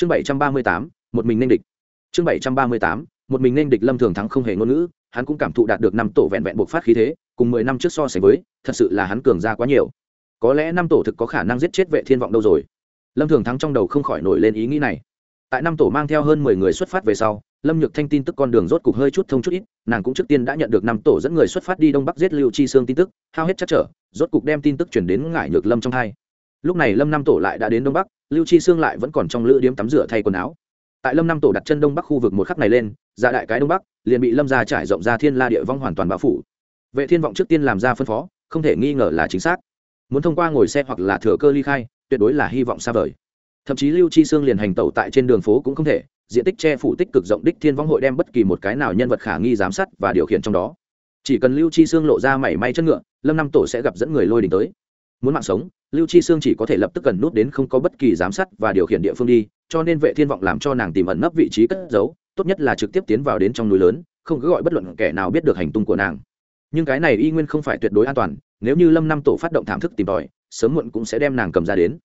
chương bảy trăm ba mươi tám, một mình nên địch. Chương bảy trăm ba mươi tám, một mình nên địch lâm thường thắng không hề ngôn ngữ, hắn cũng cảm thụ đạt được năm tổ vẹn vẹn bộc phát khí thế, cùng mười năm trước so sánh với, thật sự là hắn cường ra quá nhiều. Có lẽ năm tổ thực có khả năng giết chết vệ thiên vọng đâu rồi. Lâm thường thắng trong đầu không khỏi nổi lên ý nghĩ này. Tại năm tổ mang theo hơn mười người xuất phát về sau, lâm nhược thanh tin tức con đường rốt cục hơi chút thông chút ít, nàng cũng trước tiên đã nhận được năm tổ dẫn người xuất phát đi đông bắc giết lưu chi sương tin tức, hao hết chắc trở, rốt cục đem tin tức chuyển đến ngải nhược lâm trong hai lúc này lâm năm tổ lại đã đến đông bắc, lưu chi sương lại vẫn còn trong lữ điếm tắm rửa thay quần áo. Tại lâm năm tổ đặt chân đông bắc khu vực một khắc này lên, ra đại cái đông bắc, liền bị lâm ra trải rộng ra thiên la địa vong hoàn toàn bao phủ. Vệ thiên vọng trước tiên làm ra phân phó, không thể nghi ngờ là chính xác. Muốn thông qua ngồi xe hoặc là thừa cơ ly khai, tuyệt đối là hy vọng xa vời. Thậm chí lưu chi sương liền hành tẩu tại trên đường phố cũng không thể, diện tích che phủ tích cực rộng đích thiên vong hội đem bất kỳ một cái nào nhân vật khả nghi giám sát và điều khiển trong đó. Chỉ cần lưu chi sương lộ ra mảy may chân ngựa, lâm năm tổ sẽ gặp dẫn người lôi đình tới muốn mạng sống, lưu chi sương chỉ có thể lập tức cần nút đến không có bất kỳ giám sát và điều khiển địa phương đi, cho nên vệ thiên vọng làm cho nàng tìm ẩn nấp vị trí cất giấu, tốt nhất là trực tiếp tiến vào đến trong núi lớn, không cứ gọi bất luận kẻ nào biết được hành tung của nàng. Nhưng cái này y nguyên không phải tuyệt đối an toàn, nếu như lâm năm tổ phát động thảm thức tìm tòi, sớm muộn cũng sẽ đem nàng cầm ra đến.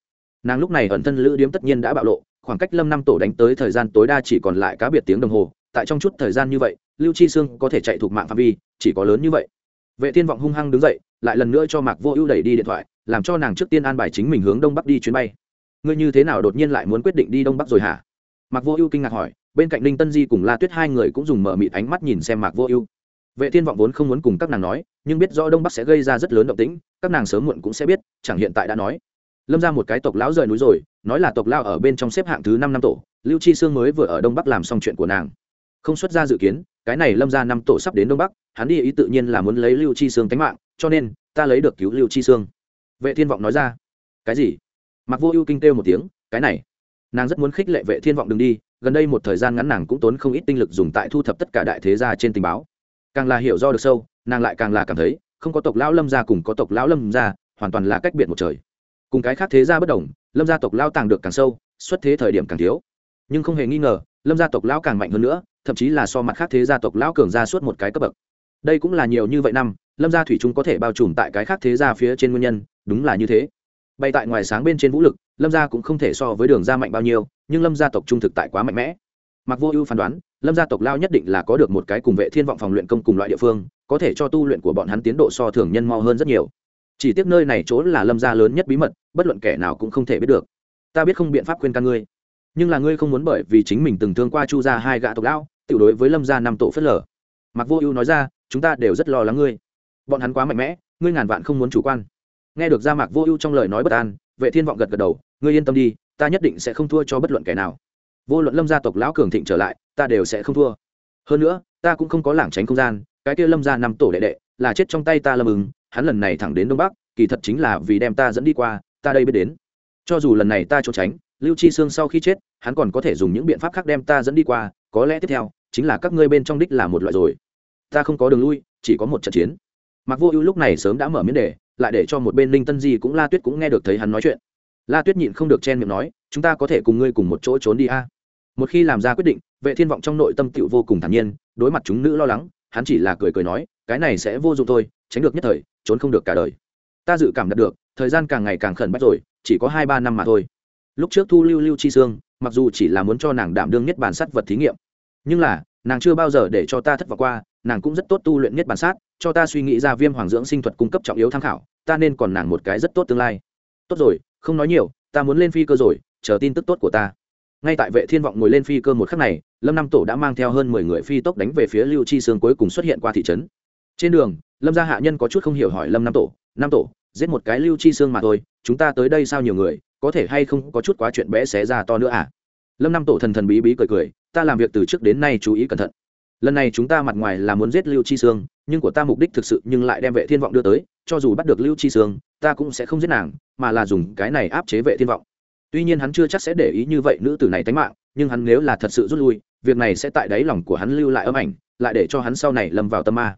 Nàng lúc này ẩn thân lữ điếm tất nhiên đã bạo lộ, khoảng cách lâm năm tổ đánh tới thời gian tối đa chỉ còn lại cá biệt tiếng đồng hồ, tại trong chút thời gian như vậy, lưu chi sương có thể chạy thuộc mạng phạm vi, chỉ có lớn như vậy. Vệ thiên vọng hung hăng đứng dậy, lại lần nữa cho mạc vô ưu đẩy đi điện thoại làm cho nàng trước tiên an bài chính mình hướng đông bắc đi chuyến bay. Ngươi như thế nào đột nhiên lại muốn quyết định đi đông bắc rồi hả? Mạc vô ưu kinh ngạc hỏi. Bên cạnh ninh tân di cùng la tuyết hai người cũng dùng mở mịt ánh mắt nhìn xem mạc vô ưu. Vệ thiên vọng vốn không muốn cùng các nàng nói, nhưng biết rõ đông bắc sẽ gây ra rất lớn động tĩnh, các nàng sớm muộn cũng sẽ biết, chẳng hiện tại đã nói. Lâm ra một cái tộc lão rời núi rồi, nói là tộc lao ở bên trong xếp hạng thứ năm năm tổ, lưu chi sương mới vừa ở đông bắc làm xong chuyện của nàng. Không xuất ra dự kiến, cái này lâm ra năm tổ sắp đến đông bắc, hắn đi ý tự nhiên là muốn lấy lưu chi sương tánh mạng, cho nên, ta lấy được cứu lưu chi sương vệ thiên vọng nói ra. Cái gì? Mặc vô ưu kinh kêu một tiếng, cái này. Nàng rất muốn khích lệ vệ thiên vọng đừng đi, gần đây một thời gian ngắn nàng cũng tốn không ít tinh lực dùng tại thu thập tất cả đại thế gia trên tình báo. Càng là hiểu do được sâu, nàng lại càng là cảm thấy, không có tộc lão lâm gia cùng có tộc lão lâm gia, hoàn toàn là cách biệt một trời. Cùng cái khác thế gia bất đồng, lâm gia tộc lao tàng được càng sâu, xuất thế thời điểm càng thiếu. Nhưng không hề nghi ngờ, lâm gia tộc lão càng mạnh hơn nữa, thậm chí là so mặt khác thế gia tộc lão cường ra suốt một cái cấp bậc. Đây cũng là nhiều như vậy năm lâm gia thủy trung có thể bao trùm tại cái khác thế gia phía trên nguyên nhân, đúng là như thế. Bay tại ngoài sáng bên trên vũ lực, lâm gia cũng không thể so với đường gia mạnh bao nhiêu, nhưng lâm gia tộc trung thực tại quá mạnh mẽ. Mặc vô ưu phán đoán, lâm gia tộc lao nhất định là có được một cái cùng vệ thiên vọng phòng luyện công cùng loại địa phương, có thể cho tu luyện của bọn hắn tiến độ so thường nhân mau hơn rất nhiều. Chỉ tiếc nơi này chỗ là lâm gia lớn nhất bí mật, bất luận kẻ nào cũng không thể biết được. Ta biết không biện pháp khuyên can ngươi, nhưng là ngươi không muốn bởi vì chính mình từng thương qua chu gia hai gã tộc lão tự đối với lâm gia năm tổ phất lở mặc vô ưu nói ra, chúng ta đều rất lo lắng ngươi bọn hắn quá mạnh mẽ, ngươi ngàn vạn không muốn chủ quan. Nghe được gia mạc vô ưu trong lời nói bất an, vệ thiên vọng gật gật đầu, ngươi yên tâm đi, ta nhất định sẽ không thua cho bất luận kẻ nào. Vô luận lâm gia tộc lão cường thịnh trở lại, ta đều sẽ không thua. Hơn nữa, ta cũng không có lảng tránh không gian, cái kia lâm gia năm tổ đệ đệ, là chết trong tay ta lâm ứng, hắn lần này thẳng đến đông bắc, kỳ thật chính là vì đem ta dẫn đi qua, ta đây biết đến. Cho dù lần này ta trốn tránh, lưu chi sương sau khi chết, hắn còn có thể dùng những biện pháp khác đem ta dẫn đi qua, có lẽ tiếp theo, chính là các ngươi bên trong đích là một loại rồi. Ta không có đường lui, chỉ có một trận chiến mặc vô ưu lúc này sớm đã mở miếng đề lại để cho một bên linh tân di cũng la tuyết cũng nghe được thấy hắn nói chuyện. La tuyết nhịn không được chen miệng nói, chúng ta có thể cùng ngươi cùng một chỗ trốn đi a. Một khi làm ra quyết định, vệ thiên vọng trong nội tâm tựu vô cùng thản nhiên, đối mặt chúng nữ lo lắng, hắn chỉ là cười cười nói, cái này sẽ vô dụng thôi, tránh được nhất thời, trốn không được cả đời. Ta dự cảm đạt được, thời gian càng ngày càng khẩn bách rồi, chỉ có hai ba năm mà thôi. Lúc trước thu lưu lưu chi xương mặc dù chỉ là muốn cho nàng đảm đương nhất bản sát vật thí nghiệm, nhưng là, nàng chưa bao giờ để cho ta thất vọng qua, nàng cũng rất tốt tu luyện nhất bản sát cho ta suy nghĩ ra viêm hoàng dưỡng sinh thuật cung cấp trọng yếu tham khảo, ta nên còn nàng một cái rất tốt tương lai. Tốt rồi, không nói nhiều, ta muốn lên phi cơ rồi, chờ tin tức tốt của ta. Ngay tại vệ thiên vọng ngồi lên phi cơ một khắc này, lâm nam tổ đã mang theo hơn mười người phi tốc đánh về phía lưu chi sương cuối cùng xuất hiện qua thị trấn. Trên đường, lâm gia hạ nhân có chút không hiểu hỏi lâm nam tổ nam tổ, giết một cái lưu chi xương mà thôi, chúng ta tới đây sao nhiều người, có thể hay không có chút quá chuyện bẽ xé ra to nữa à? Lâm nam tổ thần thần bí bí cười cười, ta làm việc từ trước đến nay chú ý cẩn thận lần này chúng ta mặt ngoài là muốn giết lưu chi sương, nhưng của ta mục đích thực sự nhưng lại đem vệ thiên vọng đưa tới, cho dù bắt được lưu chi sương, ta cũng sẽ không giết nàng, mà là dùng cái này áp chế vệ thiên vọng. Tuy nhiên hắn chưa chắc sẽ để ý như vậy nữ tử này tánh mạng, nhưng hắn nếu là thật sự rút lui, việc này sẽ tại đáy lòng của hắn lưu lại âm ảnh, lại để cho hắn sau này lâm vào tâm ma.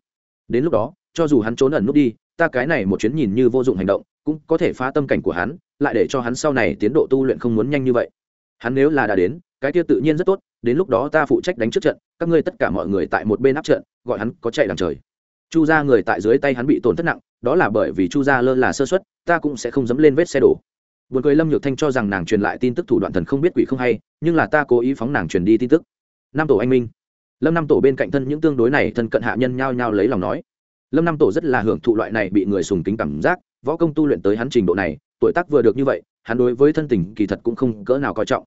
Đến lúc đó, cho dù hắn trốn ẩn nút đi, ta cái này một chuyến nhìn như vô dụng hành động, cũng có thể phá tâm cảnh của hắn, lại để cho hắn sau này tiến độ tu luyện không muốn nhanh như vậy. Hắn nếu là đã đến, cái kia tự nhiên rất tốt, đến lúc đó ta phụ trách đánh trước trận các ngươi tất cả mọi người tại một bên áp trận, gọi hắn có chạy đằng trời. Chu ra người tại dưới tay hắn bị tổn thất nặng, đó là bởi vì chu ra lơ là sơ xuất ta cũng sẽ không dám lên vết xe đổ. Buồn cười lâm nhược thanh cho rằng nàng truyền lại tin tức thủ đoạn thần không biết quỷ không hay, nhưng là ta cố ý phóng nàng truyền đi tin tức. Năm tổ anh minh. Lâm năm tổ bên cạnh thân những tương đối này thân cận hạ nhân nhao nhao lấy lòng nói. Lâm năm tổ rất là hưởng thụ loại này bị người sùng kính cảm giác, võ công tu luyện tới hắn trình độ này, tuổi tác vừa được như vậy, hắn đối với thân tình kỳ thật cũng không cỡ nào coi trọng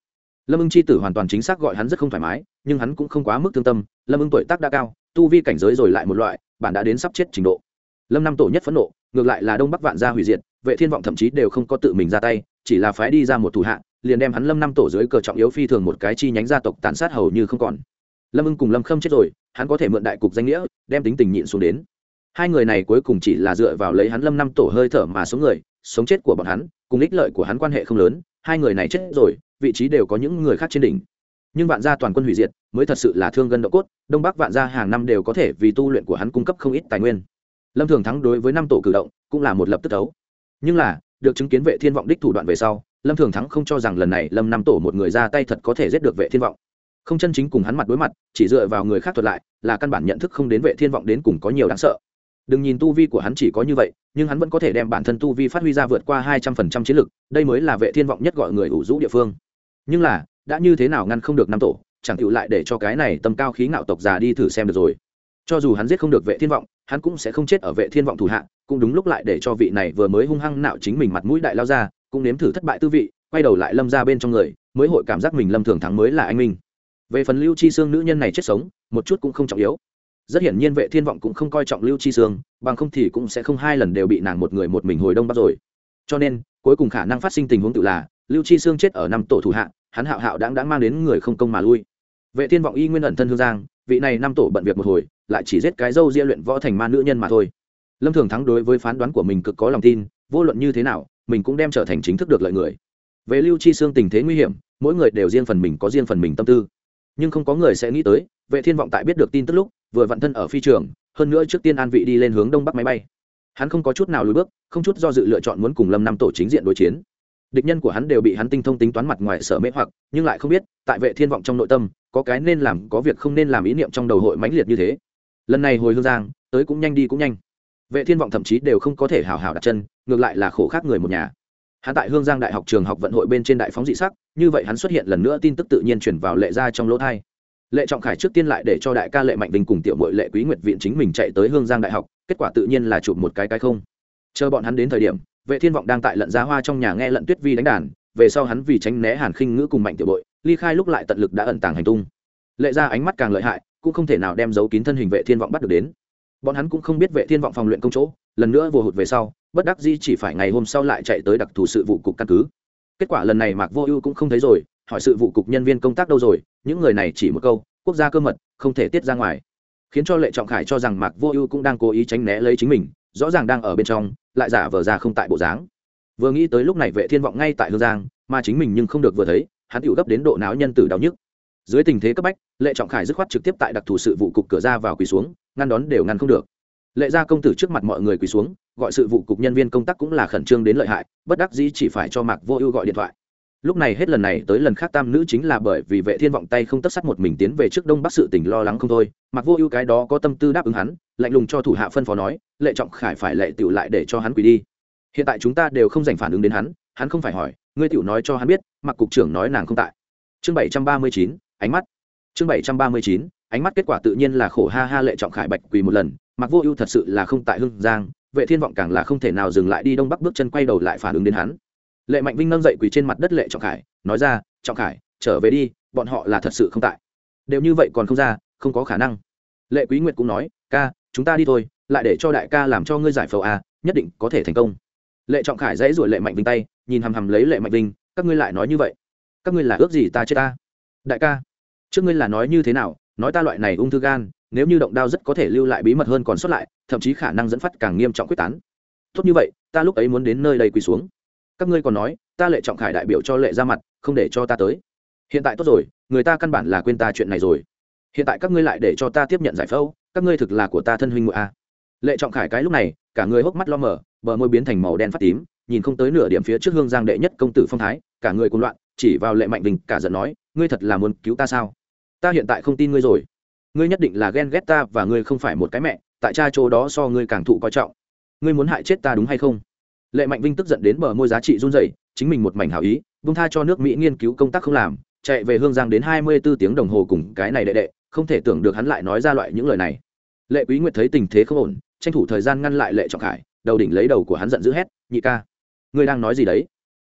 lâm ưng c h i tử hoàn toàn chính xác gọi hắn rất không thoải mái, nhưng hắn cũng không quá mức thương tâm, lâm ưng tuổi tác đã cao, tu vi cảnh giới rồi lại một loại bản đã đến sắp chết trình độ. Lâm năm tổ nhất phẫn nộ, ngược lại là đông bắc vạn gia hủy diệt, vệ thiên vọng thậm chí đều không có tự mình ra tay, chỉ là phái đi ra một thủ hạ, liền đem hắn lâm năm tổ dưới cờ trọng yếu phi thường một cái chi nhánh gia tộc tàn sát hầu như không còn. Lâm ưng cùng lâm khâm chết rồi, hắn có thể mượn đại cục danh nghĩa, đem tính tình nhịn xuống đến. Hai người này cuối cùng chỉ là dựa vào lấy hắn lâm năm tổ hơi thở mà sống người, sống chết của bọn hắn, cùng ích lợi của hắn quan hệ không lớn, hai người này chết rồi vị trí đều có những người khác trên đỉnh. Nhưng vạn gia toàn quân hủy diệt, mới thật sự là thương gân độ cốt, đông bắc vạn gia hàng năm đều có thể vì tu luyện của hắn cung cấp không ít tài nguyên. Lâm thường thắng đối với năm tổ cử động, cũng là một lập tức đấu. nhưng là, được chứng kiến vệ thiên vọng đích thủ đoạn về sau, lâm thường thắng không cho rằng lần này lâm năm tổ một người ra tay thật có thể giết được vệ thiên vọng. Không chân chính cùng hắn mặt đối mặt, chỉ dựa vào người khác thuật lại, là căn bản nhận thức không đến vệ thiên vọng đến cùng có nhiều đáng sợ. Đừng nhìn tu vi của hắn chỉ có như vậy, nhưng hắn vẫn có thể đem bản thân tu vi phát huy ra vượt qua hai trăm phần trăm chiến lực, đây mới là vệ thiên vọng nhất gọi người ủ rũ địa phương nhưng là, đã như thế nào ngăn không được năm tổ, chẳng chịu lại để cho cái này tầm cao khí ngạo tộc già đi thử xem được rồi. Cho dù hắn giết không được vệ thiên vọng, hắn cũng sẽ không chết ở vệ thiên vọng thủ hạ, cũng đúng lúc lại để cho vị này vừa mới hung hăng nạo chính mình mặt mũi đại lao ra, cũng nếm thử thất bại tư vị, quay đầu lại lâm ra bên trong người, mới hội cảm giác mình lâm thường thắng mới là anh minh. Về phần lưu chi xương nữ nhân này chết sống, một chút cũng không trọng yếu. Rất hiển nhiên vệ thiên vọng cũng không coi trọng lưu chi xương bằng không thì cũng sẽ không hai lần đều bị nàng một người một mình hồi đông bắt rồi. Cho nên, cuối cùng khả năng phát sinh tình huống tự là lưu chi xương chết ở năm tổ thủ hạ, hắn hạo hạo đáng đáng mang đến người không công mà lui. Vệ thiên vọng y nguyên ẩn thân hương giang, vị này năm tổ bận việc một hồi, lại chỉ giết cái dâu ria luyện võ thành ma nữ nhân mà thôi. Lâm thường thắng đối với phán đoán của mình cực có lòng tin, vô luận như thế nào, mình cũng đem trở thành chính thức được lợi người. Về lưu chi xương tình thế nguy hiểm, mỗi người đều riêng phần mình có riêng phần mình tâm tư. Nhưng không có người sẽ nghĩ tới, vệ thiên vọng tại biết được tin tức lúc, vừa vận thân ở phi trường, hơn nữa trước tiên an vị đi lên hướng đông bắc máy bay. Hắn không có chút nào lùi bước, không chút do dự lựa chọn muốn cùng lâm năm tổ chính diện đối chiến địch nhân của hắn đều bị hắn tinh thông tính toán mặt ngoài sở mê hoặc, nhưng lại không biết, tại vệ thiên vọng trong nội tâm, có cái nên làm, có việc không nên làm ý niệm trong đầu hội mãnh liệt như thế. Lần này hồi hương giang, tới cũng nhanh đi cũng nhanh. Vệ thiên vọng thậm chí đều không có thể hào hào đặt chân, ngược lại là khổ khác người một nhà. Hắn tại hương giang đại học trường học vận hội bên trên đại phóng dị sắc, như vậy hắn xuất hiện lần nữa tin tức tự nhiên chuyển vào lệ ra trong lỗ thai. Lệ trọng khải trước tiên lại để cho đại ca lệ mạnh đình cùng tiểu mội lệ quý nguyệt viện chính mình chạy tới hương giang đại học, kết quả tự nhiên là chụp một cái cái không. Chờ bọn hắn đến thời điểm vệ thiên vọng đang tại lận giá hoa trong nhà nghe lận tuyết vi đánh đàn, về sau hắn vì tránh né hàn khinh ngữ cùng mạnh tiểu bội, ly khai lúc lại tận lực đã ẩn tàng hành tung. Lệ ra ánh mắt càng lợi hại, cũng không thể nào đem giấu kín thân hình vệ thiên vọng bắt được đến. Bọn hắn cũng không biết vệ thiên vọng phòng luyện công chỗ, lần nữa vừa hụt về sau, bất đắc dĩ chỉ phải ngày hôm sau lại chạy tới đặc thù sự vụ cục căn cứ. Kết quả lần này mạc vô ưu cũng không thấy rồi, hỏi sự vụ cục nhân viên công tác đâu rồi, những người này chỉ một câu, quốc gia cơ mật, không thể tiết ra ngoài. Khiến cho lệ trọng khải cho rằng mạc vô ưu cũng đang cố ý tránh né lấy chính mình rõ ràng đang ở bên trong, lại giả vờ ra không tại bộ dáng. Vừa nghĩ tới lúc này vệ thiên vọng ngay tại hương giang, mà chính mình nhưng không được vừa thấy, hắn tiểu gấp đến độ não nhân tử đau nhức. Dưới tình thế cấp bách, lệ trọng khải dứt khoát trực tiếp tại đặc thù sự vụ cục cửa ra vào quỳ xuống, ngăn đón đều ngăn không được. Lệ gia công tử trước mặt mọi người quỳ xuống, gọi sự vụ cục nhân viên công tác cũng là khẩn trương đến lợi hại, bất đắc dĩ chỉ phải cho mạc vô ưu gọi điện thoại lúc này hết lần này tới lần khác tam nữ chính là bởi vì vệ thiên vọng tay không tất sắt một mình tiến về trước đông bắc sự tình lo lắng không thôi, mặc vô ưu cái đó có tâm tư đáp ứng hắn, lạnh lùng cho thủ hạ phân phó nói, lệ trọng khải phải lệ tiểu lại để cho hắn quỳ đi. Hiện tại chúng ta đều không dành phản ứng đến hắn hắn không phải hỏi, ngươi tiểu nói cho hắn biết, mặc cục trưởng nói nàng không tại. Chương bảy trăm ba mươi chín, ánh mắt. Chương bảy trăm ba mươi chín, ánh mắt kết quả tự nhiên là khổ ha ha lệ trọng khải bạch quỳ một lần, mặc vô ưu thật sự là không tại hưng giang, vệ thiên vọng càng là không thể nào dừng lại đi đông bắc bước chân quay đầu lại phản ứng đến hắn lệ mạnh vinh nâng dậy quỳ trên mặt đất lệ trọng khải nói ra trọng khải trở về đi bọn họ là thật sự không tại đều như vậy còn không ra không có khả năng lệ quý nguyệt cũng nói ca chúng ta đi thôi lại để cho đại ca làm cho ngươi giải phẫu à, nhất định có thể thành công lệ trọng khải dãy ruổi lệ mạnh vinh tay nhìn hằm hằm lấy lệ mạnh vinh các ngươi lại nói như vậy các ngươi là ước gì ta chết ta đại ca trước ngươi là nói như thế nào nói ta loại này ung thư gan nếu như động đao rất có thể lưu lại bí mật hơn còn sót lại thậm chí khả năng dẫn phát càng nghiêm trọng quyết tán tốt như vậy ta lúc ấy muốn đến nơi đây quỳ xuống các ngươi còn nói, ta lệ trọng khải đại biểu cho lệ ra mặt, không để cho ta tới. Hiện tại tốt rồi, người ta căn bản là quên ta chuyện này rồi. Hiện tại các ngươi lại để cho ta tiếp nhận giải phẫu, các ngươi thực là của ta thân huynh ngụa a. Lệ trọng khải cái lúc này, cả người hốc mắt lo mở bờ môi biến thành màu đen phát tím, nhìn không tới nửa điểm phía trước hương giang đệ nhất công tử phong thái, cả người cùng loạn, chỉ vào lệ mạnh đình, cả giận nói, ngươi thật là muốn cứu ta sao? Ta hiện tại không tin ngươi rồi. Ngươi nhất định là ghen ghét ta và ngươi không phải một cái mẹ, tại cha chỗ đó so ngươi càng thụ coi trọng. Ngươi muốn hại chết ta đúng hay không? Lệ mạnh vinh tức giận đến bờ môi giá trị run rẩy, chính mình một mảnh hảo ý bung tha cho nước mỹ nghiên cứu công tác không làm, chạy về hương giang đến hai mươi bốn tiếng đồng hồ cùng cái này đệ đệ, không thể tưởng được hắn lại nói ra loại những lời này. Lệ quý nguyệt thấy tình thế không ổn, tranh thủ thời gian ngăn lại lệ trọng khải, đầu đỉnh lấy đầu của hắn giận dữ hét, nhị ca, ngươi đang nói gì đấy?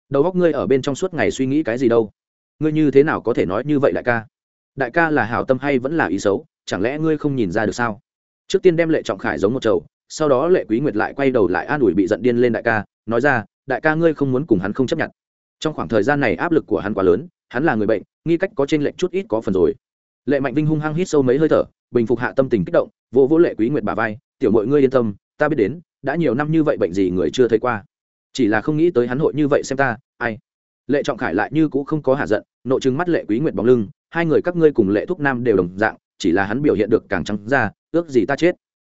Đầu góc ngươi ở bên trong suốt ngày suy nghĩ cái gì đâu? Ngươi như thế nào có thể nói như vậy đại ca? Đại ca là hảo tâm hay vẫn là ý xấu, chẳng lẽ ngươi không nhìn ra được sao? Trước tiên đem lệ trọng khải giống một chầu sau đó lệ quý nguyệt lại quay đầu lại an ủi bị giận điên lên đại ca, nói ra, đại ca ngươi không muốn cùng hắn không chấp nhận. Trong khoảng thời gian này áp lực của hắn quá lớn, hắn là người bệnh, nghi cách có trên lệnh chút ít có phần rồi. Lệ mạnh vinh hung hăng hít sâu mấy hơi thở, bình phục hạ tâm tình kích động vô vô lệ quý nguyệt bà vai, tiểu mọi ngươi yên tâm, ta biết đến, đã nhiều năm như vậy bệnh gì người chưa thấy qua. Chỉ là không nghĩ tới hắn hội như vậy xem ta, ai. Lệ trọng khải lại như cũng không có hạ giận nội chứng mắt lệ quý nguyệt bóng lưng, hai người các ngươi cùng lệ thúc nam đều đồng dạng, chỉ là hắn biểu hiện được càng trắng ra, ước gì ta chết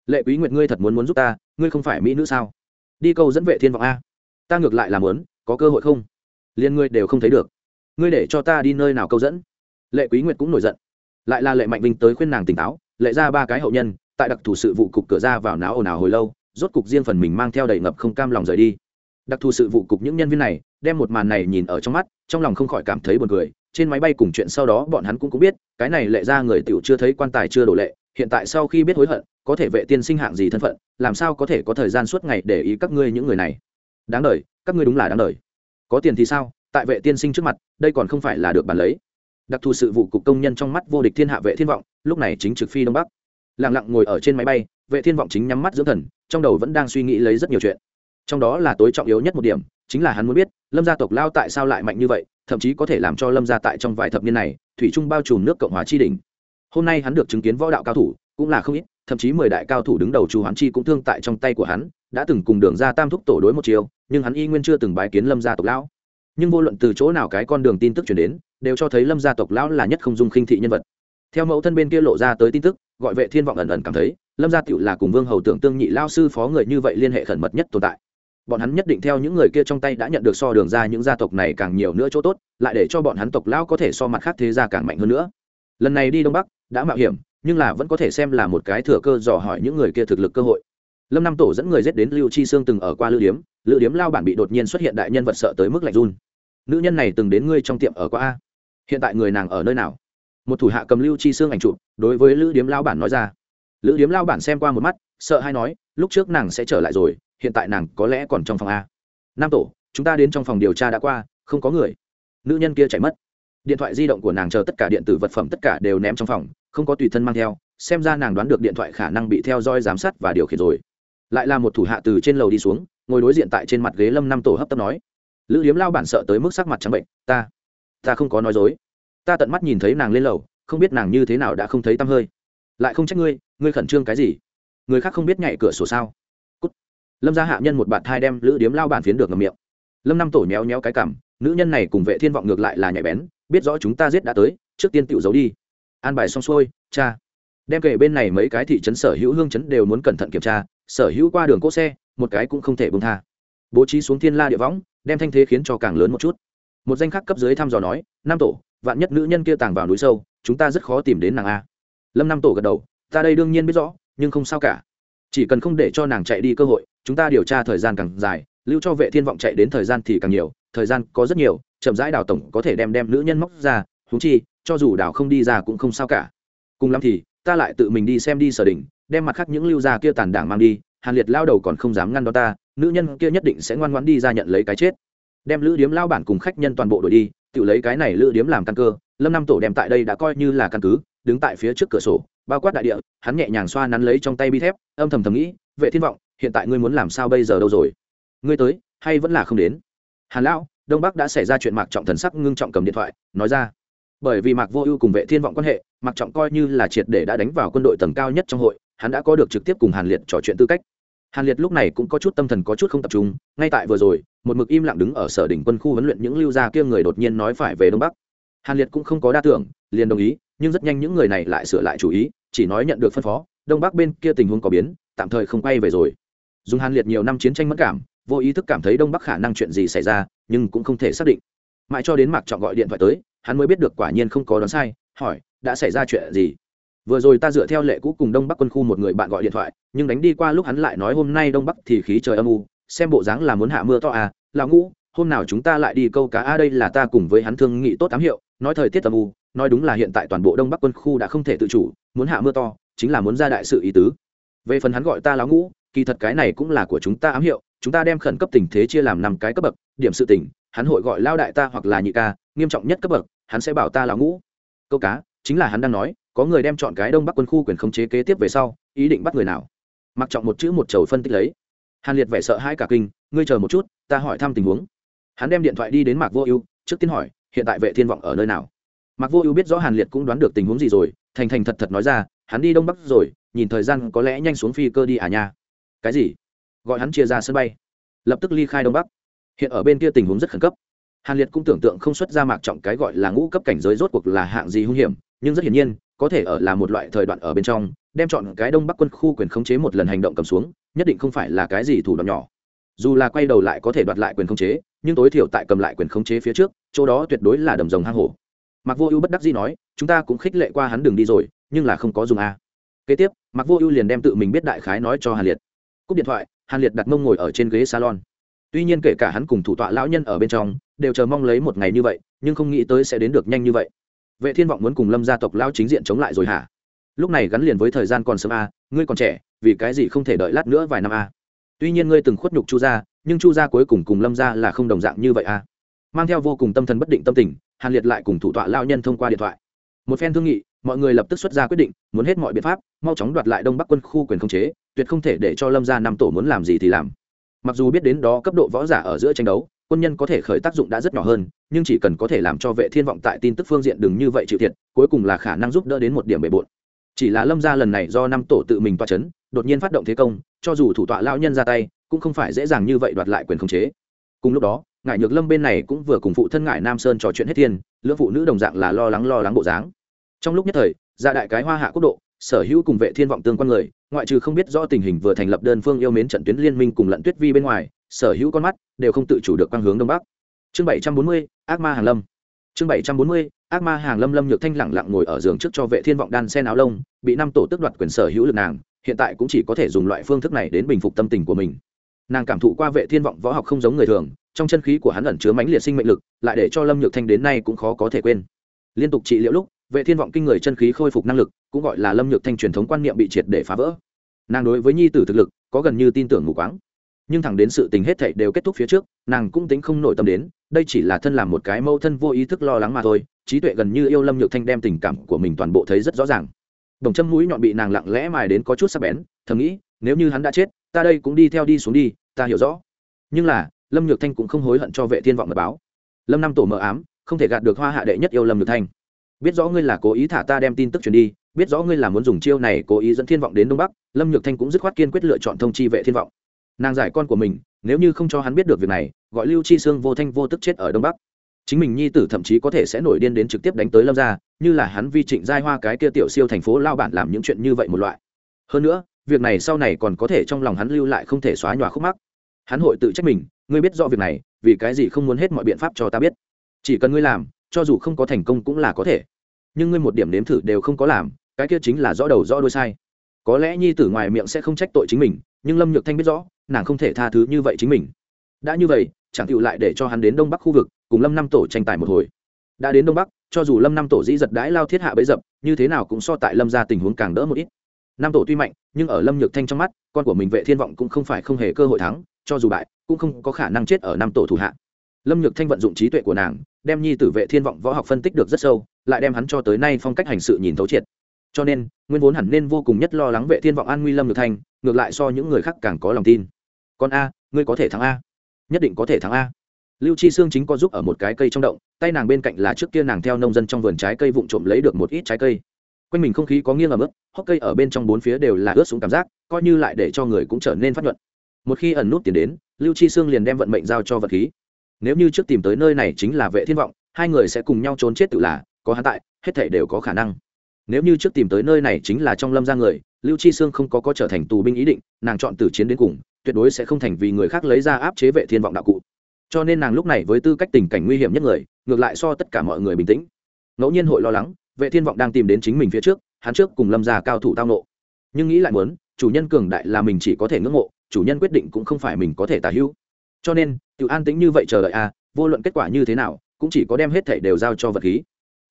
lệ quý nguyệt ngươi thật muốn muốn giúp ta, ngươi không phải mỹ nữ sao? Đi câu dẫn vệ thiên vọng a. Ta ngược lại làm muốn, có cơ hội không? Liên ngươi đều không thấy được. Ngươi để cho ta đi nơi nào câu dẫn? Lệ quý nguyệt cũng nổi giận. Lại là lệ mạnh vinh tới khuyên nàng tỉnh táo, lệ ra ba cái hậu nhân, tại đặc thù sự vụ cục cửa ra vào náo ồn ào hồi lâu, rốt cục riêng phần mình mang theo đầy ngập không cam lòng rời đi. Đặc thù sự vụ cục những nhân viên này, đem một màn này nhìn ở trong mắt, trong lòng không khỏi cảm thấy buồn cười. Trên máy bay cùng chuyện sau đó bọn hắn cũng cũng biết, cái này lệ ra người tiểu chưa thấy quan tài chưa đổ lệ hiện tại sau khi biết hối hận, có thể vệ tiên sinh hạng gì thân phận, làm sao có thể có thời gian suốt ngày để ý các ngươi những người này? Đáng đời, các ngươi đúng là đáng đời. Có tiền thì sao? Tại vệ tiên sinh trước mặt, đây còn không phải là được bàn lấy. Đặc thù sự vụ cục công nhân trong mắt vô địch thiên hạ vệ thiên vọng, lúc này chính trực phi đông bắc. Lặng lặng ngồi ở trên máy bay, vệ thiên vọng chính nhắm mắt dưỡng thần, trong đầu vẫn đang suy nghĩ lấy rất nhiều chuyện. Trong đó là tối trọng yếu nhất một điểm, chính là hắn muốn biết, lâm gia tộc lao tại sao lại mạnh như vậy, thậm chí có thể làm cho lâm gia tại trong vài thập niên này, thủy trung bao trùm nước cộng hòa chi đỉnh hôm nay hắn được chứng kiến võ đạo cao thủ, cũng là không ít, thậm chí mười đại cao thủ đứng đầu chu hoán chi cũng thương tại trong tay của hắn, đã từng cùng đường ra tam thúc tổ đối một chiều, nhưng hắn y nguyên chưa từng bái kiến lâm gia tộc lão. Nhưng vô luận từ chỗ nào cái con đường tin tức chuyển đến, đều cho thấy lâm gia tộc lão là nhất không dung khinh thị nhân vật. Theo mẫu thân bên kia lộ ra tới tin tức, gọi vệ thiên vọng ẩn ẩn cảm thấy, lâm gia tiểu là cùng vương hầu tưởng tương nhị lao sư phó người như vậy liên hệ khẩn mật nhất tồn tại. Bọn hắn nhất định theo những người kia trong tay đã nhận được so đường ra những gia tộc này càng nhiều nữa chỗ tốt, lại để cho bọn hắn tộc lão có thể so mặt khác thế gia càng mạnh hơn nữa. Lần này đi đông bắc đã mạo hiểm, nhưng là vẫn có thể xem là một cái thừa cơ dò hỏi những người kia thực lực cơ hội. Lâm năm tổ dẫn người dết đến lưu chi sương từng ở qua lữ điếm lữ điếm lao bản bị đột nhiên xuất hiện đại nhân vật sợ tới mức lạnh run. Nữ nhân này từng đến ngươi trong tiệm ở qua a? Hiện tại người nàng ở nơi nào? Một thủ hạ cầm lưu chi xương ảnh chụp, đối với lữ điếm lao bản nói ra. Lữ điếm lao bản xem qua một mắt, sợ hay nói, lúc trước nàng sẽ trở lại rồi, hiện tại nàng có lẽ còn trong phòng a. Nam tổ, chúng ta đến trong phòng điều tra đã qua, không có người. Nữ nhân kia chạy mất. Điện thoại di động của nàng chờ tất cả điện tử vật phẩm tất cả đều ném trong phòng không có tùy thân mang theo, xem ra nàng đoán được điện thoại khả năng bị theo dõi giám sát và điều khiển rồi. Lại là một thủ hạ từ trên lầu đi xuống, ngồi đối diện tại trên mặt ghế lâm năm tổ hấp tấp nói, lữ điếm lao bản sợ tới mức sắc mặt trắng bệnh, ta ta không có nói dối. Ta tận mắt nhìn thấy nàng lên lầu, không biết nàng như thế nào đã không thấy tăm hơi. Lại không trách ngươi ngươi khẩn trương cái gì? Người khác không biết nhảy cửa sổ sao? Cút. lâm gia hạ nhân một bạn thai đem lữ điếm lao bản phiến được ngầm miệng. Lâm năm tổ nhéo nhéo cái cảm nữ nhân này cùng vệ thiên vọng ngược lại là nhạy bén, biết rõ chúng ta giết đã tới, trước tiên tự giấu đi an bài xong xuôi, cha. Đem kể bên này mấy cái thị trấn sở hữu hương trấn đều muốn cẩn thận kiểm tra, sở hữu qua đường cỗ xe, một cái cũng không thể bông tha. Bố trí xuống thiên la địa võng, đem thanh thế khiến cho càng lớn một chút. Một danh khác cấp dưới thăm dò nói, nam tổ, vạn nhất nữ nhân kia tàng vào núi sâu, chúng ta rất khó tìm đến nàng a. Lâm nam tổ gật đầu, ta đây đương nhiên biết rõ, nhưng không sao cả. Chỉ cần không để cho nàng chạy đi cơ hội, chúng ta điều tra thời gian càng dài, lưu cho vệ thiên vọng chạy đến thời gian thì càng nhiều, thời gian có rất nhiều, chậm rãi đào tổng có thể đem đem nữ nhân móc ra thú chi cho dù đào không đi ra cũng không sao cả. Cùng lắm thì ta lại tự mình đi xem đi sở đình, đem mặt khác những lưu gia kia tàn đảng mang đi hàn liệt lao đầu còn không dám ngăn đó ta nữ nhân kia nhất định sẽ ngoan ngoãn đi ra nhận lấy cái chết. Đem lữ điếm lao bản cùng khách nhân toàn bộ đổi đi tự lấy cái này lữ điếm làm căn cơ lâm năm tổ đem tại đây đã coi như là căn cứ đứng tại phía trước cửa sổ bao quát đại địa hắn nhẹ nhàng xoa nắn lấy trong tay bi thép âm thầm thầm nghĩ vệ thiên vọng hiện tại ngươi muốn làm sao bây giờ đâu rồi? Ngươi tới hay vẫn là không đến? Hàn lão đông bắc đã xảy ra chuyện mạc trọng thần sắc ngưng trọng cầm điện thoại nói ra bởi vì mạc vô ưu cùng vệ thiên vọng quan hệ, mạc trọng coi như là triệt để đã đánh vào quân đội tầng cao nhất trong hội, hắn đã có được trực tiếp cùng hàn liệt trò chuyện tư cách. Hàn liệt lúc này cũng có chút tâm thần có chút không tập trung, ngay tại vừa rồi, một mực im lặng đứng ở sở đỉnh quân khu huấn luyện những lưu gia kia người đột nhiên nói phải về đông bắc. Hàn liệt cũng không có đa tưởng, liền đồng ý, nhưng rất nhanh những người này lại sửa lại chủ ý, chỉ nói nhận được phân phó, đông bắc bên kia tình huống có biến, tạm thời không quay về rồi. Dùng hàn liệt nhiều năm chiến tranh mất cảm, vô ý thức cảm thấy đông bắc khả năng chuyện gì xảy ra, nhưng cũng không thể xác định. Mãi cho đến mạc trọng gọi điện thoại tới hắn mới biết được quả nhiên không có đoán sai, hỏi, đã xảy ra chuyện gì? Vừa rồi ta dựa theo lệ cũ cùng đông bắc quân khu một người bạn gọi điện thoại, nhưng đánh đi qua lúc hắn lại nói hôm nay đông bắc thì khí trời âm u, xem bộ dáng là muốn hạ mưa to à lão ngũ, hôm nào chúng ta lại đi câu cá a đây là ta cùng với hắn thương nghị tốt ám hiệu, nói thời tiết âm u, nói đúng là hiện tại toàn bộ đông bắc quân khu đã không thể tự chủ, muốn hạ mưa to, chính là muốn ra đại sự ý tứ. Về phần hắn gọi ta lão ngũ, kỳ thật cái này cũng là của chúng ta ám hiệu, chúng ta đem khẩn cấp tình thế chia làm năm cái cấp bậc, điểm sự tình, hắn hội gọi lao đại ta hoặc là nhị ca nghiêm trọng nhất cấp bậc, hắn sẽ bảo ta là ngũ. Câu cá, chính là hắn đang nói, có người đem chọn cái đông bắc quân khu quyền khống chế kế tiếp về sau, ý định bắt người nào? Mặc trọng một chữ một chầu phân tích lấy. Hàn liệt vẻ sợ hai cả kinh, ngươi chờ một chút, ta hỏi thăm tình huống. Hắn đem điện thoại đi đến mạc vô ưu, trước tiên hỏi, hiện tại vệ thiên vọng ở nơi nào? Mạc vô ưu biết rõ hàn liệt cũng đoán được tình huống gì rồi, thành thành thật thật nói ra, hắn đi đông bắc rồi, nhìn thời gian có lẽ nhanh xuống phi cơ đi à nha. Cái gì? Gọi hắn chia ra sân bay. Lập tức ly khai đông bắc. Hiện ở bên kia tình huống rất khẩn cấp hàn liệt cũng tưởng tượng không xuất ra mạc trọng cái gọi là ngũ cấp cảnh giới rốt cuộc là hạng gì hung hiểm, nhưng rất hiển nhiên, có thể ở là một loại thời đoạn ở bên trong, đem chọn cái đông bắc quân khu quyền khống chế một lần hành động cầm xuống, nhất định không phải là cái gì thủ đoạn nhỏ. Dù là quay đầu lại có thể đoạt lại quyền khống chế, nhưng tối thiểu tại cầm lại quyền khống chế phía trước, chỗ đó tuyệt đối là đầm rồng hang hổ. Mặc vô ưu bất đắc dĩ nói, chúng ta cũng khích lệ qua hắn đường đi rồi, nhưng là không có dùng a. Kế tiếp mặc vô ưu liền đem tự mình biết đại khái nói cho hàn liệt. Cúp điện thoại, hàn liệt đặt mông ngồi ở trên ghế salon. Tuy nhiên kể cả hắn cùng thủ tọa lão nhân ở bên trong đều chờ mong lấy một ngày như vậy, nhưng không nghĩ tới sẽ đến được nhanh như vậy. Vệ thiên vọng muốn cùng lâm gia tộc lao chính diện chống lại rồi hả? Lúc này gắn liền với thời gian còn sớm a, ngươi còn trẻ, vì cái gì không thể đợi lát nữa vài năm a? Tuy nhiên ngươi từng khuất nhục chu gia, nhưng chu gia cuối cùng cùng lâm gia là không đồng dạng như vậy a. Mang theo vô cùng tâm thần bất định tâm tình, hàn liệt lại cùng thủ tọa lao nhân thông qua điện thoại. Một phen thương nghị, mọi người lập tức xuất ra quyết định, muốn hết mọi biện pháp, mau chóng đoạt lại đông bắc quân khu quyền khống chế, tuyệt không thể để cho lâm gia năm tổ muốn làm gì thì làm. Mặc dù biết đến đó cấp độ võ giả ở giữa tranh đấu quân nhân có thể khởi tác dụng đã rất nhỏ hơn, nhưng chỉ cần có thể làm cho vệ thiên vọng tại tin tức phương diện đừng như vậy chịu thiệt, cuối cùng là khả năng giúp đỡ đến một điểm bề bộn. Chỉ là lâm gia lần này do năm tổ tự mình toa chấn, đột nhiên phát động thế công, cho dù thủ tọa lao nhân ra tay, cũng không phải dễ dàng như vậy đoạt lại quyền khống chế. Cùng lúc đó ngại nhược lâm bên này cũng vừa cùng phụ thân ngại nam sơn trò chuyện hết thiên, lưỡng phụ nữ đồng dạng là lo lắng lo lắng bộ dáng. Trong lúc nhất thời, gia đại cái hoa hạ quốc độ, sở hữu cùng vệ thiên vọng tương quan người, ngoại trừ không biết rõ tình hình vừa thành lập đơn phương yêu mến trận tuyến liên minh cùng lận tuyết vi bên ngoài sở hữu con mắt đều không tự chủ được quang hướng đông bắc. Chương bảy trăm bốn mươi, ác ma hàng lâm. Chương bảy trăm bốn mươi, ác ma hàng lâm lâm nhược thanh lẳng lặng ngồi ở giường trước cho vệ thiên vọng đan sen áo lông, bị năm tổ tước đoạt quyền sở hữu lực nàng, hiện tại cũng chỉ có thể dùng loại phương thức này đến bình phục tâm tình của mình. Nàng cảm thụ qua vệ thiên vọng võ học không giống người thường, trong chân khí của hắn ẩn chứa mãnh liệt sinh mệnh lực, lại để cho lâm nhược thanh đến nay cũng khó có thể quên. Liên tục trị liệu lúc, vệ thiên vọng kinh người chân khí khôi phục năng lực, cũng gọi là lâm nhược thanh truyền thống quan niệm bị triệt để phá vỡ. Nàng đối với nhi tử thực lực có gần như tin tưởng mù quáng nhưng thẳng đến sự tình hết thảy đều kết thúc phía trước, nàng cũng tính không nổi tâm đến, đây chỉ là thân làm một cái mâu thân vô ý thức lo lắng mà thôi, trí tuệ gần như yêu lâm nhược thanh đem tình cảm của mình toàn bộ thấy rất rõ ràng. Đồng châm mũi nhọn bị nàng lặng lẽ mài đến có chút sắc bén, thầm nghĩ, nếu như hắn đã chết, ta đây cũng đi theo đi xuống đi, ta hiểu rõ. Nhưng là, lâm nhược thanh cũng không hối hận cho vệ thiên vọng mật báo. Lâm năm tổ mờ ám, không thể gạt được hoa hạ đệ nhất yêu lâm nhược thanh. Biết rõ ngươi là cố ý thả ta đem tin tức truyền đi, biết rõ ngươi là muốn dùng chiêu này cố ý dẫn thiên vọng đến đông bắc, lâm nhược thanh cũng dứt khoát kiên quyết lựa chọn thông chi vệ thiên vọng nàng giải con của mình, nếu như không cho hắn biết được việc này, gọi lưu chi sương vô thanh vô tức chết ở đông bắc. Chính mình nhi tử thậm chí có thể sẽ nổi điên đến trực tiếp đánh tới lâm ra như là hắn vi trịnh giai hoa cái kia tiểu siêu thành phố lao bản làm những chuyện như vậy một loại. Hơn nữa, việc này sau này còn có thể trong lòng hắn lưu lại không thể xóa nhòa khúc mắc. Hắn hội tự trách mình, ngươi biết rõ việc này, vì cái gì không muốn hết mọi biện pháp cho ta biết. Chỉ cần ngươi làm, cho dù không có thành công cũng là có thể. Nhưng ngươi một điểm nếm thử đều không có làm, cái kia chính là rõ đầu rõ đôi sai. Có lẽ nhi tử ngoài miệng sẽ không trách tội chính mình, nhưng lâm nhược thanh biết rõ nàng không thể tha thứ như vậy chính mình. Đã như vậy, chẳng chịu lại để cho hắn đến đông bắc khu vực, cùng lâm năm tổ tranh tài một hồi. Đã đến đông bắc, cho dù lâm năm tổ dĩ giật đãi lao thiết hạ bấy dập, như thế nào cũng so tại lâm ra tình huống càng đỡ một ít. Năm tổ tuy mạnh, nhưng ở lâm nhược thanh trong mắt, con của mình vệ thiên vọng cũng không phải không hề cơ hội thắng, cho dù bại, cũng không có khả năng chết ở năm tổ thủ hạ. Lâm nhược thanh vận dụng trí tuệ của nàng, đem nhi tử vệ thiên vọng võ học phân tích được rất sâu, lại đem hắn cho tới nay phong cách hành sự nhìn thấu triệt. Cho nên, nguyên vốn hẳn nên vô cùng nhất lo lắng vệ thiên vọng an nguy lâm nhược thanh, ngược lại so những người khác càng có lòng tin con a, ngươi có thể thắng a. Nhất định có thể thắng a. Lưu chi sương chính có giúp ở một cái cây trong động, tay nàng bên cạnh là trước kia nàng theo nông dân trong vườn trái cây vụn trộm lấy được một ít trái cây. Quanh mình không khí có nghiêng ở mức, hốc cây ở bên trong bốn phía đều là ướt xuống cảm giác, coi như lại để cho người cũng trở nên phát nhuận. Một khi ẩn nút tiền đến, lưu chi sương liền đem vận mệnh giao cho vật khí. Nếu như trước tìm tới nơi này chính là vệ thiên vọng, hai người sẽ cùng nhau trốn chết tự là, có hắn tại, hết thể đều có khả năng. Nếu như trước tìm tới nơi này chính là trong lâm ra người, lưu chi sương không có có trở thành tù binh ý định, nàng chọn từ chiến đến cùng tuyệt đối sẽ không thành vì người khác lấy ra áp chế vệ thiên vọng đạo cụ. Cho nên nàng lúc này với tư cách tình cảnh nguy hiểm nhất người, ngược lại so tất cả mọi người bình tĩnh. Ngẫu nhiên hội lo lắng, vệ thiên vọng đang tìm đến chính mình phía trước, hắn trước cùng lâm gia cao thủ tao nộ. Nhưng nghĩ lại muốn, chủ nhân cường đại là mình chỉ có thể ngưỡng mộ, chủ nhân quyết định cũng không phải mình có thể tả hữu. Cho nên tự an tĩnh như vậy chờ đợi a vô luận kết quả như thế nào, cũng chỉ có đem hết thảy đều giao cho vật khí.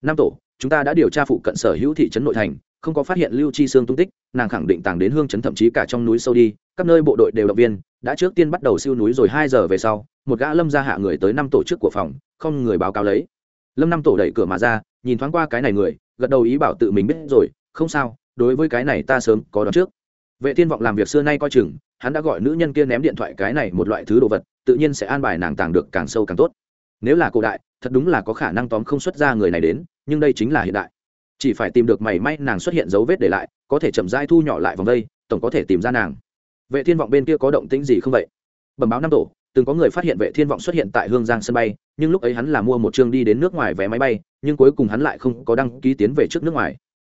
Năm tổ, chúng ta đã điều tra phụ cận sở hữu thị trấn nội thành, không có phát hiện lưu chi xương tung tích, nàng khẳng định tàng đến hương trấn thậm chí cả trong núi sâu đi các nơi bộ đội đều động viên, đã trước tiên bắt đầu siêu núi rồi hai giờ về sau, một gã lâm ra hạ người tới năm tổ chức của phòng, không người báo cáo lấy. Lâm năm tổ đẩy cửa mà ra, nhìn thoáng qua cái này người, gật đầu ý bảo tự mình biết rồi, không sao, đối với cái này ta sớm có đón trước. Vệ thiên vọng làm việc xưa nay coi chừng, hắn đã gọi nữ nhân kia ném điện thoại cái này một loại thứ đồ vật, tự nhiên sẽ an bài nàng tàng được càng sâu càng tốt. Nếu là cổ đại, thật đúng là có khả năng tóm không xuất ra người này đến, nhưng đây chính là hiện đại. Chỉ phải tìm được mảy may nàng xuất hiện dấu vết để lại, có thể chậm rãi thu nhỏ lại vòng đây, tổng có thể tìm ra nàng vệ thiên vọng bên kia có động tĩnh gì không vậy? Bẩm báo năm tổ, từng có người phát hiện vệ thiên vọng xuất hiện tại hương giang sân bay, nhưng lúc ấy hắn là mua một chương đi đến nước ngoài vé máy bay, nhưng cuối cùng hắn lại không có đăng ký tiến về trước nước ngoài.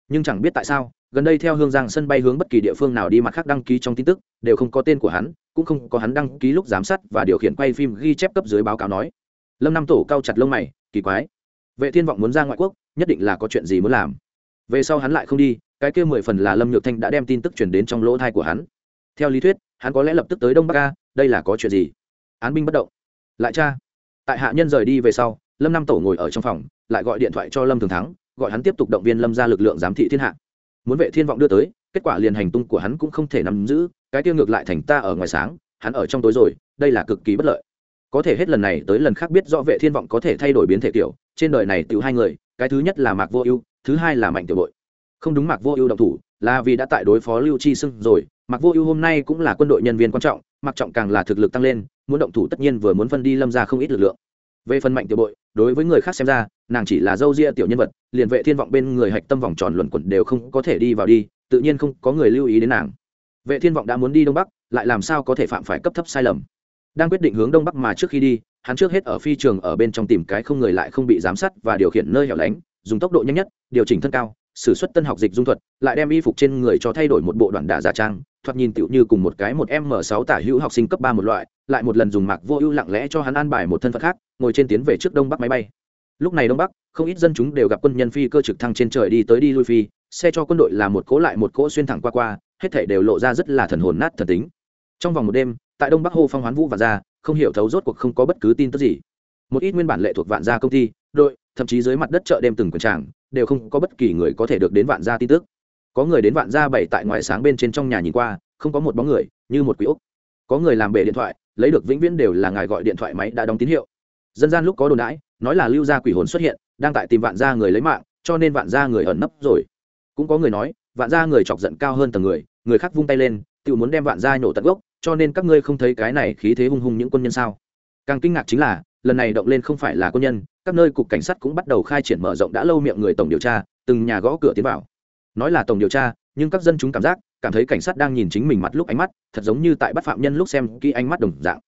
Nhưng chẳng biết tại sao, gần đây theo hương giang sân bay hướng bất kỳ địa phương nào đi mặt khác đăng ký trong tin tức, đều không có tên của hắn, cũng không có hắn đăng ký lúc giám sát và điều khiển quay phim ghi chép cấp dưới báo cáo nói. Lâm năm tổ cao chặt lông mày, kỳ quái. Vệ thiên vọng muốn ra ngoại quốc, nhất định là có chuyện gì muốn làm. Về sau hắn lại không đi, cái kia mười phần là lâm nhược thanh đã đem tin tức truyền đến trong lỗ thai của hắn theo lý thuyết, hắn có lẽ lập tức tới đông bắc ca đây là có chuyện gì? Án binh bất động. Lại cha. Tại hạ nhân rời đi về sau, lâm Nam tổ ngồi ở trong phòng, lại gọi điện thoại cho lâm thường thắng, gọi hắn tiếp tục động viên lâm ra lực lượng giám thị thiên hạ. Muốn vệ thiên vọng đưa tới, kết quả liền hành tung của hắn cũng không thể nắm giữ, cái tiêu ngược lại thành ta ở ngoài sáng, hắn ở trong tối rồi, đây là cực kỳ bất lợi. Có thể hết lần này tới lần khác biết rõ vệ thiên vọng có thể thay đổi biến thể kiểu, trên đời này tiểu hai người, cái thứ nhất là mạc vô ưu, thứ hai là mạnh tiểu bội. Không đúng mạc vô ưu động thủ là vì đã tại đối phó lưu chi sưng rồi Mặc vô ưu hôm nay cũng là quân đội nhân viên quan trọng mặc trọng càng là thực lực tăng lên, muốn động thủ tất nhiên vừa muốn phân đi lâm ra không ít lực lượng. Về phần mạnh tiểu bội, đối với người khác xem ra, nàng chỉ là dâu ria tiểu nhân vật, liền vệ thiên vọng bên người hạch tâm vòng tròn luẩn quẩn đều không có thể đi vào đi, tự nhiên không có người lưu ý đến nàng. Vệ thiên vọng đã muốn đi đông bắc, lại làm sao có thể phạm phải cấp thấp sai lầm? Đang quyết định hướng đông bắc mà trước khi đi, hắn trước hết ở phi trường ở bên trong tìm cái không người lại không bị giám sát và điều khiển nơi hẻo lánh, dùng tốc độ nhanh nhất, điều chỉnh thân cao sử xuất tân học dịch dung thuật, lại đem y phục trên người cho thay đổi một bộ đoạn đả giả trang, thoạt nhìn tựu như cùng một cái một m sáu tả hữu học sinh cấp ba một loại, lại một lần dùng mạc vô ưu lặng lẽ cho hắn an bài một thân phận khác, ngồi trên tiến về trước đông bắc máy bay. Lúc này đông bắc, không ít dân chúng đều gặp quân nhân phi cơ trực thăng trên trời đi tới đi lui phi, xe cho quân đội là một cỗ lại một cỗ xuyên thẳng qua qua, hết thể đều lộ ra rất là thần hồn nát thần tính. Trong vòng một đêm, tại đông bắc hô phong hoán vũ và ra, không hiểu thấu rốt cuộc không có bất cứ tin tức gì. Một ít nguyên bản lệ thuộc vạn gia công ty, đội, thậm chí dưới mặt đất chợ đêm từng quần tràng đều không có bất kỳ người có thể được đến vạn gia tin tức. Có người đến vạn gia bảy tại ngoài sáng bên trên trong nhà nhìn qua, không có một bóng người, như một quỷ ốc. Có người làm bể điện thoại, lấy được vĩnh viễn đều là ngài gọi điện thoại máy đã đóng tín hiệu. Dân gian lúc có đồn đãi nói là lưu gia quỷ hồn xuất hiện, đang tại tìm vạn gia người lấy mạng, cho nên vạn gia người ẩn nấp rồi. Cũng có người nói, vạn gia người chọc giận cao hơn tầng người người khác vung tay lên, tự muốn đem vạn gia nổ tận gốc, cho nên các ngươi không thấy cái này khí thế hung hung những quân nhân sao? Càng kinh ngạc chính là lần này động lên không phải là quân nhân, các nơi cục cảnh sát cũng bắt đầu khai triển mở rộng đã lâu miệng người tổng điều tra, từng nhà gõ cửa tiến vào. Nói là tổng điều tra, nhưng các dân chúng cảm giác, cảm thấy cảnh sát đang nhìn chính mình mặt lúc ánh mắt, thật giống như tại bắt phạm nhân lúc xem kỹ ánh mắt đồng dạng.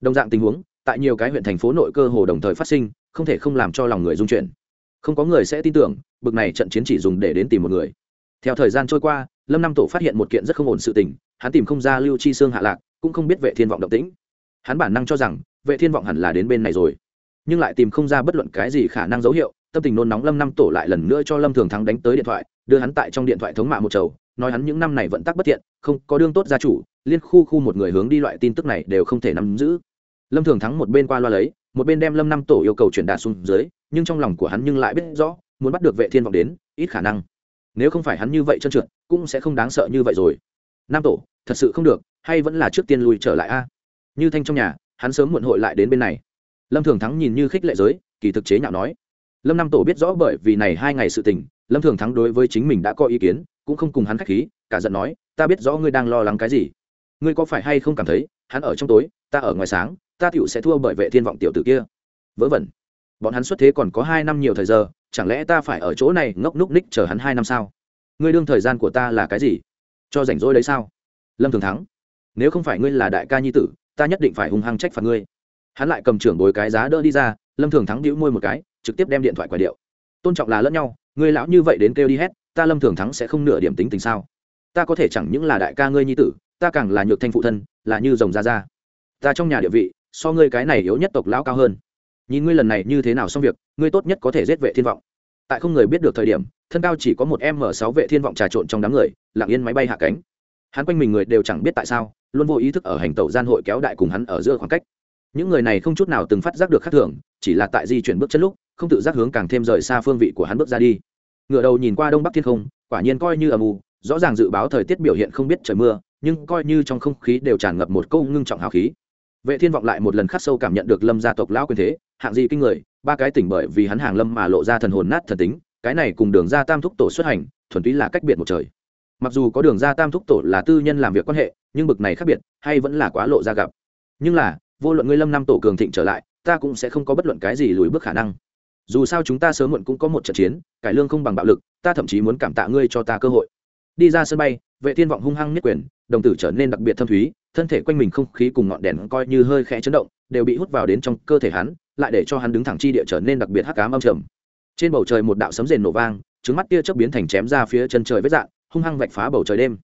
Đồng dạng tình huống, tại nhiều cái huyện thành phố nội cơ hồ đồng thời phát sinh, không thể không làm cho lòng người dung chuyển. Không có người sẽ tin tưởng, bực này trận chiến chỉ dùng để đến tìm một người. Theo thời gian trôi qua, lâm năm tổ phát hiện một kiện rất không ổn sự tình, hắn tìm không ra lưu chi xương hạ lạc, cũng không biết vệ thiên vọng động tĩnh. Hắn bản năng cho rằng vệ thiên vọng hẳn là đến bên này rồi. Nhưng lại tìm không ra bất luận cái gì khả năng dấu hiệu, tâm tình nôn nóng lâm năm tổ lại lần nữa cho lâm thường thắng đánh tới điện thoại, đưa hắn tại trong điện thoại thống mạ một chầu, nói hắn những năm này vận tắc bất thiện, không có đương tốt gia chủ, liên khu khu một người hướng đi loại tin tức này đều không thể nắm giữ. Lâm thường thắng một bên qua loa lấy, một bên đem lâm năm tổ yêu cầu chuyển đạt xuống dưới, nhưng trong lòng của hắn nhưng lại biết rõ, muốn bắt được vệ thiên vọng đến, ít khả năng. Nếu không phải hắn như vậy trơn trượt, cũng sẽ không đáng sợ như vậy rồi. Nam tổ, thật sự không được, hay vẫn là trước tiên lùi trở lại a? Như thanh trong nhà hắn sớm muộn hội lại đến bên này. Lâm thường thắng nhìn như khích lệ giới, kỳ thực chế nhạo nói. Lâm năm tổ biết rõ bởi vì này hai ngày sự tình, lâm thường thắng đối với chính mình đã có ý kiến, cũng không cùng hắn khách khí, cả giận nói, ta biết rõ ngươi đang lo lắng cái gì. Ngươi có phải hay không cảm thấy, hắn ở trong tối, ta ở ngoài sáng, ta tựu sẽ thua bởi vệ thiên vọng tiểu tử kia. Vớ vẩn. Bọn hắn xuất thế còn có hai năm nhiều thời giờ, chẳng lẽ ta phải ở chỗ này ngốc núc ních chờ hắn hai năm sao? Ngươi đương thời gian của ta là cái gì? Cho rảnh rỗi đấy sao? Lâm thường thắng. Nếu không phải ngươi là đại ca nhi tử ta nhất định phải hung hăng trách phạt ngươi. Hắn lại cầm trưởng bồi cái giá đỡ đi ra, lâm thường thắng đĩu môi một cái, trực tiếp đem điện thoại quả điệu. Tôn trọng là lẫn nhau, ngươi lão như vậy đến kêu đi hết, ta lâm thường thắng sẽ không nửa điểm tính tình sao? Ta có thể chẳng những là đại ca ngươi nhi tử, ta càng là nhược thanh phụ thân, là như rồng ra ra. Ta trong nhà địa vị, so ngươi cái này yếu nhất tộc lão cao hơn. Nhìn ngươi lần này như thế nào xong việc, ngươi tốt nhất có thể giết vệ thiên vọng. Tại không người biết được thời điểm, thân cao chỉ có một m sáu vệ thiên vọng trà trộn trong đám người, lặng yên máy bay hạ cánh. Hắn quanh mình người đều chẳng biết tại sao luôn vô ý thức ở hành tẩu gian hội kéo đại cùng hắn ở giữa khoảng cách. Những người này không chút nào từng phát giác được khác thường, chỉ là tại di chuyển bước chân lúc, không tự giác hướng càng thêm rời xa phương vị của hắn bước ra đi. Ngựa đầu nhìn qua đông bắc thiên không, quả nhiên coi như âm u rõ ràng dự báo thời tiết biểu hiện không biết trời mưa, nhưng coi như trong không khí đều tràn ngập một câu ngưng trọng hào khí. Vệ thiên vọng lại một lần khắc sâu cảm nhận được lâm gia tộc lão quyền thế, hạng gì kinh người, ba cái tỉnh bởi vì hắn hàng lâm mà lộ ra thần hồn nát thần tính, cái này cùng đường ra tam thúc tổ xuất hành, thuần túy là cách biệt một trời. Mặc dù có đường ra tam thúc tổ là tư nhân làm việc quan hệ nhưng bực này khác biệt, hay vẫn là quá lộ ra gặp. Nhưng là, vô luận ngươi lâm năm tổ cường thịnh trở lại, ta cũng sẽ không có bất luận cái gì lùi bước khả năng. Dù sao chúng ta sớm muộn cũng có một trận chiến, cải lương không bằng bạo lực, ta thậm chí muốn cảm tạ ngươi cho ta cơ hội. Đi ra sân bay, vệ thiên vọng hung hăng nhất quyền, đồng tử trở nên đặc biệt thâm thúy, thân thể quanh mình không khí cùng ngọn đèn coi như hơi khẽ chấn động, đều bị hút vào đến trong cơ thể hắn, lại để cho hắn đứng thẳng chi địa trở nên đặc biệt hắc ám âm trầm. Trên bầu trời một đạo sấm rền nổ vang trứng mắt tia chớp biến thành chém ra phía chân trời vết dạng hung hăng vạch phá bầu trời đêm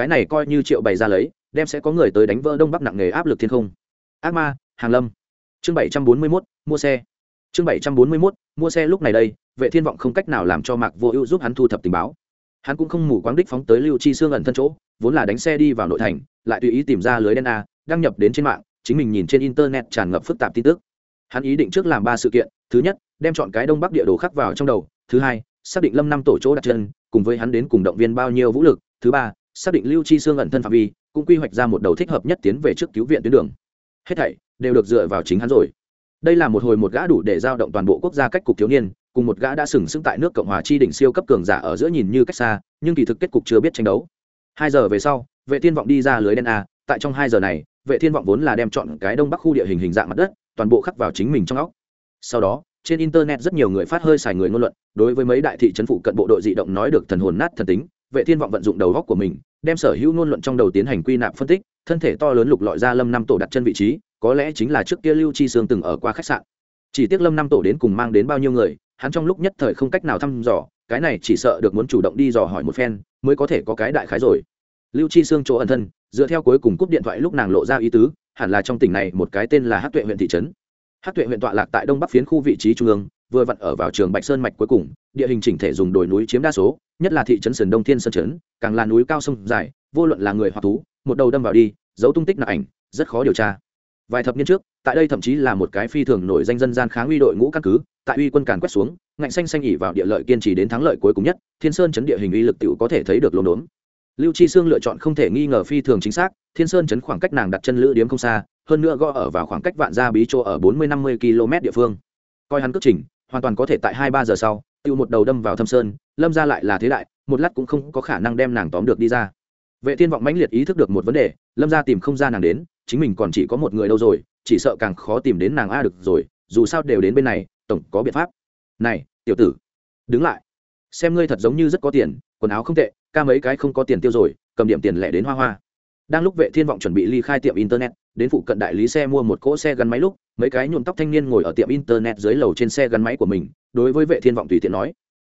cái này coi như triệu bày ra lấy, đem sẽ có người tới đánh vỡ đông bắc nặng nghề áp lực thiên không. Ác ma, hàng lâm. Chương bảy trăm bốn mươi mốt, mua xe. Chương bảy trăm bốn mươi mốt, mua xe lúc này đây, vệ thiên vọng không cách nào làm cho mạc vô ưu giúp hắn thu thập tình báo. Hắn cũng không mù quáng đích phóng tới lưu chi xương ẩn thân chỗ, vốn là đánh xe đi vào nội thành, lại tùy ý tìm ra lưới đen a, đăng nhập đến trên mạng, chính mình nhìn trên internet tràn ngập phức tạp tin tức. Hắn ý định trước làm ba sự kiện, thứ nhất, đem chọn cái đông bắc địa đồ khắc vào trong đầu, thứ hai, xác định lâm năm tổ chỗ đặt chân, cùng với hắn đến cùng động viên bao nhiêu vũ lực, thứ ba xác định lưu chi xương ẩn thân phạm vi, cũng quy hoạch ra một đầu thích hợp nhất tiến về trước cứu viện tuyến đường. Hết thảy đều được dựa vào chính hắn rồi. Đây là một hồi một gã đủ để giao động toàn bộ quốc gia cách cục thiếu niên, cùng một gã đã sừng sững tại nước cộng hòa chi đỉnh siêu cấp cường giả ở giữa nhìn như cách xa, nhưng kỳ thực kết cục chưa biết tranh đấu. Hai giờ về sau, vệ thiên vọng đi ra lưới đen a, tại trong hai giờ này, vệ thiên vọng vốn là đem chọn cái đông bắc khu địa hình hình dạng mặt đất, toàn bộ khắc vào chính mình trong óc. Sau đó, trên internet rất nhiều người phát hơi xài người ngôn luận, đối với mấy đại thị trấn phụ cận bộ đội dị động nói được thần hồn nát thần tính, vệ thiên vọng vận dụng đầu góc của mình đem sở hữu ngôn luận trong đầu tiến hành quy nạp phân tích, thân thể to lớn lục lọi ra lâm năm tổ đặt chân vị trí, có lẽ chính là trước kia lưu chi sương từng ở qua khách sạn. Chỉ tiếc lâm năm tổ đến cùng mang đến bao nhiêu người, hắn trong lúc nhất thời không cách nào thăm dò, cái này chỉ sợ được muốn chủ động đi dò hỏi một phen, mới có thể có cái đại khái rồi. Lưu chi sương chỗ ẩn thân, dựa theo cuối cùng cúp điện thoại lúc nàng lộ ra ý tứ, hẳn là trong tỉnh này một cái tên là hát tuệ huyện thị trấn. Hát tuệ huyện tọa lạc tại đông bắc phiến khu vị trí trung ương vừa vặn ở vào trường bạch sơn mạch cuối cùng, địa hình chỉnh thể dùng đồi núi chiếm đa số, nhất là thị trấn sườn đông thiên sơn trấn, càng là núi cao sông dài, vô luận là người hoặc thú, một đầu đâm vào đi giấu tung tích nạp ảnh, rất khó điều tra. Vài thập niên trước, tại đây thậm chí là một cái phi thường nổi danh dân gian kháng uy đội ngũ căn cứ, tại uy quân càn quét xuống, ngạnh xanh xanh ỉ vào địa lợi kiên trì đến thắng lợi cuối cùng nhất, thiên sơn chấn địa hình uy lực t có thể thấy được lồn đốn lưu chi sương lựa chọn không thể nghi ngờ phi thường chính xác, thiên sơn chấn khoảng cách nàng đặt chân lữ điếm không xa, hơn nữa gõ ở vào khoảng cách vạn gia bí chỗ ở bốn mươi năm mươi km địa phương. Coi hắn cất trình hoàn toàn có thể tại hai ba giờ sau, tiêu một đầu đâm vào thâm sơn, lâm ra lại là thế đại, một lát cũng không có khả năng đem nàng tóm được đi ra. Vệ thiên vọng mãnh liệt ý thức được một vấn đề, lâm ra tìm không ra nàng đến, chính mình còn chỉ có một người đâu rồi, chỉ sợ càng khó tìm đến nàng a được rồi, dù sao đều đến bên này, tổng có biện pháp. Này, tiểu tử, đứng lại. Xem ngươi thật giống như rất có tiền, quần áo không tệ, ca mấy cái không có tiền tiêu rồi, cầm điểm tiền lẻ đến hoa hoa. Đang lúc vệ thiên vọng chuẩn bị ly khai tiệm internet đến phụ cận đại lý xe mua một cỗ xe gắn máy lúc, mấy cái nhuộm tóc thanh niên ngồi ở tiệm internet dưới lầu trên xe gắn máy của mình, đối với vệ thiên vọng tùy tiện nói.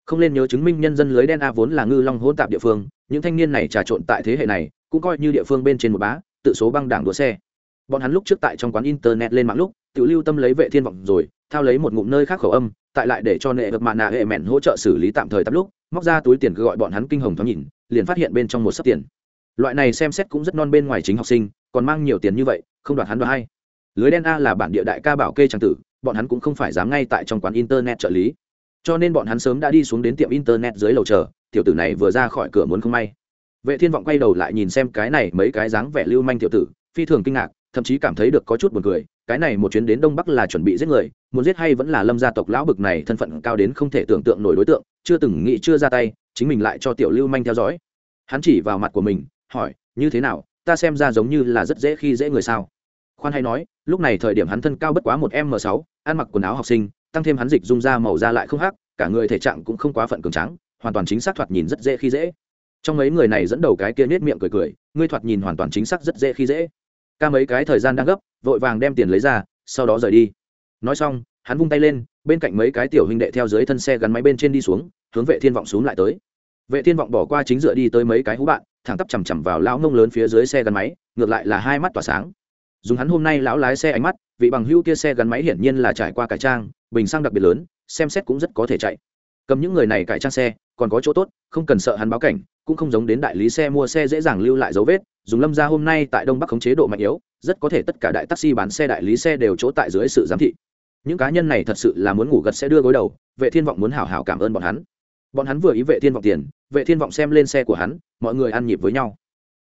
Không lên nhớ chứng minh nhân dân lưới đen a vốn là ngư long hỗn tạp địa phương, những thanh niên này trà trộn tại thế hệ này, cũng coi như địa phương bên trên một bá, tự số băng đảng đua xe. Bọn hắn lúc trước tại trong quán internet lên mạng lúc, tự lưu tâm lấy vệ thiên vọng rồi, thao lấy một ngụm nơi khác khẩu âm, tại lại để cho nệ được mạ nạ hệ mẹn hỗ trợ xử lý tạm thời tắp lúc, móc ra túi tiền cứ gọi bọn hắn kinh hồng thoáng nhìn, liền phát hiện bên trong một sấp tiền. Loại này xem xét cũng rất non bên ngoài chính học sinh còn mang nhiều tiền như vậy, không đoạt hắn đoạt hay. Lưới đen a là bản địa đại ca bảo kê trang tử, bọn hắn cũng không phải dám ngay tại trong quán internet trợ lý. Cho nên bọn hắn sớm đã đi xuống đến tiệm internet dưới lầu chờ, tiểu tử này vừa ra khỏi cửa muốn không may. Vệ thiên vọng quay đầu lại nhìn xem cái này mấy cái dáng vẻ lưu manh tiểu tử, phi thường kinh ngạc, thậm chí cảm thấy được có chút buồn cười, cái này một chuyến đến đông bắc là chuẩn bị giết người, muốn giết hay vẫn là lâm gia tộc lão bực này thân phận cao đến không thể tưởng tượng nổi đối tượng, chưa từng nghĩ chưa ra tay, chính mình lại cho tiểu lưu manh theo dõi. Hắn chỉ vào mặt của mình, hỏi, như thế nào? Ta xem ra giống như là rất dễ khi dễ người sao. Khoan hay nói, lúc này thời điểm hắn thân cao bất quá một m sáu, ăn mặc quần áo học sinh, tăng thêm hắn dịch dung da màu da lại không hắc, cả người thể trạng cũng không quá phận cường trắng hoàn toàn chính xác thoạt nhìn rất dễ khi dễ. Trong mấy người này dẫn đầu cái kia nết miệng cười cười, ngươi thoạt nhìn hoàn toàn chính xác rất dễ khi dễ. Ca mấy cái thời gian đang gấp, vội vàng đem tiền lấy ra, sau đó rời đi. Nói xong, hắn vung tay lên, bên cạnh mấy cái tiểu huynh đệ theo dưới thân xe gắn máy bên trên đi xuống, hướng vệ thiên vọng xuống lại tới. Vệ thiên vọng bỏ qua chính dựa đi tới mấy cái hú bạn thẳng tắp chằm chằm vào lão nông lớn phía dưới xe gắn máy, ngược lại là hai mắt tỏa sáng. Dùng hắn hôm nay lão lái xe ánh mắt, vị bằng hữu kia xe gắn máy hiển nhiên là trải qua cải trang, bình xăng đặc biệt lớn, xem xét cũng rất có thể chạy. Cầm những người này cải trang xe, còn có chỗ tốt, không cần sợ hắn báo cảnh, cũng không giống đến đại lý xe mua xe dễ dàng lưu lại dấu vết, dùng lâm ra hôm nay tại đông bắc khống chế độ mạnh yếu, rất có thể tất cả đại taxi bán xe đại lý xe đều chỗ tại dưới sự giám thị. Những cá nhân này thật sự là muốn ngủ gật sẽ đưa gối đầu, vệ thiên vọng muốn hảo hảo cảm ơn bọn hắn bọn hắn vừa ý vệ thiên vọng tiền, vệ thiên vọng xem lên xe của hắn, mọi người ăn nhịp với nhau.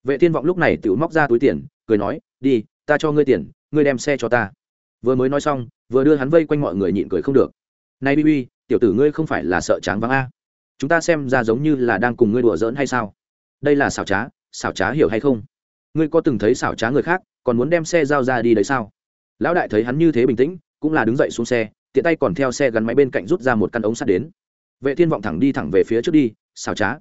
Vệ thiên vọng lúc này tự móc ra túi tiền, cười nói, đi, ta cho ngươi tiền, ngươi đem xe cho ta. Vừa mới nói xong, vừa đưa hắn vây quanh mọi người nhịn cười không được. Này bi bi, tiểu tử ngươi không phải là sợ tráng vắng a? Chúng ta xem ra giống như là đang cùng ngươi đùa giỡn hay sao? Đây là xảo trá xảo trá hiểu hay không? Ngươi có từng thấy xảo trá người khác, còn muốn đem xe giao ra đi đấy sao? Lão đại thấy hắn như thế bình tĩnh, cũng là đứng dậy xuống xe, tiện tay còn theo xe gắn máy bên cạnh rút ra một căn ống sắt đến vệ thiên vọng thẳng đi thẳng về phía trước đi xảo trá.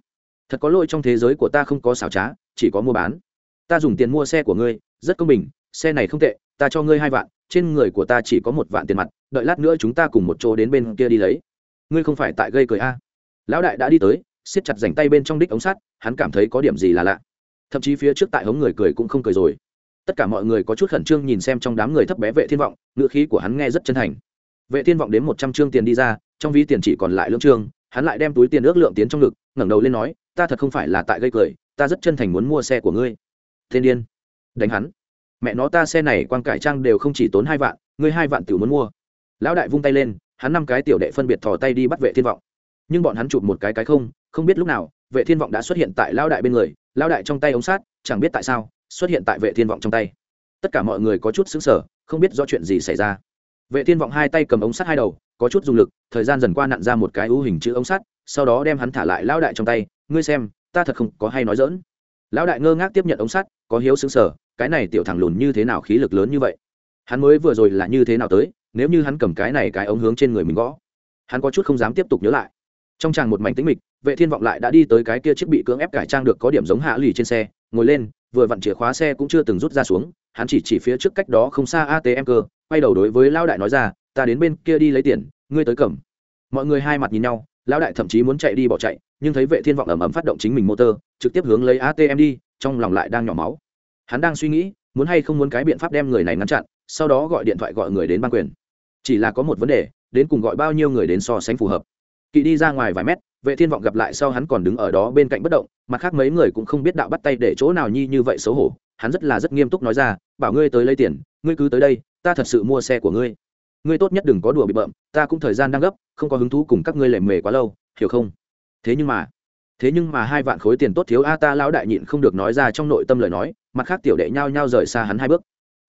Thật có lỗi trong thế giới của ta không có xảo trá, chỉ có mua bán. Ta dùng tiền mua xe của ngươi, rất công bình, xe này không tệ, ta cho ngươi hai vạn, trên người của ta chỉ có một vạn tiền mặt, đợi lát nữa chúng ta cùng một chỗ đến bên kia đi lấy. Ngươi không phải tại gây cười a? Lão đại đã đi tới, siết chặt rảnh tay bên trong đích ống sắt, hắn cảm thấy có điểm gì là lạ. Thậm chí phía trước tại hống người cười cũng không cười rồi. Tất cả mọi người có chút khẩn trương nhìn xem trong đám người thấp bé vệ thiên vọng ngựa khí của hắn nghe rất chân thành. Vệ thiên vọng đến một trăm trương tiền đi ra trong ví tiền chỉ còn lại lưỡng trương, hắn lại đem túi tiền ước lượng tiến trong ngực, ngẩng đầu lên nói, ta thật không phải là tại gây cười, ta rất chân thành muốn mua xe của ngươi. Thiên điên, đánh hắn. Mẹ nó, ta xe này quan cải trang đều không chỉ tốn hai vạn, ngươi hai vạn tiểu muốn mua. Lão đại vung tay lên, hắn năm cái tiểu đệ phân biệt thò tay đi bắt vệ thiên vọng. Nhưng bọn hắn chụp một cái cái không không biết lúc nào, vệ thiên vọng đã xuất hiện tại lão đại bên người, lão đại trong tay ống sát chẳng biết tại sao, xuất hiện tại vệ thiên vọng trong tay. Tất cả mọi người có chút xứng sở không biết do chuyện gì xảy ra. Vệ thiên vọng hai tay cầm ống sắt hai đầu có chút dùng lực, thời gian dần qua nặn ra một cái ưu hình chữ ống sắt, sau đó đem hắn thả lại lão đại trong tay, ngươi xem, ta thật không có hay nói dỡn lão đại ngơ ngác tiếp nhận ống sắt, có hiếu xứng sở cái này tiểu thẳng lùn như thế nào khí lực lớn như vậy? Hắn mới vừa rồi là như thế nào tới, nếu như hắn cầm cái này cái ống hướng trên người mình gõ? Hắn có chút không dám tiếp tục nhớ lại. Trong tràng một mảnh tĩnh mịch, vệ thiên vọng lại đã đi tới cái kia chiếc bị cưỡng ép cải trang được có điểm giống hạ lì trên xe, ngồi lên, vừa vặn chìa khóa xe cũng chưa từng rút ra xuống, hắn chỉ chỉ phía trước cách đó không xa atm cơ, quay đầu đối với lão đại nói ra ta đến bên kia đi lấy tiền, ngươi tới cầm. Mọi người hai mặt nhìn nhau, lão đại thậm chí muốn chạy đi bỏ chạy, nhưng thấy vệ thiên vọng ầm ầm phát động chính mình motor, trực tiếp hướng lấy atm đi, trong lòng lại đang nhỏ máu. Hắn đang suy nghĩ, muốn hay không muốn cái biện pháp đem người này ngăn chặn, sau đó gọi điện thoại gọi người đến ban quyền. Chỉ là có một vấn đề, đến cùng gọi bao nhiêu người đến so sánh phù hợp. Kỵ đi ra ngoài vài mét, vệ thiên vọng gặp lại sau hắn còn đứng ở đó bên cạnh bất động, mặt khác mấy người cũng không biết đạo bắt tay để chỗ nào nhi như vậy xấu hổ. Hắn rất là rất nghiêm túc nói ra, bảo ngươi tới lấy tiền, ngươi cứ tới đây, ta thật sự mua xe của ngươi ngươi tốt nhất đừng có đùa bị bợm, ta cũng thời gian đang gấp, không có hứng thú cùng các ngươi lề mề quá lâu, hiểu không? Thế nhưng mà, thế nhưng mà hai vạn khối tiền tốt thiếu a ta lão đại nhịn không được nói ra trong nội tâm lời nói, mặt khác tiểu đệ nhao nhao rời xa hắn hai bước.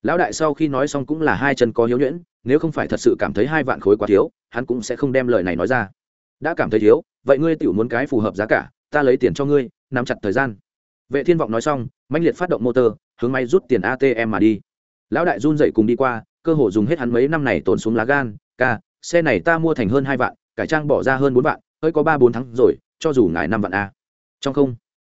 Lão đại sau khi nói xong cũng là hai chân có hiếu nhuyễn, nếu không phải thật sự cảm thấy hai vạn khối quá thiếu, hắn cũng sẽ không đem lời này nói ra. Đã cảm thấy thiếu, vậy ngươi tiểu muốn cái phù hợp giá cả, ta lấy tiền cho ngươi, nắm chặt thời gian. Vệ thiên vọng nói xong, mãnh liệt phát động motor, hướng máy rút tiền atm mà đi. Lão đại run dậy cùng đi qua cơ hồ dùng hết hắn mấy năm này tồn xuống lá gan, ca, xe này ta mua thành hơn hai vạn, cải trang bỏ ra hơn bốn vạn, hơi có ba bốn tháng rồi, cho dù ngài năm vạn a. Trong không,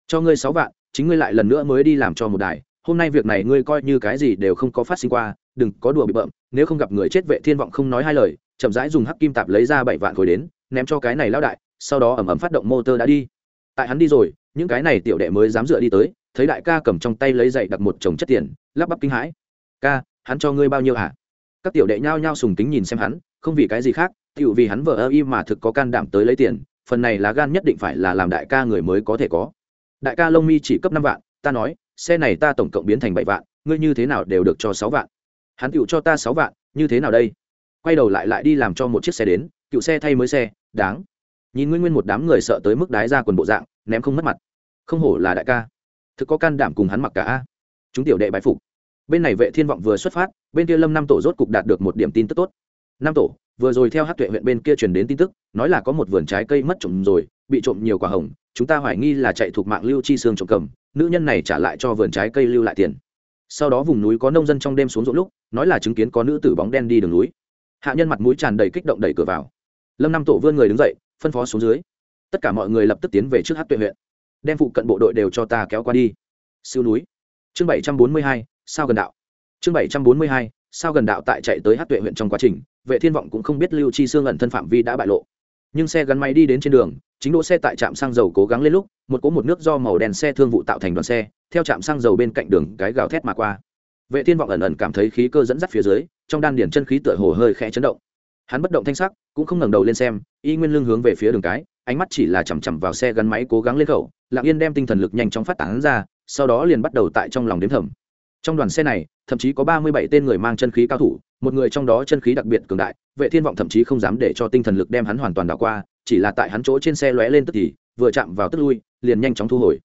cho ngươi sáu vạn, chính ngươi lại lần nữa mới đi làm cho một đài, hôm nay việc này ngươi coi như cái gì đều không có phát sinh qua, đừng có đùa bị bợm, nếu không gặp người chết vệ thiên vọng không nói hai lời, chậm rãi dùng hắc kim tạp lấy ra bảy vạn khối đến, ném cho cái này lão đại, sau đó ẩm ẩm phát động motor đã đi. Tại hắn đi rồi, những cái này tiểu đệ mới dám dựa đi tới, thấy đại ca cầm trong tay lấy dậy đặt một chồng chất tiền, lắp bắp kinh hãi. Ca hắn cho ngươi bao nhiêu hả? Các tiểu đệ nhao nhao sùng kính nhìn xem hắn, không vì cái gì khác tựu vì hắn vợ ơ y mà thực có can đảm tới lấy tiền, phần này là gan nhất định phải là làm đại ca người mới có thể có. Đại ca lông mi chỉ cấp năm vạn, ta nói, xe này ta tổng cộng biến thành bảy vạn, ngươi như thế nào đều được cho sáu vạn. Hắn tựu cho ta sáu vạn, như thế nào đây? Quay đầu lại lại đi làm cho một chiếc xe đến cựu xe thay mới xe, đáng. Nhìn nguyên nguyên một đám người sợ tới mức đái ra quần bộ dạng, ném không mất mặt. Không hổ là đại ca. Thực có can đảm cùng hắn mặc cả a. Chúng tiểu đệ bái phục bên này vệ thiên vọng vừa xuất phát, bên kia lâm năm tổ rốt cục đạt được một điểm tin tức tốt. Năm tổ, vừa rồi theo hát tuệ huyện bên kia truyền đến tin tức, nói là có một vườn trái cây mất trộm rồi, bị trộm nhiều quả hồng, chúng ta hoài nghi là chạy thuộc mạng lưu chi xương trộm cầm, nữ nhân này trả lại cho vườn trái cây lưu lại tiền. Sau đó vùng núi có nông dân trong đêm xuống ruộng lúc, nói là chứng kiến có nữ tử bóng đen đi đường núi. Hạ nhân mặt mũi tràn đầy kích động đẩy cửa vào. Lâm năm tổ vươn người đứng dậy, phân phó xuống dưới. Tất cả mọi người lập tức tiến về trước hát tuệ huyện, đem phụ cận bộ đội đều cho ta kéo qua đi. Siêu núi. Chương bảy trăm bốn mươi hai sao gần đạo? Chương bảy trăm bốn mươi hai, sao gần đạo tại chạy tới hát tuệ huyện trong quá trình, vệ thiên vọng cũng không biết lưu chi xương ẩn thân phạm vi đã bại lộ. Nhưng xe gắn máy đi đến trên đường, chính đỗ xe tại trạm xăng dầu cố gắng lên lúc, một cỗ một nước do màu đen xe thương vụ tạo thành đoàn xe, theo trạm xăng dầu bên cạnh đường cái gào thét mà qua. Vệ thiên vọng ẩn ẩn cảm thấy khí cơ dẫn dắt phía dưới, trong đan điển chân khí tựa hồ hơi khẽ chấn động. Hắn bất động thanh sắc, cũng không ngẩng đầu lên xem, y nguyên lưng hướng về phía đường cái, ánh mắt chỉ là chằm chằm vào xe gắn máy cố gắng lên khẩu, lặng yên đem tinh thần lực nhanh chóng phát tán ra, sau đó liền bắt đầu tại trong lòng đếm thầm trong đoàn xe này, thậm chí có ba mươi bảy tên người mang chân khí cao thủ, một người trong đó chân khí đặc biệt cường đại, vệ thiên vọng thậm chí không dám để cho tinh thần lực đem hắn hoàn toàn đảo qua, chỉ là tại hắn chỗ trên xe lóe lên tức thì, vừa chạm vào tức lui, liền nhanh chóng thu hồi.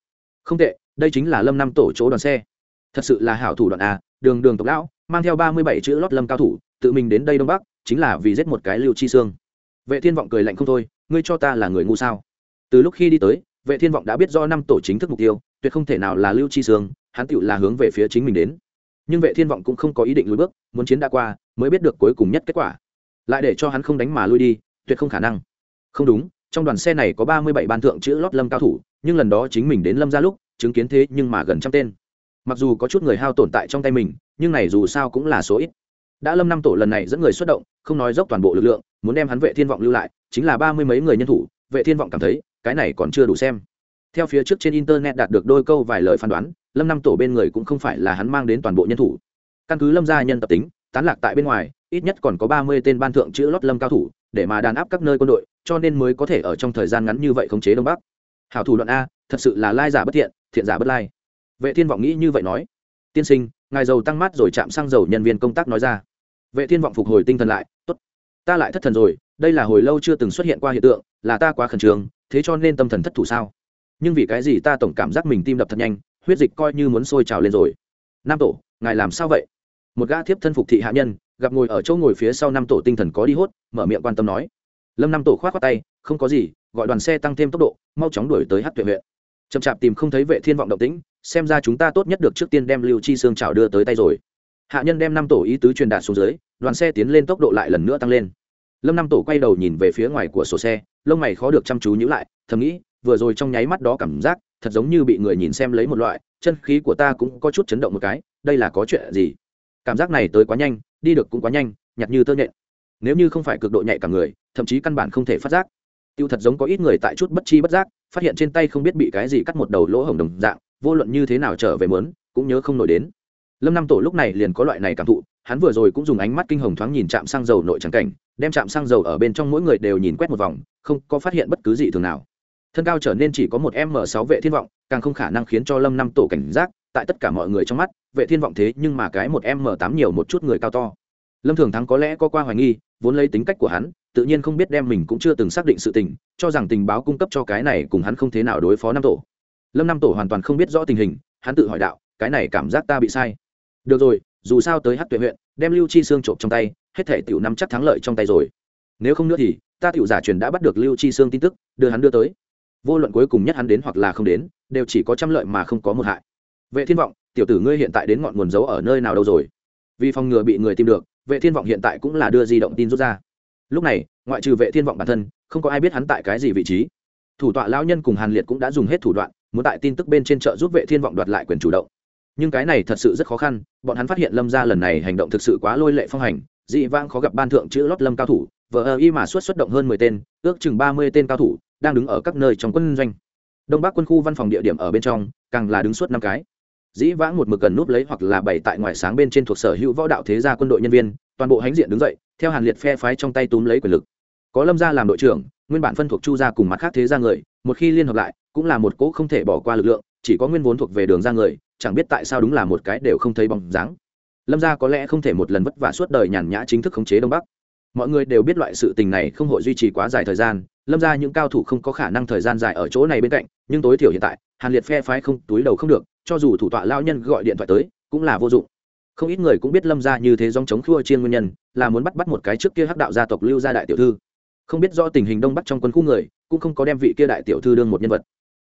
Không tệ, đây chính là lâm năm tổ chỗ đoàn xe. Thật sự là hảo thủ đoạn a, đường đường tộc lão, mang theo ba mươi bảy chữ lót lâm cao thủ, tự mình đến đây đông bắc, chính là vì giết một cái lưu chi xương vệ thiên vọng cười lạnh không thôi, ngươi cho ta là người ngu sao? Từ lúc khi đi tới, vệ thiên vọng đã biết do năm tổ chính thức mục tiêu, tuyệt không thể nào là lưu chi xương hắn tựu là hướng về phía chính mình đến. Nhưng vệ thiên vọng cũng không có ý định lùi bước, muốn chiến đã qua, mới biết được cuối cùng nhất kết quả. Lại để cho hắn không đánh mà lui đi, tuyệt không khả năng. Không đúng, trong đoàn xe này có ba mươi bảy ban thượng chữ lót lâm cao thủ, nhưng lần đó chính mình đến lâm ra lúc, chứng kiến thế nhưng mà gần trăm tên. Mặc dù có chút người hao tổn tại trong tay mình, nhưng này dù sao cũng là số ít. Đã lâm năm tổ lần này dẫn người xuất động, không nói dốc toàn bộ lực lượng, muốn đem hắn vệ thiên vọng lưu lại, chính là ba mươi mấy người nhân thủ, vệ thiên vọng cảm thấy, cái này còn chưa đủ xem theo phía trước trên internet đạt được đôi câu vài lời phán đoán, lâm năm tổ bên người cũng không phải là hắn mang đến toàn bộ nhân thủ. Căn cứ lâm gia nhân tập tính, tán lạc tại bên ngoài, ít nhất còn có ba mươi tên ban thượng chữ lót lâm cao thủ, để mà đàn áp các nơi quân đội, cho nên mới có thể ở trong thời gian ngắn như vậy khống chế đông bắc. Hảo thủ đoạn a, thật sự là lai giả bất thiện thiện giả bất lai. Vệ thiên vọng nghĩ như vậy nói. Tiên sinh, ngài dầu tăng mát rồi chạm xăng dầu nhân viên công tác nói ra. Vệ thiên vọng phục hồi tinh thần lại, tốt, ta lại thất thần rồi, đây là hồi lâu chưa từng xuất hiện qua hiện tượng, là ta quá khẩn trương, thế cho nên tâm thần thất thủ sao? Nhưng vì cái gì ta tổng cảm giác mình tim đập thật nhanh, huyết dịch coi như muốn sôi trào lên rồi. Nam tổ, ngài làm sao vậy? Một gã thiếp thân phục thị hạ nhân, gặp ngồi ở chỗ ngồi phía sau năm tổ tinh thần có đi hốt, mở miệng quan tâm nói. Lâm năm tổ khoát khoát tay, không có gì, gọi đoàn xe tăng thêm tốc độ, mau chóng đuổi tới hát tuệ huyện. Chậm chạp tìm không thấy vệ thiên vọng động tĩnh, xem ra chúng ta tốt nhất được trước tiên đem lưu chi xương trào đưa tới tay rồi. Hạ nhân đem năm tổ ý tứ truyền đạt xuống dưới, đoàn xe tiến lên tốc độ lại lần nữa tăng lên. Lâm năm tổ quay đầu nhìn về phía ngoài của sổ xe, lông mày khó được chăm chú nhữ lại, thầm nghĩ vừa rồi trong nháy mắt đó cảm giác thật giống như bị người nhìn xem lấy một loại, chân khí của ta cũng có chút chấn động một cái, đây là có chuyện gì? Cảm giác này tới quá nhanh, đi được cũng quá nhanh, nhặt như tơ nhện. Nếu như không phải cực độ nhạy cả người, thậm chí căn bản không thể phát giác. Tiêu thật giống có ít người tại chút bất chi bất giác, phát hiện trên tay không biết bị cái gì cắt một đầu lỗ hổng đồng dạng, vô luận như thế nào trở về mớn cũng nhớ không nổi đến. Lâm năm tổ lúc này liền có loại này cảm thụ, hắn vừa rồi cũng dùng ánh mắt kinh hồng thoáng nhìn chạm xăng dầu nội trắng cảnh, đem chạm xăng dầu ở bên trong mỗi người đều nhìn quét một vòng, không có phát hiện bất cứ gì thường nào thân cao trở nên chỉ có một m sáu vệ thiên vọng, càng không khả năng khiến cho lâm năm tổ cảnh giác tại tất cả mọi người trong mắt, vệ thiên vọng thế nhưng mà cái một m tám nhiều một chút người cao to. Lâm thường thắng có lẽ có qua hoài nghi, vốn lấy tính cách của hắn, tự nhiên không biết đem mình cũng chưa từng xác định sự tình, cho rằng tình báo cung cấp cho cái này cùng hắn không thế nào đối phó năm tổ. Lâm năm tổ hoàn toàn không biết rõ tình hình, hắn tự hỏi đạo, cái này cảm giác ta bị sai. Được rồi, dù sao tới hát tuệ huyện, đem lưu chi xương trộm trong tay, hết thể tiểu năm chắc thắng lợi trong tay rồi. Nếu không nữa thì, ta tiểu giả truyền đã bắt được lưu chi xương tin tức, đưa hắn đưa tới vô luận cuối cùng nhất hắn đến hoặc là không đến, đều chỉ có trăm lợi mà không có một hại. Vệ thiên vọng, tiểu tử ngươi hiện tại đến ngọn nguồn dấu ở nơi nào đâu rồi? Vì phòng ngừa bị người tìm được, vệ thiên vọng hiện tại cũng là đưa di động tin rút ra. Lúc này, ngoại trừ vệ thiên vọng bản thân, không có ai biết hắn tại cái gì vị trí. Thủ tọa lão nhân cùng hàn liệt cũng đã dùng hết thủ đoạn, muốn tại tin tức bên trên chợ giúp vệ thiên vọng đoạt lại quyền chủ động. Nhưng cái này thật sự rất khó khăn, bọn hắn phát hiện lâm ra lần này hành động thực sự quá lôi lệ phong hành, dị vãng khó gặp ban thượng chữ lót lâm cao thủ vợ ơ y mà xuất xuất động hơn mười tên, ước chừng ba mươi tên cao thủ đang đứng ở các nơi trong quân doanh. Đông bắc quân khu văn phòng địa điểm ở bên trong, càng là đứng suốt năm cái. Dĩ vãng một mực cần núp lấy hoặc là bày tại ngoài sáng bên trên thuộc sở hữu võ đạo thế gia quân đội nhân viên, toàn bộ hãnh diện đứng dậy, theo hàn liệt phe phái trong tay túm lấy quyền lực. Có lâm gia làm đội trưởng, nguyên bản phân thuộc chu gia cùng mặt khác thế gia người, một khi liên hợp lại, cũng là một cỗ không thể bỏ qua lực lượng, chỉ có nguyên vốn thuộc về đường ra người, chẳng biết tại sao đúng là một cái đều không thấy bóng dáng. Lâm gia có lẽ không thể một lần vất vả suốt đời nhàn nhã chính thức khống chế đông bắc. Mọi người đều biết loại sự tình này không hội duy trì quá dài thời gian lâm ra những cao thủ không có khả năng thời gian dài ở chỗ này bên cạnh, nhưng tối thiểu hiện tại, hàn liệt phe phái không, túi đầu không được, cho dù thủ tọa lao nhân gọi điện thoại tới, cũng là vô dụng. Không ít người cũng biết lâm ra như thế dòng chống khua chiên nguyên nhân, là muốn bắt bắt một cái trước kia hắc đạo gia tộc lưu gia đại tiểu thư. Không biết do tình hình đông bắc trong quân khu người, cũng không có đem vị kia đại tiểu thư đương một nhân vật.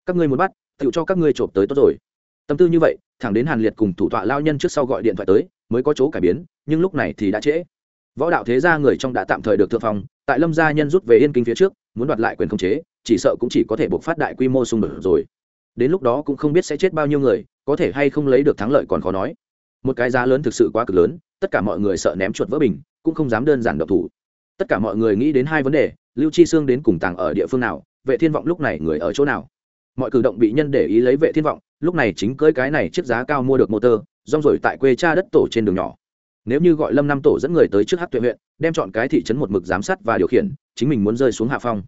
Các ngươi muốn bắt, tự cho các ngươi trộm tới tốt rồi. Tâm tư như vậy, thẳng đến hàn liệt cùng thủ tọa lao nhân trước sau gọi điện thoại tới, mới có chỗ cải biến, nhưng lúc này thì đã trễ. Võ đạo thế gia người trong đã tạm thời được thượng phòng tại lâm gia nhân rút về yên kinh phía trước muốn đoạt lại quyền khống chế, chỉ sợ cũng chỉ có thể buộc phát đại quy mô xung đột rồi. Đến lúc đó cũng không biết sẽ chết bao nhiêu người, có thể hay không lấy được thắng lợi còn khó nói. Một cái giá lớn thực sự quá cực lớn, tất cả mọi người sợ ném chuột vỡ bình, cũng không dám đơn giản độc thủ. Tất cả mọi người nghĩ đến hai vấn đề, lưu chi sương đến cùng tàng ở địa phương nào, vệ thiên vọng lúc này người ở chỗ nào? Mọi cử động bị nhân để ý lấy vệ thiên vọng, lúc này chính cưới cái này chiếc giá cao mua được motor, rong rồi tại quê cha đất tổ trên đường nhỏ. Nếu như gọi lâm năm tổ dẫn người tới trước hát tuệ huyện, đem chọn cái thị trấn một mực giám sát và điều khiển chính mình muốn rơi xuống hạ phong.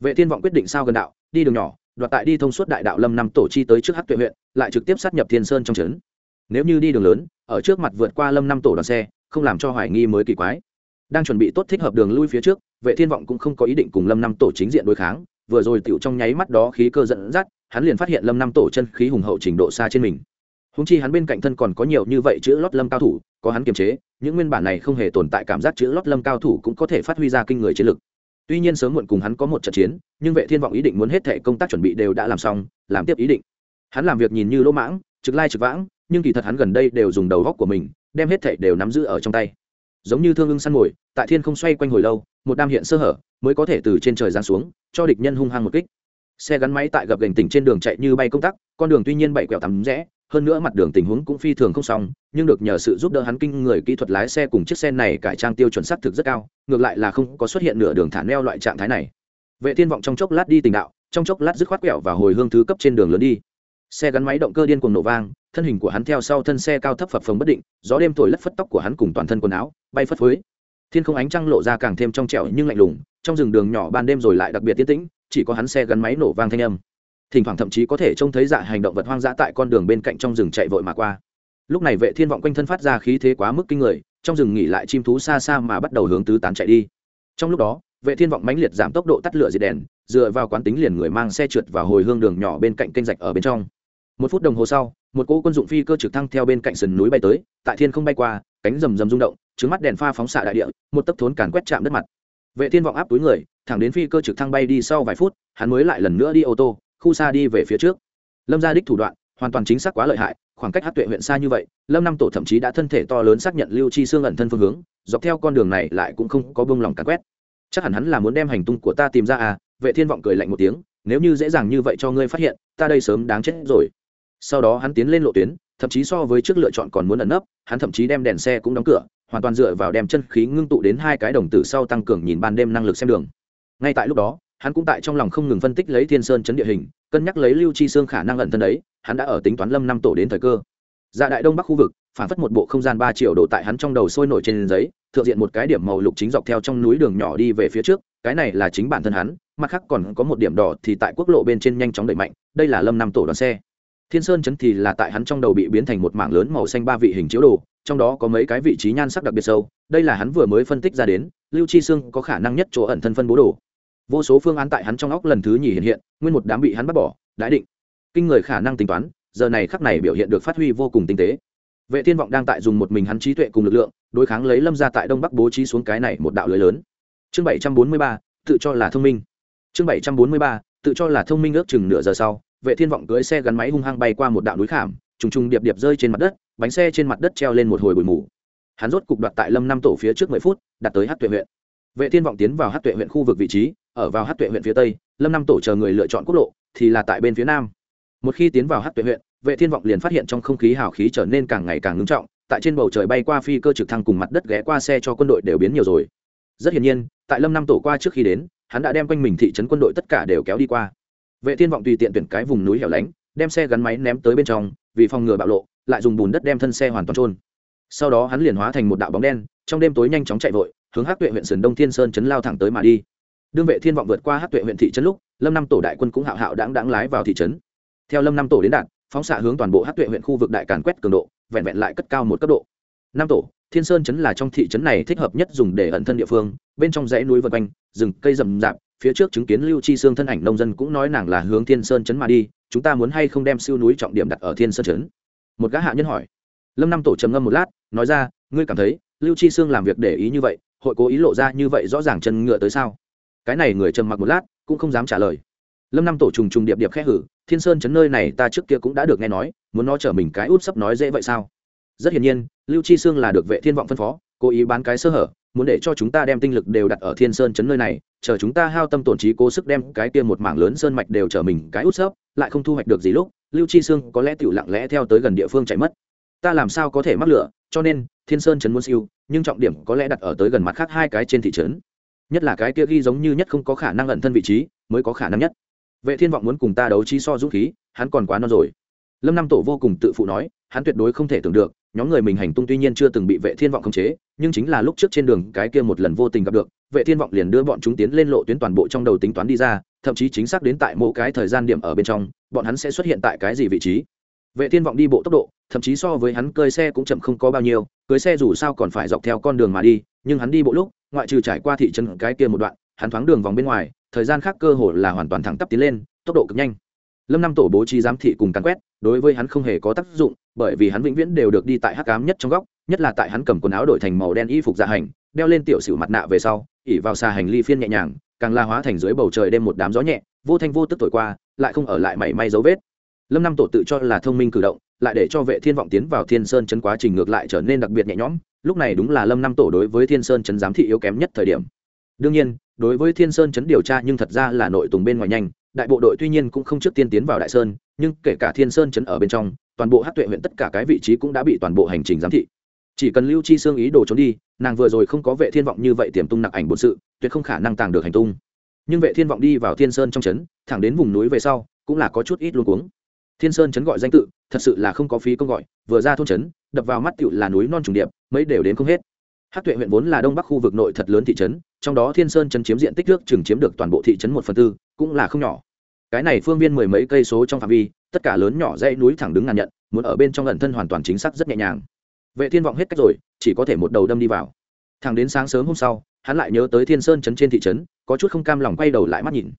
Vệ thiên vọng quyết định sao gần đạo, đi đường nhỏ, đoạt tại đi thông suốt đại đạo lâm năm tổ chi tới trước hát tuệ huyện, lại trực tiếp sát nhập thiên sơn trong trấn. Nếu như đi đường lớn, ở trước mặt vượt qua lâm năm tổ đoàn xe, không làm cho hoài nghi mới kỳ quái. Đang chuẩn bị tốt thích hợp đường lui phía trước, vệ thiên vọng cũng không có ý định cùng lâm năm tổ chính diện đối kháng, vừa rồi tiểu trong nháy mắt đó khí cơ dẫn dắt, hắn liền phát hiện lâm năm tổ chân khí hùng hậu trình độ xa trên mình. Húng chi hắn bên cạnh thân còn có nhiều như vậy chữ lót lâm cao thủ, có hắn kiềm chế, những nguyên bản này không hề tồn tại cảm giác chữ lót lâm cao thủ cũng có thể phát huy ra kinh người chiến lực tuy nhiên sớm muộn cùng hắn có một trận chiến, nhưng vệ thiên vọng ý định muốn hết thể công tác chuẩn bị đều đã làm xong, làm tiếp ý định. Hắn làm việc nhìn như lỗ mãng, trực lai trực vãng, nhưng kỳ thật hắn gần đây đều dùng đầu góc của mình, đem hết thể đều nắm giữ ở trong tay. Giống như thương ưng săn mồi, tại thiên không xoay quanh hồi lâu, một đam hiện sơ hở, mới có thể từ trên trời giáng xuống, cho địch nhân hung hăng một kích. Xe gắn máy tại gặp gành tỉnh trên đường chạy như bay công tác, con đường tuy nhiên bảy quẹo tắm rẽ hơn nữa mặt đường tình huống cũng phi thường không xong, nhưng được nhờ sự giúp đỡ hắn kinh người kỹ thuật lái xe cùng chiếc xe này cải trang tiêu chuẩn xác thực rất cao, ngược lại là không có xuất hiện nửa đường thả neo loại trạng thái này. Vệ thiên vọng trong chốc lát đi tình đạo, trong chốc lát dứt khoát quẹo và hồi hương thứ cấp trên đường lớn đi. Xe gắn máy động cơ điên cuồng nổ vang, thân hình của hắn theo sau thân xe cao thấp phập phồng bất định, gió đêm thổi lất phất tóc của hắn cùng toàn thân quần áo, bay phất phới. Thiên không ánh trăng lộ ra càng thêm trong trẻo nhưng lạnh lùng, trong rừng đường nhỏ ban đêm rồi lại đặc biệt tiến tĩnh, chỉ có hắn xe gắn máy nổ vang thanh âm thỉnh thoảng thậm chí có thể trông thấy dạ hành động vật hoang dã tại con đường bên cạnh trong rừng chạy vội mà qua. Lúc này vệ thiên vọng quanh thân phát ra khí thế quá mức kinh người, trong rừng nghỉ lại chim thú xa xa mà bắt đầu hướng tứ tán chạy đi. Trong lúc đó, vệ thiên vọng mãnh liệt giảm tốc độ tắt lửa diệt đèn, dựa vào quán tính liền người mang xe trượt vào hồi hương đường nhỏ bên cạnh kênh rạch ở bên trong. Một phút đồng hồ sau, một cỗ quân dụng phi cơ trực thăng theo bên cạnh sườn núi bay tới, tại thiên không bay qua, cánh rầm rầm rung động trứng mắt đèn pha phóng xạ đại địa, một tấc thốn càn quét chạm đất mặt. Vệ thiên vọng áp túi người, thẳng đến phi cơ trực thăng bay đi sau vài phút, hắn mới lại lần nữa đi ô tô khu xa đi về phía trước. Lâm gia đích thủ đoạn, hoàn toàn chính xác quá lợi hại, khoảng cách hát tuệ huyện xa như vậy, lâm năm tổ thậm chí đã thân thể to lớn xác nhận lưu chi xương ẩn thân phương hướng, dọc theo con đường này lại cũng không có bông lòng cắn quét. Chắc hẳn hắn là muốn đem hành tung của ta tìm ra à vệ thiên vọng cười lạnh một tiếng, nếu như dễ dàng như vậy cho ngươi phát hiện, ta đây sớm đáng chết rồi. Sau đó hắn tiến lên lộ tuyến, thậm chí so với trước lựa chọn còn muốn ẩn nấp, hắn thậm chí đem đèn xe cũng đóng cửa, hoàn toàn dựa vào đem chân khí ngưng tụ đến hai cái đồng tử sau tăng cường nhìn ban đêm năng lực xem đường. Ngay tại lúc đó hắn cũng tại trong lòng không ngừng phân tích lấy thiên sơn chấn địa hình, cân nhắc lấy lưu chi xương khả năng ẩn thân đấy, hắn đã ở tính toán lâm năm tổ đến thời cơ. Dạ đại đông bắc khu vực, phản phất một bộ không gian ba triệu đồ tại hắn trong đầu sôi nổi trên giấy, thượng diện một cái điểm màu lục chính dọc theo trong núi đường nhỏ đi về phía trước, cái này là chính bản thân hắn, mặt khác còn có một điểm đỏ thì tại quốc lộ bên trên nhanh chóng đẩy mạnh, đây là lâm năm tổ đoàn xe. Thiên sơn chấn thì là tại hắn trong đầu bị biến thành một mảng lớn màu xanh ba vị hình chiếu đồ, trong đó có mấy cái vị trí nhan sắc đặc biệt sâu, đây là hắn vừa mới phân tích ra đến, lưu chi sương có khả năng nhất chỗ ẩn thân phân bố đồ vô số phương án tại hắn trong óc lần thứ nhì hiện hiện nguyên một đám bị hắn bắt bỏ đã định. Kinh người khả năng tính toán giờ này khắc này biểu hiện được phát huy vô cùng tinh tế. Vệ thiên vọng đang tại dùng một mình hắn trí tuệ cùng lực lượng đối kháng lấy lâm ra tại đông bắc bố trí xuống cái này một đạo lưới lớn. Chương 743, tự cho là thông minh. Chương 743, tự cho là thông minh ước chừng nửa giờ sau vệ thiên vọng cưỡi xe gắn máy hung hăng bay qua một đạo núi khảm trùng trùng điệp điệp rơi trên mặt đất bánh xe trên mặt đất treo lên một hồi bụi mù. Hắn rốt cục đoạt tại lâm năm tổ phía trước mười phút đặt tới hát tuệ huyện vệ thiên vọng tiến vào hát tuệ huyện khu vực vị trí, ở vào hát tuệ huyện phía tây, lâm năm tổ chờ người lựa chọn quốc lộ, thì là tại bên phía nam. Một khi tiến vào hát tuệ huyện, vệ thiên vọng liền phát hiện trong không khí hào khí trở nên càng ngày càng ngưng trọng, tại trên bầu trời bay qua phi cơ trực thăng cùng mặt đất ghé qua xe cho quân đội đều biến nhiều rồi. Rất hiển nhiên, tại lâm năm tổ qua trước khi đến, hắn đã đem quanh mình thị trấn quân đội tất cả đều kéo đi qua. Vệ thiên vọng tùy tiện tuyển cái vùng núi hẻo lánh, đem xe gắn máy ném tới bên trong, vì phòng ngừa bạo lộ, lại dùng bùn đất đem thân xe hoàn toàn trôn sau đó hắn liền hóa thành một đạo bóng đen, trong đêm tối nhanh chóng chạy vội hướng hắc tuệ huyện sườn đông thiên sơn chấn lao thẳng tới mà đi. Đương vệ thiên vọng vượt qua hắc tuệ huyện thị trấn lúc, lâm năm tổ đại quân cũng hạo hạo đáng đáng lái vào thị trấn. Theo lâm năm tổ đến đạt, phóng xạ hướng toàn bộ hắc tuệ huyện khu vực đại càn quét cường độ, vẹn vẹn lại cất cao một cấp độ. Năm tổ, thiên sơn chấn là trong thị trấn này thích hợp nhất dùng để ẩn thân địa phương, bên trong dãy núi vân quanh, rừng, cây rậm rạp, phía trước chứng kiến lưu chi xương thân ảnh nông dân cũng nói nàng là hướng thiên sơn chấn mà đi, chúng ta muốn hay không đem siêu núi trọng điểm đặt ở thiên sơn chấn? Một gã hạ nhân hỏi. Lâm năm tổ trầm ngâm một lát, nói ra, ngươi cảm thấy lưu chi sương làm việc để ý như vậy hội cố ý lộ ra như vậy rõ ràng chân ngựa tới sao? Cái này người trầm mặc một lát, cũng không dám trả lời. Lâm năm tổ trùng trùng điệp điệp khẽ hử, thiên sơn chấn nơi này ta trước kia cũng đã được nghe nói, muốn nó trở mình cái út sắp nói dễ vậy sao? Rất hiển nhiên, lưu chi sương là được vệ thiên vọng phân phó, cố ý bán cái sơ hở, muốn để cho chúng ta đem tinh lực đều đặt ở thiên sơn chấn nơi này, chờ chúng ta hao tâm tổn trí cố sức đem cái kia một mảng lớn sơn mạch đều trở mình cái út sấp lại không thu hoạch được gì lúc, lưu chi sương có lẽ tiểu lặng lẽ theo tới gần địa phương chạy mất. Ta làm sao có thể mắc lửa cho nên thiên sơn chấn muốn siêu, nhưng trọng điểm có lẽ đặt ở tới gần mặt khác hai cái trên thị trấn. Nhất là cái kia ghi giống như nhất không có khả năng ẩn thân vị trí, mới có khả năng nhất. Vệ thiên vọng muốn cùng ta đấu trí so dũng khí, hắn còn quá non rồi. Lâm năm tổ vô cùng tự phụ nói, hắn tuyệt đối không thể tưởng được, nhóm người mình hành tung tuy nhiên chưa từng bị vệ thiên vọng khống chế, nhưng chính là lúc trước trên đường cái kia một lần vô tình gặp được, vệ thiên vọng liền đưa bọn chúng tiến lên lộ tuyến toàn bộ trong đầu tính toán đi ra, thậm chí chính xác đến tại mỗi cái thời gian điểm ở bên trong, bọn hắn sẽ xuất hiện tại cái gì vị trí vệ thiên vọng đi bộ tốc độ, thậm chí so với hắn cơi xe cũng chậm không có bao nhiêu, cưới xe dù sao còn phải dọc theo con đường mà đi, nhưng hắn đi bộ lúc, ngoại trừ trải qua thị trấn cái kia một đoạn, hắn thoáng đường vòng bên ngoài, thời gian khác cơ hồ là hoàn toàn thẳng tắp tiến lên, tốc độ cực nhanh. Lâm năm tổ bố trí giám thị cùng càn quét, đối với hắn không hề có tác dụng, bởi vì hắn vĩnh viễn đều được đi tại hắc ám nhất trong góc, nhất là tại hắn cầm quần áo đổi thành màu đen y phục dạ hành, đeo lên tiểu sử mặt nạ về sau, ỉ vào xa hành ly phiên nhẹ nhàng, càng la hóa thành dưới bầu trời đêm một đám gió nhẹ, vô thanh vô tức thổi qua, lại không ở lại mảy may dấu vết lâm năm tổ tự cho là thông minh cử động, lại để cho vệ thiên vọng tiến vào thiên sơn chấn quá trình ngược lại trở nên đặc biệt nhẹ nhõm, lúc này đúng là lâm năm tổ đối với thiên sơn chấn giám thị yếu kém nhất thời điểm. Đương nhiên, đối với thiên sơn chấn điều tra nhưng thật ra là nội tùng bên ngoài nhanh, đại bộ đội tuy nhiên cũng không trước tiên tiến vào đại sơn, nhưng kể cả thiên sơn chấn ở bên trong, toàn bộ hát tuệ huyện tất cả cái vị trí cũng đã bị toàn bộ hành trình giám thị. Chỉ cần lưu chi xương ý đồ trốn đi, nàng vừa rồi không có vệ thiên vọng như vậy tiềm tung nặc ảnh bổn sự, tuyệt không khả năng tàng được hành tung. Nhưng vệ thiên vọng đi vào thiên sơn trong trấn thẳng đến vùng núi về sau, cũng là có chút ít luôn cuống thiên sơn trấn gọi danh tự, thật sự là không có phí công gọi, vừa ra thôn trấn, đập vào mắt tựu là núi non trùng điệp, mấy đều đến không hết. Hát tuệ huyện vốn là đông bắc khu vực nội thật lớn thị trấn, trong đó thiên sơn trấn chiếm diện tích nước chừng chiếm được toàn bộ thị trấn một phần tư, cũng là không nhỏ. Cái này phương viên mười mấy cây số trong phạm vi, tất cả lớn nhỏ dãy núi thẳng đứng ngàn nhận, muốn ở bên trong ẩn thân hoàn toàn chính xác rất nhẹ nhàng. Vệ thiên vọng hết cách rồi, chỉ có thể một đầu đâm đi vào. Thẳng đến sáng sớm hôm sau, hắn lại nhớ tới thiên sơn trấn trên thị trấn, có chút không cam lòng quay đầu lại mắt nhìn.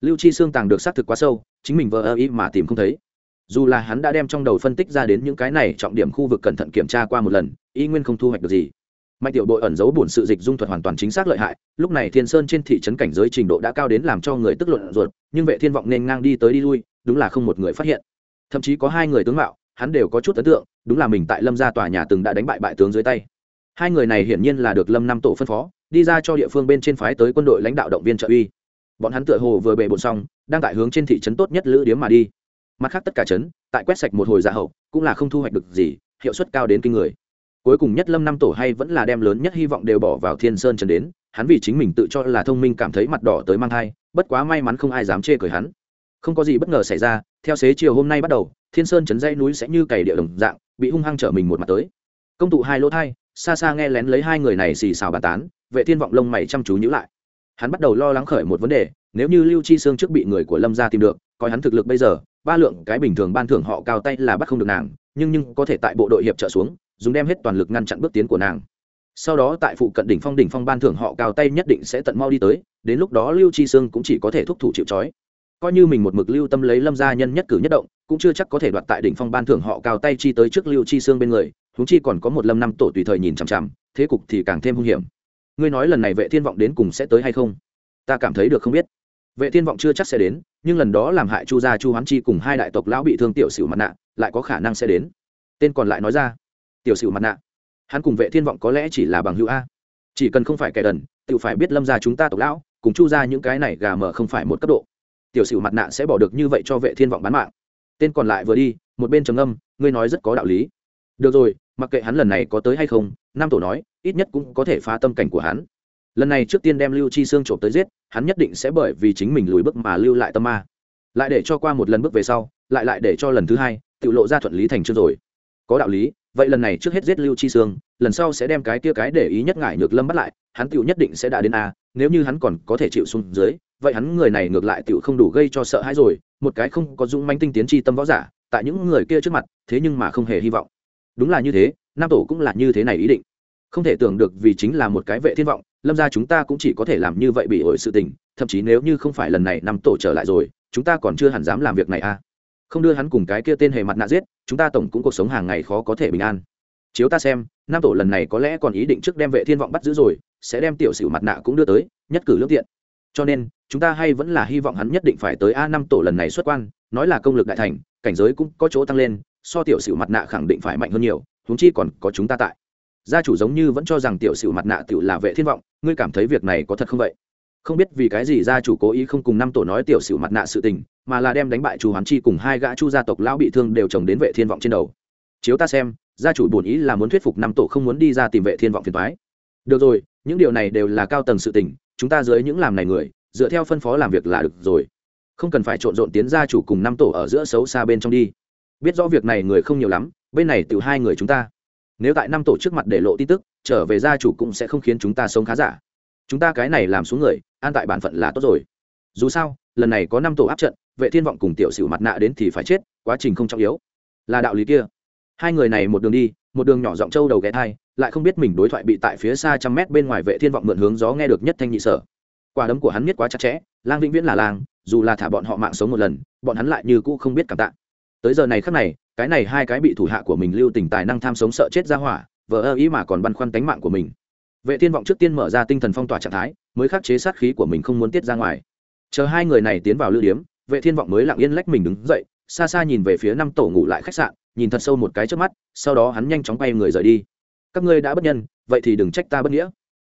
Lưu chi xương tàng được xác thực quá sâu, chính mình vờ ơ ý mà tìm không thấy dù là hắn đã đem trong đầu phân tích ra đến những cái này trọng điểm khu vực cẩn thận kiểm tra qua một lần, y nguyên không thu hoạch được gì. Mạnh tiểu đội ẩn giấu bổn sự dịch dung thuật hoàn toàn chính xác lợi hại, lúc này thiên sơn trên thị trấn cảnh giới trình độ đã cao đến làm cho người tức luận ruột, nhưng vệ thiên vọng nên ngang đi tới đi lui, đúng là không một người phát hiện. Thậm chí có hai người tướng mạo, hắn đều có chút ấn tượng, đúng là mình tại lâm gia tòa nhà từng đã đánh bại bại tướng dưới tay. Hai người này hiển nhiên là được lâm năm tổ phân phó, đi ra cho địa phương bên trên phái tới quân đội lãnh đạo động viên trợ uy. Bọn hắn tựa hồ vừa bề bộn xong, đang tại hướng trên thị trấn tốt nhất lữ điếm mà đi mặt khác tất cả trấn, tại quét sạch một hồi dạ hậu, cũng là không thu hoạch được gì, hiệu suất cao đến kinh người. Cuối cùng nhất lâm năm tổ hay vẫn là đem lớn nhất hy vọng đều bỏ vào thiên sơn trần đến, hắn vì chính mình tự cho là thông minh cảm thấy mặt đỏ tới mang thai, bất quá may mắn không ai dám chê cười hắn. Không có gì bất ngờ xảy ra, theo xế chiều hôm nay bắt đầu, thiên sơn chấn dãy núi sẽ như cày địa đồng dạng, bị hung hăng trở mình một mặt tới. Công tụ hai lỗ thai, xa xa nghe lén lấy hai người này xì xào bàn tán, vệ thiên vọng lông mày chăm chú nhữ lại. Hắn bắt đầu lo lắng khởi một vấn đề, nếu như lưu chi sương trước bị người của lâm gia tìm được, coi hắn thực lực bây giờ ba lượng cái bình thường ban thưởng họ cao tay là bắt không được nàng, nhưng nhưng có thể tại bộ đội hiệp trợ xuống, dùng đem hết toàn lực ngăn chặn bước tiến của nàng. Sau đó tại phụ cận đỉnh phong đỉnh phong ban thưởng họ cao tay nhất định sẽ tận mau đi tới, đến lúc đó lưu chi sương cũng chỉ có thể thúc thủ chịu trói. Coi như mình một mực lưu tâm lấy lâm gia nhân nhất cử nhất động, cũng chưa chắc có thể đoạt tại đỉnh phong ban thưởng họ cao tay chi tới trước lưu chi xương bên người, huống chi còn có một lâm năm tổ tùy thời nhìn chằm chằm, thế cục thì càng thêm hung hiểm. Ngươi nói lần này vệ thiên vọng đến cùng sẽ tới hay không? Ta cảm thấy được không biết. Vệ thiên vọng chưa chắc sẽ đến nhưng lần đó làm hại chu gia chu hoán chi cùng hai đại tộc lão bị thương tiểu sửu mặt nạ, lại có khả năng sẽ đến. Tên còn lại nói ra, tiểu sửu mặt nạ, hắn cùng vệ thiên vọng có lẽ chỉ là bằng hữu a. Chỉ cần không phải kẻ đần tự phải biết lâm gia chúng ta tộc lão, cùng chu gia những cái này gà mở không phải một cấp độ. Tiểu sửu mặt nạ sẽ bỏ được như vậy cho vệ thiên vọng bán mạng. Tên còn lại vừa đi, một bên trầm âm ngươi nói rất có đạo lý. Được rồi, mặc kệ hắn lần này có tới hay không nam tổ nói, ít nhất cũng có thể phá tâm cảnh của hắn lần này trước tiên đem lưu chi xương trộm tới giết, hắn nhất định sẽ bởi vì chính mình lùi bước mà lưu lại tâm ma. Lại để cho qua một lần bước về sau, lại lại để cho lần thứ hai tự lộ ra thuận lý thành chương rồi. Có đạo lý, vậy lần này trước hết giết lưu chi xương lần sau sẽ đem cái kia cái để ý nhất ngại nhược lâm bắt lại, hắn tựu nhất định sẽ đã đến a, nếu như hắn còn có thể chịu xuống dưới, vậy hắn người này ngược lại tựu không đủ gây cho sợ hãi rồi, một cái không có dũng manh tinh tiến chi tâm võ giả, tại những người kia trước mặt, thế nhưng mà không hề hy vọng. Đúng là như thế, nam tổ cũng là như thế này ý định. Không thể tưởng được vì chính là một cái vệ thiên vọng lâm ra chúng ta cũng chỉ có thể làm như vậy bị ổi sự tình, thậm chí nếu như không phải lần này năm tổ trở lại rồi, chúng ta còn chưa hẳn dám làm việc này a không đưa hắn cùng cái kia tên hề mặt nạ giết, chúng ta tổng cũng cuộc sống hàng ngày khó có thể bình an. Chiếu ta xem nam tổ lần này có lẽ còn ý định trước đem vệ thiên vọng bắt giữ rồi, sẽ đem tiểu sử mặt nạ cũng đưa tới, nhất cử lương tiện. Cho nên, chúng ta hay vẫn là hy vọng hắn nhất định phải tới a năm tổ lần này xuất quan, nói là công lực đại thành, cảnh giới cũng có chỗ tăng lên, so tiểu sử mặt nạ khẳng định phải mạnh hơn nhiều, huống chi còn có chúng ta tại gia chủ giống như vẫn cho rằng tiểu sử mặt nạ tiểu là vệ thiên vọng, ngươi cảm thấy việc này có thật không vậy? Không biết vì cái gì gia chủ cố ý không cùng năm tổ nói tiểu sử mặt nạ sự tình, mà là đem đánh bại chu hoán chi cùng hai gã chu gia tộc lão bị thương đều chồng đến vệ thiên vọng trên đầu. Chiếu ta xem, gia chủ bổn ý là muốn thuyết phục năm tổ không muốn đi ra tìm vệ thiên vọng phiền toái. Được rồi, những điều này đều là cao tầng sự tình, chúng ta dưới những làm này người, dựa theo phân phó làm việc là được rồi. Không cần phải trộn rộn tiến gia chủ cùng năm tổ ở giữa xấu xa bên trong đi. Biết rõ việc này người không nhiều lắm, bên này từ hai người chúng ta nếu tại năm tổ trước mặt để lộ tin tức, trở về gia chủ cũng sẽ không khiến chúng ta sống khá giả. Chúng ta cái này làm xuống người, an tại bản phận là tốt rồi. Dù sao, lần này có năm tổ áp trận, vệ thiên vọng cùng tiểu sử mặt nạ đến thì phải chết, quá trình không trọng yếu. Là đạo lý kia. Hai người này một đường đi, một đường nhỏ giọng trâu đầu ghé thai lại không biết mình đối thoại bị tại phía xa trăm mét bên ngoài vệ thiên vọng mượn hướng gió nghe được nhất thanh nhị sở. Quả đấm của hắn biết quá chặt chẽ, lang vĩnh viễn là lang, dù là thả bọn họ mạng sống một lần, bọn hắn lại như cũ không biết cảm tạ. Tới giờ này khắc này cái này hai cái bị thủ hạ của mình lưu tình tài năng tham sống sợ chết ra hỏa vờ ơ ý mà còn băn khoăn tánh mạng của mình. Vệ thiên vọng trước tiên mở ra tinh thần phong tỏa trạng thái mới khắc chế sát khí của mình không muốn tiết ra ngoài. Chờ hai người này tiến vào lưu điếm vệ thiên vọng mới lặng yên lách mình đứng dậy xa xa nhìn về phía năm tổ ngủ lại khách sạn nhìn thật sâu một cái trước mắt sau đó hắn nhanh chóng quay người rời đi. Các ngươi đã bất nhân vậy thì đừng trách ta bất nghĩa.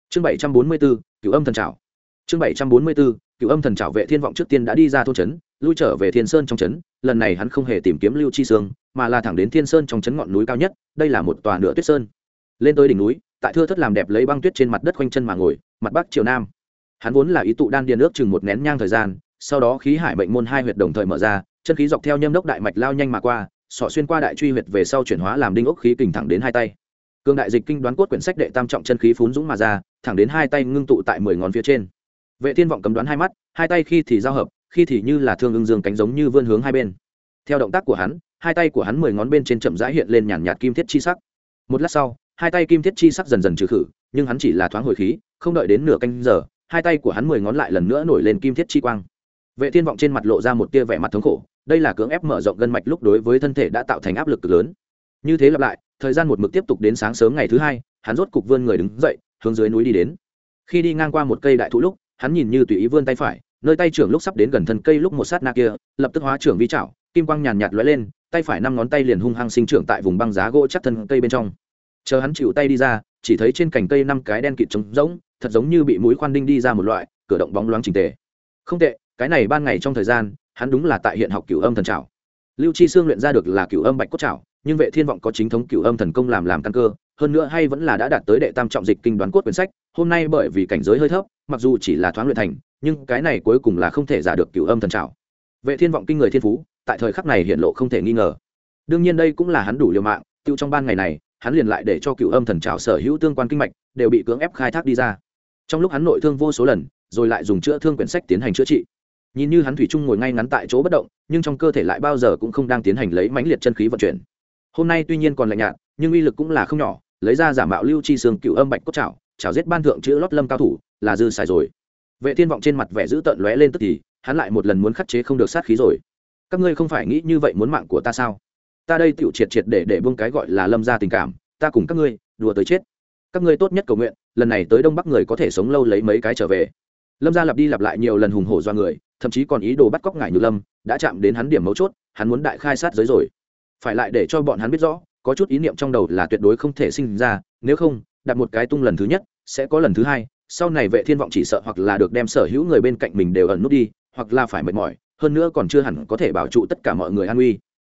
Chương bảy trăm bốn mươi 744, cửu âm thần trảo. Chương bảy trăm bốn mươi 744, cửu âm thần trảo vệ thiên vọng trước tiên đã đi ra thôn trấn lui trở về thiên sơn trong trấn, lần này hắn không hề tìm kiếm lưu chi sương, mà là thẳng đến thiên sơn trong trấn ngọn núi cao nhất, đây là một tòa nửa tuyết sơn. Lên tới đỉnh núi, tại thưa thất làm đẹp lấy băng tuyết trên mặt đất quanh chân mà ngồi, mặt bắc triều nam. Hắn vốn là ý tụ đan điền ước chừng một nén nhang thời gian, sau đó khí hải mệnh môn hai huyệt đồng thời mở ra, chân khí dọc theo nhâm đốc đại mạch lao nhanh mà qua, sọ xuyên qua đại truy huyệt về sau chuyển hóa làm đinh ốc khí kình thẳng đến hai tay. Cương đại dịch kinh đoán cốt quyển sách đệ tam trọng chân khí phún dũng mà ra, thẳng đến hai tay ngưng tụ tại mười ngón phía trên. Vệ thiên vọng cấm đoán hai mắt, hai tay khi thì giao hợp khi thì như là thương ưng dương cánh giống như vươn hướng hai bên. Theo động tác của hắn, hai tay của hắn mười ngón bên trên chậm rãi hiện lên nhàn nhạt kim thiết chi sắc. Một lát sau, hai tay kim thiết chi sắc dần dần trừ khử, nhưng hắn chỉ là thoáng hồi khí, không đợi đến nửa canh giờ, hai tay của hắn mười ngón lại lần nữa nổi lên kim thiết chi quang. Vệ thiên vọng trên mặt lộ ra một tia vẻ mặt thống khổ, đây là cưỡng ép mở rộng gân mạch lúc đối với thân thể đã tạo thành áp lực cực lớn. Như thế lặp lại, thời gian một mực tiếp tục đến sáng sớm ngày thứ hai, hắn rốt cục vươn người đứng dậy, hướng dưới núi đi đến. Khi đi ngang qua một cây đại thụ lúc, hắn nhìn như tùy ý vươn tay phải nơi tay trưởng lúc sắp đến gần thân cây lúc một sát na kia, lập tức hóa trưởng vi chảo, kim quang nhàn nhạt lóe lên, tay phải năm ngón tay liền hung hăng sinh trưởng tại vùng băng giá gỗ chắc thân cây bên trong. Chờ hắn chịu tay đi ra, chỉ thấy trên cành cây năm cái đen kịt trống rỗng, thật giống như bị mũi khoan đinh đi ra một loại, cửa động bóng loáng trình tề. Không tệ, cái này ban ngày trong thời gian, hắn đúng là tại hiện học cửu âm thần trảo lưu chi xương luyện ra được là cửu âm bạch cốt trảo nhưng vệ thiên vọng có chính thống cửu âm thần công làm làm căn cơ, hơn nữa hay vẫn là đã đạt tới đệ tam trọng dịch kinh đoán cốt quyển sách, hôm nay bởi vì cảnh giới hơi thấp, mặc dù chỉ là thoáng luyện thành nhưng cái này cuối cùng là không thể giả được cửu âm thần trảo. Vệ thiên vọng kinh người thiên phú, tại thời khắc này hiện lộ không thể nghi ngờ. Đương nhiên đây cũng là hắn đủ liều mạng, tiêu trong ban ngày này, hắn liền lại để cho cửu âm thần trào sở hữu tương quan kinh mạch đều bị cưỡng ép khai thác đi ra. Trong lúc hắn nội thương vô số lần, rồi lại dùng chữa thương quyển sách tiến hành chữa trị. Nhìn như hắn thủy chung ngồi ngay ngắn tại chỗ bất động, nhưng trong cơ thể lại bao giờ cũng không đang tiến hành lấy mãnh liệt chân khí vận chuyển. Hôm nay tuy nhiên còn lạnh nhạt, nhưng uy lực cũng là không nhỏ, lấy ra giả mạo lưu chi xương cựu âm bạch cốt trào trào giết ban thượng chữ lót lâm cao thủ, là dư xài rồi vệ thiên vọng trên mặt vẻ giữ tợn lóe lên tức thì, hắn lại một lần muốn khắc chế không được sát khí rồi. Các ngươi không phải nghĩ như vậy muốn mạng của ta sao? Ta đây tựu triệt triệt để để buông cái gọi là lâm ra tình cảm, ta cùng các ngươi, đùa tới chết. Các ngươi tốt nhất cầu nguyện, lần này tới đông bắc người có thể sống lâu lấy mấy cái trở về. Lâm gia lặp đi lặp lại nhiều lần hùng hổ do người, thậm chí còn ý đồ bắt cóc ngải như lâm, đã chạm đến hắn điểm mấu chốt, hắn muốn đại khai sát giới rồi. Phải lại để cho bọn hắn biết rõ, có chút ý niệm trong đầu là tuyệt đối không thể sinh ra, nếu không, đặt một cái tung lần thứ nhất, sẽ có lần thứ hai sau này vệ thiên vọng chỉ sợ hoặc là được đem sở hữu người bên cạnh mình đều ẩn nút đi, hoặc là phải mệt mỏi, hơn nữa còn chưa hẳn có thể bảo trụ tất cả mọi người an nguy.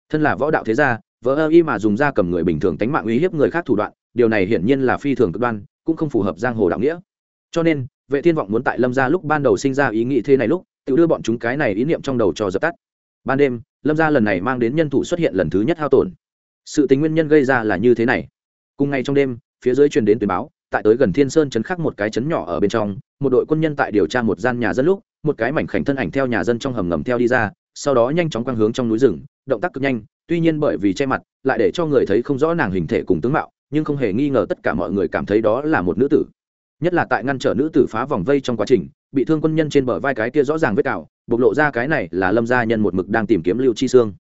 thân là võ đạo thế gia vợ ơ y mà dùng ra cầm người bình thường tánh mạng uy hiếp người khác thủ đoạn, điều này hiển nhiên là phi thường cực đoan, cũng không phù hợp giang hồ đạo nghĩa. Cho nên, vệ thiên vọng muốn tại lâm gia lúc ban đầu sinh ra ý nghĩ thế này lúc, tự đưa bọn chúng cái này ý niệm trong đầu cho dập tắt. Ban đêm, lâm gia lần này mang đến nhân thủ xuất hiện lần thứ nhất hao tổn. Sự tình nguyên nhân gây ra là như thế này. Cùng ngày trong đêm, phía dưới truyền đến tuyên báo tại tới gần thiên sơn chấn khắc một cái chấn nhỏ ở bên trong, một đội quân nhân tại điều tra một gian nhà dân lúc, một cái mảnh khảnh thân ảnh theo nhà dân trong hầm ngầm theo đi ra, sau đó nhanh chóng quang hướng trong núi rừng, động tác cực nhanh, tuy nhiên bởi vì che mặt, lại để cho người thấy không rõ nàng hình thể cùng tướng mạo, nhưng không hề nghi ngờ tất cả mọi người cảm thấy đó là một nữ tử. Nhất là tại ngăn trở nữ tử phá vòng vây trong quá trình, bị thương quân nhân trên bờ vai cái kia rõ ràng vết cào, bộc lộ ra cái này là lâm gia nhân một mực đang tìm kiếm lưu chi sương.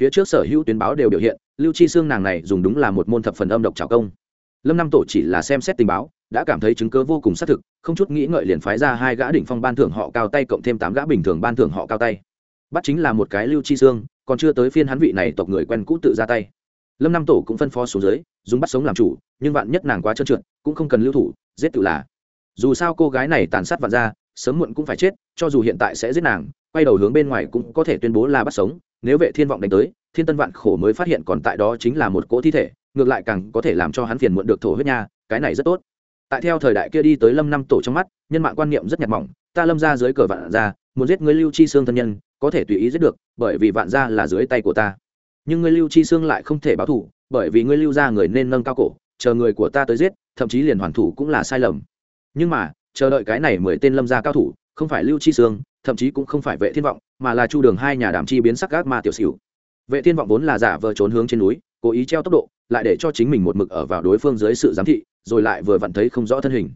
Phía trước sở hữu tuyến báo đều biểu hiện, lưu chi sương nàng này dùng đúng là một môn thập phần âm độc trào công lâm năm tổ chỉ là xem xét tình báo, đã cảm thấy chứng cớ vô cùng xác thực, không chút nghĩ ngợi liền phái ra hai gã đỉnh phong ban thưởng họ cao tay cộng thêm tám gã bình thường ban thưởng họ cao tay. Bắt chính là một cái lưu chi xương còn chưa tới phiên hắn vị này tộc người quen cũ tự ra tay. Lâm năm tổ cũng phân phó xuống dưới, dùng bắt sống làm chủ, nhưng vạn nhất nàng quá trơn trượt, cũng không cần lưu thủ, giết tự là. Dù sao cô gái này tàn sát vạn ra sớm muộn cũng phải chết, cho dù hiện tại sẽ giết nàng, quay đầu hướng bên ngoài cũng có thể tuyên bố là bắt sống, nếu vệ thiên vọng đánh tới thiên tân vạn khổ mới phát hiện còn tại đó chính là một cỗ thi thể, ngược lại càng có thể làm cho hắn phiền muộn được thổ huyết nha, cái này rất tốt. Tại theo thời đại kia đi tới lâm năm tổ trong mắt, nhân mạng quan niệm rất nhạt mỏng, ta lâm ra dưới cờ vạn ra muốn giết người lưu chi xương thân nhân, có thể tùy ý giết được, bởi vì vạn ra là dưới tay của ta. Nhưng người lưu chi xương lại không thể báo thủ bởi vì ngươi lưu ra người nên nâng cao cổ, chờ người của ta tới giết, thậm chí liền hoàn thủ cũng là sai lầm. Nhưng mà, chờ đợi cái này mười tên lâm gia cao thủ, không phải lưu chi sương, thậm chí cũng không phải vệ thiên vọng, mà là chu đường hai nhà đàm chi biến sắc gác ma tiểu xỉu vệ thiên vọng vốn là giả vờ trốn hướng trên núi, cố ý treo tốc độ, lại để cho chính mình một mực ở vào đối phương dưới sự giám thị, rồi lại vừa vặn thấy không rõ thân hình.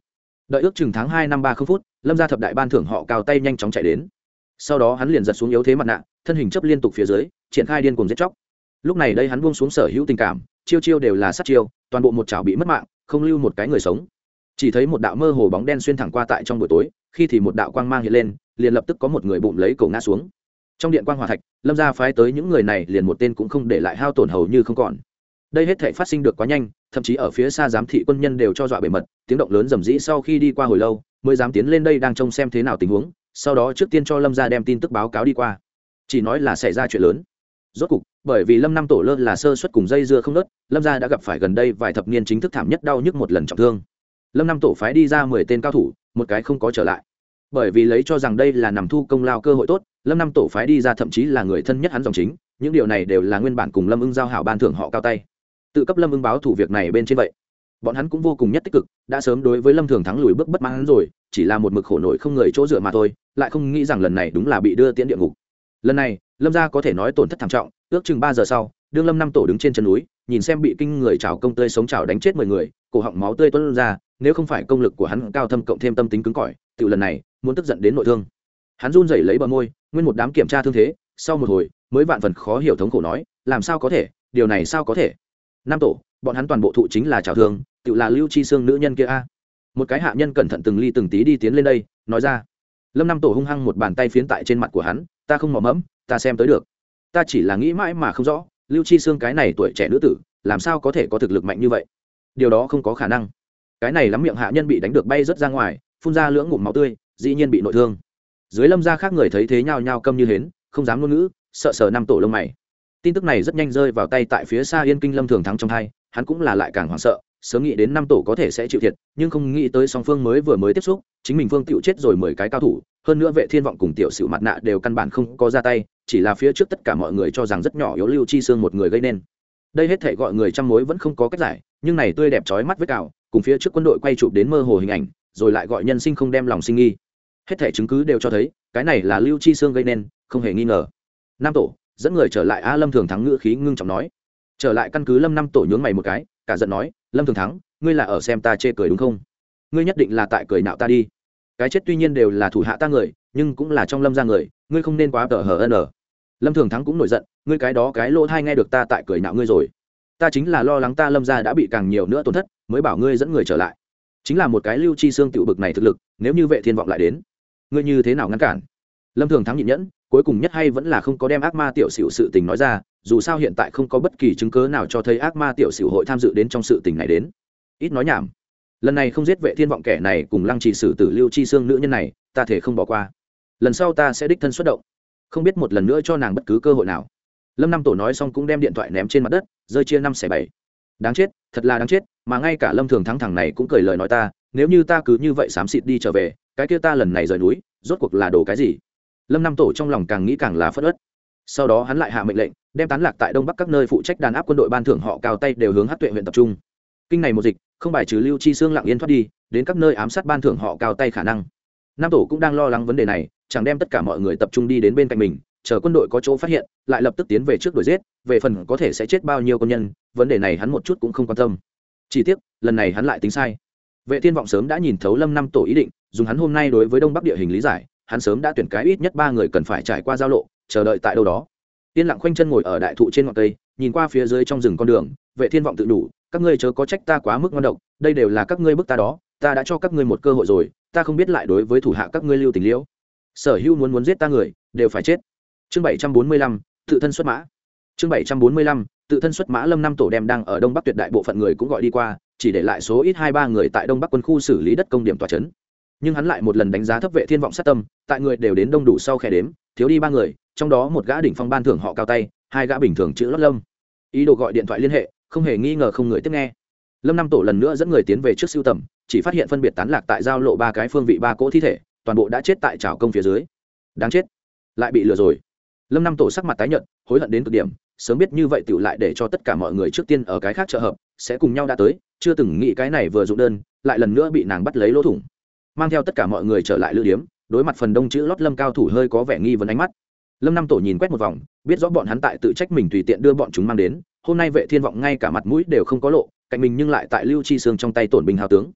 Đợi ước chừng tháng hai năm ba phút, lâm gia thập đại ban thưởng họ cao tay nhanh chóng chạy đến. Sau đó hắn liền giật xuống yếu thế mặt nạ, thân hình chấp liên tục phía dưới, triển khai điên cuồng giết chóc. Lúc này đây hắn buông xuống sở hữu tình cảm, chiêu chiêu đều là sát chiêu, toàn bộ một chảo bị mất mạng, không lưu một cái người sống. Chỉ thấy một đạo mơ hồ bóng đen xuyên thẳng qua tại trong buổi tối, khi thì một đạo quang mang hiện lên, liền lập tức có một người bụng lấy cổ ngã xuống trong điện quang hòa thạch, lâm gia phái tới những người này liền một tên cũng không để lại hao tổn hầu như không còn. Đây hết thể phát sinh được quá nhanh, thậm chí ở phía xa giám thị quân nhân đều cho dọa bề mật, tiếng động lớn rầm rĩ sau khi đi qua hồi lâu, mới dám tiến lên đây đang trông xem thế nào tình huống, sau đó trước tiên cho lâm gia đem tin tức báo cáo đi qua. Chỉ nói là xảy ra chuyện lớn. Rốt cục, bởi vì lâm năm tổ lơ là sơ xuất cùng dây dưa không nớt, lâm gia đã gặp phải gần đây vài thập niên chính thức thảm nhất đau nhức một lần trọng thương. Lâm năm tổ phái đi ra mười tên cao thủ, một cái không có trở lại. Bởi vì lấy cho rằng đây là nằm thu công lao cơ hội tốt lâm năm tổ phái đi ra thậm chí là người thân nhất hắn dòng chính, những điều này đều là nguyên bản cùng lâm ưng giao hảo ban thưởng họ cao tay. Tự cấp lâm ưng báo thủ việc này bên trên vậy. Bọn hắn cũng vô cùng nhất tích cực, đã sớm đối với lâm thường thắng lùi bước bất mãn rồi, chỉ là một mực khổ nổi không người chỗ dựa mà thôi, lại không nghĩ rằng lần này đúng là bị đưa tiễn địa ngục. Lần này, lâm gia có thể nói tổn thất thảm trọng, ước chừng ba giờ sau, đương lâm năm tổ đứng trên chân núi, nhìn xem bị kinh người trào công tươi sống trào đánh chết mười người, cổ họng máu tươi tuân ra, nếu không phải công lực của hắn cao thâm cộng thêm tâm tính cứng cỏi tự lần này, muốn tức giận đến nội thương. Hắn run rẩy lấy bờ môi nguyên một đám kiểm tra thương thế, sau một hồi, mới vạn phần khó hiểu thống khổ nói, làm sao có thể, điều này sao có thể? Năm tổ, bọn hắn toàn bộ thụ chính là trào thương, tự là lưu chi xương nữ nhân kia a. Một cái hạ nhân cẩn thận từng ly từng tí đi tiến lên đây, nói ra. Lâm năm tổ hung hăng một bàn tay phiến tại trên mặt của hắn, ta không mò mẫm, ta xem tới được. Ta chỉ là nghĩ mãi mà không rõ, lưu chi xương cái này tuổi trẻ nữ tử, làm sao có thể có thực lực mạnh như vậy? Điều đó không có khả năng. Cái này lắm miệng hạ nhân bị đánh được bay rớt ra ngoài, phun ra lưỡng ngụm máu tươi, dĩ nhiên bị nội thương dưới lâm gia khác người thấy thế nhao nhao câm như hến, không dám ngôn ngữ, sợ sờ năm tổ lông mày. Tin tức này rất nhanh rơi vào tay tại phía xa yên kinh lâm thường thắng trong hai, hắn cũng là lại càng hoảng sợ, sớm nghĩ đến năm tổ có thể sẽ chịu thiệt, nhưng không nghĩ tới song phương mới vừa mới tiếp xúc, chính mình phương tựu chết rồi mười cái cao thủ, hơn nữa vệ thiên vọng cùng tiểu sử mặt nạ đều căn bản không có ra tay, chỉ là phía trước tất cả mọi người cho rằng rất nhỏ yếu lưu chi xương một người gây nên. Đây hết thể gọi người trăm mối vẫn không có cách giải, nhưng này tươi đẹp trói mắt với cào, cùng phía trước quân đội quay chụp đến mơ hồ hình ảnh, rồi lại gọi nhân sinh không đem lòng sinh nghi hết thể chứng cứ đều cho thấy, cái này là lưu chi Sương gây nên, không hề nghi ngờ. Nam tổ, dẫn người trở lại a lâm thường thắng ngữ khí ngưng trọng nói. Trở lại căn cứ lâm năm tổ nhướng mày một cái, cả giận nói, lâm thường thắng, ngươi là ở xem ta chê cười đúng không? Ngươi nhất định là tại cười nạo ta đi. Cái chết tuy nhiên đều là thủ hạ ta người, nhưng cũng là trong lâm ra người, ngươi không nên quá tờ hờ ân lâm thường thắng cũng nổi giận, ngươi cái đó cái lỗ thai nghe được ta tại cười nạo ngươi rồi. Ta chính là lo lắng ta lâm ra đã bị càng nhiều nữa tổn thất, mới bảo ngươi dẫn người trở lại. Chính là một cái lưu chi xương tiểu bực này thực lực, nếu như vệ thiên vọng lại đến ngươi như thế nào ngăn cản? Lâm thường thắng nhịn nhẫn, cuối cùng nhất hay vẫn là không có đem ác ma tiểu xỉu sự tình nói ra, dù sao hiện tại không có bất kỳ chứng cớ nào cho thấy ác ma tiểu xỉu hội tham dự đến trong sự tình này đến. Ít nói nhảm. Lần này không giết vệ thiên vọng kẻ này cùng lăng trì sử tử lưu chi xương nữ nhân này, ta thể không bỏ qua. Lần sau ta sẽ đích thân xuất động. Không biết một lần nữa cho nàng bất cứ cơ hội nào. Lâm năm tổ nói xong cũng đem điện thoại ném trên mặt đất, rơi chia năm xẻ bảy. Đáng chết, thật là đáng chết, mà ngay cả lâm thường thắng thẳng này cũng cười lời nói ta, nếu như ta cứ như vậy xám xịt đi trở về cái kia ta lần này rời núi, rốt cuộc là đồ cái gì? Lâm năm tổ trong lòng càng nghĩ càng là phất ớt. Sau đó hắn lại hạ mệnh lệnh, đem tán lạc tại đông bắc các nơi phụ trách đàn áp quân đội ban thưởng họ cao tay đều hướng hát tuệ huyện tập trung. Kinh này một dịch, không bài trừ lưu chi xương lặng yên thoát đi, đến các nơi ám sát ban thưởng họ cao tay khả năng. Nam tổ cũng đang lo lắng vấn đề này, chẳng đem tất cả mọi người tập trung đi đến bên cạnh mình, chờ quân đội có chỗ phát hiện, lại lập tức tiến về trước đuổi giết, về phần có thể sẽ chết bao nhiêu công nhân, vấn đề này hắn một chút cũng không quan tâm. Chỉ tiếc, lần này hắn lại tính sai. Vệ thiên vọng sớm đã nhìn thấu lâm năm tổ ý định dùng hắn hôm nay đối với đông bắc địa hình lý giải, hắn sớm đã tuyển cái ít nhất ba người cần phải trải qua giao lộ, chờ đợi tại đâu đó. Yên lặng khoanh chân ngồi ở đại thụ trên ngọn cây, nhìn qua phía dưới trong rừng con đường, vệ thiên vọng tự đủ, các ngươi chớ có trách ta quá mức ngon độc, đây đều là các ngươi bức ta đó, ta đã cho các ngươi một cơ hội rồi, ta không biết lại đối với thủ hạ các ngươi lưu tình liễu. Sở hữu muốn muốn giết ta người, đều phải chết. Chương bảy trăm bốn mươi lăm, tự thân xuất mã. Chương bảy trăm bốn mươi lăm, tự thân xuất mã lâm năm tổ đem đang ở đông bắc tuyệt đại bộ phận người cũng gọi đi qua, chỉ để lại số ít hai ba người tại đông bắc quân khu xử lý đất công điểm tòa trấn nhưng hắn lại một lần đánh giá thấp vệ thiên vọng sát tâm, tại người đều đến đông đủ sau khe đếm, thiếu đi ba người, trong đó một gã đỉnh phong ban thưởng họ cao tay, hai gã bình thường chữ lót lâm ý đồ gọi điện thoại liên hệ, không hề nghi ngờ không người tiếp nghe. Lâm năm tổ lần nữa dẫn người tiến về trước siêu tầm, chỉ phát hiện phân biệt tán lạc tại giao lộ ba cái phương vị ba cỗ thi thể, toàn bộ đã chết tại trào công phía dưới. Đáng chết. Lại bị lừa rồi. Lâm năm tổ sắc mặt tái nhợt, hối hận đến cực điểm, sớm biết như vậy tựu lại để cho tất cả mọi người trước tiên ở cái khác trợ hợp, sẽ cùng nhau đã tới, chưa từng nghĩ cái này vừa dụng đơn, lại lần nữa bị nàng bắt lấy lỗ thủng mang theo tất cả mọi người trở lại lữ điếm, đối mặt phần đông chữ lót lâm cao thủ hơi có vẻ nghi vấn ánh mắt. Lâm năm tổ nhìn quét một vòng, biết rõ bọn hắn tại tự trách mình tùy tiện đưa bọn chúng mang đến, hôm nay vệ thiên vọng ngay cả mặt mũi đều không có lộ, cạnh mình nhưng lại tại lưu chi xương trong tay tổn binh hào tướng.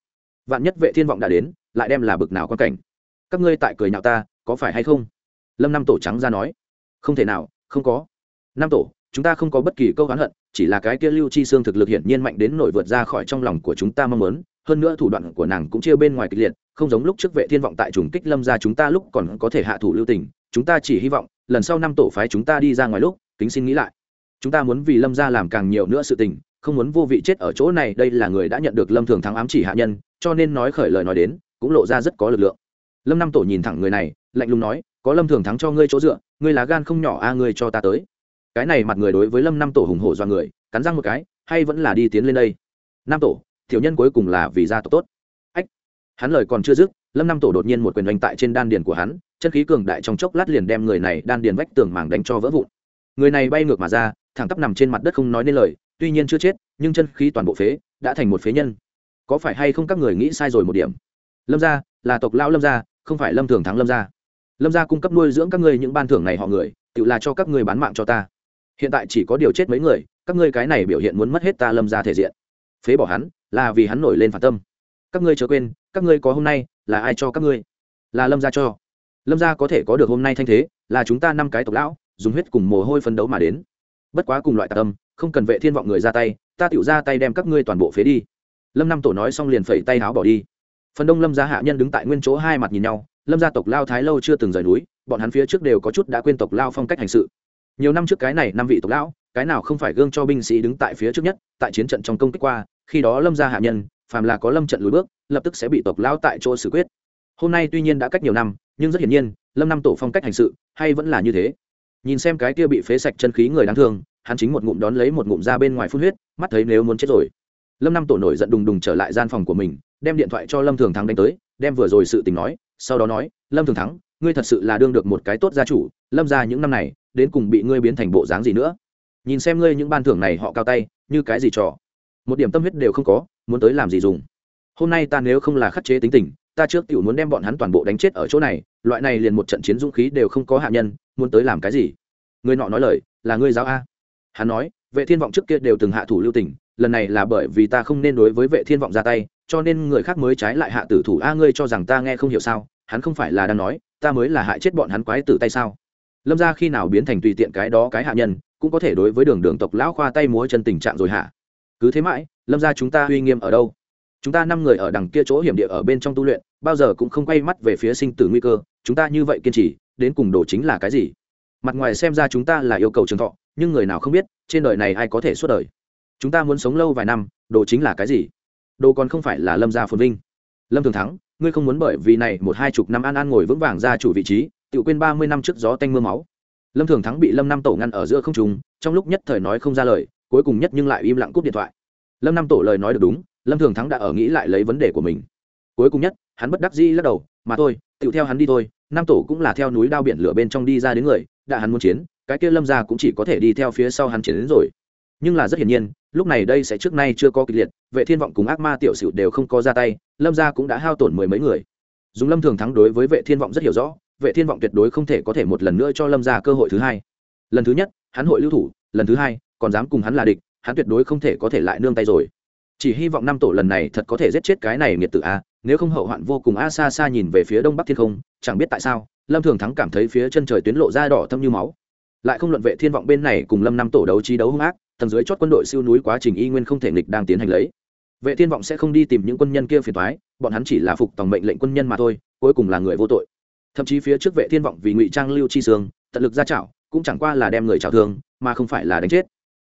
Vạn nhất vệ thiên vọng đã đến, lại đem là bực nào quan cảnh. Các ngươi tại cười nhạo ta, có phải hay không? Lâm năm tổ trắng ra nói. Không thể nào, không có. Năm tổ, chúng ta không có bất kỳ câu oán hận, chỉ là cái kia lưu chi xương thực lực hiển nhiên mạnh đến nổi vượt ra khỏi trong lòng của chúng ta mong muốn, hơn nữa thủ đoạn của nàng cũng chia bên ngoài kịch liệt không giống lúc trước vệ thiên vọng tại trùng kích lâm ra chúng ta lúc còn có thể hạ thủ lưu tình, chúng ta chỉ hy vọng, lần sau năm tổ phái chúng ta đi ra ngoài lúc, kính xin nghĩ lại. Chúng ta muốn vì lâm ra làm càng nhiều nữa sự tình, không muốn vô vị chết ở chỗ này, đây là người đã nhận được lâm thường thắng ám chỉ hạ nhân, cho nên nói khởi lời nói đến, cũng lộ ra rất có lực lượng. Lâm năm tổ nhìn thẳng người này, lạnh lùng nói, có lâm thường thắng cho ngươi chỗ dựa, ngươi lá gan không nhỏ a, ngươi cho ta tới. Cái này mặt người đối với lâm năm tổ hùng hổ do người, cắn răng một cái, hay vẫn là đi tiến lên đây. Năm tổ, tiểu nhân cuối cùng là vì gia tộc tốt hắn lời còn chưa dứt, lâm năm tổ đột nhiên một quyền đánh tại trên đan điền của hắn, chân khí cường đại trong chốc lát liền đem người này đan điền vách tường màng đánh cho vỡ vụn. Người này bay ngược mà ra, thẳng tắp nằm trên mặt đất không nói nên lời, tuy nhiên chưa chết, nhưng chân khí toàn bộ phế, đã thành một phế nhân. Có phải hay không các người nghĩ sai rồi một điểm? Lâm gia, là tộc lão lâm gia, không phải lâm thường thắng lâm gia. Lâm gia cung cấp nuôi dưỡng các ngươi những ban thưởng này họ người, tự là cho các ngươi bán mạng cho ta. Hiện tại chỉ có điều chết mấy người, các ngươi cái này biểu hiện muốn mất hết ta lâm gia thể diện. Phế bỏ hắn, là vì hắn nổi lên phản tâm các ngươi chớ quên, các ngươi có hôm nay là ai cho các ngươi? Là lâm gia cho. Lâm gia có thể có được hôm nay thanh thế, là chúng ta năm cái tộc lão, dùng huyết cùng mồ hôi phấn đấu mà đến. Bất quá cùng loại tạ tâm, không cần vệ thiên vọng người ra tay, ta tiểu ra tay đem các ngươi toàn bộ phế đi. Lâm năm tổ nói xong liền phẩy tay háo bỏ đi. Phần đông lâm gia hạ nhân đứng tại nguyên chỗ hai mặt nhìn nhau, lâm gia tộc lao thái lâu chưa từng rời núi, bọn hắn phía trước đều có chút đã quên tộc lao phong cách hành sự. Nhiều năm trước cái này năm vị tộc lão, cái nào không phải gương cho binh sĩ đứng tại phía trước nhất, tại chiến trận trong công kích qua, khi đó lâm gia hạ nhân phàm là có lâm trận lùi bước, lập tức sẽ bị tộc lão tại chỗ xử quyết. Hôm nay tuy nhiên đã cách nhiều năm, nhưng rất hiển nhiên, lâm năm tổ phong cách hành sự, hay vẫn là như thế. Nhìn xem cái kia bị phế sạch chân khí người đáng thương, hắn chính một ngụm đón lấy một ngụm ra bên ngoài phun huyết, mắt thấy nếu muốn chết rồi. Lâm năm tổ nổi giận đùng đùng trở lại gian phòng của mình, đem điện thoại cho lâm thường thắng đánh tới, đem vừa rồi sự tình nói, sau đó nói, lâm thường thắng, ngươi thật sự là đương được một cái tốt gia chủ, lâm ra những năm này, đến cùng bị ngươi biến thành bộ dáng gì nữa? Nhìn xem ngươi những ban thưởng này họ cao tay, như cái gì trò một điểm tâm huyết đều không có, muốn tới làm gì dùng. Hôm nay ta nếu không là khắc chế tính tình, ta trước tiểu muốn đem bọn hắn toàn bộ đánh chết ở chỗ này, loại này liền một trận chiến dũng khí đều không có hạ nhân, muốn tới làm cái gì? Người nọ nói lời, là ngươi giáo a. Hắn nói, vệ thiên vọng trước kia đều từng hạ thủ lưu tình, lần này là bởi vì ta không nên đối với vệ thiên vọng ra tay, cho nên người khác mới trái lại hạ tử thủ a ngươi cho rằng ta nghe không hiểu sao? Hắn không phải là đang nói, ta mới là hại chết bọn hắn quái tử tay sao? Lâm ra khi nào biến thành tùy tiện cái đó cái hạ nhân, cũng có thể đối với đường đường tộc lão khoa tay múa chân tình trạng rồi hả? Cứ thế mãi, lâm ra chúng ta uy nghiêm ở đâu? Chúng ta năm người ở đằng kia chỗ hiểm địa ở bên trong tu luyện, bao giờ cũng không quay mắt về phía sinh tử nguy cơ, chúng ta như vậy kiên trì, đến cùng đồ chính là cái gì? Mặt ngoài xem ra chúng ta là yêu cầu trường thọ, nhưng người nào không biết, trên đời này ai có thể suốt đời? Chúng ta muốn sống lâu vài năm, đồ chính là cái gì? Đồ còn không phải là lâm gia phồn vinh. Lâm thường thắng, ngươi không muốn bởi vì này một hai chục năm an an ngồi vững vàng ra chủ vị trí, tự quên ba mươi năm trước gió tanh mưa máu. Lâm thường thắng bị lâm năm tổ ngăn ở giữa không trùng trong lúc nhất thời nói không ra lời cuối cùng nhất nhưng lại im lặng cúp điện thoại. Lâm năm tổ lời nói được đúng, lâm thường thắng đã ở nghĩ lại lấy vấn đề của mình. Cuối cùng nhất, hắn bất đắc dĩ lắc đầu, mà thôi tựu theo hắn đi thôi năm tổ cũng là theo núi đao biển lửa bên trong đi ra đến người, đã hắn muốn chiến, cái kia lâm ra cũng chỉ có thể đi theo phía sau hắn chiến đến rồi. Nhưng là rất hiển nhiên, lúc này đây sẽ trước nay chưa có kịch liệt, vệ thiên vọng cùng ác ma tiểu sửu đều không có ra tay, lâm gia cũng đã hao tổn mười mấy người. Dùng lâm thường thắng đối với vệ thiên vọng rất hiểu rõ, vệ thiên vọng tuyệt đối không thể có thể một lần nữa cho lâm gia cơ hội thứ hai. Lần thứ nhất, hắn hội lưu thủ, lần thứ hai còn dám cùng hắn là địch, hắn tuyệt đối không thể có thể lại nương tay rồi. Chỉ hy vọng năm tổ lần này thật có thể giết chết cái này nghiệt tử a, nếu không hậu hoạn vô cùng a xa xa nhìn về phía đông bắc thiên không, chẳng biết tại sao, lâm thường thắng cảm thấy phía chân trời tuyến lộ ra đỏ thâm như máu. Lại không luận vệ thiên vọng bên này cùng lâm năm tổ đấu trí đấu hung ác, tầng dưới chót quân đội siêu núi quá trình y nguyên không thể nghịch đang tiến hành lấy. Vệ thiên vọng sẽ không đi tìm những quân nhân kia phiền toái, bọn hắn chỉ là phục tòng mệnh lệnh quân nhân mà thôi, cuối cùng là người vô tội. Thậm chí phía trước vệ thiên vọng vì ngụy trang lưu chi sương, tận lực ra chảo cũng chẳng qua là đem người chảo thương, mà không phải là đánh chết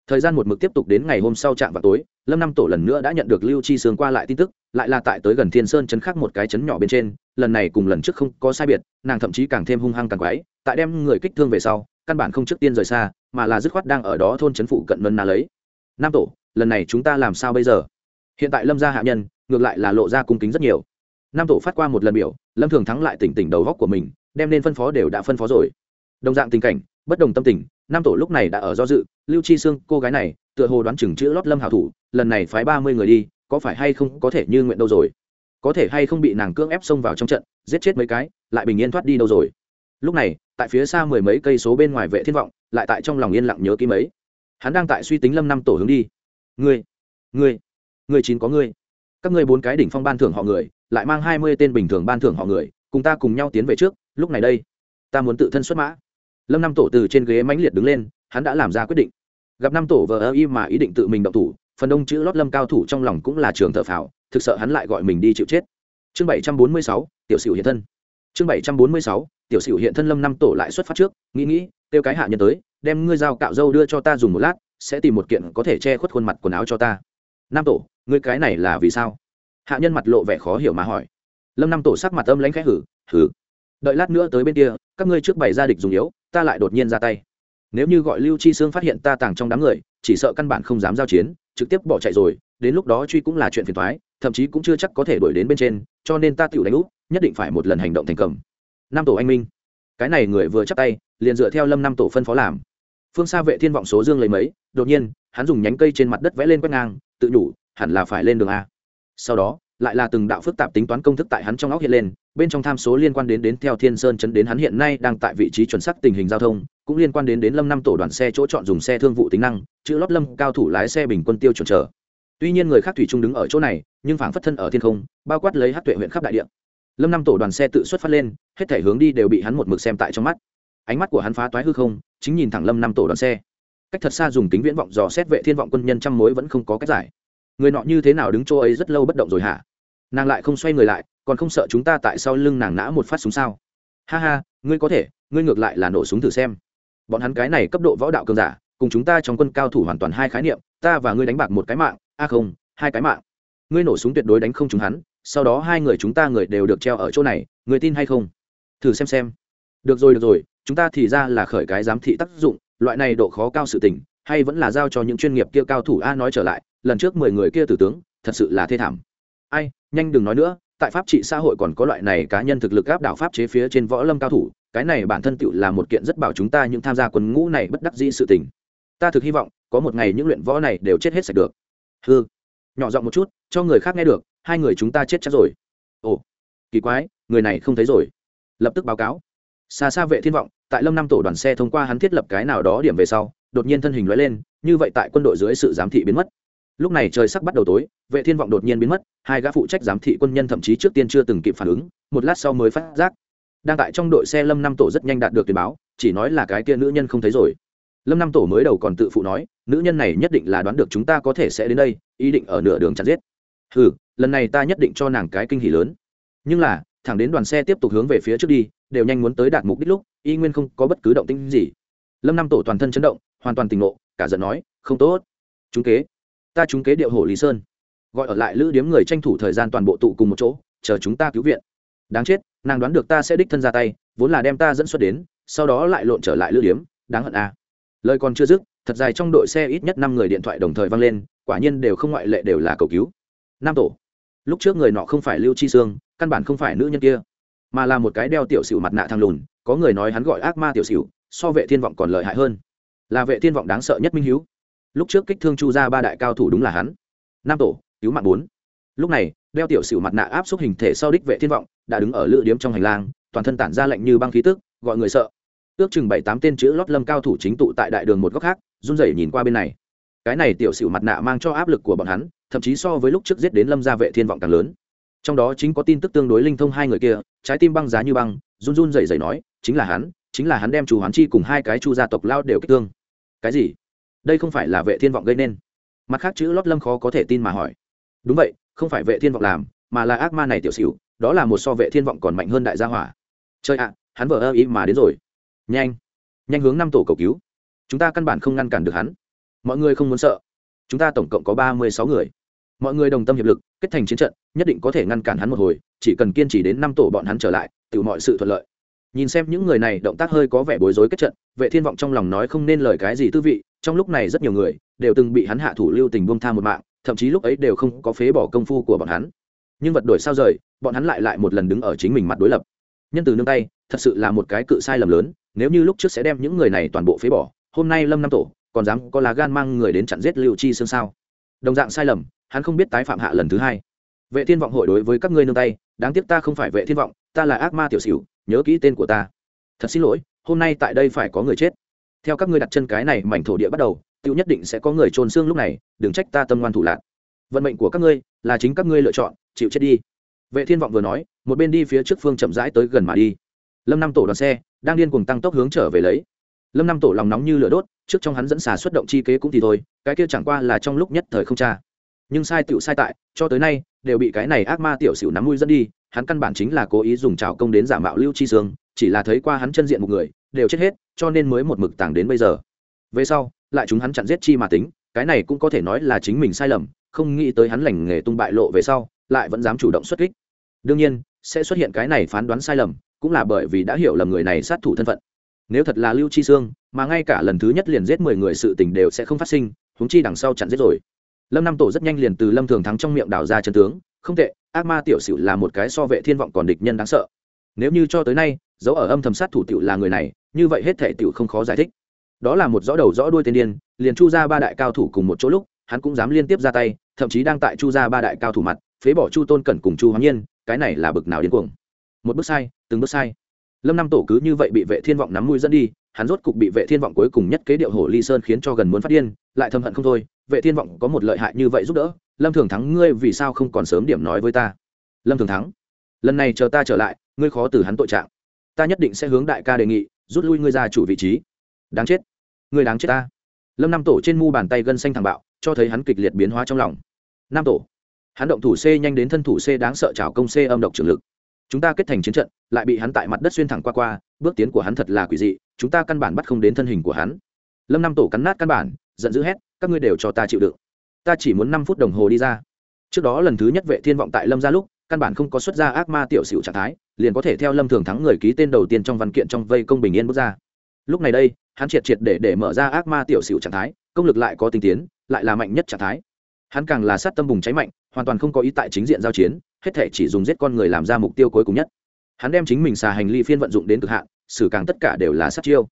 thời gian một mực tiếp tục đến ngày hôm sau trạm vào tối, lâm năm tổ lần nữa đã nhận được lưu chi sướng qua lại tin tức, lại là tại tới gần thiên sơn chấn khắc một cái chấn nhỏ bên trên, lần này cùng lần trước không có sai biệt, nàng thậm chí càng thêm hung hăng càng quái, tại đem người kích thương về sau, căn bản không trước tiên rời xa, mà là dứt khoát đang ở đó thôn chấn phụ cận nân na lấy. Nam tổ, lần này chúng ta làm sao bây giờ? Hiện tại lâm gia hạ nhân, ngược lại là lộ ra cung kính rất nhiều. Nam tổ phát qua một lần biểu, lâm thường thắng lại tỉnh tỉnh đầu góc của mình, đem nên phân phó đều đã phân phó rồi. Đồng dạng tình cảnh, bất đồng tâm tình nam tổ lúc này đã ở do dự, lưu chi sương, cô gái này, tựa hồ đoán chừng chữ lót lâm hảo thủ, lần này phái ba mươi người đi, có phải hay không có thể như nguyện đâu rồi? Có thể hay không bị nàng cưỡng ép xông vào trong trận, giết chết mấy cái, lại bình yên thoát đi đâu rồi? Lúc này, tại phía xa mười mấy cây số bên ngoài vệ thiên vọng, lại tại trong lòng yên lặng nhớ Kim mấy. Hắn đang tại suy tính lâm năm tổ hướng đi. Ngươi ngươi ngươi chín có ngươi. Các ngươi bốn cái đỉnh phong ban thưởng họ người, lại mang hai mươi tên bình thường ban thưởng họ người, cùng ta cùng nhau tiến về trước, lúc này đây, ta muốn tự thân xuất mã lâm năm tổ từ trên ghế mãnh liệt đứng lên, hắn đã làm ra quyết định. Gặp năm tổ vờ ơ y mà ý định tự mình động thủ, phần đông chữ lót lâm cao thủ trong lòng cũng là trường thợ phào, thực sợ hắn lại gọi mình đi chịu chết. Chương bảy trăm bốn mươi sáu, tiểu sửu hiện thân. Chương bảy trăm bốn mươi sáu, tiểu sửu hiện thân lâm năm tổ lại xuất phát trước, nghĩ nghĩ, kêu cái hạ nhân tới, đem ngươi dao cạo dâu đưa cho ta dùng một lát, sẽ tìm một kiện có thể che khuất khuôn mặt quần áo cho ta. Nam tổ, ngươi cái này là vì sao? Hạ nhân mặt lộ vẻ khó hiểu mà hỏi. Lâm năm tổ sắc mặt âm lãnh khẽ hử hử. Đợi lát nữa tới bên kia, các ngươi trước bày ra địch dùng yếu ta lại đột nhiên ra tay. Nếu như gọi lưu chi sương phát hiện ta tàng trong đám người, chỉ sợ căn bản không dám giao chiến, trực tiếp bỏ chạy rồi, đến lúc đó truy cũng là chuyện phiền thoái thậm chí cũng chưa chắc có thể đuổi đến bên trên, cho nên ta tự đánh úp, nhất định phải một lần hành động thành cầm năm tổ anh minh. Cái này người vừa chắc tay, liền dựa theo lâm năm tổ phân phó làm. Phương xa vệ thiên vọng số dương lấy mấy, đột nhiên, hắn dùng nhánh cây trên mặt đất vẽ lên quét ngang, tự nhủ, hẳn là phải lên đường a. Sau đó lại là từng đạo phức tạp tính toán công thức tại hắn trong óc hiện lên, bên trong tham số liên quan đến đến theo thiên sơn chấn đến hắn hiện nay đang tại vị trí chuẩn xác tình hình giao thông, cũng liên quan đến đến lâm năm tổ đoàn xe chỗ chọn dùng xe thương vụ tính năng, chữ lót lâm cao thủ lái xe bình quân tiêu chuẩn trở tuy nhiên người khác thủy trung đứng ở chỗ này, nhưng phảng phất thân ở thiên không, bao quát lấy hát tuệ huyện khắp đại địa. Lâm năm tổ đoàn xe tự xuất phát lên, hết thể hướng đi đều bị hắn một mực xem tại trong mắt. Ánh mắt của hắn phá toái hư không, chính nhìn thẳng lâm năm tổ đoàn xe. Cách thật xa dùng kính viễn vọng dò xét vệ thiên vọng quân nhân trăm mối vẫn không có cách giải. Người nọ như thế nào đứng chỗ ấy rất lâu bất động rồi hả? Nàng lại không xoay người lại, còn không sợ chúng ta tại sau lưng nàng nã một phát súng sao? Ha ha, ngươi có thể, ngươi ngược lại là nổ súng thử xem. Bọn hắn cái này cấp độ võ đạo cường giả, cùng chúng ta trong quân cao thủ hoàn toàn hai khái niệm, ta và ngươi đánh bạc một cái mạng, a không, hai cái mạng. Ngươi nổ súng tuyệt đối đánh không chúng hắn, sau đó hai người chúng ta người đều được treo ở chỗ này người tin hay không? Thử xem xem. Được rồi được rồi, chúng ta thì ra là khởi cái giám thị tác dụng, loại này độ khó cao sự tình, hay vẫn là giao cho những chuyên nghiệp kia cao thủ a nói trở lại, lần trước mười người kia tử tướng, thật sự là thê thảm ai, nhanh đừng nói nữa, tại pháp trị xã hội còn có loại này cá nhân thực lực áp đảo pháp chế phía trên võ lâm cao thủ, cái này bản thân tựu là một kiện rất bảo chúng ta những tham gia quân ngũ này bất đắc dĩ sự tình. Ta thực hy vọng, có một ngày những luyện võ này đều chết hết sạch được. Hư nhỏ giọng một chút, cho người khác nghe được, hai người chúng ta chết chắc rồi. Ồ, kỳ quái, người này không thấy rồi. Lập tức báo cáo. Xa xa vệ thiên vọng, tại lâm năm tổ đoàn xe thông qua hắn thiết lập cái nào đó điểm về sau, đột nhiên thân hình lóe lên, như vậy tại quân đội dưới sự giám thị biến mất lúc này trời sắc bắt đầu tối, vệ thiên vọng đột nhiên biến mất, hai gã phụ trách giám thị quân nhân thậm chí trước tiên chưa từng kịp phản ứng, một lát sau mới phát giác. Đang tại trong đội xe lâm năm tổ rất nhanh đạt được tuyên báo, chỉ nói là cái kia nữ nhân không thấy rồi. Lâm năm tổ mới đầu còn tự phụ nói, nữ nhân này nhất định là đoán được chúng ta có thể sẽ đến đây, ý định ở nửa đường chặt giết. Ừ lần này ta nhất định cho nàng cái kinh hỉ lớn. Nhưng là, thẳng đến đoàn xe tiếp tục hướng về phía trước đi, đều nhanh muốn tới đạt mục đích lúc, y nguyên không có bất cứ động tĩnh gì. Lâm năm tổ toàn thân chấn động, hoàn toàn tỉnh ngộ, cả giận nói, không tốt. Chúng kế ta chúng kế điệu hổ lý sơn. Gọi ở lại lữ điếm người tranh thủ thời gian toàn bộ tụ cùng một chỗ, chờ chúng ta cứu viện. Đáng chết, nàng đoán được ta sẽ đích thân ra tay, vốn là đem ta dẫn xuất đến, sau đó lại lộn trở lại lữ điếm, đáng hận à. lời còn chưa dứt, thật dài trong đội xe ít nhất năm người điện thoại đồng thời vang lên, quả nhiên đều không ngoại lệ đều là cầu cứu. Nam tổ. Lúc trước người nọ không phải lưu chi sương, căn bản không phải nữ nhân kia, mà là một cái đeo tiểu sửu mặt nạ thằng lùn, có người nói hắn gọi ác ma tiểu sửu so vệ thiên vọng còn lợi hại hơn. Là vệ thiên vọng đáng sợ nhất minh hiếu lúc trước kích thương chu ra ba đại cao thủ đúng là hắn. Nam tổ, cứu mạng bốn. Lúc này, đeo tiểu sửu mặt nạ áp xúc hình thể sau đích vệ thiên vọng, đã đứng ở lựa điếm trong hành lang, toàn thân tản ra lệnh như băng khí tức, gọi người sợ. Ước chừng bảy tám tên chữ lót lâm cao thủ chính tụ tại đại đường một góc khác, run rẩy nhìn qua bên này. Cái này tiểu sửu mặt nạ mang cho áp lực của bọn hắn, thậm chí so với lúc trước giết đến lâm gia vệ thiên vọng càng lớn. Trong đó chính có tin tức tương đối linh thông hai người kia, trái tim băng giá như băng, run run rẩy rẩy nói, chính là hắn, chính là hắn đem chủ hoán chi cùng hai cái chu gia tộc lao đều kích thương. Cái gì? Đây không phải là vệ thiên vọng gây nên. Mặt khác chữ lót lâm khó có thể tin mà hỏi. Đúng vậy, không phải vệ thiên vọng làm, mà là ác ma này tiểu xỉu, đó là một so vệ thiên vọng còn mạnh hơn đại gia hỏa. Chơi ạ, hắn vợ ơ ý mà đến rồi. Nhanh nhanh hướng năm tổ cầu cứu. Chúng ta căn bản không ngăn cản được hắn. Mọi người không muốn sợ. Chúng ta tổng cộng có ba mươi sáu người. Mọi người đồng tâm hiệp lực, kết thành chiến trận, nhất định có thể ngăn cản hắn một hồi, chỉ cần kiên trì đến năm tổ bọn hắn trở lại tự mọi sự thuận lợi nhìn xem những người này, động tác hơi có vẻ bối rối kết trận, vệ thiên vọng trong lòng nói không nên lời cái gì tư vị, trong lúc này rất nhiều người đều từng bị hắn hạ thủ lưu tình buông tha một mạng, thậm chí lúc ấy đều không có phế bỏ công phu của bọn hắn. Nhưng vật đổi sao rời, bọn hắn lại lại một lần đứng ở chính mình mặt đối lập. Nhân từ nương tay, thật sự là một cái cự sai lầm lớn, nếu như lúc trước sẽ đem những người này toàn bộ phế bỏ, hôm nay lâm năm tổ còn dám có lá gan mang người đến chặn giết lưu chi xương sao? Đồng dạng sai lầm, hắn không biết tái phạm hạ lần thứ hai. Vệ thiên vọng hội đối với các ngươi nương tay, đáng tiếc ta không phải vệ thiên vọng, ta là ác ma tiểu xỉu nhớ kỹ tên của ta. Thật xin lỗi, hôm nay tại đây phải có người chết. Theo các ngươi đặt chân cái này mảnh thổ địa bắt đầu tự nhất định sẽ có người trôn xương lúc này, đừng trách ta tâm ngoan thủ lạc vận mệnh của các ngươi là chính các ngươi lựa chọn, chịu chết đi. Vệ thiên vọng vừa nói, một bên đi phía trước phương chậm rãi tới gần mà đi. Lâm năm tổ đoàn xe đang điên cuồng tăng tốc hướng trở về lấy. Lâm năm tổ lòng nóng như lửa đốt, trước trong hắn dẫn xà xuất động chi kế cũng thì thôi, cái kia chẳng qua là trong lúc nhất thời không cha nhưng sai tựu sai tại, cho tới nay, đều bị cái này ác ma tiểu xỉu nắm mũi dẫn đi hắn căn bản chính là cố ý dùng trào công đến giả mạo lưu chi sương, chỉ là thấy qua hắn chân diện một người, đều chết hết, cho nên mới một mực tàng đến bây giờ. Về sau, lại chúng hắn chặn giết chi mà tính, cái này cũng có thể nói là chính mình sai lầm, không nghĩ tới hắn lành nghề tung bại lộ về sau, lại vẫn dám chủ động xuất kích. Đương nhiên, sẽ xuất hiện cái này phán đoán sai lầm, cũng là bởi vì đã hiểu lầm người này sát thủ thân phận. Nếu thật là lưu chi sương, mà ngay cả lần thứ nhất liền giết mười người sự tình đều sẽ không phát sinh húng chi đằng sau chặn giết rồi. Lâm năm tổ rất nhanh liền từ lâm thường thắng trong miệng đào ra chân tướng, không tệ ác ma tiểu sửu là một cái so vệ thiên vọng còn địch nhân đáng sợ. Nếu như cho tới nay, dấu ở âm thầm sát thủ tiểu là người này, như vậy hết thể tiểu không khó giải thích. Đó là một rõ đầu rõ đuôi tên điên, liền chu ra ba đại cao thủ cùng một chỗ lúc, hắn cũng dám liên tiếp ra tay, thậm chí đang tại chu ra ba đại cao thủ mặt, phế bỏ chu tôn cẩn cùng chu hoàng nhiên, cái này là bực nào điên cuồng. Một bước sai, từng bước sai. Lâm năm tổ cứ như vậy bị vệ thiên vọng nắm mũi dẫn đi, hắn rốt cục bị vệ thiên vọng cuối cùng nhất kế điệu hổ ly sơn khiến cho gần muốn phát điên, lại thầm hận không thôi, vệ thiên vọng có một lợi hại như vậy giúp đỡ lâm thường thắng, ngươi vì sao không còn sớm điểm nói với ta? Lâm thường thắng, lần này chờ ta trở lại, ngươi khó từ hắn tội trạng. Ta nhất định sẽ hướng đại ca đề nghị, rút lui ngươi ra chủ vị trí. Đáng chết. Ngươi đáng chết ta. Lâm Nam tổ trên mu bàn tay gân xanh thẳng bạo, cho thấy hắn kịch liệt biến hóa trong lòng. Nam tổ, hắn động thủ c nhanh đến thân thủ c đáng sợ trào công c âm độc trường lực. Chúng ta kết thành chiến trận, lại bị hắn tại mặt đất xuyên thẳng qua qua, bước tiến của hắn thật là quỷ dị, chúng ta căn bản bắt không đến thân hình của hắn. Lâm Nam tổ cắn nát căn bản, giận dữ hét, các ngươi đều cho ta chịu đựng ta chỉ muốn năm phút đồng hồ đi ra. Trước đó lần thứ nhất vệ thiên vọng tại lâm ra lúc, căn bản không có xuất ra ác ma tiểu sửu trạng thái, liền có thể theo lâm thường thắng người ký tên đầu tiên trong văn kiện trong vây công bình yên bước ra. Lúc này đây, hắn triệt triệt để để mở ra ác ma tiểu sửu trạng thái, công lực lại có tinh tiến, lại là mạnh nhất trạng thái. Hắn càng là sát tâm bùng cháy mạnh, hoàn toàn không có ý tại chính diện giao chiến, hết thể chỉ dùng giết con người làm ra mục tiêu cuối cùng nhất. Hắn đem chính mình xà hành ly phiên vận dụng đến cực hạn, xử càng tất cả đều là sát chiêu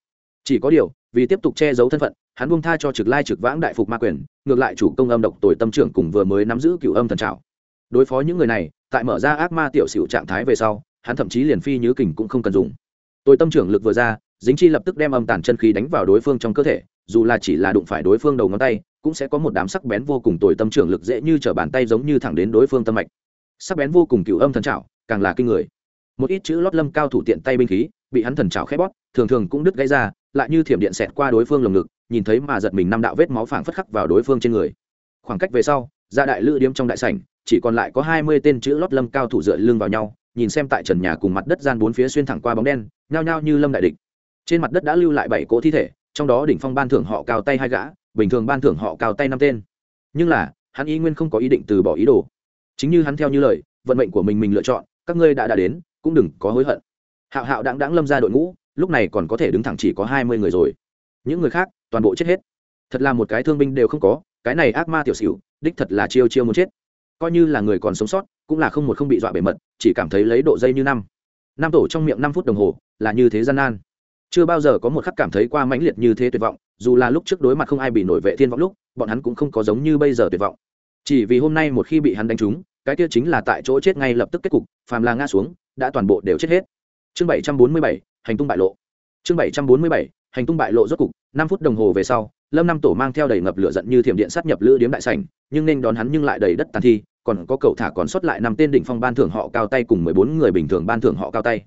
chỉ có điều, vì tiếp tục che giấu thân phận, hắn buông tha cho trực lai trực vãng đại phục ma quyền, ngược lại chủ công âm độc tồi tâm trưởng cùng vừa mới nắm giữ cựu âm thần trào đối phó những người này, tại mở ra ác ma tiểu xỉu trạng thái về sau, hắn thậm chí liền phi nhứ kình cũng không cần dùng. Tội tâm trưởng lực vừa ra, dính chi lập tức đem âm tàn chân khí đánh vào đối phương trong cơ thể, dù là chỉ là đụng phải đối phương đầu ngón tay, cũng sẽ có một đám sắc bén vô cùng tồi tâm trưởng lực dễ như t r ở bàn tay giống như thẳng đến đối phương tâm mạch. Sắc bén vô cùng cựu âm thần trào càng là kinh người. Một ít chữ lót lâm cao thủ tiện tay binh khí, bị hắn thần trào khép bóp, thường thường cũng đứt gãy ra lại như thiểm điện xẹt qua đối phương lồng ngực, nhìn thấy mà giật mình năm đạo vết máu phảng phất khắc vào đối phương trên người. Khoảng cách về sau, ra đại lữ điếm trong đại sảnh, chỉ còn lại có hai mươi tên chữ lót lâm cao thủ dựa lưng vào nhau, nhìn xem tại trần nhà cùng mặt đất gian bốn phía xuyên thẳng qua bóng đen, nhao nhao như lâm đại địch. Trên mặt đất đã lưu lại bảy cỗ thi thể, trong đó đỉnh phong ban thưởng họ cao tay hai gã, bình thường ban thưởng họ cao tay năm tên. Nhưng là, hắn y nguyên không có ý định từ bỏ ý đồ. Chính như hắn theo như lời, vận mệnh của mình mình lựa chọn, các ngươi đã đã đến, cũng đừng có hối hận. Hạo hạo đáng đáng lâm ra đội ngũ lúc này còn có thể đứng thẳng chỉ có hai mươi người rồi. Những người khác, toàn bộ chết hết. Thật là một cái thương binh đều không có, cái này ác ma tiểu xỉu, đích thật là chiêu chiêu muốn chết. Coi như là người còn sống sót, cũng là không một không bị dọa bề mật, chỉ cảm thấy lấy độ dây như năm. Năm tổ trong miệng năm phút đồng hồ, là như thế gian nan. Chưa bao giờ có một khắc cảm thấy qua mãnh liệt như thế tuyệt vọng, dù là lúc trước đối mặt không ai bị nổi vệ thiên vọng lúc, bọn hắn cũng không có giống như bây giờ tuyệt vọng. Chỉ vì hôm nay một khi bị hắn đánh trúng, cái kia chính là tại chỗ chết ngay lập tức kết cục, phàm là ngã xuống, đã toàn bộ đều chết hết. Chương bảy trăm bốn mươi bảy hành tung bại lộ. Chương bảy trăm bốn mươi bảy, hành tung bại lộ rốt cục, năm phút đồng hồ về sau, lâm năm tổ mang theo đầy ngập lửa giận như thiểm điện sát nhập lữ điếm đại sảnh, nhưng nên đón hắn nhưng lại đầy đất tàn thi, còn có cậu thả còn sót lại năm tên đỉnh phong ban thưởng họ cao tay cùng mười bốn người bình thường ban thưởng họ cao tay.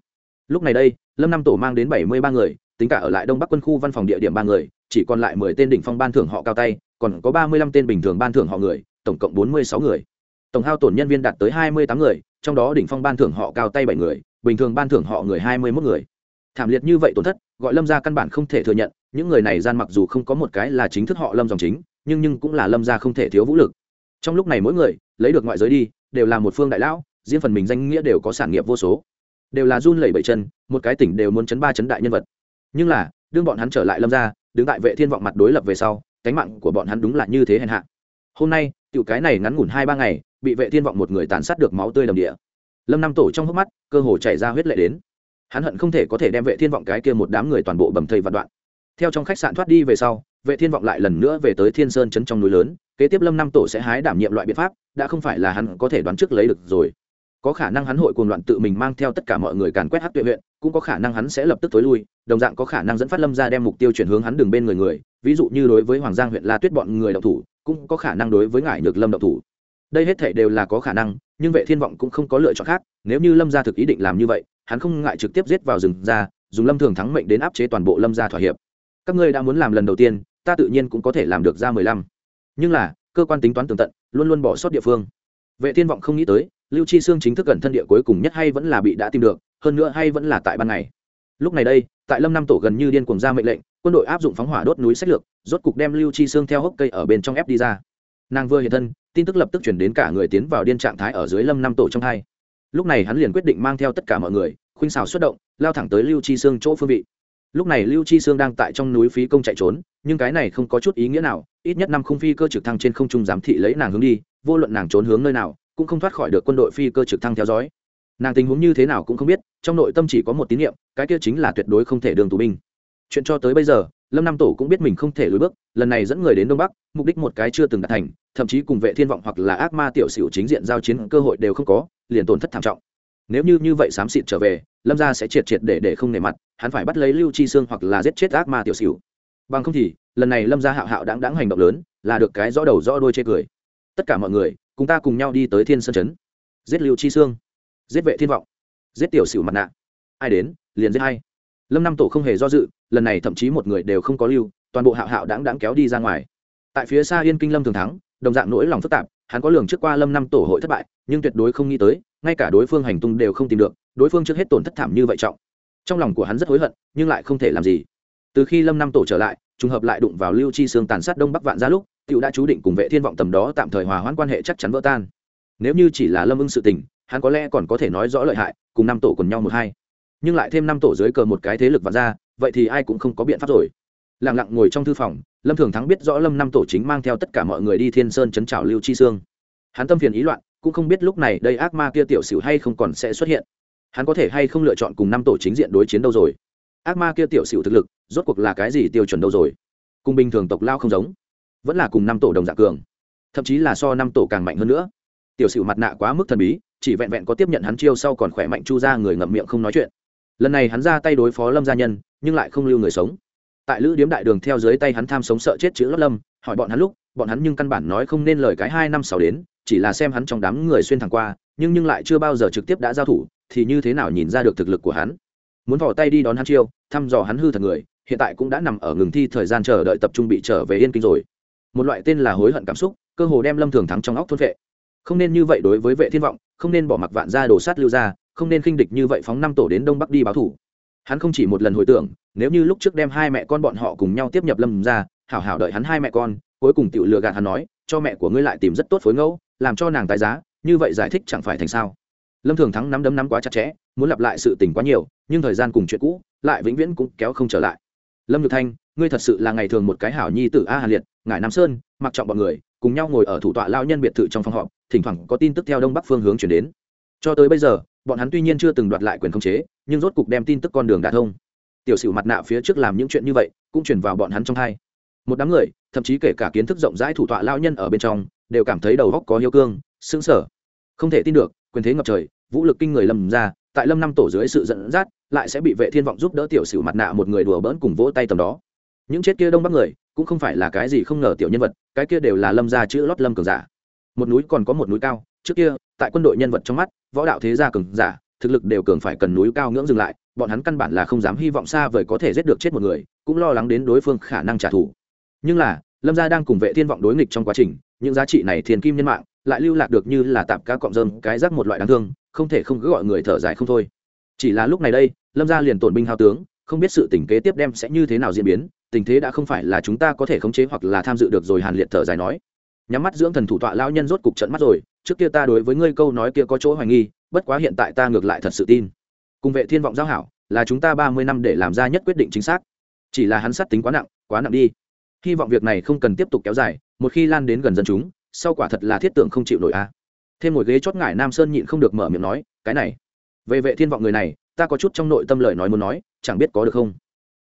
Lúc này đây, lâm năm tổ mang đến bảy mươi ba người, tính cả ở lại đông bắc quân khu văn phòng địa điểm ba người, chỉ còn lại mười tên đỉnh phong ban thưởng họ cao tay, còn có ba mươi lăm tên bình thường ban thưởng họ người, tổng cộng bốn mươi sáu người. Tổng hao tổn nhân viên đạt tới hai mươi tám người, trong đó đỉnh phong ban thưởng họ cao tay bảy người, bình thường ban thưởng họ người hai mươi mốt người thảm liệt như vậy tổn thất, gọi lâm gia căn bản không thể thừa nhận, những người này gian mặc dù không có một cái là chính thức họ lâm dòng chính, nhưng nhưng cũng là lâm gia không thể thiếu vũ lực. Trong lúc này mỗi người, lấy được ngoại giới đi, đều là một phương đại lão, riêng phần mình danh nghĩa đều có sản nghiệp vô số. Đều là run lẩy bẩy chân, một cái tỉnh đều muốn chấn ba chấn đại nhân vật. Nhưng là, đương bọn hắn trở lại lâm gia, đứng tại vệ thiên vọng mặt đối lập về sau, cánh mạng của bọn hắn đúng là như thế hèn hạ. Hôm nay, tiểu cái này ngắn ngủn hai ba ngày, bị vệ thiên vọng một người tàn sát được máu tươi đầm địa. Lâm năm tổ trong hốc mắt, cơ hồ chảy ra huyết lệ đến hắn hận không thể có thể đem vệ thiên vọng cái kia một đám người toàn bộ bầm thây vạn đoạn. Theo trong khách sạn thoát đi về sau, vệ thiên vọng lại lần nữa về tới thiên sơn chấn trong núi lớn, kế tiếp lâm năm tổ sẽ hái đảm nhiệm loại biện pháp, đã không phải là hắn có thể đoán trước lấy được rồi. Có khả năng hắn hội cuồng loạn tự mình mang theo tất cả mọi người càn quét hắc tuệ huyện, cũng có khả năng hắn sẽ lập tức tối lui, đồng dạng có khả năng dẫn phát lâm ra đem mục tiêu chuyển hướng hắn đường bên người người, ví dụ như đối với hoàng giang huyện la tuyết bọn người đậu thủ, cũng có khả năng đối với ngải nhược lâm đậu thủ. Đây hết thể đều là có khả năng, nhưng vệ thiên vọng cũng không có lựa chọn khác nếu như lâm gia thực ý định làm như vậy, hắn không ngại trực tiếp giết vào rừng ra, dùng lâm thường thắng mệnh đến áp chế toàn bộ lâm gia thỏa hiệp. Các ngươi đã muốn làm lần đầu tiên, ta tự nhiên cũng có thể làm được ra mười lăm. Nhưng là, cơ quan tính toán tường tận, luôn luôn bỏ sót địa phương. Vệ thiên vọng không nghĩ tới, lưu chi xương chính thức gần thân địa cuối cùng nhất hay vẫn là bị đã tìm được, hơn nữa hay vẫn là tại ban ngày. Lúc này đây, tại lâm năm tổ gần như điên cuồng ra mệnh lệnh, quân đội áp dụng phóng hỏa đốt núi sách lược, rốt cục đem lưu chi xương theo hốc cây ở bên trong ép đi ra. Nàng vừa hiện thân, tin tức lập tức chuyển đến cả người tiến vào điên trạng thái ở dưới lâm năm tổ trong hai lúc này hắn liền quyết định mang theo tất cả mọi người, khuynh xào xuất động, lao thẳng tới lưu chi Sương chỗ phương vị. Lúc này lưu chi Sương đang tại trong núi phí công chạy trốn, nhưng cái này không có chút ý nghĩa nào, ít nhất năm khung phi cơ trực thăng trên không trung giám thị lấy nàng hướng đi, vô luận nàng trốn hướng nơi nào, cũng không thoát khỏi được quân đội phi cơ trực thăng theo dõi. Nàng tình huống như thế nào cũng không biết, trong nội tâm chỉ có một tín nhiệm cái kia chính là tuyệt đối không thể đường tù binh. Chuyện cho tới bây giờ, lâm nam tổ cũng biết mình không thể lùi bước, lần này dẫn người đến đông bắc, mục đích một cái chưa từng đạt thành, thậm chí cùng vệ thiên vọng hoặc là ác ma tiểu sửu chính diện giao chiến cơ hội đều không có liền tổn thất thảm trọng. Nếu như như vậy xám xịt trở về, lâm gia sẽ triệt triệt để để không nề mặt, hắn phải bắt lấy lưu chi xương hoặc là giết chết ác ma tiểu xỉu. Bằng không thì, lần này lâm gia hạo hạo đáng đáng hành động lớn, là được cái rõ đầu rõ đuôi chê cười. Tất cả mọi người, cùng ta cùng nhau đi tới thiên sơn chấn giết lưu chi xương giết vệ thiên vọng. Giết tiểu xỉu mặt nạ. Ai đến, liền giết hay lâm năm tổ không hề do dự, lần này thậm chí một người đều không có lưu, toàn bộ hạo hạo đáng đáng kéo đi ra ngoài. Tại phía xa yên kinh lâm thường thắng, đồng dạng nỗi lòng phức tạp hắn có lường trước qua lâm năm tổ hội thất bại, nhưng tuyệt đối không nghĩ tới, ngay cả đối phương hành tung đều không tìm được, đối phương trước hết tổn thất thảm như vậy trọng. Trong lòng của hắn rất hối hận, nhưng lại không thể làm gì. Từ khi lâm năm tổ trở lại, trùng hợp lại đụng vào lưu chi Sương tàn sát đông bắc vạn ra lúc cựu đã chú định cùng vệ thiên vọng tầm đó tạm thời hòa hoãn quan hệ chắc chắn vỡ tan. Nếu như chỉ là lâm ưng sự tình, hắn có lẽ còn có thể nói rõ lợi hại, cùng năm tổ cùng nhau một hai. Nhưng lại thêm năm tổ dưới cờ một cái thế lực vạn ra vậy thì ai cũng không có biện pháp rồi. Lặng lặng ngồi trong thư phòng lâm thường thắng biết rõ lâm năm tổ chính mang theo tất cả mọi người đi thiên sơn chấn trào lưu chi sương. Hắn tâm phiền ý loạn, cũng không biết lúc này đây ác ma kia tiểu xỉu hay không còn sẽ xuất hiện. Hắn có thể hay không lựa chọn cùng năm tổ chính diện đối chiến đâu rồi? Ác ma kia tiểu xỉu thực lực, rốt cuộc là cái gì tiêu chuẩn đâu rồi? Cùng bình thường tộc lao không giống, vẫn là cùng năm tổ đồng dạng cường. Thậm chí là so năm tổ càng mạnh hơn nữa. Tiểu xỉu mặt nạ quá mức thần bí, chỉ vẹn vẹn có tiếp nhận hắn chiêu sau còn khỏe mạnh chu ra người ngậm miệng không nói chuyện. Lần này hắn ra tay đối phó lâm gia nhân, nhưng lại không lưu người sống tại lữ điếm đại đường theo dưới tay hắn tham sống sợ chết chữ lót lâm, hỏi bọn hắn lúc, bọn hắn nhưng căn bản nói không nên lời cái hai năm sáu đến, chỉ là xem hắn trong đám người xuyên thẳng qua, nhưng nhưng lại chưa bao giờ trực tiếp đã giao thủ, thì như thế nào nhìn ra được thực lực của hắn? Muốn vỏ tay đi đón hắn chiêu, thăm dò hắn hư thật người, hiện tại cũng đã nằm ở ngừng thi thời gian chờ đợi tập trung bị trở về yên kinh rồi. Một loại tên là hối hận cảm xúc, cơ hồ đem lâm thường thắng trong óc thôn vệ không nên như vậy đối với vệ thiên vọng, không nên bỏ mặc vạn gia đồ sát lưu ra không nên khinh địch như vậy phóng năm tổ đến đông bắc đi báo thủ hắn không chỉ một lần hồi tưởng, nếu như lúc trước đem hai mẹ con bọn họ cùng nhau tiếp nhập lâm ra hảo hảo đợi hắn hai mẹ con, cuối cùng tự lừa gạt hắn nói, cho mẹ của ngươi lại tìm rất tốt phối ngẫu, làm cho nàng tái giá, như vậy giải thích chẳng phải thành sao? Lâm thường thắng nắm đấm nắm quá chặt chẽ, muốn lặp lại sự tình quá nhiều, nhưng thời gian cùng chuyện cũ, lại vĩnh viễn cũng kéo không trở lại. Lâm nhược thanh, ngươi thật sự là ngày thường một cái hảo nhi tử a hà liệt ngải nam sơn, mặc trọng bọn người, cùng nhau ngồi ở thủ tọa lao nhân biệt thự trong phòng họp, thỉnh thoảng có tin tức theo đông bắc phương hướng chuyển đến. Cho tới bây giờ bọn hắn tuy nhiên chưa từng đoạt lại quyền khống chế, nhưng rốt cục đem tin tức con đường đả thông. Tiểu sử mặt nạ phía trước làm những chuyện như vậy, cũng chuyển vào bọn hắn trong hai. Một đám người, thậm chí kể cả kiến thức rộng rãi thủ tọa lao nhân ở bên trong, đều cảm thấy đầu góc có hiếu cương xứng sở không thể tin được, quyền thế ngập trời, vũ lực kinh người lâm ra, tại lâm năm tổ dưới sự dẫn dắt, lại sẽ bị vệ thiên vọng giúp đỡ tiểu sử mặt nạ một người đùa bỡn cùng vỗ tay tầm đó. Những chết kia đông bắc người, cũng không phải là cái gì không ngờ tiểu nhân vật, cái kia đều là lâm gia chữ lót lâm cường giả. Một núi còn có một núi cao trước kia, tại quân đội nhân vật trong mắt, võ đạo thế gia cường giả, thực lực đều cường phải cần núi cao ngưỡng dừng lại, bọn hắn căn bản là không dám hy vọng xa vời có thể giết được chết một người, cũng lo lắng đến đối phương khả năng trả thù. Nhưng là, lâm gia đang cùng vệ thiên vọng đối nghịch trong quá trình, những giá trị này thiền kim nhân mạng lại lưu lạc được như là tạp cá cọng rơm, cái rác một loại đáng thương, không thể không cứ gọi người thở dài không thôi. Chỉ là lúc này đây, lâm gia liền tổn binh hao tướng, không biết sự tình kế tiếp đem sẽ như thế nào diễn biến, tình thế đã không phải là chúng ta có thể khống chế hoặc là tham dự được rồi hàn liệt thở dài nói. Nhắm mắt dưỡng thần thủ tọa lao nhân rốt cục trận mắt rồi trước kia ta đối với ngươi câu nói kia có chỗ hoài nghi, bất quá hiện tại ta ngược lại thật sự tin. Cùng vệ thiên vọng giao hảo, là chúng ta ba mươi năm để làm ra nhất quyết định chính xác. Chỉ là hắn sát tính quá nặng quá nặng đi. Hy vọng việc này không cần tiếp tục kéo dài, một khi lan đến gần dân chúng, sau quả thật là thiết tưởng không chịu nổi a. Thêm một ghế chót ngải nam sơn nhịn không được mở miệng nói, cái này, về vệ thiên vọng người này, ta có chút trong nội tâm lời nói muốn nói, chẳng biết có được không?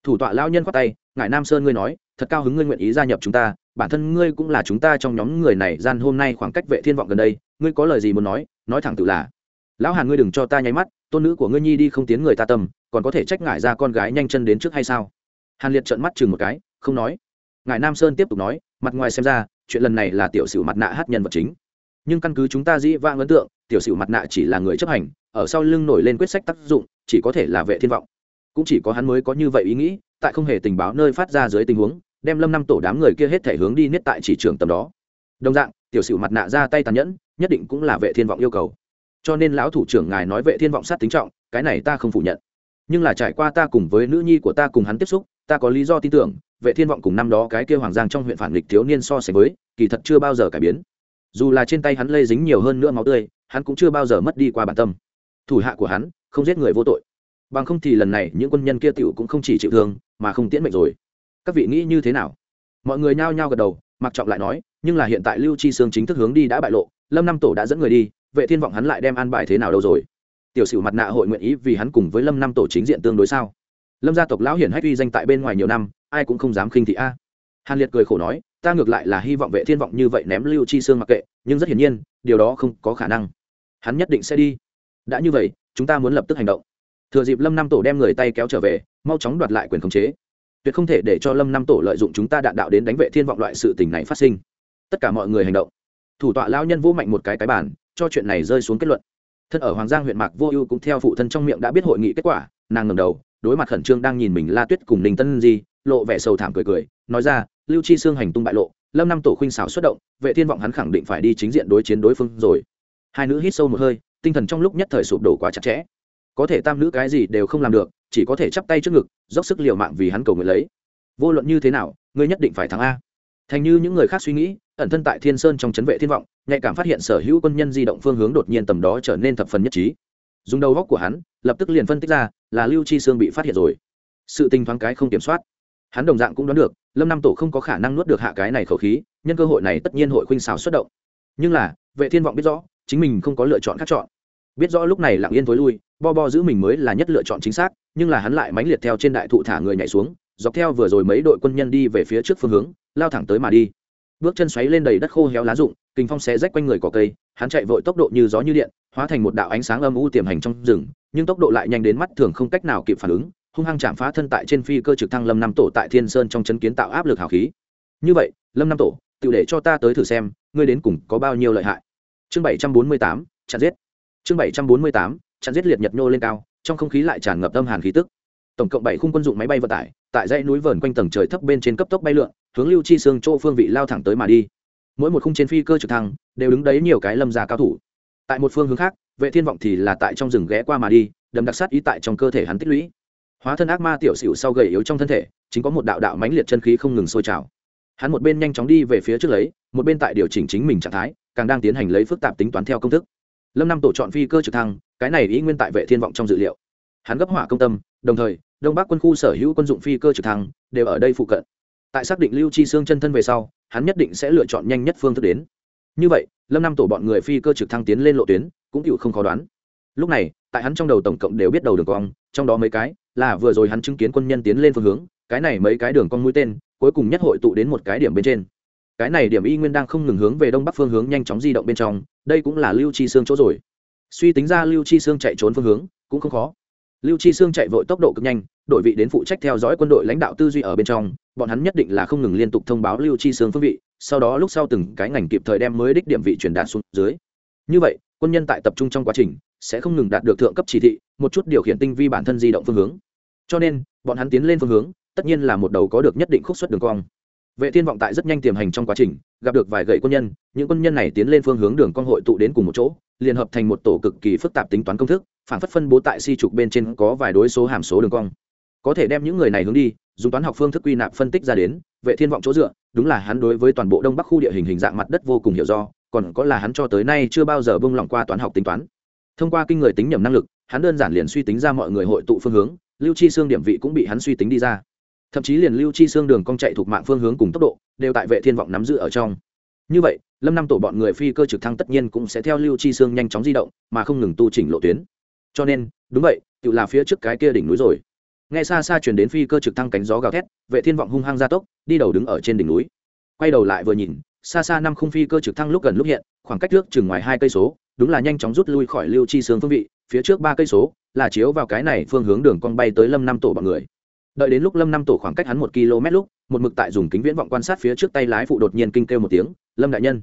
Thủ tọa lao nhân khoát tay, ngải nam sơn ngươi nói, thật cao hứng ngươi nguyện ý gia nhập chúng ta bản thân ngươi cũng là chúng ta trong nhóm người này, gian hôm nay khoảng cách vệ thiên vọng gần đây, ngươi có lời gì muốn nói nói thẳng tự là. Lão hàn ngươi đừng cho ta nháy mắt, tôn nữ của ngươi nhi đi không tiến người ta tâm, còn có thể trách ngại ra con gái nhanh chân đến trước hay sao? Hàn liệt trợn mắt chừng một cái, không nói. Ngài nam sơn tiếp tục nói, mặt ngoài xem ra, chuyện lần này là tiểu sử mặt nạ hát nhân vật chính. Nhưng căn cứ chúng ta dĩ vãng ấn tượng, tiểu sử mặt nạ chỉ là người chấp hành, ở sau lưng nổi lên quyết sách tác dụng, chỉ có thể là vệ thiên vọng. Cũng chỉ có hắn mới có như vậy ý nghĩ, tại không hề tình báo nơi phát ra dưới tình huống đem lâm năm tổ đám người kia hết thể hướng đi niết tại chỉ trường tầm đó. Đồng dạng, tiểu sử mặt nạ ra tay tàn nhẫn, nhất định cũng là vệ thiên vọng yêu cầu. Cho nên lão thủ trưởng ngài nói vệ thiên vọng sát tính trọng, cái này ta không phủ nhận. Nhưng là trải qua ta cùng với nữ nhi của ta cùng hắn tiếp xúc, ta có lý do tin tưởng, vệ thiên vọng cùng năm đó cái kia hoàng giang trong huyện phản nghịch thiếu niên so sánh với, kỳ thật chưa bao giờ cải biến. Dù là trên tay hắn lây dính nhiều hơn nữa máu tươi, hắn cũng chưa bao giờ mất đi qua bản tâm. Thủ hạ của hắn, không giết người vô tội. Bằng không thì lần này những quân nhân kia tiểu cũng không chỉ chịu thương, mà không tiễn mệnh rồi các vị nghĩ như thế nào? Mọi người nhao nhao gật đầu, mặc trọng lại nói, nhưng là hiện tại lưu chi sương chính thức hướng đi đã bại lộ, lâm năm tổ đã dẫn người đi, vệ thiên vọng hắn lại đem an bài thế nào đâu rồi? Tiểu sử mặt nạ hội nguyện ý vì hắn cùng với lâm năm tổ chính diện tương đối sao? Lâm gia tộc lão hiển hách uy danh tại bên ngoài nhiều năm, ai cũng không dám khinh thị a. Hàn liệt cười khổ nói, ta ngược lại là hy vọng vệ thiên vọng như vậy ném lưu chi sương mặc kệ, nhưng rất hiển nhiên, điều đó không có khả năng. Hắn nhất định sẽ đi. Đã như vậy, chúng ta muốn lập tức hành động. Thừa dịp lâm năm tổ đem người tay kéo trở về, mau chóng đoạt lại quyền khống chế tuyệt không thể để cho lâm năm tổ lợi dụng chúng ta đạn đạo đến đánh vệ thiên vọng loại sự tình này phát sinh. Tất cả mọi người hành động. Thủ tọa lão nhân vô mạnh một cái cái bản cho chuyện này rơi xuống kết luận. Thân ở hoàng giang huyện mạc vô ưu cũng theo phụ thân trong miệng đã biết hội nghị kết quả, nàng ngầm đầu, đối mặt khẩn trương đang nhìn mình la tuyết cùng ninh tân di, lộ vẻ sầu thảm cười cười, nói ra, lưu chi xương hành tung bại lộ, lâm năm tổ khuynh xảo xuất động, vệ thiên vọng hắn khẳng định phải đi chính diện đối chiến đối phương rồi. Hai nữ hít sâu một hơi, tinh thần trong lúc nhất thời sụp đổ quá chặt chẽ có thể tam nữ cái gì đều không làm được, chỉ có thể chắp tay trước ngực, dốc sức liều mạng vì hắn cầu nguyện lấy. Vô luận như thế nào, ngươi nhất định phải thắng a. Thành như những người khác suy nghĩ, ẩn thân tại thiên sơn trong chấn vệ thiên vọng, nhạy cảm phát hiện sở hữu quân nhân di động phương hướng đột nhiên tầm đó trở nên thập phần nhất trí. Dùng đầu góc của hắn, lập tức liền phân tích ra là lưu chi sương bị phát hiện rồi. Sự tình thoáng cái không kiểm soát. Hắn đồng dạng cũng đoán được, lâm năm tổ không có khả năng nuốt được hạ cái này khẩu khí, nhân cơ hội này tất nhiên hội khuynh xào xuất động. Nhưng là, vệ thiên vọng biết rõ, chính mình không có lựa chọn khác chọn. Biết rõ lúc này lặng yên tối lui bo bo giữ mình mới là nhất lựa chọn chính xác, nhưng là hắn lại mánh liệt theo trên đại thụ thả người nhảy xuống, dọc theo vừa rồi mấy đội quân nhân đi về phía trước phương hướng, lao thẳng tới mà đi. Bước chân xoáy lên đầy đất khô héo lá rụng kinh phong xé rách quanh người cỏ cây, hắn chạy vội tốc độ như gió như điện, hóa thành một đạo ánh sáng âm u tiềm hành trong rừng, nhưng tốc độ lại nhanh đến mắt thường không cách nào kịp phản ứng, hung hăng chạm phá thân tại trên phi cơ trực thăng lâm năm tổ tại thiên sơn trong chấn kiến tạo áp lực hào khí. Như vậy, lâm năm tổ, tự để cho ta tới thử xem, ngươi đến cùng có bao nhiêu lợi hại. Chương bảy trăm bốn mươi tám chặn giết. Chương bảy trăm bốn mươi tám chặn giết liệt nhật nhô lên cao, trong không khí lại tràn ngập âm hàn khí tức. Tổng cộng bảy khung quân dụng máy bay vận tải, tại dãy núi vờn quanh tầng trời thấp bên trên cấp tốc bay lượn, hướng lưu chi xương chỗ phương vị lao thẳng tới mà đi. Mỗi một khung trên phi cơ trực thăng đều đứng đấy nhiều cái lâm gia cao thủ. Tại một phương hướng khác, vệ thiên vọng thì là tại trong rừng ghé qua mà đi, đầm đặc sát ý tại trong cơ thể hắn tích lũy. Hóa thân ác ma tiểu xỉu sau gầy yếu trong thân thể, chính có một đạo đạo mãnh liệt chân khí không ngừng sôi trào. Hắn một bên nhanh chóng đi về phía trước lấy, một bên tại điều chỉnh chính mình trạng thái, càng đang tiến hành lấy phức tạp tính toán theo công thức lâm năm tổ chọn phi cơ trực thăng, cái này ý nguyên tại vệ thiên vọng trong dự liệu. Hắn gấp hỏa công tâm, đồng thời, đông bắc quân khu sở hữu quân dụng phi cơ trực thăng đều ở đây phụ cận. Tại xác định lưu chi xương chân thân về sau, hắn nhất định sẽ lựa chọn nhanh nhất phương thức đến. Như vậy, lâm năm tổ bọn người phi cơ trực thăng tiến lên lộ tuyến, cũng chịu không khó đoán. Lúc này, tại hắn trong đầu tổng cộng đều biết đầu đường cong, trong đó mấy cái là vừa rồi hắn chứng kiến quân nhân tiến lên phương hướng, cái này mấy cái đường cong mũi tên, cuối cùng nhất hội tụ đến một cái điểm bên trên cái này điểm y nguyên đang không ngừng hướng về đông bắc phương hướng nhanh chóng di động bên trong, đây cũng là lưu chi xương chỗ rồi. Suy tính ra lưu chi xương chạy trốn phương hướng cũng không khó. Lưu chi xương chạy vội tốc độ cực nhanh, đội vị đến phụ trách theo dõi quân đội lãnh đạo tư duy ở bên trong, bọn hắn nhất định là không ngừng liên tục thông báo lưu chi xương phương vị, sau đó lúc sau từng cái ngành kịp thời đem mới đích điểm vị truyền đạt xuống dưới. Như vậy, quân nhân tại tập trung trong quá trình sẽ không ngừng đạt được thượng cấp chỉ thị, một chút điều khiển tinh vi bản thân di động phương hướng. Cho nên, bọn hắn tiến lên phương hướng, tất nhiên là một đầu có được nhất định khúc xuất đường cong vệ thiên vọng tại rất nhanh tiềm hành trong quá trình, gặp được vài gậy quân nhân, những quân nhân này tiến lên phương hướng đường con hội tụ đến cùng một chỗ liên hợp thành một tổ cực kỳ phức tạp tính toán công thức, phản phất phân bố tại si trục bên trên có vài đối số hàm số đường cong. Có thể đem những người này hướng đi, dùng toán học phương thức quy nạp phân tích ra đến, vệ thiên vọng chỗ dựa, đúng là hắn đối với toàn bộ đông bắc khu địa hình hình dạng mặt đất vô cùng hiểu do, còn có là hắn cho tới nay chưa bao giờ bông lỏng qua toán học tính toán. Thông qua kinh người tính nhầm năng lực, hắn đơn giản liền suy tính ra mọi người hội tụ phương hướng, lưu chi xương điểm vị cũng bị hắn suy tính đi ra thậm chí liền lưu chi xương đường cong chạy thuộc mạng phương hướng cùng tốc độ, đều tại vệ thiên vọng nắm giữ ở trong. Như vậy, lâm năm tổ bọn người phi cơ trực thăng tất nhiên cũng sẽ theo lưu chi xương nhanh chóng di động, mà không ngừng tu chỉnh lộ tuyến. Cho nên, đúng vậy, tự là phía trước cái kia đỉnh núi rồi. Nghe xa xa chuyển đến phi cơ trực thăng cánh gió gào thét, vệ thiên vọng hung hăng gia tốc, đi đầu đứng ở trên đỉnh núi. Quay đầu lại vừa nhìn, xa xa năm khung phi cơ trực thăng lúc gần lúc hiện, khoảng cách trước chừng ngoài hai cây số, đúng là nhanh chóng rút lui khỏi lưu chi xương phương vị, phía trước ba cây số, là chiếu vào cái này phương hướng đường cong bay tới lâm năm tổ bọn người đợi đến lúc lâm năm tổ khoảng cách hắn một km lúc, một mực tại dùng kính viễn vọng quan sát phía trước tay lái phụ đột nhiên kinh kêu một tiếng, lâm đại nhân.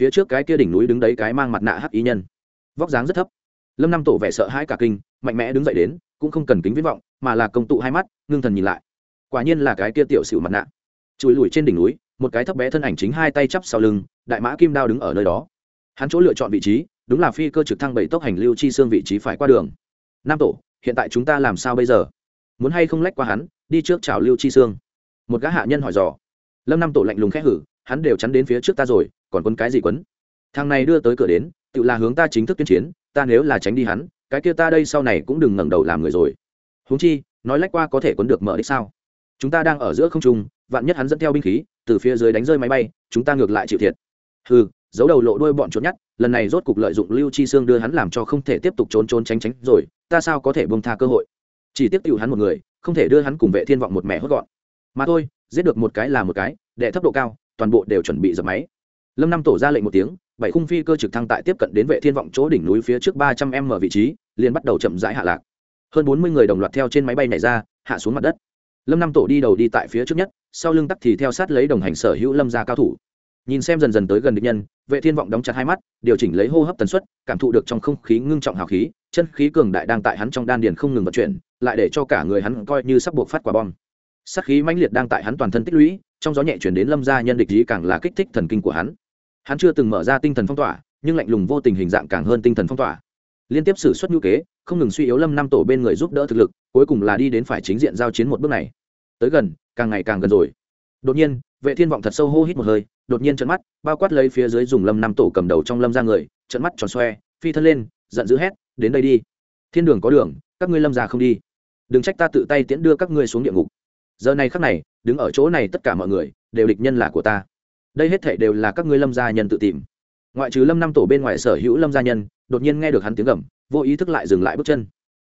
Phía trước cái kia đỉnh núi đứng đấy cái mang mặt nạ hắc ý nhân. Vóc dáng rất thấp. Lâm năm tổ vẻ sợ hãi cả kinh, mạnh mẽ đứng dậy đến, cũng không cần kính viễn vọng, mà là công tụ hai mắt, ngưng thần nhìn lại. Quả nhiên là cái kia tiểu xỉu mặt nạ. Chùi lùi trên đỉnh núi, một cái thấp bé thân ảnh chính hai tay chắp sau lưng, đại mã kim đao đứng ở nơi đó. Hắn chỗ lựa chọn vị trí, đúng là phi cơ trực thăng bảy tốc hành lưu chi xương vị trí phải qua đường. Nam tổ, hiện tại chúng ta làm sao bây giờ? Muốn hay không lách qua hắn đi trước chào lưu chi Sương. một gã hạ nhân hỏi dò. Lâm năm tổ lạnh lùng khẽ hử hắn đều chắn đến phía trước ta rồi còn quấn cái gì quấn? Thằng này đưa tới cửa đến tự là hướng ta chính thức tuyên chiến ta nếu là tránh đi hắn cái kia ta đây sau này cũng đừng ngẩng đầu làm người rồi. Huống chi nói lách qua có thể quấn được mở đích sao? Chúng ta đang ở giữa không trung vạn nhất hắn dẫn theo binh khí từ phía dưới đánh rơi máy bay chúng ta ngược lại chịu thiệt. Hừ, giấu đầu lộ đuôi bọn trốn nhát lần này rốt cục lợi dụng lưu chi Sương đưa hắn làm cho không thể tiếp tục trốn trốn tránh tránh rồi ta sao có thể bông tha cơ hội? Chỉ tiếp tiểu hắn một người, không thể đưa hắn cùng vệ thiên vọng một mẹ hốt gọn. Mà thôi, giết được một cái là một cái, đệ thấp độ cao, toàn bộ đều chuẩn bị dập máy. Lâm năm tổ ra lệnh một tiếng, bảy khung phi cơ trực thăng tại tiếp cận đến vệ thiên vọng chỗ đỉnh núi phía trước ba trăm m vị trí, liền bắt đầu chậm rãi hạ lạc. Hơn bốn mươi người đồng loạt theo trên máy bay này ra, hạ xuống mặt đất. Lâm năm tổ đi đầu đi tại phía trước nhất, sau lưng tắc thì theo sát lấy đồng hành sở hữu lâm gia cao thủ. Nhìn xem dần dần tới gần địch nhân, vệ thiên vọng đóng chặt hai mắt, điều chỉnh lấy hô hấp tần suất, cảm thụ được trong không khí ngưng trọng hào khí, chân khí cường đại đang tại hắn trong đan điền không ngừng vận chuyển lại để cho cả người hắn coi như sắp buộc phát quả bom. Sát khí mãnh liệt đang tại hắn toàn thân tích lũy, trong gió nhẹ chuyển đến lâm gia nhân địch ý càng là kích thích thần kinh của hắn. Hắn chưa từng mở ra tinh thần phong tỏa, nhưng lạnh lùng vô tình hình dạng càng hơn tinh thần phong tỏa. Liên tiếp xử suất nhu kế, không ngừng suy yếu lâm năm tổ bên người giúp đỡ thực lực, cuối cùng là đi đến phải chính diện giao chiến một bước này. Tới gần, càng ngày càng gần rồi. Đột nhiên, vệ thiên vọng thật sâu hô hít một hơi, đột nhiên trận mắt, bao quát lấy phía dưới dùng lâm năm tổ cầm đầu trong lâm ra người trận mắt tròn xoe, phi thân lên, giận dữ hét, đến đây đi. Thiên đường có đường, các ngươi lâm ra không đi đừng trách ta tự tay tiễn đưa các ngươi xuống địa ngục. Giờ này khắc này, đứng ở chỗ này tất cả mọi người, đều địch nhân là của ta. Đây hết thảy đều là các ngươi lâm gia nhân tự tìm. Ngoại trừ lâm năm tổ bên ngoài sở hữu lâm gia nhân, đột nhiên nghe được hắn tiếng gầm, vô ý thức lại dừng lại bước chân.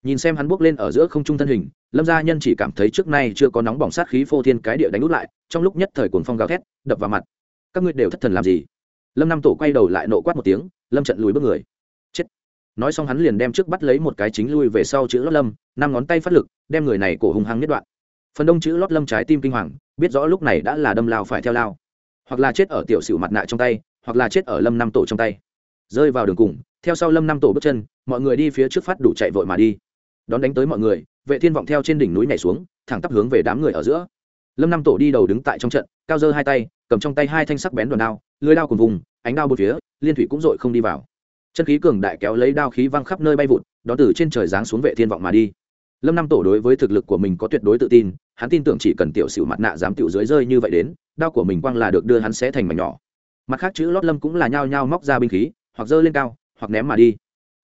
Nhìn xem hắn bước lên ở giữa không trung thân hình, lâm gia nhân chỉ cảm thấy trước nay chưa có nóng bỏng sát khí phô thiên cái địa đánh út lại, trong lúc nhất thời cuồng phong gào thét, đập vào mặt. Các ngươi đều thất thần làm gì? Lâm năm tổ quay đầu lại nộ quát một tiếng, lâm trận lùi bước người nói xong hắn liền đem trước bắt lấy một cái chính lui về sau chữ lót lâm, năm ngón tay phát lực, đem người này cổ hùng hăng nhất đoạn. Phần đông chữ lót lâm trái tim kinh hoàng, biết rõ lúc này đã là đâm lao phải theo lao. Hoặc là chết ở tiểu sử mặt nạ trong tay, hoặc là chết ở lâm năm tổ trong tay. Rơi vào đường cùng, theo sau lâm năm tổ bước chân, mọi người đi phía trước phát đủ chạy vội mà đi. Đón đánh tới mọi người, vệ thiên vọng theo trên đỉnh núi nhảy xuống, thẳng tắp hướng về đám người ở giữa. Lâm năm tổ đi đầu đứng tại trong trận, cao giơ hai tay, cầm trong tay hai thanh sắc bén đòn đao, lưới đao cùng vùng, ánh đao bốn phía, liên thủy cũng dội không đi vào chân khí cường đại kéo lấy đao khí văng khắp nơi bay vụt, đó từ trên trời giáng xuống vệ thiên vọng mà đi. Lâm năm tổ đối với thực lực của mình có tuyệt đối tự tin, hắn tin tưởng chỉ cần tiểu sử mặt nạ dám tiểu dưới rơi như vậy đến, đao của mình quăng là được đưa hắn sẽ thành mảnh nhỏ. Mặt khác chữ lót lâm cũng là nhao nhao móc ra binh khí, hoặc giơ lên cao, hoặc ném mà đi.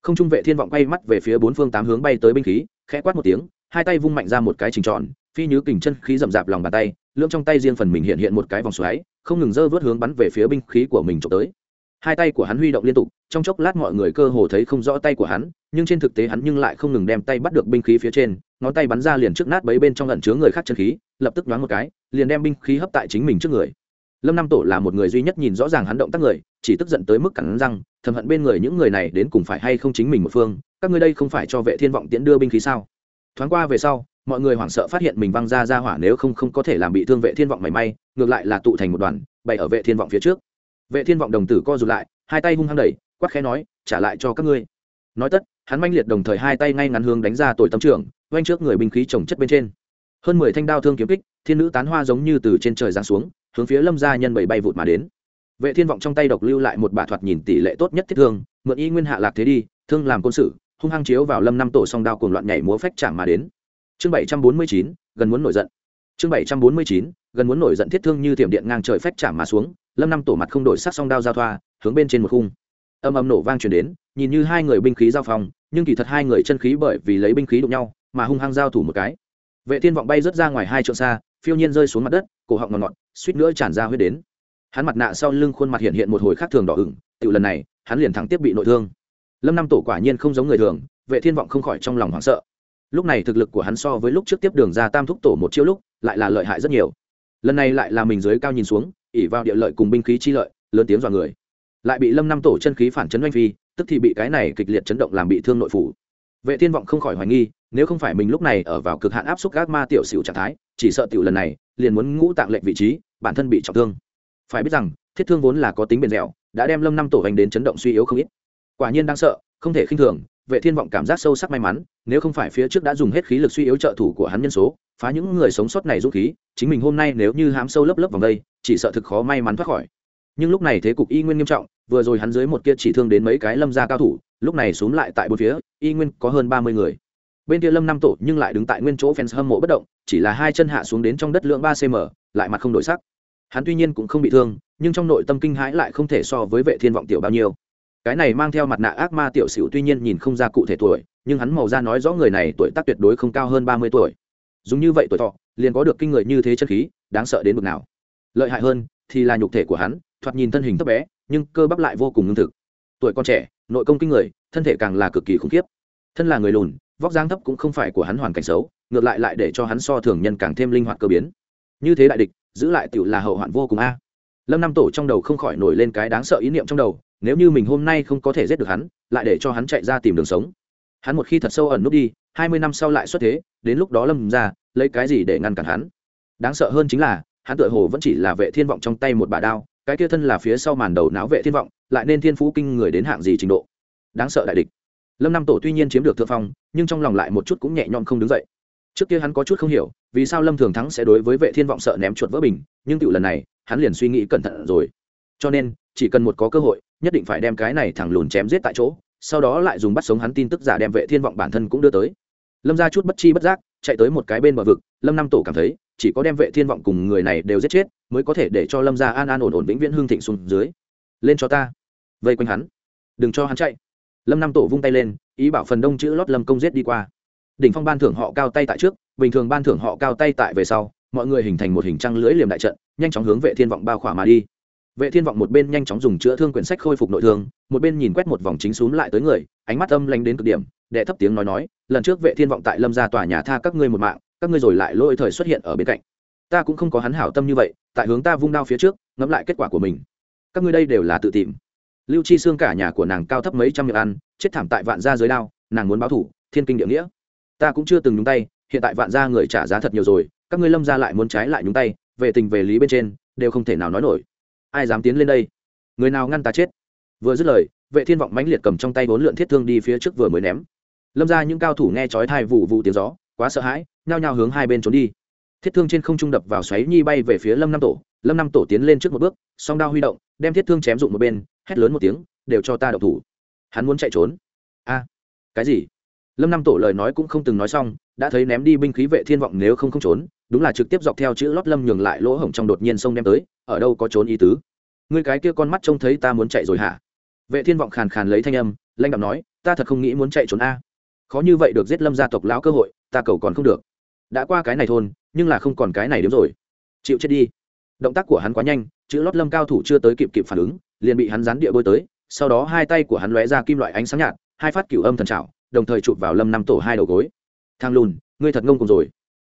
Không trung vệ thiên vọng quay mắt về phía bốn phương tám hướng bay tới binh khí, khẽ quát một tiếng, hai tay vung mạnh ra một cái trình tròn, phi như kình chân khí rậm rạp lòng bàn tay, lưỡng trong tay riêng phần mình hiện hiện một cái vòng xoáy, không ngừng dơ vớt hướng bắn về phía binh khí của mình trộm tới hai tay của hắn huy động liên tục, trong chốc lát mọi người cơ hồ thấy không rõ tay của hắn, nhưng trên thực tế hắn nhưng lại không ngừng đem tay bắt được binh khí phía trên, ngón tay bắn ra liền trước nát bấy bên trong lẩn chứa người khác chân khí, lập tức nhoáng một cái, liền đem binh khí hấp tại chính mình trước người. Lâm nam tổ là một người duy nhất nhìn rõ ràng hắn động tác người, chỉ tức giận tới mức cắn răng, thầm hận bên người những người này đến cùng phải hay không chính mình một phương, các ngươi đây không phải cho vệ thiên vọng tiễn đưa binh khí sao? Thoáng qua về sau, mọi người hoảng sợ phát hiện mình văng ra ra hỏa nếu không không có thể làm bị thương vệ thiên vọng mảy may, ngược lại là tụ thành một đoàn bày ở vệ thiên vọng phía trước vệ thiên vọng đồng tử co rụt lại, hai tay hung hăng đẩy, quát khẽ nói, trả lại cho các ngươi. Nói tất, hắn manh liệt đồng thời hai tay ngay ngắn hướng đánh ra tội tâm trưởng oanh trước người binh khí trồng chất bên trên. Hơn mười thanh đao thương kiếm kích, thiên nữ tán hoa giống như từ trên trời giáng xuống, hướng phía lâm gia nhân bảy bay vụt mà đến. Vệ thiên vọng trong tay độc lưu lại một bà thoạt nhìn tỷ lệ tốt nhất thiết thương, mượn y nguyên hạ lạc thế đi, thương làm quân sự hung hăng chiếu vào lâm năm tổ song đao cuồng loạn nhảy múa phách chạm mà đến. Chương bảy trăm bốn mươi chín, gần muốn nổi giận chương bảy trăm bốn mươi chín, gần muốn nổi giận thiết thương như tiệm điện ngang trời phách chạm mà xuống, lâm năm tổ mặt không đổi sắc song đao giao thoa, hướng bên trên một khung. Âm âm nổ vang truyền đến, nhìn như hai người binh khí giao phòng, nhưng kỳ thật hai người chân khí bởi vì lấy binh khí đụng nhau, mà hung hăng giao thủ một cái. Vệ thiên vọng bay rớt ra ngoài hai trượng xa, phiêu nhiên rơi xuống mặt đất, cổ họng ngọt ngọt, suýt nữa tràn ra huyết đến. Hắn mặt nạ sau lưng khuôn mặt hiện hiện một hồi khác thường đỏ ửng tự lần này, hắn liền thẳng tiếp bị nội thương. Lâm năm tổ quả nhiên không giống người thường, vệ thiên vọng không khỏi trong lòng hoảng sợ. Lúc này thực lực của hắn so với lúc trước tiếp đường ra tam thúc tổ một chiêu lúc lại là lợi hại rất nhiều. Lần này lại là mình dưới cao nhìn xuống ỉ vào địa lợi cùng binh khí chi lợi, lớn tiếng dọa người. Lại bị lâm năm tổ chân khí phản chấn oanh phi, tức thì bị cái này kịch liệt chấn động làm bị thương nội phủ. Vệ thiên vọng không khỏi hoài nghi, nếu không phải mình lúc này ở vào cực hạn áp suất gác ma tiểu xỉu trạng thái, chỉ sợ tiểu lần này, liền muốn ngũ tạng lệnh vị trí, bản thân bị trọng thương. Phải biết rằng, thiết thương vốn là có tính bền dẻo, đã đem lâm năm tổ hành đến chấn động suy yếu không ít. Quả nhiên đang sợ, không thể khinh thường, vệ thiên vọng cảm giác sâu sắc may mắn, nếu không phải phía trước đã dùng hết khí lực suy yếu trợ thủ của hắn nhân số phá những người sống sót này dũng khí, chính mình hôm nay nếu như hám sâu lớp lớp vòng đây, chỉ sợ thực khó may mắn thoát khỏi. Nhưng lúc này thế cục y nguyên nghiêm trọng, vừa rồi hắn dưới một kia chỉ thương đến mấy cái lâm gia cao thủ, lúc này xuống lại tại bốn phía, y nguyên có hơn ba mươi người. Bên kia lâm năm tổ nhưng lại đứng tại nguyên chỗ fans hâm mộ bất động, chỉ là hai chân hạ xuống đến trong đất lượng ba cm lại mặt không đổi sắc. Hắn tuy nhiên cũng không bị thương, nhưng trong nội tâm kinh hãi lại không thể so với vệ thiên vọng tiểu bao nhiêu. Cái này mang theo mặt nạ ác ma tiểu xỉu tuy nhiên nhìn không ra cụ thể tuổi, nhưng hắn màu ra nói rõ người này tuổi tác tuyệt đối không cao hơn ba mươi tuổi dùng như vậy tuổi thọ, liền có được kinh người như thế chân khí, đáng sợ đến mực nào. Lợi hại hơn thì là nhục thể của hắn, thoạt nhìn thân hình thấp bé, nhưng cơ bắp lại vô cùng ngưng thực. Tuổi con trẻ, nội công kinh người, thân thể càng là cực kỳ khủng khiếp. Thân là người lùn, vóc dáng thấp cũng không phải của hắn hoàn cảnh xấu, ngược lại lại để cho hắn so thường nhân càng thêm linh hoạt cơ biến. Như thế đại địch, giữ lại tựu là hậu hoạn vô cùng a. Lâm năm tổ trong đầu không khỏi nổi lên cái đáng sợ ý niệm trong đầu, nếu như mình hôm nay không có thể giết được hắn, lại để cho hắn chạy ra tìm đường sống hắn một khi thật sâu ẩn nút đi, hai mươi năm sau lại xuất thế, đến lúc đó lâm ra, lấy cái gì để ngăn cản hắn? Đáng sợ hơn chính là, hắn tựa hồ vẫn chỉ là vệ thiên vọng trong tay một bà đao, cái kia thân là phía sau màn đầu não vệ thiên vọng, lại nên thiên phú kinh người đến hạng gì trình độ? Đáng sợ đại địch. Lâm Nam tổ tuy nhiên chiếm được thượng phong, nhưng trong lòng lại một chút cũng nhẹ nhõm không đứng dậy. Trước kia hắn có chút không hiểu, vì sao lâm thường thắng sẽ đối với vệ thiên vọng sợ ném chuột vỡ bình, nhưng tựu lần này, hắn liền suy nghĩ cẩn thận rồi. Cho nên, chỉ cần một có cơ hội, nhất định phải đem cái này thẳng lùn chém giết tại chỗ sau đó lại dùng bắt sống hắn tin tức giả đem vệ thiên vọng bản thân cũng đưa tới. Lâm ra chút bất chi bất giác, chạy tới một cái bên bờ vực, lâm năm tổ cảm thấy, chỉ có đem vệ thiên vọng cùng người này đều giết chết, mới có thể để cho lâm ra an an ổn ổn vĩnh viễn hương thịnh xuống dưới. Lên cho ta. Vây quanh hắn. Đừng cho hắn chạy. Lâm năm tổ vung tay lên, ý bảo phần đông chữ lót lâm công giết đi qua. Đỉnh phong ban thưởng họ cao tay tại trước, bình thường ban thưởng họ cao tay tại về sau, mọi người hình thành một hình trăng lưỡi liềm đại trận, nhanh chóng hướng vệ thiên vọng bao khỏa mà đi vệ thiên vọng một bên nhanh chóng dùng chữa thương quyển sách khôi phục nội thương, một bên nhìn quét một vòng chính xuống lại tới người, ánh mắt âm lanh đến cực điểm, đệ thấp tiếng nói nói, lần trước vệ thiên vọng tại lâm gia tòa nhà tha các ngươi một mạng, các ngươi rồi lại lôi thời xuất hiện ở bên cạnh. Ta cũng không có hắn hảo tâm như vậy, tại hướng ta vung đao phía trước, ngẫm lại kết quả của mình. Các ngươi đây đều là tự tìm. Lưu chi xương cả nhà của nàng cao thấp mấy trăm miệng ăn, chết thảm tại vạn gia dưới đao, nàng muốn báo thủ, thiên kinh địa nghĩa. Ta cũng chưa từng nhúng tay, hiện tại vạn gia người trả giá thật nhiều rồi, các ngươi lâm gia lại muốn trái lại nhúng tay, về tình về lý bên trên, đều không thể nào nói nổi ai dám tiến lên đây? Người nào ngăn ta chết? Vừa dứt lời, vệ thiên vọng mãnh liệt cầm trong tay bốn lượn thiết thương đi phía trước vừa mới ném. Lâm ra những cao thủ nghe chói thai vụ vụ tiếng gió, quá sợ hãi, nhao nhao hướng hai bên trốn đi. Thiết thương trên không trung đập vào xoáy nhi bay về phía lâm năm tổ. Lâm năm tổ tiến lên trước một bước, song đao huy động, đem thiết thương chém dụng một bên, hét lớn một tiếng, đều cho ta độc thủ. Hắn muốn chạy trốn. A, cái gì? Lâm năm tổ lời nói cũng không từng nói xong đã thấy ném đi binh khí vệ thiên vọng nếu không không trốn, đúng là trực tiếp dọc theo chữ lót lâm nhường lại lỗ hổng trong đột nhiên sông đem tới, ở đâu có trốn ý tứ. Ngươi cái kia con mắt trông thấy ta muốn chạy rồi hả? Vệ thiên vọng khàn khàn lấy thanh âm lanh đạm nói, ta thật không nghĩ muốn chạy trốn a. Khó như vậy được giết lâm gia tộc lão cơ hội, ta cầu còn không được. Đã qua cái này thôn, nhưng là không còn cái này đúng rồi. Chịu chết đi. Động tác của hắn quá nhanh, chữ lót lâm cao thủ chưa tới kịp kịp phản ứng, liền bị hắn gián địa bôi tới, sau đó hai tay của hắn lóe ra kim loại ánh sáng nhạt, hai phát cửu âm thần trảo, đồng thời chụp vào lâm năm tổ hai đầu gối thang lùn, ngươi thật ngông cùng rồi.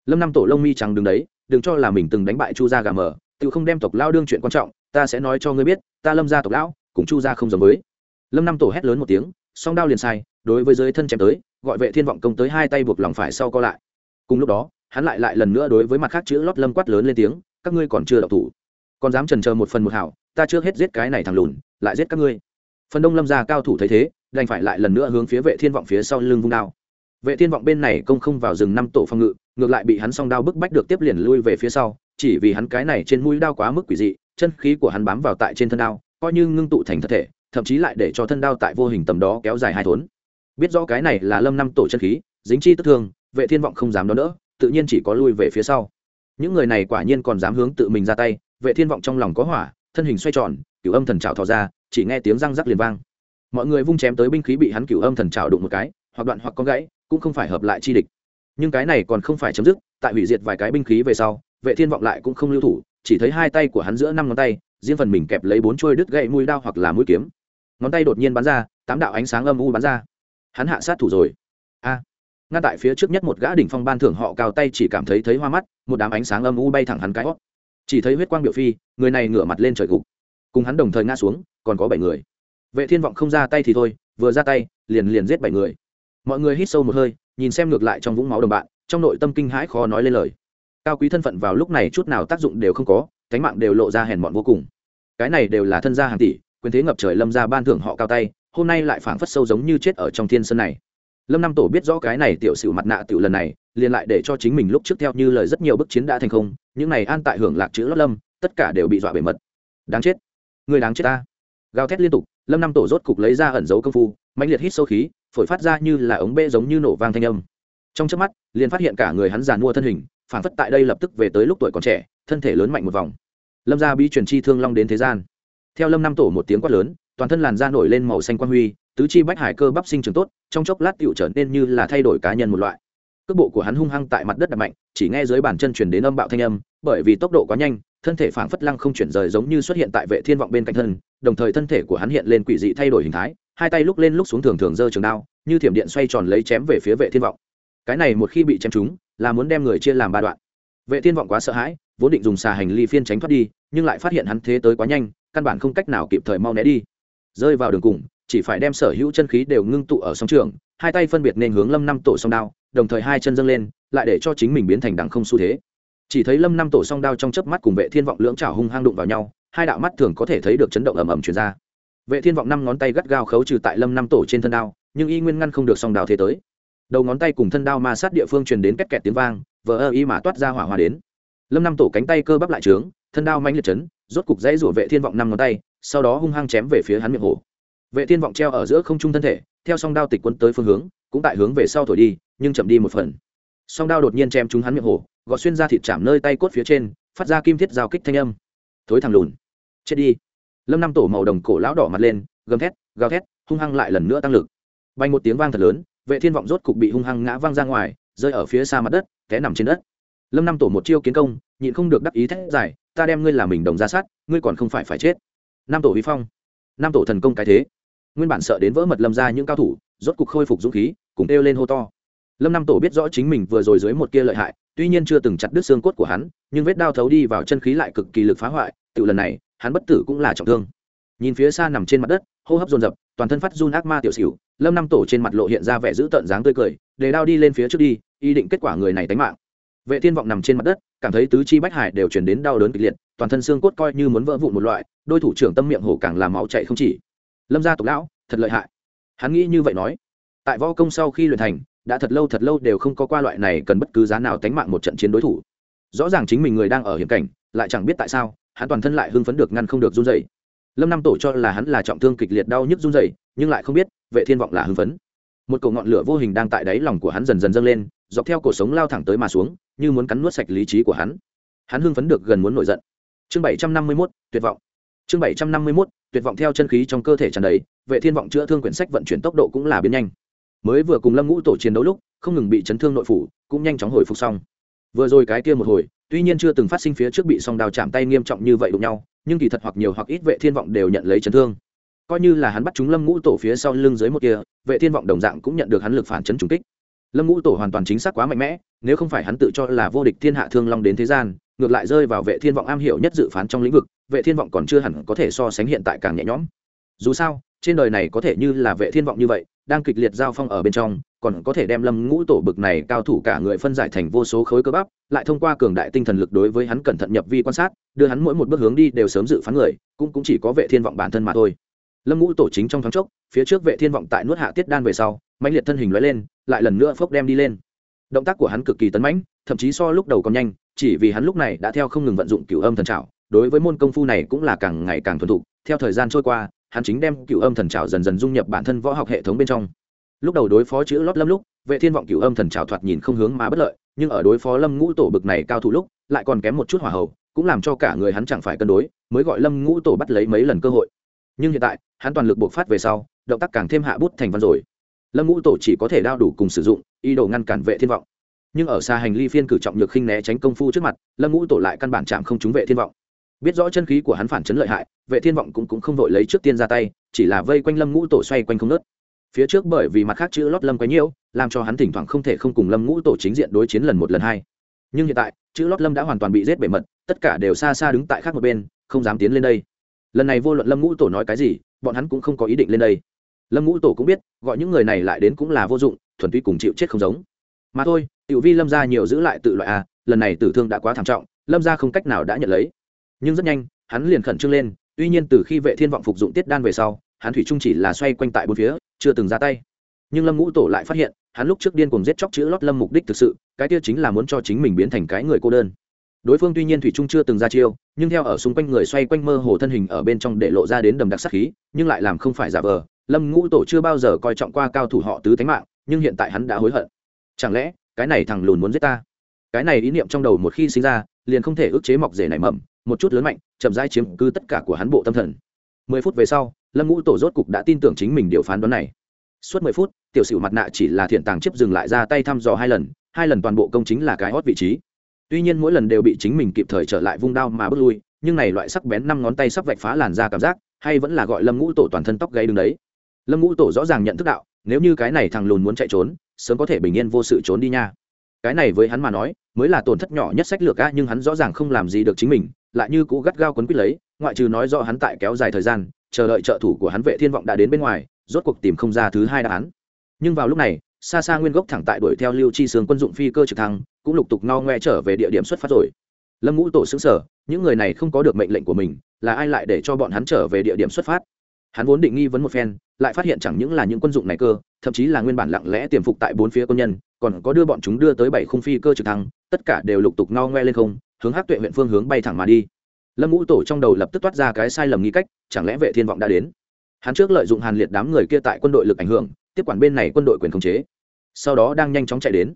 Lâm năm tổ lông mi trắng đứng đấy, đừng cho là mình từng đánh bại chu gia gà mờ, tự không đem tộc lao đương chuyện quan trọng, ta sẽ nói cho ngươi biết, ta lâm gia tộc lão, cùng chu gia không giống với. Lâm năm tổ hét lớn một tiếng, song đao liền sai, đối với dưới thân chém tới, gọi vệ thiên vọng công tới hai tay buộc lòng phải sau co lại. Cùng lúc đó, hắn lại lại lần nữa đối với mặt khác chữ lót lâm quát lớn lên tiếng, các ngươi còn chưa đậu thủ. Còn dám trần chờ một phần một hảo, ta trước hết giết cái này thằng lùn, lại giết các ngươi. Phần đông lâm gia cao thủ thấy thế, đành phải lại lần nữa hướng phía vệ thiên vọng phía sau lưng vung đao vệ thiên vọng bên này công không vào rừng năm tổ phòng ngự, ngược lại bị hắn song đao bức bách được tiếp liền lui về phía sau, chỉ vì hắn cái này trên mũi đao quá mức quỷ dị, chân khí của hắn bám vào tại trên thân đao, coi như ngưng tụ thành thật thể, thậm chí lại để cho thân đao tại vô hình tầm đó kéo dài hai thốn. Biết rõ cái này là lâm năm tổ chân khí, dính chi tức thương, vệ thiên vọng không dám đón đỡ, tự nhiên chỉ có lui về phía sau. Những người này quả nhiên còn dám hướng tự mình ra tay, vệ thiên vọng trong lòng có hỏa, thân hình xoay tròn, cửu âm thần trào thò ra, chỉ nghe tiếng răng rắc liền vang. Mọi người vung chém tới binh khí bị hắn cửu âm thần trào đụng một cái, hoặc đoạn hoặc con gãy cũng không phải hợp lại chi địch. Nhưng cái này còn không phải chấm dứt, tại hủy diệt vài cái binh khí về sau, vệ thiên vọng lại cũng không lưu thủ, chỉ thấy hai tay của hắn giữa năm ngón tay, riêng phần mình kẹp lấy bốn chuôi đứt gậy mũi đao hoặc là mũi kiếm. Ngón tay đột nhiên bắn ra, tám đạo ánh sáng âm u bắn ra. Hắn hạ sát thủ rồi. A! À. ngăn tại phía trước nhất một gã đỉnh phong ban thưởng họ cao tay chỉ cảm thấy thấy hoa mắt, một đám ánh sáng âm u bay thẳng hắn cái hót. Chỉ thấy huyết quang biểu phi, người này ngửa mặt lên trời gục. Cùng hắn đồng thời ngã xuống, còn có bảy người. Vệ thiên vọng không ra tay thì thôi, vừa ra tay, liền liền giết bảy người mọi người hít sâu một hơi, nhìn xem ngược lại trong vũng máu đồng bạn, trong nội tâm kinh hãi khó nói lên lời. Cao quý thân phận vào lúc này chút nào tác dụng đều không có, cánh mạng đều lộ ra hèn mọn vô cùng. Cái này đều là thân gia hàng tỷ, quyền thế ngập trời lâm ra ban thưởng họ cao tay, hôm nay lại phảng phất sâu giống như chết ở trong thiên sân này. Lâm năm tổ biết rõ cái này tiểu sử mặt nạ tiểu lần này, liền lại để cho chính mình lúc trước theo như lời rất nhiều bức chiến đã thành không, những này an tại hưởng lạc chữ lót lâm, tất cả đều bị dọa bề mật. Đáng chết. Người đáng chết ta. Gào thét liên tục, lâm năm tổ rốt cục lấy ra ẩn dấu công phu mạnh liệt hít sâu khí phổi phát ra như là ống bê giống như nổ vang thanh âm. Trong chớp mắt, liền phát hiện cả người hắn giàn mua thân hình phản phất tại đây lập tức về tới lúc tuổi còn trẻ, thân thể lớn mạnh một vòng. Lâm gia bí truyền chi thương long đến thế gian. Theo lâm năm tổ một tiếng quát lớn, toàn thân làn da nổi lên màu xanh quang huy, tứ chi bách hải cơ bắp sinh trưởng tốt, trong chốc lát tựu trở nên như là thay đổi cá nhân một loại. Cước bộ của hắn hung hăng tại mặt đất đập mạnh, chỉ nghe dưới bàn chân chuyển đến âm bạo thanh âm, bởi vì tốc độ quá nhanh, thân thể phảng phất lăng không chuyển rời giống như xuất hiện tại vệ thiên vọng bên cạnh thân, đồng thời thân thể của hắn hiện lên quỷ dị thay đổi hình thái hai tay lúc lên lúc xuống thường thường giơ trường đao, như thiểm điện xoay tròn lấy chém về phía vệ thiên vọng. Cái này một khi bị chém trúng, là muốn đem người chia làm ba đoạn. Vệ thiên vọng quá sợ hãi, vốn định dùng xà hành ly phiên tránh thoát đi, nhưng lại phát hiện hắn thế tới quá nhanh, căn bản không cách nào kịp thời mau né đi. Rơi vào đường cùng, chỉ phải đem sở hữu chân khí đều ngưng tụ ở song trường, hai tay phân biệt nên hướng lâm năm tổ song đao, đồng thời hai chân dâng lên, lại để cho chính mình biến thành đẳng không xu thế. Chỉ thấy lâm năm tổ song đao trong chớp mắt cùng vệ thiên vọng lưỡng chảo hung hang đụng vào nhau, hai đạo mắt thường có thể thấy được chấn động ầm ầm truyền ra vệ thiên vọng năm ngón tay gắt gao khấu trừ tại lâm năm tổ trên thân đao, nhưng y nguyên ngăn không được song đao thế tới. Đầu ngón tay cùng thân đao ma sát địa phương truyền đến két kẹt tiếng vang, vờ ơ y mà toát ra hỏa hoa đến. Lâm năm tổ cánh tay cơ bắp lại trướng, thân đao manh liệt chấn, rốt cục dãy rủa vệ thiên vọng năm ngón tay, sau đó hung hăng chém về phía hắn miệng hổ. Vệ thiên vọng treo ở giữa không trung thân thể, theo song đao tịch quân tới phương hướng, cũng tại hướng về sau thổi đi, nhưng chậm đi một phần. Song đao đột nhiên chém trúng hắn miệng hổ, gọt xuyên ra thịt chạm nơi tay cốt phía trên, phát ra kim thiết giao kích thanh âm. Thối thằng lùn. Chết đi lâm năm tổ màu đồng cổ lão đỏ mặt lên gầm thét gào thét hung hăng lại lần nữa tăng lực bay một tiếng vang thật lớn vệ thiên vọng rốt cục bị hung hăng ngã văng ra ngoài rơi ở phía xa mặt đất té nằm trên đất lâm năm tổ một chiêu kiến công nhịn không được đắc ý thét dài ta đem ngươi làm mình đồng ra sát ngươi còn không phải phải chết năm tổ vi phong năm tổ thần công cái thế nguyên bản sợ đến vỡ mật lâm ra những cao thủ rốt cục khôi phục dũng khí cùng kêu lên hô to lâm năm tổ biết rõ chính mình vừa rồi dưới một kia lợi hại tuy nhiên chưa từng chặt đứt xương cốt của hắn nhưng vết đao thấu đi vào chân khí lại cực kỳ lực phá hoại tự lần này hắn bất tử cũng là trọng thương. Nhìn phía xa nằm trên mặt đất, hô hấp dồn dập, toàn thân phát run ác ma tiểu xỉu, lâm năm tổ trên mặt lộ hiện ra vẻ giữ tợn dáng tươi cười, để đao đi lên phía trước đi, ý định kết quả người này tánh mạng. Vệ thiên vọng nằm trên mặt đất, cảm thấy tứ chi bách hải đều chuyển đến đau đớn kịch liệt, toàn thân xương cốt coi như muốn vỡ vụn một loại, đôi thủ trưởng tâm miệng hổ càng làm máu chạy không chỉ. Lâm gia tộc lão, thật lợi hại. Hắn nghĩ như vậy nói. Tại võ công sau khi luyện thành, đã thật lâu thật lâu đều không có qua loại này cần bất cứ giá nào tánh mạng một trận chiến đối thủ. Rõ ràng chính mình người đang ở hiểm cảnh, lại chẳng biết tại sao hắn toàn thân lại hưng phấn được ngăn không được run rẩy. Lâm năm tổ cho là hắn là trọng thương kịch liệt đau nhức run rẩy nhưng lại không biết vệ thiên vọng là hưng phấn. Một cột ngọn lửa vô hình đang tại đáy lòng của hắn dần dần dâng lên dọc theo cổ sống lao thẳng tới mà xuống như muốn cắn nuốt sạch lý trí của hắn. Hắn hưng phấn được gần muốn nổi giận. Chương bảy trăm năm mươi 751, tuyệt vọng. Chương bảy trăm năm mươi 751, tuyệt vọng theo chân khí trong cơ thể tràn đầy vệ thiên vọng chữa thương quyển sách vận chuyển tốc độ cũng là biến nhanh. Mới vừa cùng lâm ngũ tổ chiến đấu lúc không ngừng bị chấn thương nội phủ cũng nhanh chóng hồi phục xong vừa rồi cái kia một hồi, tuy nhiên chưa từng phát sinh phía trước bị song đào chạm tay nghiêm trọng như vậy đụng nhau, nhưng kỳ thật hoặc nhiều hoặc ít vệ thiên vọng đều nhận lấy chấn thương. Coi như là hắn bắt chúng lâm ngũ tổ phía sau lưng dưới một kia, vệ thiên vọng đồng dạng cũng nhận được hắn lực phản chấn trùng kích. Lâm ngũ tổ hoàn toàn chính xác quá mạnh mẽ, nếu không phải hắn tự cho là vô địch thiên hạ thương long đến thế gian, ngược lại rơi vào vệ thiên vọng am hiểu nhất dự phán trong lĩnh vực, vệ thiên vọng còn chưa hẳn có thể so sánh hiện tại càng nhẹ nhõm. Dù sao trên đời này có thể như là vệ thiên vọng như vậy, đang kịch liệt giao phong ở bên trong, còn có thể đem lâm ngũ tổ bực này cao thủ cả người phân giải thành vô số khối cơ bắp, lại thông qua cường đại tinh thần lực đối với hắn cẩn thận nhập vi quan sát, đưa hắn mỗi một bước hướng đi đều sớm dự phán người, cũng cũng chỉ có vệ thiên vọng bản thân mà thôi. Lâm ngũ tổ chính trong thoáng chốc, phía trước vệ thiên vọng tại nuốt hạ tiết đan về sau, mãnh liệt thân hình lóe lên, lại lần nữa phốc đem đi lên. Động tác của hắn cực kỳ tấn mãnh, thậm chí so lúc đầu còn nhanh, chỉ vì hắn lúc này đã theo không ngừng vận dụng cửu âm thần trảo, đối với môn công phu này cũng là càng ngày càng thuần thục, theo thời gian trôi qua hắn chính đem cửu âm thần trảo dần dần dung nhập bản thân võ học hệ thống bên trong. Lúc đầu đối phó chữ lót lâm lúc, vệ thiên vọng cửu âm thần trảo thoạt nhìn không hướng mà bất lợi, nhưng ở đối phó lâm ngũ tổ bực này cao thủ lúc, lại còn kém một chút hỏa hầu, cũng làm cho cả người hắn chẳng phải cân đối, mới gọi lâm ngũ tổ bắt lấy mấy lần cơ hội. Nhưng hiện tại, hắn toàn lực buộc phát về sau, động tác càng thêm hạ bút thành văn rồi. Lâm ngũ tổ chỉ có thể đao đủ cùng sử dụng, ý đồ ngăn cản vệ thiên vọng. Nhưng ở xa hành ly phiên cử trọng nhược khinh né tránh công phu trước mặt, lâm ngũ tổ lại căn bản chạm không trúng vệ thiên vọng biết rõ chân khí của hắn phản chấn lợi hại, vệ thiên vọng cũng cũng không vội lấy trước tiên ra tay, chỉ là vây quanh lâm ngũ tổ xoay quanh không nớt phía trước bởi vì mặt khác chữ lót lâm quấy nhiễu, làm cho hắn thỉnh thoảng không thể không cùng lâm ngũ tổ chính diện đối chiến lần một lần hai. Nhưng hiện tại, chữ lót lâm đã hoàn toàn bị giết bể mật, tất cả đều xa xa đứng tại khác một bên, không dám tiến lên đây. Lần này vô luận lâm ngũ tổ nói cái gì, bọn hắn cũng không có ý định lên đây. Lâm ngũ tổ cũng biết, gọi những người này lại đến cũng là vô dụng, thuần túy cùng chịu chết không giống. Mà thôi, tiểu vi lâm ra nhiều giữ lại tự loại a, lần này tử thương đã quá thảm trọng, lâm ra không cách nào đã nhận lấy nhưng rất nhanh, hắn liền khẩn trương lên, tuy nhiên từ khi vệ thiên vọng phục dụng tiết đan về sau, hắn thủy trung chỉ là xoay quanh tại bốn phía, chưa từng ra tay. Nhưng lâm ngũ tổ lại phát hiện, hắn lúc trước điên cùng giết chóc chữ lót lâm mục đích thực sự, cái tiêu chính là muốn cho chính mình biến thành cái người cô đơn. Đối phương tuy nhiên thủy trung chưa từng ra chiêu, nhưng theo ở xung quanh người xoay quanh mơ hồ thân hình ở bên trong để lộ ra đến đầm đặc sắc khí, nhưng lại làm không phải giả vờ, lâm ngũ tổ chưa bao giờ coi trọng qua cao thủ họ tứ thánh mạng, nhưng hiện tại hắn đã hối hận. Chẳng lẽ, cái này thằng lùn muốn giết ta? Cái này ý niệm trong đầu một khi sinh ra, liền không thể ức chế mọc rể nảy mầm một chút lớn mạnh, chậm rãi chiếm cứ tất cả của hắn bộ tâm thần. Mười phút về sau, lâm ngũ tổ rốt cục đã tin tưởng chính mình điều phán đoán này. Suốt mười phút, tiểu sử mặt nạ chỉ là thiện tàng chiếc dừng lại ra tay thăm dò hai lần hai lần toàn bộ công chính là cái hót vị trí. Tuy nhiên mỗi lần đều bị chính mình kịp thời trở lại vung đao mà bước lui, nhưng này loại sắc bén năm ngón tay sắp vạch phá làn da cảm giác, hay vẫn là gọi lâm ngũ tổ toàn thân tóc gây đứng đấy. Lâm ngũ tổ rõ ràng nhận thức đạo, nếu như cái này thằng lùn muốn chạy trốn, sớm có thể bình yên vô sự trốn đi nha. Cái này với hắn mà nói, mới là tổn thất nhỏ nhất sách lược a nhưng hắn rõ ràng không làm gì được chính mình lại như cũ gắt gao quấn quýt lấy, ngoại trừ nói rõ hắn tại kéo dài thời gian, chờ đợi trợ thủ của hắn vệ thiên vọng đã đến bên ngoài, rốt cuộc tìm không ra thứ hai đáp án. Nhưng vào lúc này, xa xa nguyên gốc thẳng tại đuổi theo lưu chi sướng quân dụng phi cơ trực thăng, cũng lục tục no ngoe trở về địa điểm xuất phát rồi. Lâm ngũ tổ xứng sở những người này không có được mệnh lệnh của mình, là ai lại để cho bọn hắn trở về địa điểm xuất phát? Hắn vốn định nghi vấn một phen, lại phát hiện chẳng những là những quân dụng này cơ, thậm chí là nguyên bản lặng lẽ tiềm phục tại bốn phía quân nhân, còn có đưa bọn chúng đưa tới bảy khung phi cơ trực thăng, tất cả đều lục tục no ngoe lên không hướng hát tuệ huyện phương hướng bay thẳng mà đi. Lâm ngũ tổ trong đầu lập tức toát ra cái sai lầm nghi cách, chẳng lẽ vệ thiên vọng đã đến? Hắn trước lợi dụng hàn liệt đám người kia tại quân đội lực ảnh hưởng, tiếp quản bên này quân đội quyền khống chế. Sau đó đang nhanh chóng chạy đến.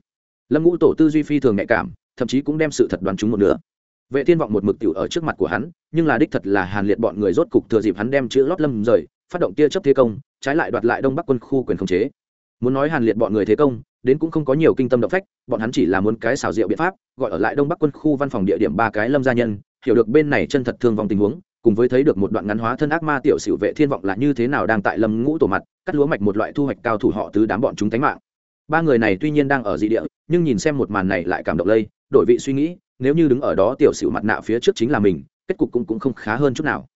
Lâm ngũ tổ tư duy phi thường nhạy cảm, thậm chí cũng đem sự thật đoán chúng một nửa. Vệ thiên vọng một mực tiểu ở trước mặt của hắn, nhưng là đích thật là hàn liệt bọn người rốt cục thừa dịp hắn đem chữ lót lâm rời, phát động tia chấp thế công, trái lại đoạt lại đông bắc quân khu quyền khống chế. Muốn nói hàn liệt bọn người thế công đến cũng không có nhiều kinh tâm động phách, bọn hắn chỉ là muốn cái xảo diệu biện pháp, gọi ở lại đông bắc quân khu văn phòng địa điểm ba cái lâm gia nhân, hiểu được bên này chân thật thương vong tình huống, cùng với thấy được một đoạn ngắn hóa thân ác ma tiểu sử vệ thiên vọng là như thế nào đang tại lâm ngũ tổ mặt, cắt lúa mạch một loại thu hoạch cao thủ họ tứ đám bọn chúng tánh mạng. Ba người này tuy nhiên đang ở dị địa, nhưng nhìn xem một màn này lại cảm động lây, đổi vị suy nghĩ, nếu như đứng ở đó tiểu sử mặt nạ phía trước chính là mình, kết cục cũng cũng không khá hơn chút nào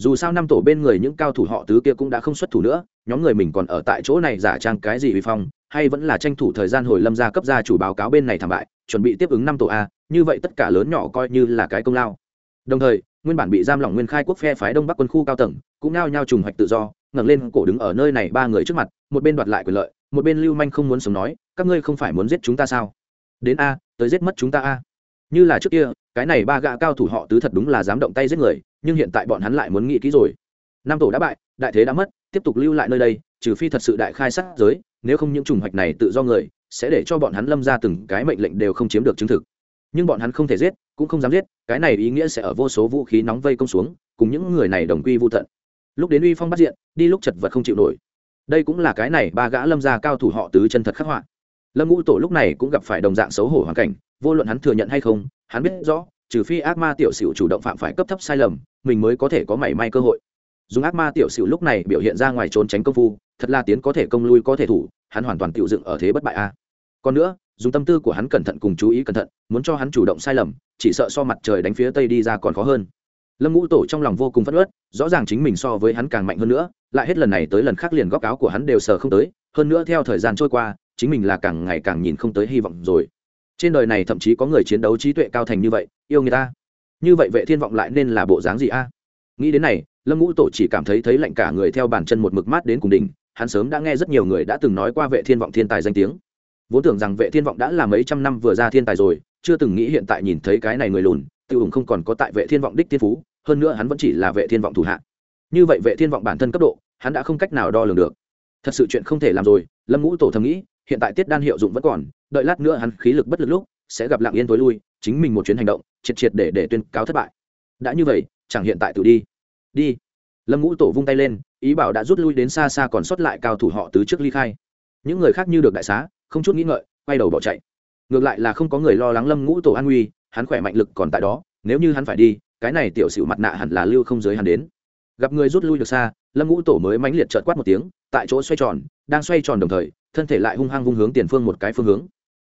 dù sao năm tổ bên người những cao thủ họ tứ kia cũng đã không xuất thủ nữa, nhóm người mình còn ở tại chỗ này giả trang cái gì uy phong, hay vẫn là tranh thủ thời gian hồi lâm gia cấp gia chủ báo cáo bên này thảm bại, chuẩn bị tiếp ứng năm tổ a, như vậy tất cả lớn nhỏ coi như là cái công lao. Đồng thời, nguyên bản bị giam lỏng nguyên khai quốc phe phái đông bắc quân khu cao tầng, cũng nao nhao trùng hoạch tự do, ngẩng lên cổ đứng ở nơi này ba người trước mặt, một bên đoạt lại quyền lợi, một bên lưu manh không muốn sống nói, các ngươi không phải muốn giết chúng ta sao? Đến a, tới giết mất chúng ta a. Như là trước kia, cái này ba gã cao thủ họ tứ thật đúng là dám động tay giết người nhưng hiện tại bọn hắn lại muốn nghĩ kỹ rồi. Nam tổ đã bại, đại thế đã mất, tiếp tục lưu lại nơi đây, trừ phi thật sự đại khai sát giới, nếu không những trùng hoạch này tự do người, sẽ để cho bọn hắn lâm ra từng cái mệnh lệnh đều không chiếm được chứng thực. Nhưng bọn hắn không thể giết, cũng không dám giết, cái này ý nghĩa sẽ ở vô số vũ khí nóng vây công xuống, cùng những người này đồng quy vô tận. Lúc đến uy phong bắt diện, đi lúc chật vật không chịu nổi. Đây cũng là cái này ba gã lâm gia cao thủ họ tứ chân thật khắc họa. Lâm ngũ tổ lúc này cũng gặp phải đồng dạng xấu hổ hoàn cảnh, vô luận hắn thừa nhận hay không, hắn biết rõ trừ phi ác ma tiểu sửu chủ động phạm phải cấp thấp sai lầm, mình mới có thể có mảy may cơ hội. Dùng ác ma tiểu sửu lúc này biểu hiện ra ngoài trốn tránh công phu, thật là tiến có thể công lui có thể thủ, hắn hoàn toàn tự dựng ở thế bất bại a. Còn nữa, dùng tâm tư của hắn cẩn thận cùng chú ý cẩn thận, muốn cho hắn chủ động sai lầm, chỉ sợ so mặt trời đánh phía tây đi ra còn khó hơn. Lâm ngũ tổ trong lòng vô cùng phất ớt rõ ràng chính mình so với hắn càng mạnh hơn nữa, lại hết lần này tới lần khác liền góc áo của hắn đều sờ không tới, hơn nữa theo thời gian trôi qua, chính mình là càng ngày càng nhìn không tới hy vọng rồi trên đời này thậm chí có người chiến đấu trí tuệ cao thành như vậy, yêu người ta. Như vậy vệ thiên vọng lại nên là bộ dáng gì a? Nghĩ đến này, lâm ngũ tổ chỉ cảm thấy thấy lạnh cả người theo bàn chân một mực mát đến cùng đỉnh, hắn sớm đã nghe rất nhiều người đã từng nói qua vệ thiên vọng thiên tài danh tiếng. Vốn tưởng rằng vệ thiên vọng đã là mấy trăm năm vừa ra thiên tài rồi, chưa từng nghĩ hiện tại nhìn thấy cái này người lùn, tiêu hùng không còn có tại vệ thiên vọng đích thiên phú, hơn nữa hắn vẫn chỉ là vệ thiên vọng thủ hạ. Như vậy vệ thiên vọng bản thân cấp độ, hắn đã không cách nào đo lường được. Thật sự chuyện không thể làm rồi, lâm ngũ tổ thầm nghĩ hiện tại tiết đan hiệu dụng vẫn còn, đợi lát nữa hắn khí lực bất lực lúc, sẽ gặp lặng yên tối lui, chính mình một chuyến hành động, triệt triệt để để tuyên cáo thất bại. Đã như vậy, chẳng hiện tại tự đi. Đi. Lâm ngũ tổ vung tay lên, ý bảo đã rút lui đến xa xa còn sót lại cao thủ họ tứ trước ly khai. Những người khác như được đại xá, không chút nghĩ ngợi, quay đầu bỏ chạy. Ngược lại là không có người lo lắng lâm ngũ tổ an nguy, hắn khỏe mạnh lực còn tại đó, nếu như hắn phải đi, cái này tiểu xỉu mặt nạ hẳn là lưu không giới hắn đến. Gặp người rút lui được xa, lâm ngũ tổ mới mãnh liệt trợt quát một tiếng, tại chỗ xoay tròn, đang xoay tròn đồng thời thân thể lại hung hăng vung hướng tiền phương một cái phương hướng.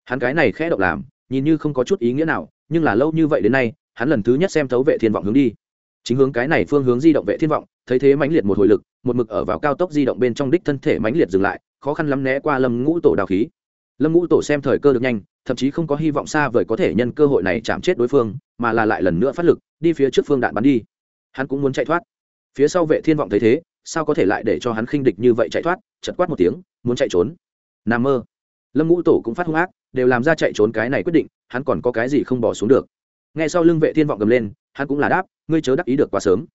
Hắn cái này khẽ động làm, nhìn như không có chút ý nghĩa nào, nhưng là lâu như vậy đến nay, hắn lần thứ nhất xem thấu vệ thiên vọng hướng đi. Chính hướng cái này phương hướng di động vệ thiên vọng, thấy thế mãnh liệt một hồi lực, một mực ở vào cao tốc di động bên trong đích thân thể mãnh liệt dừng lại, khó khăn lắm né qua lâm ngũ tổ đào khí. Lâm ngũ tổ xem thời cơ được nhanh, thậm chí không có hy vọng xa vời có thể nhân cơ hội này chạm chết đối phương, mà là lại lần nữa phát lực, đi phía trước phương đạn bắn đi. Hắn cũng muốn chạy thoát. Phía sau vệ thiên vọng thấy thế, sao có thể lại để cho hắn khinh địch như vậy chạy thoát? Chật quát một tiếng, muốn chạy trốn. Nam mơ. Lâm ngũ tổ cũng phát hung ác, đều làm ra chạy trốn cái này quyết định, hắn còn có cái gì không bỏ xuống được. Ngay sau lưng vệ thiên vọng gầm lên, hắn cũng là đáp, ngươi chớ đắc ý được quá sớm.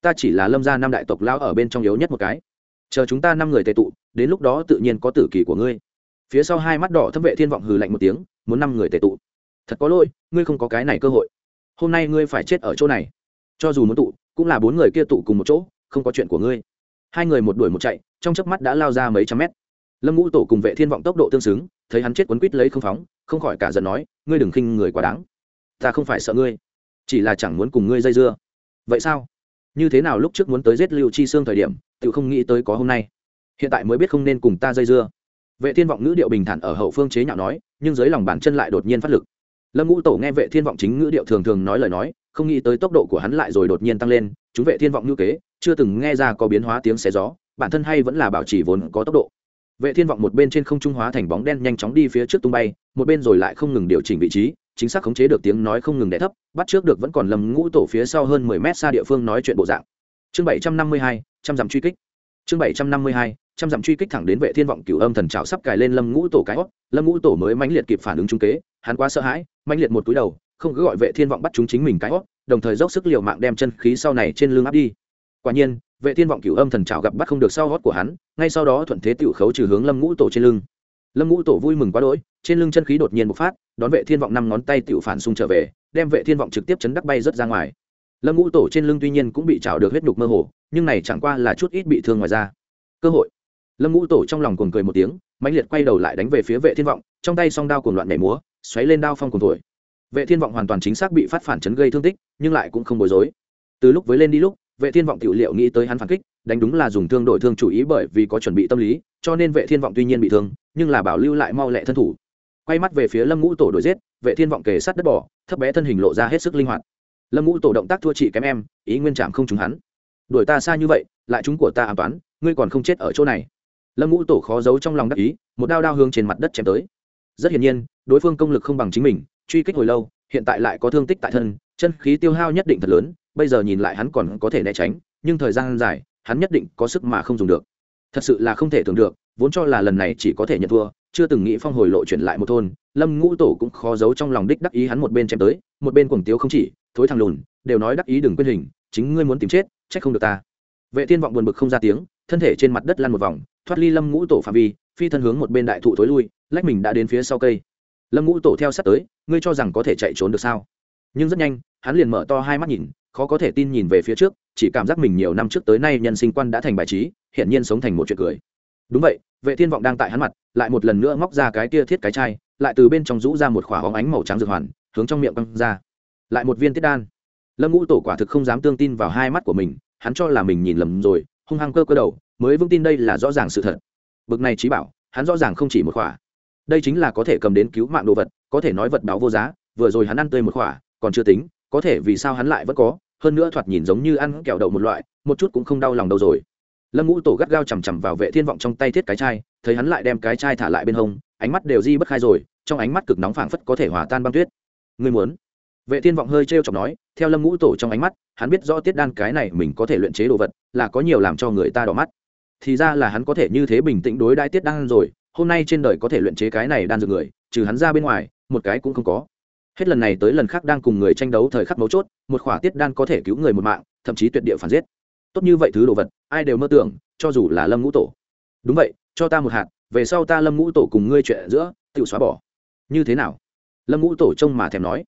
Ta chỉ là lâm gia năm đại tộc lao ở bên trong yếu nhất một cái. Chờ chúng ta năm người tề tụ, đến lúc đó tự nhiên có tử kỳ của ngươi. Phía sau hai mắt đỏ thâm vệ thiên vọng hừ lạnh một tiếng, muốn năm người tề tụ? Thật có lỗi, ngươi không có cái này cơ hội. Hôm nay ngươi phải chết ở chỗ này. Cho dù muốn tụ, cũng là bốn người kia tụ cùng một chỗ, không có chuyện của ngươi. Hai người một đuổi một chạy, trong chớp mắt đã lao ra mấy trăm mét lâm ngũ tổ cùng vệ thiên vọng tốc độ tương xứng, thấy hắn chết quấn quít lấy không phóng, không khỏi cả giận nói, ngươi đừng khinh người quá đáng. Ta không phải sợ ngươi, chỉ là chẳng muốn cùng ngươi dây dưa. Vậy sao? Như thế nào lúc trước muốn tới giết lưu chi xương thời điểm, tự không nghĩ tới có hôm nay? Hiện tại mới biết không nên cùng ta dây dưa. Vệ thiên vọng ngữ điệu bình thản ở hậu phương chế nhạo nói, nhưng dưới lòng bàn chân lại đột nhiên phát lực. Lâm ngũ tổ nghe vệ thiên vọng chính ngữ điệu thường thường nói lời nói, không nghĩ tới tốc độ của hắn lại rồi đột nhiên tăng lên, chúng vệ thiên vọng ngữ kế, chưa từng nghe ra có biến hóa tiếng xé gió, bản thân hay vẫn là bảo trì vốn có tốc độ vệ thiên vọng một bên trên không trung hóa thành bóng đen nhanh chóng đi phía trước tung bay một bên rồi lại không ngừng điều chỉnh vị trí chính xác khống chế được tiếng nói không ngừng đẻ thấp bắt trước được vẫn còn lầm ngũ tổ phía sau hơn 10 mét xa địa phương nói chuyện bộ dạng. Chương 752, trăm dặm truy kích. Chương 752, trăm dặm truy kích thẳng đến vệ thiên vọng cửu âm thần trào sắp cài lên lâm ngũ tổ cái hót lâm ngũ tổ mới mãnh liệt kịp phản ứng trung kế hắn quá sợ hãi mãnh liệt một túi đầu không cứ gọi vệ thiên vọng bắt chúng chính mình cái hót đồng thời dốc sức liều mạng đem chân khí sau này trên lưng áp đi. Quả nhiên vệ thiên vọng cửu âm thần trào gặp bắt không được sau hót của hắn, ngay sau đó thuận thế tiểu khấu trừ hướng lâm ngũ tổ trên lưng. Lâm ngũ tổ vui mừng quá đỗi, trên lưng chân khí đột nhiên bộc phát, đón vệ thiên vọng năm ngón tay tiểu phản xung trở về, đem vệ thiên vọng trực tiếp chấn đắc bay rất ra ngoài. Lâm ngũ tổ trên lưng tuy nhiên cũng bị trào được huyết nhục mơ hồ, nhưng này chẳng qua là chút ít bị thương ngoài ra cơ hội. Lâm ngũ tổ trong lòng cuồng cười một tiếng, mãnh liệt quay đầu lại đánh về phía vệ thiên vọng, trong tay song đao cuồng loạn nhảy múa, xoáy lên đao phong cùng thổi. Vệ thiên vọng hoàn toàn chính xác bị phát phản chấn gây thương tích, nhưng lại cũng không bối rối. Từ lúc với lên đi lúc vệ thiên vọng tiểu liệu nghĩ tới hắn phản kích, đánh đúng là dùng thương đổi thương chủ ý bởi vì có chuẩn bị tâm lý, cho nên vệ thiên vọng tuy nhiên bị thương, nhưng là bảo lưu lại mau lẹ thân thủ. Quay mắt về phía lâm ngũ tổ đuổi giết, vệ thiên vọng kề sát đất bỏ thấp bé thân hình lộ ra hết sức linh hoạt. Lâm ngũ tổ động tác thua chị kém em, ý nguyên trạm không trúng hắn. Đuổi ta xa như vậy, lại chúng của ta an toán ngươi còn không chết ở chỗ này. Lâm ngũ tổ khó giấu trong lòng đắc ý, một đao đao hướng trên mặt đất chém tới. Rất hiển nhiên, đối phương công lực không bằng chính mình, truy kích hồi lâu, hiện tại lại có thương tích tại thân, chân khí tiêu hao nhất định thật lớn bây giờ nhìn lại hắn còn có thể né tránh, nhưng thời gian dài, hắn nhất định có sức mà không dùng được. Thật sự là không thể tưởng được, vốn cho là lần này chỉ có thể nhận thua, chưa từng nghĩ phong hồi lộ chuyển lại một thôn, lâm ngũ tổ cũng khó giấu trong lòng đích đắc ý hắn một bên chém tới, một bên cuồng tiếu không chỉ, thối thằng lùn, đều nói đắc ý đừng quên hình, chính ngươi muốn tìm chết, trách không được ta. Vệ thiên vọng buồn bực không ra tiếng, thân thể trên mặt đất lăn một vòng, thoát ly lâm ngũ tổ phạm vi, phi thân hướng một bên đại thụ thối lui, lách mình đã đến phía sau cây. Lâm ngũ tổ theo sát tới, ngươi cho rằng có thể chạy trốn được sao? Nhưng rất nhanh, hắn liền mở to hai mắt nhìn khó có thể tin nhìn về phía trước, chỉ cảm giác mình nhiều năm trước tới nay nhân sinh quan đã thành bài trí hiện nhiên sống thành một chuyện cười. Đúng vậy, vệ thiên vọng đang tại hắn mặt, lại một lần nữa móc ra cái tia thiết cái chai, lại từ bên trong rũ ra một khỏa hóng ánh màu trắng dược hoàn, hướng trong miệng băng ra. Lại một viên tiết đan. Lâm ngũ tổ quả thực không dám tương tin vào hai mắt của mình, hắn cho là mình nhìn lầm rồi, hung hăng cơ cơ đầu, mới vững tin đây là rõ ràng sự thật. Bực này trí bảo, hắn rõ ràng không chỉ một khỏa đây chính là có thể cầm đến cứu mạng đồ vật, có thể nói vật báo vô giá, vừa rồi hắn ăn tươi một khỏa còn chưa tính có thể vì sao hắn lại vẫn có, hơn nữa thoạt nhìn giống như ăn kẹo đậu một loại, một chút cũng không đau lòng đâu rồi. Lâm ngũ tổ gắt gao chằm chằm vào vệ thiên vọng trong tay thiết cái chai, thấy hắn lại đem cái chai thả lại bên hông, ánh mắt đều di bất khai rồi, trong ánh mắt cực nóng phảng phất có thể hòa tan băng tuyết. Ngươi muốn? Vệ thiên vọng hơi trêu chọc nói, theo lâm ngũ tổ trong ánh mắt, hắn biết rõ tiết đan cái này mình có thể luyện chế đồ vật, là có nhiều làm cho người ta đỏ mắt. Thì ra là hắn có thể như thế bình tĩnh đối đãi tiết đan rồi, hôm nay trên đời có thể luyện chế cái này đan dược người, trừ hắn ra bên ngoài, một cái cũng không có hết lần này tới lần khác đang cùng người tranh đấu thời khắc mấu chốt, một khỏa tiết đan có thể cứu người một mạng, thậm chí tuyệt địa phản giết. Tốt như vậy thứ đồ vật, ai đều mơ tưởng, cho dù là lâm ngũ tổ. Đúng vậy, cho ta một hạt, về sau ta lâm ngũ tổ cùng ngươi chuyện giữa, tự xóa bỏ. Như thế nào? Lâm ngũ tổ trông mà thèm nói.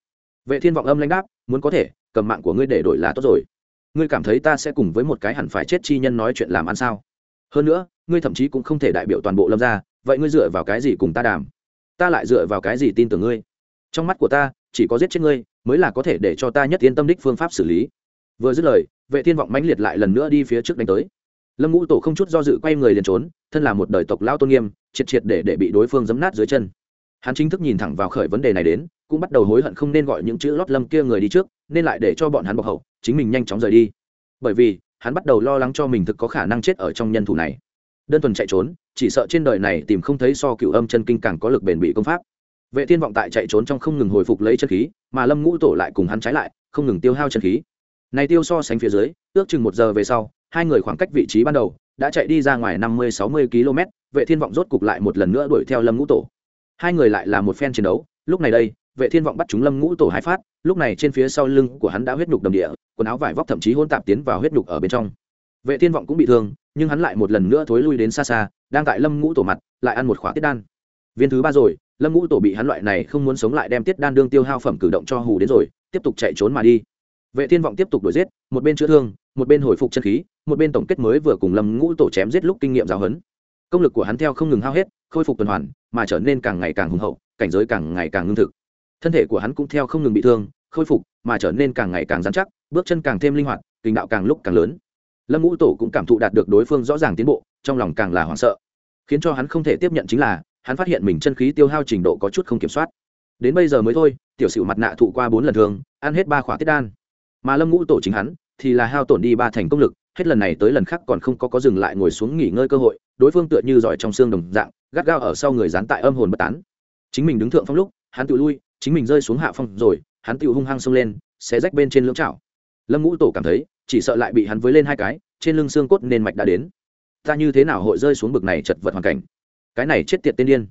Vệ thiên vọng âm lãnh đáp, muốn có thể, cầm mạng của ngươi để đổi là tốt rồi. Ngươi cảm thấy ta sẽ cùng với một cái hẳn phải chết chi nhân nói chuyện làm ăn sao? Hơn nữa, ngươi thậm chí cũng không thể đại biểu toàn bộ lâm gia, vậy ngươi dựa vào cái gì cùng ta đàm? Ta lại dựa vào cái gì tin tưởng ngươi? Trong mắt của ta, chỉ có giết chết ngươi, mới là có thể để cho ta nhất yên tâm đích phương pháp xử lý. Vừa dứt lời, vệ thiên vọng mãnh liệt lại lần nữa đi phía trước đánh tới. Lâm ngũ tổ không chút do dự quay người liền trốn, thân là một đời tộc lao tôn nghiêm, triệt triệt để để bị đối phương giấm nát dưới chân. Hắn chính thức nhìn thẳng vào khởi vấn đề này đến, cũng bắt đầu hối hận không nên gọi những chữ lót lâm kia người đi trước, nên lại để cho bọn hắn bọc hậu, chính mình nhanh chóng rời đi. Bởi vì, hắn bắt đầu lo lắng cho mình thực có khả năng chết ở trong nhân thủ này. Đơn thuần chạy trốn, chỉ sợ trên đời này tìm không thấy so cựu âm chân kinh càng có lực bền bị công pháp vệ thiên vọng tại chạy trốn trong không ngừng hồi phục lấy chân khí, mà lâm ngũ tổ lại cùng hắn trái lại, không ngừng tiêu hao chân khí. Này tiêu so sánh phía dưới, ước chừng một giờ về sau, hai người khoảng cách vị trí ban đầu đã chạy đi ra ngoài năm mươi sáu mươi km, vệ thiên vọng rốt cục lại một lần nữa đuổi theo lâm ngũ tổ. Hai người lại là một phen chiến đấu, lúc này đây, vệ thiên vọng bắt chúng lâm ngũ tổ hai phát, lúc này trên phía sau lưng của hắn đã huyết nhục đầm địa, quần áo vải vóc thậm chí hôn tạp tiến vào huyết nhục ở bên trong. Vệ thiên vọng cũng bị thương, nhưng hắn lại một lần nữa thối lui đến xa xa, đang tại lâm ngũ tổ mặt, lại ăn một khóa tiết đan viên thứ ba rồi, lâm ngũ tổ bị hắn loại này không muốn sống lại đem tiết đan đương tiêu hao phẩm cử động cho hù đến rồi, tiếp tục chạy trốn mà đi. Vệ thiên vọng tiếp tục đuổi giết, một bên chữa thương, một bên hồi phục chân khí, một bên tổng kết mới vừa cùng lâm ngũ tổ chém giết lúc kinh nghiệm giáo huấn. Công lực của hắn theo không ngừng hao hết, khôi phục tuần hoàn, mà trở nên càng ngày càng hùng hậu, cảnh giới càng ngày càng ngưng thực. Thân thể của hắn cũng theo không ngừng bị thương, khôi phục, mà trở nên càng ngày càng dán chắc, bước chân càng thêm linh hoạt, kinh đạo càng lúc càng lớn. Lâm ngũ tổ cũng cảm thụ đạt được đối phương rõ ràng tiến bộ, trong lòng càng là hoảng sợ. Khiến cho hắn không thể tiếp nhận chính là hắn phát hiện mình chân khí tiêu hao trình độ có chút không kiểm soát. Đến bây giờ mới thôi, tiểu sử mặt nạ thụ qua bốn lần thường, ăn hết ba khỏa tiết đan. Mà lâm ngũ tổ chính hắn, thì là hao tổn đi ba thành công lực, hết lần này tới lần khác còn không có có dừng lại ngồi xuống nghỉ ngơi cơ hội, đối phương tựa như giỏi trong xương đồng dạng, gắt gao ở sau người dán tại âm hồn bất tán. Chính mình đứng thượng phong lúc, hắn tự lui, chính mình rơi xuống hạ phong rồi, hắn tự hung hăng xông lên, xé rách bên trên lưỡng chảo. Lâm ngũ tổ cảm thấy, chỉ sợ lại bị hắn với lên hai cái, trên lưng xương cốt nên mạch đã đến. Ta như thế nào hội rơi xuống bực này chật vật hoàn cảnh? Cái này chết tiệt tiên điên.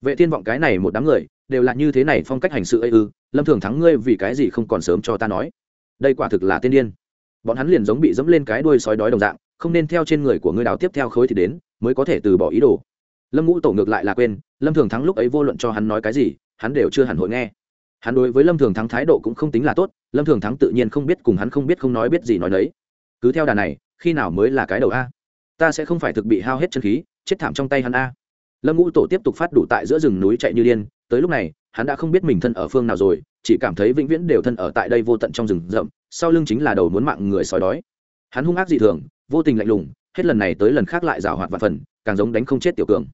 Vệ thiên vọng cái này một đám người, đều là như thế này phong cách hành sự ấy ư, lâm thường thắng ngươi vì cái gì không còn sớm cho ta nói. Đây quả thực là tiên điên. Bọn hắn liền giống bị dẫm lên cái đuôi sói đói đồng dạng, không nên theo trên người của ngươi đào tiếp theo khối thì đến, mới có thể từ bỏ ý đồ. Lâm ngũ tổ ngược lại là quên, lâm thường thắng lúc ấy vô luận cho hắn nói cái gì, hắn đều chưa hẳn hội nghe. Hắn đối với lâm thường thắng thái độ cũng không tính là tốt, lâm thường thắng tự nhiên không biết cùng hắn không biết không nói biết gì nói đấy cứ theo đà này, khi nào mới là cái đầu a? Ta sẽ không phải thực bị hao hết chân khí, chết thảm trong tay hắn a lâm ngũ tổ tiếp tục phát đủ tại giữa rừng núi chạy như điên, tới lúc này, hắn đã không biết mình thân ở phương nào rồi, chỉ cảm thấy vĩnh viễn đều thân ở tại đây vô tận trong rừng rậm, sau lưng chính là đầu muốn mạng người sói đói. Hắn hung ác dị thường, vô tình lạnh lùng, hết lần này tới lần khác lại rào hoạt và phần, càng giống đánh không chết tiểu cường.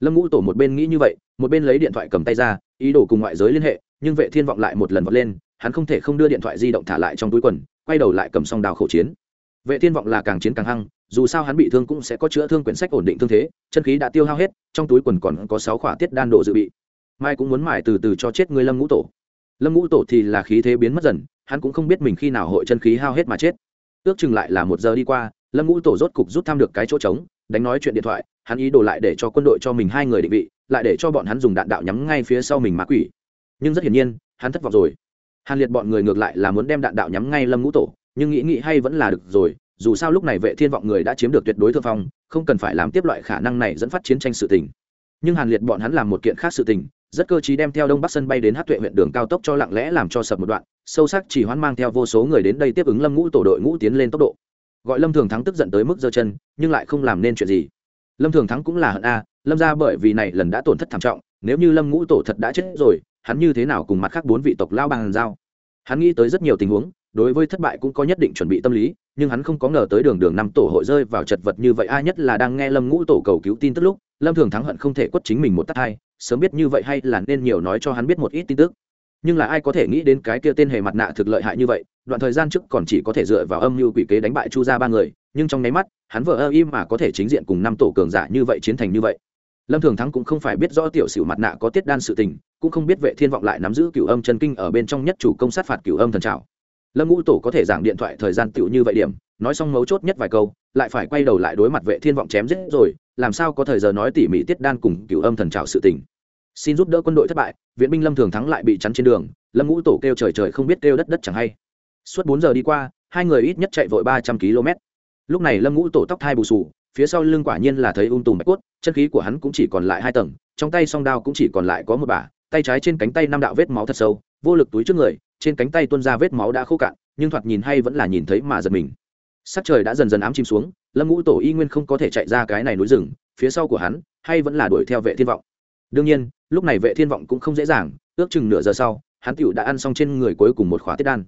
Lâm ngũ tổ một bên nghĩ như vậy, một bên lấy điện thoại cầm tay ra, ý đồ cùng ngoại giới liên hệ, nhưng vệ thiên vọng lại một lần vọt lên, hắn không thể không đưa điện thoại di động thả lại trong túi quần, quay đầu lại cầm song đào khẩu chiến. Vệ thiên vọng là càng chiến càng hăng dù sao hắn bị thương cũng sẽ có chữa thương quyển sách ổn định thương thế, chân khí đã tiêu hao hết, trong túi quần còn có sáu khỏa tiết đan độ dự bị. Mai cũng muốn mải từ từ cho chết người lâm ngũ tổ. Lâm ngũ tổ thì là khí thế biến mất dần, hắn cũng không biết mình khi nào hội chân khí hao hết mà chết. Ước chừng lại là một giờ đi qua, lâm ngũ tổ rốt cục rút thăm được cái chỗ trống, đánh nói chuyện điện thoại, hắn ý đồ lại để cho quân đội cho mình hai người định vị, lại để cho bọn hắn dùng đạn đạo nhắm ngay phía sau mình mã quỷ. Nhưng rất hiển nhiên, hắn thất vọng rồi. Hàn liệt bọn người ngược lại là muốn đem đạn đạo nhắm ngay lâm ngũ tổ, nhưng nghĩ nghĩ hay vẫn là được rồi dù sao lúc này vệ thiên vọng người đã chiếm được tuyệt đối thượng phong, không cần phải làm tiếp loại khả năng này dẫn phát chiến tranh sự tình. Nhưng hàn liệt bọn hắn làm một kiện khác sự tình, rất cơ trí đem theo đông bắc sân bay đến hát tuệ huyện đường cao tốc cho lặng lẽ làm cho sập một đoạn, sâu sắc chỉ hoãn mang theo vô số người đến đây tiếp ứng lâm ngũ tổ đội ngũ tiến lên tốc độ. Gọi lâm thường thắng tức giận tới mức giơ chân, nhưng lại không làm nên chuyện gì. Lâm thường thắng cũng là hận a, lâm ra bởi vì này lần đã tổn thất thảm trọng, nếu như lâm ngũ tổ thật đã chết rồi, hắn như thế nào cùng mặt khác bốn vị tộc lao bằng giao? Hắn nghĩ tới rất nhiều tình huống đối với thất bại cũng có nhất định chuẩn bị tâm lý, nhưng hắn không có ngờ tới đường đường năm tổ hội rơi vào chật vật như vậy, ai nhất là đang nghe lâm ngũ tổ cầu cứu tin tức lúc, lâm thường thắng hận không thể quất chính mình một tắt hai, sớm biết như vậy hay là nên nhiều nói cho hắn biết một ít tin tức. Nhưng là ai có thể nghĩ đến cái kia tên hề mặt nạ thực lợi hại như vậy, đoạn thời gian trước còn chỉ có thể dựa vào âm mưu quỷ kế đánh bại chu ra ba người, nhưng trong nháy mắt, hắn vợ ơ im mà có thể chính diện cùng năm tổ cường giả như vậy chiến thành như vậy. Lâm thường thắng cũng không phải biết rõ tiểu sử mặt nạ có tiết đan sự tình, cũng không biết vệ thiên vọng lại nắm giữ cửu âm chân kinh ở bên trong nhất chủ công sát phạt cửu âm thần trào lâm ngũ tổ có thể giảng điện thoại thời gian tựu như vậy điểm nói xong mấu chốt nhất vài câu lại phải quay đầu lại đối mặt vệ thiên vọng chém giết rồi làm sao có thời giờ nói tỉ mỉ tiết đan cùng cựu âm thần trào sự tình. Xin giúp đỡ quân đội thất bại viện binh lâm thường thắng lại bị chắn trên đường lâm ngũ tổ kêu trời trời không biết kêu đất đất chẳng hay. Suốt bốn giờ đi qua hai người ít nhất chạy vội ba trăm km. Lúc này lâm ngũ tổ tóc thai bù sù phía sau lưng quả nhiên là thấy ung tùm bạch cốt, chân khí của hắn cũng chỉ còn lại hai tầng trong tay song đao cũng chỉ còn lại có một bả tay trái trên cánh tay năm đạo vết máu thật sâu vô lực túi trước người trên cánh tay tuôn ra vết máu đã khô cạn, nhưng thoạt nhìn hay vẫn là nhìn thấy mà giật mình. Sắc trời đã dần dần ám chìm xuống, lâm ngũ tổ y nguyên không có thể chạy ra cái này núi rừng, phía sau của hắn hay vẫn là đuổi theo vệ thiên vọng. Đương nhiên, lúc này vệ thiên vọng cũng không dễ dàng, ước chừng nửa giờ sau, hắn tựu đã ăn xong trên người cuối cùng một khóa tiết đan.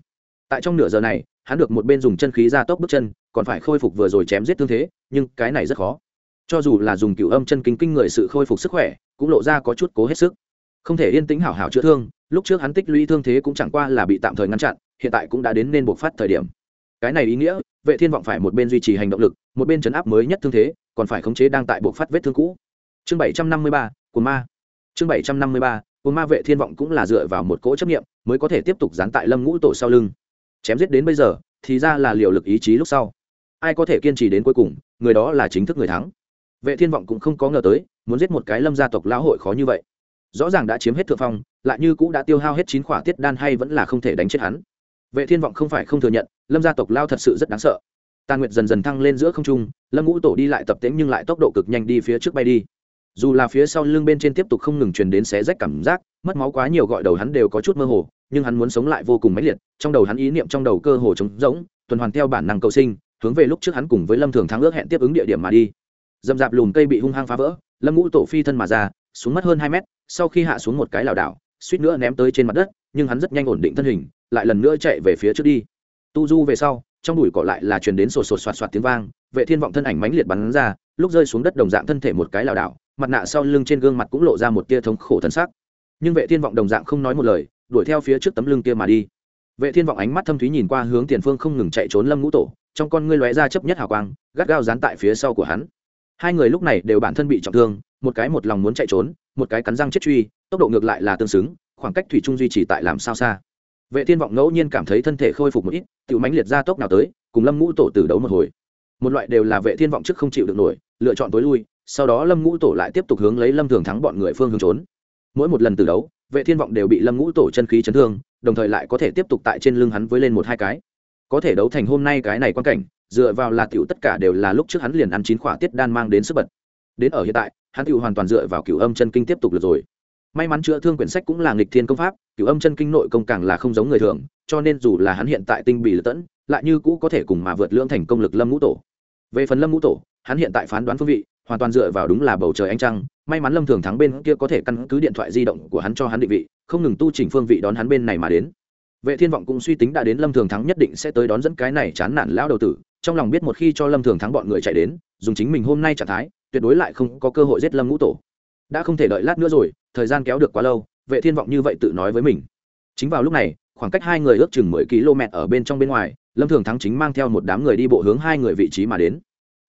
Tại trong nửa giờ này, hắn được một bên dùng chân khí ra tốc bước chân, còn phải khôi phục vừa rồi chém giết tương thế, nhưng cái này rất khó. Cho dù là dùng cựu âm chân kinh kinh người sự khôi phục sức khỏe, cũng lộ ra có chút cố hết sức không thể yên tĩnh hảo hảo chữa thương lúc trước hắn tích lũy thương thế cũng chẳng qua là bị tạm thời ngăn chặn hiện tại cũng đã đến nên buộc phát thời điểm. Cái này ý nghĩa vệ thiên vọng phải một bên duy trì hành động lực một bên chấn áp mới nhất thương thế còn phải khống chế đang tại buộc phát vết thương cũ. Chương 753, của ma. Chương 753, của ma vệ thiên vọng cũng là dựa vào một cỗ chấp nghiệm mới có thể tiếp tục dán tại lâm ngũ tổ sau lưng. Chém giết đến bây giờ thì ra là liều lực ý chí lúc sau. Ai có thể kiên trì đến cuối cùng người đó là chính thức người thắng. Vệ thiên vọng cũng không có ngờ tới muốn giết một cái lâm gia tộc lão hội khó như vậy rõ ràng đã chiếm hết thượng phong, lại như cũng đã tiêu hao hết chín khỏa tiết đan hay vẫn là không thể đánh chết hắn. Vệ thiên vọng không phải không thừa nhận, lâm gia tộc lao thật sự rất đáng sợ. Tàn nguyệt dần dần thăng lên giữa không trung, lâm ngũ tổ đi lại tập tễnh nhưng lại tốc độ cực nhanh đi phía trước bay đi. Dù là phía sau lưng bên trên tiếp tục không ngừng truyền đến xé rách cảm giác, mất máu quá nhiều gọi đầu hắn đều có chút mơ hồ, nhưng hắn muốn sống lại vô cùng mãnh liệt, trong đầu hắn ý niệm trong đầu cơ hồ trống rỗng, tuần hoàn theo bản năng cầu sinh, hướng về lúc trước hắn cùng với lâm thường thắng ước hẹn tiếp ứng địa điểm mà đi. Dầm dạp lùm cây bị hung hăng phá vỡ, lâm ngũ tổ phi thân mà ra, xuống mất hơn hai mét sau khi hạ xuống một cái lảo đảo, suýt nữa ném tới trên mặt đất, nhưng hắn rất nhanh ổn định thân hình, lại lần nữa chạy về phía trước đi. Tu du về sau, trong đùi cỏ lại là truyền đến sột sột soạt soạt tiếng vang, vệ thiên vọng thân ảnh mãnh liệt bắn ra, lúc rơi xuống đất đồng dạng thân thể một cái lảo đảo, mặt nạ sau lưng trên gương mặt cũng lộ ra một tia thống khổ thân xác nhưng vệ thiên vọng đồng dạng không nói một lời, đuổi theo phía trước tấm lưng kia mà đi. Vệ thiên vọng ánh mắt thâm thúy nhìn qua hướng tiền phương không ngừng chạy trốn lâm ngũ tổ, trong con ngươi lóe ra chấp nhất hào quang, gắt gao dán tại phía sau của hắn. Hai người lúc này đều bản thân bị trọng thương, một cái một lòng muốn chạy trốn một cái cắn răng chết truy, tốc độ ngược lại là tương xứng, khoảng cách thủy trung duy trì tại làm sao xa. Vệ thiên vọng ngẫu nhiên cảm thấy thân thể khôi phục một ít tự mãnh liệt ra tốc nào tới, cùng lâm ngũ tổ tử đấu một hồi. Một loại đều là vệ thiên vọng trước không chịu được nổi, lựa chọn tối lui, sau đó lâm ngũ tổ lại tiếp tục hướng lấy lâm thường thắng bọn người phương hướng trốn. Mỗi một lần từ đấu, vệ thiên vọng đều bị lâm ngũ tổ chân khí chấn thương, đồng thời lại có thể tiếp tục tại trên lưng hắn với lên một hai cái. Có thể đấu thành hôm nay cái này quan cảnh, dựa vào là tiểu tất cả đều là lúc trước hắn liền ăn chín khỏa tiết đan mang đến sức bật. Đến ở hiện tại hắn tự hoàn toàn dựa vào cửu âm chân kinh tiếp tục được rồi. May mắn chữa thương quyển sách cũng là nghịch thiên công pháp, cửu âm chân kinh nội công càng là không giống người thường, cho nên dù là hắn hiện tại tinh bị lật tẫn, lại như cũ có thể cùng mà vượt lưỡng thành công lực lâm ngũ tổ. Về phần lâm ngũ tổ, hắn hiện tại phán đoán phương vị, hoàn toàn dựa vào đúng là bầu trời ánh trăng, may mắn lâm thường thắng bên kia có thể căn cứ điện thoại di động của hắn cho hắn định vị, không ngừng tu chỉnh phương vị đón hắn bên này mà đến. Vệ thiên vọng cũng suy tính đã đến lâm thường thắng nhất định sẽ tới đón dẫn cái này chán nản lão đầu tử, trong lòng biết một khi cho lâm thường thắng bọn người chạy đến, dùng chính mình hôm nay trạng thái tuyệt đối lại không có cơ hội giết lâm ngũ tổ. Đã không thể đợi lát nữa rồi, thời gian kéo được quá lâu, vệ thiên vọng như vậy tự nói với mình. Chính vào lúc này, khoảng cách hai người ước chừng mười km ở bên trong bên ngoài, lâm thường thắng chính mang theo một đám người đi bộ hướng hai người vị trí mà đến.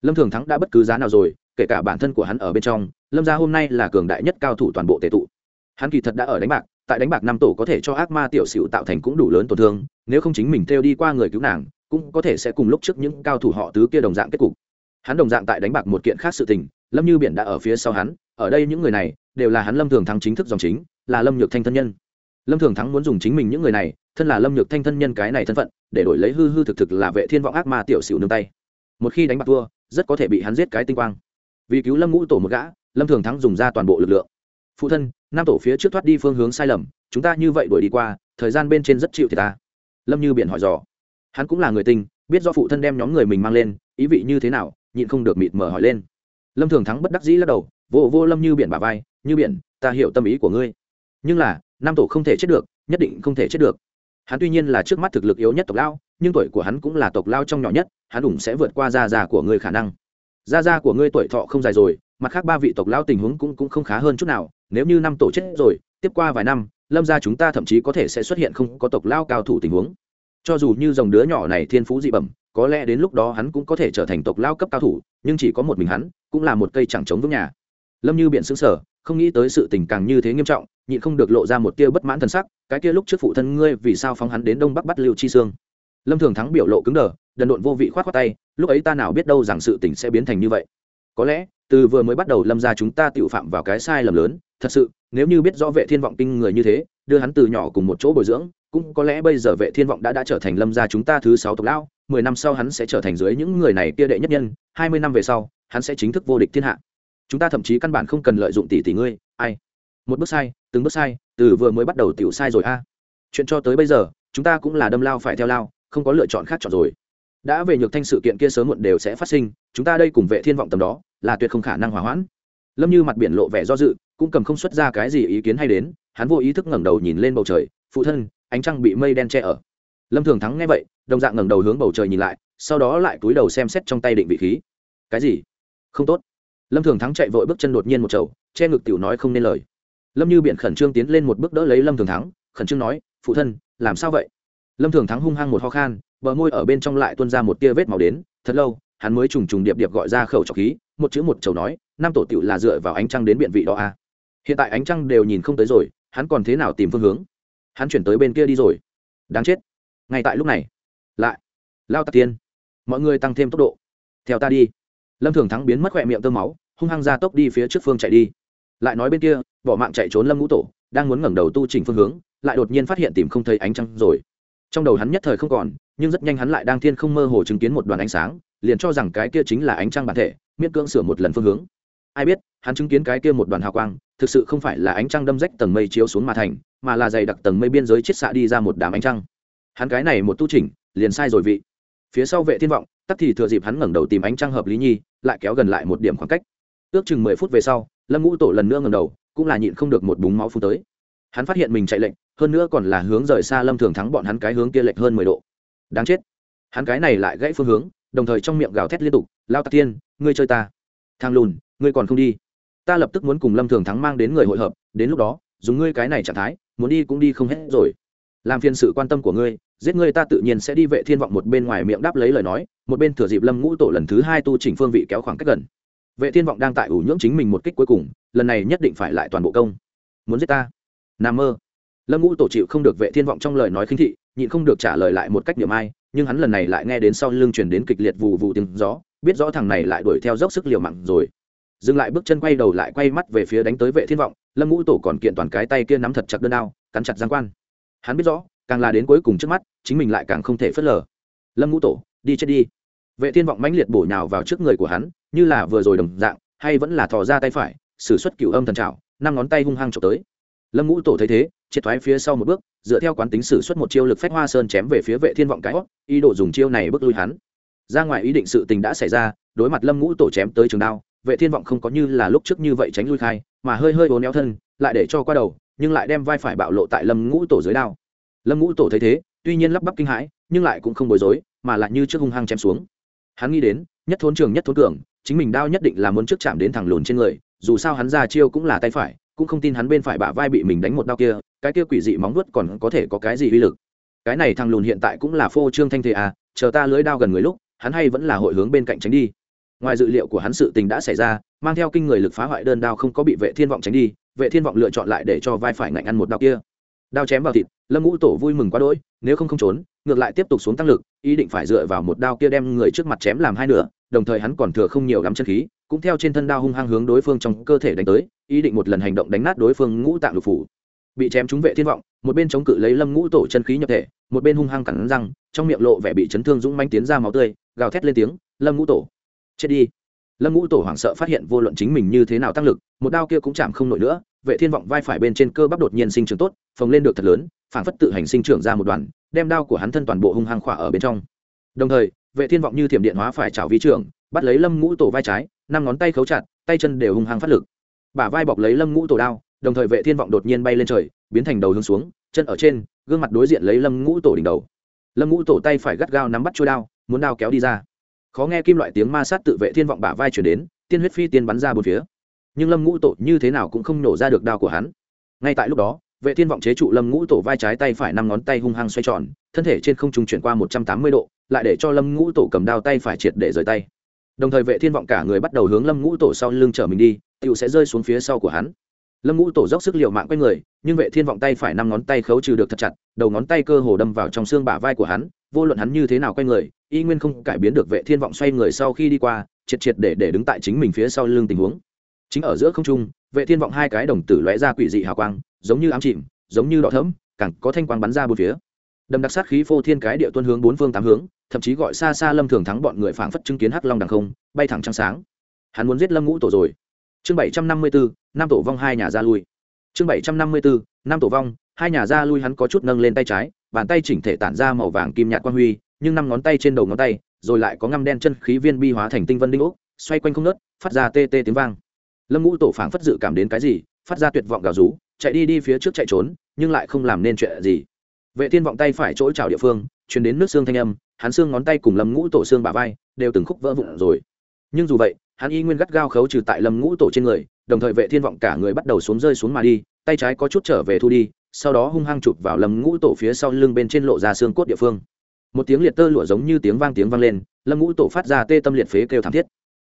Lâm thường thắng đã bất cứ giá nào rồi, kể cả bản thân của hắn ở bên trong, lâm gia hôm nay là cường đại nhất cao thủ toàn bộ tệ tụ. Hắn kỳ thật đã ở đánh bạc, tại đánh bạc năm tổ có thể cho ác ma tiểu sửu tạo thành cũng đủ lớn tổn thương, nếu không chính mình theo đi qua người cứu nàng, cũng có thể sẽ cùng lúc trước những cao thủ họ tứ kia đồng dạng kết cục hắn đồng dạng tại đánh bạc một kiện khác sự tình, lâm như biển đã ở phía sau hắn, ở đây những người này đều là hắn lâm thường thắng chính thức dòng chính, là lâm nhược thanh thân nhân. Lâm thường thắng muốn dùng chính mình những người này, thân là lâm nhược thanh thân nhân cái này thân phận, để đổi lấy hư hư thực thực là vệ thiên vọng ác ma tiểu xỉu nương tay. Một khi đánh bạc thua, rất có thể bị hắn giết cái tinh quang. Vì cứu lâm ngũ tổ một gã, lâm thường thắng dùng ra toàn bộ lực lượng. Phụ thân, nam tổ phía trước thoát đi phương hướng sai lầm, chúng ta như vậy đuổi đi qua, thời gian bên trên rất chịu thì ta. Lâm như biển hỏi dò. Hắn cũng là người tinh biết do phụ thân đem nhóm người mình mang lên, ý vị như thế nào nhịn không được mịt mở hỏi lên. Lâm thường thắng bất đắc dĩ lắc đầu, vô vô lâm như biển bà vai, như biển, ta hiểu tâm ý của ngươi. Nhưng là nam tổ không thể chết được, nhất định không thể chết được. Hắn tuy nhiên là trước mắt thực lực yếu nhất tộc lao, nhưng tuổi của hắn cũng là tộc lao trong nhỏ nhất, hắn đủng sẽ vượt qua gia già của ngươi khả năng. Gia gia của ngươi tuổi thọ không dài rồi, mặt khác ba vị tộc lao tình huống cũng cũng không khá hơn chút nào, nếu như năm tổ chết rồi, tiếp qua vài năm, lâm gia chúng ta thậm chí có thể sẽ xuất hiện không có tộc lao cao thủ tình huống. Cho dù như dòng đứa nhỏ này thiên phú dị bẩm có lẽ đến lúc đó hắn cũng có thể trở thành tộc lao cấp cao thủ, nhưng chỉ có một mình hắn, cũng là một cây chẳng chống vững nhà. Lâm như biện xứng sở không nghĩ tới sự tình càng như thế nghiêm trọng, nhịn không được lộ ra một tia bất mãn thân sắc, cái kia lúc trước phụ thân ngươi vì sao phóng hắn đến đông bắc bắt lưu chi sương? Lâm thường thắng biểu lộ cứng đờ, đần độn vô vị khoát khoát tay, lúc ấy ta nào biết đâu rằng sự tình sẽ biến thành như vậy. Có lẽ, từ vừa mới bắt đầu lâm ra chúng ta tự phạm vào cái sai lầm lớn, thật sự, nếu như biết rõ vệ thiên vọng kinh người như thế, đưa hắn từ nhỏ cùng một chỗ bồi dưỡng cũng có lẽ bây giờ vệ thiên vọng đã đã trở thành lâm gia chúng ta thứ sáu tộc lão, mười năm sau hắn sẽ trở thành dưới những người này kia đệ nhất nhân, hai mươi năm về sau, hắn sẽ chính thức vô địch thiên hạ. Chúng ta thậm chí căn bản không cần lợi dụng tỷ tỷ ngươi, ai? Một bước sai, từng bước sai, từ vừa mới bắt đầu tiểu sai rồi a. Chuyện cho tới bây giờ, chúng ta cũng là đâm lao phải theo lao, không có lựa chọn khác chọn rồi. Đã về nhược thanh sự kiện kia sớm muộn đều sẽ phát sinh, chúng ta đây cùng vệ thiên vọng tầm đó, là tuyệt không khả năng hòa hoãn. Lâm như mặt biển lộ vẻ do dự, cũng cầm không xuất ra cái gì ý kiến hay đến, hắn vô ý thức ngẩng đầu nhìn lên bầu trời, phụ thân ánh trăng bị mây đen che ở. Lâm thường thắng nghe vậy, đồng dạng ngẩng đầu hướng bầu trời nhìn lại, sau đó lại cúi đầu xem xét trong tay định vị khí. Cái gì? Không tốt. Lâm thường thắng chạy vội bước chân đột nhiên một chậu che ngực tiểu nói không nên lời. Lâm như biện khẩn trương tiến lên một bước đỡ lấy lâm thường thắng, khẩn trương nói, phụ thân, làm sao vậy? Lâm thường thắng hung hăng một ho khan, bờ môi ở bên trong lại tuôn ra một tia vết màu đến, thật lâu, hắn mới trùng trùng điệp điệp gọi ra khẩu trọc khí, một chữ một chầu nói năm tổ tiểu là dựa vào ánh trăng đến biện vị đó à. hiện tại ánh trăng đều nhìn không tới rồi, hắn còn thế nào tìm phương hướng? Hắn chuyển tới bên kia đi rồi. Đáng chết. Ngay tại lúc này, lại, lao tạc tiên. Mọi người tăng thêm tốc độ. Theo ta đi. Lâm thường thắng biến mất khỏe miệng tơ máu, hung hăng ra tốc đi phía trước phương chạy đi. Lại nói bên kia, bỏ mạng chạy trốn lâm ngũ tổ, đang muốn ngẩng đầu tu trình phương hướng, lại đột nhiên phát hiện tìm không thấy ánh trăng rồi. Trong đầu hắn nhất thời không còn, nhưng rất nhanh hắn lại đang thiên không mơ hồ chứng kiến một đoàn ánh sáng, liền cho rằng cái kia chính là ánh trăng bản thể, miễn cưỡng sửa một lần phương hướng. Ai biết, hắn chứng kiến cái kia một đoàn hào quang, thực sự không phải là ánh trăng đâm rách tầng mây chiếu xuống mà thành mà là dày đặc tầng mây biên giới chiết xạ đi ra một đám ánh trăng. Hắn cái này một tu chỉnh, liền sai rồi vị. Phía sau vệ thiên vọng, tắc thì thừa dịp hắn ngẩng đầu tìm ánh trăng hợp lý nhi, lại kéo gần lại một điểm khoảng cách. Ước chừng mười phút về sau, lâm ngũ tổ lần nữa ngẩng đầu, cũng là nhịn không được một búng máu phun tới. Hắn phát hiện mình chạy lệnh, hơn nữa còn là hướng rời xa lâm thường thắng bọn hắn cái hướng kia lệch hơn mười độ. Đáng chết. Hắn cái này lại gãy phương hướng, đồng thời trong miệng gào thét liên tục, lao tạc tiên, ngươi chơi ta. Thang lùn, ngươi còn không đi. Ta lập tức muốn cùng lâm thường thắng mang đến người hội hợp, đến lúc đó, dùng ngươi cái này trạng thái muốn đi cũng đi không hết rồi. Làm phiền sự quan tâm của ngươi, giết ngươi ta tự nhiên sẽ đi vệ thiên vọng một bên ngoài miệng đáp lấy lời nói, một bên thừa dịp lâm ngũ tổ lần thứ hai tu chỉnh phương vị kéo khoảng cách gần. Vệ thiên vọng đang tại ủ nhưỡng chính mình một kích cuối cùng, lần này nhất định phải lại toàn bộ công. Muốn giết ta? Nằm mơ. Lâm ngũ tổ chịu không được vệ thiên vọng trong lời nói khinh thị, nhịn không được trả lời lại một cách niệm ai, nhưng hắn lần này lại nghe đến sau lưng truyền đến kịch liệt vù vù tiếng gió, biết rõ thằng này lại đuổi theo dốc sức liều mạng rồi. Dừng lại bước chân quay đầu lại quay mắt về phía đánh tới vệ thiên vọng lâm ngũ tổ còn kiện toàn cái tay kia nắm thật chặt đơn đao, cắn chặt giang quan. Hắn biết rõ, càng là đến cuối cùng trước mắt, chính mình lại càng không thể phớt lờ. Lâm ngũ tổ, đi chết đi. Vệ thiên vọng mãnh liệt bổ nhào vào trước người của hắn, như là vừa rồi đồng dạng, hay vẫn là thò ra tay phải, sử xuất cửu âm thần trào năm ngón tay hung hăng trộm tới. Lâm ngũ tổ thấy thế, triệt thoái phía sau một bước, dựa theo quán tính sử xuất một chiêu lực phách hoa sơn chém về phía vệ thiên vọng cái hót ý đồ dùng chiêu này bước lui hắn ra ngoài ý định sự tình đã xảy ra, đối mặt lâm ngũ tổ chém tới trường đao, vệ thiên vọng không có như là lúc trước như vậy tránh lui khai, mà hơi hơi bốn éo thân, lại để cho qua đầu, nhưng lại đem vai phải bạo lộ tại lâm ngũ tổ dưới đao. Lâm ngũ tổ thấy thế, tuy nhiên lắp bắp kinh hãi, nhưng lại cũng không bối rối, mà lại như trước hung hăng chém xuống. Hắn nghĩ đến, nhất thốn trường nhất thốn cường, chính mình đao nhất định là muốn trước chạm đến thẳng lùn trên người, dù sao hắn ra chiêu cũng là tay phải, cũng không tin hắn bên phải bả vai bị mình đánh một đao kia, cái kia quỷ dị móng vuốt còn có thể có cái gì uy lực. Cái này thằng lùn hiện tại cũng là phô trương thanh thế à chờ ta lưới đao gần người lúc hắn hay vẫn là hội hướng bên cạnh tránh đi. Ngoài dự liệu của hắn sự tình đã xảy ra, mang theo kinh người lực phá hoại đơn đao không có bị vệ thiên vọng tránh đi, vệ thiên vọng lựa chọn lại để cho vai phải ngạnh ăn một đao kia. Đao chém vào thịt, lâm ngũ tổ vui mừng quá đỗi, nếu không không trốn, ngược lại tiếp tục xuống tăng lực, ý định phải dựa vào một đao kia đem người trước mặt chém làm hai nửa, đồng thời hắn còn thừa không nhiều lắm chân khí, cũng theo trên thân đao hung hăng hướng đối phương trong cơ thể đánh tới, ý định một lần hành động đánh nát đối phương ngũ tạng lục phủ. Bị chém trúng vệ thiên vọng, một bên chống cự lấy lâm ngũ tổ chân khí nhập thể, một bên hung hăng cắn răng, trong miệng lộ vẻ bị chấn thương dũng manh tiến ra máu tươi gào thét lên tiếng, lâm ngũ tổ, chết đi. Lâm ngũ tổ hoảng sợ phát hiện vô luận chính mình như thế nào tăng lực, một đao kia cũng chạm không nổi nữa, vệ thiên vọng vai phải bên trên cơ bắp đột nhiên sinh trưởng tốt, phồng lên được thật lớn phản phất tự hành sinh trưởng ra một đoàn, đem đao của hắn thân toàn bộ hung hăng khỏa ở bên trong. Đồng thời, vệ thiên vọng như thiểm điện hóa phải chảo vi trưởng, bắt lấy lâm ngũ tổ vai trái, năm ngón tay khấu chặt, tay chân đều hung hăng phát lực. Bả vai bọc lấy lâm ngũ tổ đao, đồng thời vệ thiên vọng đột nhiên bay lên trời, biến thành đầu hướng xuống, chân ở trên, gương mặt đối diện lấy lâm ngũ tổ đỉnh đầu. Lâm ngũ tổ tay phải gắt gao nắm bắt chuôi đao muốn đao kéo đi ra. Khó nghe kim loại tiếng ma sát tự vệ thiên vọng bả vai chuyển đến, tiên huyết phi tiên bắn ra bốn phía. Nhưng lâm ngũ tổ như thế nào cũng không nổ ra được đao của hắn. Ngay tại lúc đó, vệ thiên vọng chế trụ lâm ngũ tổ vai trái tay phải năm ngón tay hung hăng xoay tròn, thân thể trên không trung chuyển qua một trăm tám mươi độ, lại để cho lâm ngũ tổ cầm đao tay phải triệt để rời tay. Đồng thời vệ thiên vọng cả người bắt đầu hướng lâm ngũ tổ sau lưng chở mình đi tựu sẽ rơi xuống phía sau của hắn. Lâm ngũ tổ dốc sức liều mạng quay người, nhưng vệ thiên vọng tay phải năm ngón tay khấu trừ được thật chặt, đầu ngón tay cơ hồ đâm vào trong xương bả vai của hắn vô luận hắn như thế nào quay người, y nguyên không cải biến được vệ thiên vọng xoay người sau khi đi qua, triệt triệt để để đứng tại chính mình phía sau lưng tình huống. Chính ở giữa không trung, vệ thiên vọng hai cái đồng tử lóe ra quỷ dị hào quang, giống như ám chìm, giống như đỏ thẫm, càng có thanh quang bắn ra bốn phía. Đầm đặc sát khí phô thiên cái địa tuân hướng bốn phương tám hướng, thậm chí gọi xa xa lâm thường thắng bọn người phảng phất chứng kiến hắc long đằng không, bay thẳng trăng sáng. Hắn muốn giết lâm ngũ tổ rồi. Chương bảy trăm năm mươi bốn năm tổ vong hai nhà ra lui. Chương bảy trăm năm mươi bốn năm tổ vong hai nhà ra lui hắn có chút nâng lên tay trái bàn tay chỉnh thể tản ra màu vàng kim nhạt quang huy, nhưng năm ngón tay trên đầu ngón tay, rồi lại có ngăm đen chân khí viên bi hóa thành tinh vân đinh ốc, xoay quanh không nớt phát ra tê tê tiếng vang. Lâm ngũ tổ phảng phất dự cảm đến cái gì, phát ra tuyệt vọng gào rú, chạy đi đi phía trước chạy trốn, nhưng lại không làm nên chuyện gì. Vệ thiên vọng tay phải chỗ chảo địa phương, truyền đến nước xương thanh âm, hắn xương ngón tay cùng lâm ngũ tổ xương bả vai, đều từng khúc vỡ vụn rồi. Nhưng dù vậy, hắn y nguyên gắt gao khấu trừ tại lâm ngũ tổ trên người, đồng thời vệ thiên vọng cả người bắt đầu xuống rơi xuống mà đi, tay trái có chút trở về thu đi sau đó hung hăng chụp vào lâm ngũ tổ phía sau lưng bên trên lộ ra xương cốt địa phương. Một tiếng liệt tơ lụa giống như tiếng vang tiếng vang lên, lâm ngũ tổ phát ra tê tâm liệt phế kêu thảm thiết.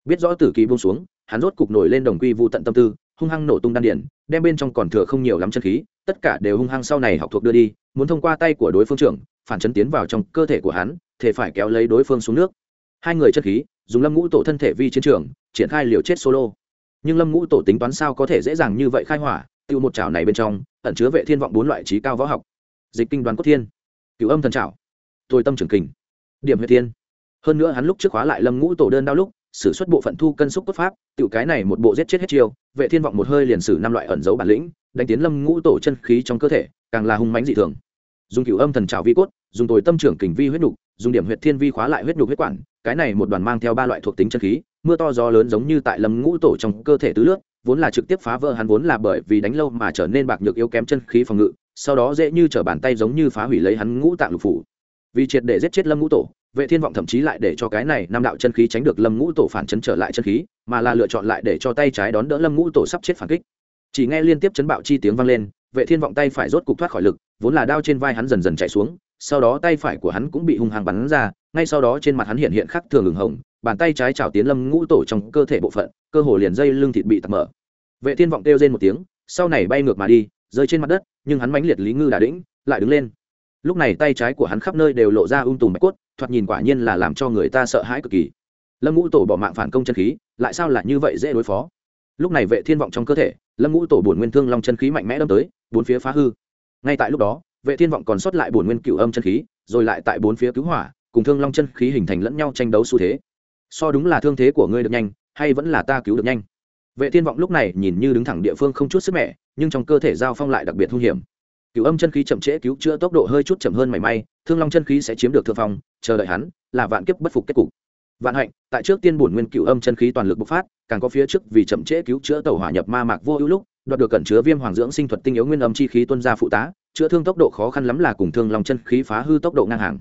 Biết rõ tử kỳ buông xuống, hắn rốt cục nổi lên đồng quy vụ tận tâm tư, hung hăng nổ tung đan điển, đem bên trong còn thừa không nhiều lắm chân khí, tất cả đều hung hăng sau này học thuộc đưa đi, muốn thông qua tay của đối phương trưởng, phản chấn tiến vào trong cơ thể của hắn, thể phải kéo lấy đối phương xuống nước. Hai người chân khí, dùng lâm ngũ tổ thân thể vi chiến trường, triển khai liều chết solo. Nhưng lâm ngũ tổ tính toán sao có thể dễ dàng như vậy khai hỏa tiêu một chảo này bên trong, ẩn chứa vệ thiên vọng bốn loại trí cao võ học. Dịch kinh đoàn cốt thiên cựu âm thần trảo tôi tâm trường kình, điểm huyệt thiên. Hơn nữa hắn lúc trước khóa lại lâm ngũ tổ đơn đau lúc, sử xuất bộ phận thu cân xúc cốt pháp, tiểu cái này một bộ giết chết hết chiêu, vệ thiên vọng một hơi liền sử năm loại ẩn dấu bản lĩnh, đánh tiến lâm ngũ tổ chân khí trong cơ thể, càng là hung mãnh dị thường. Dùng cửu âm thần trảo vi cốt, dùng tồi tâm trưởng kình vi huyết nục, dùng điểm huyệt thiên vi khóa lại huyết nục huyết quản, cái này một đoàn mang theo ba loại thuộc tính chân khí, mưa to gió lớn giống như tại lâm ngũ tổ trong cơ thể tứ lướt vốn là trực tiếp phá vỡ hắn vốn là bởi vì đánh lâu mà trở nên bạc nhược yếu kém chân khí phòng ngự, sau đó dễ như trở bàn tay giống như phá hủy lấy hắn ngũ tạng lục phủ. Vì triệt để giết chết lâm ngũ tổ, vệ thiên vọng thậm chí lại để cho cái này năm đạo chân khí tránh được lâm ngũ tổ phản chấn trở lại chân khí, mà là lựa chọn lại để cho tay trái đón đỡ lâm ngũ tổ sắp chết phản kích. Chỉ nghe liên tiếp chấn bạo chi tiếng vang lên, vệ thiên vọng tay phải rốt cục thoát khỏi lực, vốn là đao trên vai hắn dần dần chạy xuống, sau đó tay phải của hắn cũng bị hung hăng bắn ra, ngay sau đó trên mặt hắn hiện hiện khắc thường ửng hồng bàn tay trái chảo tiến lâm ngũ tổ trong cơ thể bộ phận, cơ hồ liền dây lưng thịt bị tập mở. Vệ thiên vọng kêu rên một tiếng, sau này bay ngược mà đi, rơi trên mặt đất, nhưng hắn mãnh liệt lý ngư đà đĩnh, lại đứng lên. Lúc này tay trái của hắn khắp nơi đều lộ ra ung tùm bạch cốt, thoạt nhìn quả nhiên là làm cho người ta sợ hãi cực kỳ. Lâm ngũ tổ bỏ mạng phản công chân khí, lại sao lại như vậy dễ đối phó? Lúc này vệ thiên vọng trong cơ thể, lâm ngũ tổ bổn nguyên thương long chân khí mạnh mẽ đâm tới, bốn phía phá hư. Ngay tại lúc đó, vệ thiên vọng còn sót lại bổn nguyên cửu âm chân khí, rồi lại tại bốn phía cứu hỏa, cùng thương long chân khí hình thành lẫn nhau tranh đấu xu thế so đúng là thương thế của ngươi được nhanh, hay vẫn là ta cứu được nhanh. Vệ thiên vọng lúc này nhìn như đứng thẳng địa phương không chút sức mẻ, nhưng trong cơ thể giao phong lại đặc biệt hung hiểm. Cửu âm chân khí chậm trễ cứu chữa tốc độ hơi chút chậm hơn mảy may, thương long chân khí sẽ chiếm được thượng phong, chờ đợi hắn, là vạn kiếp bất phục kết cục. Vạn hạnh, tại trước tiên bổn nguyên cửu âm chân khí toàn lực bộc phát, càng có phía trước vì chậm trễ cứu chữa tàu hỏa nhập ma mạc vô ưu lúc, đoạt được cẩn chứa viêm hoàng dưỡng sinh thuật tinh yếu nguyên âm chi khí tuân ra phụ tá, chữa thương tốc độ khó khăn lắm là cùng thương lòng chân khí phá hư tốc độ ngang hàng.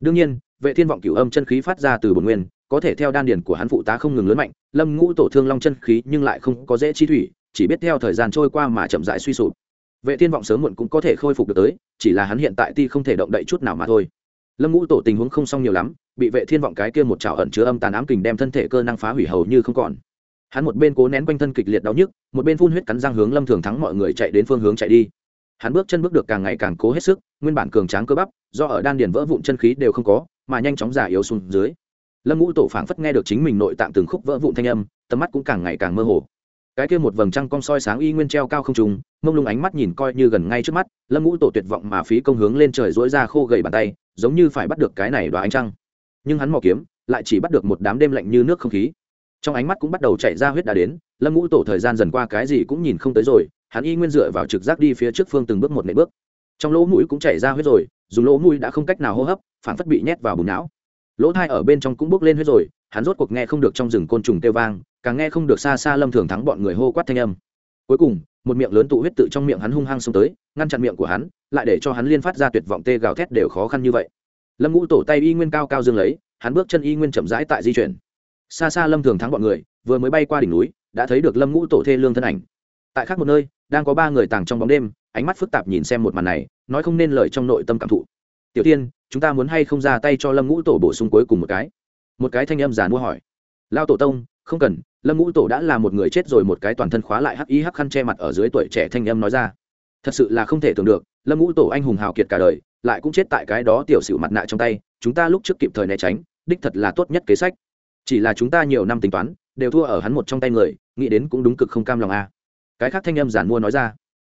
Đương nhiên, vệ thiên vọng cửu âm chân khí phát ra từ bổn nguyên có thể theo đan điền của hắn phụ tá không ngừng lớn mạnh, lâm ngũ tổ thương long chân khí nhưng lại không có dễ chi thủy, chỉ biết theo thời gian trôi qua mà chậm rãi suy sụp. Vệ thiên vọng sớm muộn cũng có thể khôi phục được tới, chỉ là hắn hiện tại ti không thể động đậy chút nào mà thôi. Lâm ngũ tổ tình huống không xong nhiều lắm, bị vệ thiên vọng cái kia một chảo ẩn chứa âm tàn ám kình đem thân thể cơ năng phá hủy hầu như không còn. Hắn một bên cố nén quanh thân kịch liệt đau nhức, một bên phun huyết cắn răng hướng lâm thường thắng mọi người chạy đến phương hướng chạy đi. Hắn bước chân bước được càng ngày càng cố hết sức, nguyên bản cường tráng cơ bắp, do ở đan điền vỡ vụn chân khí đều không có, mà nhanh chóng giả yếu xuống dưới lâm ngũ tổ phảng phất nghe được chính mình nội tạng từng khúc vỡ vụn thanh âm, tầm mắt cũng càng ngày càng mơ hồ. Cái kia một vầng trăng cong soi sáng y nguyên treo cao không trùng mông lung ánh mắt nhìn coi như gần ngay trước mắt, lâm ngũ tổ tuyệt vọng mà phí công hướng lên trời dỗi ra khô gầy bàn tay, giống như phải bắt được cái này đoá ánh trăng. Nhưng hắn mò kiếm, lại chỉ bắt được một đám đêm lạnh như nước không khí. Trong ánh mắt cũng bắt đầu chạy ra huyết đã đến, lâm ngũ tổ thời gian dần qua cái gì cũng nhìn không tới rồi, hắn y nguyên dựa vào trực giác đi phía trước phương từng bước một nệ bước. Trong lỗ mũi cũng chảy ra huyết rồi, dùng lỗ mũi đã không cách nào hô hấp phản phất bị nhét vào bùn não lỗ thai ở bên trong cũng bước lên huyết rồi, hắn rốt cuộc nghe không được trong rừng côn trùng kêu vang, càng nghe không được xa xa lâm thường thắng bọn người hô quát thanh âm. Cuối cùng, một miệng lớn tụ huyết tự trong miệng hắn hung hăng xông tới, ngăn chặn miệng của hắn, lại để cho hắn liên phát ra tuyệt vọng tê gào thét đều khó khăn như vậy. Lâm ngũ tổ tay y nguyên cao cao dương lấy, hắn bước chân y nguyên chậm rãi tại di chuyển. Xa xa lâm thường thắng bọn người, vừa mới bay qua đỉnh núi, đã thấy được lâm ngũ tổ thê lương thân ảnh. Tại khác một nơi, đang có ba người tàng trong bóng đêm, ánh mắt phức tạp nhìn xem một màn này, nói không nên lời trong nội tâm cảm thụ tiểu tiên, chúng ta muốn hay không ra tay cho lâm ngũ tổ bổ sung cuối cùng một cái? Một cái thanh âm giả mua hỏi. Lao tổ tông, không cần, lâm ngũ tổ đã là một người chết rồi một cái toàn thân khóa lại hắc y hắc khăn che mặt ở dưới tuổi trẻ thanh âm nói ra. Thật sự là không thể tưởng được, lâm ngũ tổ anh hùng hào kiệt cả đời, lại cũng chết tại cái đó tiểu sử mặt nạ trong tay, chúng ta lúc trước kịp thời né tránh, đích thật là tốt nhất kế sách. Chỉ là chúng ta nhiều năm tính toán, đều thua ở hắn một trong tay người, nghĩ đến cũng đúng cực không cam lòng a cái khác thanh âm giản mua nói ra.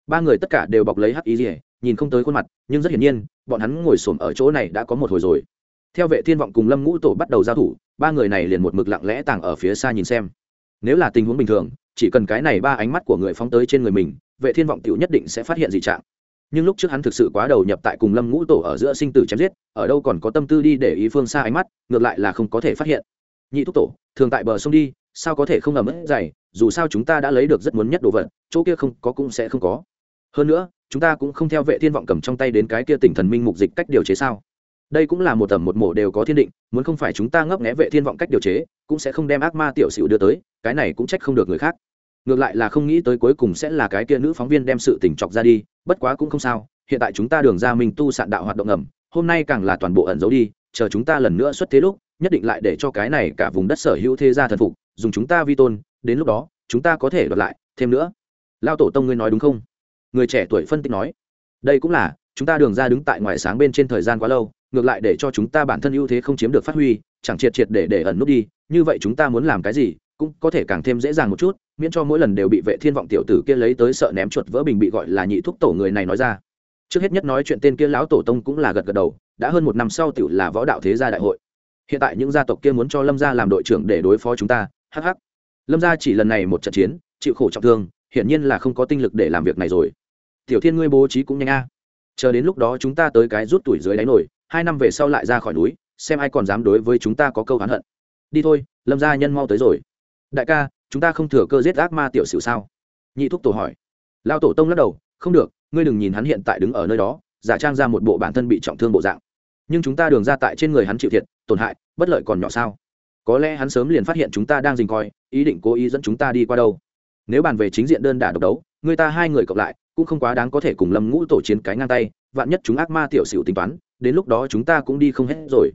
Ba người tất cả đều bọc lấy hắc ý rỉa nhìn không tới khuôn mặt, nhưng rất hiển nhiên, bọn hắn ngồi xổm ở chỗ này đã có một hồi rồi. Theo vệ thiên vọng cùng lâm ngũ tổ bắt đầu giao thủ, ba người này liền một mực lặng lẽ tàng ở phía xa nhìn xem. Nếu là tình huống bình thường, chỉ cần cái này ba ánh mắt của người phóng tới trên người mình, vệ thiên vọng tiểu nhất định sẽ phát hiện dị trạng. Nhưng lúc trước hắn thực sự quá đầu nhập tại cùng lâm ngũ tổ ở giữa sinh tử chém giết, ở đâu còn có tâm tư đi để ý phương xa ánh mắt, ngược lại là không có thể phát hiện. Nhị thúc tổ, thường tại bờ sông đi, sao có thể không ẩm ướt dày, dù sao chúng ta đã lấy được rất muốn nhất đồ vật, chỗ kia không có cũng sẽ không có. Hơn nữa chúng ta cũng không theo vệ thiên vọng cầm trong tay đến cái kia tỉnh thần minh mục dịch cách điều chế sao? Đây cũng là một tầm một mổ đều có thiên định, muốn không phải chúng ta ngấp nghé vệ thiên vọng cách điều chế, cũng sẽ không đem ác ma tiểu sửu đưa tới, cái này cũng trách không được người khác. Ngược lại là không nghĩ tới cuối cùng sẽ là cái kia nữ phóng viên đem sự tình chọc ra đi, bất quá cũng không sao, hiện tại chúng ta đường ra mình tu sạn đạo hoạt động ngầm, hôm nay càng là toàn bộ ẩn giấu đi, chờ chúng ta lần nữa xuất thế lúc, nhất định lại để cho cái này cả vùng đất sở hữu thế gia thần phục, dùng chúng ta vi tôn, đến lúc đó, chúng ta có thể đoạt lại, thêm nữa. Lao tổ tông ngươi nói đúng không? Người trẻ tuổi phân tích nói, đây cũng là, chúng ta đường ra đứng tại ngoài sáng bên trên thời gian quá lâu, ngược lại để cho chúng ta bản thân ưu thế không chiếm được phát huy, chẳng triệt triệt để để ẩn nút đi, như vậy chúng ta muốn làm cái gì, cũng có thể càng thêm dễ dàng một chút, miễn cho mỗi lần đều bị vệ thiên vọng tiểu tử kia lấy tới sợ ném chuột vỡ bình bị gọi là nhị thúc tổ người này nói ra. Trước hết nhất nói chuyện tên kia lão tổ tông cũng là gật gật đầu, đã hơn một năm sau tiểu là võ đạo thế gia đại hội. Hiện tại những gia tộc kia muốn cho lâm gia làm đội trưởng để đối phó chúng ta hh lâm gia chỉ lần này một trận chiến, chịu khổ trọng thương, hiển nhiên là không có tinh lực để làm việc này rồi tiểu thiên ngươi bố trí cũng nhanh a. Chờ đến lúc đó chúng ta tới cái rút tuổi dưới đáy nổi, hai năm về sau lại ra khỏi núi, xem ai còn dám đối với chúng ta có câu hắn hận. Đi thôi, lâm gia nhân mau tới rồi. Đại ca, chúng ta không thừa cơ giết ác ma tiểu sử sao? Nhị thúc tổ hỏi. Lao tổ tông lắc đầu, không được, ngươi đừng nhìn hắn hiện tại đứng ở nơi đó, giả trang ra một bộ bản thân bị trọng thương bộ dạng. Nhưng chúng ta đường ra tại trên người hắn chịu thiệt, tổn hại, bất lợi còn nhỏ sao? Có lẽ hắn sớm liền phát hiện chúng ta đang dình coi, ý định cố ý dẫn chúng ta đi qua đâu. Nếu bàn về chính diện đơn đả độc đấu, người ta hai người cộng lại cũng không quá đáng có thể cùng lâm ngũ tổ chiến cái ngang tay, vạn nhất chúng ác ma tiểu xỉu tính toán, đến lúc đó chúng ta cũng đi không hết rồi.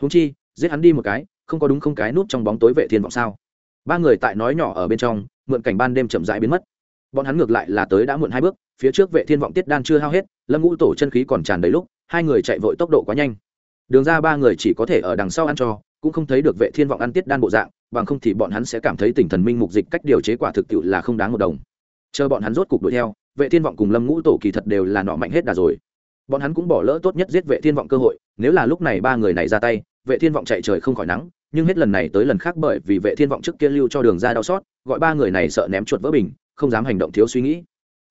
Húng chi, giết hắn đi một cái, không có đúng không cái nút trong bóng tối vệ thiên vọng sao? Ba người tại nói nhỏ ở bên trong, mượn cảnh ban đêm chậm rãi biến mất. Bọn hắn ngược lại là tới đã muộn hai bước, phía trước vệ thiên vọng tiết đan chưa hao hết, lâm ngũ tổ chân khí còn tràn đầy lúc, hai người chạy vội tốc độ quá nhanh. Đường ra ba người chỉ có thể ở đằng sau ăn cho, cũng không thấy được vệ thiên vọng ăn tiết đan bộ dạng, bằng không thì bọn hắn sẽ cảm thấy tỉnh thần minh mục dịch cách điều chế quả thực tiệu là không đáng một đồng. Chờ bọn hắn rốt cục đuổi theo vệ thiên vọng cùng lâm ngũ tổ kỳ thật đều là nọ mạnh hết đà rồi. Bọn hắn cũng bỏ lỡ tốt nhất giết vệ thiên vọng cơ hội, nếu là lúc này ba người này ra tay, vệ thiên vọng chạy trời không khỏi nắng, nhưng hết lần này tới lần khác bởi vì vệ thiên vọng trước kia lưu cho đường ra đau xót, gọi ba người này sợ ném chuột vỡ bình, không dám hành động thiếu suy nghĩ.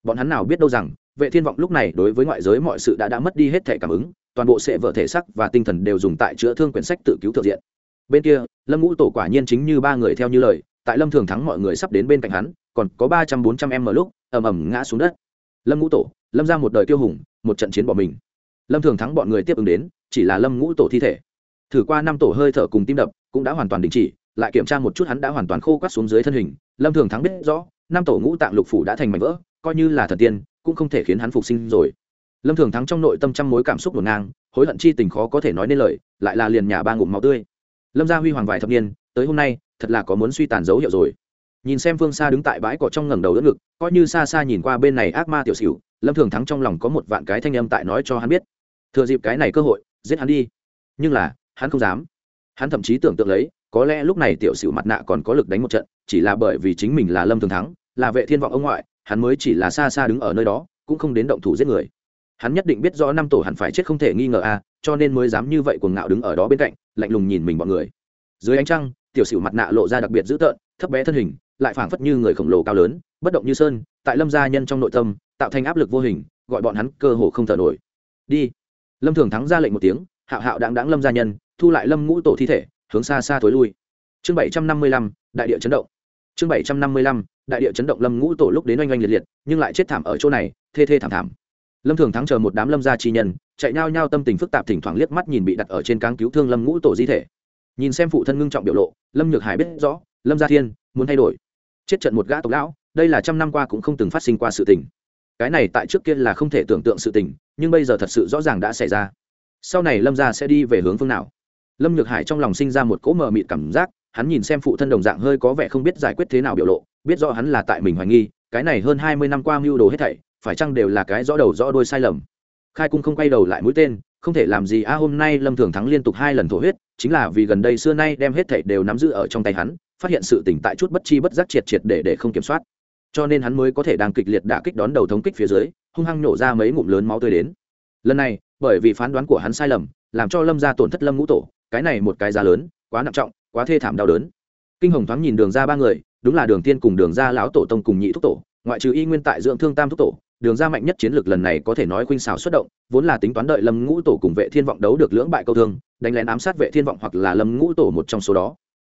Bọn hắn nào biết đâu rằng, vệ thiên vọng lúc này đối với ngoại giới mọi sự đã đã mất đi hết thể cảm ứng, toàn bộ sẽ vợ thể sắc và tinh thần đều dùng tại chữa thương quyển sách tự cứu thượng diện. Bên kia, lâm ngũ tổ quả nhiên chính như ba người theo như lời, tại lâm thường thắng mọi người sắp đến bên cạnh hắn, còn có ba trăm bốn trăm em ở lúc ầm ầm ngã xuống đất. Lâm ngũ tổ, lâm ra một đời tiêu hùng, một trận chiến bỏ mình. Lâm thường thắng bọn người tiếp ứng đến, chỉ là lâm ngũ tổ thi thể. Thử qua năm tổ hơi thở cùng tim đập, cũng đã hoàn toàn đình chỉ, lại kiểm tra một chút hắn đã hoàn toàn khô quắt xuống dưới thân hình. Lâm thường thắng biết rõ, năm tổ ngũ tạng lục phủ đã thành mảnh vỡ, coi như là thần tiên, cũng không thể khiến hắn phục sinh rồi. Lâm thường thắng trong nội tâm trăm mối cảm xúc ngổn ngang, hối hận chi tình khó có thể nói nên lời, lại là liền nhà ba ngụm máu tươi. Lâm gia huy hoàng vài thập niên, tới hôm nay, thật là có muốn suy tàn dấu hiệu rồi nhìn xem phương xa đứng tại bãi cỏ trong ngẩng đầu đỡ ngực, coi như xa xa nhìn qua bên này ác ma tiểu xỉu, lâm thường thắng trong lòng có một vạn cái thanh âm tại nói cho hắn biết. Thừa dịp cái này cơ hội, giết hắn đi. Nhưng là, hắn không dám. Hắn thậm chí tưởng tượng lấy, có lẽ lúc này tiểu xỉu mặt nạ còn có lực đánh một trận, chỉ là bởi vì chính mình là lâm thường thắng, là vệ thiên vọng ông ngoại, hắn mới chỉ là xa xa đứng ở nơi đó, cũng không đến động thủ giết người. Hắn nhất định biết rõ năm tổ hẳn phải chết không thể nghi ngờ a cho nên mới dám như vậy cuồng ngạo đứng ở đó bên cạnh, lạnh lùng nhìn mình bọn người. Dưới ánh trăng, tiểu xỉu mặt nạ lộ ra đặc biệt dữ tợn, thấp bé thân hình lại phảng phất như người khổng lồ cao lớn, bất động như sơn, tại lâm gia nhân trong nội tâm, tạo thành áp lực vô hình, gọi bọn hắn cơ hồ không thở nổi. Đi. Lâm thường thắng ra lệnh một tiếng, hạo hạo đáng đáng lâm gia nhân, thu lại lâm ngũ tổ thi thể, hướng xa xa thối lui. Chương bảy trăm năm mươi lăm, đại địa chấn động. Chương bảy trăm năm mươi lăm, đại địa chấn động lâm ngũ tổ lúc đến oanh oanh liệt liệt, nhưng lại chết thảm ở chỗ này, thê thê thảm thảm. Lâm thường thắng chờ một đám lâm gia chi nhân, chạy nhao nhao tâm tình phức tạp thỉnh thoảng liếc mắt nhìn bị đặt ở trên cáng cứu thương lâm ngũ tổ di thể. Nhìn xem phụ thân ngưng trọng biểu lộ, lâm nhược hải biết rõ, lâm gia thiên, muốn thay đổi chết trận một gã tộc lão, đây là trăm năm qua cũng không từng phát sinh qua sự tình. Cái này tại trước kia là không thể tưởng tượng sự tình, nhưng bây giờ thật sự rõ ràng đã xảy ra. Sau này lâm gia sẽ đi về hướng phương nào? Lâm nhược hải trong lòng sinh ra một cỗ mờ mịt cảm giác, hắn nhìn xem phụ thân đồng dạng hơi có vẻ không biết giải quyết thế nào biểu lộ, biết rõ hắn là tại mình hoài nghi, cái này hơn hai mươi năm qua mưu đồ hết thảy, phải chăng đều là cái rõ đầu rõ đôi sai lầm. Khai cung không quay đầu lại mũi tên không thể làm gì. A hôm nay lâm thường thắng liên tục hai lần thổ huyết, chính là vì gần đây xưa nay đem hết thảy đều nắm giữ ở trong tay hắn, phát hiện sự tỉnh tại chút bất chi bất giác triệt triệt để để không kiểm soát. Cho nên hắn mới có thể đang kịch liệt đả kích đón đầu thống kích phía dưới, hung hăng nổ ra mấy ngụm lớn máu tươi đến. Lần này, bởi vì phán đoán của hắn sai lầm, làm cho lâm gia tổn thất lâm ngũ tổ, cái này một cái giá lớn, quá nặng trọng, quá thê thảm đau đớn. Kinh hồng thoáng nhìn đường ra ba người, đúng là đường tiên cùng đường ra lão tổ tông cùng nhị thúc tổ, ngoại trừ y nguyên tại dưỡng thương tam thúc tổ đường ra mạnh nhất chiến lược lần này có thể nói khuynh xào xuất động, vốn là tính toán đợi lâm ngũ tổ cùng vệ thiên vọng đấu được lưỡng bại câu thương, đánh lén ám sát vệ thiên vọng hoặc là lâm ngũ tổ một trong số đó.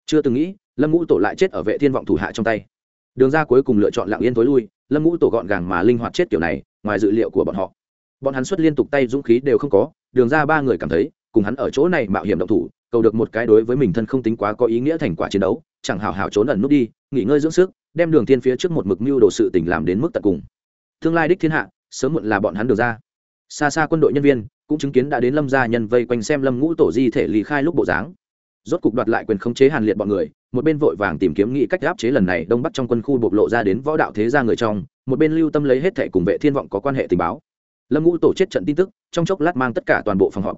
Chưa từng nghĩ, lâm ngũ tổ lại chết ở vệ thiên vọng thủ hạ trong tay. Đường ra cuối cùng lựa chọn lặng yên tối lui, lâm ngũ tổ gọn gàng mà linh hoạt chết kiểu này, ngoài dự liệu của bọn họ. Bọn hắn xuất liên tục tay dũng khí đều không có, đường ra ba người cảm thấy, cùng hắn ở chỗ này mạo hiểm động thủ, cầu được một cái đối với mình thân không tính quá có ý nghĩa thành quả chiến đấu, chẳng hào hào trốn ẩn nút đi, nghỉ ngơi dưỡng sức, đem đường tiên phía trước một mực mưu đồ sự tình làm đến mức tận cùng tương lai đích thiên hạ, sớm muộn là bọn hắn được ra. Xa xa quân đội nhân viên cũng chứng kiến đã đến lâm gia nhân vây quanh xem lâm ngũ tổ di thể lý khai lúc bộ dáng. Rốt cục đoạt lại quyền khống chế hàn liệt bọn người, một bên vội vàng tìm kiếm nghĩ cách áp chế lần này đông bắc trong quân khu bộc lộ ra đến võ đạo thế gia người trong, một bên lưu tâm lấy hết thẻ cùng vệ thiên vọng có quan hệ tình báo. Lâm ngũ tổ chết trận tin tức, trong chốc lát mang tất cả toàn bộ phòng họp.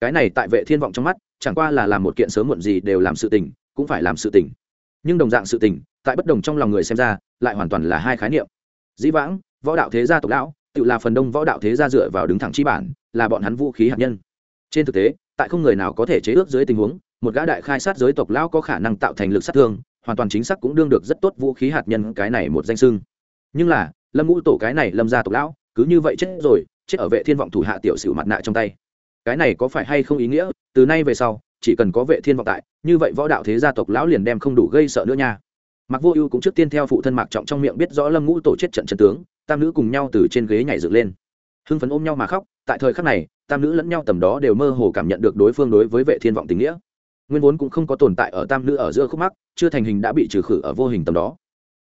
Cái này tại vệ thiên vọng trong mắt, chẳng qua là làm một kiện sớm muộn gì đều làm sự tình, cũng phải làm sự tình. Nhưng đồng dạng sự tình, tại bất đồng trong lòng người xem ra, lại hoàn toàn là hai khái niệm. Dĩ vãng võ đạo thế gia tộc lão, tự là phần đông võ đạo thế gia dựa vào đứng thẳng chi bản, là bọn hắn vũ khí hạt nhân. Trên thực tế, tại không người nào có thể chế ước dưới tình huống, một gã đại khai sát giới tộc lão có khả năng tạo thành lực sát thương, hoàn toàn chính xác cũng đương được rất tốt vũ khí hạt nhân cái này một danh sưng nhưng là, lâm ngũ tổ cái này lâm gia tộc lão, cứ như vậy chết rồi, chết ở vệ thiên vọng thủ hạ tiểu sử mặt nạ trong tay. Cái này có phải hay không ý nghĩa? Từ nay về sau, chỉ cần có vệ thiên vọng tại, như vậy võ đạo thế gia tộc lão liền đem không đủ gây sợ nữa nha. Mặc vô ưu cũng trước tiên theo phụ thân mạc trọng trong miệng biết rõ lâm ngũ tổ chết trận trận tướng tam nữ cùng nhau từ trên ghế nhảy dựng lên. Hưng phấn ôm nhau mà khóc, tại thời khắc này, tam nữ lẫn nhau tầm đó đều mơ hồ cảm nhận được đối phương đối với vệ thiên vọng tình nghĩa. Nguyên vốn cũng không có tồn tại ở tam nữ ở giữa khúc mắc, chưa thành hình đã bị trừ khử ở vô hình tầm đó.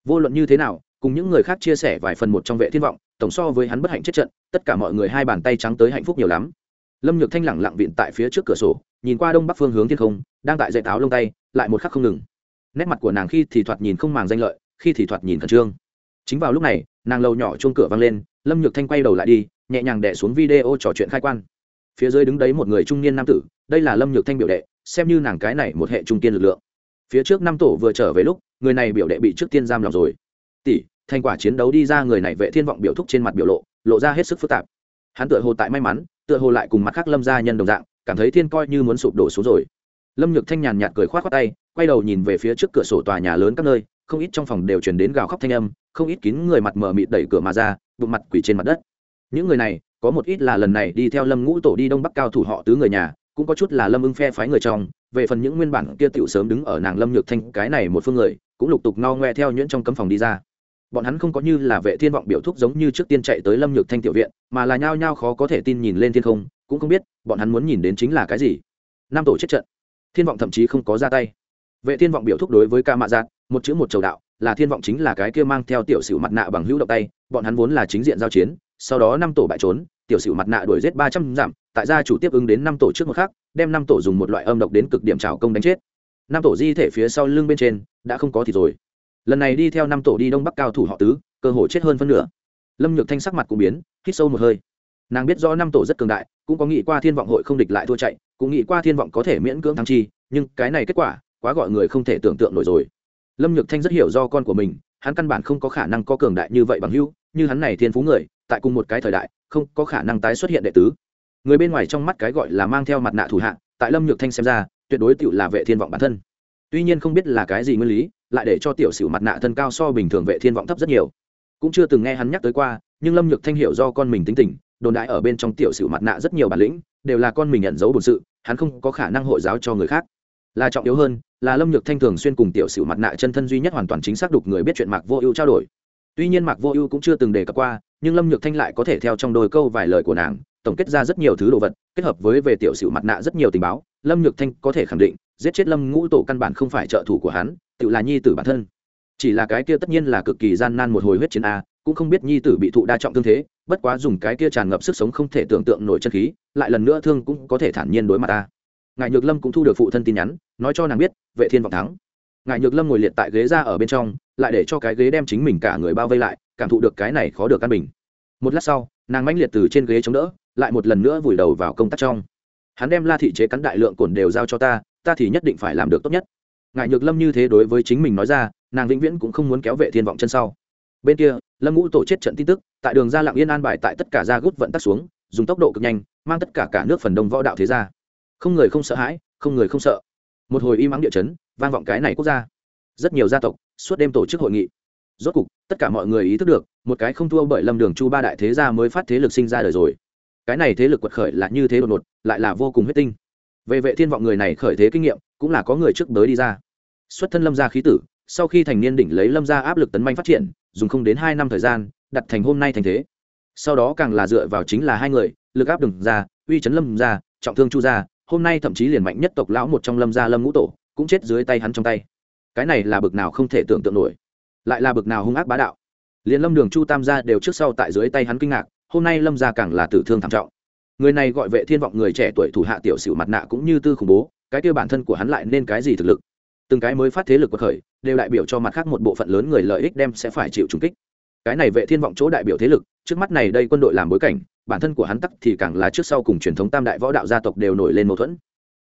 Vô luận như thế nào, cùng những người khác chia sẻ vài phần một trong vệ thiên vọng, tổng so với hắn bất hạnh chết trận, tất cả mọi người hai bàn tay trắng tới hạnh phúc nhiều lắm. Lâm nhược thanh lẳng lặng viện tại phía trước cửa sổ, nhìn qua đông bắc phương hướng thiên không, đang tại dạy táo lông tay, lại một khắc không ngừng. Nét mặt của nàng khi thì thoạt nhìn không màng danh lợi, khi thì thoạt nhìn khẩn trương. Chính vào lúc này nàng lầu nhỏ chuông cửa vang lên, lâm nhược thanh quay đầu lại đi, nhẹ nhàng đẻ xuống video trò chuyện khai quan. Phía dưới đứng đấy một người trung niên nam tử, đây là lâm nhược thanh biểu đệ, xem như nàng cái này một hệ trung kiên lực lượng. Phía trước năm tổ vừa trở về lúc, người này biểu đệ bị trước tiên giam lòng rồi. Tỷ, thành quả chiến đấu đi ra người này vệ thiên vọng biểu thúc trên mặt biểu lộ lộ ra hết sức phức tạp. Hắn tựa hồ tại may mắn, tựa hồ lại cùng mặt khác lâm gia nhân đồng dạng, cảm thấy thiên coi như muốn sụp đổ xuống rồi. Lâm nhược thanh nhàn nhạt cười khoát khoát tay, quay đầu nhìn về phía trước cửa sổ tòa nhà lớn các nơi không ít trong phòng đều truyền đến gào khóc thanh âm, không ít kín người mặt mờ mịt đẩy cửa mà ra, bụng mặt quỷ trên mặt đất. Những người này, có một ít là lần này đi theo lâm ngũ tổ đi đông bắc cao thủ họ tứ người nhà, cũng có chút là lâm ưng phe phái người trong, về phần những nguyên bản kia tựu sớm đứng ở nàng lâm nhược thanh, cái này một phương người, cũng lục tục no ngoe theo nhuyễn trong cấm phòng đi ra. Bọn hắn không có như là vệ thiên vọng biểu thúc giống như trước tiên chạy tới lâm nhược thanh tiểu viện, mà là nhao nhao khó có thể tin nhìn lên thiên không, cũng không biết bọn hắn muốn nhìn đến chính là cái gì. Nam tổ chết trận, thiên vọng thậm chí không có ra tay vệ thiên vọng biểu thúc đối với ca mạ giạt một chữ một chầu đạo là thiên vọng chính là cái kia mang theo tiểu sử mặt nạ bằng hữu động tay bọn hắn vốn là chính diện giao chiến sau đó năm tổ bại trốn tiểu sử mặt nạ đuổi giết ba trăm giảm, tại gia chủ tiếp ứng đến năm tổ trước một khác đem năm tổ dùng một loại âm độc đến cực điểm trào công đánh chết. Năm tổ di thể phía sau lưng bên trên đã không có thì rồi. Lần này đi theo năm tổ đi đông bắc cao thủ họ tứ cơ hội chết hơn phân nửa. Lâm nhược thanh sắc mặt cũng biến hít sâu một hơi. Nàng biết rõ năm tổ rất cường đại cũng có nghĩ qua thiên vọng hội không địch lại thua chạy cũng nghĩ qua thiên vọng có thể miễn cưỡng thắng chi nhưng cái này kết quả quá gọi người không thể tưởng tượng nổi rồi. Lâm nhược thanh rất hiểu do con của mình, hắn căn bản không có khả năng có cường đại như vậy bằng hưu như hắn này thiên phú người, tại cùng một cái thời đại, không có khả năng tái xuất hiện đệ tứ. Người bên ngoài trong mắt cái gọi là mang theo mặt nạ thủ hạ, tại lâm nhược thanh xem ra, tuyệt đối tự là vệ thiên vọng bản thân. Tuy nhiên không biết là cái gì nguyên lý, lại để cho tiểu sử mặt nạ thân cao so bình thường vệ thiên vọng thấp rất nhiều. Cũng chưa từng nghe hắn nhắc tới qua, nhưng lâm nhược thanh hiểu do con mình tính tình, đồn đại ở bên trong tiểu sử mặt nạ rất nhiều bản lĩnh, đều là con mình nhận dấu bổn sự, hắn không có khả năng hội giáo cho người khác là trọng yếu hơn, là lâm nhược thanh thường xuyên cùng tiểu sử mặt nạ chân thân duy nhất hoàn toàn chính xác đục người biết chuyện mạc vô ưu trao đổi. Tuy nhiên mạc vô ưu cũng chưa từng đề cập qua, nhưng lâm nhược thanh lại có thể theo trong đôi câu vài lời của nàng, tổng kết ra rất nhiều thứ đồ vật, kết hợp với về tiểu sử mặt nạ rất nhiều tình báo, lâm nhược thanh có thể khẳng định, giết chết lâm ngũ tổ căn bản không phải trợ thủ của hắn, tự là nhi tử bản thân. Chỉ là cái kia tất nhiên là cực kỳ gian nan một hồi huyết chiến a, cũng không biết nhi tử bị thụ đa trọng thương thế, bất quá dùng cái kia tràn ngập sức sống không thể tưởng tượng nổi chân khí, lại lần nữa thương cũng có thể thản nhiên đối mặt ta ngài nhược lâm cũng thu được phụ thân tin nhắn, nói cho nàng biết, vệ thiên vọng thắng. Ngài nhược lâm ngồi liệt tại ghế ra ở bên trong, lại để cho cái ghế đem chính mình cả người bao vây lại, cảm thụ được cái này khó được căn bình. Một lát sau, nàng mãnh liệt từ trên ghế chống đỡ, lại một lần nữa vùi đầu vào công tác trong. Hắn đem la thị chế cắn đại lượng cồn đều giao cho ta ta thì nhất định phải làm được tốt nhất. Ngài nhược lâm như thế đối với chính mình nói ra, nàng vĩnh viễn cũng không muốn kéo vệ thiên vọng chân sau. Bên kia, lâm ngũ tổ chết trận tin tức, tại đường ra lạng yên an bài tại tất cả ra gút vận tắt xuống, dùng tốc độ cực nhanh, mang tất cả cả nước phần đông võ đạo thế gia không người không sợ hãi, không người không sợ. Một hồi im ắng địa chấn, vang vọng cái này quốc gia. Rất nhiều gia tộc, suốt đêm tổ chức hội nghị. Rốt cục, tất cả mọi người ý thức được, một cái không thua bởi lâm đường chu ba đại thế gia mới phát thế lực sinh ra đời rồi. Cái này thế lực quật khởi là như thế đột ngột, lại là vô cùng huyết tinh. Về vệ thiên vọng người này khởi thế kinh nghiệm, cũng là có người trước tới đi ra. Xuất thân lâm gia khí tử, sau khi thành niên đỉnh lấy lâm gia áp lực tấn manh phát triển, dùng không đến hai năm thời gian, đặt thành hôm nay thành thế. Sau đó càng là dựa vào chính là hai người, lực áp đừng ra, uy chấn lâm gia, trọng thương chu gia hôm nay thậm chí liền mạnh nhất tộc lão một trong lâm gia lâm ngũ tổ, cũng chết dưới tay hắn trong tay. Cái này là bực nào không thể tưởng tượng nổi. Lại là bực nào hung ác bá đạo. Liền lâm đường chu tam gia đều trước sau tại dưới tay hắn kinh ngạc, hôm nay lâm gia càng là tử thương thảm trọng. Người này gọi vệ thiên vọng người trẻ tuổi thủ hạ tiểu sử mặt nạ cũng như tư khủng bố, cái kia bản thân của hắn lại nên cái gì thực lực? Từng cái mới phát thế lực của khởi, đều đại biểu cho mặt khác một bộ phận lớn người lợi ích đem sẽ phải chịu trùng kích. Cái này vệ thiên vọng chỗ đại biểu thế lực, trước mắt này đây quân đội làm bối cảnh bản thân của hắn tắc thì càng là trước sau cùng truyền thống tam đại võ đạo gia tộc đều nổi lên mâu thuẫn.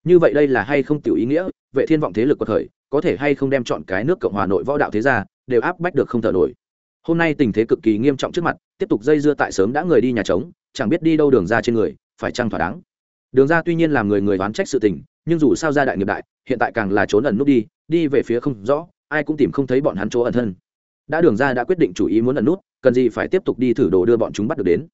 Như vậy đây là hay không tiểu ý nghĩa, vệ thiên vọng thế lực của thời, có thể hay không đem chọn cái nước cộng hòa nội võ đạo thế gia, đều áp bách được không thở nổi. Hôm nay tình thế cực kỳ nghiêm trọng trước mặt, tiếp tục dây dưa tại sớm đã người đi nhà trống, chẳng biết đi đâu đường ra trên người, phải chăng thỏa đáng. Đường ra tuy nhiên làm người người oán trách sự tình, nhưng dù sao gia đại nghiệp đại, hiện tại càng là trốn ẩn nút đi đi về phía không rõ, ai cũng tìm không thấy bọn hắn chỗ ẩn thân. Đã đường ra đã quyết định chủ ý muốn ẩn nút, cần gì phải tiếp tục đi thử đồ đưa bọn chúng bắt được đến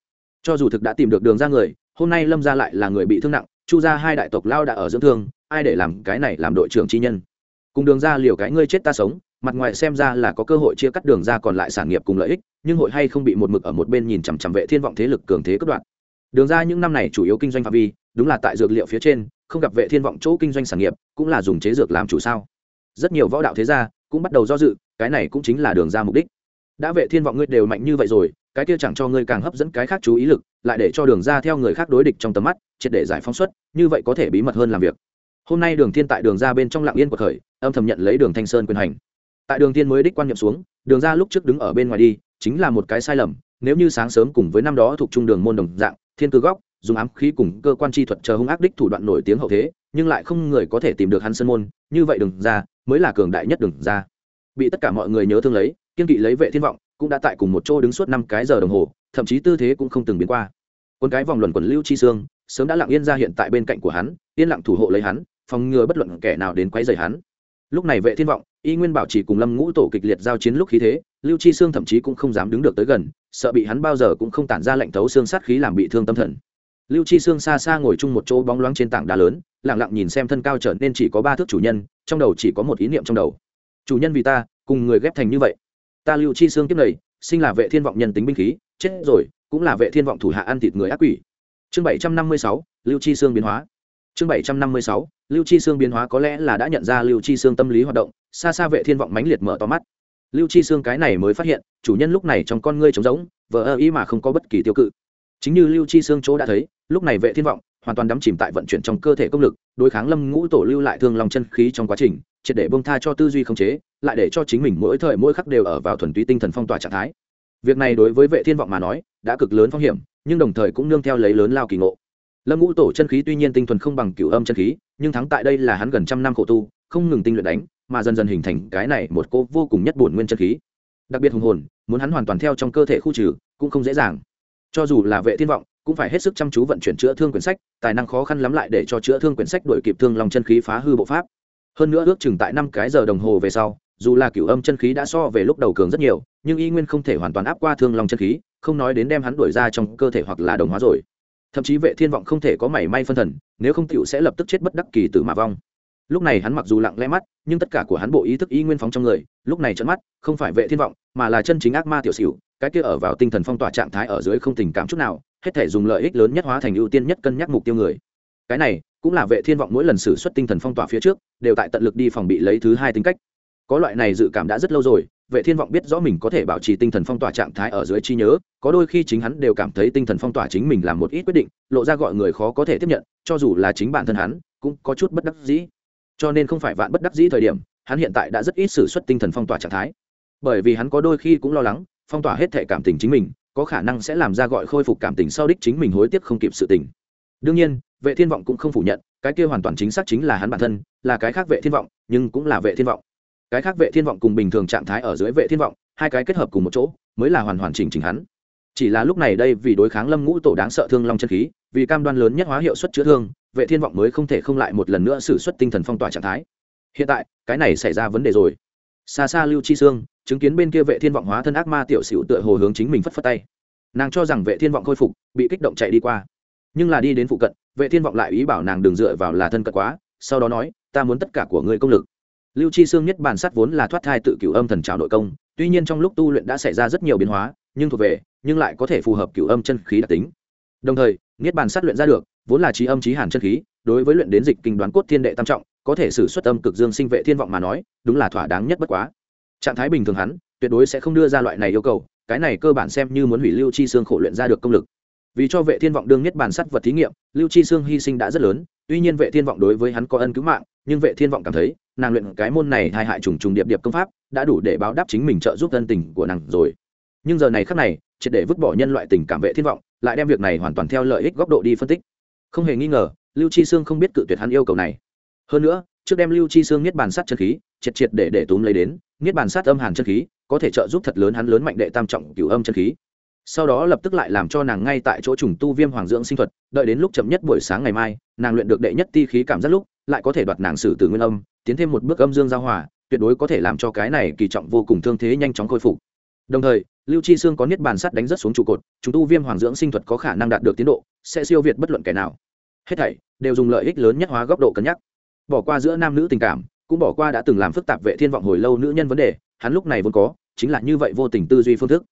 cho dù thực đã tìm được đường ra người, hôm nay lâm ra lại là người bị thương nặng, chu ra hai đại tộc lao đã ở dưỡng thương, ai để làm cái này làm đội trưởng chi nhân? Cùng đường ra liều cái ngươi chết ta sống, mặt ngoài xem ra là có cơ hội chia cắt đường ra còn lại sản nghiệp cùng lợi ích, nhưng hội hay không bị một mực ở một bên nhìn chằm chằm vệ thiên vọng thế lực cường thế cất đoạn đường ra những năm này chủ yếu kinh doanh phạm vi, đúng là tại dược liệu phía trên, không gặp vệ thiên vọng chỗ kinh doanh sản nghiệp, cũng là dùng chế dược làm chủ sao. Rất nhiều võ đạo thế gia cũng bắt đầu do dự, cái này cũng chính là đường ra mục đích. Đã vệ thiên vọng ngươi đều mạnh như vậy rồi cái kia chẳng cho ngươi càng hấp dẫn cái khác chú ý lực lại để cho đường ra theo người khác đối địch trong tầm mắt triệt để giải phóng suất, như vậy có thể bí mật hơn làm việc. Hôm nay đường thiên tại đường ra bên trong lạng yên của khởi âm thầm nhận lấy đường thanh sơn quyền hành. Tại đường thiên mới đích quan niệm xuống đường ra lúc trước đứng ở bên ngoài đi chính là một cái sai lầm nếu như sáng sớm cùng với năm đó thuộc trung đường môn đồng dạng thiên cư góc dùng ám khí cùng cơ quan chi thuật chờ hung ác đích thủ đoạn nổi tiếng hậu thế nhưng lại không người có thể tìm được hắn sơn môn như vậy đường ra mới là cường đại nhất đường ra. Bị tất cả mọi người nhớ thương lấy kiên kỵ lấy vệ thiên vọng cũng đã tại cùng một chỗ đứng suốt năm cái giờ đồng hồ, thậm chí tư thế cũng không từng biến qua. Quân cái vòng luẩn quẩn lưu chi xương sớm đã lặng yên ra hiện tại bên cạnh của hắn, yên lặng thủ hộ lấy hắn, phòng ngừa bất luận kẻ nào đến quấy rầy hắn. Lúc này vệ thiên vọng, y nguyên bảo chỉ cùng lâm ngũ tổ kịch liệt giao chiến lúc khí thế, lưu chi xương thậm chí cũng không dám đứng được tới gần, sợ bị hắn bao giờ cũng không tản ra lệnh thấu xương sát khí làm bị thương tâm thần. Lưu chi xương xa xa ngồi chung một chỗ bóng loáng trên tảng đá lớn, lặng lặng nhìn xem thân cao trở nên chỉ có ba thước chủ nhân, trong đầu chỉ có một ý niệm trong đầu. Chủ nhân vì ta, cùng người ghép thành như vậy ta lưu chi xương kiếp này, sinh là vệ thiên vọng nhân tính binh khí, chết rồi, cũng là vệ thiên vọng thủ hạ ăn thịt người ác quỷ. Chương bảy trăm năm mươi sáu, lưu chi xương biến hóa. Chương bảy trăm năm mươi sáu, lưu chi xương biến hóa có lẽ là đã nhận ra lưu chi xương tâm lý hoạt động, xa xa vệ thiên vọng mãnh liệt mở to mắt. Lưu chi xương cái này mới phát hiện, chủ nhân lúc này trong con ngươi trống rỗng, vờ ơ ý mà không có bất kỳ tiêu cự. Chính như lưu chi xương chỗ đã thấy, lúc này vệ thiên vọng hoàn toàn đắm chìm tại vận chuyển trong cơ thể công lực, đối kháng lâm ngũ tổ lưu lại thương lòng chân khí trong quá trình, triệt để bông tha cho tư duy không chế, lại để cho chính mình mỗi thời mỗi khắc đều ở vào thuần túy tinh thần phong tỏa trạng thái. Việc này đối với vệ thiên vọng mà nói, đã cực lớn phong hiểm, nhưng đồng thời cũng nương theo lấy lớn lao kỳ ngộ. Lâm ngũ tổ chân khí tuy nhiên tinh thuần không bằng cửu âm chân khí, nhưng thắng tại đây là hắn gần trăm năm khổ tu, không ngừng tinh luyện đánh, mà dần dần hình thành cái này một cô vô cùng nhất bổn nguyên chân khí. Đặc biệt hùng hồn, muốn hắn hoàn toàn theo trong cơ thể khu trừ, cũng không dễ dàng. Cho dù là vệ thiên vọng cũng phải hết sức chăm chú vận chuyển chữa thương quyển sách, tài năng khó khăn lắm lại để cho chữa thương quyển sách đổi kịp thương lòng chân khí phá hư bộ pháp. Hơn nữa ước chừng tại năm cái giờ đồng hồ về sau, dù là cửu âm chân khí đã so về lúc đầu cường rất nhiều, nhưng y nguyên không thể hoàn toàn áp qua thương lòng chân khí, không nói đến đem hắn đuổi ra trong cơ thể hoặc là đồng hóa rồi. Thậm chí vệ thiên vọng không thể có mảy may phân thần, nếu không cựu sẽ lập tức chết bất đắc kỳ tử mà vong. Lúc này hắn mặc dù lặng lẽ mắt, nhưng tất cả của hắn bộ ý thức y nguyên phóng trong người, lúc này trận mắt, không phải vệ thiên vọng, mà là chân chính ác ma tiểu xỉu, cái kia ở vào tinh thần phong tỏa trạng thái ở dưới không tình cảm chút nào hết thể dùng lợi ích lớn nhất hóa thành ưu tiên nhất cân nhắc mục tiêu người. Cái này cũng là vệ thiên vọng mỗi lần xử xuất tinh thần phong tỏa phía trước, đều tại tận lực đi phòng bị lấy thứ hai tính cách. Có loại này dự cảm đã rất lâu rồi, vệ thiên vọng biết rõ mình có thể bảo trì tinh thần phong tỏa trạng thái ở dưới trí nhớ, có đôi khi chính hắn đều cảm thấy tinh thần phong tỏa chính mình làm một ít quyết định, lộ ra gọi người khó có thể tiếp nhận, cho dù là chính bản thân hắn, cũng có chút bất đắc dĩ. Cho nên không phải vạn bất đắc dĩ thời điểm, hắn hiện tại đã rất ít xử suất tinh thần phong tỏa trạng thái. Bởi vì hắn có đôi khi cũng lo lắng, phong tỏa hết thể cảm tình chính mình có khả năng sẽ làm ra gọi khôi phục cảm tình sau đích chính mình hối tiếc không kịp sự tình. Đương nhiên, vệ thiên vọng cũng không phủ nhận, cái kia hoàn toàn chính xác chính là hắn bản thân, là cái khác vệ thiên vọng, nhưng cũng là vệ thiên vọng. Cái khác vệ thiên vọng cùng bình thường trạng thái ở dưới vệ thiên vọng, hai cái kết hợp cùng một chỗ, mới là hoàn hoàn chỉnh chỉnh hắn. Chỉ là lúc này đây vì đối kháng lâm ngũ tổ đáng sợ thương long chân khí, vì cam đoan lớn nhất hóa hiệu suất chữa thương, vệ thiên vọng mới không thể không lại một lần nữa xử suất tinh thần phong tỏa trạng thái. Hiện tại, cái này xảy ra vấn đề rồi. Xa xa lưu chi dương chứng kiến bên kia vệ thiên vọng hóa thân ác ma tiểu xỉu tựa hồ hướng chính mình phất phất tay. Nàng cho rằng vệ thiên vọng khôi phục, bị kích động chạy đi qua. Nhưng là đi đến phụ cận, vệ thiên vọng lại ý bảo nàng đừng dựa vào là thân cận quá, sau đó nói, ta muốn tất cả của ngươi công lực. Lưu chi xương nhất bản sắt vốn là thoát thai tự cửu âm thần trào nội công, tuy nhiên trong lúc tu luyện đã xảy ra rất nhiều biến hóa, nhưng thuộc về, nhưng lại có thể phù hợp cửu âm chân khí đặc tính. Đồng thời niết bàn sát luyện ra được, vốn là trí âm trí hàn chân khí, đối với luyện đến dịch kinh đoán cốt thiên đệ tam trọng, có thể sử xuất âm cực dương sinh vệ thiên vọng mà nói, đúng là thỏa đáng nhất bất quá trạng thái bình thường hắn, tuyệt đối sẽ không đưa ra loại này yêu cầu, cái này cơ bản xem như muốn hủy lưu chi xương khổ luyện ra được công lực. Vì cho vệ thiên vọng đương nhất bản sắt vật thí nghiệm, lưu chi xương hy sinh đã rất lớn, tuy nhiên vệ thiên vọng đối với hắn có ân cứu mạng, nhưng vệ thiên vọng cảm thấy, nàng luyện cái môn này hai hại trùng trùng điệp điệp công pháp, đã đủ để báo đáp chính mình trợ giúp thân tình của nàng rồi. Nhưng giờ này khắc này, triệt để vứt bỏ nhân loại tình cảm vệ thiên vọng, lại đem việc này hoàn toàn theo lợi ích góc độ đi phân tích. Không hề nghi ngờ, lưu chi sương không biết cự tuyệt hắn yêu cầu này. Hơn nữa, trước đem lưu chi sương niết bàn sắt chân khí triệt triệt để để túm lấy đến, niết bàn sát âm hàn chân khí, có thể trợ giúp thật lớn hắn lớn mạnh đệ tam trọng cửu âm chân khí. Sau đó lập tức lại làm cho nàng ngay tại chỗ trùng tu viêm hoàng dưỡng sinh thuật, đợi đến lúc chậm nhất buổi sáng ngày mai, nàng luyện được đệ nhất ti khí cảm giác lúc, lại có thể đoạt nàng sử từ nguyên âm, tiến thêm một bước âm dương giao hòa, tuyệt đối có thể làm cho cái này kỳ trọng vô cùng thương thế nhanh chóng khôi phục. Đồng thời, lưu chi sương có niết bàn sắt đánh rất xuống trụ cột chúng tu viêm hoàng dưỡng sinh thuật có khả năng đạt được tiến độ, sẽ siêu việt bất luận kẻ nào. Hết thảy đều dùng lợi ích lớn nhất hóa góc độ cân nhắc. Bỏ qua giữa nam nữ tình cảm cũng bỏ qua đã từng làm phức tạp vệ thiên vọng hồi lâu nữ nhân vấn đề, hắn lúc này vốn có, chính là như vậy vô tình tư duy phương thức.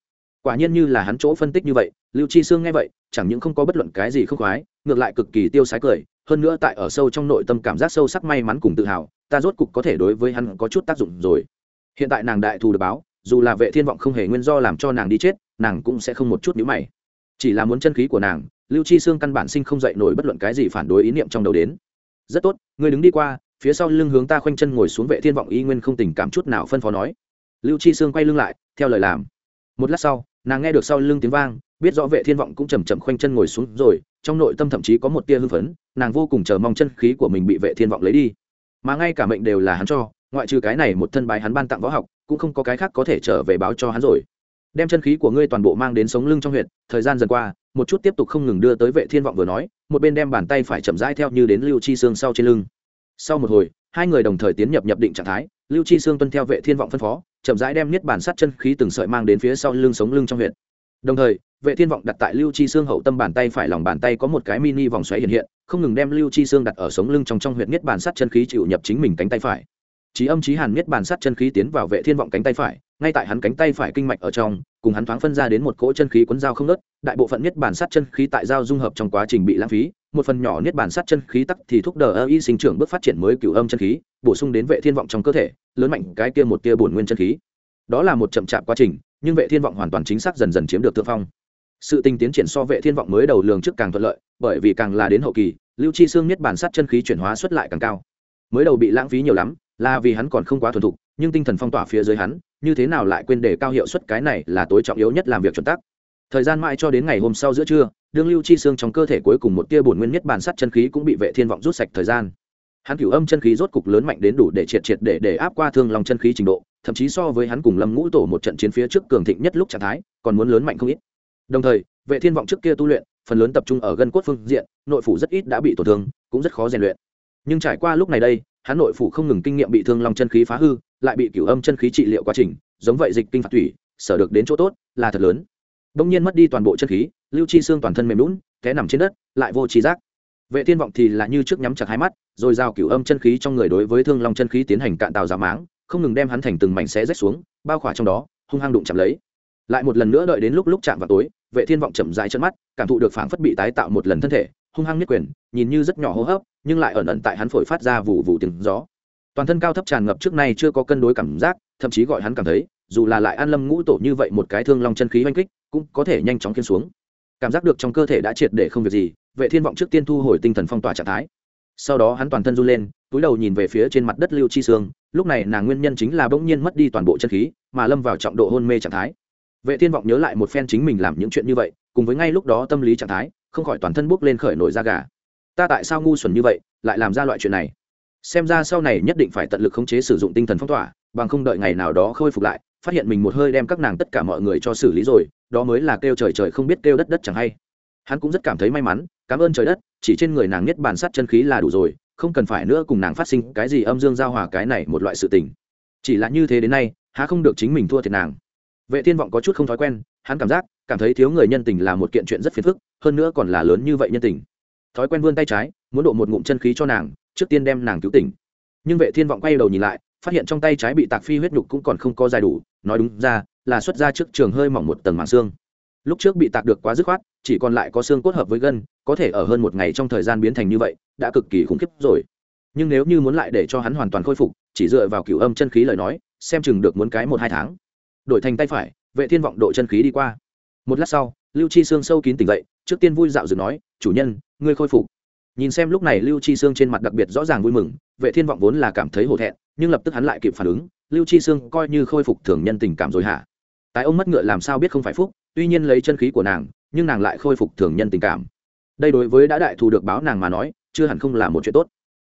Quả nhiên như là hắn chỗ phân tích như vậy, lưu chi sương nghe vậy, chẳng những không có bất luận cái gì không khoái, ngược lại cực kỳ tiêu sái cười, hơn nữa tại ở sâu trong nội tâm cảm giác sâu sắc may mắn cùng tự hào, ta rốt cục có thể đối với hắn có chút tác dụng rồi. Hiện tại nàng đại thù được báo, dù là vệ thiên vọng không hề nguyên do làm cho nàng đi chết, nàng cũng sẽ không một chút nhíu mày. Chỉ là muốn chân khí của nàng, lưu chi xương căn bản sinh không dậy nổi bất luận cái gì phản đối ý niệm trong đầu đến. Rất tốt, ngươi đứng đi qua phía sau lưng hướng ta khoanh chân ngồi xuống vệ thiên vọng y nguyên không tình cảm chút nào phân phó nói. Lưu chi xương quay lưng lại, theo lời làm. Một lát sau, nàng nghe được sau lưng tiếng vang, biết rõ vệ thiên vọng cũng chầm chậm khoanh chân ngồi xuống rồi, trong nội tâm thậm chí có một tia hưng phấn, nàng vô cùng chờ mong chân khí của mình bị vệ thiên vọng lấy đi. Mà ngay cả mệnh đều là hắn cho, ngoại trừ cái này một thân bài hắn ban tặng võ học, cũng không có cái khác có thể trở về báo cho hắn rồi. Đem chân khí của ngươi toàn bộ mang đến sống lưng trong huyện thời gian dần qua, một chút tiếp tục không ngừng đưa tới vệ thiên vọng vừa nói, một bên đem bàn tay phải chậm rãi theo như đến lưu chi xương sau trên lưng sau một hồi, hai người đồng thời tiến nhập nhập định trạng thái, lưu chi Sương tuân theo vệ thiên vọng phân phó, chậm rãi đem niết bàn sắt chân khí từng sợi mang đến phía sau lưng sống lưng trong huyện đồng thời, vệ thiên vọng đặt tại lưu chi xương hậu tâm bàn tay phải lòng bàn tay có một cái mini vòng xoáy hiện hiện, không ngừng đem lưu chi xương đặt ở sống lưng trong trong huyện niết bàn sắt chân khí chịu nhập chính mình cánh tay phải. Trí âm trí hàn niết bàn sắt chân khí tiến vào vệ thiên vọng cánh tay phải, ngay tại hắn cánh tay phải kinh mạch ở trong, cùng hắn thoáng phân ra đến một cỗ chân khí cuốn dao không nớt đại bộ phận niết bàn sắt chân khí tại dao dung hợp trong quá trình bị lãng phí một phần nhỏ niết bàn sát chân khí tắc thì thúc đờ ơ y sinh trưởng bước phát triển mới cửu âm chân khí, bổ sung đến vệ thiên vọng trong cơ thể, lớn mạnh cái kia một tia bổn nguyên chân khí. Đó là một chậm chạp quá trình, nhưng vệ thiên vọng hoàn toàn chính xác dần dần chiếm được thượng phong. Sự tinh tiến triển so vệ thiên vọng mới đầu lường trước càng thuận lợi, bởi vì càng là đến hậu kỳ, lưu chi xương niết bàn sát chân khí chuyển hóa xuất lại càng cao. Mới đầu bị lãng phí nhiều lắm, là vì hắn còn không quá thuần thục, nhưng tinh thần phong tỏa phía dưới hắn, như thế nào lại quên để cao hiệu suất cái này là tối trọng yếu nhất làm việc chuẩn tắc thời gian mãi cho đến ngày hôm sau giữa trưa, đương lưu chi xương trong cơ thể cuối cùng một tia bổn nguyên nhất bản sắt chân khí cũng bị vệ thiên vọng rút sạch thời gian. Hắn cửu âm chân khí rốt cục lớn mạnh đến đủ để triệt triệt để để áp qua thương lòng chân khí trình độ, thậm chí so với hắn cùng lâm ngũ tổ một trận chiến phía trước cường thịnh nhất lúc trạng thái, còn muốn lớn mạnh không ít. Đồng thời, vệ thiên vọng trước kia tu luyện, phần lớn tập trung ở gân cốt phương diện, nội phủ rất ít đã bị tổn thương, cũng rất khó rèn luyện. Nhưng trải qua lúc này đây, hắn nội phủ không ngừng kinh nghiệm bị thương lòng chân khí phá hư, lại bị cửu âm chân khí trị liệu quá trình, giống vậy dịch kinh phạt thủy, sở được đến chỗ tốt là thật lớn đông nhiên mất đi toàn bộ chân khí, lưu chi xương toàn thân mềm lún té nằm trên đất, lại vô tri giác. Vệ thiên vọng thì là như trước nhắm chặt hai mắt, rồi giao cửu âm chân khí trong người đối với thương long chân khí tiến hành cạn tàu giảm máng, không ngừng đem hắn thành từng mảnh xé rách xuống, bao khỏa trong đó, hung hăng đụng chạm lấy. Lại một lần nữa đợi đến lúc lúc chạm vào tối, vệ thiên vọng chậm dài chân mắt, cảm thụ được phảng phất bị tái tạo một lần thân thể, hung hăng nhất quyền, nhìn như rất nhỏ hô hấp, nhưng lại ẩn ẩn tại hắn phổi phát ra vụ vụ tiếng gió. Toàn thân cao thấp tràn ngập trước nay chưa có cân đối cảm giác, thậm chí gọi hắn cảm thấy, dù là lại an lâm ngũ tổ như vậy một cái thương long chân khí oanh kích cũng có thể nhanh chóng kiên xuống. Cảm giác được trong cơ thể đã triệt để không việc gì, vệ thiên vọng trước tiên thu hồi tinh thần phong tỏa trạng thái. Sau đó hắn toàn thân run lên, túi đầu nhìn về phía trên mặt đất lưu chi sương, lúc này nàng nguyên nhân chính là bỗng nhiên mất đi toàn bộ chân khí, mà lâm vào trọng độ hôn mê trạng thái. Vệ thiên vọng nhớ lại một phen chính mình làm những chuyện như vậy, cùng với ngay lúc đó tâm lý trạng thái, không khỏi toàn thân bốc lên khởi nổi da gà. Ta tại sao ngu xuẩn như vậy, lại làm ra loại chuyện này? Xem ra sau này nhất định phải tận lực khống chế sử dụng tinh thần phong tỏa, bằng không đợi ngày nào đó khôi phục lại phát hiện mình một hơi đem các nàng tất cả mọi người cho xử lý rồi, đó mới là kêu trời trời không biết kêu đất đất chẳng hay. Hắn cũng rất cảm thấy may mắn, cảm ơn trời đất, chỉ trên người nàng nhất bản sát chân khí là đủ rồi, không cần phải nữa cùng nàng phát sinh cái gì âm dương giao hòa cái này một loại sự tình. Chỉ là như thế đến nay, há không được chính mình thua thiệt nàng. Vệ thiên vọng có chút không thói quen, hắn cảm giác, cảm thấy thiếu người nhân tình là một kiện chuyện rất phiền phức, hơn nữa còn là lớn như vậy nhân tình. Thói quen vươn tay trái, muốn độ một ngụm chân khí cho nàng, trước tiên đem nàng cứu tỉnh. Nhưng vệ thiên vọng quay đầu nhìn lại phát hiện trong tay trái bị tạc phi huyết nhục cũng còn không có dài đủ, nói đúng ra là xuất ra trước trường hơi mỏng một tầng mạng xương. Lúc trước bị tạc được quá dứt khoát, chỉ còn lại có xương cốt hợp với gân, có thể ở hơn một ngày trong thời gian biến thành như vậy, đã cực kỳ khủng khiếp rồi. Nhưng nếu như muốn lại để cho hắn hoàn toàn khôi phục, chỉ dựa vào cửu âm chân khí lời nói, xem chừng được muốn cái một hai tháng. Đổi thành tay phải, vệ thiên vọng độ chân khí đi qua. Một lát sau, lưu chi xương sâu kín tỉnh dậy, trước tiên vui dạo dựng nói, chủ nhân, ngươi khôi phục. Nhìn xem lúc này lưu chi xương trên mặt đặc biệt rõ ràng vui mừng vệ thiên vọng vốn là cảm thấy hổ thẹn, nhưng lập tức hắn lại kịp phản ứng, lưu chi sương coi như khôi phục thường nhân tình cảm rồi hả? Tại ông mất ngựa làm sao biết không phải phúc, tuy nhiên lấy chân khí của nàng, nhưng nàng lại khôi phục thường nhân tình cảm. Đây đối với đã đại thù được báo nàng mà nói, chưa hẳn không là một chuyện tốt.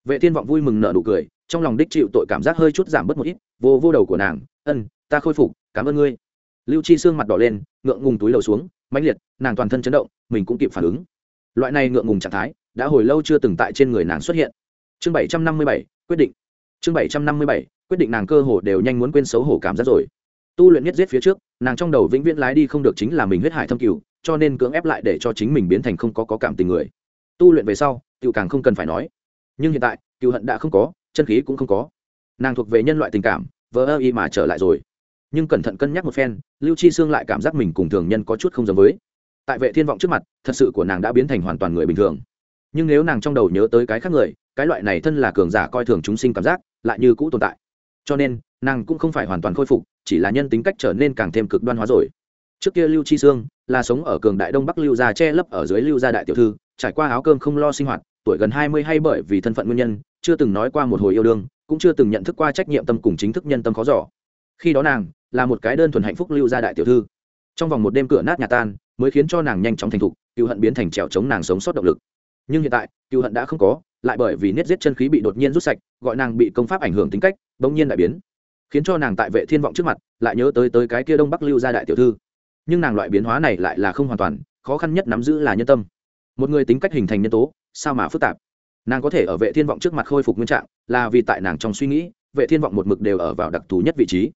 Vệ thiên vọng vui mừng nở nụ cười, trong lòng đích chịu tội cảm giác hơi chút giảm bớt một ít, vô vô đầu của nàng, ân, ta khôi phục, cảm ơn ngươi. Lưu chi xương mặt đỏ lên, ngượng ngùng túi lầu xuống, mãnh liệt, nàng toàn thân chấn động, mình cũng kịp phản ứng. Loại này ngượng ngùng trạng thái, đã hồi lâu chưa từng tại trên người nàng xuất hiện chương bảy trăm năm mươi bảy quyết định. Chương bảy trăm năm mươi bảy quyết định nàng cơ hồ đều nhanh muốn quên xấu hổ cảm giác rồi. Tu luyện nhất giết phía trước nàng trong đầu vĩnh viễn lái đi không được chính là mình huyết hải thâm cửu cho nên cưỡng ép lại để cho chính mình biến thành không có, có cảm tình người. Tu luyện về sau cựu càng không cần phải nói. Nhưng hiện tại cựu hận đã không có chân khí cũng không có. Nàng thuộc về nhân loại tình cảm vỡ ơ y mà trở lại rồi. Nhưng cẩn thận cân nhắc một phen lưu chi sương lại cảm giác mình cùng thường nhân có chút không giống với. Tại vệ thiên vọng trước mặt thật sự của nàng đã biến thành hoàn toàn người bình thường. Nhưng nếu nàng trong đầu nhớ tới cái khác người cái loại này thân là cường giả coi thường chúng sinh cảm giác, lại như cũ tồn tại. Cho nên, nàng cũng không phải hoàn toàn khôi phục, chỉ là nhân tính cách trở nên càng thêm cực đoan hóa rồi. Trước kia lưu chi sương là sống ở cường đại đông bắc lưu gia che lấp ở dưới lưu gia đại tiểu thư, trải qua áo cơm không lo sinh hoạt, tuổi gần hai mươi hay bởi vì thân phận nguyên nhân, chưa từng nói qua một hồi yêu đương, cũng chưa từng nhận thức qua trách nhiệm tâm cùng chính thức nhân tâm khó giỏ khi đó nàng là một cái đơn thuần hạnh phúc lưu gia đại tiểu thư. Trong vòng một đêm cửa nát nhà tan, mới khiến cho nàng nhanh chóng thành thục, cựu hận biến thành trèo chống nàng sống sót động lực. Nhưng hiện tại, cựu hận đã không có lại bởi vì niết giết chân khí bị đột nhiên rút sạch, gọi nàng bị công pháp ảnh hưởng tính cách, bỗng nhiên đại biến. Khiến cho nàng tại vệ thiên vọng trước mặt, lại nhớ tới tới cái kia đông bắc lưu gia đại tiểu thư. Nhưng nàng loại biến hóa này lại là không hoàn toàn, khó khăn nhất nắm giữ là nhân tâm. Một người tính cách hình thành nhân tố, sao mà phức tạp? Nàng có thể ở vệ thiên vọng trước mặt khôi phục nguyên trạng, là vì tại nàng trong suy nghĩ, vệ thiên vọng một mực đều ở vào đặc thù nhất vị trí.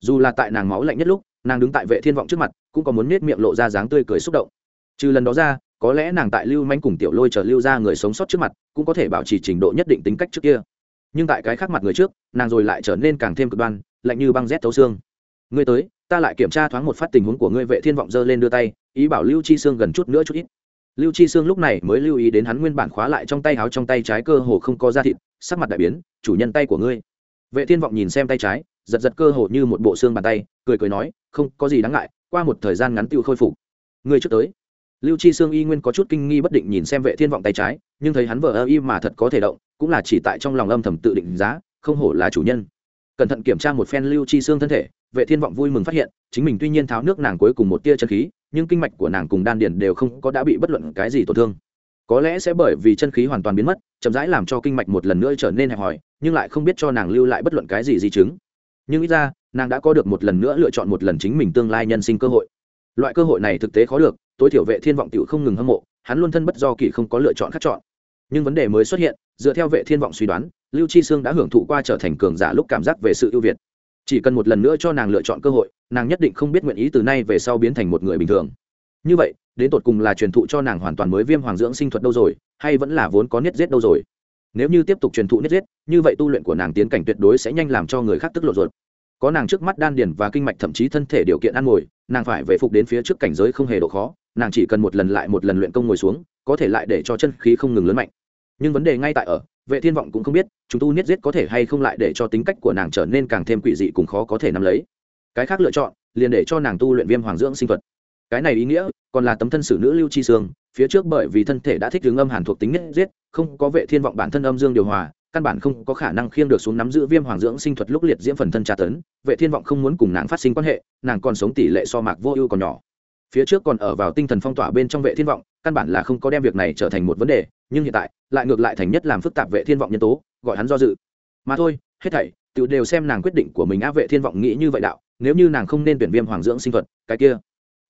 Dù là tại nàng máu lạnh nhất lúc, nàng đứng tại vệ thiên vọng trước mặt, cũng có muốn nết miệng lộ ra dáng tươi cười xúc động. Trừ lần đó ra có lẽ nàng tại lưu manh cùng tiểu lôi chờ lưu ra người sống sót trước mặt, cũng có thể bảo trì trình độ nhất định tính cách trước kia. Nhưng tại cái khác mặt người trước, nàng rồi lại trở nên càng thêm cực đoan, lạnh như băng rét thấu xương. Ngươi tới, ta lại kiểm tra thoáng một phát tình huống của ngươi. Vệ thiên vọng giơ lên đưa tay, ý bảo lưu chi xương gần chút nữa chút ít. Lưu chi xương lúc này mới lưu ý đến hắn nguyên bản khóa lại trong tay háo trong tay trái cơ hồ không có da thịt, sắc mặt đại biến, chủ nhân tay của ngươi. Vệ thiên vọng nhìn xem tay trái, giật giật cơ hồ như một bộ xương bàn tay, cười cười nói, không, có gì đáng ngại, qua một thời gian ngắn tiêu khôi phục. Ngươi trước tới lưu chi Sương y nguyên có chút kinh nghi bất định nhìn xem vệ thiên vọng tay trái, nhưng thấy hắn vờ ơ y mà thật có thể động, cũng là chỉ tại trong lòng âm thầm tự định giá, không hổ là chủ nhân. Cẩn thận kiểm tra một phen lưu chi xương thân thể, vệ thiên vọng vui mừng phát hiện, chính mình tuy nhiên tháo nước nàng cuối cùng một tia chân khí, nhưng kinh mạch của nàng cùng đan điền đều không có đã bị bất luận cái gì tổn thương. Có lẽ sẽ bởi vì chân khí hoàn toàn biến mất, chậm rãi làm cho kinh mạch một lần nữa trở nên hẹp hòi, nhưng lại không biết cho nàng lưu lại bất luận cái gì di chứng. Nhưng ít ra, nàng đã có được một lần nữa lựa chọn một lần chính mình tương lai nhân sinh cơ hội. Loại cơ hội này thực tế khó được tối thiểu vệ thiên vọng tiểu không ngừng hâm mộ, hắn luôn thân bất do kỳ không có lựa chọn khác chọn. Nhưng vấn đề mới xuất hiện, dựa theo vệ thiên vọng suy đoán, lưu chi sương đã hưởng thụ qua trở thành cường giả lúc cảm giác về sự ưu việt. Chỉ cần một lần nữa cho nàng lựa chọn cơ hội, nàng nhất định không biết nguyện ý từ nay về sau biến thành một người bình thường. Như vậy, đến tột cùng là truyền thụ cho nàng hoàn toàn mới viêm hoàng dưỡng sinh thuật đâu rồi, hay vẫn là vốn có niết giết đâu rồi? Nếu như tiếp tục truyền thụ niết giết, như vậy tu luyện của nàng tiến cảnh tuyệt đối sẽ nhanh làm cho người khác tức lộ ruột. Có nàng trước mắt đan điền và kinh mạch thậm chí thân thể điều kiện ăn ngồi nàng phải về phục đến phía trước cảnh giới không hề độ khó nàng chỉ cần một lần lại một lần luyện công ngồi xuống, có thể lại để cho chân khí không ngừng lớn mạnh. Nhưng vấn đề ngay tại ở, vệ thiên vọng cũng không biết, chúng tu niết giết có thể hay không lại để cho tính cách của nàng trở nên càng thêm quỷ dị cùng khó có thể nắm lấy. Cái khác lựa chọn, liền để cho nàng tu luyện viêm hoàng dưỡng sinh thuật. Cái này ý nghĩa, còn là tấm thân sử nữ lưu chi sương, phía trước bởi vì thân thể đã thích hướng âm hàn thuộc tính nhất giết, không có vệ thiên vọng bản thân âm dương điều hòa, căn bản không có khả năng khiêng được xuống nắm giữ viêm hoàng dưỡng sinh thuật lúc liệt diễm phần thân tra tấn, vệ thiên vọng không muốn cùng nàng phát sinh quan hệ, nàng còn sống tỷ lệ so mạc vô ưu còn nhỏ phía trước còn ở vào tinh thần phong tỏa bên trong vệ thiên vọng, căn bản là không có đem việc này trở thành một vấn đề, nhưng hiện tại, lại ngược lại thành nhất làm phức tạp vệ thiên vọng nhân tố, gọi hắn do dự. Mà thôi, hết thảy tự đều xem nàng quyết định của mình á vệ thiên vọng nghĩ như vậy đạo, nếu như nàng không nên tuyển viêm hoàng dưỡng sinh thuật, cái kia.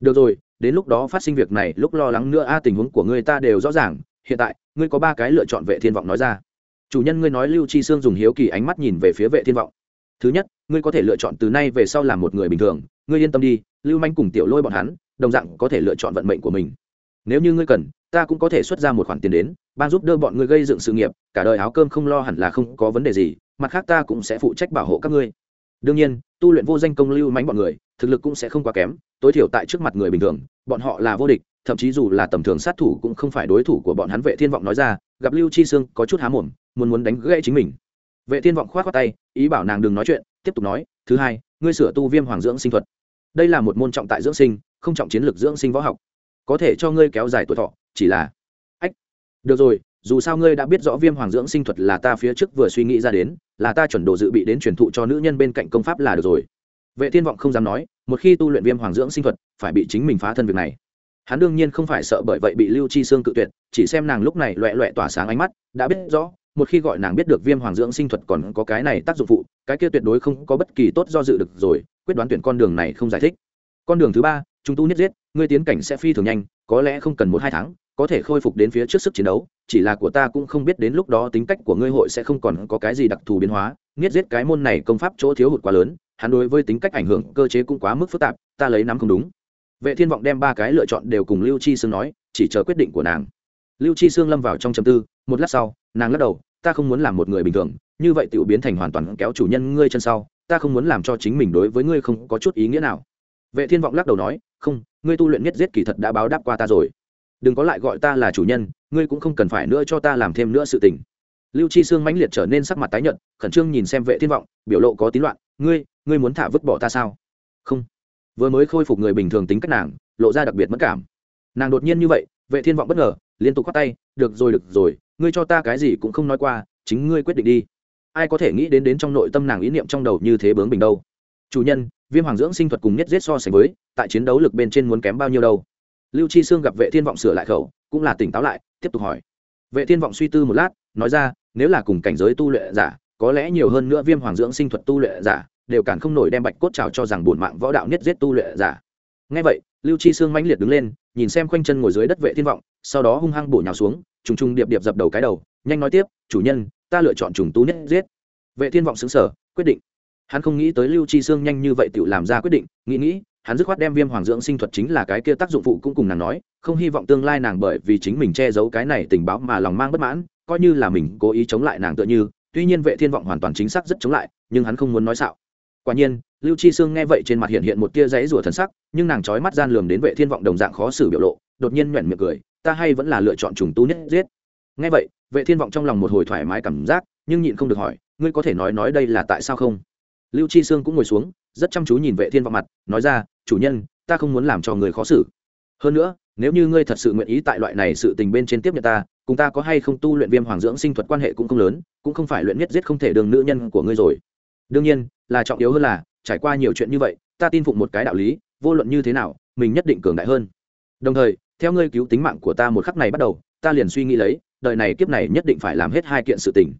Được rồi, đến lúc đó phát sinh việc này, lúc lo lắng nữa a tình huống của ngươi ta đều rõ ràng, hiện tại, ngươi có ba cái lựa chọn vệ thiên vọng nói ra. Chủ nhân ngươi nói lưu chi sương dùng hiếu kỳ ánh mắt nhìn về phía vệ thiên vọng thứ nhất, ngươi có thể lựa chọn từ nay về sau làm một người bình thường. Ngươi yên tâm đi, lưu manh cùng tiểu lôi bọn hắn, đồng dạng có thể lựa chọn vận mệnh của mình. Nếu như ngươi cần, ta cũng có thể xuất ra một khoản tiền đến, ban giúp đỡ bọn ngươi gây dựng sự nghiệp, cả đời áo cơm không lo hẳn là không có vấn đề gì, mặt khác ta cũng sẽ phụ trách bảo hộ các ngươi. Đương nhiên, tu luyện vô danh công lưu mánh bọn người, thực lực cũng sẽ không quá kém, tối thiểu tại trước mặt người bình thường, bọn họ là vô địch, thậm chí dù là tầm thường sát thủ cũng không phải đối thủ của bọn hắn vệ thiên vọng nói ra, gặp lưu chi sương có chút há mồm, muốn muốn đánh gãy chính mình vệ thiên vọng khoát khoát tay, ý bảo nàng đừng nói chuyện, tiếp tục nói, thứ hai, ngươi sửa tu viêm hoàng dưỡng sinh thuật. Đây là một môn trọng tại dưỡng sinh, không trọng chiến lược dưỡng sinh võ học. Có thể cho ngươi kéo dài tuổi thọ, chỉ là ách, được rồi, dù sao ngươi đã biết rõ viêm hoàng dưỡng sinh thuật là ta phía trước vừa suy nghĩ ra đến, là ta chuẩn đồ dự bị đến truyền thụ cho nữ nhân bên cạnh công pháp là được rồi. Vệ thiên vọng không dám nói, một khi tu luyện viêm hoàng dưỡng sinh thuật, phải bị chính mình phá thân việc này. Hắn đương nhiên không phải sợ bởi vậy bị lưu chi xương cự tuyệt, chỉ xem nàng lúc này loẹ loẹ tỏa sáng ánh mắt, đã biết rõ một khi gọi nàng biết được viêm hoàng dưỡng sinh thuật còn có cái này tác dụng phụ, cái kia tuyệt đối không có bất kỳ tốt do dự được rồi, quyết đoán tuyển con đường này không giải thích. Con đường thứ ba, chúng tu nhất giết, ngươi tiến cảnh sẽ phi thường nhanh, có lẽ không cần một hai tháng, có thể khôi phục đến phía trước sức chiến đấu, chỉ là của ta cũng không biết đến lúc đó tính cách của ngươi hội sẽ không còn có cái gì đặc thù biến hóa. Nghiết giết cái môn này công pháp chỗ thiếu hụt quá lớn, hắn đối với tính cách ảnh hưởng cơ chế cũng quá mức phức tạp, ta lấy nắm không đúng. Vệ thiên vọng đem ba cái lựa chọn đều cùng lưu chi sương nói, chỉ chờ quyết định của nàng. Lưu chi sương lâm vào trong chầm tư, một lát sau nàng lắc đầu, ta không muốn làm một người bình thường, như vậy tiểu biến thành hoàn toàn kéo chủ nhân ngươi chân sau, ta không muốn làm cho chính mình đối với ngươi không có chút ý nghĩa nào. Vệ thiên vọng lắc đầu nói, không, ngươi tu luyện nhất giết kỳ thật đã báo đáp qua ta rồi. Đừng có lại gọi ta là chủ nhân, ngươi cũng không cần phải nữa cho ta làm thêm nữa sự tình. Lưu chi xương mãnh liệt trở nên sắc mặt tái nhợt, khẩn trương nhìn xem vệ thiên vọng, biểu lộ có tín loạn, ngươi ngươi muốn thả vứt bỏ ta sao? Không. Vừa mới khôi phục người bình thường tính cách nàng, lộ ra đặc biệt mất cảm. Nàng đột nhiên như vậy, vệ thiên vọng bất ngờ, liên tục khoát tay, được rồi được rồi ngươi cho ta cái gì cũng không nói qua, chính ngươi quyết định đi. Ai có thể nghĩ đến đến trong nội tâm nàng ý niệm trong đầu như thế bướng bình đâu. Chủ nhân, viêm hoàng dưỡng sinh thuật cùng nhất giết so sánh với, tại chiến đấu lực bên trên muốn kém bao nhiêu đâu. Lưu chi sương gặp vệ thiên vọng sửa lại khẩu, cũng là tỉnh táo lại, tiếp tục hỏi. Vệ thiên vọng suy tư một lát, nói ra, nếu là cùng cảnh giới tu luyện giả, có lẽ nhiều hơn nữa viêm hoàng dưỡng sinh thuật tu luyện giả, đều cản không nổi đem bạch cốt trào cho rằng bổn mạng võ đạo nhất giết tu luyện giả ngay vậy, lưu chi sương mãnh liệt đứng lên, nhìn xem quanh chân ngồi dưới đất vệ thiên vọng, sau đó hung hăng bổ nhào xuống, trùng trùng điệp điệp dập đầu cái đầu, nhanh nói tiếp, chủ nhân, ta lựa chọn trùng tú nhất giết. Vệ thiên vọng xứng sở quyết định. Hắn không nghĩ tới lưu chi sương nhanh như vậy tự làm ra quyết định, nghĩ nghĩ, hắn dứt khoát đem viêm hoàng dưỡng sinh thuật chính là cái kia tác dụng phụ cũng cùng nàng nói, không hy vọng tương lai nàng bởi vì chính mình che giấu cái này tình báo mà lòng mang bất mãn, coi như là mình cố ý chống lại nàng tựa như, tuy nhiên vệ thiên vọng hoàn toàn chính xác rất chống lại, nhưng hắn không muốn nói xạo. Quả nhiên lưu chi sương nghe vậy trên mặt hiện hiện một tia giấy rủa thần sắc, nhưng nàng trói mắt gian lường đến vệ thiên vọng đồng dạng khó xử biểu lộ, đột nhiên nhoẻn miệng cười, ta hay vẫn là lựa chọn trùng tu nhất giết. Nghe vậy, vệ thiên vọng trong lòng một hồi thoải mái cảm giác, nhưng nhịn không được hỏi, ngươi có thể nói nói đây là tại sao không? Lưu chi sương cũng ngồi xuống, rất chăm chú nhìn vệ thiên vọng mặt, nói ra, chủ nhân, ta không muốn làm cho người khó xử. Hơn nữa, nếu như ngươi thật sự nguyện ý tại loại này sự tình bên trên tiếp nhận ta, cùng ta có hay không tu luyện viêm hoàng dưỡng sinh thuật quan hệ cũng không lớn, cũng không phải luyện nhất giết không thể đường nữ nhân của ngươi rồi. Đương nhiên, là trọng yếu hơn là trải qua nhiều chuyện như vậy, ta tin phụng một cái đạo lý, vô luận như thế nào, mình nhất định cường đại hơn. Đồng thời, theo ngươi cứu tính mạng của ta một khắc này bắt đầu, ta liền suy nghĩ lấy, đời này kiếp này nhất định phải làm hết hai kiện sự tình.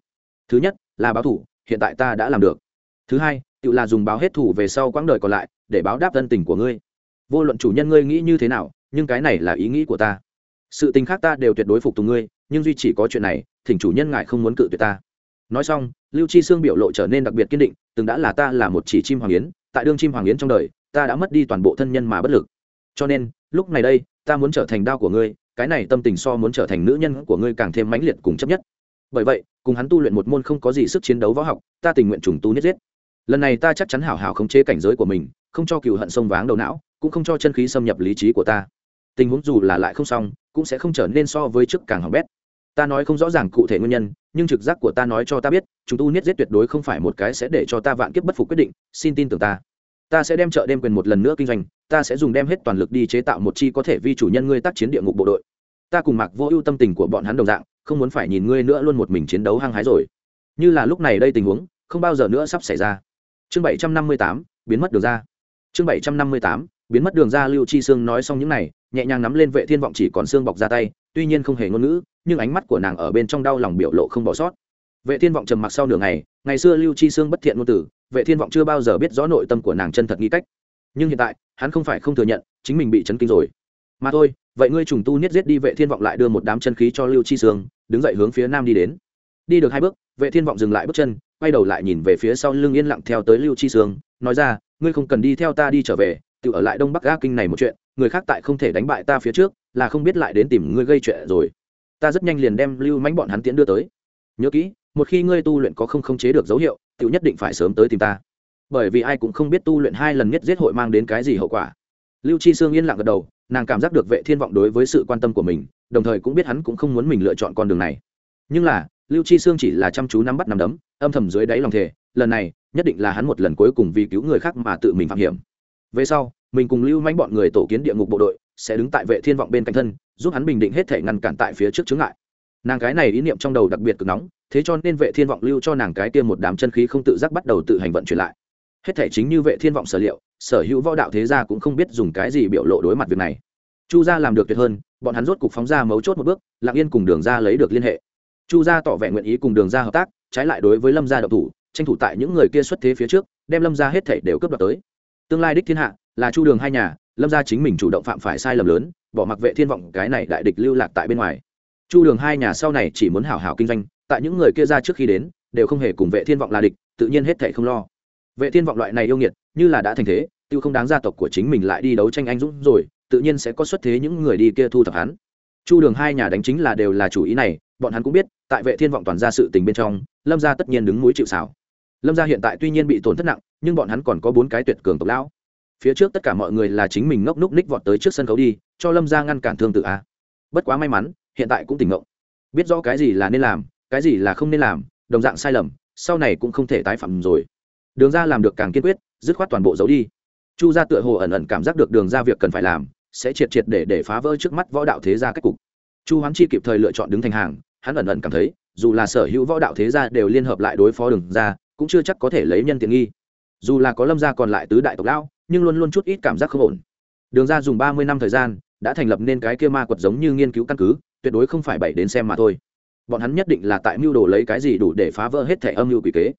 Thứ nhất, là báo thủ, hiện tại ta đã làm được. Thứ hai, tự là dùng báo hết thủ về sau quãng đời còn lại, để báo đáp thân tình của ngươi. Vô luận chủ nhân ngươi nghĩ như thế nào, nhưng cái này là ý nghĩ của ta. Sự tình khác ta đều tuyệt đối phục tùng ngươi, nhưng duy chỉ có chuyện này, thỉnh chủ nhân ngài không muốn cự tuyệt ta. Nói xong, lưu chi xương biểu lộ trở nên đặc biệt kiên định từng đã là ta là một chỉ chim hoàng yến, tại đương chim hoàng yến trong đời, ta đã mất đi toàn bộ thân nhân mà bất lực. Cho nên, lúc này đây, ta muốn trở thành đao của ngươi, cái này tâm tình so muốn trở thành nữ nhân của ngươi càng thêm mãnh liệt cùng chấp nhất. Bởi vậy, cùng hắn tu luyện một môn không có gì sức chiến đấu võ học, ta tình nguyện trùng tu nhất giết. Lần này ta chắc chắn hảo hảo khống chế cảnh giới của mình, không cho cựu hận sông váng đầu não, cũng không cho chân khí xâm nhập lý trí của ta. Tình huống dù là lại không xong, cũng sẽ không trở nên so với trước càng hỏng bét ta nói không rõ ràng cụ thể nguyên nhân, nhưng trực giác của ta nói cho ta biết, chúng tu niết giết tuyệt đối không phải một cái sẽ để cho ta vạn kiếp bất phục quyết định, xin tin tưởng ta. Ta sẽ đem chợ đêm quyền một lần nữa kinh doanh, ta sẽ dùng đem hết toàn lực đi chế tạo một chi có thể vi chủ nhân ngươi tác chiến địa ngục bộ đội. Ta cùng mặc vô ưu tâm tình của bọn hắn đồng dạng, không muốn phải nhìn ngươi nữa luôn một mình chiến đấu hăng hái rồi. Như là lúc này đây tình huống, không bao giờ nữa sắp xảy ra. Chương bảy trăm năm mươi tám, biến mất được ra. Chương bảy trăm năm mươi tám biến mất đường ra lưu chi sương nói xong những này, nhẹ nhàng nắm lên vệ thiên vọng chỉ còn xương bọc ra tay, tuy nhiên không hề ngôn ngữ, nhưng ánh mắt của nàng ở bên trong đau lòng biểu lộ không bỏ sót. Vệ thiên vọng trầm mặc sau nửa ngày ngày xưa lưu chi sương bất thiện ngôn tử vệ thiên vọng chưa bao giờ biết rõ nội tâm của nàng chân thật nghi cách. Nhưng hiện tại, hắn không phải không thừa nhận, chính mình bị chấn kinh rồi. Mà thôi, vậy ngươi trùng tu niết giết đi, vệ thiên vọng lại đưa một đám chân khí cho lưu chi sương, đứng dậy hướng phía nam đi đến. Đi được hai bước, vệ thiên vọng dừng lại bước chân, quay đầu lại nhìn về phía sau lưng yên lặng theo tới lưu chi sương, nói ra, ngươi không cần đi theo ta đi trở về tự ở lại đông bắc ga kinh này một chuyện, người khác tại không thể đánh bại ta phía trước, là không biết lại đến tìm ngươi gây chuyện rồi. Ta rất nhanh liền đem lưu mánh bọn hắn tiễn đưa tới. Nhớ kỹ, một khi ngươi tu luyện có không khống chế được dấu hiệu, tự nhất định phải sớm tới tìm ta. Bởi vì ai cũng không biết tu luyện hai lần nhất giết hội mang đến cái gì hậu quả. Lưu chi sương yên lặng gật đầu, nàng cảm giác được vệ thiên vọng đối với sự quan tâm của mình, đồng thời cũng biết hắn cũng không muốn mình lựa chọn con đường này. Nhưng là, lưu chi sương chỉ là chăm chú nắm bắt nắm đấm, âm thầm dưới đáy lòng thề, lần này, nhất định là hắn một lần cuối cùng vì cứu người khác mà tự mình phạm hiểm về sau, mình cùng lưu manh bọn người tổ kiến địa ngục bộ đội, sẽ đứng tại vệ thiên vọng bên cạnh thân, giúp hắn bình định hết thể ngăn cản tại phía trước chướng ngại. Nàng cái này ý niệm trong đầu đặc biệt cực nóng, thế cho nên vệ thiên vọng lưu cho nàng cái kia một đám chân khí không tự giác bắt đầu tự hành vận chuyển lại. Hết thể chính như vệ thiên vọng sở liệu, sở hữu võ đạo thế gia cũng không biết dùng cái gì biểu lộ đối mặt việc này. Chu gia làm được tuyệt hơn, bọn hắn rốt cục phóng ra mấu chốt một bước, lặng yên cùng đường ra lấy được liên hệ. Chu gia tỏ vẻ nguyện ý cùng đường ra hợp tác, trái lại đối với lâm gia độc thủ, tranh thủ tại những người kia xuất thế phía trước, đem lâm gia hết thể đều cướp đoạt tới tương lai đích thiên hạ là chu đường hai nhà, lâm gia chính mình chủ động phạm phải sai lầm lớn, bỏ mặc vệ thiên vọng cái này đại địch lưu lạc tại bên ngoài. Chu đường hai nhà sau này chỉ muốn hảo hảo kinh doanh, tại những người kia ra trước khi đến, đều không hề cùng vệ thiên vọng là địch, tự nhiên hết thể không lo. Vệ thiên vọng loại này yêu nghiệt, như là đã thành thế, tiêu không đáng gia tộc của chính mình lại đi đấu tranh anh dũng rồi, tự nhiên sẽ có xuất thế những người đi kia thu thập hắn. Chu đường hai nhà đánh chính là đều là chủ ý này, bọn hắn cũng biết, tại vệ thiên vọng toàn ra sự tình bên trong, lâm gia tất nhiên đứng mũi chịu xảo lâm gia hiện tại tuy nhiên bị tổn thất nặng nhưng bọn hắn còn có bốn cái tuyệt cường tộc lão phía trước tất cả mọi người là chính mình ngốc núc ních vọt tới trước sân khấu đi cho lâm gia ngăn cản thương tự a bất quá may mắn hiện tại cũng tỉnh ngộ biết rõ cái gì là nên làm cái gì là không nên làm đồng dạng sai lầm sau này cũng không thể tái phạm rồi đường ra làm được càng kiên quyết dứt khoát toàn bộ giấu đi chu gia tựa hồ ẩn ẩn cảm giác được đường ra việc cần phải làm sẽ triệt triệt để để phá vỡ trước mắt võ đạo thế gia cách cục chu hoán chi kịp thời lựa chọn đứng thành hàng hắn ẩn ẩn cảm thấy dù là sở hữu võ đạo thế gia đều liên hợp lại đối phó đường ra cũng chưa chắc có thể lấy nhân tiện nghi. Dù là có lâm gia còn lại tứ đại tộc lão, nhưng luôn luôn chút ít cảm giác không ổn. Đường ra dùng ba mươi năm thời gian, đã thành lập nên cái kia ma quật giống như nghiên cứu căn cứ, tuyệt đối không phải bảy đến xem mà thôi. Bọn hắn nhất định là tại mưu đồ lấy cái gì đủ để phá vỡ hết thẻ âm mưu quỷ kế.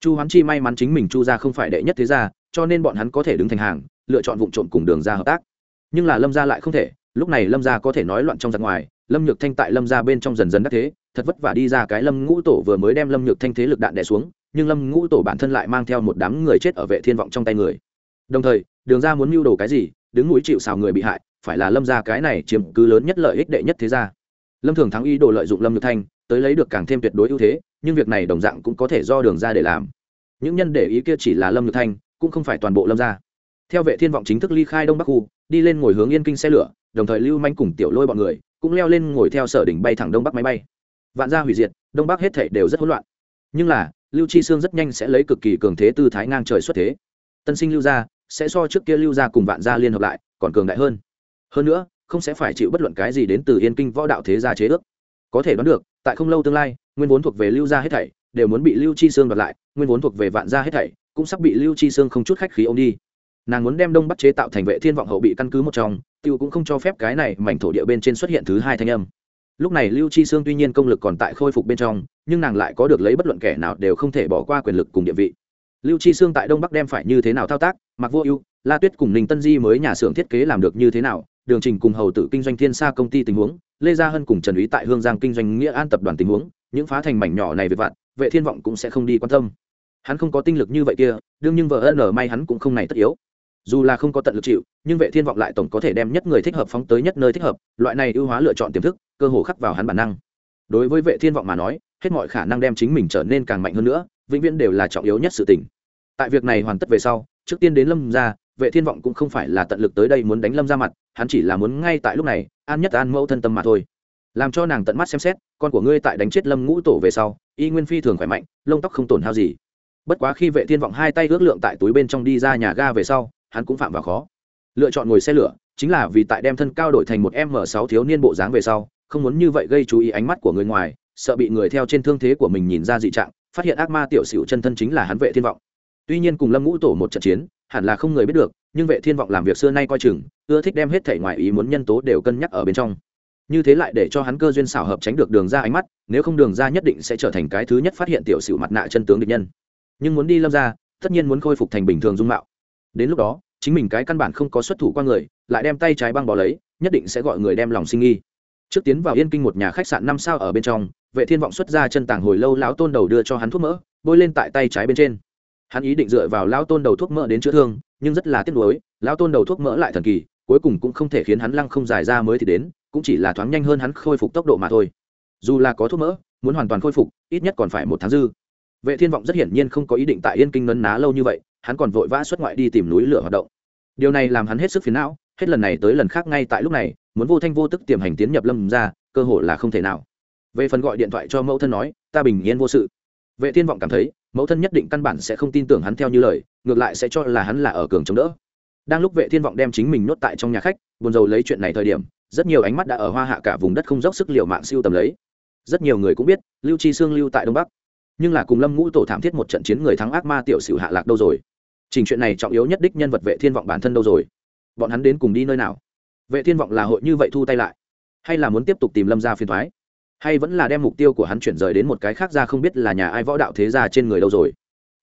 Chu hoán chi may mắn chính mình chu ra không phải đệ nhất thế gia, cho nên bọn hắn có thể đứng thành hàng, lựa chọn vụ trộm cùng đường ra hợp tác. Nhưng là lâm gia lại không thể, lúc này lâm gia có thể nói loạn trong giặc ngoài, lâm nhược thanh tại lâm gia bên trong dần dần đắc thế, thật vất vả đi ra cái lâm ngũ tổ vừa mới đem lâm nhược thanh thế lực đạn đẻ xuống nhưng lâm ngũ tổ bản thân lại mang theo một đám người chết ở vệ thiên vọng trong tay người. Đồng thời, đường ra muốn mưu đồ cái gì, đứng núi chịu xào người bị hại, phải là lâm gia cái này chiếm cứ lớn nhất lợi ích đệ nhất thế gia. Lâm thường thắng ý đồ lợi dụng lâm nhược thanh, tới lấy được càng thêm tuyệt đối ưu thế, nhưng việc này đồng dạng cũng có thể do đường ra để làm. Những nhân để ý kia chỉ là lâm nhược thanh, cũng không phải toàn bộ lâm gia. Theo vệ thiên vọng chính thức ly khai đông bắc khu, đi lên ngồi hướng yên kinh xe lửa, đồng thời lưu manh cùng tiểu lôi bọn người cũng leo lên ngồi theo sở đỉnh bay thẳng đông bắc máy bay. Vạn gia hủy diệt, đông bắc hết thể đều rất hỗn loạn. Nhưng là lưu chi sương rất nhanh sẽ lấy cực kỳ cường thế tư thái ngang trời xuất thế. Tân sinh lưu gia sẽ so trước kia lưu gia cùng vạn gia liên hợp lại, còn cường đại hơn. Hơn nữa, không sẽ phải chịu bất luận cái gì đến từ yên kinh võ đạo thế gia chế ước. Có thể đoán được, tại không lâu tương lai, nguyên vốn thuộc về lưu gia hết thảy đều muốn bị lưu chi sương đoạt lại, nguyên vốn thuộc về vạn gia hết thảy cũng sắp bị lưu chi sương không chút khách khí ông đi. Nàng muốn đem đông bắc chế tạo thành vệ thiên vọng hậu bị căn cứ một trong, tiêu cũng không cho phép cái này mảnh thổ địa bên trên xuất hiện thứ hai thanh âm lúc này lưu chi sương tuy nhiên công lực còn tại khôi phục bên trong, nhưng nàng lại có được lấy bất luận kẻ nào đều không thể bỏ qua quyền lực cùng địa vị. Lưu chi sương tại đông bắc đem phải như thế nào thao tác, mặc vô ưu, la tuyết cùng ninh tân di mới nhà xưởng thiết kế làm được như thế nào, đường trình cùng hầu tử kinh doanh thiên sa công ty tình huống, lê gia hân cùng trần ý tại hương giang kinh doanh nghĩa an tập đoàn tình huống, những phá thành mảnh nhỏ này về vạn, vệ thiên vọng cũng sẽ không đi quan tâm. Hắn không có tinh lực như vậy kia, đương nhưng vợ ân ở may hắn cũng không này tất yếu. Dù là không có tận lực chịu, nhưng vệ thiên vọng lại tổng có thể đem nhất người thích hợp phóng tới nhất nơi thích hợp, loại này ưu hóa lựa chọn tiềm thức cơ hồ khắc vào hắn bản năng. Đối với vệ thiên vọng mà nói, hết mọi khả năng đem chính mình trở nên càng mạnh hơn nữa, vĩnh viễn đều là trọng yếu nhất sự tình. Tại việc này hoàn tất về sau, trước tiên đến lâm ra vệ thiên vọng cũng không phải là tận lực tới đây muốn đánh lâm ra mặt, hắn chỉ là muốn ngay tại lúc này, an nhất an mẫu thân tâm mà thôi. Làm cho nàng tận mắt xem xét, con của ngươi tại đánh chết lâm ngũ tổ về sau, y nguyên phi thường khỏe mạnh, lông tóc không tổn hao gì. Bất quá khi vệ thiên vọng hai tay ước lượng tại túi bên trong đi ra nhà ga về sau, hắn cũng phạm vào khó. Lựa chọn ngồi xe lửa, chính là vì tại đem thân cao đổi thành một m 6 thiếu niên bộ dáng về sau không muốn như vậy gây chú ý ánh mắt của người ngoài, sợ bị người theo trên thương thế của mình nhìn ra dị trạng, phát hiện ác ma tiểu sửu chân thân chính là hắn vệ thiên vọng. Tuy nhiên cùng lâm ngũ tổ một trận chiến, hẳn là không người biết được, nhưng vệ thiên vọng làm việc xưa nay coi chừng, ưa thích đem hết thể ngoại ý muốn nhân tố đều cân nhắc ở bên trong. Như thế lại để cho hắn cơ duyên xảo hợp tránh được đường ra ánh mắt, nếu không đường ra nhất định sẽ trở thành cái thứ nhất phát hiện tiểu sửu mặt nạ chân tướng địch nhân. Nhưng muốn đi lâm ra, tất nhiên muốn khôi phục thành bình thường dung mạo. Đến lúc đó, chính mình cái căn bản không có xuất thủ qua người, lại đem tay trái băng bỏ lấy, nhất định sẽ gọi người đem lòng sinh nghi trước tiến vào yên kinh một nhà khách sạn năm sao ở bên trong, vệ thiên vọng xuất ra chân tàng hồi lâu lão tôn đầu đưa cho hắn thuốc mỡ, bôi lên tại tay trái bên trên. Hắn ý định dựa vào lão tôn đầu thuốc mỡ đến chữa thương, nhưng rất là tiếc nuối, lão tôn đầu thuốc mỡ lại thần kỳ, cuối cùng cũng không thể khiến hắn lăng không dài ra mới thì đến, cũng chỉ là thoáng nhanh hơn hắn khôi phục tốc độ mà thôi. Dù là có thuốc mỡ, muốn hoàn toàn khôi phục, ít nhất còn phải một tháng dư. Vệ thiên vọng rất hiển nhiên không có ý định tại yên kinh nấn ná lâu như vậy, hắn còn vội vã xuất ngoại đi tìm núi lửa hoạt động. Điều này làm hắn hết sức phiền não, hết lần này tới lần khác ngay tại lúc này muốn vô thanh vô tức tiềm hành tiến nhập lâm ra, cơ hội là không thể nào. Về phần gọi điện thoại cho mẫu thân nói, ta bình yên vô sự. Vệ thiên vọng cảm thấy, mẫu thân nhất định căn bản sẽ không tin tưởng hắn theo như lời, ngược lại sẽ cho là hắn là ở cường chống đỡ. Đang lúc vệ thiên vọng đem chính mình nhốt tại trong nhà khách, buồn rầu lấy chuyện này thời điểm, rất nhiều ánh mắt đã ở hoa hạ cả vùng đất không dốc sức liều mạng siêu tầm lấy. Rất nhiều người cũng biết, lưu chi xương lưu tại đông bắc. Nhưng là cùng lâm ngũ tổ thảm thiết một trận chiến người thắng ác ma tiểu sử hạ lạc đâu rồi? Trình chuyện này trọng yếu nhất đích nhân vật vệ thiên vọng bản thân đâu rồi? Bọn hắn đến cùng đi nơi nào? Vệ thiên vọng là hội như vậy thu tay lại, hay là muốn tiếp tục tìm lâm Gia phiền thoái hay vẫn là đem mục tiêu của hắn chuyển rời đến một cái khác ra không biết là nhà ai võ đạo thế gia trên người đâu rồi.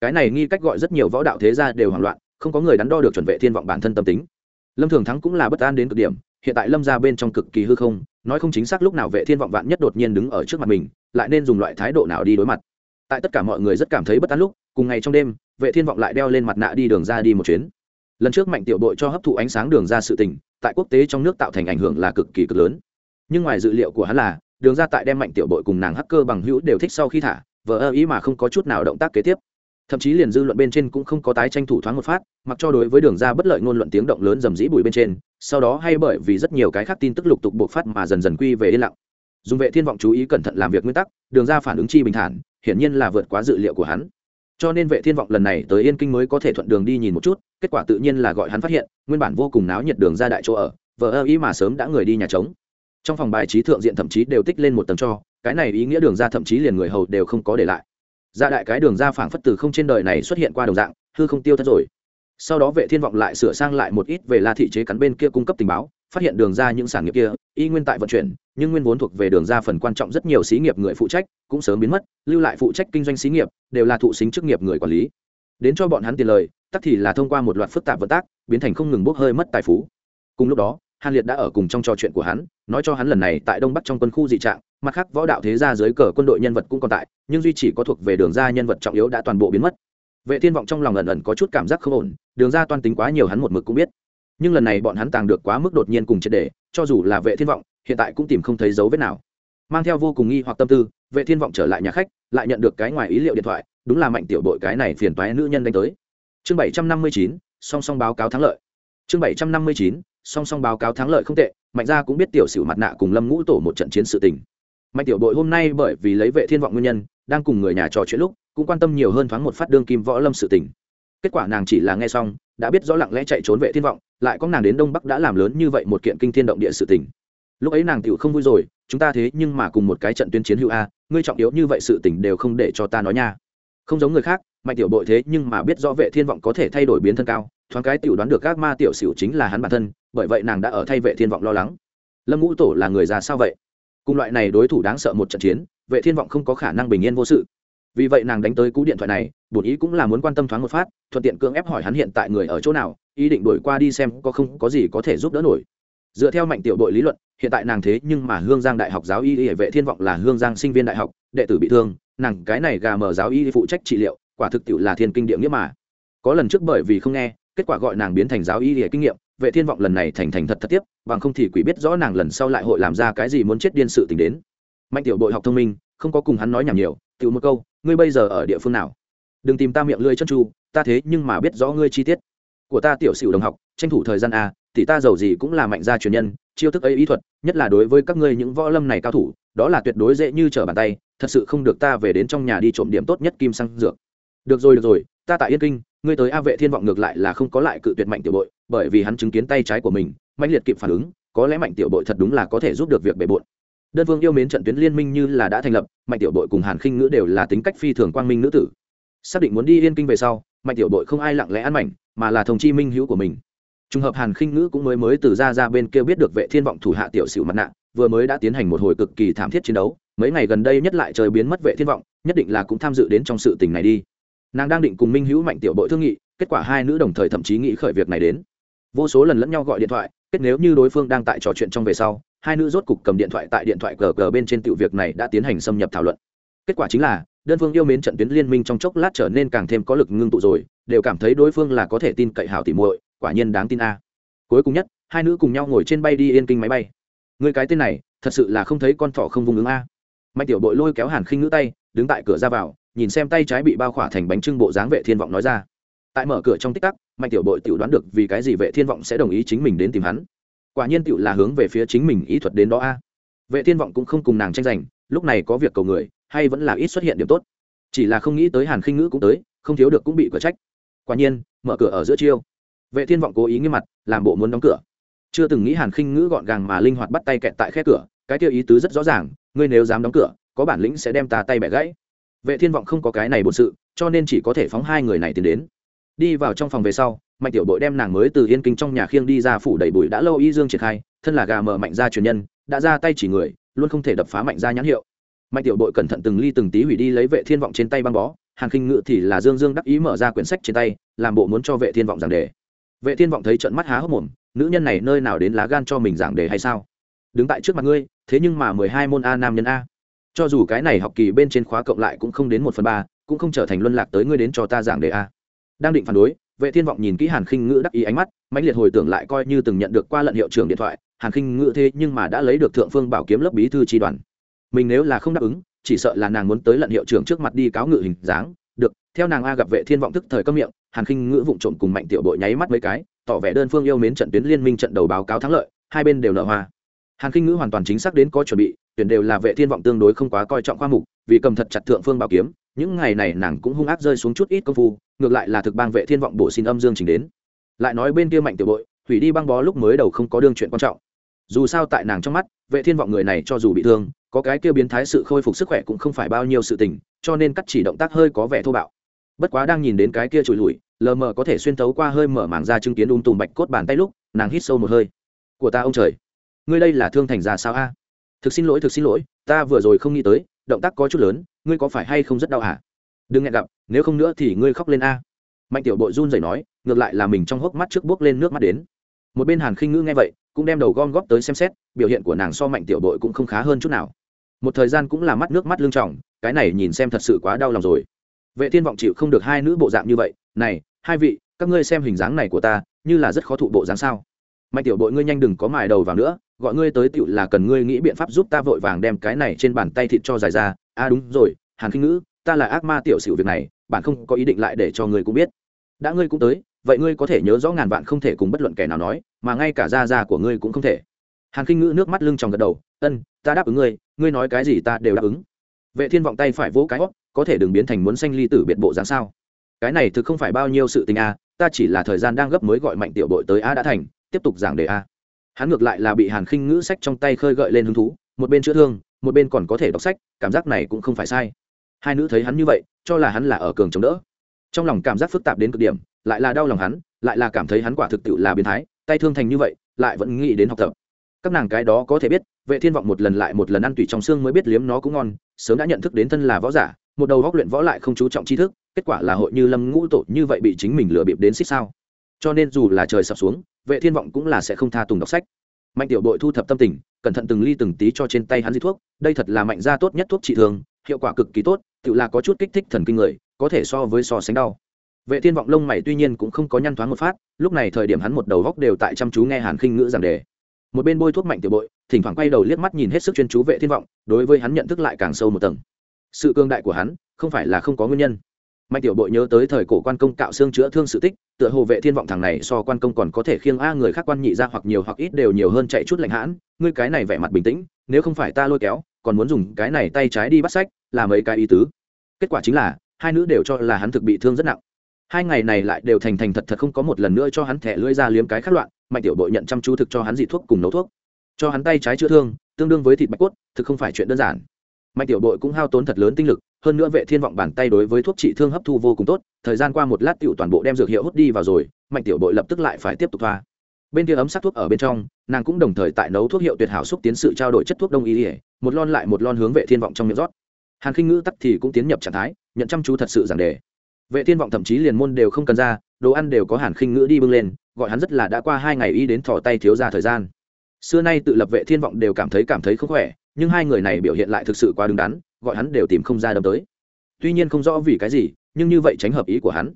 Cái này nghi cách gọi rất nhiều võ đạo thế gia đều hoảng loạn, không có người đắn đo được chuẩn vệ thiên vọng bản thân tâm tính. Lâm thường thắng cũng là bất an đến cực điểm, hiện tại lâm Gia bên trong cực kỳ hư không, nói không chính xác lúc nào vệ thiên vọng vạn nhất đột nhiên đứng ở trước mặt mình, lại nên dùng loại thái độ nào đi đối mặt. Tại tất cả mọi người rất cảm thấy bất an lúc, cùng ngày trong đêm, vệ thiên vọng lại đeo lên mặt nạ đi đường ra đi một chuyến lần trước mạnh tiểu đội cho hấp thụ ánh sáng đường ra sự tình, tại quốc tế trong nước tạo thành ảnh hưởng là cực kỳ cực lớn. Nhưng ngoài dự liệu của hắn là, đường ra tại đem mạnh tiểu đội cùng nàng hacker bằng hữu đều thích sau khi thả, vờ ơ ý mà không có chút nào động tác kế tiếp. Thậm chí liền dư luận bên trên cũng không có tái tranh thủ thoáng một phát, mặc cho đối với đường ra bất lợi ngôn luận tiếng động lớn dầm dĩ bụi bên trên, sau đó hay bởi vì rất nhiều cái khác tin tức lục tục buộc phát mà dần dần quy về yên lặng. Dùng vệ thiên vọng chú ý cẩn thận làm việc nguyên tắc, đường ra phản ứng chi bình thản, hiển nhiên là vượt quá dự liệu của hắn cho nên vệ thiên vọng lần này tới yên kinh mới có thể thuận đường đi nhìn một chút, kết quả tự nhiên là gọi hắn phát hiện, nguyên bản vô cùng náo nhiệt đường ra đại chỗ ở vợ ơ ý mà sớm đã người đi nhà trống. Trong phòng bài trí thượng diện thậm chí đều tích lên một tầng cho, cái này ý nghĩa đường ra thậm chí liền người hầu đều không có để lại. Ra đại cái đường ra phảng phất từ không trên đời này xuất hiện qua đồng dạng, hư không tiêu thất rồi sau đó vệ thiên vọng lại sửa sang lại một ít về la thị chế cắn bên kia cung cấp tình báo, phát hiện đường ra những sản nghiệp kia, y nguyên tại vận chuyển, nhưng nguyên vốn thuộc về đường ra phần quan trọng rất nhiều xí nghiệp người phụ trách, cũng sớm biến mất, lưu lại phụ trách kinh doanh xí nghiệp, đều là thụ xính chức nghiệp người quản lý. Đến cho bọn hắn tiền lời, tắc thì là thông qua một loạt phức tạp vận tác, biến thành không ngừng bốc hơi mất tài phú. Cùng lúc đó, hàn liệt đã ở cùng trong trò chuyện của hắn, nói cho hắn lần này tại đông bắc trong quân khu dị trạng, mặt khác võ đạo thế gia dưới cờ quân đội nhân vật cũng còn tại, nhưng duy chỉ có thuộc về đường ra nhân vật trọng yếu đã toàn bộ biến mất. Vệ thiên vọng trong lòng ẩn ẩn có chút cảm giác không ổn đường ra toan tính quá nhiều hắn một mực cũng biết. Nhưng lần này bọn hắn tàng được quá mức đột nhiên cùng triệt đề cho dù là vệ thiên vọng hiện tại cũng tìm không thấy dấu vết nào. Mang theo vô cùng nghi hoặc tâm tư vệ thiên vọng trở lại nhà khách lại nhận được cái ngoài ý liệu điện thoại đúng là mạnh tiểu đội cái này phiền toái nữ nhân đánh tới. Chương 759, song song báo cáo thắng lợi. Chương 759, song song báo cáo thắng lợi không tệ mạnh gia cũng biết tiểu sử mặt nạ cùng lâm ngũ tổ một trận chiến sự tình. Mạnh tiểu đội hôm nay bởi vì lấy vệ thiên vọng nguyên nhân đang cùng người nhà trò chuyện lúc cũng quan tâm nhiều hơn thoáng một phát đương kim võ lâm sự tình kết quả nàng chỉ là nghe xong, đã biết rõ lặng lẽ chạy trốn vệ thiên vọng, lại có nàng đến đông bắc đã làm lớn như vậy một kiện kinh thiên động địa sự tình. Lúc ấy nàng tiểu không vui rồi, chúng ta thế nhưng mà cùng một cái trận tuyên chiến hữu a, ngươi trọng yếu như vậy sự tình đều không để cho ta nói nha. Không giống người khác, mạnh tiểu bội thế nhưng mà biết rõ vệ thiên vọng có thể thay đổi biến thân cao, thoáng cái tiểu đoán được các ma tiểu xỉu chính là hắn bản thân, bởi vậy nàng đã ở thay vệ thiên vọng lo lắng. Lâm ngũ tổ là người già sao vậy? Cùng loại này đối thủ đáng sợ một trận chiến, vệ thiên vọng không có khả năng bình yên vô sự vì vậy nàng đánh tới cú điện thoại này bổn ý cũng là muốn quan tâm thoáng một phát, thuận tiện cưỡng ép hỏi hắn hiện tại người ở chỗ nào, ý định đổi qua đi xem có không có gì có thể giúp đỡ nổi. Dựa theo mạnh tiểu đội lý luận, hiện tại nàng thế nhưng mà hương giang đại học giáo y hệ vệ thiên vọng là hương giang sinh viên đại học, đệ tử bị thương, nàng cái này gà mở giáo y phụ trách trị liệu, quả thực tiệu là thiên kinh địa nghĩa mà. Có lần trước bởi vì không nghe, kết quả gọi nàng biến thành giáo y hệ kinh nghiệm, vệ thiên vọng lần này thành thành thật thật tiếp, bằng không thì quỷ biết rõ nàng lần sau lại hội làm ra cái gì muốn chết điên sự tình đến. Mạnh tiểu đội học thông minh không có cùng hắn nói nhảm nhiều tự một câu, ngươi bây giờ ở địa phương nào? Đừng tìm ta miệng lưỡi chân tru, ta thế nhưng mà biết rõ ngươi chi tiết. Của ta tiểu sửu đồng học, tranh thủ thời gian à, a thì ta giàu gì cũng là mạnh gia truyền nhân, chiêu thức ấy ý thuật, nhất là đối với các ngươi những võ lâm này cao thủ, đó là tuyệt đối dễ như trở bàn tay, thật sự không được ta về đến trong nhà đi trộm điểm tốt nhất kim sang dược. Được rồi được rồi, ta tại yên kinh, ngươi tới a vệ thiên vọng ngược lại là không có lại cự tuyệt mạnh tiểu bội, bởi vì hắn chứng kiến tay trái của mình mạnh liệt kịp phản ứng, có lẽ mạnh tiểu bội thật đúng là có thể giúp được việc bề bộn đơn phương yêu mến trận tuyến liên minh như là đã thành lập, mạnh tiểu đội cùng hàn khinh ngữ đều là tính cách phi thường quang minh nữ tử. Xác định muốn đi yên kinh về sau, mạnh tiểu đội không ai lặng lẽ ăn mảnh, mà là thông chi minh hữu của mình. Trùng hợp hàn khinh ngữ cũng mới mới từ ra ra bên kia biết được vệ thiên vọng thủ hạ tiểu sửu mặt nạ, vừa mới đã tiến hành một hồi cực kỳ thảm thiết chiến đấu, mấy ngày gần đây nhất lại trời biến mất vệ thiên vọng, nhất định là cũng tham dự đến trong sự tình này đi. Nàng đang định cùng minh hữu mạnh tiểu đội thương nghị, kết quả hai nữ đồng thời thậm chí nghĩ khởi việc này đến. Vô số lần lẫn nhau gọi điện thoại, kết nếu như đối phương đang tại trò chuyện trong về sau hai nữ rốt cục cầm điện thoại tại điện thoại cờ cờ bên trên tiểu việc này đã tiến hành xâm nhập thảo luận. Kết quả chính là, đơn phương yêu mến trận tuyến liên minh trong chốc lát trở nên càng thêm có lực ngưng tụ rồi, đều cảm thấy đối phương là có thể tin cậy hảo tỉ muội, quả nhiên đáng tin a. Cuối cùng nhất, hai nữ cùng nhau ngồi trên bay đi yên kinh máy bay. Người cái tên này, thật sự là không thấy con thỏ không vùng ứng a. Mạnh tiểu bội lôi kéo hàn khinh ngữ tay, đứng tại cửa ra vào, nhìn xem tay trái bị bao khỏa thành bánh trưng bộ dáng vệ thiên vọng nói ra. Tại mở cửa trong tích tắc, mạnh tiểu bội tiểu đoán được vì cái gì vệ thiên vọng sẽ đồng ý chính mình đến tìm hắn quả nhiên tựu là hướng về phía chính mình ý thuật đến đó a. Vệ thiên vọng cũng không cùng nàng tranh giành, lúc này có việc cầu người, hay vẫn là ít xuất hiện điểm tốt. Chỉ là không nghĩ tới hàn khinh ngữ cũng tới, không thiếu được cũng bị cửa trách. Quả nhiên, mở cửa ở giữa chiêu. Vệ thiên vọng cố ý nghiêm mặt, làm bộ muốn đóng cửa. Chưa từng nghĩ hàn khinh ngữ gọn gàng mà linh hoạt bắt tay kẹt tại khe cửa, cái tiêu ý tứ rất rõ ràng, ngươi nếu dám đóng cửa, có bản lĩnh sẽ đem ta tay bẻ gãy. Vệ thiên vọng không có cái này bột sự, cho nên chỉ có thể phóng hai người này tiến đến đi vào trong phòng về sau, mạnh tiểu bội đem nàng mới từ yên kinh trong nhà khiêng đi ra phủ đầy bụi đã lâu y dương triển khai, thân là gà mở mạnh ra truyền nhân, đã ra tay chỉ người, luôn không thể đập phá mạnh ra nhãn hiệu. Mạnh tiểu bội cẩn thận từng ly từng tí hủy đi lấy vệ thiên vọng trên tay băng bó, hàn khinh ngự thì là dương dương đắc ý mở ra quyển sách trên tay, làm bộ muốn cho vệ thiên vọng giảng đề. Vệ thiên vọng thấy trận mắt há hốc mồm, nữ nhân này nơi nào đến lá gan cho mình giảng đề hay sao? Đứng tại trước mặt ngươi, thế nhưng mà mười hai môn a nam nhân a. Cho dù cái này học kỳ bên trên khóa cộng lại cũng không đến một phần ba, cũng không trở thành luân lạc tới ngươi đến cho ta giảng đề a đang định phản đối, vệ thiên vọng nhìn kỹ hàn khinh ngữ đắc ý ánh mắt, mãnh liệt hồi tưởng lại coi như từng nhận được qua lận hiệu trưởng điện thoại, hàn khinh ngữ thế nhưng mà đã lấy được thượng phương bảo kiếm lớp bí thư tri đoàn. Mình nếu là không đáp ứng, chỉ sợ là nàng muốn tới lận hiệu trưởng trước mặt đi cáo ngự hình dáng. Được, theo nàng a gặp vệ thiên vọng tức thời cấm miệng, hàn khinh ngữ vụng trộm cùng mạnh tiểu bội nháy mắt mấy cái, tỏ vẻ đơn phương yêu mến trận tuyến liên minh trận đầu báo cáo thắng lợi, hai bên đều nở hoa. Hàn khinh ngữ hoàn toàn chính xác đến có chuẩn bị, tuyển đều là vệ thiên vọng tương đối không quá coi trọng khoa mục, vì cầm thật chặt thượng phương bảo kiếm những ngày này nàng cũng hung ác rơi xuống chút ít công phu, ngược lại là thực bang vệ thiên vọng bổ xin âm dương trình đến. Lại nói bên kia mạnh tiểu bội, hủy đi băng bó lúc mới đầu không có đương chuyện quan trọng. Dù sao tại nàng trong mắt, vệ thiên vọng người này cho dù bị thương, có cái kia biến thái sự khôi phục sức khỏe cũng không phải bao nhiêu sự tình, cho nên cắt chỉ động tác hơi có vẻ thô bạo. Bất quá đang nhìn đến cái kia trùi lùi lờ mờ có thể xuyên thấu qua hơi mở màng ra chứng kiến ung tùm bạch cốt bàn tay lúc, nàng hít sâu một hơi. Của ta ông trời, ngươi đây là thương thành ra sao a? Thực xin lỗi, thực xin lỗi, ta vừa rồi không nghĩ tới động tác có chút lớn, ngươi có phải hay không rất đau hả? Đừng hẹn gặp, nếu không nữa thì ngươi khóc lên a. Mạnh tiểu bội run rẩy nói, ngược lại là mình trong hốc mắt trước bước lên nước mắt đến. Một bên hàn khinh ngữ nghe vậy, cũng đem đầu gom góp tới xem xét, biểu hiện của nàng so mạnh tiểu bội cũng không khá hơn chút nào. Một thời gian cũng là mắt nước mắt lưng trọng cái này nhìn xem thật sự quá đau lòng rồi. Vệ thiên vọng chịu không được hai nữ bộ dạng như vậy, này, hai vị, các ngươi xem hình dáng này của ta, như là rất khó thụ bộ dáng sao? Mạnh tiểu bội ngươi nhanh đừng có mài đầu vào nữa gọi ngươi tới tiểu là cần ngươi nghĩ biện pháp giúp ta vội vàng đem cái này trên bàn tay thịt cho dài ra. À đúng rồi, hàn khinh ngữ, ta là ác ma tiểu xỉu việc này, bạn không có ý định lại để cho ngươi cũng biết. Đã ngươi cũng tới, vậy ngươi có thể nhớ rõ ngàn vạn không thể cùng bất luận kẻ nào nói, mà ngay cả gia gia của ngươi cũng không thể. Hàn khinh ngữ nước mắt lưng tròng gật đầu, ân, ta đáp ứng ngươi ngươi nói cái gì ta đều đáp ứng. Vệ thiên vọng tay phải vỗ cái hót, có thể đừng biến thành muốn sanh ly tử biệt bộ dáng sao? Cái này thực không phải bao nhiêu sự tình a ta chỉ là thời gian đang gấp mới gọi mạnh tiểu bội tới a đã thành, tiếp tục giảng đề a hắn ngược lại là bị hàn khinh ngữ sách trong tay khơi gợi lên hứng thú, một bên chữa thương, một bên còn có thể đọc sách, cảm giác này cũng không phải sai. Hai nữ thấy hắn như vậy, cho là hắn là ở cường chống đỡ. Trong lòng cảm giác phức tạp đến cực điểm, lại là đau lòng hắn, lại là cảm thấy hắn quả thực tiệu là biến thái, tay thương thành như vậy, lại vẫn nghĩ đến học tập. Các nàng cái đó có thể biết, vệ thiên vọng một lần lại một lần ăn tùy trong xương mới biết liếm nó cũng ngon, sớm đã nhận thức đến thân là võ giả, một đầu góc luyện võ lại không chú trọng tri thức, kết quả là hội như lâm ngũ tổ như vậy bị chính mình lừa bịp đến xích sao. Cho nên dù là trời sập xuống vệ thiên vọng cũng là sẽ không tha tùng đọc sách. Mạnh tiểu đội thu thập tâm tình, cẩn thận từng ly từng tí cho trên tay hắn di thuốc, đây thật là mạnh gia tốt nhất thuốc trị thương hiệu quả cực kỳ tốt, tự là có chút kích thích thần kinh người, có thể so với so sánh đau. Vệ thiên vọng lông mày tuy nhiên cũng không có nhăn thoáng một phát, lúc này thời điểm hắn một đầu góc đều tại chăm chú nghe hàn khinh ngữ giảng đề. Một bên bôi thuốc mạnh tiểu bội, thỉnh thoảng quay đầu liếc mắt nhìn hết sức chuyên chú vệ thiên vọng, đối với hắn nhận thức lại càng sâu một tầng. Sự cương đại của hắn, không phải là không có nguyên nhân. Mạnh tiểu bội nhớ tới thời cổ quan công cạo xương chữa thương sự tích tựa hồ vệ thiên vọng thằng này so quan công còn có thể khiêng a người khác quan nhị ra hoặc nhiều hoặc ít đều nhiều hơn chạy chút lạnh hãn. Ngươi cái này vẻ mặt bình tĩnh, nếu không phải ta lôi kéo, còn muốn dùng cái này tay trái đi bắt sách, là mấy cái ý tứ. Kết quả chính là, hai nữ đều cho là hắn thực bị thương rất nặng. Hai ngày này lại đều thành thành thật thật không có một lần nữa cho hắn thẻ lưỡi ra liếm cái khát loạn, mạnh tiểu đội nhận chăm chú thực cho hắn dị thuốc cùng nấu thuốc. Cho hắn tay trái chữa thương, tương đương với thịt bạch cốt, thực không phải chuyện đơn giản mạnh tiểu bội cũng hao tốn thật lớn tinh lực, hơn nữa vệ thiên vọng bàn tay đối với thuốc trị thương hấp thu vô cùng tốt, thời gian qua một lát tiểu toàn bộ đem dược hiệu hút đi vào rồi, mạnh tiểu bội lập tức lại phải tiếp tục thoa. Bên kia ấm sắc thuốc ở bên trong, nàng cũng đồng thời tại nấu thuốc hiệu tuyệt hảo xúc tiến sự trao đổi chất thuốc đông y ỉa một lon lại một lon hướng vệ thiên vọng trong miệng rót. Hàn khinh ngữ tắc thì cũng tiến nhập trạng thái, nhận chăm chú thật sự giảng đề. Vệ thiên vọng thậm chí liền môn đều không cần ra, đồ ăn đều có hàn khinh ngữ đi bưng lên, gọi hắn rất là đã qua hai ngày y đến thò tay thiếu ra thời gian. Xưa nay tự lập vệ thiên vọng đều cảm thấy cảm thấy không khỏe nhưng hai người này biểu hiện lại thực sự quá đứng đắn, gọi hắn đều tìm không ra đâm tới. Tuy nhiên không rõ vì cái gì, nhưng như vậy tránh hợp ý của hắn.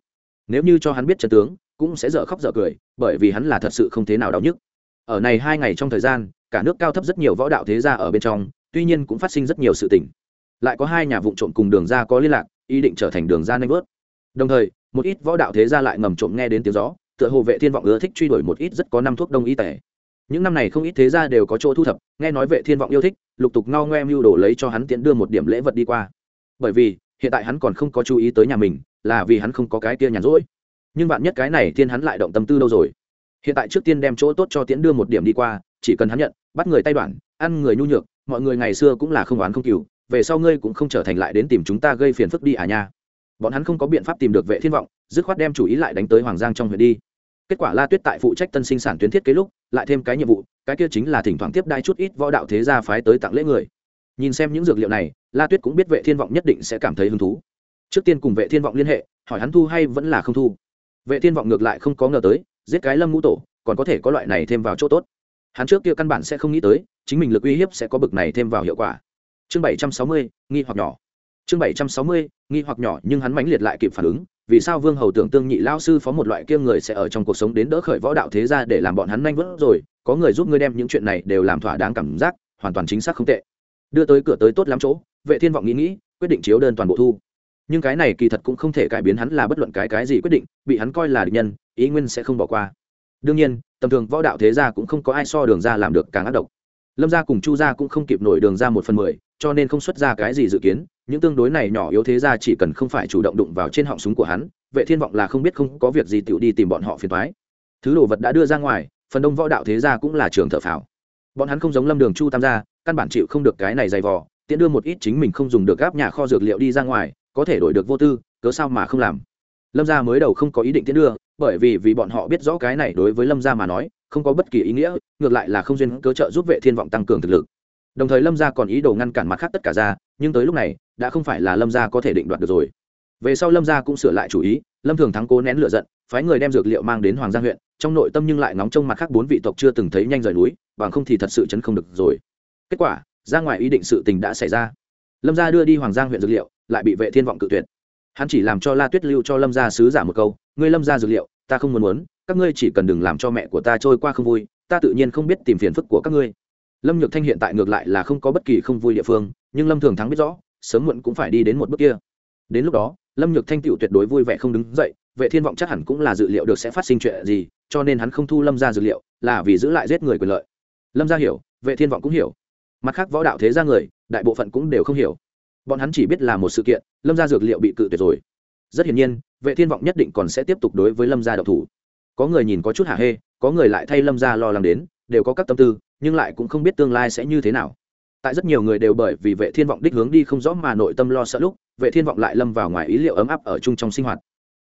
Nếu như cho hắn biết trận tướng, cũng sẽ dở khóc dở cười, bởi vì hắn là thật sự không thế nào đau nhức. Ở này hai ngày trong thời gian, cả nước cao thấp rất nhiều võ đạo thế gia ở bên trong, tuy nhiên cũng phát sinh rất nhiều sự tình. Lại có hai nhà vụ trộm cùng đường ra có liên lạc, ý định trở thành đường ra nanh vớt. Đồng thời, một ít võ đạo thế gia lại ngầm trộm nghe đến tiếng gió, tựa hồ vệ thiên vọng ưa thích truy đuổi một ít rất có năm thuốc đông y tể những năm này không ít thế gia đều có chỗ thu thập, nghe nói vệ thiên vọng yêu thích, lục tục ngao ngoe mưu đồ lấy cho hắn tiện đưa một điểm lễ vật đi qua. Bởi vì, hiện tại hắn còn không có chú ý tới nhà mình, là vì hắn không có cái kia nhàn rỗi. Nhưng bạn nhất cái này tiên hắn lại động tâm tư đâu rồi? Hiện tại trước tiên đem chỗ tốt cho tiễn đưa một điểm đi qua, chỉ cần hắn nhận, bắt người tay đoạn, ăn người nhu nhược, mọi người ngày xưa cũng là không oán không cừu, về sau ngươi cũng không trở thành lại đến tìm chúng ta gây phiền phức đi à nha. Bọn hắn không có biện pháp tìm được vệ thiên vọng, dứt khoát đem chủ ý lại đánh tới hoàng giang trong huyện đi kết quả la tuyết tại phụ trách tân sinh sản tuyến thiết kế lúc, lại thêm cái nhiệm vụ, cái kia chính là thỉnh thoảng tiếp đai chút ít võ đạo thế gia phái tới tặng lễ người. Nhìn xem những dược liệu này, la tuyết cũng biết vệ thiên vọng nhất định sẽ cảm thấy hứng thú. Trước tiên cùng vệ thiên vọng liên hệ, hỏi hắn thu hay vẫn là không thu. Vệ thiên vọng ngược lại không có ngờ tới, giết cái lâm ngũ tổ, còn có thể có loại này thêm vào chỗ tốt. Hắn trước kia căn bản sẽ không nghĩ tới, chính mình lực uy hiếp sẽ có bực này thêm vào hiệu quả. Chương bảy trăm sáu mươi, nghi hoặc nhỏ. Chương bảy trăm sáu mươi, nghi hoặc nhỏ nhưng hắn mãnh liệt lại kịp phản ứng vì sao vương hầu tưởng tương nhị lao sư phó một loại kiêm người sẽ ở trong cuộc sống đến đỡ khởi võ đạo thế ra để làm bọn hắn nhanh vớt rồi, có người giúp ngươi đem những chuyện này đều làm thỏa đáng cảm giác, hoàn toàn chính xác không tệ. Đưa tới cửa tới tốt lắm chỗ, vệ thiên vọng nghĩ nghĩ, quyết định chiếu đơn toàn bộ thu. Nhưng cái này kỳ thật cũng không thể cải biến hắn là bất luận cái cái gì quyết định, bị hắn coi là địch nhân, ý nguyên sẽ không bỏ qua. Đương nhiên, tầm thường võ đạo thế gia cũng không có ai so đường ra làm được càng ác độc. Lâm gia cùng chu gia cũng không kịp nổi đường ra một phần mười cho nên không xuất ra cái gì dự kiến, những tương đối này nhỏ yếu thế ra chỉ cần không phải chủ động đụng vào trên họng súng của hắn, vệ thiên vọng là không biết không có việc gì tiểu đi tìm bọn họ phiền thoái thứ đồ vật đã đưa ra ngoài, phần đông võ đạo thế gia cũng là trường thợ phào. Bọn hắn không giống lâm đường chu tam gia, căn bản chịu không được cái này dày vò, tiện đưa một ít chính mình không dùng được gáp nhà kho dược liệu đi ra ngoài, có thể đổi được vô tư, cớ sao mà không làm. Lâm gia mới đầu không có ý định tiễn đưa, bởi vì vì bọn họ biết rõ cái này đối với lâm gia mà nói, không có bất kỳ ý nghĩa, ngược lại là không duyên cớ trợ giúp vệ thiên vọng tăng cường thực lực đồng thời lâm gia còn ý đồ ngăn cản mặt khác tất cả ra nhưng tới lúc này, đã không phải là lâm gia có thể định đoạt được rồi. Về sau lâm gia cũng sửa lại chủ ý, lâm thường thắng cố nén lửa giận, phái người đem dược liệu mang đến hoàng giang huyện, trong nội tâm nhưng lại ngóng trông mặt khác bốn vị tộc chưa từng thấy nhanh rời núi, bằng không thì thật sự chấn không được rồi. Kết quả, ra ngoài ý định sự tình đã xảy ra. Lâm gia đưa đi hoàng giang huyện dược liệu, lại bị vệ thiên vọng cự tuyệt. Hắn chỉ làm cho la tuyết lưu cho lâm gia sứ giả một câu, ngươi lâm gia dược liệu, ta không muốn muốn, các ngươi chỉ cần đừng làm cho mẹ của ta trôi qua không vui, ta tự nhiên không biết tìm phiền phức của các ngươi lâm nhược thanh hiện tại ngược lại là không có bất kỳ không vui địa phương, nhưng lâm thường thắng biết rõ, sớm muộn cũng phải đi đến một bước kia. Đến lúc đó, lâm nhược thanh tựu tuyệt đối vui vẻ không đứng dậy, vệ thiên vọng chắc hẳn cũng là dự liệu được sẽ phát sinh chuyện gì, cho nên hắn không thu lâm ra dược liệu, là vì giữ lại giết người quyền lợi. Lâm gia hiểu, vệ thiên vọng cũng hiểu. Mặt khác võ đạo thế gia người, đại bộ phận cũng đều không hiểu. Bọn hắn chỉ biết là một sự kiện, lâm gia dược liệu bị cự tuyệt rồi. Rất hiển nhiên, vệ thiên vọng nhất định còn sẽ tiếp tục đối với lâm gia độc thủ. Có người nhìn có chút hả hê, có người lại thay lâm gia lo lắng đến đều có các tâm tư, nhưng lại cũng không biết tương lai sẽ như thế nào. Tại rất nhiều người đều bởi vì vệ thiên vọng đích hướng đi không rõ mà nội tâm lo sợ lúc, vệ thiên vọng lại lâm vào ngoài ý liệu ấm áp ở chung trong sinh hoạt.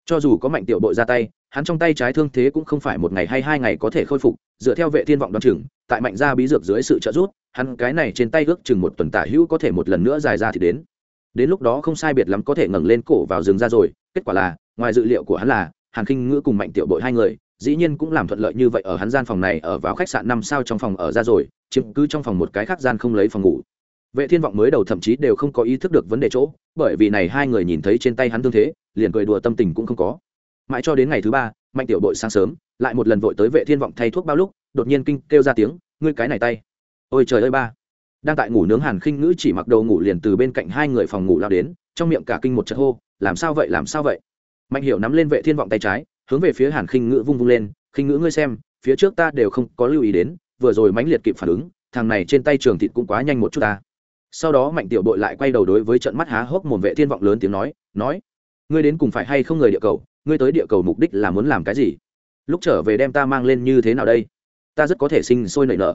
Cho dù có mạnh tiểu bội ra tay, hắn trong tay trái thương thế cũng không phải một ngày hay hai ngày có thể khôi phục, dựa theo vệ thiên vọng đoán chừng, tại mạnh gia bí dược dưới sự trợ giúp, hắn cái này trên tay ước chừng một tuần tả hữu có thể một lần nữa dài ra thì đến. Đến lúc đó không sai biệt lắm có thể ngẩng lên cổ vào rừng ra rồi, kết quả là, ngoài dự liệu của hắn là, hàn khinh ngữ cùng mạnh tiểu bội hai người dĩ nhiên cũng làm thuận lợi như vậy ở hắn gian phòng này, ở vào khách sạn năm sao trong phòng ở ra rồi chứng cứ trong phòng một cái khác gian không lấy phòng ngủ. Vệ thiên vọng mới đầu thậm chí đều không có ý thức được vấn đề chỗ, bởi vì này hai người nhìn thấy trên tay hắn thương thế, liền cười đùa tâm tình cũng không có. Mãi cho đến ngày thứ ba, mạnh tiểu bội sáng sớm, lại một lần vội tới vệ thiên vọng thay thuốc bao lúc, đột nhiên kinh kêu ra tiếng, ngươi cái này tay. Ôi trời ơi ba. Đang tại ngủ nướng hàn khinh ngữ chỉ mặc đầu ngủ liền từ bên cạnh hai người phòng ngủ lao đến, trong miệng cả kinh một trận hô, làm sao vậy, làm sao vậy? Mạnh hiểu nắm lên vệ thiên vọng tay trái hướng về phía hàn khinh ngữ vung vung lên, khinh ngữ ngươi xem, phía trước ta đều không có lưu ý đến, vừa rồi mãnh liệt kịp phản ứng, thằng này trên tay trường thịt cũng quá nhanh một chút ta. Sau đó mạnh tiểu bội lại quay đầu đối với trận mắt há hốc mồm vệ thiên vọng lớn tiếng nói nói, ngươi đến cùng phải hay không người địa cầu, ngươi tới địa cầu mục đích là muốn làm cái gì? Lúc trở về đem ta mang lên như thế nào đây? Ta rất có thể sinh sôi nảy nở.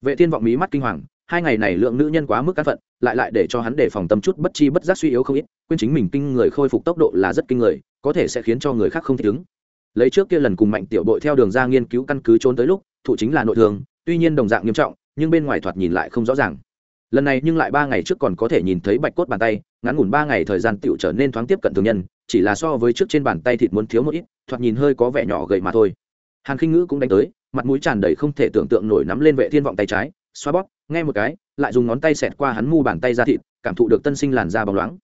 Vệ thiên vọng mí mắt kinh hoàng, hai ngày này lượng nữ nhân quá mức cán phận lại lại để cho hắn đề phòng tâm chút bất chi bất giác suy yếu không ít, quên chính mình kinh người khôi phục tốc độ là rất kinh người, có thể sẽ khiến cho người khác không thích ứng lấy trước kia lần cùng mạnh tiểu bội theo đường ra nghiên cứu căn cứ trốn tới lúc, thụ chính là nội thương, tuy nhiên đồng dạng nghiêm trọng, nhưng bên ngoài thoạt nhìn lại không rõ ràng. Lần này nhưng lại ba ngày trước còn có thể nhìn thấy bạch cốt bàn tay, ngắn ngủn ba ngày thời gian tựu trở nên thoáng tiếp cận thường nhân, chỉ là so với trước trên bàn tay thịt muốn thiếu một ít, thoạt nhìn hơi có vẻ nhỏ gầy mà thôi. Hàn khinh ngữ cũng đánh tới, mặt mũi tràn đầy không thể tưởng tượng nổi nắm lên vệ thiên vọng tay trái, xoa bóp, nghe một cái, lại dùng ngón tay xẹt qua hắn mu bàn tay ra thịt, cảm thụ được tân sinh làn da bóng loáng.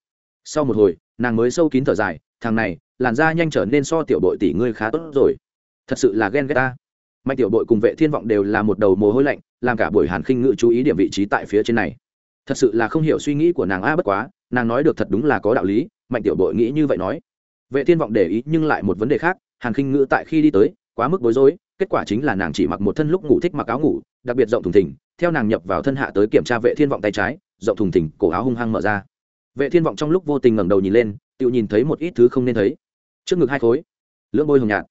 Sau một hồi, nàng mới sâu kín thở dài, thằng này làn da nhanh trở nên so tiểu bội tỷ ngươi khá tốt rồi. Thật sự là ghen ghét ta. Mạnh tiểu bội cùng vệ thiên vọng đều là một đầu mồ hôi lạnh, làm cả buổi hàn khinh ngự chú ý điểm vị trí tại phía trên này. Thật sự là không hiểu suy nghĩ của nàng a, bất quá, nàng nói được thật đúng là có đạo lý, mạnh tiểu bội nghĩ như vậy nói. Vệ thiên vọng để ý nhưng lại một vấn đề khác, hàn khinh ngự tại khi đi tới, quá mức bối rối, kết quả chính là nàng chỉ mặc một thân lúc ngủ thích mặc áo ngủ, đặc biệt rộng thùng thình, theo nàng nhập vào thân hạ tới kiểm tra vệ thiên vọng tay trái, rộng thùng thình, cổ áo hung hăng mở ra. Vệ thiên vọng trong lúc vô tình ngẩng đầu nhìn lên, tự nhìn thấy một ít thứ không nên thấy trước ngực hai khối. Lưỡng bôi hồng nhạt.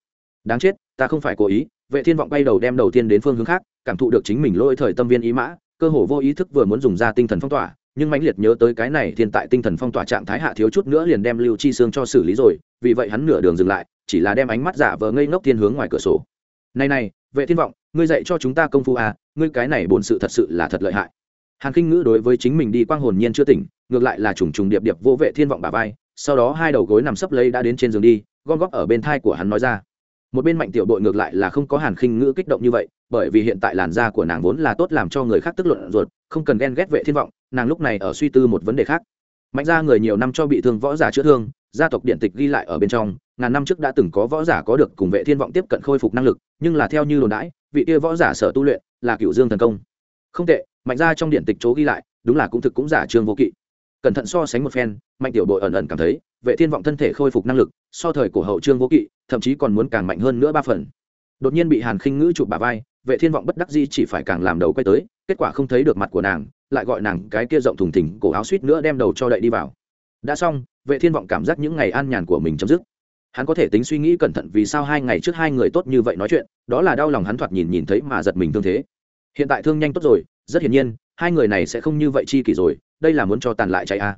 Đáng chết, ta không phải cố ý. Vệ thiên vọng bay đầu đem đầu tiên đến phương hướng khác, cảm thụ được chính mình lôi thời tâm viên ý mã, cơ hồ vô ý thức vừa muốn dùng ra tinh thần phong tỏa, nhưng mãnh liệt nhớ tới cái này thiên tại tinh thần phong tỏa trạng thái hạ thiếu chút nữa liền đem lưu chi xương cho xử lý rồi, vì vậy hắn nửa đường dừng lại, chỉ là đem ánh mắt giả vờ ngây ngốc thiên hướng ngoài cửa sổ. Này này, vệ thiên vọng, ngươi dạy cho chúng ta công phu à ngươi cái này bổn sự thật sự là thật lợi hại. Hàn kinh ngữ đối với chính mình đi quang hồn nhiên chưa tỉnh, ngược lại là trùng trùng điệp điệp vô vệ thiên vọng bà vai sau đó hai đầu gối nằm sấp lấy đã đến trên giường đi, gom góp ở bên thai của hắn nói ra. Một bên mạnh tiểu đội ngược lại là không có hàn khinh ngữ kích động như vậy, bởi vì hiện tại làn da của nàng vốn là tốt làm cho người khác tức luận ruột, không cần ghen ghét vệ thiên vọng, nàng lúc này ở suy tư một vấn đề khác. Mạnh ra người nhiều năm cho bị thương võ giả chữa thương, gia tộc điện tịch ghi lại ở bên trong, ngàn năm trước đã từng có võ giả có được cùng vệ thiên vọng tiếp cận khôi phục năng lực, nhưng là theo như đồn đãi, vị kia võ giả sở tu luyện là cựu dương thần công. Không tệ, mạnh ra trong điện tịch chỗ ghi lại, đúng là cũng thực cũng giả trương vô kỵ cẩn thận so sánh một phen, mạnh tiểu đội ẩn ẩn cảm thấy, vệ thiên vọng thân thể khôi phục năng lực, so thời cổ hậu trương vô kỵ, thậm chí còn muốn càng mạnh hơn nữa ba phần. Đột nhiên bị hàn khinh ngữ chụp bà vai, vệ thiên vọng bất đắc di chỉ phải càng làm đầu quay tới, kết quả không thấy được mặt của nàng, lại gọi nàng cái kia rộng thùng thình cổ áo suýt nữa đem đầu cho đậy đi vào. Đã xong, vệ thiên vọng cảm giác những ngày an nhàn của mình chấm dứt. Hắn có thể tính suy nghĩ cẩn thận vì sao hai ngày trước hai người tốt như vậy nói chuyện, đó là đau lòng hắn thoạt nhìn nhìn thấy mà giật mình thương thế. Hiện tại thương nhanh tốt rồi, rất hiển nhiên hai người này sẽ không như vậy chi kỷ rồi, đây là muốn cho tàn lại chạy à.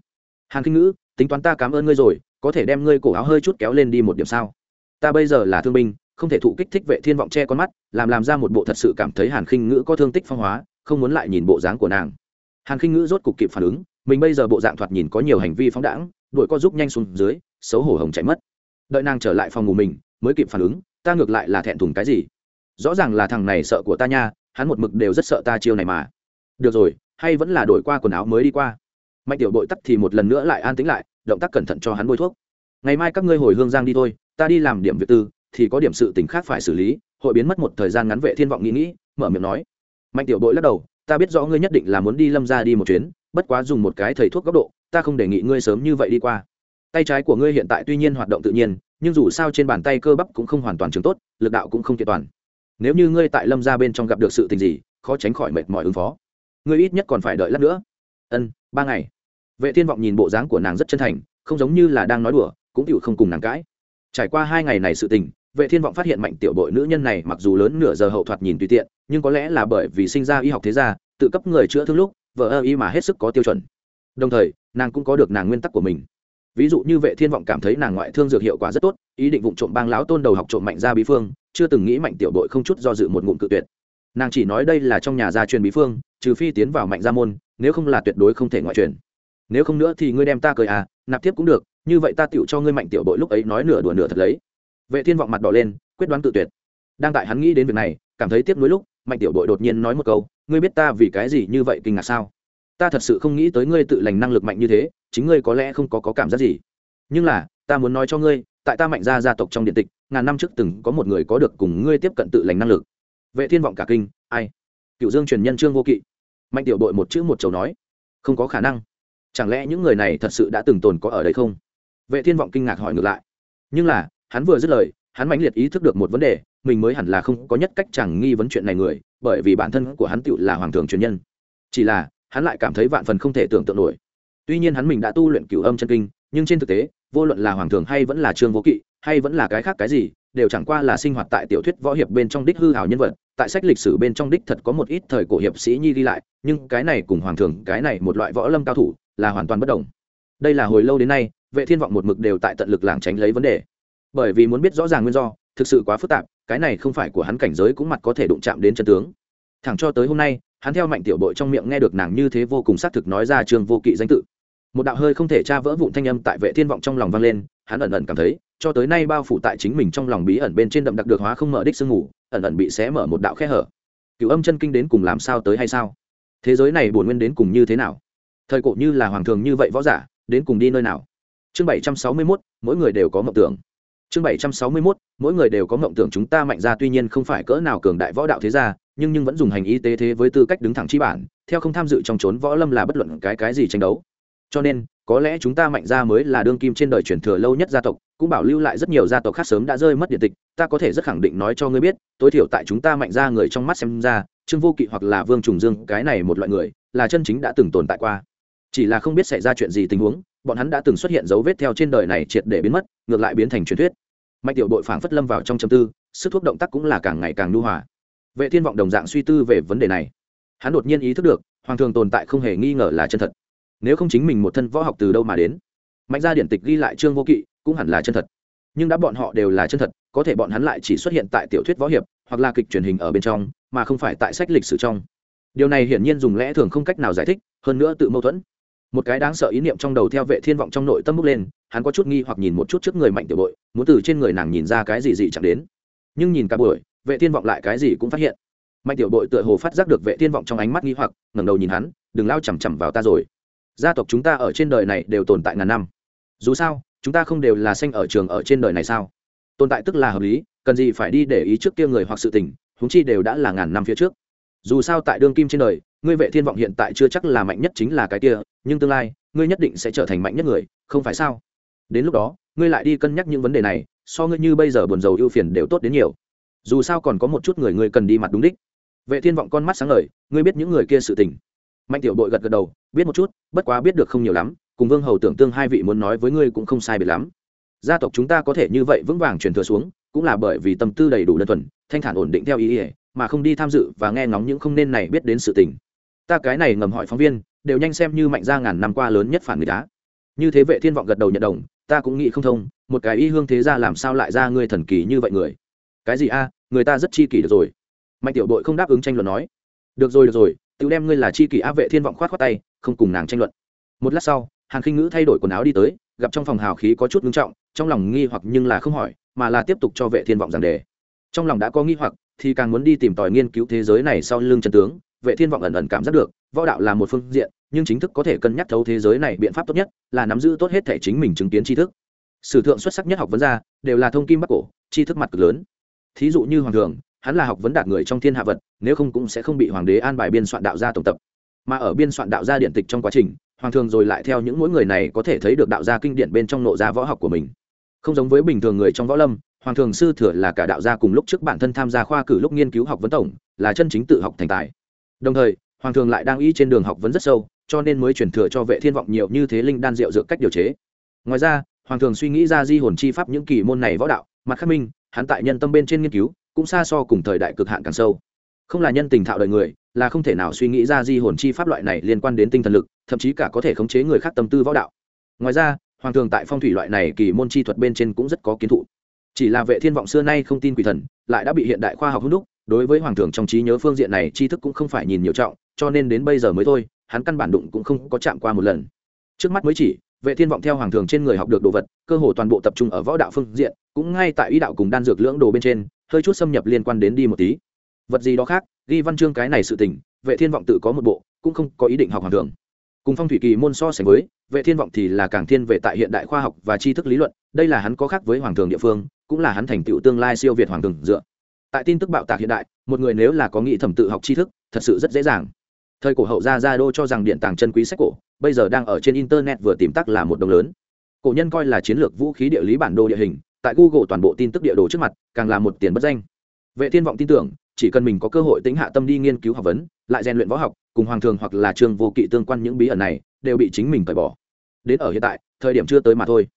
hàn kinh ngữ, tính toán ta cảm ơn ngươi rồi, có thể đem ngươi cổ áo hơi chút kéo lên đi một điểm sao? Ta bây giờ là thương binh, không thể thụ kích thích vệ thiên vọng che con mắt, làm làm ra một bộ thật sự cảm thấy hàn khinh ngữ có thương tích phong hóa, không muốn lại nhìn bộ dáng của nàng. Hàn khinh ngữ rốt cục kịp phản ứng, mình bây giờ bộ dạng thoạt nhìn có nhiều hành vi phóng đãng đội co giúp nhanh xuống dưới, xấu hổ hồng chạy mất. Đợi nàng trở lại phòng ngủ mình, mới kịp phản ứng, ta ngược lại là thẹn thùng cái gì? Rõ ràng là thằng này sợ của ta nha, hắn một mực đều rất sợ ta chiêu này mà được rồi, hay vẫn là đổi qua quần áo mới đi qua. Mạnh tiểu bội tắt thì một lần nữa lại an tĩnh lại, động tác cẩn thận cho hắn bôi thuốc. Ngày mai các ngươi hồi hương giang đi thôi, ta đi làm điểm việc tư, thì có điểm sự tình khác phải xử lý. Hội biến mất một thời gian ngắn vệ thiên vọng nghĩ nghĩ, mở miệng nói. Mạnh tiểu bội lắc đầu, ta biết rõ ngươi nhất định là muốn đi lâm ra đi một chuyến, bất quá dùng một cái thầy thuốc góc độ, ta không đề nghị ngươi sớm như vậy đi qua. Tay trái của ngươi hiện tại tuy nhiên hoạt động tự nhiên, nhưng dù sao trên bàn tay cơ bắp cũng không hoàn toàn chứng tốt, lực đạo cũng không kiện toàn. Nếu như ngươi tại lâm ra bên trong gặp được sự tình gì, khó tránh khỏi mệt mỏi ứng phó ngươi ít nhất còn phải đợi lát nữa. Ân, ba ngày. Vệ thiên vọng nhìn bộ dáng của nàng rất chân thành, không giống như là đang nói đùa, cũng tựu không cùng nàng cãi. Trải qua hai ngày này sự tình, vệ thiên vọng phát hiện mạnh tiểu bội nữ nhân này mặc dù lớn nửa giờ hậu thoạt nhìn tùy tiện, nhưng có lẽ là bởi vì sinh ra y học thế gia, tự cấp người chữa thương lúc, vợ ơ y mà hết sức có tiêu chuẩn. Đồng thời, nàng cũng có được nàng nguyên tắc của mình. Ví dụ như vệ thiên vọng cảm thấy nàng ngoại thương dược hiệu quả rất tốt, ý định vụ trộm bang lão tôn đầu học trộm mạnh ra bí phương, chưa từng nghĩ mạnh tiểu bội không chút do dự một ngụm cự tuyệt nàng chỉ nói đây là trong nhà gia truyền bí phương trừ phi tiến vào mạnh gia môn nếu không là tuyệt đối không thể ngoại truyền. Nếu không nữa thì ngươi đem ta cười à nạp tiếp cũng được như vậy ta tựu cho ngươi mạnh tiểu bội lúc ấy nói nửa đùa nửa thật lấy. Vệ thiên vọng mặt đỏ lên quyết đoán tự tuyệt. Đang tại hắn nghĩ đến việc này cảm thấy tiếc nuối lúc mạnh tiểu bội đột nhiên nói một câu ngươi biết ta vì cái gì như vậy kinh ngạc sao? Ta thật sự không nghĩ tới ngươi tự lành năng lực mạnh như thế chính ngươi có lẽ không có, có cảm giác gì. Nhưng là ta muốn nói cho ngươi tại ta mạnh gia gia tộc trong điện tịch ngàn năm trước từng có một người có được cùng ngươi tiếp cận tự lành năng lực vệ thiên vọng cả kinh, ai? Cựu dương truyền nhân trương vô kỵ. Mạnh tiểu đội một chữ một chầu nói, không có khả năng. Chẳng lẽ những người này thật sự đã từng tồn có ở đây không? Vệ thiên vọng kinh ngạc hỏi ngược lại, nhưng là, hắn vừa dứt lời, hắn mãnh liệt ý thức được một vấn đề, mình mới hẳn là không có nhất cách chẳng nghi vấn chuyện này người, bởi vì bản thân của hắn tựu là hoàng thường truyền nhân. Chỉ là, hắn lại cảm thấy vạn phần không thể tưởng tượng nổi. Tuy nhiên hắn mình đã tu luyện cửu âm chân kinh, nhưng trên thực tế, vô luận là hoàng thường hay vẫn là trương vô kỵ, hay vẫn là cái khác cái gì đều chẳng qua là sinh hoạt tại tiểu thuyết võ hiệp bên trong đích hư hảo nhân vật, tại sách lịch sử bên trong đích thật có một ít thời cổ hiệp sĩ nhi đi lại, nhưng cái này cùng hoàng thường cái này một loại võ lâm cao thủ là hoàn toàn bất đồng. Đây là hồi lâu đến nay, vệ thiên vọng một mực đều tại tận lực làng tránh lấy vấn đề. Bởi vì muốn biết rõ ràng nguyên do, thực sự quá phức tạp, cái này không phải của hắn cảnh giới cũng mặt có thể đụng chạm đến chân tướng. Thẳng cho tới hôm nay, hắn theo mạnh tiểu bội trong miệng nghe được nàng như thế vô cùng xác thực nói ra trường vô kỵ danh tự. Một đạo hơi không thể tra vỡ vụn thanh âm tại vệ thiên vọng trong lòng vang lên, hắn ẩn ẩn cảm thấy cho tới nay bao phủ tại chính mình trong lòng bí ẩn bên trên đậm đặc được hóa không mở đích sương ngủ, ẩn ẩn bị xé mở một đạo khe hở. Cựu âm chân kinh đến cùng làm sao tới hay sao? Thế giới này bổn nguyên đến cùng như thế nào? Thời cổ như là hoàng thường như vậy võ giả, đến cùng đi nơi nào? Chương bảy trăm sáu mươi mốt, mỗi người đều có mộng tưởng. Chương bảy trăm sáu mươi mốt, mỗi người đều có mộng tưởng chúng ta mạnh ra tuy nhiên không phải cỡ nào cường đại võ đạo thế gia, nhưng nhưng vẫn dùng hành y tế thế với tư cách đứng thẳng chi bản, theo không tham dự trong trốn võ lâm là bất luận cái cái gì tranh đấu. Cho nên, có lẽ chúng ta mạnh ra mới là đương kim trên đời truyền thừa lâu nhất gia tộc cũng bảo lưu lại rất nhiều gia tộc khác sớm đã rơi mất điện tịch, ta có thể rất khẳng định nói cho ngươi biết, tối thiểu tại chúng ta mạnh ra người trong mắt xem ra, trương vô kỵ hoặc là vương trùng dương, cái này một loại người, là chân chính đã từng tồn tại qua. Chỉ là không biết xảy ra chuyện gì tình huống, bọn hắn đã từng xuất hiện dấu vết theo trên đời này triệt để biến mất, ngược lại biến thành truyền thuyết. Mạnh tiểu đội phảng phất lâm vào trong châm tư, sức thuốc động tác cũng là càng ngày càng nhu hòa. Vệ thiên vọng đồng dạng suy tư về vấn đề này. Hắn đột nhiên ý thức được, hoàng thường tồn tại không hề nghi ngờ là chân thật. Nếu không chính mình một thân võ học từ đâu mà đến? Mạnh gia điển tịch ghi lại trương vô kỵ cũng hẳn là chân thật. Nhưng đã bọn họ đều là chân thật, có thể bọn hắn lại chỉ xuất hiện tại tiểu thuyết võ hiệp, hoặc là kịch truyền hình ở bên trong, mà không phải tại sách lịch sử trong. Điều này hiển nhiên dùng lẽ thường không cách nào giải thích, hơn nữa tự mâu thuẫn. Một cái đáng sợ ý niệm trong đầu theo vệ thiên vọng trong nội tâm bốc lên, hắn có chút nghi hoặc nhìn một chút trước người mạnh tiểu bội, muốn từ trên người nàng nhìn ra cái gì gì chẳng đến. Nhưng nhìn cả buổi, vệ thiên vọng lại cái gì cũng phát hiện. Mạnh tiểu bội tựa hồ phát giác được vệ thiên vọng trong ánh mắt nghi hoặc, ngẩng đầu nhìn hắn, đừng lao chằm chằm vào ta rồi. Gia tộc chúng ta ở trên đời này đều tồn tại ngàn năm. Dù sao chúng ta không đều là sinh ở trường ở trên đời này sao? Tồn tại tức là hợp lý, cần gì phải đi để ý trước kia người hoặc sự tình, huống chi đều đã là ngàn năm phía trước. Dù sao tại đương kim trên đời, ngươi vệ thiên vọng hiện tại chưa chắc là mạnh nhất chính là cái kia, nhưng tương lai, ngươi nhất định sẽ trở thành mạnh nhất người, không phải sao? Đến lúc đó, ngươi lại đi cân nhắc những vấn đề này, so ngươi như bây giờ buồn rầu ưu phiền đều tốt đến nhiều. Dù sao còn có một chút người ngươi cần đi mặt đúng đích. Vệ thiên vọng con mắt sáng ngời, ngươi biết những người kia sự tình. Mạnh tiểu đội gật gật đầu, biết một chút, bất quá biết được không nhiều lắm cùng vương hầu tưởng tương hai vị muốn nói với ngươi cũng không sai biệt lắm. Gia tộc chúng ta có thể như vậy vững vàng truyền thừa xuống, cũng là bởi vì tâm tư đầy đủ đơn thuần, thanh thản ổn định theo ý ỉa mà không đi tham dự và nghe ngóng những không nên này biết đến sự tình. Ta cái này ngầm hỏi phóng viên, đều nhanh xem như mạnh gia ngàn năm qua lớn nhất phản người đá như thế vệ thiên vọng gật đầu nhận đồng, ta cũng nghĩ không thông, một cái y hương thế ra làm sao lại ra ngươi thần kỳ như vậy người? Cái gì a, người ta rất chi kỷ được rồi. Mạnh tiểu đội không đáp ứng tranh luận nói. Được rồi được rồi tự đem ngươi là chi kỷ áp vệ thiên vọng khoát khoát tay, không cùng nàng tranh luận. Một lát sau hàng khinh ngữ thay đổi quần áo đi tới, gặp trong phòng hào khí có chút ngưng trọng, trong lòng nghi hoặc nhưng là không hỏi, mà là tiếp tục cho vệ thiên vọng giảng đề. Trong lòng đã có nghi hoặc, thì càng muốn đi tìm tòi nghiên cứu thế giới này sau lưng chân tướng, vệ thiên vọng ẩn ẩn cảm giác được, võ đạo là một phương diện, nhưng chính thức có thể cân nhắc thấu thế giới này biện pháp tốt nhất, là nắm giữ tốt hết thể chính mình chứng kiến tri thức. Sử thượng xuất sắc nhất học vấn gia, đều là thông kim bắc cổ, tri thức mặt cực lớn. Thí dụ như hoàng thường hắn là học vấn đạt người trong thiên hạ vật, nếu không cũng sẽ không bị hoàng đế an bài biên soạn đạo gia tổng tập. Mà ở biên soạn đạo gia điện tịch trong quá trình hoàng thường rồi lại theo những mỗi người này có thể thấy được đạo gia kinh điển bên trong nộ gia võ học của mình. Không giống với bình thường người trong võ lâm, hoàng thường sư thừa là cả đạo gia cùng lúc trước bản thân tham gia khoa cử lúc nghiên cứu học vấn tổng, là chân chính tự học thành tài. Đồng thời, hoàng thường lại đang y trên đường học vấn rất sâu, cho nên mới truyền thừa cho vệ thiên vọng nhiều như thế linh đan rượu dược cách điều chế. Ngoài ra, hoàng thường suy nghĩ ra di hồn chi pháp những kỳ môn này võ đạo, mặt khác minh, hắn tại nhân tâm bên trên nghiên cứu, cũng xa so cùng thời đại cực hạn càng sâu. Không là nhân tình thạo đời người, là không thể nào suy nghĩ ra di hồn chi pháp loại này liên quan đến tinh thần lực thậm chí cả có thể khống chế người khác tâm tư võ đạo. Ngoài ra, hoàng thường tại phong thủy loại này kỳ môn chi thuật bên trên cũng rất có kiến thụ. Chỉ là vệ thiên vọng xưa nay không tin quỷ thần, lại đã bị hiện đại khoa học hút đúc, đối với hoàng thường trong trí nhớ phương diện này tri thức cũng không phải nhìn nhiều trọng, cho nên đến bây giờ mới thôi, hắn căn bản đụng cũng không có chạm qua một lần. Trước mắt mới chỉ, vệ thiên vọng theo hoàng thường trên người học được đồ vật, cơ hồ toàn bộ tập trung ở võ đạo phương diện, cũng ngay tại ý đạo cùng đan dược lưỡng đồ bên trên, hơi chút xâm nhập liên quan đến đi một tí. Vật gì đó khác, ghi văn chương cái này sự tình, vệ thiên vọng tự có một bộ, cũng không có ý định học hoàng thường cùng phong thủy kỳ môn so sánh với, vệ thiên vọng thì là càng thiên về tại hiện đại khoa học và tri thức lý luận, đây là hắn có khác với hoàng thường địa phương, cũng là hắn thành tựu tương lai siêu việt hoàng thường dựa. Tại tin tức bạo tạc hiện đại, một người nếu là có nghị thẩm tự học tri thức, thật sự rất dễ dàng. Thời cổ hậu gia gia đô cho rằng điện tàng chân quý sách cổ, bây giờ đang ở trên internet vừa tìm tắc là một đồng lớn. Cổ nhân coi là chiến lược vũ khí địa lý bản đồ địa hình, tại google toàn bộ tin tức địa đồ trước mặt, càng là một tiền bất danh. Vệ thiên vọng tin tưởng chỉ cần mình có cơ hội tính hạ tâm đi nghiên cứu học vấn, lại rèn luyện võ học, cùng hoàng thường hoặc là trường vô kỵ tương quan những bí ẩn này, đều bị chính mình cởi bỏ. Đến ở hiện tại, thời điểm chưa tới mà thôi.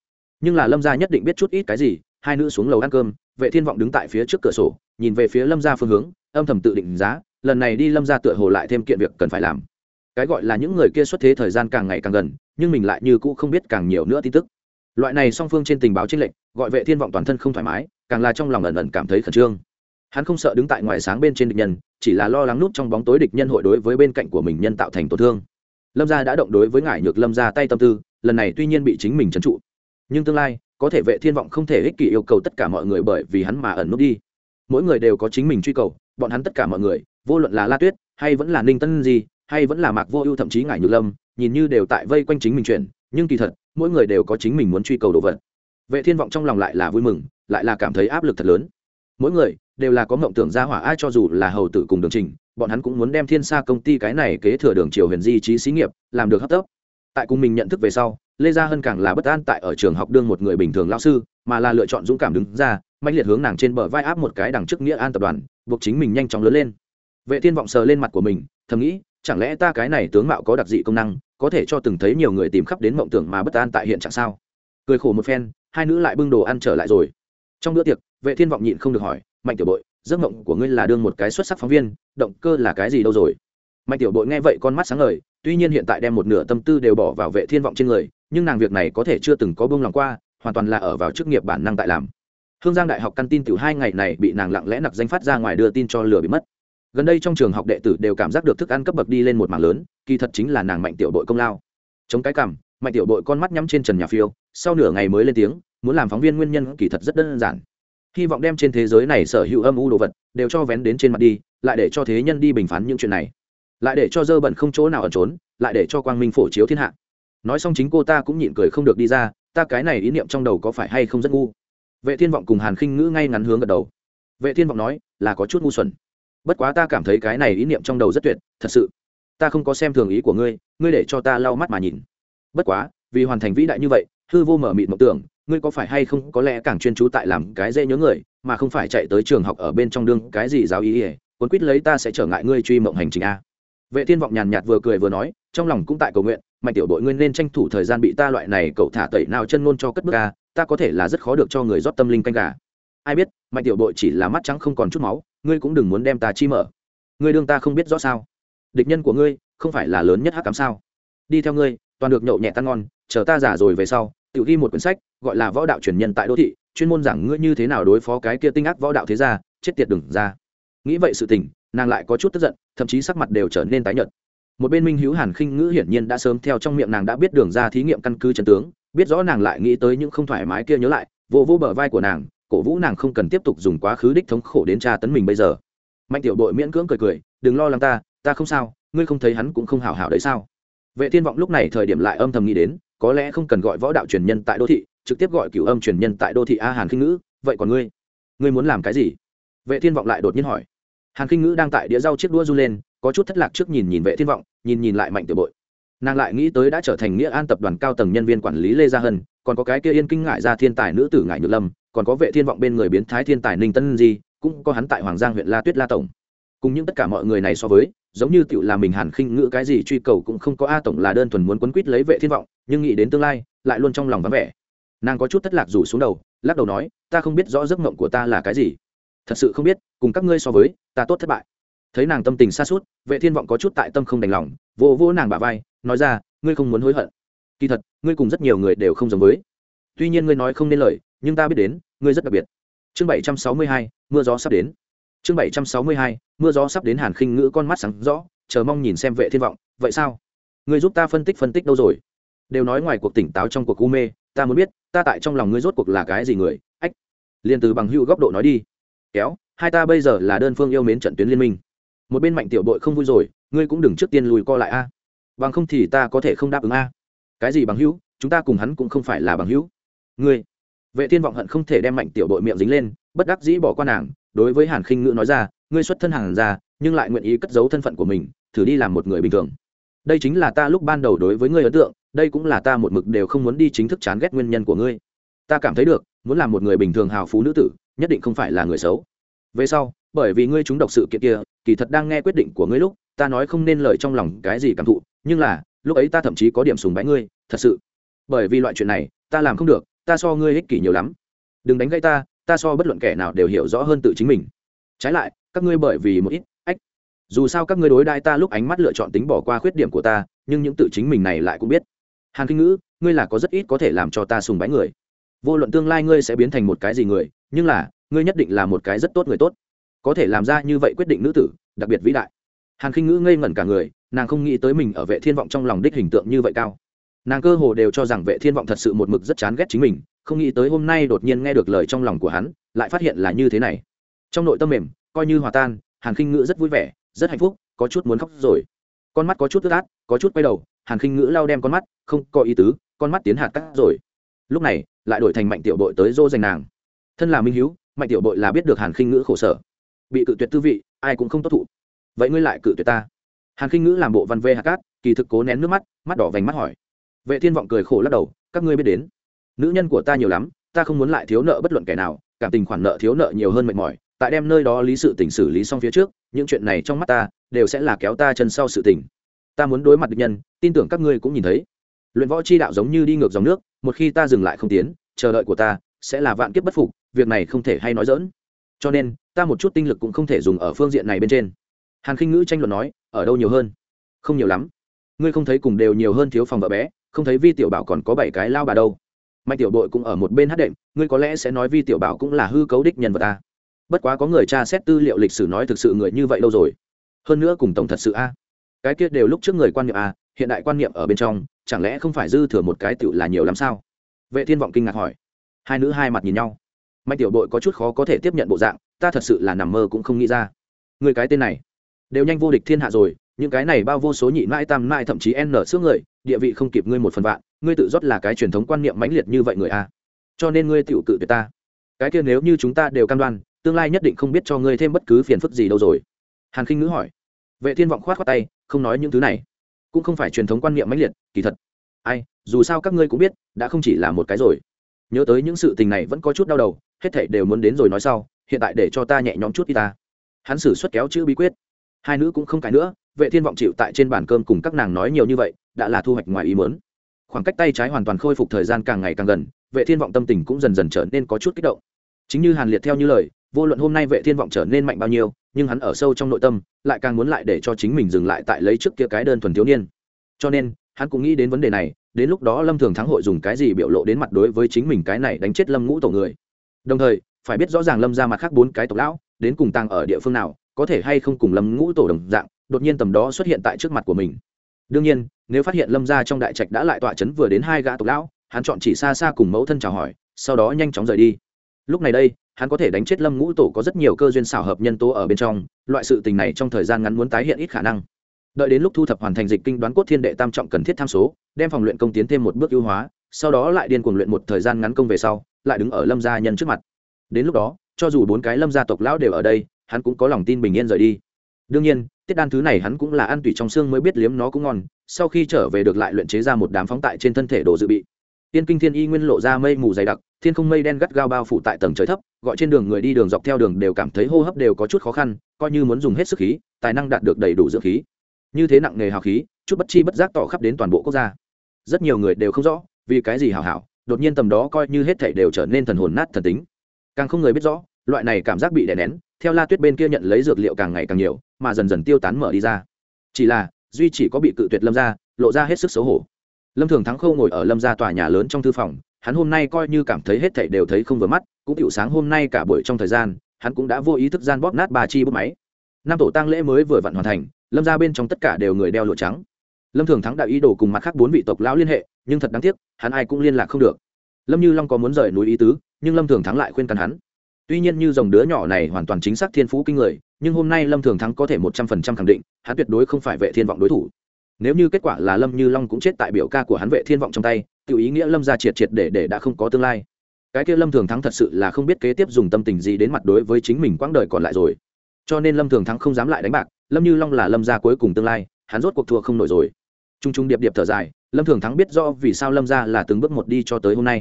Nhưng là lâm gia nhất định biết chút ít cái gì, hai nữ xuống lầu ăn cơm, vệ thiên vọng đứng tại phía trước cửa sổ, nhìn về phía lâm gia phương hướng, âm thầm tự định giá, lần này đi lâm gia tựa hồ lại thêm kiện việc cần phải làm. Cái gọi là những người kia xuất thế thời gian càng ngày càng gần, nhưng mình lại như cũ không biết càng nhiều nữa tin tức. Loại này song phương trên tình báo tranh lệnh gọi vệ thiên vọng toàn thân không thoải mái, càng là trong lòng ẩn ẩn cảm thấy khẩn trương hắn không sợ đứng tại ngoài sáng bên trên địch nhân chỉ là lo lắng nút trong bóng tối địch nhân hội đối với bên cạnh của mình nhân tạo thành tổn thương. Lâm gia đã động đối với ngải nhược lâm gia tay tâm tư lần này tuy nhiên bị chính mình trấn trụ nhưng tương lai có thể vệ thiên vọng không thể ích kỷ yêu cầu tất cả mọi người bởi vì hắn mà ẩn nút đi. Mỗi người đều có chính mình truy cầu bọn hắn tất cả mọi người vô luận là la tuyết hay vẫn là ninh tân gì hay vẫn là mạc vô ưu thậm chí ngải nhược lâm nhìn như đều tại vây quanh chính mình chuyển, nhưng kỳ thật mỗi người đều có chính mình muốn truy cầu đồ vật. Vệ thiên vọng trong lòng lại là vui mừng lại là cảm thấy áp lực thật lớn. Mỗi người đều là có mộng tưởng ra hỏa, ai cho dù là hầu tử cùng đường trình, bọn hắn cũng muốn đem thiên sa công ty cái này kế thừa đường triều huyền di trí xí nghiệp, làm được hấp tấp. Tại cùng mình nhận thức về sau, lê gia hân càng là bất an tại ở trường học đương một người bình thường lao sư, mà là lựa chọn dũng cảm đứng ra mạnh liệt hướng nàng trên bờ vai áp một cái đằng trước nghĩa an tập đoàn, buộc chính mình nhanh chóng lớn lên. Vệ thiên vọng sờ lên mặt của mình, thầm nghĩ, chẳng lẽ ta cái này tướng mạo có đặc dị công năng, có thể cho từng thấy nhiều người tìm khắp đến mộng tưởng mà bất an tại hiện trạng sao? Cười khổ một phen, hai nữ lại bưng đồ ăn trở lại rồi. Trong bữa tiệc, vệ thiên vọng nhịn không được hỏi mạnh tiểu bội giấc mộng của ngươi là đương một cái xuất sắc phóng viên động cơ là cái gì đâu rồi? Mạnh tiểu bội nghe vậy con mắt sáng ngời tuy nhiên hiện tại đem một nửa tâm tư đều bỏ vào vệ thiên vọng trên người nhưng nàng việc này có thể chưa từng có bông lòng qua hoàn toàn là ở vào chức nghiệp bản năng tại làm. Hương giang đại học căn tin tiểu hai ngày này bị nàng lặng lẽ nặc danh phát ra ngoài đưa tin cho lừa bị mất. Gần đây trong trường học đệ tử đều cảm giác được thức ăn cấp bậc đi lên một mảng lớn kỳ thật chính là nàng mạnh tiểu bội công lao. Chống cái cảm, mạnh tiểu bội con mắt nhắm trên trần nhà phiêu sau nửa ngày mới lên tiếng muốn làm phóng viên nguyên nhân kỳ thật rất đơn giản hy vọng đem trên thế giới này sở hữu âm u đồ vật đều cho vén đến trên mặt đi, lại để cho thế nhân đi bình phán những chuyện này. Lại để cho dơ bẩn không chỗ nào ẩn trốn, lại để cho quang minh phổ chiếu thiên hạ. Nói xong chính cô ta cũng nhịn cười không được đi ra, ta cái này ý niệm trong đầu có phải hay không rất ngu? Vệ thiên vọng cùng hàn khinh ngữ ngay ngắn hướng gật đầu. Vệ thiên vọng nói, là có chút ngu xuẩn. Bất quá ta cảm thấy cái này ý niệm trong đầu rất tuyệt, thật sự. Ta không có xem thường ý của ngươi ngươi để cho ta lau mắt mà nhìn. Bất quá, vì hoàn thành vĩ đại như vậy, hư vô mở mịt mộng tưởng ngươi có phải hay không có lẽ càng chuyên chú tại làm cái dễ nhớ người, mà không phải chạy tới trường học ở bên trong đương cái gì giáo ý ỉa cuốn quýt lấy ta sẽ trở ngại ngươi truy mộng hành trình a. Vệ thiên vọng nhàn nhạt vừa cười vừa nói, trong lòng cũng tại cầu nguyện, mạnh tiểu đội ngươi nên tranh thủ thời gian bị ta loại này cậu thả tẩy nào chân ngôn cho cất bước a, ta có thể là rất khó được cho người rót tâm linh canh gà. Ai biết, mạnh tiểu đội chỉ là mắt trắng không còn chút máu, ngươi cũng đừng muốn đem ta chi mở. Ngươi đương ta không biết rõ sao. Địch nhân của ngươi, không phải là lớn nhất hắc cám sao? Đi theo ngươi, toàn được nhậu nhẹ tan ngon, chờ ta giả rồi về sau tự ghi một quyển sách, gọi là võ đạo truyền nhân tại đô thị, chuyên môn giảng ngươi như thế nào đối phó cái kia tinh ác võ đạo thế gia, chết tiệt đừng ra. Nghĩ vậy sự tình, nàng lại có chút tức giận, thậm chí sắc mặt đều trở nên tái nhợt. Một bên minh hữu hàn khinh ngữ hiển nhiên đã sớm theo trong miệng nàng đã biết đường ra thí nghiệm căn cứ trần tướng, biết rõ nàng lại nghĩ tới những không thoải mái kia nhớ lại, vô vô bờ vai của nàng, cổ vũ nàng không cần tiếp tục dùng quá khứ đích thống khổ đến tra tấn mình bây giờ. Mạnh tiểu đội miễn cưỡng cười cười, đừng lo lắng ta ta không sao, ngươi không thấy hắn cũng không hảo hảo đấy sao? Vệ thiên vọng lúc này thời điểm lại âm thầm nghĩ đến có lẽ không cần gọi võ đạo truyền nhân tại đô thị, trực tiếp gọi cửu âm truyền nhân tại đô thị a hàn khinh ngữ, vậy còn ngươi? Ngươi muốn làm cái gì? Vệ thiên vọng lại đột nhiên hỏi. Hàn khinh ngữ đang tại đĩa rau chiếc đũa du lên, có chút thất lạc trước nhìn nhìn vệ thiên vọng, nhìn nhìn lại mạnh tiểu bội. Nàng lại nghĩ tới đã trở thành nghĩa an tập đoàn cao tầng nhân viên quản lý lê gia hân, còn có cái kia yên kinh ngại ra thiên tài nữ tử ngại nhược lâm, còn có vệ thiên vọng bên người biến thái thiên tài ninh tân di, cũng có hắn tại hoàng giang huyện la tuyết la tổng. Cùng những tất cả mọi người này so với giống như tựu là mình hàn khinh ngữ cái gì truy cầu cũng không có a tổng là đơn thuần muốn quấn quýt lấy vệ thiên vọng, nhưng nghĩ đến tương lai, lại luôn trong lòng vắng vẻ. Nàng có chút thất lạc rủ xuống đầu, lắc đầu nói, ta không biết rõ giấc mộng của ta là cái gì. Thật sự không biết, cùng các ngươi so với, ta tốt thất bại. Thấy nàng tâm tình xa suốt vệ thiên vọng có chút tại tâm không đành lòng vô vô nàng bả vai, nói ra, ngươi không muốn hối hận. Kỳ thật, ngươi cùng rất nhiều người đều không giống với. Tuy nhiên ngươi nói không nên lời, nhưng ta biết đến, ngươi rất đặc biệt. Chương bảy trăm sáu mươi hai, mưa gió sắp đến chương bảy trăm sáu mươi hai, mưa gió sắp đến hàn khinh ngữ con mắt sáng rõ, chờ mong nhìn xem vệ thiên vọng. Vậy sao? Ngươi giúp ta phân tích phân tích đâu rồi? Đều nói ngoài cuộc tỉnh táo trong cuộc u mê, ta muốn biết, ta tại trong lòng ngươi rốt cuộc là cái gì người? Ách, liền từ bằng hữu góc độ nói đi. Kéo, hai ta bây giờ là đơn phương yêu mến trận tuyến liên minh. Một bên mạnh tiểu đội không vui rồi, ngươi cũng đừng trước tiên lùi co lại a. Bằng không thì ta có thể không đáp ứng a. Cái gì bằng hữu? Chúng ta cùng hắn cũng không phải là bằng hữu. Ngươi, vệ thiên vọng hận không thể đem mạnh tiểu đội miệng dính lên, bất đắc dĩ bỏ qua nàng đối với hàn khinh ngữ nói ra, ngươi xuất thân hàng ra nhưng lại nguyện ý cất giấu thân phận của mình, thử đi làm một người bình thường. Đây chính là ta lúc ban đầu đối với ngươi ấn tượng, đây cũng là ta một mực đều không muốn đi chính thức chán ghét nguyên nhân của ngươi. Ta cảm thấy được, muốn làm một người bình thường hào phú nữ tử, nhất định không phải là người xấu. Về sau, bởi vì ngươi chúng độc sự kiện kia, kỳ thật đang nghe quyết định của ngươi lúc, ta nói không nên lời trong lòng cái gì cảm thụ, nhưng là, lúc ấy ta thậm chí có điểm sùng bái ngươi, thật sự. Bởi vì loại chuyện này, ta làm không được, ta so ngươi ích kỷ nhiều lắm. Đừng đánh gãy ta ta so bất luận kẻ nào đều hiểu rõ hơn tự chính mình. Trái lại, các ngươi bởi vì một ít ách, dù sao các ngươi đối đai ta lúc ánh mắt lựa chọn tính bỏ qua khuyết điểm của ta, nhưng những tự chính mình này lại cũng biết. Hàn kinh ngữ, ngươi là có rất ít có thể làm cho ta sùng bái người. Vô luận tương lai ngươi sẽ biến thành một cái gì người, nhưng là, ngươi nhất định là một cái rất tốt người tốt. Có thể làm ra như vậy quyết định nữ tử, đặc biệt vĩ đại. Hàn khinh ngữ ngây ngẩn cả người, nàng không nghĩ tới mình ở vệ thiên vọng trong lòng đích hình tượng như vậy cao. Nàng cơ hồ đều cho rằng vệ thiên vọng thật sự một mực rất chán ghét chính mình không nghĩ tới hôm nay đột nhiên nghe được lời trong lòng của hắn, lại phát hiện là như thế này. Trong nội tâm mềm, coi như hòa tan, hàn khinh ngữ rất vui vẻ, rất hạnh phúc, có chút muốn khóc rồi. Con mắt có chút ướt át, có chút quay đầu, hàn khinh ngữ lau đem con mắt, không có ý tứ, con mắt tiến hạt cắt rồi. Lúc này, lại đổi thành mạnh tiểu bội tới dô dành nàng. Thân là minh hiếu, mạnh tiểu bội là biết được hàn khinh ngữ khổ sở. Bị cự tuyệt tư vị, ai cũng không tốt thụ. Vậy ngươi lại cự tuyệt ta? Hàn khinh ngữ làm bộ văn vê hạt cát, kỳ thực cố nén nước mắt mắt đỏ vành mắt hỏi. Vệ thiên vọng cười khổ lắc đầu, các ngươi biết đến nữ nhân của ta nhiều lắm, ta không muốn lại thiếu nợ bất luận kẻ nào, cảm tình khoản nợ thiếu nợ nhiều hơn mệt mỏi, tại đem nơi đó lý sự tình xử lý xong phía trước, những chuyện này trong mắt ta đều sẽ là kéo ta chân sau sự tình. Ta muốn đối mặt địch nhân, tin tưởng các ngươi cũng nhìn thấy. Luyện võ chi đạo giống như đi ngược dòng nước, một khi ta dừng lại không tiến, chờ đợi của ta sẽ là vạn kiếp bất phục, việc này không thể hay nói dỡn cho nên, ta một chút tinh lực cũng không thể dùng ở phương diện này bên trên. Hàn khinh ngữ tranh luận nói, ở đâu nhiều hơn? Không nhiều lắm. Ngươi không thấy cùng đều nhiều hơn thiếu phòng vợ bé, không thấy vi tiểu bảo còn có bảy cái lao bà đâu mạnh tiểu đội cũng ở một bên hát đệm, ngươi có lẽ sẽ nói vi tiểu bảo cũng là hư cấu đích nhân vật ta bất quá có người tra xét tư liệu lịch sử nói thực sự người như vậy lâu rồi. Hơn nữa cùng tổng thật sự a. Cái kia đều lúc trước người quan niệm a, hiện đại quan niệm ở bên trong, chẳng lẽ không phải dư thừa một cái tựu là nhiều lắm sao? Vệ thiên vọng kinh ngạc hỏi. Hai nữ hai mặt nhìn nhau. Mạnh tiểu đội có chút khó có thể tiếp nhận bộ dạng, ta thật sự là nằm mơ cũng không nghĩ ra. Người cái tên này, đều nhanh vô địch thiên hạ rồi, những cái này bao vô số nhị mãi tam mãi thậm chí n xước người địa vị không kịp ngươi một phần vạn, ngươi tự rót là cái truyền thống quan niệm mãnh liệt như vậy người a. Cho nên ngươi tự cự tuyệt ta. Cái kia nếu như chúng ta đều cam đoan, tương lai nhất định không biết cho ngươi thêm bất cứ phiền phức gì đâu rồi. Hàn khinh ngữ hỏi. Vệ thiên vọng khoát khoát tay, không nói những thứ này. Cũng không phải truyền thống quan niệm mãnh liệt, kỳ thật. Ai, dù sao các ngươi cũng biết, đã không chỉ là một cái rồi. Nhớ tới những sự tình này vẫn có chút đau đầu, hết thảy đều muốn đến rồi nói sau, hiện tại để cho ta nhẹ nhõm chút đi ta. Hắn xử suất kéo chữ bí quyết. Hai nữ cũng không cãi nữa vệ thiên vọng chịu tại trên bàn cơm cùng các nàng nói nhiều như vậy, đã là thu hoạch ngoài ý muốn. Khoảng cách tay trái hoàn toàn khôi phục thời gian càng ngày càng gần, vệ thiên vọng tâm tình cũng dần dần trở nên có chút kích động. Chính như hàn liệt theo như lời, vô luận hôm nay vệ thiên vọng trở nên mạnh bao nhiêu, nhưng hắn ở sâu trong nội tâm, lại càng muốn lại để cho chính mình dừng lại tại lấy trước kia cái đơn thuần thiếu niên. Cho nên, hắn cũng nghĩ đến vấn đề này, đến lúc đó lâm thường thắng hội dùng cái gì biểu lộ đến mặt đối với chính mình cái này đánh chết lâm ngũ tổ người. Đồng thời, phải biết rõ ràng lâm ra mặt khác bốn cái tộc lão, đến cùng tàng ở địa phương nào, có thể hay không cùng lâm ngũ tổ đồng dạng đột nhiên tầm đó xuất hiện tại trước mặt của mình. Đương nhiên, nếu phát hiện lâm Gia trong đại trạch đã lại tọa chấn vừa đến hai gã tộc lão, hắn chọn chỉ xa xa cùng mẫu thân chào hỏi, sau đó nhanh chóng rời đi. Lúc này đây, hắn có thể đánh chết lâm ngũ tổ có rất nhiều cơ duyên xảo hợp nhân tố ở bên trong, loại sự tình này trong thời gian ngắn muốn tái hiện ít khả năng. Đợi đến lúc thu thập hoàn thành dịch kinh đoán cốt thiên đệ tam trọng cần thiết tham số, đem phòng luyện công tiến thêm một bước ưu hóa, sau đó lại điên cuồng luyện một thời gian ngắn công về sau, lại đứng ở lâm gia nhân trước mặt. Đến lúc đó, cho dù bốn cái lâm gia tộc lão đều ở đây, hắn cũng có lòng tin bình yên rời đi đương nhiên, tiết đan thứ này hắn cũng là ăn tủy trong xương mới biết liếm nó cũng ngon, sau khi trở về được lại luyện chế ra một đám phóng tại trên thân thể đồ dự bị. Tiên kinh thiên y nguyên lộ ra mây mù dày đặc, thiên không mây đen gắt gao bao phủ tại tầng trời thấp, gọi trên đường người đi đường dọc theo đường đều cảm thấy hô hấp đều có chút khó khăn, coi như muốn dùng hết sức khí, tài năng đạt được đầy đủ dưỡng khí. Như thế nặng nghề hào khí, chút bất chi bất giác tỏ khắp đến toàn bộ quốc gia. Rất nhiều người đều không rõ, vì cái gì hào hảo, đột nhiên tầm đó coi như hết thảy đều trở nên thần hồn nát thần tính. Càng không người biết rõ, loại này cảm giác bị đè nén theo la tuyết bên kia nhận lấy dược liệu càng ngày càng nhiều, mà dần dần tiêu tán mở đi ra. Chỉ là, duy chỉ có bị cự tuyệt lâm ra lộ ra hết sức xấu hổ. Lâm thường thắng khâu ngồi ở lâm ra tòa nhà lớn trong thư phòng, hắn hôm nay coi như cảm thấy hết thảy đều thấy không vừa mắt, cũng tựu sáng hôm nay cả buổi trong thời gian, hắn cũng đã vô ý thức gian bóp nát ba chi bút máy. Năm tổ tang lễ mới vừa vặn hoàn thành, lâm ra bên trong tất cả đều người đeo lụa trắng. Lâm thường thắng đã ý đồ cùng mặt khác bốn vị tộc lão liên hệ, nhưng thật đáng tiếc, hắn ai cũng liên lạc không được. Lâm như long có muốn rời núi ý tứ, nhưng lâm thường thắng lại khuyên can hắn tuy nhiên như dòng đứa nhỏ này hoàn toàn chính xác thiên phú kinh người, nhưng hôm nay lâm thường thắng có thể một trăm phần trăm khẳng định, hắn tuyệt đối không phải vệ thiên vọng đối thủ. Nếu như kết quả là lâm như long cũng chết tại biểu ca của hắn vệ thiên vọng trong tay tự ý nghĩa lâm ra triệt triệt để để đã không có tương lai. Cái kia lâm thường thắng thật sự là không biết kế tiếp dùng tâm tình gì đến mặt đối với chính mình quãng đời còn lại rồi. Cho nên lâm thường thắng không dám lại đánh bạc, lâm như long là lâm gia cuối cùng tương lai, hắn rốt cuộc thua không nổi rồi. T r u n g t r u n g điệp điệp thở dài, lâm thường thắng biết rõ vì sao lâm gia là từng bước một đi cho tới hôm nay.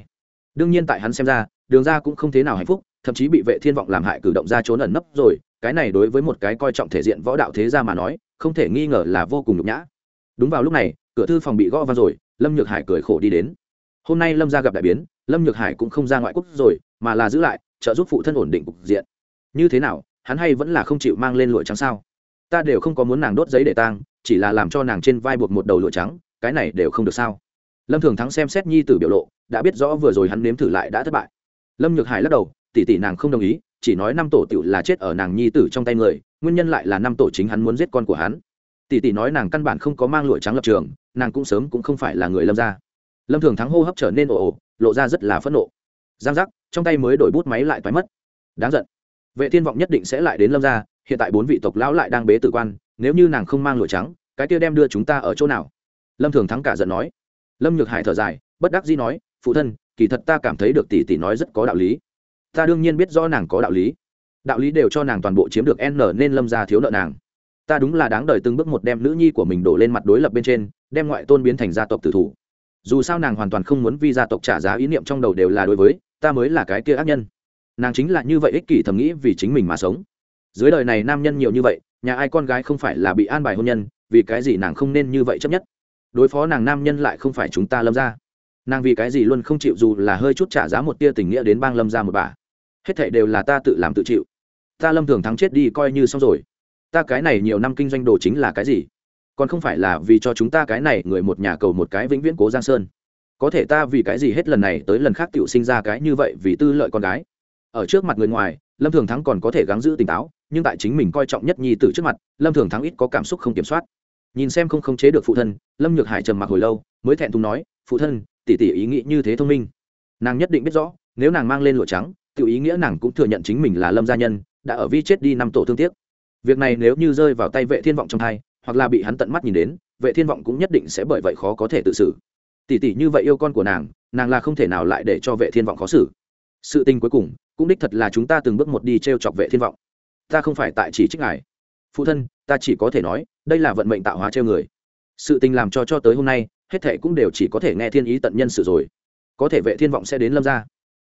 Đương nhiên tại hắn xem ra, đường ra cũng không thế nào hạnh phúc thậm chí bị vệ thiên vọng làm hại cử động ra trốn ẩn nấp rồi, cái này đối với một cái coi trọng thể diện võ đạo thế gia mà nói, không thể nghi ngờ là vô cùng nhục nhã. Đúng vào lúc này, cửa thư phòng bị gõ vào rồi, lâm nhược hải cười khổ đi đến. Hôm nay lâm gia gặp đại biến, lâm nhược hải cũng không ra ngoại quốc rồi, mà là giữ lại, trợ giúp phụ thân ổn định cục diện. Như thế nào, hắn hay vẫn là không chịu mang lên lụa trắng sao? Ta đều không có muốn nàng đốt giấy để tang, chỉ là làm cho nàng trên vai buộc một đầu lụa trắng, cái này đều không được sao? Lâm thường thắng xem xét nhi tử biểu lộ, đã biết rõ vừa rồi hắn nếm thử lại đã thất bại. Lâm nhược hải lắc đầu tỷ tỷ nàng không đồng ý, chỉ nói năm tổ tiểu là chết ở nàng nhi tử trong tay người, nguyên nhân lại là năm tổ chính hắn muốn giết con của hắn. Tỷ tỷ nói nàng căn bản không có mang lụa trắng lập trường, nàng cũng sớm cũng không phải là người lâm gia. Lâm thường thắng hô hấp trở nên ồ ồ, lộ ra rất là phẫn nộ. Giang giác, trong tay mới đổi bút máy lại toái mất. Đáng giận. Vệ thiên vọng nhất định sẽ lại đến lâm gia, hiện tại bốn vị tộc lão lại đang bế tử quan, nếu như nàng không mang lụa trắng, cái kia đem đưa chúng ta ở chỗ nào? Lâm thường thắng cả giận nói. Lâm nhược hải thở dài, bất đắc dĩ nói, phụ thân, kỳ thật ta cảm thấy được tỷ tỷ nói rất có đạo lý ta đương nhiên biết rõ nàng có đạo lý. Đạo lý đều cho nàng toàn bộ chiếm được n nên lâm gia thiếu nợ nàng. Ta đúng là đáng đời từng bước một đem nữ nhi của mình đổ lên mặt đối lập bên trên, đem ngoại tôn biến thành gia tộc tử thủ. Dù sao nàng hoàn toàn không muốn vì gia tộc trả giá ý niệm trong đầu đều là đối với, ta mới là cái kia ác nhân. Nàng chính là như vậy ích kỷ thầm nghĩ vì chính mình mà sống. Dưới đời này nam nhân nhiều như vậy, nhà ai con gái không phải là bị an bài hôn nhân, vì cái gì nàng không nên như vậy chấp nhất? Đối phó nàng nam nhân lại không phải chúng ta lâm ra nàng vì cái gì luôn không chịu dù là hơi chút trả giá một tia tình nghĩa đến bang lâm ra một bà? Hết thảy đều là ta tự làm tự chịu. Ta lâm thường thắng chết đi coi như xong rồi. Ta cái này nhiều năm kinh doanh đồ chính là cái gì? Còn không phải là vì cho chúng ta cái này người một nhà cầu một cái vĩnh viễn cố giang sơn. Có thể ta vì cái gì hết lần này tới lần khác tự sinh ra cái như vậy vì tư lợi con gái? Ở trước mặt người ngoài, lâm thường thắng còn có thể gắng giữ tỉnh táo, nhưng tại chính mình coi trọng nhất nhi tử trước mặt, lâm thường thắng ít có cảm xúc không kiểm soát. Nhìn xem không khống chế được phụ thân, lâm nhược hải trầm mặc hồi lâu, mới thẹn thùng nói, phụ thân tỉ tỉ ý nghĩ như thế thông minh. Nàng nhất định biết rõ, nếu nàng mang lên lụa trắng tự ý nghĩa nàng cũng thừa nhận chính mình là lâm gia nhân, đã ở vi chết đi năm tổ thương tiếc. Việc này nếu như rơi vào tay vệ thiên vọng trong thai hoặc là bị hắn tận mắt nhìn đến, vệ thiên vọng cũng nhất định sẽ bởi vậy khó có thể tự xử. Tỷ tỷ như vậy yêu con của nàng nàng là không thể nào lại để cho vệ thiên vọng khó xử. Sự tình cuối cùng, cũng đích thật là chúng ta từng bước một đi trêu chọc vệ thiên vọng. Ta không phải tại chỉ trích ngài. Phụ thân, ta chỉ có thể nói, đây là vận mệnh tạo hóa treo người. Sự tình làm cho cho tới hôm nay, hết thệ cũng đều chỉ có thể nghe thiên ý tận nhân sự rồi. Có thể vệ thiên vọng sẽ đến lâm gia,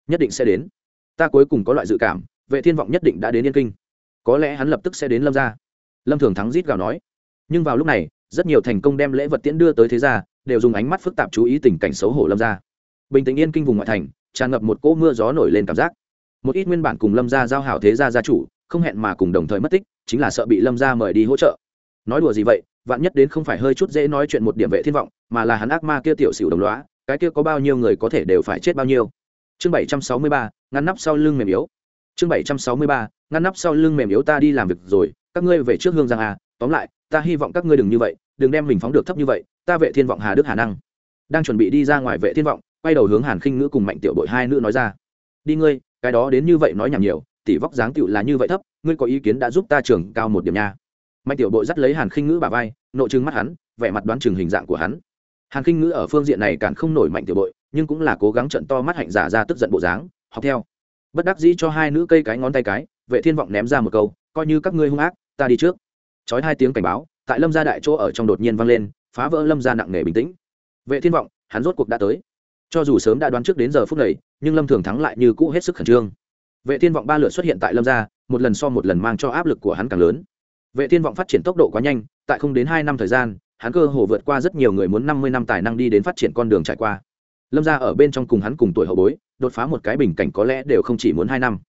nhất định sẽ đến ta cuối cùng có loại dự cảm vệ thiên vọng nhất định đã đến yên kinh. Có lẽ hắn lập tức sẽ đến lâm gia. Lâm thường thắng rít gào nói. Nhưng vào lúc này rất nhiều thành công đem lễ vật tiễn đưa tới thế gia đều dùng ánh mắt phức tạp chú ý tình cảnh xấu hổ lâm gia. Bình tĩnh yên kinh vùng ngoại thành tràn ngập một cỗ mưa gió nổi lên cảm giác. Một ít nguyên bản cùng lâm gia giao hảo thế gia gia chủ không hẹn mà cùng đồng thời mất tích chính là sợ bị lâm gia mời đi hỗ trợ. Nói đùa gì vậy vạn nhất đến không phải hơi chút dễ nói chuyện một điểm vệ thiên vọng mà là hắn ác ma kia tiểu xỉu đồng lõa cái kia có bao nhiêu người có thể đều phải chết bao nhiêu. Chương 763, ngăn nắp sau lưng mềm yếu. Chương bảy trăm sáu mươi ba, ngăn nắp sau lưng mềm yếu ta đi làm việc rồi, các ngươi về trước hương giang à tóm lại, ta hy vọng các ngươi đừng như vậy, đừng đem mình phóng được thấp như vậy, ta vệ thiên vọng hà đức hà năng. Đang chuẩn bị đi ra ngoài vệ thiên vọng, quay đầu hướng hàn khinh ngữ cùng mạnh tiểu bội hai nữ nói ra. Đi ngươi, cái đó đến như vậy nói nhảm nhiều, tỷ vóc dáng tựu là như vậy thấp, ngươi có ý kiến đã giúp ta trưởng cao một điểm nha. Mạnh tiểu bội dắt lấy hàn khinh ngữ bà vai, nội trừng mắt hắn, vẻ mặt đoán chừng hình dạng của hắn. Hàn khinh ngữ ở phương diện này càng không nổi mạnh tiểu bội, nhưng cũng là cố gắng trận to mắt hạnh giả ra tức giận bộ dáng học theo. Bất đắc dĩ cho hai nữ cây cái ngón tay cái, vệ thiên vọng ném ra một câu, coi như các ngươi hung ác, ta đi trước. Chói hai tiếng cảnh báo, tại lâm gia đại chỗ ở trong đột nhiên vang lên, phá vỡ lâm gia nặng nề bình tĩnh. Vệ thiên vọng, hắn rốt cuộc đã tới. Cho dù sớm đã đoán trước đến giờ phút này, nhưng lâm thường thắng lại như cũ hết sức khẩn trương. Vệ thiên vọng ba lượt xuất hiện tại lâm gia, một lần so một lần mang cho áp lực của hắn càng lớn. Vệ thiên vọng phát triển tốc độ quá nhanh, tại không đến hai năm thời gian, hắn cơ hồ vượt qua rất nhiều người muốn năm mươi năm tài năng đi đến phát triển con đường trải qua lâm gia ở bên trong cùng hắn cùng tuổi hậu bối, đột phá một cái bình cảnh có lẽ đều không chỉ muốn hai năm.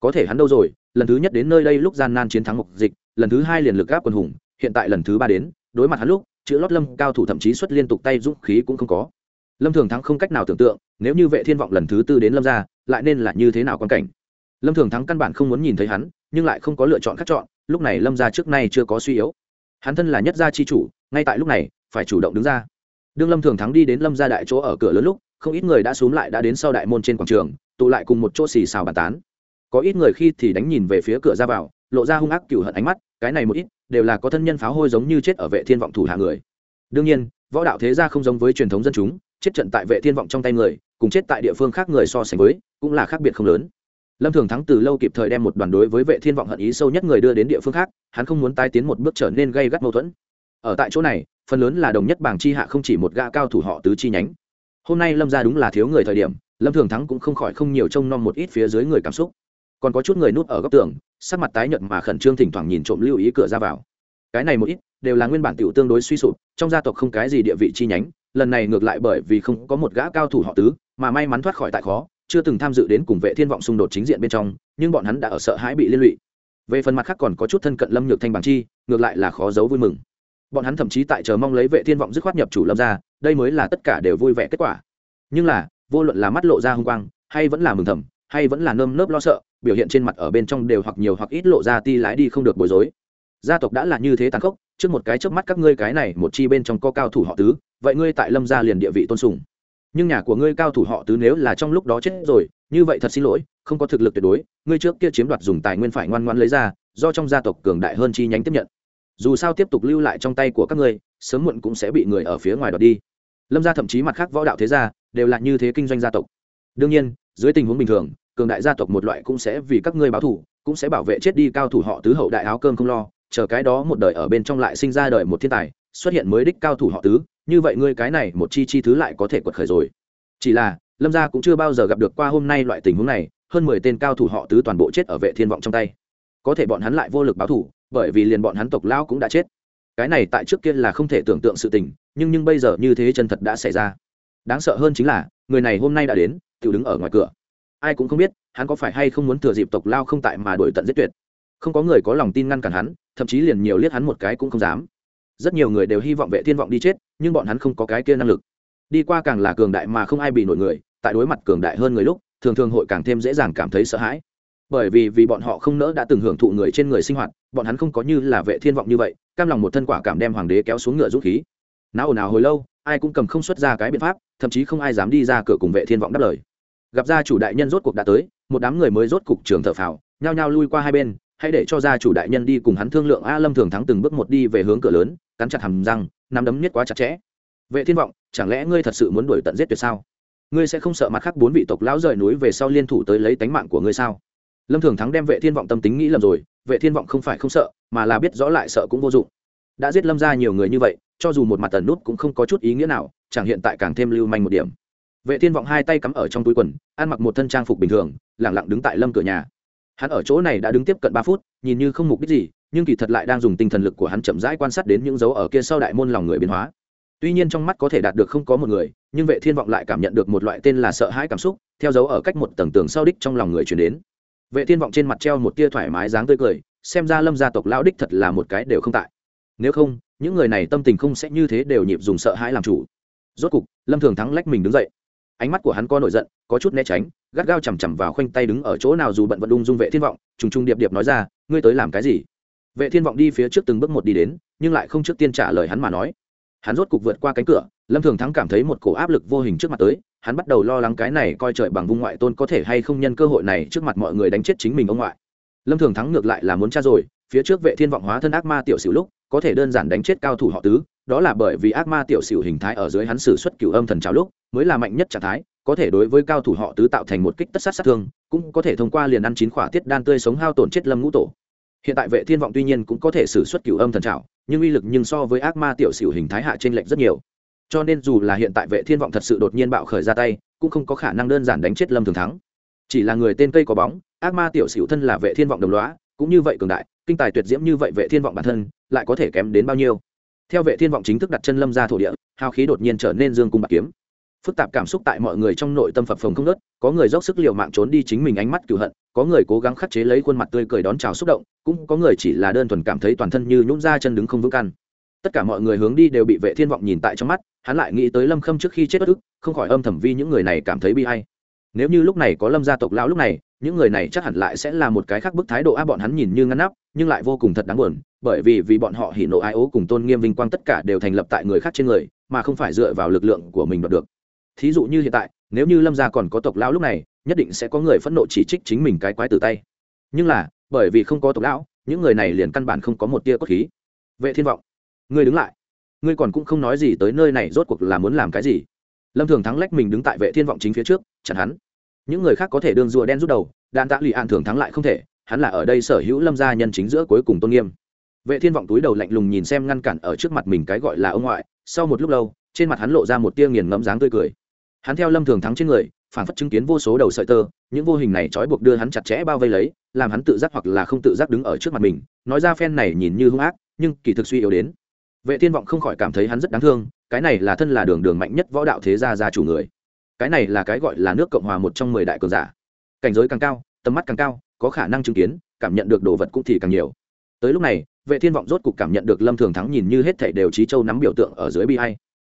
Có thể hắn đâu rồi, lần thứ nhất đến nơi đây lúc gian nan chiến thắng mục dịch, lần thứ hai liền lực gáp quân hùng, hiện tại lần thứ ba đến, đối mặt hắn lúc, chữ lót lâm cao thủ thậm chí xuất liên tục tay dũng khí cũng không có. Lâm thường thắng không cách nào tưởng tượng, nếu như vệ thiên vọng lần thứ tư đến lâm gia, lại nên là như thế nào quan cảnh? Lâm thường thắng căn bản không muốn nhìn thấy hắn, nhưng lại không có lựa chọn khác chọn, lúc này lâm gia trước nay chưa có suy yếu. Hắn thân là nhất gia chi chủ, ngay tại lúc này, phải chủ động đứng ra. Đương lâm thường thắng đi đến lâm gia đại chỗ ở cửa lớn lúc không ít người đã xuống lại đã đến sau đại môn trên quảng trường, tụ lại cùng một chỗ xì xào bàn tán. Có ít người khi thì đánh nhìn về phía cửa ra vào, lộ ra hung ác cựu hận ánh mắt, cái này một ít, đều là có thân nhân pháo hôi giống như chết ở vệ thiên vọng thủ hạ người. Đương nhiên, võ đạo thế gia không giống với truyền thống dân chúng, chết trận tại vệ thiên vọng trong tay người, cùng chết tại địa phương khác người so sánh với, cũng là khác biệt không lớn. Lâm thường thắng từ lâu kịp thời đem một đoàn đối với vệ thiên vọng hận ý sâu nhất người đưa đến địa phương khác, hắn không muốn tái tiến một bước trở nên gây gắt mâu thuẫn. Ở tại chỗ này, phần lớn là đồng nhất bảng chi hạ không chỉ một gã cao thủ họ tứ chi nhánh hôm nay lâm ra đúng là thiếu người thời điểm, lâm thường thắng cũng không khỏi không nhiều trông nom một ít phía dưới người cảm xúc. Còn có chút người núp ở góc tường, sắc mặt tái nhợt mà khẩn trương thỉnh thoảng nhìn trộm lưu ý cửa ra vào. Cái này một ít, đều là nguyên bản tiểu tương đối suy sụp, trong gia tộc không cái gì địa vị chi nhánh, lần này ngược lại bởi vì không có một gã cao thủ họ tứ, mà may mắn thoát khỏi tại khó, chưa từng tham dự đến cùng vệ thiên vọng xung đột chính diện bên trong, nhưng bọn hắn đã ở sợ hãi bị liên lụy. Về phần mặt khác còn có chút thân cận lâm nhược thanh bằng chi, ngược lại là khó giấu vui mừng. Bọn hắn thậm chí tại chờ mong lấy vệ thiên vọng dứt khoát nhập chủ lâm ra đây mới là tất cả đều vui vẻ kết quả. Nhưng là, vô luận là mắt lộ ra hung quang, hay vẫn là mừng thầm, hay vẫn là nơm nớp lo sợ, biểu hiện trên mặt ở bên trong đều hoặc nhiều hoặc ít lộ ra ti lái đi không được bối rối. Gia tộc đã là như thế tàn khốc, trước một cái trước mắt các ngươi cái này một chi bên trong có cao thủ họ tứ, vậy ngươi tại lâm gia liền địa vị tôn sùng. Nhưng nhà của ngươi cao thủ họ tứ nếu là trong lúc đó chết rồi, như vậy thật xin lỗi, không có thực lực tuyệt đối, ngươi trước kia chiếm đoạt dùng tài nguyên phải ngoan ngoan lấy ra, do trong gia tộc cường đại hơn chi nhánh tiếp nhận. Dù sao tiếp tục lưu lại trong tay của các ngươi, sớm muộn cũng sẽ bị người ở phía ngoài đoạt đi lâm gia thậm chí mặt khác võ đạo thế gia đều là như thế kinh doanh gia tộc. Đương nhiên, dưới tình huống bình thường, cường đại gia tộc một loại cũng sẽ vì các ngươi báo thủ cũng sẽ bảo vệ chết đi cao thủ họ tứ hậu đại áo cơm không lo, chờ cái đó một đời ở bên trong lại sinh ra đời một thiên tài, xuất hiện mới đích cao thủ họ tứ, như vậy ngươi cái này một chi chi thứ lại có thể quật khởi rồi. Chỉ là, lâm gia cũng chưa bao giờ gặp được qua hôm nay loại tình huống này, hơn mười tên cao thủ họ tứ toàn bộ chết ở vệ thiên vọng trong tay. Có thể bọn hắn lại vô lực báo thủ bởi vì liền bọn hắn tộc lão cũng đã chết. Cái này tại trước kia là không thể tưởng tượng sự tình nhưng nhưng bây giờ như thế chân thật đã xảy ra. Đáng sợ hơn chính là, người này hôm nay đã đến tự đứng ở ngoài cửa. Ai cũng không biết, hắn có phải hay không muốn thừa dịp tộc lao không tại mà đổi tận giết tuyệt. Không có người có lòng tin ngăn cản hắn, thậm chí liền nhiều liếc hắn một cái cũng không dám. Rất nhiều người đều hy vọng vệ thiên vọng đi chết, nhưng bọn hắn không có cái kia năng lực. Đi qua càng là cường đại mà không ai bị nổi người, tại đối mặt cường đại hơn người lúc, thường thường hội càng thêm dễ dàng cảm thấy sợ hãi. Bởi vì vì bọn họ không nỡ đã từng hưởng thụ người trên người sinh hoạt, bọn hắn không có như là vệ thiên vọng như vậy, cam lòng một thân quả cảm đem hoàng đế kéo xuống ngựa rút khí náo ồn ào hồi lâu, ai cũng cầm không xuất ra cái biện pháp, thậm chí không ai dám đi ra cửa cùng vệ thiên vọng đáp lời. Gặp gia chủ đại nhân rốt cuộc đã tới, một đám người mới rốt cục trường thở phào, nhao nhao lui qua hai bên, hãy để cho gia chủ đại nhân đi cùng hắn thương lượng a lâm thường thắng từng bước một đi về hướng cửa lớn, cắn chặt hàm răng, nắm đấm nhất quá chặt chẽ. Vệ thiên vọng, chẳng lẽ ngươi thật sự muốn đuổi tận giết tuyệt sao? Ngươi sẽ không sợ mặt khác bốn vị tộc lão rời núi về sau liên thủ tới lấy tánh mạng của ngươi sao? Lâm thường thắng đem vệ thiên vọng tâm tính nghĩ lầm rồi, vệ thiên vọng không phải không sợ, mà là biết rõ lại sợ cũng vô dụng đã giết lâm ra nhiều người như vậy, cho dù một mặt tần nút cũng không có chút ý nghĩa nào, chẳng hiện tại càng thêm lưu manh một điểm. Vệ thiên vọng hai tay cắm ở trong túi quần, ăn mặc một thân trang phục bình thường lẳng lặng đứng tại lâm cửa nhà. Hắn ở chỗ này đã đứng tiếp cận ba phút, nhìn như không mục đích gì, nhưng kỳ thật lại đang dùng tinh thần lực của hắn chậm rãi quan sát đến những dấu ở kia sau đại môn lòng người biến hóa. Tuy nhiên trong mắt có thể đạt được không có một người, nhưng vệ thiên vọng lại cảm nhận được một loại tên là sợ hãi cảm xúc, theo dấu ở cách một tầng tường sau đích trong lòng người chuyển đến. Vệ thiên vọng trên mặt treo một tia thoải mái dáng tươi cười, xem ra lâm gia tộc lão đích thật là một cái đều không tại nếu không, những người này tâm tình không sẽ như thế đều nhịp dùng sợ hãi làm chủ. Rốt cục, lâm thường thắng lách mình đứng dậy. Ánh mắt của hắn có nổi giận, có chút né tránh, gắt gao chằm chằm vào khoanh tay đứng ở chỗ nào dù bận vận đung dung vệ thiên vọng, trùng trùng điệp điệp nói ra, ngươi tới làm cái gì? Vệ thiên vọng đi phía trước từng bước một đi đến, nhưng lại không trước tiên trả lời hắn mà nói. Hắn rốt cục vượt qua cánh cửa, lâm thường thắng cảm thấy một cổ áp lực vô hình trước mặt tới, hắn bắt đầu lo lắng cái này coi trời bằng vung ngoại tôn có thể hay không nhân cơ hội này trước mặt mọi người đánh chết chính mình ông ngoại. Lâm thường thắng ngược lại là muốn tra rồi, phía trước vệ thiên vọng hóa thân ác ma tiểu xỉu lúc có thể đơn giản đánh chết cao thủ họ tứ, đó là bởi vì ác ma tiểu xỉu hình thái ở dưới hắn sử xuất cửu âm thần trào lúc, mới là mạnh nhất trạng thái, có thể đối với cao thủ họ tứ tạo thành một kích tất sát sát thương, cũng có thể thông qua liền ăn chín khỏa tiết đan tươi sống hao tổn chết lâm ngũ tổ. Hiện tại vệ thiên vọng tuy nhiên cũng có thể sử xuất cửu âm thần trào, nhưng uy lực nhưng so với ác ma tiểu xỉu hình thái hạ trên lệnh rất nhiều. Cho nên dù là hiện tại vệ thiên vọng thật sự đột nhiên bạo khởi ra tay, cũng không có khả năng đơn giản đánh chết lâm thường thắng. Chỉ là người tên cây có bóng, ác ma tiểu xỉu thân là vệ thiên vọng đồng loá cũng như vậy cường đại, kinh tài tuyệt diễm như vậy vệ thiên vọng bản thân, lại có thể kém đến bao nhiêu? Theo vệ thiên vọng chính thức đặt chân lâm ra thổ địa, hào khí đột nhiên trở nên dương cung bạc kiếm. Phức tạp cảm xúc tại mọi người trong nội tâm phập phồng không nớt có người dốc sức liều mạng trốn đi chính mình ánh mắt cựu hận, có người cố gắng khắc chế lấy khuôn mặt tươi cười đón chào xúc động, cũng có người chỉ là đơn thuần cảm thấy toàn thân như nhún ra chân đứng không vững căn. Tất cả mọi người hướng đi đều bị vệ thiên vọng nhìn tại trong mắt, hắn lại nghĩ tới lâm khâm trước khi chết bất ức, không khỏi âm thầm vi những người này cảm thấy bi hay nếu như lúc này có lâm gia tộc lão lúc này, những người này chắc hẳn lại sẽ là một cái khác bức thái độ a, bọn hắn nhìn như ngăn nắp, nhưng lại vô cùng thật đáng buồn, bởi vì vì bọn họ hỉ nộ ai ố cùng tôn nghiêm vinh quang tất cả đều thành lập tại người khác trên người, mà không phải dựa vào lực lượng của mình đoạt được. Thí dụ như hiện tại, nếu như lâm gia còn có tộc lão lúc này, nhất định sẽ có người phẫn nộ chỉ trích chính mình cái quái từ tay. Nhưng là, bởi vì không có tộc lão, những người này liền căn bản không có một tia cốt khí. Vệ thiên vọng, ngươi đứng lại. Ngươi còn cũng không nói gì tới nơi này rốt cuộc là muốn làm cái gì. Lâm thường thắng lách mình đứng tại vệ thiên vọng chính phía trước, chặn hắn những người khác có thể đương rùa đen rút đầu, đạn tạ lì an thường thắng lại không thể, hắn là ở đây sở hữu lâm gia nhân chính giữa cuối cùng tôn nghiêm. Vệ thiên vọng túi đầu lạnh lùng nhìn xem ngăn cản ở trước mặt mình cái gọi là ông ngoại, sau một lúc lâu, trên mặt hắn lộ ra một tia nghiền ngẫm dáng tươi cười. Hắn theo lâm thường thắng trên người, phản phất chứng kiến vô số đầu sợi tơ, những vô hình này trói buộc đưa hắn chặt chẽ bao vây lấy, làm hắn tự giác hoặc là không tự giác đứng ở trước mặt mình, nói ra phen này nhìn như hung ác, nhưng kỳ thực suy yếu đến. Vệ thiên vọng không khỏi cảm thấy hắn rất đáng thương, cái này là thân là đường đường mạnh nhất võ đạo thế gia gia chủ người cái này là cái gọi là nước cộng hòa một trong mười đại cường giả. Cảnh giới càng cao, tầm mắt càng cao, có khả năng chứng kiến, cảm nhận được đồ vật cũng thì càng nhiều. Tới lúc này, vệ thiên vọng rốt cục cảm nhận được lâm thường thắng nhìn như hết thảy đều trí châu nắm biểu tượng ở dưới bi hay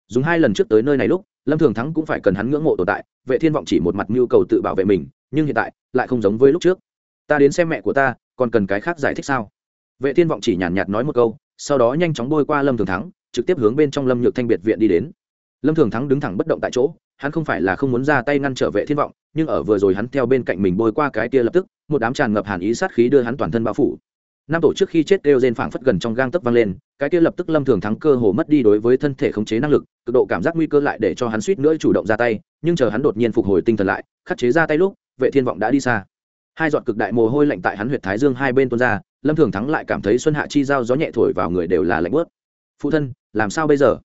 dùng hai lần trước tới nơi này lúc, lâm thường thắng cũng phải cần hắn ngưỡng mộ tồn tại, vệ thiên vọng chỉ một mặt nhu cầu tự bảo vệ mình, nhưng hiện tại, lại không giống với lúc trước. Ta đến xem mẹ của ta, còn cần cái khác giải thích sao? Vệ thiên vọng chỉ nhàn nhạt nói một câu, sau đó nhanh chóng bôi qua lâm thường thắng, trực tiếp hướng bên trong lâm nhược thanh biệt viện đi đến. Lâm thường thắng đứng thẳng bất động tại chỗ hắn không phải là không muốn ra tay ngăn trở vệ thiên vọng, nhưng ở vừa rồi hắn theo bên cạnh mình bôi qua cái kia lập tức, một đám tràn ngập hàn ý sát khí đưa hắn toàn thân bao phủ. Năm tổ trước khi chết kêu rên phảng phất gần trong gang tấc vang lên, cái kia lập tức lâm thường thắng cơ hồ mất đi đối với thân thể khống chế năng lực, cực độ cảm giác nguy cơ lại để cho hắn suýt nữa chủ động ra tay, nhưng chờ hắn đột nhiên phục hồi tinh thần lại, khắc chế ra tay lúc, vệ thiên vọng đã đi xa. Hai giọt cực đại mồ hôi lạnh tại hắn huyệt thái dương hai bên tuôn ra, lâm thường thắng lại cảm thấy xuân hạ chi giao gió nhẹ thổi vào người đều là lạnh bớt phụ thân, làm sao bây giờ?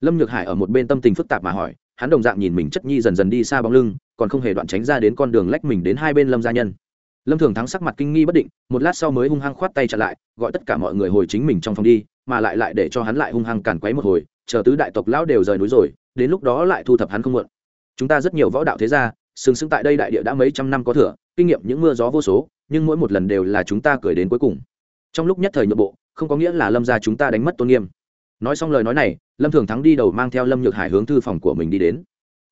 Lâm nhược hải ở một bên tâm tình phức tạp mà hỏi hắn đồng dạng nhìn mình chất nhi dần dần đi xa bóng lưng, còn không hề đoạn tránh ra đến con đường lách mình đến hai bên lâm gia nhân. Lâm thường thắng sắc mặt kinh nghi bất định, một lát sau mới hung hăng khoát tay chặn lại, gọi tất cả mọi người hồi chính mình trong phòng đi, mà lại lại để cho hắn lại hung hăng càn quấy một hồi, chờ tứ đại tộc lão đều rời núi rồi, đến lúc đó lại thu thập hắn không muộn. Chúng ta rất nhiều võ đạo thế gia, sừng sững tại đây đại địa đã mấy trăm năm có thừa, kinh nghiệm những mưa gió vô số, nhưng mỗi một lần đều là chúng ta cười đến cuối cùng. Trong lúc nhất thời nhượng bộ, không có nghĩa là lâm gia chúng ta đánh mất tôn nghiêm nói xong lời nói này lâm thường thắng đi đầu mang theo lâm nhược hải hướng thư phòng của mình đi đến.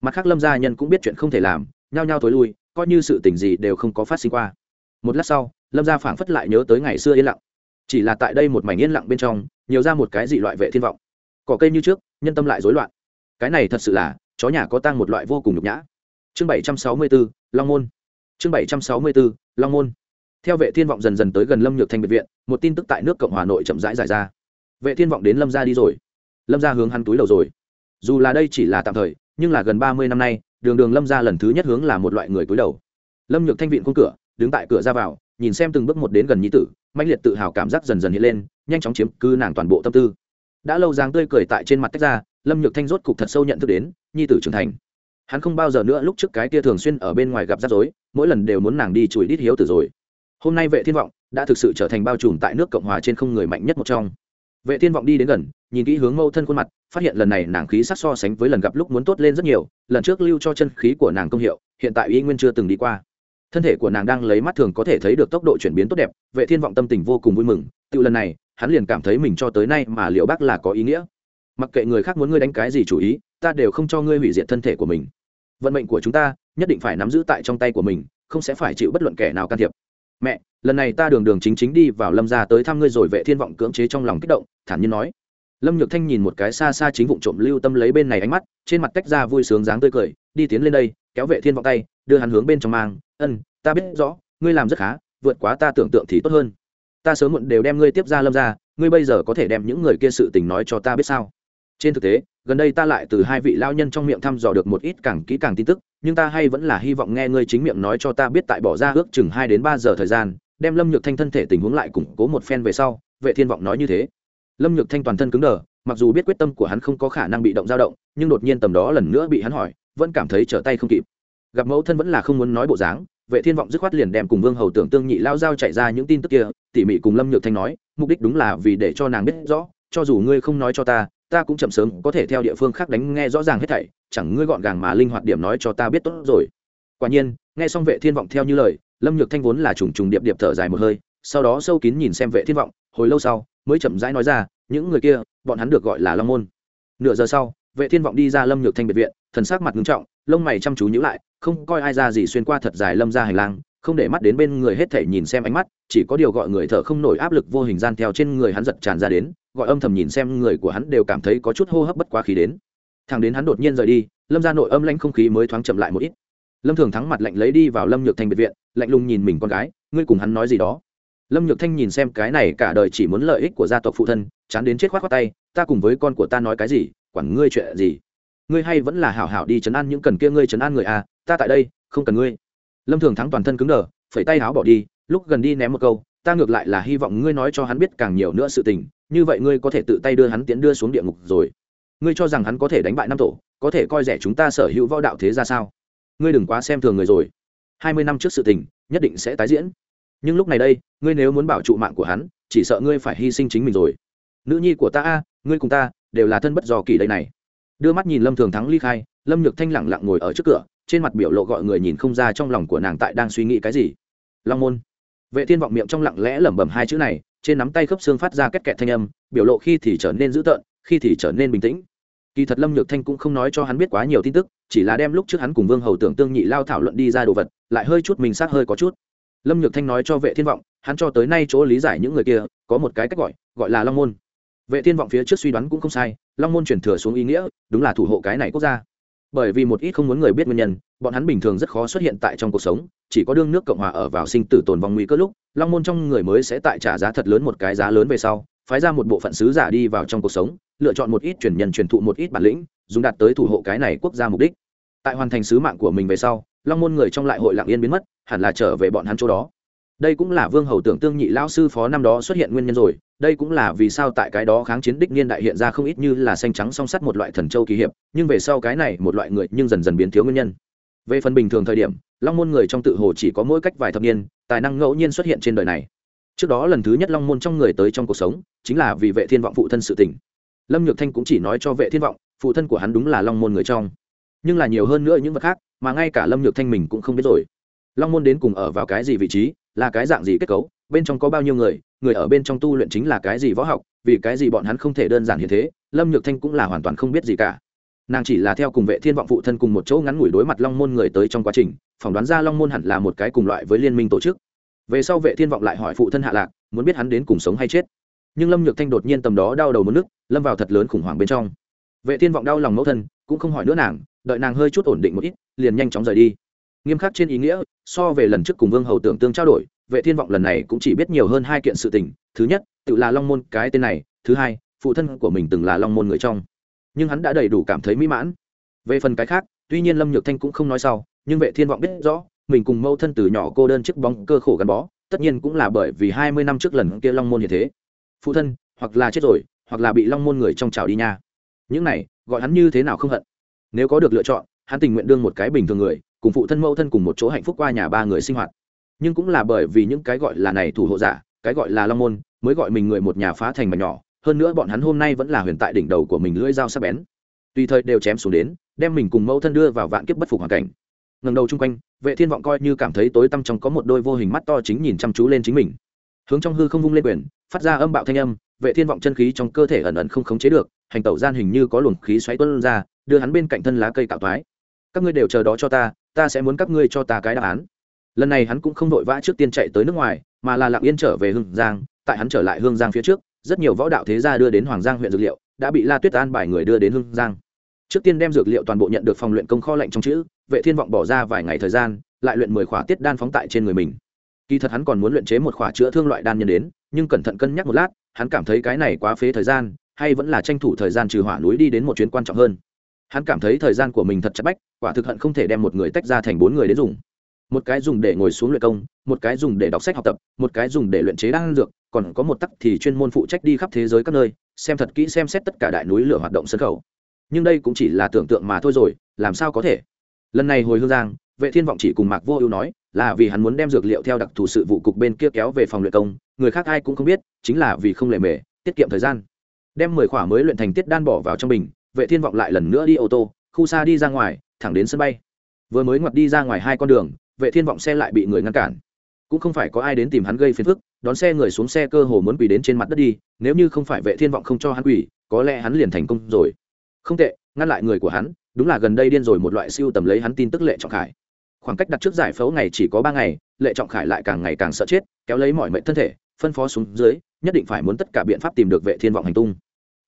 Mặt khác lâm gia nhân cũng biết chuyện không thể làm nhao nhao t ố i lui coi như sự tình gì đều không có phát sinh qua. Một lát sau lâm gia phảng phất lại nhớ tới ngày xưa yên lặng. Chỉ là tại đây một mảnh yên lặng bên trong nhiều ra một cái dị loại vệ thiên vọng. Cỏ cây như trước nhân tâm lại rối loạn. Cái này thật sự là chó nhà có tăng một loại vô cùng nhục nhã. Chương bảy trăm sáu mươi 764, long môn. Chương bảy trăm sáu mươi 764, long môn. Theo vệ thiên vọng dần dần tới gần lâm nhược thanh biệt viện một tin tức tại nước cộng hòa nội chậm rãi giải ra vệ thiên vọng đến lâm gia đi rồi. Lâm gia hướng hắn túi đầu rồi. Dù là đây chỉ là tạm thời, nhưng là gần ba mươi năm nay, đường đường lâm gia lần thứ nhất hướng là một loại người túi đầu. Lâm nhược thanh viện khung cửa, đứng tại cửa ra vào, nhìn xem từng bước một đến gần Nhi tử mạnh liệt tự hào cảm giác dần dần hiện lên, nhanh chóng chiếm cư nàng toàn bộ tâm tư. Đã lâu dáng tươi cười tại trên mặt tách ra, lâm nhược thanh rốt cục thật sâu nhận thức đến, nhi tử trưởng thành. Hắn không bao giờ nữa lúc trước cái kia thường xuyên ở bên ngoài gặp rắc rối, mỗi lần đều muốn nàng đi chùi đít hiếu tử rồi. Hôm nay vệ thiên vọng, đã thực sự trở thành bao trùm tại nước cộng hòa trên không người mạnh nhất một trong vệ thiên vọng đi đến gần, nhìn kỹ hướng mâu thân khuôn mặt, phát hiện lần này nàng khí sắc so sánh với lần gặp lúc muốn tốt lên rất nhiều, lần trước lưu cho chân khí của nàng công hiệu, hiện tại y nguyên chưa từng đi qua. Thân thể của nàng đang lấy mắt thường có thể thấy được tốc độ chuyển biến tốt đẹp, vệ thiên vọng tâm tình vô cùng vui mừng, tự lần này, hắn liền cảm thấy mình cho tới nay mà liệu bác là có ý nghĩa. Mặc kệ người khác muốn ngươi đánh cái gì chủ ý, ta đều không cho ngươi hủy diệt thân thể của mình. Vận mệnh của chúng ta, nhất định phải nắm giữ tại trong tay của mình, không sẽ phải chịu bất luận kẻ nào can thiệp mẹ, lần này ta đường đường chính chính đi vào lâm ra tới thăm ngươi rồi vệ thiên vọng cưỡng chế trong lòng kích động, thản nhiên nói. Lâm nhược thanh nhìn một cái xa xa chính vụ trộm lưu tâm lấy bên này ánh mắt, trên mặt tách ra vui sướng dáng tươi cười, đi tiến lên đây, kéo vệ thiên vọng tay, đưa hắn hướng bên trong mang. Ân, ta biết rõ, ngươi làm rất khá, vượt quá ta tưởng tượng thì tốt hơn. Ta sớm muộn đều đem ngươi tiếp ra lâm ra ngươi bây giờ có thể đem những người kia sự tình nói cho ta biết sao? Trên thực tế, gần đây ta lại từ hai vị lao nhân trong miệng thăm dò được một ít càng kỹ càng tin tức nhưng ta hay vẫn là hy vọng nghe ngươi chính miệng nói cho ta biết tại bỏ ra ước chừng hai đến ba giờ thời gian, đem lâm nhược thanh thân thể tình huống lại củng cố một phen về sau, vệ thiên vọng nói như thế. Lâm nhược thanh toàn thân cứng đờ, mặc dù biết quyết tâm của hắn không có khả năng bị động dao động, nhưng đột nhiên tầm đó lần nữa bị hắn hỏi, vẫn cảm thấy trở tay không kịp. Gặp mẫu thân vẫn là không muốn nói bộ dáng, vệ thiên vọng dứt khoát liền đem cùng vương hầu tưởng tương nhị lao giao chạy ra những tin tức kia, tỉ mỉ cùng lâm nhược thanh nói, mục đích đúng là vì để cho nàng biết rõ, cho dù ngươi không nói cho ta ta cũng chậm sớm có thể theo địa phương khác đánh nghe rõ ràng hết thảy, chẳng ngươi gọn gàng mà linh hoạt điểm nói cho ta biết tốt rồi. Quả nhiên, nghe xong vệ thiên vọng theo như lời, lâm nhược thanh vốn là trùng trùng điệp điệp thở dài một hơi, sau đó sâu kín nhìn xem vệ thiên vọng, hồi lâu sau, mới chậm rãi nói ra, những người kia, bọn hắn được gọi là long môn. Nửa giờ sau, vệ thiên vọng đi ra lâm nhược thanh biệt viện, thần sắc mặt ngưng trọng, lông mày chăm chú nhíu lại, không coi ai ra gì xuyên qua thật dài lâm ra hành lang không để mắt đến bên người hết thể nhìn xem ánh mắt, chỉ có điều gọi người thở không nổi áp lực vô hình gian theo trên người hắn giật tràn ra đến, gọi âm thầm nhìn xem người của hắn đều cảm thấy có chút hô hấp bất quá khí đến. Thằng đến hắn đột nhiên rời đi, lâm ra nội âm lanh không khí mới thoáng chậm lại một ít. Lâm thường thắng mặt lạnh lấy đi vào lâm nhược thanh biệt viện, lạnh lùng nhìn mình con gái, ngươi cùng hắn nói gì đó? Lâm nhược thanh nhìn xem cái này cả đời chỉ muốn lợi ích của gia tộc phụ thân, chán đến chết khoát khoát tay, ta cùng với con của ta nói cái gì? Quản ngươi chuyện gì? Ngươi hay vẫn là hảo hảo đi chấn an những cần kia ngươi chấn an người à ta tại đây, không cần ngươi lâm thường thắng toàn thân cứng đờ, phẩy tay áo bỏ đi, lúc gần đi ném một câu, ta ngược lại là hy vọng ngươi nói cho hắn biết càng nhiều nữa sự tình, như vậy ngươi có thể tự tay đưa hắn tiến đưa xuống địa ngục rồi. Ngươi cho rằng hắn có thể đánh bại năm tổ, có thể coi rẻ chúng ta sở hữu võ đạo thế ra sao? Ngươi đừng quá xem thường người rồi. Hai mươi năm trước sự tình, nhất định sẽ tái diễn. Nhưng lúc này đây, ngươi nếu muốn bảo trụ mạng của hắn, chỉ sợ ngươi phải hy sinh chính mình rồi. Nữ nhi của ta a, ngươi cùng ta, đều là thân bất do kỳ đây này. Đưa mắt nhìn lâm thường thắng ly khai, lâm nhược thanh lẳng lặng ngồi ở trước cửa trên mặt biểu lộ gọi người nhìn không ra trong lòng của nàng tại đang suy nghĩ cái gì. Long môn. Vệ thiên vọng miệng trong lặng lẽ lẩm bẩm hai chữ này, trên nắm tay khớp xương phát ra kết kẹt thanh âm, biểu lộ khi thì trở nên dữ tợn, khi thì trở nên bình tĩnh. Kỳ thật lâm nhược thanh cũng không nói cho hắn biết quá nhiều tin tức, chỉ là đem lúc trước hắn cùng vương hầu tưởng tương nhị lao thảo luận đi ra đồ vật, lại hơi chút mình xác hơi có chút. Lâm nhược thanh nói cho vệ thiên vọng, hắn cho tới nay chỗ lý giải những người kia, có một cái cách gọi gọi là long môn. Vệ thiên vọng phía trước suy đoán cũng không sai, long môn chuyển thừa xuống ý nghĩa, đúng là thủ hộ cái này quốc gia bởi vì một ít không muốn người biết nguyên nhân, bọn hắn bình thường rất khó xuất hiện tại trong cuộc sống, chỉ có đương nước cộng hòa ở vào sinh tử tồn vong nguy cơ lúc, long môn trong người mới sẽ tại trả giá thật lớn một cái giá lớn về sau, phái ra một bộ phận sứ giả đi vào trong cuộc sống, lựa chọn một ít truyền nhân truyền thụ một ít bản lĩnh, dùng đạt tới thủ hộ cái này quốc gia mục đích. Tại hoàn thành sứ mạng của mình về sau, long môn người trong lại hội lặng yên biến mất, hẳn là trở về bọn hắn chỗ đó đây cũng là vương hầu tưởng tương nhị lão sư phó năm đó xuất hiện nguyên nhân rồi, đây cũng là vì sao tại cái đó kháng chiến đích niên đại hiện ra không ít như là xanh trắng song sắt một loại thần châu kỳ hiệp, nhưng về sau cái này một loại người nhưng dần dần biến thiếu nguyên nhân. Về phần bình thường thời điểm, long môn người trong tự hồ chỉ có mỗi cách vài thập niên, tài năng ngẫu nhiên xuất hiện trên đời này. Trước đó lần thứ nhất long môn trong người tới trong cuộc sống, chính là vì vệ thiên vọng phụ thân sự tình. Lâm nhược thanh cũng chỉ nói cho vệ thiên vọng, phụ thân của hắn đúng là long môn người trong. Nhưng là nhiều hơn nữa những vật khác, mà ngay cả lâm nhược thanh mình cũng không biết rồi. Long môn đến cùng ở vào cái gì vị trí là cái dạng gì kết cấu, bên trong có bao nhiêu người người ở bên trong tu luyện chính là cái gì võ học, vì cái gì bọn hắn không thể đơn giản như thế, lâm nhược thanh cũng là hoàn toàn không biết gì cả. Nàng chỉ là theo cùng vệ thiên vọng phụ thân cùng một chỗ ngắn ngủi đối mặt long môn người tới trong quá trình, phỏng đoán ra long môn hẳn là một cái cùng loại với liên minh tổ chức. Về sau vệ thiên vọng lại hỏi phụ thân hạ lạc, muốn biết hắn đến cùng sống hay chết. Nhưng lâm nhược thanh đột nhiên tầm đó đau đầu mất nước, lâm vào thật lớn khủng hoảng bên trong. Vệ thiên vọng đau lòng mẫu thân, cũng không hỏi nữa nàng, đợi nàng hơi chút ổn định một ít, liền nhanh chóng rời đi nghiêm khắc trên ý nghĩa, so về lần trước cùng vương hầu tưởng tương trao đổi, vệ thiên vọng lần này cũng chỉ biết nhiều hơn hai kiện sự tình. Thứ nhất, tự là long môn, cái tên này. Thứ hai, phụ thân của mình từng là long môn người trong. Nhưng hắn đã đầy đủ cảm thấy mỹ mãn. Về phần cái khác, tuy nhiên lâm nhược thanh cũng không nói sau, nhưng vệ thiên vọng biết rõ, mình cùng mâu thân từ nhỏ cô đơn chiếc bóng cơ khổ gắn bó, tất nhiên cũng là bởi vì hai mươi năm trước lần kia long môn như thế. Phụ thân, hoặc là chết rồi, hoặc là bị long môn người trong trào đi nha. Những này, gọi hắn như thế nào không hận. Nếu có được lựa chọn, hắn tình nguyện đương một cái bình thường người cùng phụ thân mẫu thân cùng một chỗ hạnh phúc qua nhà ba người sinh hoạt. Nhưng cũng là bởi vì những cái gọi là này thủ hộ giả, cái gọi là long môn, mới gọi mình người một nhà phá thành mà nhỏ, hơn nữa bọn hắn hôm nay vẫn là huyền tại đỉnh đầu của mình lưỡi dao sắc bén. Tùy thời đều chém xuống đến, đem mình cùng mẫu thân đưa vào vạn kiếp bất phục hoàn cảnh. Ngầm đầu chung quanh, vệ thiên vọng coi như cảm thấy tối tăm trong có một đôi vô hình mắt to chính nhìn chăm chú lên chính mình. Hướng trong hư không vung lên quyền, phát ra âm bạo thanh âm, vệ thiên vọng chân khí trong cơ thể ẩn ẩn không khống chế được, hành tẩu gian hình như có luồng khí xoáy tuôn ra, đưa hắn bên cạnh thân lá cây cạo thoái các ngươi đều chờ đó cho ta ta sẽ muốn các ngươi cho ta cái đáp án. Lần này hắn cũng không vội vã trước tiên chạy tới nước ngoài, mà là lặng yên trở về hương giang. Tại hắn trở lại hương giang phía trước, rất nhiều võ đạo thế gia đưa đến hoàng giang huyện dược liệu, đã bị la tuyết an bài người đưa đến hương giang. Trước tiên đem dược liệu toàn bộ nhận được phòng luyện công kho lạnh trong chữ, vệ thiên vọng bỏ ra vài ngày thời gian, lại luyện mười khỏa tiết đan phóng tại trên người mình. Kỳ thật hắn còn muốn luyện chế một khỏa chữa thương loại đan nhân đến, nhưng cẩn thận cân nhắc một lát, hắn cảm thấy cái này quá phế thời gian, hay vẫn là tranh thủ thời gian trừ hỏa núi đi đến một chuyến quan trọng hơn. Hắn cảm thấy thời gian của mình thật chặt bách quả thực hận không thể đem một người tách ra thành bốn người đến dùng. Một cái dùng để ngồi xuống luyện công, một cái dùng để đọc sách học tập, một cái dùng để luyện chế đan dược, còn có một tắc thì chuyên môn phụ trách đi khắp thế giới các nơi, xem thật kỹ xem xét tất cả đại núi lửa hoạt động sân khấu. Nhưng đây cũng chỉ là tưởng tượng mà thôi rồi, làm sao có thể? Lần này hồi hương giang, vệ thiên vọng chỉ cùng mạc vô ưu nói, là vì hắn muốn đem dược liệu theo đặc thù sự vụ cục bên kia kéo về phòng luyện công, người khác ai cũng không biết, chính là vì không lề mề, tiết kiệm thời gian. Đem mười khỏa mới luyện thành tiết đan bỏ vào trong bình, vệ thiên vọng lại lần nữa đi ô tô, khu xa đi ra ngoài thẳng đến sân bay. Vừa mới ngoặt đi ra ngoài hai con đường, vệ thiên vọng xe lại bị người ngăn cản. Cũng không phải có ai đến tìm hắn gây phiền phức, đón xe người xuống xe cơ hồ muốn quỳ đến trên mặt đất đi, nếu như không phải vệ thiên vọng không cho hắn quỳ, có lẽ hắn liền thành công rồi. Không tệ, ngăn lại người của hắn, đúng là gần đây điên rồi một loại siêu tầm lấy hắn tin tức lệ trọng khải. Khoảng cách đặt trước giải phẫu ngày chỉ có ba ngày, lệ trọng khải lại càng ngày càng sợ chết, kéo lấy mọi mệnh thân thể, phân phó xuống dưới, nhất định phải muốn tất cả biện pháp tìm được vệ thiên vọng hành tung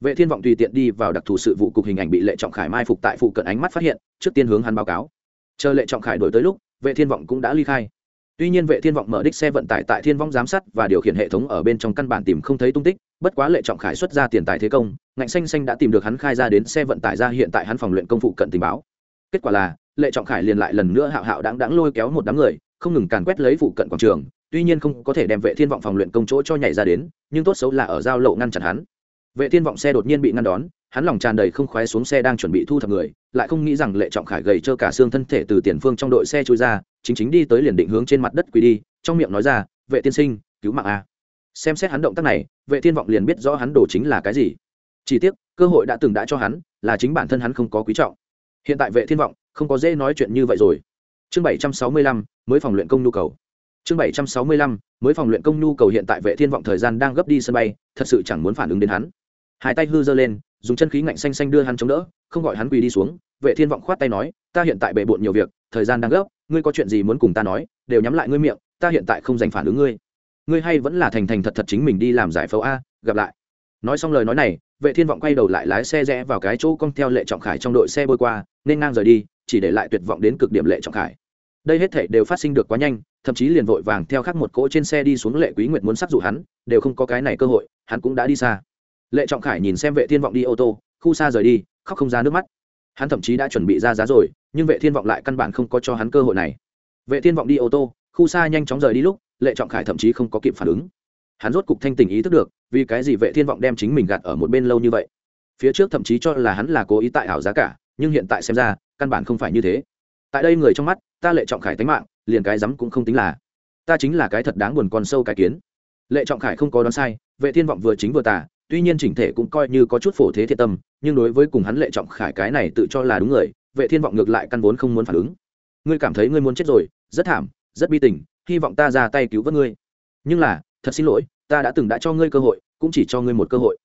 vệ thiên vọng tùy tiện đi vào đặc thù sự vụ cục hình ảnh bị lệ trọng khải mai phục tại phụ cận ánh mắt phát hiện, trước tiên hướng hắn báo cáo. Chờ lệ trọng khải đổi tới lúc, vệ thiên vọng cũng đã ly khai. Tuy nhiên vệ thiên vọng mở đích xe vận tải tại thiên vong giám sát và điều khiển hệ thống ở bên trong căn bản tìm không thấy tung tích, bất quá lệ trọng khải xuất ra tiền tài thế công, ngạnh xanh xanh đã tìm được hắn khai ra đến xe vận tải ra hiện tại hắn phòng luyện công phụ cận tình báo. Kết quả là, lệ trọng khải liền lại lần nữa hạo hạo đáng đáng lôi kéo một đám người, không ngừng càn quét lấy phụ cận quảng trường, tuy nhiên không có thể đem vệ thiên vọng phòng luyện công chỗ cho nhảy ra đến, nhưng tốt xấu là ở giao lộ ngăn chặn hắn vệ thiên vọng xe đột nhiên bị ngăn đón hắn lòng tràn đầy không khoái xuống xe đang chuẩn bị thu thập người lại không nghĩ rằng lệ trọng khải gầy trơ cả xương thân thể từ tiền phương trong đội xe trôi ra chính chính đi tới liền định hướng trên mặt đất quỳ đi trong miệng nói ra vệ tiên sinh cứu mạng a. Xem xét hắn động tác này vệ thiên vọng liền biết rõ hắn đổ chính là cái gì. Chỉ tiếc cơ hội đã từng đã cho hắn là chính bản thân hắn không có quý trọng. Hiện tại vệ thiên vọng không có dễ nói chuyện như vậy rồi. Chương 765, mới phòng luyện công nhu cầu. Chương 765, mới phòng luyện công nhu cầu hiện tại vệ thiên vọng thời gian đang gấp đi sân bay thật sự chẳng muốn phản ứng đến hắn hai tay hư giơ lên, dùng chân khí ngạnh xanh xanh đưa hắn chống đỡ, không gọi hắn quỳ đi xuống. Vệ thiên vọng khoát tay nói, ta hiện tại bề bộn nhiều việc, thời gian đang gấp, ngươi có chuyện gì muốn cùng ta nói, đều nhắm lại ngươi miệng, ta hiện tại không dành phản ứng ngươi. Ngươi hay vẫn là thành thành thật thật chính mình đi làm giải phẫu a, gặp lại. Nói xong lời nói này, vệ thiên vọng quay đầu lại lái xe rẽ vào cái chỗ cong theo lệ trọng khải trong đội xe bôi qua, nên ngang rời đi, chỉ để lại tuyệt vọng đến cực điểm lệ trọng khải. Đây hết thể đều phát sinh được quá nhanh, thậm chí liền vội vàng theo khắc một cỗ trên xe đi xuống lệ quý nguyệt muốn sắc dụ hắn, đều không có cái này cơ hội, hắn cũng đã đi xa lệ trọng khải nhìn xem vệ thiên vọng đi ô tô, khu xa rời đi, khóc không ra nước mắt. Hắn thậm chí đã chuẩn bị ra giá rồi, nhưng vệ thiên vọng lại căn bản không có cho hắn cơ hội này. Vệ thiên vọng đi ô tô, khu xa nhanh chóng rời đi lúc, lệ trọng khải thậm chí không có kịp phản ứng. Hắn rốt cục thanh tình ý thức được, vì cái gì vệ thiên vọng đem chính mình gạt ở một bên lâu như vậy. Phía trước thậm chí cho là hắn là cố ý tại ảo giá cả, nhưng hiện tại xem ra, căn bản không phải như thế. Tại đây người trong mắt, ta lệ trọng khải tánh mạng, liền cái rắm cũng không tính là. Ta chính là cái thật đáng buồn con sâu cái kiến. Lệ trọng khải không có đoán sai, vệ thiên vọng vừa chính vừa tả tuy nhiên chỉnh thể cũng coi như có chút phổ thế thiệt tâm, nhưng đối với cùng hắn lệ trọng khải cái này tự cho là đúng người, vệ thiên vọng ngược lại căn vốn không muốn phản ứng. Ngươi cảm thấy ngươi muốn chết rồi, rất thảm, rất bi tình, hy vọng ta ra tay cứu vớt ngươi. Nhưng là, thật xin lỗi, ta đã từng đã cho ngươi cơ hội, cũng chỉ cho ngươi một cơ hội.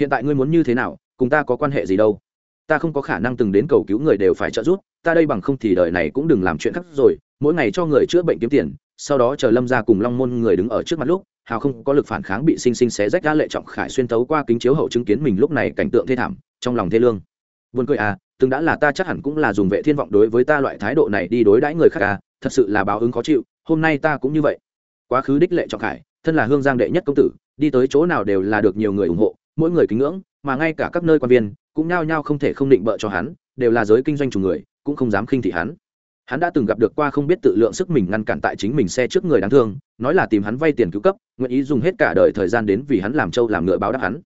Hiện tại ngươi muốn như thế nào, cùng ta có quan hệ gì đâu? Ta không có khả năng từng đến cầu cứu người đều phải trợ giúp, ta đây bằng không thì đời này cũng đừng làm chuyện khác rồi, mỗi ngày cho người chữa bệnh kiếm tiền sau đó chờ lâm ra cùng long môn người đứng ở trước mặt lúc hào không có lực phản kháng bị sinh sinh xé rách ra lệ trọng khải xuyên tấu qua kính chiếu hậu chứng kiến mình lúc này cảnh tượng thê thảm trong lòng thê lương Buồn cười à, từng đã là ta chắc hẳn cũng là dùng vệ thiên vọng đối với ta loại thái độ này đi đối đãi người khác à, thật sự là báo ứng khó chịu, hôm nay ta cũng như vậy. Quá khứ đích lệ trọng khải, thân là hương giang đệ nhất công tử, đi tới chỗ nào đều là được nhiều người ủng hộ, mỗi người kính ngưỡng, mà ngay cả các nơi quan viên cũng nhao nhao không thể không định bợ cho hắn, đều là giới kinh doanh chủ người, cũng không dám khinh thị hắn. Hắn đã từng gặp được qua không biết tự lượng sức mình ngăn cản tại chính mình xe trước người đáng thương, nói là tìm hắn vay tiền cứu cấp, nguyện ý dùng hết cả đời thời gian đến vì hắn làm trâu làm ngựa báo đáp hắn.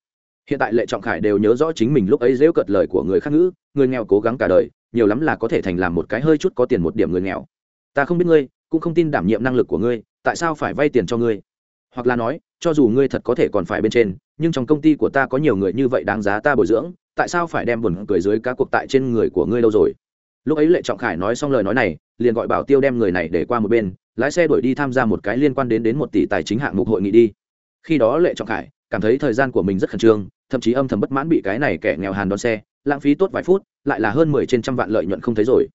Hiện tại lệ trọng khải đều nhớ rõ chính mình lúc ấy dễu cợt lời của người khác ngữ người nghèo cố gắng cả đời nhiều lắm là có thể thành làm một cái hơi chút có tiền một điểm người nghèo. Ta không biết ngươi cũng không tin đảm nhiệm năng lực của ngươi tại sao phải vay tiền cho ngươi? Hoặc là nói cho dù ngươi thật có thể còn phải bên trên nhưng trong công ty của ta có nhiều người như vậy đáng giá ta bồi dưỡng tại sao phải đem buồn cười dưới cá cuộc tại trên người của ngươi đâu rồi? Lúc ấy lệ trọng khải nói xong lời nói này, liền gọi bảo tiêu đem người này để qua một bên, lái xe đuổi đi tham gia một cái liên quan đến đến một tỷ tài chính hạng mục hội nghị đi. Khi đó lệ trọng khải cảm thấy thời gian của mình rất khẩn trương, thậm chí âm thầm bất mãn bị cái này kẻ nghèo hàn đón xe, lãng phí tốt vài phút, lại là hơn mười trên trăm vạn lợi nhuận không thấy rồi.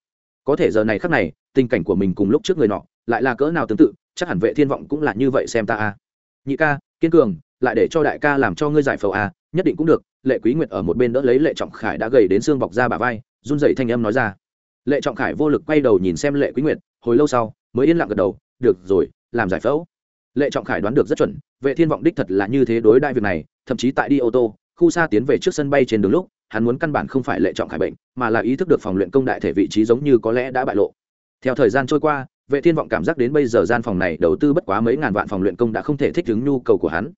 Có thể giờ này khác này, tình cảnh của mình cùng lúc trước người nọ, lại là cỡ nào tương tự, chắc hẳn vệ thiên vọng cũng là như vậy xem ta a. Nhị ca, kiên cường, lại để cho đại ca làm cho ngươi giải phẫu a, nhất định cũng được, lệ quý nguyệt ở một bên đỡ lấy lệ trọng khải đã gầy đến xương bọc ra bả vai, run rẩy thanh âm nói ra lệ trọng khải vô lực quay đầu nhìn xem lệ quý nguyệt, hồi lâu sau, mới yên lặng gật đầu, được rồi, làm giải phẫu. Lệ trọng khải đoán được rất chuẩn, vệ thiên vọng đích thật là như thế đối đại việc này, thậm chí tại đi ô tô, khu xa tiến về trước sân bay trên đường lúc, hắn muốn căn bản không phải lệ trọng khải bệnh, mà là ý thức được phòng luyện công đại thể vị trí giống như có lẽ đã bại lộ. Theo thời gian trôi qua, vệ thiên vọng cảm giác đến bây giờ gian phòng này đầu tư bất quá mấy ngàn vạn phòng luyện công đã không thể thích ứng nhu cầu của hắn.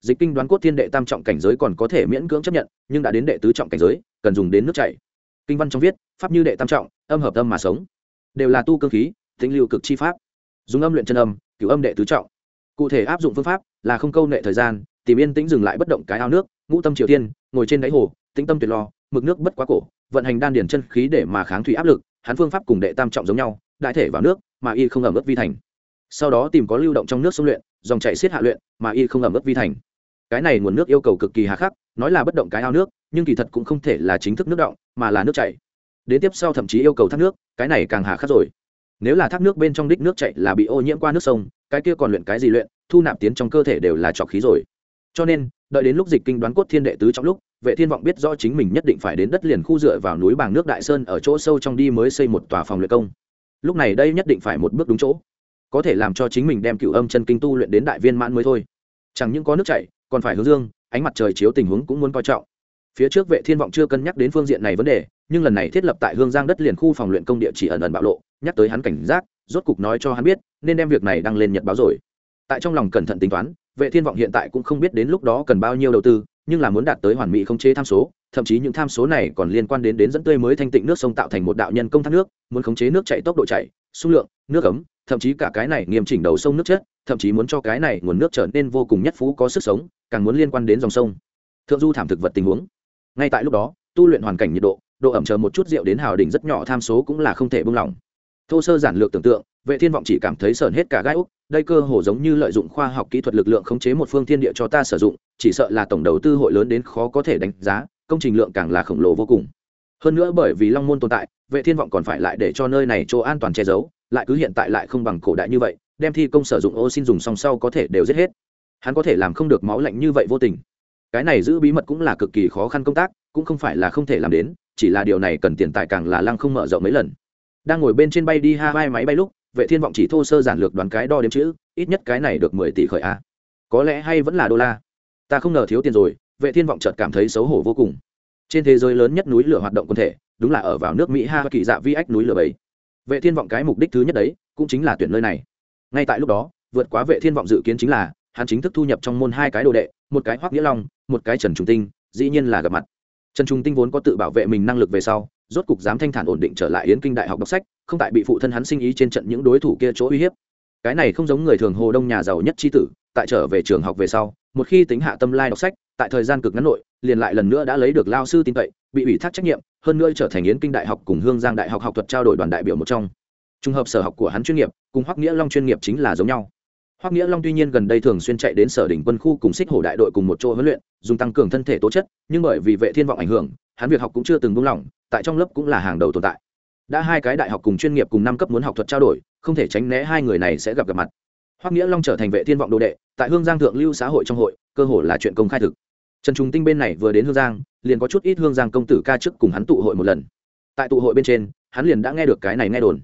Dịch kinh đoán cốt thiên đệ tam trọng cảnh giới còn có thể miễn cưỡng chấp nhận, nhưng đã đến đệ tứ trọng cảnh giới, cần dùng đến nước chảy kinh văn trong viết, pháp như đệ tam trọng, âm hợp âm mà sống, đều là tu cơ khí tính lưu cực chi pháp. Dùng âm luyện chân âm, cửu âm đệ tứ trọng. Cụ thể áp dụng phương pháp là không câu nệ thời gian, tìm yên tĩnh dừng lại bất động cái ao nước, ngũ tâm triều tiên, ngồi trên đáy hồ, tĩnh tâm tuyệt lo, mực nước bất quá cổ, vận hành đan điển chân khí để mà kháng thủy áp lực, hắn phương pháp cùng đệ tam trọng giống nhau, đại thể vào nước, mà y không ẩm ướt vi thành. Sau đó tìm có lưu động trong nước sông luyện, dòng chảy xiết hạ luyện, mà y không ẩm ướt vi thành. Cái này nguồn nước yêu cầu cực kỳ hà khắc, nói là bất động cái ao nước, nhưng kỳ thật cũng không thể là chính thức nước động mà là nước chảy. Đến tiếp sau thậm chí yêu cầu thác nước, cái này càng hà khắc rồi. Nếu là thác nước bên trong đích nước chảy là bị ô nhiễm qua nước sông, cái kia còn luyện cái gì luyện, thu nạp tiến trong cơ thể đều là trọc khí rồi. Cho nên, đợi đến lúc dịch kinh đoán cốt thiên đệ tứ trong lúc, vệ thiên vọng biết rõ chính mình nhất định phải đến đất liền khu dựa vào núi bàng nước đại sơn ở chỗ sâu trong đi mới xây một tòa phòng luyện công. Lúc này đây nhất định phải một bước đúng chỗ. Có thể làm cho chính mình đem cựu âm chân kinh tu luyện đến đại viên mãn mới thôi. Chẳng những có nước chảy, còn phải hướng dương, ánh mặt trời chiếu tình huống cũng muốn coi trọng phía trước vệ thiên vọng chưa cân nhắc đến phương diện này vấn đề, nhưng lần này thiết lập tại hương giang đất liền khu phòng luyện công địa chỉ ẩn ẩn bạo lộ, nhắc tới hắn cảnh giác, rốt cục nói cho hắn biết, nên đem việc này đăng lên nhật báo rồi. Tại trong lòng cẩn thận tính toán, vệ thiên vọng hiện tại cũng không biết đến lúc đó cần bao nhiêu đầu tư, nhưng là muốn đạt tới hoàn mỹ không chế tham số, thậm chí những tham số này còn liên quan đến đến dẫn tươi mới thanh tịnh nước sông tạo thành một đạo nhân công thác nước, muốn khống chế nước chảy tốc độ chảy số lượng, nước ấm, thậm chí cả cái này nghiêm chỉnh đầu sông nước chết thậm chí muốn cho cái này nguồn nước trở nên vô cùng nhất phú có sức sống, càng muốn liên quan đến dòng sông. Thượng du thảm thực vật tình huống ngay tại lúc đó, tu luyện hoàn cảnh nhiệt độ độ ẩm chờ một chút rượu đến hào đỉnh rất nhỏ tham số cũng là không thể buông lỏng. Thô sơ giản lược tưởng tượng, vệ thiên vọng chỉ cảm thấy sởn hết cả gai úc, đây cơ hồ giống như lợi dụng khoa học kỹ thuật lực lượng khống chế một phương thiên địa cho ta sử dụng, chỉ sợ là tổng đầu tư hội lớn đến khó có thể đánh giá, công trình lượng càng là khổng lồ vô cùng. Hơn nữa bởi vì long môn tồn tại, vệ thiên vọng còn phải lại để cho nơi này chỗ an toàn che giấu, lại cứ hiện tại lại không bằng cổ đại như vậy, đem thi công sử dụng ô xin dùng song sau có thể đều giết hết. Hắn có thể làm không được máu lạnh như vậy vô tình cái này giữ bí mật cũng là cực kỳ khó khăn công tác, cũng không phải là không thể làm đến, chỉ là điều này cần tiền tài càng là lăng không mở rộng mấy lần. Đang ngồi bên trên bay đi hai máy bay lúc, vệ thiên vọng chỉ thô sơ giản lược đoán cái đo đếm chữ, ít nhất cái này được mười tỷ khởi a. Có lẽ hay vẫn là đô la. Ta không ngờ thiếu tiền rồi, vệ thiên vọng chợt cảm thấy xấu hổ vô cùng. Trên thế giới lớn nhất núi lửa hoạt động quân thể, đúng là ở vào nước mỹ ha kỳ dạ vi ách núi lửa bảy. Vệ thiên vọng cái mục đích thứ nhất đấy, cũng chính là tuyển nơi này. Ngay tại lúc đó, vượt quá vệ thiên vọng dự kiến chính là hắn chính thức thu nhập trong môn hai cái đồ đệ, một cái hoắc nghĩa long, một cái trần trung tinh, dĩ nhiên là gặp mặt. Trần trung tinh vốn có tự bảo vệ mình năng lực về sau, rốt cục dám thanh thản ổn định trở lại yến kinh đại học đọc sách, không tại bị phụ thân hắn sinh ý trên trận những đối thủ kia chỗ uy hiếp. Cái này không giống người thường hồ đông nhà giàu nhất tri tử, tại trở về trường học về sau, một khi tính hạ tâm lai đọc sách, tại thời gian cực ngắn nội, liền lại lần nữa đã lấy được lao sư tin cậy, bị ủy thác trách nhiệm, hơn nữa trở thành yến kinh đại học cùng hương giang đại học học thuật trao đổi đoàn đại biểu một trong. Trùng hợp sở học của hắn chuyên nghiệp, cùng hoắc nghĩa long chuyên nghiệp chính là giống nhau hoắc nghĩa long tuy nhiên gần đây thường xuyên chạy đến sở đỉnh quân khu cùng xích hổ đại đội cùng một chỗ huấn luyện, dùng tăng cường thân thể tố chất, nhưng bởi vì vệ thiên vọng ảnh hưởng, hắn việc học cũng chưa từng buông lỏng, tại trong lớp cũng là hàng đầu tồn tại. Đã hai cái đại học cùng chuyên nghiệp cùng năm cấp muốn học thuật trao đổi, không thể tránh né hai người này sẽ gặp gặp mặt. Hoắc nghĩa long trở thành vệ thiên vọng đồ đệ, tại hương giang thượng lưu xã hội trong hội, cơ hội là chuyện công khai thực. Trần trung tinh bên này vừa đến hương giang, liền có chút ít hương giang công tử ca trước cùng hắn tụ hội một lần. Tại tụ hội bên trên, hắn liền đã nghe được cái này nghe đồn.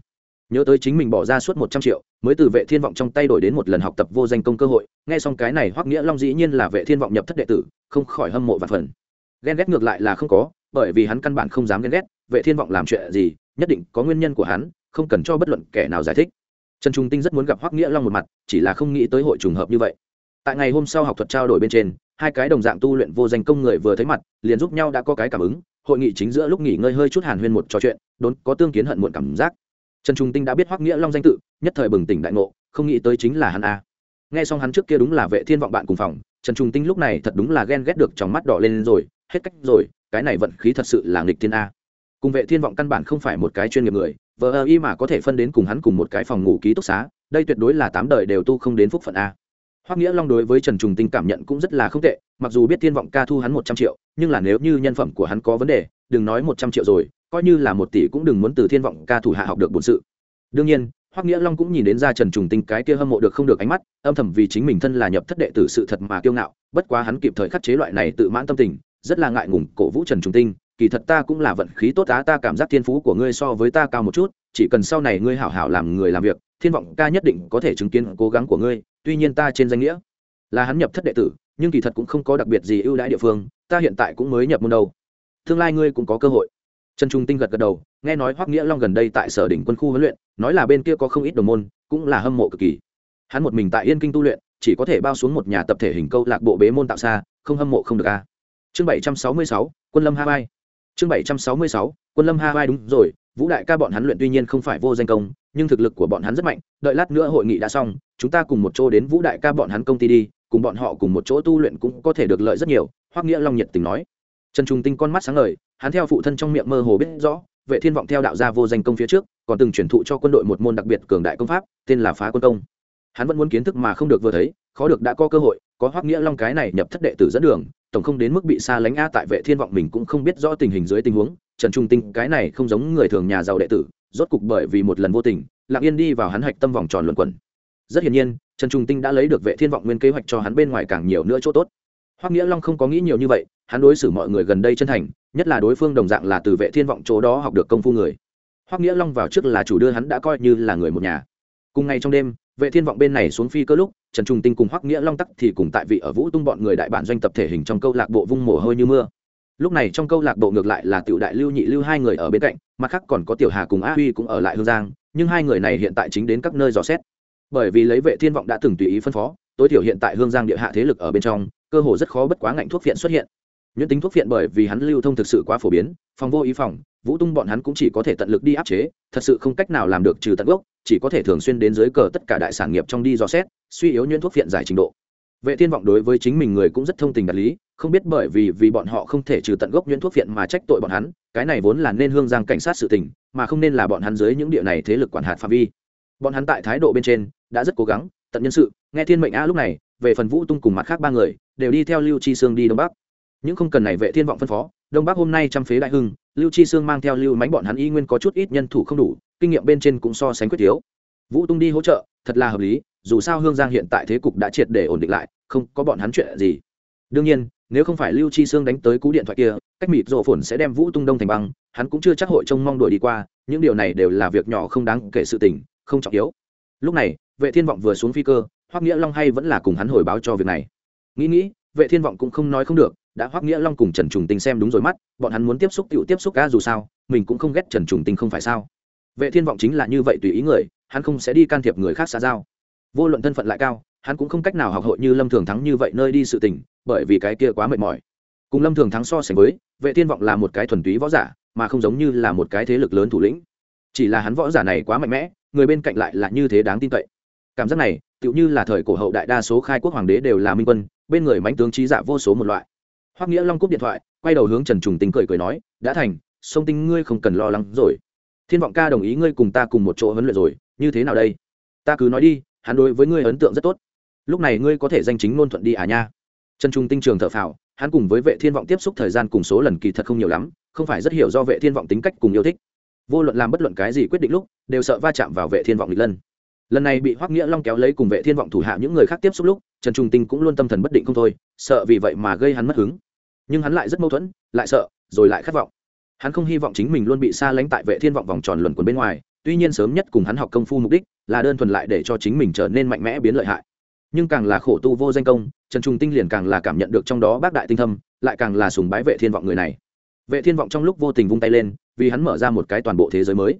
Nhớ tới chính mình bỏ ra suốt một trăm triệu mới từ vệ thiên vọng trong tay đổi đến một lần học tập vô danh công cơ hội, nghe xong cái này hoắc nghĩa long dĩ nhiên là vệ thiên vọng nhập thất đệ tử, không khỏi hâm mộ và phần. Ghen ghét ngược lại là không có, bởi vì hắn căn bản không dám ghen ghét, vệ thiên vọng làm chuyện gì, nhất định có nguyên nhân của hắn, không cần cho bất luận kẻ nào giải thích. Trần trung tinh rất muốn gặp hoắc nghĩa long một mặt, chỉ là không nghĩ tới hội trùng hợp như vậy. Tại ngày hôm sau học thuật trao đổi bên trên, hai cái đồng dạng tu luyện vô danh công người vừa thấy mặt, liền giúp nhau đã có cái cảm ứng, hội nghị chính giữa lúc nghỉ ngơi hơi chút hàn huyên một trò chuyện, đốn có tương kiến hận muộn cảm giác trần trung tinh đã biết hoắc nghĩa long danh tự, nhất thời bừng tỉnh đại ngộ, không nghĩ tới chính là hắn a. Nghe xong hắn trước kia đúng là vệ thiên vọng bạn cùng phòng, trần trung tinh lúc này thật đúng là ghen ghét được trong mắt đỏ lên rồi, hết cách rồi, cái này vận khí thật sự là nghịch thiên a. Cùng vệ thiên vọng căn bản không phải một cái chuyên nghiệp người vợ ơ y mà có thể phân đến cùng hắn cùng một cái phòng ngủ ký túc xá, đây tuyệt đối là tám đời đều tu không đến phúc phận a. Hoắc nghĩa long đối với trần trùng tinh cảm nhận cũng rất là không tệ, mặc dù biết thiên vọng ca thu hắn một trăm triệu, nhưng là nếu như nhân phẩm của hắn có vấn đề, đừng nói một trăm triệu rồi coi như là một tỷ cũng đừng muốn từ thiên vọng ca thủ hạ học được bổn sự. Đương nhiên, hoắc nghĩa long cũng nhìn đến ra trần trùng tinh cái kia hâm mộ được không được ánh mắt, âm thầm vì chính mình thân là nhập thất đệ tử sự thật mà kiêu ngạo, bất quá hắn kịp thời khắc chế loại này tự mãn tâm tình, rất là ngại ngùng, cổ vũ trần trùng tinh, kỳ thật ta cũng là vận khí tốt á, ta cảm giác thiên phú của ngươi so với ta cao một chút, chỉ cần sau này ngươi hảo hảo làm người làm việc, thiên vọng ca nhất định có thể chứng kiến cố gắng của ngươi, tuy nhiên ta trên danh nghĩa là hắn nhập thất đệ tử, nhưng kỳ thật cũng không có đặc biệt gì ưu đãi địa phương, ta hiện tại cũng mới nhập môn đâu. Tương lai ngươi cũng có cơ hội trần trung tinh gật gật đầu, nghe nói hoắc nghĩa long gần đây tại sở đỉnh quân khu huấn luyện, nói là bên kia có không ít đồng môn, cũng là hâm mộ cực kỳ. Hắn một mình tại yên kinh tu luyện, chỉ có thể bao xuống một nhà tập thể hình câu lạc bộ bế môn tạo xa, không hâm mộ không được a chương bảy trăm sáu mươi sáu, quân lâm hawaii. Chương bảy trăm sáu mươi sáu, quân lâm hawaii đúng rồi, vũ đại ca bọn hắn luyện tuy nhiên không phải vô danh công, nhưng thực lực của bọn hắn rất mạnh, đợi lát nữa hội nghị đã xong, chúng ta cùng một chỗ đến vũ đại ca bọn hắn công ty đi, cùng bọn họ cùng một chỗ tu luyện cũng có thể được lợi rất nhiều, hoắc nghĩa long nhiệt tình nói. Trần trung tinh con mắt sáng ngời hắn theo phụ thân trong miệng mơ hồ biết rõ, vệ thiên vọng theo đạo gia vô danh công phía trước, còn từng truyền thụ cho quân đội một môn đặc biệt cường đại công pháp, tên là phá quân công. Hắn vẫn muốn kiến thức mà không được vừa thấy, khó được đã có cơ hội, có hoắc nghĩa long cái này nhập thất đệ tử dẫn đường, tổng không đến mức bị xa lánh a tại vệ thiên vọng mình cũng không biết rõ tình hình dưới tình huống. Trần trung tinh, cái này không giống người thường nhà giàu đệ tử, rốt cục bởi vì một lần vô tình, lặng yên đi vào hắn hạch tâm vòng tròn luận quẩn. Rất hiển nhiên, trần trung tinh đã lấy được vệ thiên vọng nguyên kế hoạch cho hắn bên ngoài càng nhiều nữa chỗ tốt hoắc nghĩa long không có nghĩ nhiều như vậy, hắn đối xử mọi người gần đây chân thành, nhất là đối phương đồng dạng là từ vệ thiên vọng chỗ đó học được công phu người. Hoắc nghĩa long vào trước là chủ đưa hắn đã coi như là người một nhà. Cùng ngày trong đêm, vệ thiên vọng bên này xuống phi cơ lúc, trần trung tinh cùng hoắc nghĩa long tắc thì cùng tại vị ở vũ tung bọn người đại bản doanh tập thể hình trong câu lạc bộ vung mồ hôi như mưa. Lúc này trong câu lạc bộ ngược lại là tiểu đại lưu nhị lưu hai người ở bên cạnh, mặt khác còn có tiểu hà cùng a huy cũng ở lại hương giang, nhưng hai người này hiện tại chính đến các nơi dò xét. Bởi vì lấy vệ thiên vọng đã từng tùy ý phân phó, tối thiểu hiện tại hương giang địa hạ thế lực ở bên trong cơ hồ rất khó bất quá ngạnh thuốc viện xuất hiện. Nhuyễn tính thuốc viện bởi vì hắn lưu thông thực sự quá phổ biến, phòng vô ý phòng, vũ tung bọn hắn cũng chỉ có thể tận lực đi áp chế, thật sự không cách nào làm được trừ tận gốc, chỉ có thể thường xuyên đến dưới cờ tất cả đại sản nghiệp trong đi dò xét, suy yếu nhuyễn thuốc viện giải trình độ. Vệ thiên vọng đối với chính mình người cũng rất thông tình đạt lý, không biết bởi vì vì bọn họ không thể trừ tận gốc nhuyễn thuốc viện mà trách tội bọn hắn, cái này vốn là nên hương giang cảnh sát sự tình, mà không nên là bọn hắn dưới những địa này thế lực quản hạt phạm vi. Bọn hắn tại thái độ bên trên, đã rất cố gắng, tận nhân sự, nghe thiên mệnh a lúc này, về phần vũ tung cùng mặt khác ba người đều đi theo lưu chi sương đi đông bắc. Những không cần này vệ thiên vọng phân phó, đông bắc hôm nay trăm phế đại hưng, lưu chi sương mang theo lưu mánh bọn hắn y nguyên có chút ít nhân thủ không đủ, kinh nghiệm bên trên cũng so sánh quyết thiếu vũ tung đi hỗ trợ, thật là hợp lý, dù sao hương giang hiện tại thế cục đã triệt để ổn định lại, không có bọn hắn chuyện gì. Đương nhiên, nếu không phải lưu chi sương đánh tới cú điện thoại kia, cách mịt rộ phồn sẽ đem vũ tung đông thành băng, hắn cũng chưa chắc hội trông mong đuổi đi qua, những điều này đều là việc nhỏ không đáng kể sự tình, không trọng yếu. Lúc này, vệ thiên vọng vừa xuống phi cơ, hoắc nghĩa long hay vẫn là cùng hắn hồi báo cho việc này nghĩ nghĩ, vệ thiên vọng cũng không nói không được, đã hoắc nghĩa long cùng trần trùng tinh xem đúng rồi mắt, bọn hắn muốn tiếp xúc tiểu tiếp xúc ca dù sao, mình cũng không ghét trần trùng tinh không phải sao. Vệ thiên vọng chính là như vậy tùy ý người, hắn không sẽ đi can thiệp người khác xã giao. Vô luận thân phận lại cao, hắn cũng không cách nào học hội như lâm thường thắng như vậy nơi đi sự tình, bởi vì cái kia quá mệt mỏi. Cùng lâm thường thắng so sánh với, vệ thiên vọng là một cái thuần túy võ giả, mà không giống như là một cái thế lực lớn thủ lĩnh. Chỉ là hắn võ giả này quá mạnh mẽ, người bên cạnh lại là như thế đáng tin cậy. Cảm giác này tựu như là thời cổ hậu đại đa số khai quốc hoàng đế đều là minh quân, bên người mãnh tướng trí giả vô số một loại. Hoắc nghĩa long cúp điện thoại, quay đầu hướng trần trùng tinh cười cười nói, đã thành sông tinh ngươi không cần lo lắng rồi. Thiên vọng ca đồng ý ngươi cùng ta cùng một chỗ huấn luyện rồi, như thế nào đây? Ta cứ nói đi, hắn đối với ngươi ấn tượng rất tốt. Lúc này ngươi có thể danh chính ngôn thuận đi à nha. Trần trung tinh trường thở phào, hắn cùng với vệ thiên vọng tiếp xúc thời gian cùng số lần kỳ thật không nhiều lắm, không phải rất hiểu do vệ thiên vọng tính cách cùng yêu thích. Vô luận làm bất luận cái gì quyết định lúc, đều sợ va chạm vào vệ thiên vọng lịch lân lần này bị hoắc nghĩa long kéo lấy cùng vệ thiên vọng thủ hạ những người khác tiếp xúc lúc, trần trung tinh cũng luôn tâm thần bất định không thôi, sợ vì vậy mà gây hắn mất hứng. Nhưng hắn lại rất mâu thuẫn, lại sợ, rồi lại khát vọng. Hắn không hy vọng chính mình luôn bị xa lánh tại vệ thiên vọng vòng tròn luẩn quẩn bên ngoài, tuy nhiên sớm nhất cùng hắn học công phu mục đích là đơn thuần lại để cho chính mình trở nên mạnh mẽ biến lợi hại. Nhưng càng là khổ tu vô danh công, trần trung tinh liền càng là cảm nhận được trong đó bác đại tinh thâm, lại càng là sùng bái vệ thiên vọng người này. Vệ thiên vọng trong lúc vô tình vung tay lên, vì hắn mở ra một cái toàn bộ thế giới mới.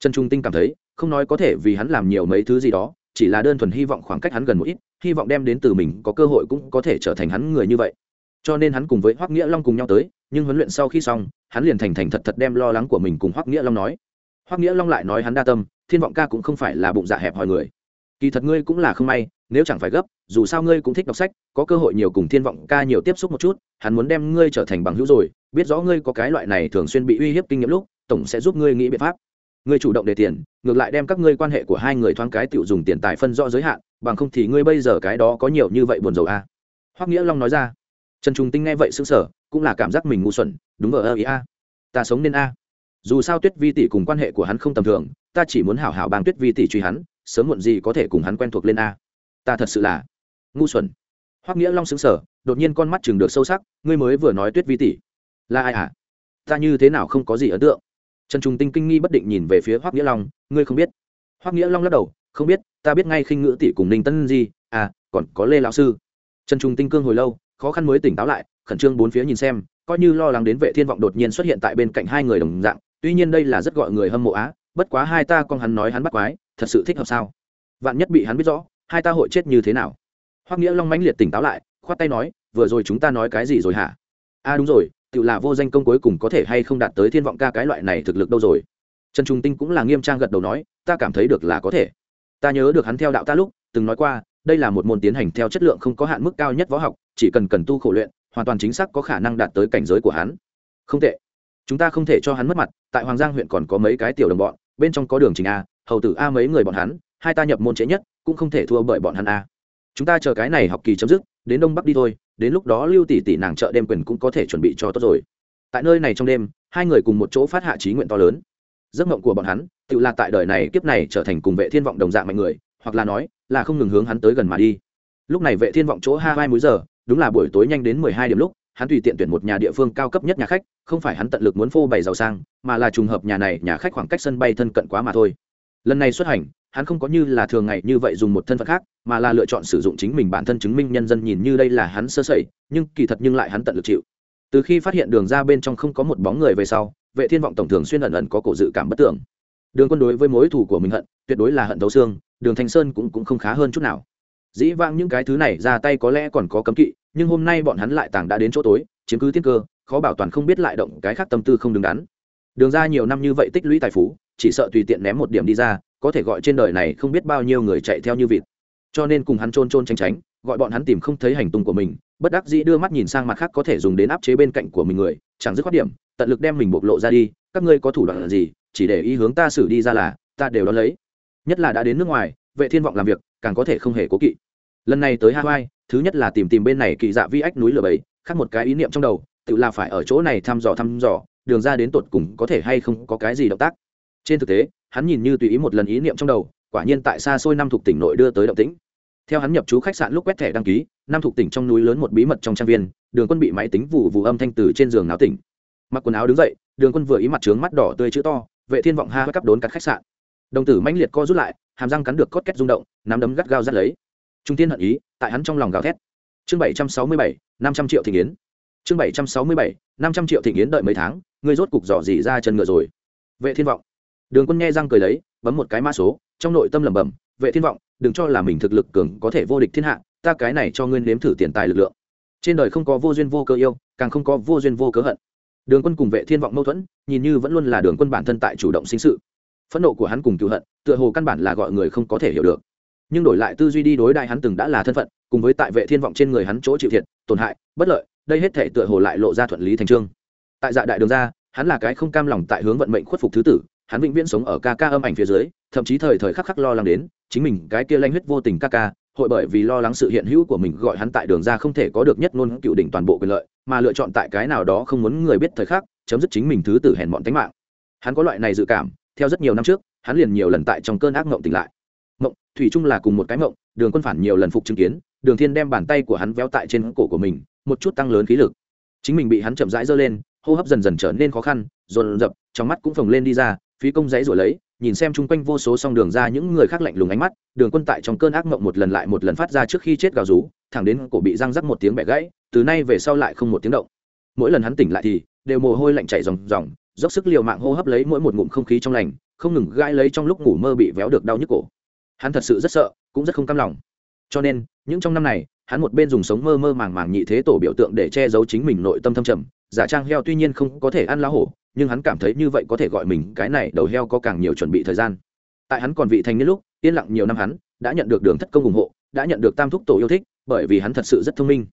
Trần trung tinh cảm thấy không nói có thể vì hắn làm nhiều mấy thứ gì đó, chỉ là đơn thuần hy vọng khoảng cách hắn gần một ít, hy vọng đem đến từ mình có cơ hội cũng có thể trở thành hắn người như vậy. Cho nên hắn cùng với hoắc nghĩa long cùng nhau tới, nhưng huấn luyện sau khi xong, hắn liền thành thành thật thật đem lo lắng của mình cùng hoắc nghĩa long nói. Hoắc nghĩa long lại nói hắn đa tâm, thiên vọng ca cũng không phải là bụng dạ hẹp hòi người. Kỳ thật ngươi cũng là không may, nếu chẳng phải gấp, dù sao ngươi cũng thích đọc sách, có cơ hội nhiều cùng thiên vọng ca nhiều tiếp xúc một chút, hắn muốn đem ngươi trở thành bằng hữu rồi, biết rõ ngươi có cái loại này thường xuyên bị uy hiếp kinh nghiệm lúc, tổng sẽ giúp ngươi nghĩ biện pháp ngươi chủ động đề tiền ngược lại đem các ngươi quan hệ của hai người thoáng cái tự dùng tiền tài phân rõ giới hạn bằng không thì ngươi bây giờ cái đó có nhiều như vậy buồn rầu a à. hoắc nghĩa long nói ra. Trần trung tinh nghe vậy sững sờ cũng là cảm giác mình ngu xuẩn đúng ở ơ ý a. Ta sống nên a. Dù sao tuyết vi tỷ cùng quan hệ của hắn không tầm thường ta chỉ muốn hảo hảo bang tuyết vi tỷ truy hắn sớm muộn gì có thể cùng hắn quen thuộc lên a. Ta thật sự là ngu xuẩn. Hoắc nghĩa long sững sờ, đột nhiên con mắt chừng được sâu sắc ngươi mới vừa nói tuyết vi tỷ là ai à? Ta như thế nào không có gì ấn tượng? Trần trung tinh kinh nghi bất định nhìn về phía hoắc nghĩa long, ngươi không biết? Hoắc nghĩa long lắc đầu, không biết, ta biết ngay khinh ngữ tỷ cùng ninh tân di à còn có lê lão sư. Trần trung tinh cương hồi lâu, khó khăn mới tỉnh táo lại, khẩn trương bốn phía nhìn xem, coi như lo lắng đến vệ thiên vọng đột nhiên xuất hiện tại bên cạnh hai người đồng dạng, tuy nhiên đây là rất gọi người hâm mộ á, bất quá hai ta con hắn nói hắn bắt quái, thật sự thích hợp sao? Vạn nhất bị hắn biết rõ, hai ta hội chết như thế nào? Hoắc nghĩa long mãnh liệt tỉnh táo lại, khoát tay nói, vừa rồi chúng ta nói cái gì rồi hả? A à đúng rồi tự là vô danh công cuối cùng có thể hay không đạt tới thiên vọng ca cái loại này thực lực đâu rồi? Trần trung tinh cũng là nghiêm trang gật đầu nói, ta cảm thấy được là có thể. Ta nhớ được hắn theo đạo ta lúc, từng nói qua, đây là một môn tiến hành theo chất lượng không có hạn mức cao nhất võ học, chỉ cần cần tu khổ luyện, hoàn toàn chính xác có khả năng đạt tới cảnh giới của hắn. Không tệ. Chúng ta không thể cho hắn mất mặt, tại hoàng giang huyện còn có mấy cái tiểu đồng bọn, bên trong có đường trình a, hầu tử a mấy người bọn hắn, hai ta nhập môn trễ nhất, cũng không thể thua bởi bọn hắn a chúng ta chờ cái này học kỳ chấm dứt, đến đông bắc đi thôi, đến lúc đó lưu tỷ tỷ nàng chợ đêm quyền cũng có thể chuẩn bị cho tốt rồi. Tại nơi này trong đêm, hai người cùng một chỗ phát hạ trí nguyện to lớn. Giấc mộng của bọn hắn, tự là tại đời này kiếp này trở thành cùng vệ thiên vọng đồng dạng mạnh người, hoặc là nói, là không ngừng hướng hắn tới gần mà đi. Lúc này vệ thiên vọng chỗ hai hai múi giờ, đúng là buổi tối nhanh đến mười hai điểm lúc, hắn tùy tiện tuyển một nhà địa phương cao cấp nhất nhà khách, không phải hắn tận lực muốn phô bày giàu sang, mà là trùng hợp nhà này nhà khách khoảng cách sân bay thân cận quá mà thôi. Lần này xuất hành hắn không có như là thường ngày như vậy dùng một thân phận khác, mà là lựa chọn sử dụng chính mình bản thân chứng minh nhân dân nhìn như đây là hắn sơ sẩy, nhưng kỳ thật nhưng lại hắn tận lực chịu. Từ khi phát hiện đường ra bên trong không có một bóng người về sau, vệ thiên vọng tổng thường xuyên ẩn ẩn có cổ dự cảm bất tưởng. Đường quân đối với mối thù của mình hận, tuyệt đối là hận thấu xương, đường thanh sơn cũng cũng không khá hơn chút nào. Dĩ vãng những cái thứ này ra tay có lẽ còn có cấm kỵ, nhưng hôm nay bọn hắn lại tàng đã đến chỗ tối, chiếm cứ tiên cơ, khó bảo toàn không biết lại động cái khác tâm tư không đứng đắn. Đường ra nhiều năm như vậy tích lũy tài phú, chỉ sợ tùy tiện ném một điểm đi ra có thể gọi trên đời này không biết bao nhiêu người chạy theo như vịt. Cho nên cùng hắn trôn trôn tránh tránh, gọi bọn hắn tìm không thấy hành tung của mình, bất đắc dĩ đưa mắt nhìn sang mặt khác có thể dùng đến áp chế bên cạnh của mình người, chẳng dứt khoát điểm, tận lực đem mình bộc lộ ra đi, các ngươi có thủ đoạn gì, chỉ để ý hướng ta xử đi ra là, ta đều đón lấy. Nhất là đã đến nước ngoài, vệ thiên vọng làm việc, càng có thể không hề cố kỵ. Lần này tới hawaii, thứ nhất là tìm tìm bên này kỳ dạ vi ách núi lửa bầy, khác một cái ý niệm trong đầu, tự là phải ở chỗ này thăm dò thăm dò, đường ra đến tột cùng có thể hay không có cái gì động tác. Trên thực tế hắn nhìn như tùy ý một lần ý niệm trong đầu, quả nhiên tại xa xôi năm thuộc tỉnh nội đưa tới động tĩnh. Theo hắn nhập trú khách sạn lúc quét thẻ đăng ký năm thuộc tỉnh trong núi lớn một bí mật trong trang viên, đường quân bị máy tính vụ vụ âm thanh từ trên giường náo tỉnh. Mặc quần áo đứng dậy, đường quân vừa ý mặt trướng mắt đỏ tươi chữ to, vệ thiên vọng ha cắp đốn cắt khách sạn. Đồng tử mãnh liệt co rút lại, hàm răng cắn được cốt két rung động, nắm đấm gắt gao dắt lấy. Trung tiên hận ý, tại hắn trong lòng gào thét. Chương bảy trăm sáu mươi bảy, năm trăm triệu thị yến. Chương bảy trăm sáu mươi bảy, năm trăm triệu thị yến đợi mấy tháng, ngươi rốt cục dò dỉ ra chân ngựa rồi. Vệ thiên vọng đường quân nghe răng cười lấy, bấm một cái mã số, trong nội tâm lẩm bẩm, vệ thiên vọng, đừng cho là mình thực lực cường có thể vô địch thiên hạ, ta cái này cho ngươi nếm thử tiền tài lực lượng. Trên đời không có vô duyên vô cơ yêu, càng không có vô duyên vô cớ hận. Đường quân cùng vệ thiên vọng mâu thuẫn, nhìn như vẫn luôn là đường quân bản thân tại chủ động sinh sự. Phẫn nộ của hắn cùng cựu hận, tựa hồ căn bản là gọi người không có thể hiểu được. Nhưng đổi lại tư duy đi đối đại hắn từng đã là thân phận, cùng với tại vệ thiên vọng trên người hắn chỗ chịu thiệt, tổn hại, bất lợi, đây hết thể tựa hồ lại lộ ra thuận lý thành trương. Tại dạ đại đường ra, hắn là cái không cam lòng tại hướng vận mệnh khuất phục thứ tử hắn vĩnh viễn sống ở ca ca âm ảnh phía dưới, thậm chí thời thời khắc khắc lo lắng đến, chính mình cái kia lanh huyết vô tình ca ca, hội bởi vì lo lắng sự hiện hữu của mình gọi hắn tại đường ra không thể có được nhất ngôn cựu đỉnh toàn bộ quyền lợi, mà lựa chọn tại cái nào đó không muốn người biết thời khắc, chấm dứt chính mình thứ tử hèn mọn tánh mạng. Hắn có loại này dự cảm, theo rất nhiều năm trước, hắn liền nhiều lần tại trong cơn ác mộng tỉnh lại. Mộng, thủy chung là cùng một cái mộng, đường quân phản nhiều lần phục chứng kiến, đường thiên đem bàn tay của hắn véo tại trên cổ của mình, một chút tăng lớn khí lực. Chính mình bị hắn chậm rãi giơ lên, hô hấp dần dần trở nên khó khăn, dồn dập, trong mắt cũng phồng lên đi ra phí công dãy rồi lấy, nhìn xem chung quanh vô số song đường ra những người khác lạnh lùng ánh mắt, đường quân tại trong cơn ác mộng một lần lại một lần phát ra trước khi chết gào rú, thẳng đến cổ bị răng rắc một tiếng bẻ gãy, từ nay về sau lại không một tiếng động. Mỗi lần hắn tỉnh lại thì, đều mồ hôi lạnh chảy ròng ròng, dốc sức liều mạng hô hấp lấy mỗi một ngụm không khí trong lành, không ngừng gãi lấy trong lúc ngủ mơ bị véo được đau nhức cổ. Hắn thật sự rất sợ, cũng rất không cam lòng. Cho nên, những trong năm này, hắn một bên dùng sống mơ mơ màng màng nhị thế tổ biểu tượng để che giấu chính mình nội tâm thâm trầm, giả trang heo tuy nhiên không có thể ăn lá hổ nhưng hắn cảm thấy như vậy có thể gọi mình cái này đầu heo có càng nhiều chuẩn bị thời gian. Tại hắn còn vị thành niên lúc, yên lặng nhiều năm hắn đã nhận được đường thất công ủng hộ, đã nhận được tam thúc tổ yêu thích, bởi vì hắn thật sự rất thông minh.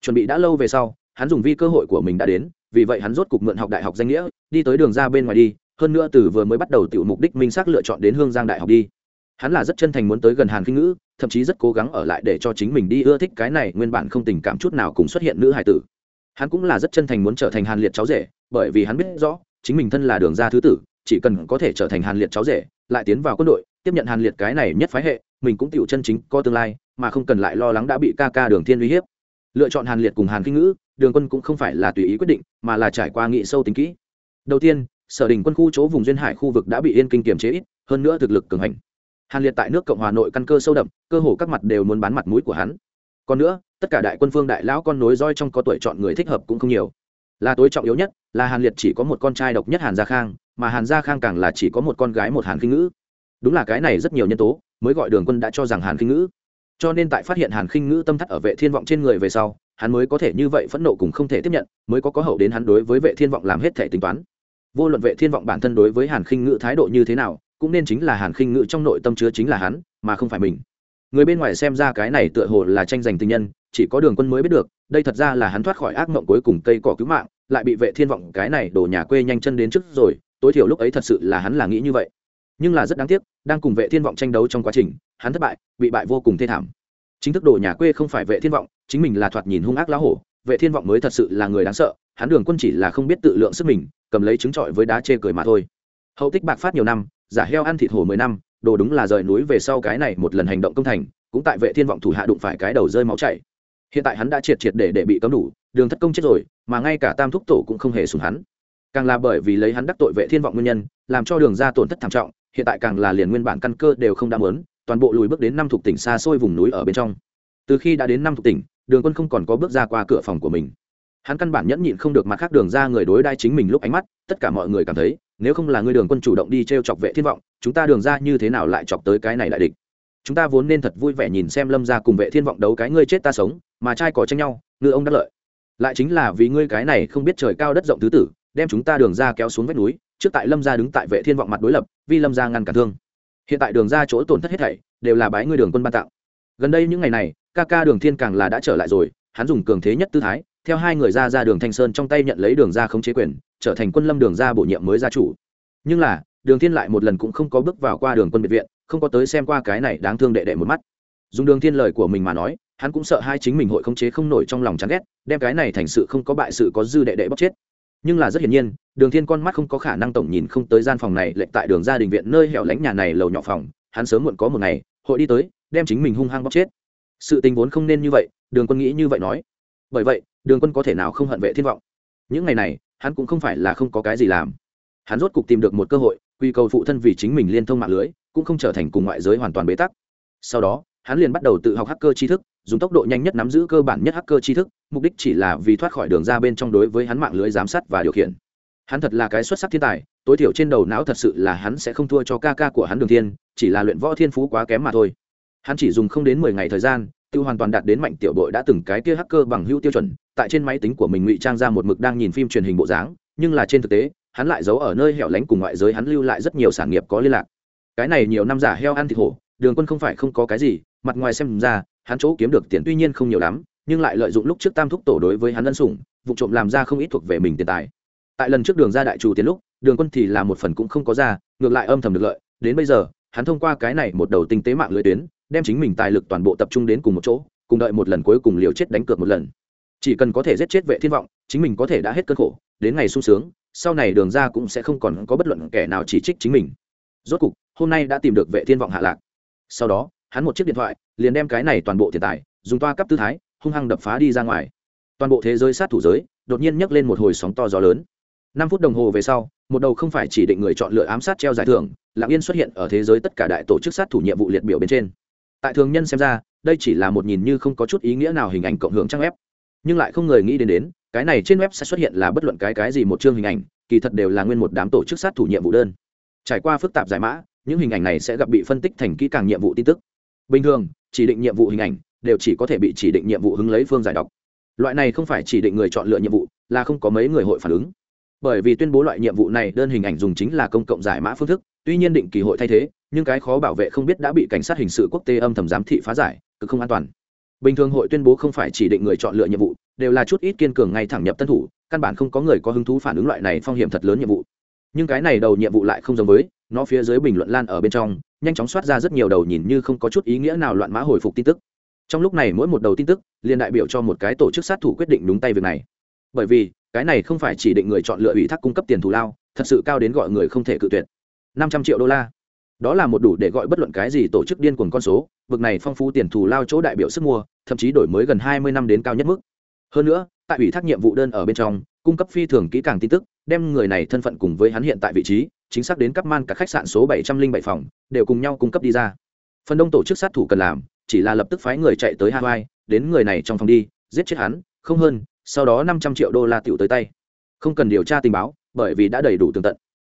Chuẩn bị đã lâu về sau, hắn dùng vi cơ hội của mình đã đến, vì vậy hắn rốt cục mượn học đại học danh nghĩa, đi tới đường ra bên ngoài đi, hơn nữa từ vừa mới bắt đầu tiểu mục đích minh xác lựa chọn đến hương giang đại học đi. Hắn là rất chân thành muốn tới gần hàn kinh ngữ, thậm chí rất cố gắng ở lại để cho chính mình đi ưa thích cái này nguyên bản không tình cảm chút nào cùng xuất hiện nữ hài tử. Hắn cũng là rất chân thành muốn trở thành hàn liệt cháu rể bởi vì hắn biết rõ, chính mình thân là đường ra thứ tử, chỉ cần có thể trở thành hàn liệt cháu rể, lại tiến vào quân đội, tiếp nhận hàn liệt cái này nhất phái hệ, mình cũng tựu chân chính có tương lai, mà không cần lại lo lắng đã bị ca ca đường thiên uy hiếp. Lựa chọn hàn liệt cùng hàn kinh ngữ, đường quân cũng không phải là tùy ý quyết định, mà là trải qua nghị sâu tính kỹ. Đầu tiên, sở đình quân khu chỗ vùng duyên hải khu vực đã bị yên kinh kiềm chế ít, hơn nữa thực lực cường hành. Hàn liệt tại nước cộng hòa nội căn cơ sâu đậm, cơ hồ các mặt đều muốn bán mặt mũi của hắn. Còn nữa, tất cả đại quân phương đại lão con nối roi trong có tuổi chọn người thích hợp cũng không nhiều. Là tối trọng yếu nhất là hàn liệt chỉ có một con trai độc nhất hàn gia khang, mà hàn gia khang càng là chỉ có một con gái một hàn kinh ngữ. Đúng là cái này rất nhiều nhân tố mới gọi đường quân đã cho rằng hàn kinh ngữ. Cho nên tại phát hiện hàn khinh ngữ tâm thắt ở vệ thiên vọng trên người về sau, hắn mới có thể như vậy phẫn nộ cùng không thể tiếp nhận, mới có có hậu đến hắn đối với vệ thiên vọng làm hết thể tính toán. Vô luận vệ thiên vọng bản thân đối với hàn khinh ngữ thái độ như thế nào, cũng nên chính là hàn khinh ngữ trong nội tâm chứa chính là hắn, mà không phải mình. Người bên ngoài xem ra cái này tựa hồ là tranh giành tình nhân, chỉ có đường quân mới biết được, đây thật ra là hắn thoát khỏi ác mộng cuối cùng cây cỏ cứu mạng lại bị vệ thiên vọng cái này đổ nhà quê nhanh chân đến trước rồi, tối thiểu lúc ấy thật sự là hắn là nghĩ như vậy. Nhưng là rất đáng tiếc, đang cùng vệ thiên vọng tranh đấu trong quá trình, hắn thất bại, bị bại vô cùng thê thảm. Chính thức đổ nhà quê không phải vệ thiên vọng, chính mình là thoạt nhìn hung ác lá hổ, vệ thiên vọng mới thật sự là người đáng sợ, hắn đường quân chỉ là không biết tự lượng sức mình, cầm lấy trứng trọi với đá chê cười mà thôi. Hậu tích bạc phát nhiều năm, giả heo ăn thịt hổ mười năm, đồ đúng là rời núi về sau cái này một lần hành động công thành, cũng tại vệ thiên vọng thủ hạ đụng phải cái đầu rơi máu chảy. Hiện tại hắn đã triệt triệt để để bị cấm đủ đường thất công chết rồi mà ngay cả tam thúc tổ cũng không hề sùng hắn. Càng là bởi vì lấy hắn đắc tội vệ thiên vọng nguyên nhân làm cho đường ra tổn thất thảm trọng hiện tại càng là liền nguyên bản căn cơ đều không đáp muốn, toàn bộ lùi bước đến năm thuộc tỉnh xa xôi vùng núi ở bên trong. Từ khi đã đến năm thuộc tỉnh đường quân không còn có bước ra qua cửa phòng của mình. Hắn căn bản nhẫn nhịn không được mặt khác đường ra người đối đai chính mình lúc ánh mắt tất cả mọi người cảm thấy nếu không là người đường quân chủ động đi t r e o chọc vệ thiên vọng chúng ta đường ra như thế nào lại chọc tới cái này đại địch? Chúng ta vốn nên thật vui vẻ nhìn xem lâm ra cùng vệ thiên vọng đấu cái ngươi chết ta sống mà trai cỏ tranh nhau ngư ông đắc lợi lại chính là vì ngươi cái này không biết trời cao đất rộng tứ tử, đem chúng ta đường ra kéo xuống vách núi, trước tại lâm gia đứng tại vệ thiên vọng mặt đối lập, vì lâm gia ngăn cản thương. Hiện tại đường ra chỗ tổn thất hết thảy, đều là bái ngươi đường quân ban tặng. Gần đây những ngày này, ca ca đường thiên càng là đã trở lại rồi, hắn dùng cường thế nhất tư thái, theo hai người ra ra đường thanh sơn trong tay nhận lấy đường ra không chế quyền, trở thành quân lâm đường ra bổ nhiệm mới gia chủ. Nhưng là, đường thiên lại một lần cũng không có bước vào qua đường quân biệt viện, không có tới xem qua cái này đáng thương đệ đệ một mắt. Dùng đường thiên lời của mình mà nói hắn cũng sợ hai chính mình hội khống chế không nổi trong lòng chán ghét, đem cái này thành sự không có bại sự có dư đệ đệ bóc chết. Nhưng là rất hiển nhiên, đường thiên con mắt không có khả năng tổng nhìn không tới gian phòng này lệnh tại đường gia đình viện nơi hẻo lánh nhà này lầu nhỏ phòng, hắn sớm muộn có một ngày, hội đi tới, đem chính mình hung hăng bóc chết. Sự tình vốn không nên như vậy, đường quân nghĩ như vậy nói. Bởi vậy, đường quân có thể nào không hận vệ thiên vọng? Những ngày này, hắn cũng không phải là không có cái gì làm. Hắn rốt cục tìm được một cơ hội, quy cầu phụ thân vì chính mình liên thông mạng lưới, cũng không trở thành cùng ngoại giới hoàn toàn bế tắc. Sau đó, hắn liền bắt đầu tự học hacker tri thức dùng tốc độ nhanh nhất nắm giữ cơ bản nhất hacker tri thức, mục đích chỉ là vì thoát khỏi đường ra bên trong đối với hắn mạng lưới giám sát và điều khiển. Hắn thật là cái xuất sắc thiên tài, tối thiểu trên đầu não thật sự là hắn sẽ không thua cho ca ca của hắn đường thiên, chỉ là luyện võ thiên phú quá kém mà thôi. Hắn chỉ dùng không đến mười ngày thời gian, tiêu hoàn toàn đạt đến mạnh tiểu đội đã từng cái kia hacker bằng hữu tiêu chuẩn, tại trên máy tính của mình ngụy trang ra một mực đang nhìn phim truyền hình bộ dáng, nhưng là trên thực tế, hắn lại giấu ở nơi hẻo lánh cùng ngoại giới hắn lưu lại rất nhiều sản nghiệp có liên lạc. Cái này nhiều năm giả heo ăn thịt hổ, đường quân không phải không có cái gì, mặt ngoài xem ra hắn chỗ kiếm được tiền tuy nhiên không nhiều lắm, nhưng lại lợi dụng lúc trước tam thúc tổ đối với hắn ân sủng, vụ trộm làm ra không ít thuộc về mình tiền tài. Tại lần trước đường ra đại chủ tiến lúc, đường quân thì là một phần cũng không có ra, ngược lại âm thầm được lợi. Đến bây giờ, hắn thông qua cái này một đầu tinh tế mạng lưới tuyến, đem chính mình tài lực toàn bộ tập trung đến cùng một chỗ, cùng đợi một lần cuối cùng liều chết đánh cược một lần. Chỉ cần có thể giết chết vệ thiên vọng, chính mình có thể đã hết cơn khổ, đến ngày sung sướng, sau này đường ra cũng sẽ không còn có bất luận kẻ nào chỉ trích chính mình. Rốt cục, hôm nay đã tìm được vệ thiên vọng hạ lạc. Sau đó hắn một chiếc điện thoại, liền đem cái này toàn bộ tiền tài, dùng toa cấp tư thái, hung hăng đập phá đi ra ngoài. Toàn bộ thế giới sát thủ giới, đột nhiên nhấc lên một hồi sóng to gió lớn. Năm phút đồng hồ về sau, một đầu không phải chỉ định người chọn lựa ám sát treo giải thưởng lạng yên xuất hiện ở thế giới tất cả đại tổ chức sát thủ nhiệm vụ liệt biểu bên trên. Tại thường nhân xem ra, đây chỉ là một nhìn như không có chút ý nghĩa nào hình ảnh cộng hưởng trang web. Nhưng lại không người nghĩ đến đến, cái này trên web sẽ xuất hiện là bất luận cái cái gì một chương hình ảnh, kỳ thật đều là nguyên một đám tổ chức sát thủ nhiệm vụ đơn. Trải qua phức tạp giải mã, những hình ảnh này sẽ gặp bị phân tích thành kỹ càng nhiệm vụ tin tức bình thường, chỉ định nhiệm vụ hình ảnh, đều chỉ có thể bị chỉ định nhiệm vụ hứng lấy phương giải đọc. Loại này không phải chỉ định người chọn lựa nhiệm vụ, là không có mấy người hội phản ứng. Bởi vì tuyên bố loại nhiệm vụ này đơn hình ảnh dùng chính là công cộng giải mã phương thức, tuy nhiên định kỳ hội thay thế, nhưng cái khó bảo vệ không biết đã bị cảnh sát hình sự quốc tế âm thầm giám thị phá giải, cực không an toàn. Bình thường hội tuyên bố không phải chỉ định người chọn lựa nhiệm vụ, đều là chút ít kiên cường ngay thẳng nhập tân thủ, căn bản không có người có hứng thú phản ứng loại này phong hiểm thật lớn nhiệm vụ. Nhưng cái này đầu nhiệm vụ lại không giống với, nó phía dưới bình luận lan ở bên trong nhanh chóng soát ra rất nhiều đầu nhìn như không có chút ý nghĩa nào loạn mã hồi phục tin tức. Trong lúc này mỗi một đầu tin tức, liền đại biểu cho một cái tổ chức sát thủ quyết định đúng tay việc này. Bởi vì, cái này không phải chỉ định người chọn lựa ủy thác cung cấp tiền thù lao, thật sự cao đến gọi người không thể cự tuyệt. Năm trăm triệu đô la. Đó là một đủ để gọi bất luận cái gì tổ chức điên cuồng con số vực này phong phú tiền thù lao chỗ đại biểu sức mua, thậm chí đổi mới gần hai mươi năm đến cao nhất mức. Hơn nữa, tại ủy thác nhiệm vụ đơn ở bên trong cung cấp phi thường kỹ càng tin tức, đem người này thân phận cùng với hắn hiện tại vị trí, chính xác đến cấp man cả khách sạn số bảy trăm linh bảy phòng, đều cùng nhau cung cấp đi ra. Phần đông tổ chức sát thủ cần làm, chỉ là lập tức phái người chạy tới hawaii, đến người này trong phòng đi, giết chết hắn, không hơn, sau đó năm trăm triệu đô la tiểu tới tay. Không cần điều tra tình báo, bởi vì đã đầy đủ tường tận.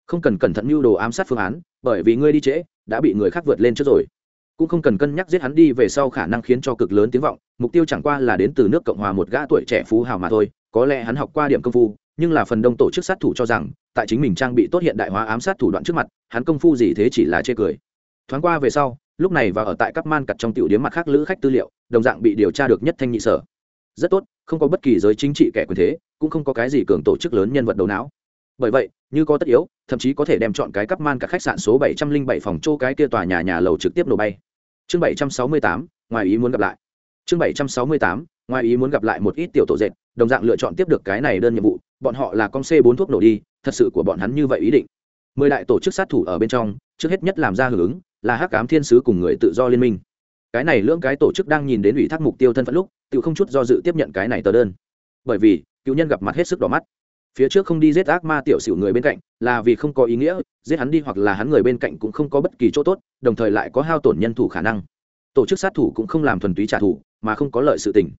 Không cần cẩn thận mưu đồ ám sát phương án, bởi vì ngươi đi trễ, đã bị người khác vượt lên trước rồi cũng không cần cân nhắc giết hắn đi về sau khả năng khiến cho cực lớn tiếng vọng, mục tiêu chẳng qua là đến từ nước cộng hòa một gã tuổi trẻ phú hào mà thôi, có lẽ hắn học qua điểm công phu, nhưng là phần đông tổ chức sát thủ cho rằng, tại chính mình trang bị tốt hiện đại hóa ám sát thủ đoạn trước mặt, hắn công phu gì thế chỉ là chê cười. Thoáng qua về sau, lúc này và ở tại các man cặt trong tiểu điếm mặt khác lữ khách tư liệu, đồng dạng bị điều tra được nhất thanh nhị sở. Rất tốt, không có bất kỳ giới chính trị kẻ quyền thế, cũng không có cái gì cường tổ chức lớn nhân vật đầu não bởi vậy, như có tất yếu, thậm chí có thể đem chọn cái cắp man cả khách sạn số bảy trăm linh bảy phòng chỗ cái kia tòa nhà nhà lầu trực tiếp nổ bay. Chương bảy trăm sáu mươi tám, ngoài ý muốn gặp lại. Chương bảy trăm sáu mươi tám, ngoài ý muốn gặp lại một ít tiểu tổ dệt, đồng dạng lựa chọn tiếp được cái này đơn nhiệm vụ, bọn họ là con c bốn thuốc nổ đi, thật sự của bọn hắn như vậy ý định. Mười đại tổ chức sát thủ ở bên trong, trước hết nhất làm ra hưởng ứng, là hắc cám thiên sứ cùng người tự do liên minh. Cái này lưỡng cái tổ chức đang nhìn đến ủy thác mục tiêu thân phận lúc, tự không chút do dự tiếp nhận cái này tờ đơn. Bởi vì, cựu nhân gặp mặt hết sức đỏ mắt phía trước không đi giết ác ma tiểu xỉu người bên cạnh, là vì không có ý nghĩa, giết hắn đi hoặc là hắn người bên cạnh cũng không có bất kỳ chỗ tốt, đồng thời lại có hao tổn nhân thủ khả năng. Tổ chức sát thủ cũng không làm thuần túy trả thù, mà không có lợi sự tình.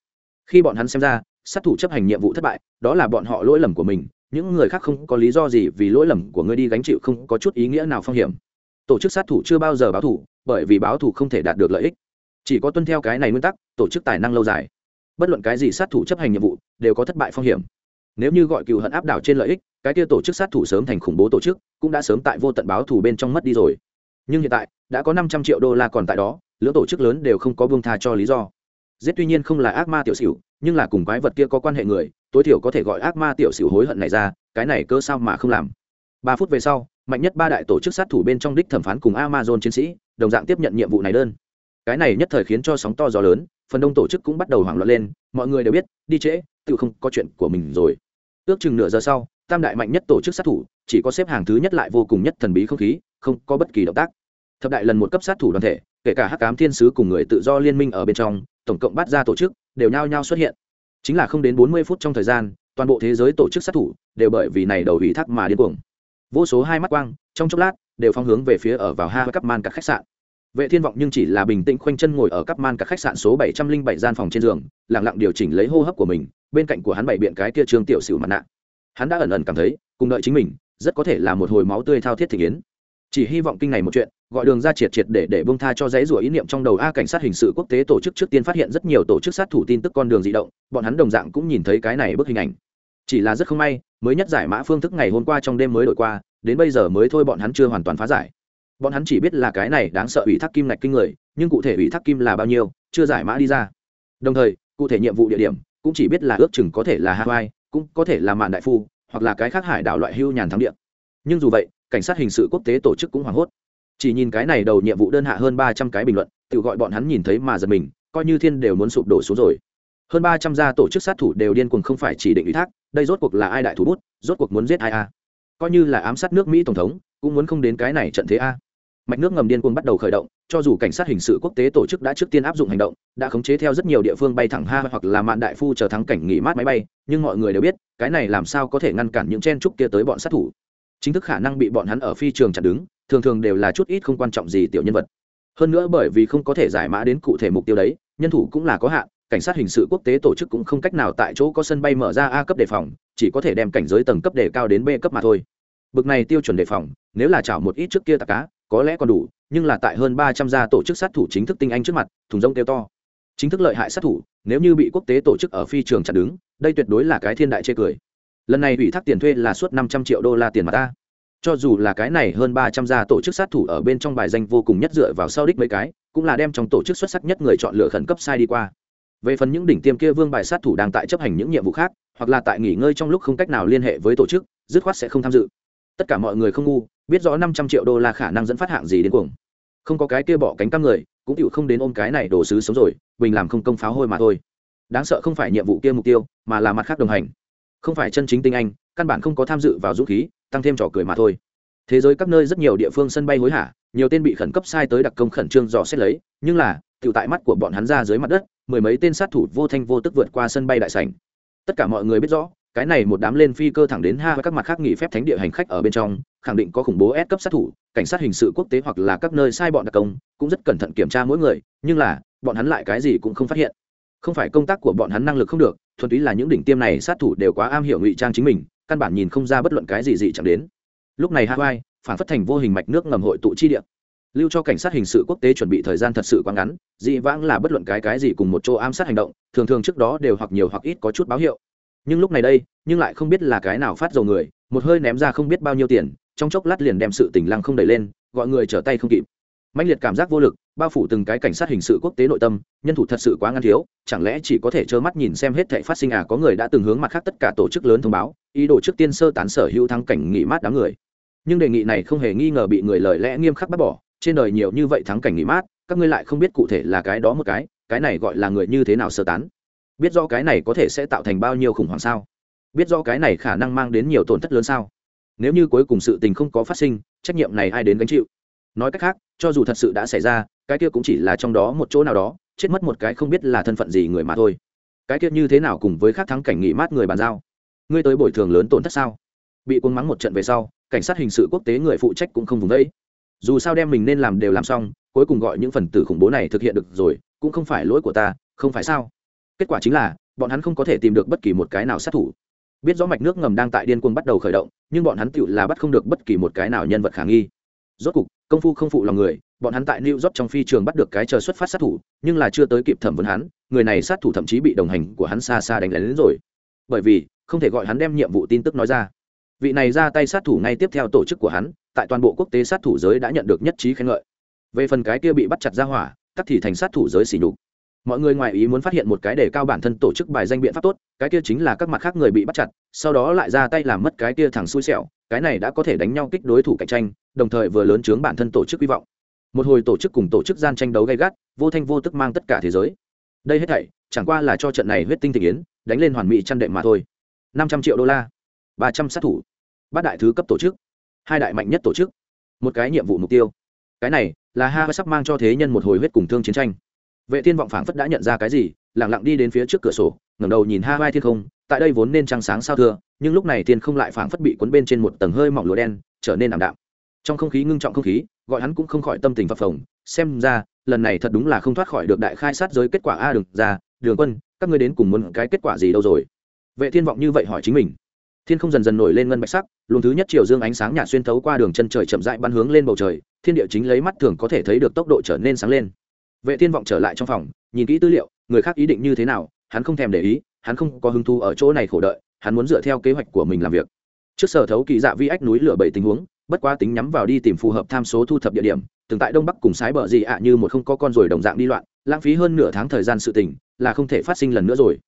Khi bọn hắn xem ra, sát thủ chấp hành nhiệm vụ thất bại, đó là bọn họ lỗi lầm của mình, những người khác không có lý do gì vì lỗi lầm của ngươi đi gánh chịu không có chút ý nghĩa nào phong hiểm. Tổ chức sát thủ chưa bao giờ báo thủ bởi vì báo thủ không thể đạt được lợi ích. Chỉ có tuân theo cái này nguyên tắc, tổ chức tài năng lâu dài. Bất luận cái gì sát thủ chấp hành nhiệm vụ, đều có thất bại phong hiểm nếu như gọi cựu hận áp đảo trên lợi ích, cái kia tổ chức sát thủ sớm thành khủng bố tổ chức, cũng đã sớm tại vô tận báo thù bên trong mất đi rồi. Nhưng hiện tại, đã có năm trăm triệu đô la còn tại đó, lưỡng tổ chức lớn đều không có buông tha cho lý do. Giết tuy nhiên không là ác ma tiểu xỉu, nhưng là cùng quái vật kia có quan hệ người, tối thiểu có thể gọi ác ma tiểu xỉu hối hận này ra, cái này cơ sao mà không làm. Ba phút về sau, mạnh nhất ba đại tổ chức sát thủ bên trong đích thẩm phán cùng amazon chiến sĩ, đồng dạng tiếp nhận nhiệm vụ này đơn. Cái này nhất thời khiến cho sóng to gió lớn, phần đông tổ chức cũng bắt đầu hoảng loạn lên, mọi người đều biết, đi trễ, tự không có chuyện của mình rồi ước chừng nửa giờ sau, tam đại mạnh nhất tổ chức sát thủ, chỉ có xếp hàng thứ nhất lại vô cùng nhất thần bí không khí, không có bất kỳ động tác. Thập đại lần một cấp sát thủ đoàn thể, kể cả hắc cám thiên sứ cùng người tự do liên minh ở bên trong, tổng cộng bắt ra tổ chức, đều nhao nhao xuất hiện. Chính là không đến bốn mươi phút trong thời gian, toàn bộ thế giới tổ chức sát thủ đều bởi vì này đầu ủy thác mà điên cuồng. Vô số hai mắt quang, trong chốc lát, đều phong hướng về phía ở vào hai cấp man các khách sạn. Vệ thiên vọng nhưng chỉ là bình tĩnh khoanh chân ngồi ở cấp man các khách sạn số bảy trăm linh bảy gian phòng trên giường, lặng lặng điều chỉnh lấy hô hấp của mình bên cạnh của hắn bày biện cái kia trương tiểu sửu mặt nạ. Hắn đã ẩn ẩn cảm thấy, cùng đợi chính mình, rất có thể là một hồi máu tươi thao thiết thị kiến chỉ hy vọng kinh này một chuyện, gọi đường ra triệt triệt để để bông tha cho giấy rủa ý niệm trong đầu a cảnh sát hình sự quốc tế tổ chức trước tiên phát hiện rất nhiều tổ chức sát thủ tin tức con đường di động, bọn hắn đồng dạng cũng nhìn thấy cái này bức hình ảnh. Chỉ là rất không may, mới nhất giải mã phương thức ngày hôm qua trong đêm mới đổi qua, đến bây giờ mới thôi bọn hắn chưa hoàn toàn phá giải. Bọn hắn chỉ biết là cái này đáng sợ ủy thác kim ngạch kinh người, nhưng cụ thể ủy thác kim là bao nhiêu, chưa giải mã đi ra. Đồng thời, cụ thể nhiệm vụ địa điểm cũng chỉ biết là ước chừng có thể là hawaii, cũng có thể là mạn đại phu, hoặc là cái khác hải đảo loại hưu nhàn thắng địa. Nhưng dù vậy, cảnh sát hình sự quốc tế tổ chức cũng hoảng hốt. Chỉ nhìn cái này đầu nhiệm vụ đơn hạ hơn ba trăm cái bình luận, tự gọi bọn hắn nhìn thấy mà giật mình, coi như thiên đều muốn sụp đổ xuống rồi. Hơn ba trăm gia tổ chức sát thủ đều điên cuồng không phải chỉ định ủy thác, đây rốt cuộc là ai đại thủ bút, rốt cuộc muốn giết ai a? Coi như là ám sát nước mỹ tổng thống, cũng muốn không đến cái này trận thế a mạch nước ngầm điên cuồng bắt đầu khởi động, cho dù cảnh sát hình sự quốc tế tổ chức đã trước tiên áp dụng hành động, đã khống chế theo rất nhiều địa phương bay thẳng ha hoặc là mạn đại phu chờ thắng cảnh nghỉ mát máy bay, nhưng mọi người đều biết, cái này làm sao có thể ngăn cản những chen trúc kia tới bọn sát thủ. Chính thức khả năng bị bọn hắn ở phi trường chặn đứng, thường thường đều là chút ít không quan trọng gì tiểu nhân vật. Hơn nữa bởi vì không có thể giải mã đến cụ thể mục tiêu đấy, nhân thủ cũng là có hạn, cảnh sát hình sự quốc tế tổ chức cũng không cách nào tại chỗ có sân bay mở ra a cấp đề phòng, chỉ có thể đem cảnh giới tầng cấp đề cao đến b cấp mà thôi. Bực này tiêu chuẩn đề phòng, nếu là chảo một ít trước kia tạc cá có lẽ còn đủ, nhưng là tại hơn ba trăm gia tổ chức sát thủ chính thức tinh anh trước mặt, thùng rông kêu to. Chính thức lợi hại sát thủ, nếu như bị quốc tế tổ chức ở phi trường chặn đứng, đây tuyệt đối là cái thiên đại chê cười. Lần này ủy thác tiền thuê là suốt năm trăm triệu đô la tiền mà ta. Cho dù là cái này hơn ba trăm gia tổ chức sát thủ ở bên trong bài danh vô cùng nhất dựa vào sau đích mấy cái, cũng là đem trong tổ chức xuất sắc nhất người chọn lựa khẩn cấp sai đi qua. Về phần những đỉnh tiêm kia vương bài sát thủ đang tại chấp hành những nhiệm vụ khác, hoặc là tại nghỉ ngơi trong lúc không cách nào liên hệ với tổ chức, dứt khoát sẽ không tham dự. Tất cả mọi người không ngu biết rõ năm trăm triệu đô la khả năng dẫn phát hạng gì đến cuồng. Không có cái kia bỏ cánh cam người, cũng chịu không đến ôm cái này đồ sứ sống rồi, bình làm không công pháo hôi mà thôi. Đáng sợ không phải nhiệm vụ kia mục tiêu, mà là mặt khác đồng hành. Không phải chân chính tinh anh, căn bản không có tham dự vào dũng khí, tăng thêm trò cười mà thôi. Thế giới các nơi rất nhiều địa phương sân bay hối hả, nhiều tên bị khẩn cấp sai tới đặc công khẩn trương dò xét lấy, nhưng là tự tại mắt của bọn hắn ra dưới mặt đất, mười mấy tên sát thủ vô thanh vô tức vượt qua sân bay đại sảnh. Tất cả mọi người biết rõ, cái này một đám lên phi cơ thẳng đến ha và các mặt khác nghỉ phép thánh địa hành khách ở bên trong khẳng định có khủng bố ép cấp sát thủ, cảnh sát hình sự quốc tế hoặc là các nơi sai bọn đặc công, cũng rất cẩn thận kiểm tra mỗi người, nhưng là, bọn hắn lại cái gì cũng không phát hiện. Không phải công tác của bọn hắn năng lực không được, thuần túy là những đỉnh tiêm này sát thủ đều quá am hiểu ngụy trang chính mình, căn bản nhìn không ra bất luận cái gì gì chẳng đến. Lúc này hawaii, phản phất thành vô hình mạch nước ngầm hội tụ chi địa. Lưu cho cảnh sát hình sự quốc tế chuẩn bị thời gian thật sự quá ngắn, dị vãng là bất luận cái cái gì cùng một chỗ ám sát hành động, thường thường trước đó đều hoặc nhiều hoặc ít có chút báo hiệu. Nhưng lúc này đây, nhưng lại không biết là cái nào phát dầu người, một hơi ném ra không biết bao nhiêu tiền trong chốc lát liền đem sự tình lăng không đẩy lên, gọi người trở tay không kịp. Mạnh liệt cảm giác vô lực, bao phủ từng cái cảnh sát hình sự quốc tế nội tâm, nhân thủ thật sự quá ngăn thiếu, chẳng lẽ chỉ có thể trơ mắt nhìn xem hết thệ phát sinh à có người đã từng hướng mặt khác tất cả tổ chức lớn thông báo, ý đồ trước tiên sơ tán sở hữu thắng cảnh nghỉ mát đám người. Nhưng đề nghị này không hề nghi ngờ bị người lời lẽ nghiêm khắc bác bỏ, trên đời nhiều như vậy thắng cảnh nghỉ mát, các ngươi lại không biết cụ thể là cái đó một cái cái này gọi là người như thế nào sơ tán? Biết do cái này có thể sẽ tạo thành bao nhiêu khủng hoảng sao? Biết do cái này khả năng mang đến nhiều tổn thất lớn sao? Nếu như cuối cùng sự tình không có phát sinh, trách nhiệm này ai đến gánh chịu? Nói cách khác, cho dù thật sự đã xảy ra, cái kia cũng chỉ là trong đó một chỗ nào đó, chết mất một cái không biết là thân phận gì người mà thôi. Cái kia như thế nào cùng với khác thắng cảnh nghỉ mát người bàn giao? Ngươi tới bồi thường lớn tổn thất sao? Bị cuốn mắng một trận về sau, cảnh sát hình sự quốc tế người phụ trách cũng không vùng vẫy. Dù sao đem mình nên làm đều làm xong, cuối cùng gọi những phần tử khủng bố này thực hiện được rồi, cũng không phải lỗi của ta, không phải sao? Kết quả chính là, bọn hắn không có thể tìm được bất kỳ một cái nào sát thủ biết rõ mạch nước ngầm đang tại điên cuồng bắt đầu khởi động, nhưng bọn hắn tựu là bắt không được bất kỳ một cái nào nhân vật khả nghi. Rốt cục, công phu không phụ lòng người, bọn hắn tại new york trong phi trường bắt được cái chờ xuất phát sát thủ, nhưng là chưa tới kịp thẩm vấn hắn, người này sát thủ thậm chí bị đồng hành của hắn xa xa đánh lén đến rồi. Bởi vì, không thể gọi hắn đem nhiệm vụ tin tức nói ra. Vị này ra tay sát thủ ngay tiếp theo tổ chức của hắn, tại toàn bộ quốc tế sát thủ giới đã nhận được nhất trí khen ngợi. Về phần cái kia bị bắt chặt ra hỏa, tắc thì thành sát thủ giới xỉ nhục mọi người ngoài ý muốn phát hiện một cái để cao bản thân tổ chức bài danh biện pháp tốt, cái kia chính là các mặt khác người bị bắt chặt, sau đó lại ra tay làm mất cái kia thẳng xui xẻo, cái này đã có thể đánh nhau kích đối thủ cạnh tranh, đồng thời vừa lớn chướng bản thân tổ chức hy vọng. Một hồi tổ chức cùng tổ chức gian tranh đấu gay gắt, vô thanh vô tức mang tất cả thế giới. Đây hết thảy, chẳng qua là cho trận này huyết tinh thị yến, đánh lên hoàn mỹ chăn đệm mà thôi. Năm trăm triệu đô la, ba trăm sát thủ. Bát đại thứ cấp tổ chức. Hai đại mạnh nhất tổ chức. Một cái nhiệm vụ mục tiêu. Cái này là ha sắp mang cho thế nhân một hồi huyết cùng thương chiến tranh vệ thiên vọng phảng phất đã nhận ra cái gì lẳng lặng đi đến phía trước cửa sổ, ngẩng đầu nhìn ha vai thiên không, tại đây vốn nên trăng sáng sao thưa, nhưng lúc này thiên không lại phảng phất bị cuốn bên trên một tầng hơi mỏng lúa đen, trở nên ảm đạm. Trong không khí ngưng trọng không khí, gọi hắn cũng không khỏi tâm tình phập phồng, xem ra, lần này thật đúng là không thoát khỏi được đại khai sát giới kết quả a đường ra, đường quân, các ngươi đến cùng muốn cái kết quả gì đâu rồi? Vệ thiên vọng như vậy hỏi chính mình. Thiên không dần dần nổi lên ngân bạch sắc, luồng thứ nhất chiều dương ánh sáng nhạt xuyên thấu qua đường chân trời chậm rãi bắn hướng lên bầu trời, thiên địa chính lấy mắt thường có thể thấy được tốc độ trở nên sáng lên vệ thiên vọng trở lại trong phòng, nhìn kỹ tư liệu, người khác ý định như thế nào, hắn không thèm để ý, hắn không có hứng thú ở chỗ này khổ đợi, hắn muốn dựa theo kế hoạch của mình làm việc. Trước sở thấu kỳ dạ vi ách núi lửa bảy tình huống, bất quá tính nhắm vào đi tìm phù hợp tham số thu thập địa điểm, từng tại đông bắc cùng sái bờ gì ạ như một không có con rồi đồng dạng đi loạn, lãng phí hơn nửa tháng thời gian sự tình, là không thể phát sinh lần nữa rồi.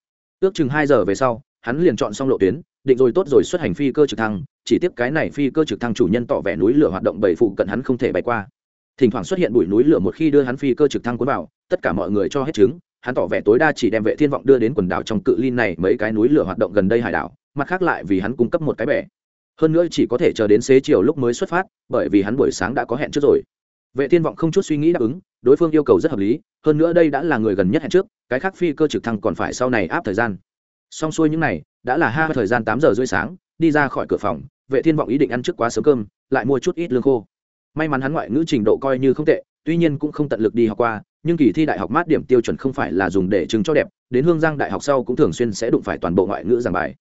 Ước chừng hai giờ về sau, hắn liền chọn xong lộ tuyến, định rồi tốt rồi xuất hành phi cơ trực thăng, chỉ tiếp cái này phi cơ trực thăng chủ nhân tỏ vẻ núi lửa hoạt động bảy phụ cận hắn không thể bay qua thỉnh thoảng xuất hiện bụi núi lửa một khi đưa hắn phi cơ trực thăng cuốn vào, tất cả mọi người cho hết chứng hắn tỏ vẻ tối đa chỉ đem vệ thiên vọng đưa đến quần đảo trong cự ly này mấy cái núi lửa hoạt động gần đây hải đảo, mặt khác lại vì hắn cung cấp một cái bể. Hơn nữa chỉ có thể chờ đến xế chiều lúc mới xuất phát, bởi vì hắn buổi sáng đã có hẹn trước rồi. Vệ thiên vọng không chút suy nghĩ đáp ứng, đối phương yêu cầu rất hợp lý, hơn nữa đây đã là người gần nhất hẹn trước, cái khác phi cơ trực thăng còn phải sau này áp thời gian. Xong xuôi những này, đã là hai thời gian tám giờ rưỡi sáng, đi ra khỏi cửa phòng, vệ thiên vọng ý định ăn trước quá sớm cơm, lại mua chút ít lương khô may mắn hắn ngoại ngữ trình độ coi như không tệ, tuy nhiên cũng không tận lực đi học qua, nhưng kỳ thi đại học mát điểm tiêu chuẩn không phải là dùng để chứng cho đẹp, đến hương giang đại học sau cũng thường xuyên sẽ đụng phải toàn bộ ngoại ngữ giảng bài.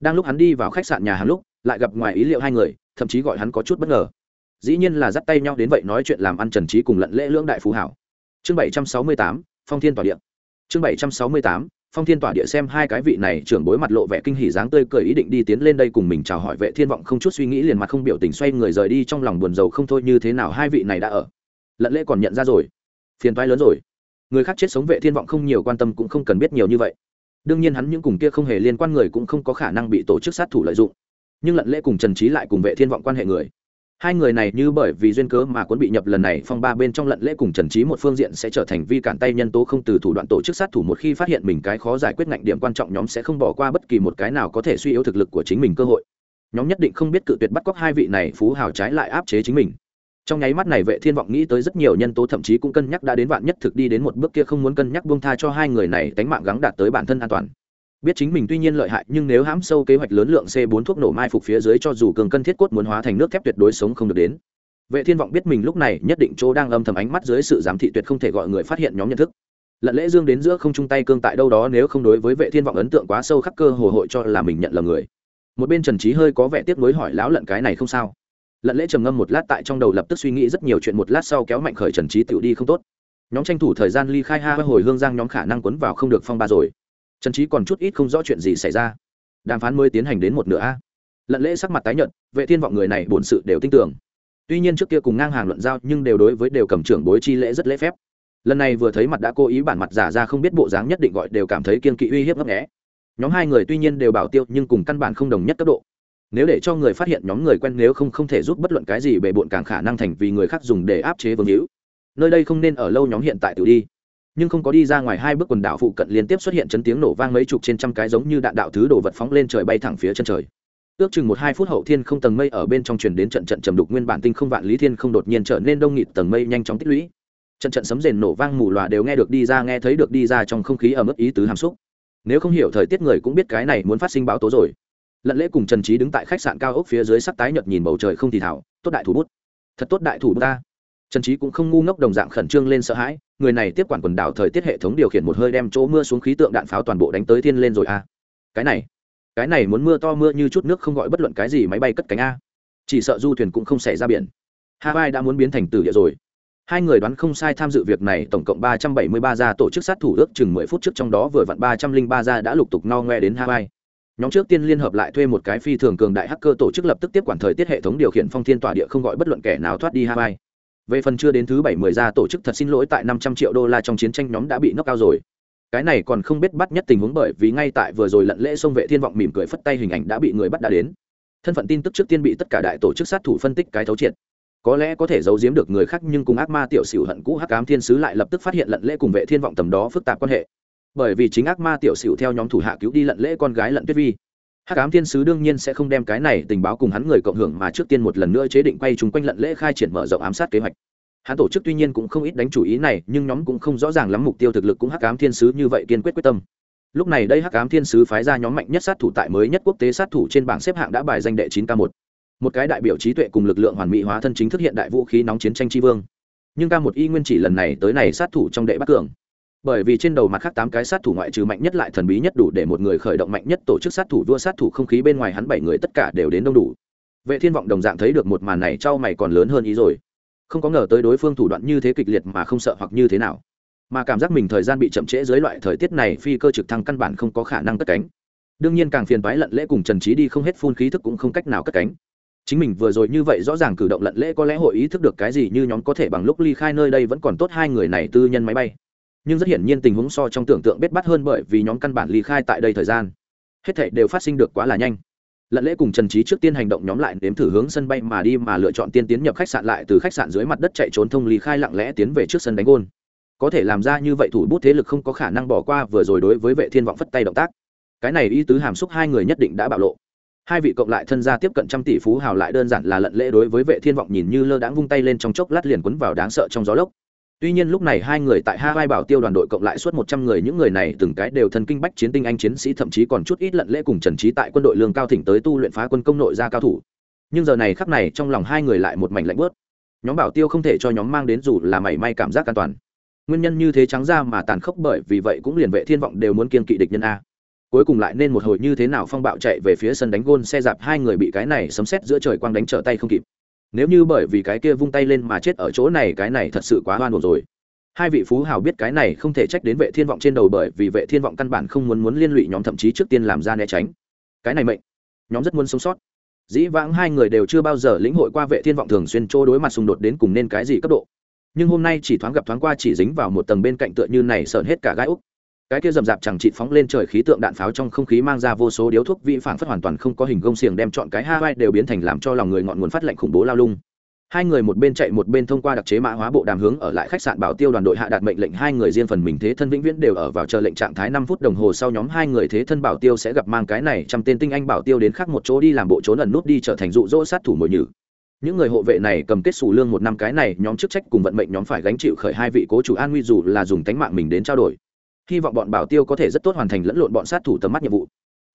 Đang lúc hắn đi vào khách sạn nhà hàng lúc, lại gặp ngoài ý liệu hai người, thậm chí gọi hắn có chút bất ngờ. Dĩ nhiên là dắt tay nhau đến vậy nói chuyện làm ăn trần trí cùng lận lễ lưỡng đại phú hảo. Chương bảy trăm sáu mươi tám, phong thiên tỏa điện chương bảy trăm sáu mươi tám phong thiên tỏa địa xem hai cái vị này trưởng bối mặt lộ vẻ kinh hỉ dáng tươi cười ý định đi tiến lên đây cùng mình chào hỏi vệ thiên vọng không chút suy nghĩ liền mặt không biểu tình xoay người rời đi trong lòng buồn rầu không thôi như thế nào hai vị này đã ở. Lận lễ còn nhận ra rồi. Phiền toái lớn rồi. Người khác chết sống vệ thiên vọng không nhiều quan tâm cũng không cần biết nhiều như vậy. Đương nhiên hắn những cùng kia không hề liên quan người cũng không có khả năng bị tổ chức sát thủ lợi dụng. Nhưng lận lễ cùng trần trí lại cùng vệ thiên vọng quan hệ người hai người này như bởi vì duyên cớ mà cuốn bị nhập lần này, phong ba bên trong lận lễ cùng trần trí một phương diện sẽ trở thành vi cản tay nhân tố không từ thủ đoạn tổ chức sát thủ một khi phát hiện mình cái khó giải quyết ngạnh điểm quan trọng nhóm sẽ không bỏ qua bất kỳ một cái nào có thể suy yếu thực lực của chính mình cơ hội. Nhóm nhất định không biết cự tuyệt bắt cóc hai vị này phú hào trái lại áp chế chính mình. Trong nháy mắt này vệ thiên vọng nghĩ tới rất nhiều nhân tố thậm chí cũng cân nhắc đã đến vạn nhất thực đi đến một bước kia không muốn cân nhắc buông tha cho hai người này, tánh mạng gắng đạt tới bản thân an toàn biết chính mình tuy nhiên lợi hại, nhưng nếu hãm sâu kế hoạch lớn lượng c 4 thuốc nổ mai phục phía dưới cho dù cường cân thiết cốt muốn hóa thành nước thép tuyệt đối sống không được đến. Vệ thiên vọng biết mình lúc này nhất định chỗ đang âm thầm ánh mắt dưới sự giám thị tuyệt không thể gọi người phát hiện nhóm nhận thức. Lận lễ dương đến giữa không chung tay cương tại đâu đó nếu không đối với vệ thiên vọng ấn tượng quá sâu khắc cơ hồ hội cho là mình nhận lầm người. Một bên trần trí hơi có vẻ tiếc nuối hỏi láo lận cái này không sao. Lận lễ trầm ngâm một lát tại trong đầu lập tức suy nghĩ rất nhiều chuyện một lát sau kéo mạnh khởi trần trí tiểu đi không tốt. Nhóm tranh thủ thời gian ly khai ha, hồi hương giang nhóm khả năng quấn vào không được phong ba rồi trần trí còn chút ít không rõ chuyện gì xảy ra. Đàm phán mới tiến hành đến một nửa a. Lận lễ sắc mặt tái nhận vệ thiên vọng người này bổn sự đều tin tưởng. Tuy nhiên trước kia cùng ngang hàng luận giao, nhưng đều đối với đều cầm trưởng bối chi lễ rất lễ phép. Lần này vừa thấy mặt đã cố ý bản mặt giả ra không biết bộ dáng nhất định gọi đều cảm thấy kiên kỵ uy hiếp ngấp nghẽ nhóm hai người tuy nhiên đều bảo tiêu, nhưng cùng căn bản không đồng nhất cấp độ. Nếu để cho người phát hiện nhóm người quen, nếu không không thể giúp bất luận cái gì bề bộn càng khả năng thành vì người khác dùng để áp chế vương hữu. Nơi đây không nên ở lâu nhóm hiện tại tự đi nhưng không có đi ra ngoài hai bước quần đảo phụ cận liên tiếp xuất hiện chấn tiếng nổ vang mấy chục trên trăm cái giống như đạn đạo thứ đồ vật phóng lên trời bay thẳng phía chân trời. Ước chừng một hai phút hậu thiên không tầng mây ở bên trong truyền đến trận trận trầm đục nguyên bản tinh không vạn lý thiên không đột nhiên trở nên đông nghịt, tầng mây nhanh chóng tích lũy. Trận trận sấm rền nổ vang mù loà đều nghe được đi ra, nghe thấy được đi ra trong không khí ở mức ý tứ hàm xúc. Nếu không hiểu thời tiết người cũng biết cái này muốn phát sinh báo tố rồi. Lận lễ cùng trần trí đứng tại khách sạn cao ốc phía dưới sắc tái nhợt nhìn bầu trời không thì thảo. Tốt đại thủ bút. Thật tốt đại thủ bút ta trần trí cũng không ngu ngốc đồng dạng khẩn trương lên sợ hãi, người này tiếp quản quần đảo thời tiết hệ thống điều khiển một hơi đem chỗ mưa xuống khí tượng đạn pháo toàn bộ đánh tới thiên lên rồi a à. cái này cái này muốn mưa to mưa như chút nước không gọi bất luận cái gì máy bay cất cánh a. Chỉ sợ du thuyền cũng không xảy ra biển. Hawaii đã muốn biến thành tử địa rồi. Hai người đoán không sai tham dự việc này, tổng cộng ba trăm bảy mươi ba gia tổ chức sát thủ ước chừng mười phút trước trong đó vừa vặn ba trăm linh ba gia đã lục tục no ngoe đến hawaii. Nhóm trước tiên liên hợp lại thuê một cái phi thường cường đại hacker tổ chức lập tức tiếp quản thời tiết hệ thống điều khiển phong thiên tỏa địa không gọi bất luận kẻ nào thoát đi hawaii về phần chưa đến thứ bảy mươi gia tổ chức thật xin lỗi tại năm trăm triệu đô la trong chiến tranh nhóm đã bị nóc cao rồi. Cái này còn không biết bắt nhất tình huống bởi vì ngay tại vừa rồi lận lễ xông vệ thiên vọng mỉm cười phất tay hình ảnh đã bị người bắt đã đến. Thân phận tin tức trước tiên bị tất cả đại tổ chức sát thủ phân tích cái thấu triệt. Có lẽ có thể giấu giếm được người khác nhưng cùng ác ma tiểu sửu hận cũ hắc ám thiên sứ lại lập tức phát hiện lận lễ cùng vệ thiên vọng tầm đó phức tạp quan hệ. Bởi vì chính ác ma tiểu sửu theo nhóm thủ hạ cứu đi lận lễ con gái lận tuyết vi hắc ám thiên sứ đương nhiên sẽ không đem cái này tình báo cùng hắn người cộng hưởng mà trước tiên một lần nữa chế định quay chúng quanh lận lễ khai triển mở rộng ám sát kế hoạch. Hắn tổ chức tuy nhiên cũng không ít đánh chủ ý này, nhưng nhóm cũng không rõ ràng lắm mục tiêu thực lực cũng hắc ám thiên sứ như vậy kiên quyết quyết tâm. Lúc này đây hắc ám thiên sứ phái ra nhóm mạnh nhất sát thủ tại mới nhất quốc tế sát thủ trên bảng xếp hạng đã bài danh đệ chín k một. Một cái đại biểu trí tuệ cùng lực lượng hoàn mỹ hóa thân chính thức hiện đại vũ khí nóng chiến tranh tri vương. Nhưng k một y nguyên chỉ lần này tới này sát thủ trong đệ bắc cường bởi vì trên đầu mặt khác tám cái sát thủ ngoại trừ mạnh nhất lại thần bí nhất đủ để một người khởi động mạnh nhất tổ chức sát thủ vua sát thủ không khí bên ngoài hắn bảy người tất cả đều đến đông đủ. Vệ thiên vọng đồng dạng thấy được một màn này trao mày còn lớn hơn ý rồi. Không có ngờ tới đối phương thủ đoạn như thế kịch liệt mà không sợ hoặc như thế nào. Mà cảm giác mình thời gian bị chậm trễ dưới loại thời tiết này phi cơ trực thăng căn bản không có khả năng cất cánh. Đương nhiên càng phiền toái lận lễ cùng trần trí đi không hết phun khí thức cũng không cách nào cất cánh. Chính mình vừa rồi như vậy rõ ràng cử động lận lễ có lẽ hội ý thức được cái gì như nhóm có thể bằng lúc ly khai nơi đây vẫn còn tốt hai người này tư nhân máy bay nhưng rất hiển nhiên tình huống so trong tưởng tượng bết bắt hơn bởi vì nhóm căn bản ly khai tại đây thời gian. Hết thảy đều phát sinh được quá là nhanh. Lận lễ cùng trần trí trước tiên hành động nhóm lại nếm thử hướng sân bay mà đi mà lựa chọn tiên tiến nhập khách sạn lại từ khách sạn dưới mặt đất chạy trốn thông lý khai lặng lẽ tiến về trước sân đánh gôn. Có thể làm ra như vậy thủ bút thế lực không có khả năng bỏ qua vừa rồi đối với vệ thiên vọng phất tay động tác. Cái này ý tứ hàm xúc hai người nhất định đã bạo lộ. Hai vị cộng lại thân gia tiếp cận trăm tỷ phú hào lại đơn giản là lận lễ đối với vệ thiên vọng nhìn như lơ đãng vung tay lên trong chốc lát liền quấn vào đáng sợ trong gió lốc tuy nhiên lúc này hai người tại hai bảo tiêu đoàn đội cộng lại suốt một trăm người, những người này từng cái đều thân kinh bách chiến tinh anh chiến sĩ, thậm chí còn chút ít lận lễ cùng trần trí tại quân đội lương cao thỉnh tới tu luyện phá quân công nội ra cao thủ. Nhưng giờ này khắc này trong lòng hai người lại một mảnh lạnh bớt. Nhóm bảo tiêu không thể cho nhóm mang đến dù là mảy may cảm giác an toàn. Nguyên nhân như thế trắng ra mà tàn khốc bởi vì vậy cũng liền vệ thiên vọng đều muốn kiên kỵ địch nhân a. Cuối cùng lại nên một hồi như thế nào phong bạo chạy về phía sân đánh gôn, xe dạp hai người bị cái này sấm xét giữa trời quang đánh trở tay không kịp nếu như bởi vì cái kia vung tay lên mà chết ở chỗ này, cái này thật sự quá hoan hồn rồi. Hai vị phú hào biết cái này không thể trách đến vệ thiên vọng trên đầu bởi vì vệ thiên vọng căn bản không muốn muốn liên lụy nhóm thậm chí trước tiên làm ra né tránh. Cái này mệnh, nhóm rất muốn sống sót. Dĩ vãng hai người đều chưa bao giờ lĩnh hội qua vệ thiên vọng thường xuyên chỗ đối mặt xung đột đến cùng nên cái gì cấp độ. Nhưng hôm nay chỉ thoáng gặp thoáng qua chỉ dính vào một tầng bên cạnh tựa như này sờn hết cả gai úc cái kia rầm rạp chẳng chịt phóng lên trời khí tượng đạn pháo trong không khí mang ra vô số điếu thuốc vị phản phất hoàn toàn không có hình gông xiềng đem chọn cái hai đều biến thành làm cho lòng người ngọn nguồn phát lệnh khủng bố lao lung. Hai người một bên chạy một bên thông qua đặc chế mã hóa bộ đàm hướng ở lại khách sạn bảo tiêu đoàn đội hạ đạt mệnh lệnh, hai người riêng phần mình thế thân vĩnh viễn đều ở vào chờ lệnh trạng thái năm phút đồng hồ sau nhóm hai người thế thân bảo tiêu sẽ gặp mang cái này, trăm tên tinh anh bảo tiêu đến khác một chỗ đi làm bộ trốn ẩn nút đi trở thành dụ dỗ sát thủ mồi nhử. Những người hộ vệ này cầm kết xù lương một năm cái này, nhóm chức trách cùng vận mệnh nhóm phải gánh chịu khởi hai vị cố chủ an nguy dù là dùng tánh mạng mình đến trao đổi hy vọng bọn bảo tiêu có thể rất tốt hoàn thành lẫn lộn bọn sát thủ tầm mắt nhiệm vụ.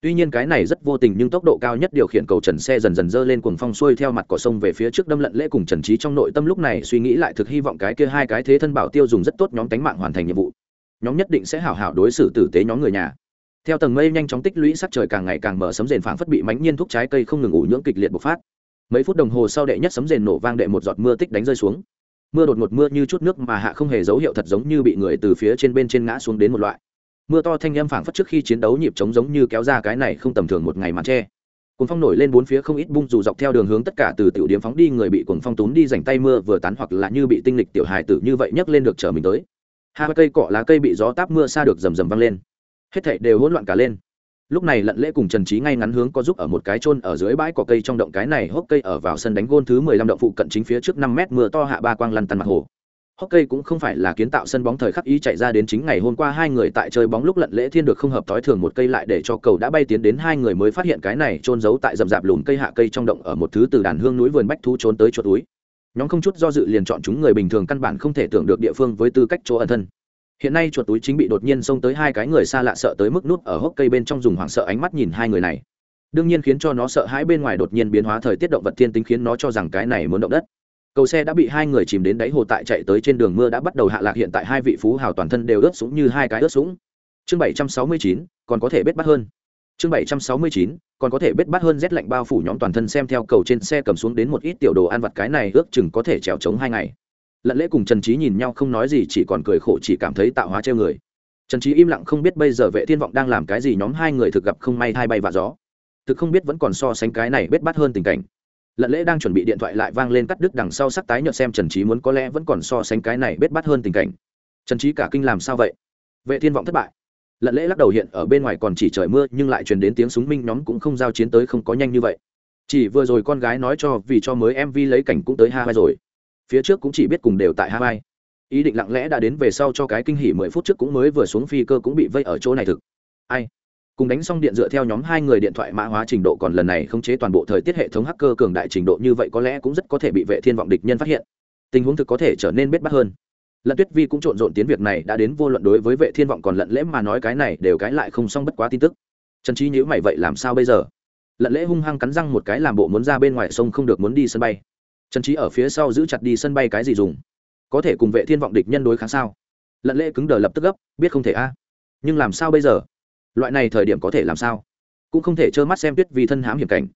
Tuy nhiên cái này rất vô tình nhưng tốc độ cao nhất điều khiển cầu trần xe dần dần dơ lên cuồng phong xuôi theo mặt cỏ sông về phía trước đâm lận lễ cùng trần trí trong nội tâm lúc này suy nghĩ lại thực hy vọng cái kia hai cái thế thân bảo tiêu dùng rất tốt nhóm tánh mạng hoàn thành nhiệm vụ. Nhóm nhất định sẽ hảo hảo đối xử tử tế nhóm người nhà. Theo tầng mây nhanh chóng tích lũy sắc trời càng ngày càng mở, sấm rền phảng phất bị mánh nhiên thuốc trái cây không ngừng ủ nhưỡng kịch liệt bộc phát. Mấy phút đồng hồ sau đệ nhất sấm rền nổ vang đệ một giọt mưa tích đánh rơi xuống mưa đột ngột mưa như chút nước mà hạ không hề dấu hiệu thật giống như bị người từ phía trên bên trên ngã xuống đến một loại. Mưa to thanh âm phảng phất trước khi chiến đấu nhịp trống giống như kéo ra cái này không tầm thường một ngày màn tre. Cuồng phong nổi lên bốn phía không ít bung dù dọc theo đường hướng tất cả từ tiểu điểm phóng đi, người bị cuồng phong túm đi dành tay mưa vừa tán hoặc là như bị tinh lịch tiểu hài tử như vậy nhấc lên được trở mình tới. Hai cây cọ lá cây bị gió táp mưa xa được rầm rầm văng lên. Hết thảy đều hỗn loạn cả lên lúc này lận lễ cùng trần trí ngay ngắn hướng có giúp ở một cái trôn ở dưới bãi cỏ cây trong động cái này, hốc cây ở vào sân đánh gôn thứ mười lăm động phụ cận chính phía trước năm mét mưa to hạ ba quang lăn tăn mặt hồ Hockey cũng không phải là kiến tạo sân bóng thời khắc ý chạy ra đến chính ngày hôm qua hai người tại chơi bóng lúc lận lễ thiên được không hợp tối thường một cây lại để cho cầu đã bay tiến đến hai người mới phát hiện cái này trôn giấu tại rậm rạp lùm cây hạ cây trong động ở một thứ từ đàn hương núi vườn bách thu trốn tới chuột túi. Nhóm không chút do dự liền chọn chúng người bình thường căn bản không thể tưởng được địa phương với tư cách chỗ ẩn thân. Hiện nay chuột túi chính bị đột nhiên xông tới hai cái người xa lạ sợ tới mức nút ở hốc cây bên trong dùng hoảng sợ ánh mắt nhìn hai người này. Đương nhiên khiến cho nó sợ hãi bên ngoài đột nhiên biến hóa thời tiết động vật thiên tính khiến nó cho rằng cái này muốn động đất. Cầu xe đã bị hai người chìm đến đáy hồ tại chạy tới trên đường mưa đã bắt đầu hạ lạc hiện tại hai vị phú hào toàn thân đều ướt sũng như hai cái ướt sũng. Chương bảy trăm sáu mươi chín, còn có thể bết bắt hơn. Chương bảy trăm sáu mươi chín, còn có thể bết bắt hơn rét lạnh bao phủ nhóm toàn thân xem theo cầu trên xe cầm xuống đến một ít tiểu đồ ăn vặt cái này ước chừng có thể trèo trống hai ngày lận lễ cùng trần trí nhìn nhau không nói gì, chỉ còn cười khổ, chỉ cảm thấy tạo hóa treo người. Trần trí im lặng không biết bây giờ vệ thiên vọng đang làm cái gì, nhóm hai người thực gặp không may hai bay và gió. Thực không biết vẫn còn so sánh cái này bết bắt hơn tình cảnh. Lận lễ đang chuẩn bị điện thoại lại vang lên cắt đứt đằng sau sắc tái nhợt xem trần trí muốn có lẽ vẫn còn so sánh cái này bết bắt hơn tình cảnh. Trần trí cả kinh làm sao vậy? Vệ thiên vọng thất bại. Lận lễ lắc đầu hiện ở bên ngoài còn chỉ trời mưa, nhưng lại truyền đến tiếng súng minh nhóm cũng không giao chiến tới không có nhanh như vậy. Chỉ vừa rồi con gái nói cho vì cho mới mv lấy cảnh cũng tới hai rồi phía trước cũng chỉ biết cùng đều tại Hawaii, ý định lặng lẽ đã đến về sau cho cái kinh hỉ mười phút trước cũng mới vừa xuống phi cơ cũng bị vây ở chỗ này thực. Ai? Cùng đánh xong điện dựa theo nhóm hai người điện thoại mã hóa trình độ còn lần này khống chế toàn bộ thời tiết hệ thống hacker cường đại trình độ như vậy có lẽ cũng rất có thể bị vệ thiên vọng địch nhân phát hiện. Tình huống thực có thể trở nên bết bắt hơn. Lận tuyết vi cũng trộn rộn tiến việc này đã đến vô luận đối với vệ thiên vọng còn lận lễ mà nói cái này đều cái lại không xong bất quá tin tức. Trần trí nhữ mày vậy làm sao bây giờ? Lận lễ hung hăng cắn răng một cái làm bộ muốn ra bên ngoài sông không được muốn đi sân bay trần trí ở phía sau giữ chặt đi sân bay cái gì dùng? Có thể cùng vệ thiên vọng địch nhân đối kháng sao? Lận lễ cứng đờ lập tức gấp, biết không thể a. Nhưng làm sao bây giờ? Loại này thời điểm có thể làm sao? Cũng không thể trơ mắt xem tuyết vì thân hãm hiểm cảnh.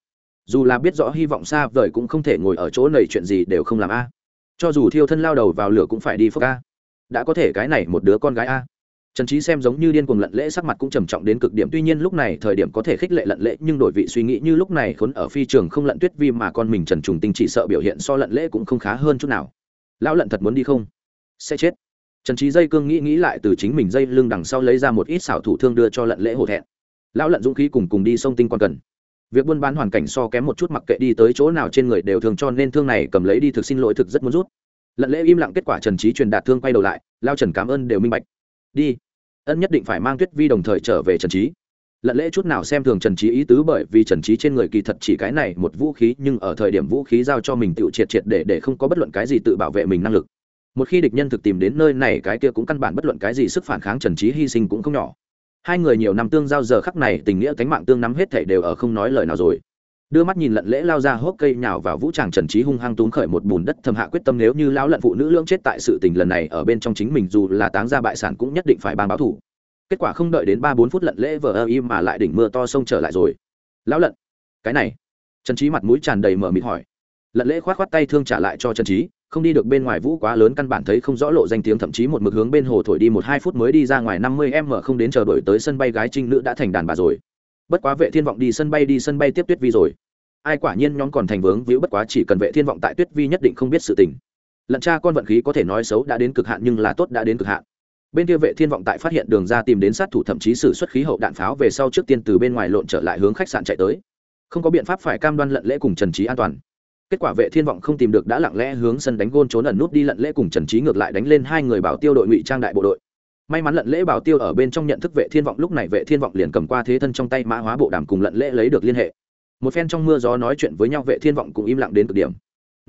Dù là biết rõ hy vọng xa vời cũng không thể ngồi ở chỗ này chuyện gì đều không làm a. Cho dù thiêu thân lao đầu vào lửa cũng phải đi phước a. Đã có thể cái này một đứa con gái a trần trí xem giống như điên cuồng lận lễ, sắc mặt cũng trầm trọng đến cực điểm. Tuy nhiên lúc này thời điểm có thể khích lệ lận lễ, nhưng đổi vị suy nghĩ như lúc này khốn ở phi trường không lận tuyết vi mà con mình trần trùng tinh chỉ sợ biểu hiện so lận lễ cũng không khá hơn chút nào. Lão lận thật muốn đi không? Sẽ chết. Trần trí dây cương nghĩ nghĩ lại từ chính mình dây lưng đằng sau lấy ra một ít xảo thủ thương đưa cho lận lễ hổ thẹn. Lão lận dũng khí cùng cùng đi sông tinh còn cần. Việc buôn bán hoàn cảnh so kém một chút mặc kệ đi tới chỗ nào trên người đều thường cho nên thương này cầm lấy đi thực xin lỗi thực rất muốn rút. Lận lễ im lặng, kết quả trần trí truyền đạt thương quay đầu lại. Lao trần cảm ơn đều minh bạch đi. Ân nhất định phải mang tuyết vi đồng thời trở về trần trí lận lễ chút nào xem thường trần trí ý tứ bởi vì trần trí trên người kỳ thật chỉ cái này một vũ khí nhưng ở thời điểm vũ khí giao cho mình tự triệt triệt để để không có bất luận cái gì tự bảo vệ mình năng lực. Một khi địch nhân thực tìm đến nơi này cái kia cũng căn bản bất luận cái gì sức phản kháng trần trí hy sinh cũng không nhỏ. Hai người nhiều năm tương giao giờ khắc này tình nghĩa cánh mạng tương nắm hết thể đều ở không nói lời nào rồi đưa mắt nhìn lận lễ lao ra hốc cây nhào vào vũ tràng trần trí hung hăng tún khởi một bùn đất thầm hạ quyết tâm nếu như lão lận phụ nữ lưỡng chết tại sự tình lần này ở bên trong chính mình dù là táng ra bại sản cũng nhất định phải ban báo thủ. Kết quả không đợi đến ba bốn phút lận lễ vờ ơ im mà lại đỉnh mưa to sông trở lại rồi. Lão lận, cái này. Trần trí mặt mũi tràn đầy mở mịt hỏi. Lận lễ khoát khoát tay thương trả lại cho trần trí, không đi được bên ngoài vũ quá lớn căn bản thấy không rõ lộ danh tiếng, thậm chí một mực hướng bên hồ thổi đi một hai phút mới đi ra ngoài năm mươi m không đến chờ đổi tới sân bay gái trinh nữ đã thành đàn bà rồi bất quá vệ thiên vọng đi sân bay đi sân bay tiếp tuyết vi rồi. Ai quả nhiên nhóm còn thành vướng víu, bất quá chỉ cần vệ thiên vọng tại tuyết vi nhất định không biết sự tình. Lận cha con vận khí có thể nói xấu đã đến cực hạn nhưng là tốt đã đến cực hạn. Bên kia vệ thiên vọng tại phát hiện đường ra tìm đến sát thủ thậm chí sử xuất khí hậu đạn pháo về sau trước tiên từ bên ngoài lộn trở lại hướng khách sạn chạy tới. Không có biện pháp phải cam đoan lận lễ cùng trần trí an toàn. Kết quả vệ thiên vọng không tìm được đã lặng lẽ hướng sân đánh gôn trốn ẩn nút đi lận lễ cùng trần trí ngược lại đánh lên hai người bảo tiêu đội ngụy trang đại bộ đội may mắn lận lễ bảo tiêu ở bên trong nhận thức vệ thiên vọng, lúc này vệ thiên vọng liền cầm qua thế thân trong tay mã hóa bộ đàm cùng lận lễ lấy được liên hệ. Một phen trong mưa gió nói chuyện với nhau, vệ thiên vọng cũng im lặng đến cực điểm.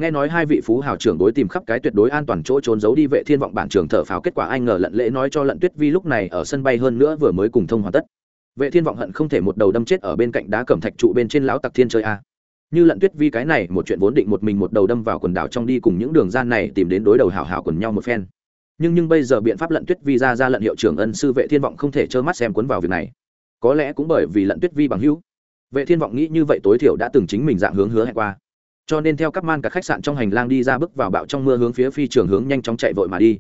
Nghe nói hai vị phú hào trưởng đối tìm khắp cái tuyệt đối an toàn chỗ trốn giấu đi, vệ thiên vọng bản trường thở phào, kết quả anh ngờ lận lễ nói cho lận tuyết vi lúc này ở sân bay hơn nữa vừa mới cùng thông hoàn tất. Vệ thiên vọng hận không thể một đầu đâm chết ở bên cạnh đá cẩm thạch trụ bên trên lão tặc thiên chơi a. Như lận tuyết vi cái này, một chuyện vốn định một mình một đầu đâm vào quần đảo trong đi cùng những đường gian này tìm đến đối đầu hảo hảo quần nhau một phen nhưng nhưng bây giờ biện pháp lận tuyết vi ra ra lận hiệu trưởng ân sư vệ thiên vọng không thể trơ mắt xem cuốn vào việc này. Có lẽ cũng bởi vì lận tuyết vi bằng hữu. Vệ thiên vọng nghĩ như vậy tối thiểu đã từng chính mình dạng hướng hứa hẹn qua. Cho nên theo các man cả khách sạn trong hành lang đi ra bước vào bạo trong mưa hướng phía phi trường hướng nhanh chóng chạy vội mà đi.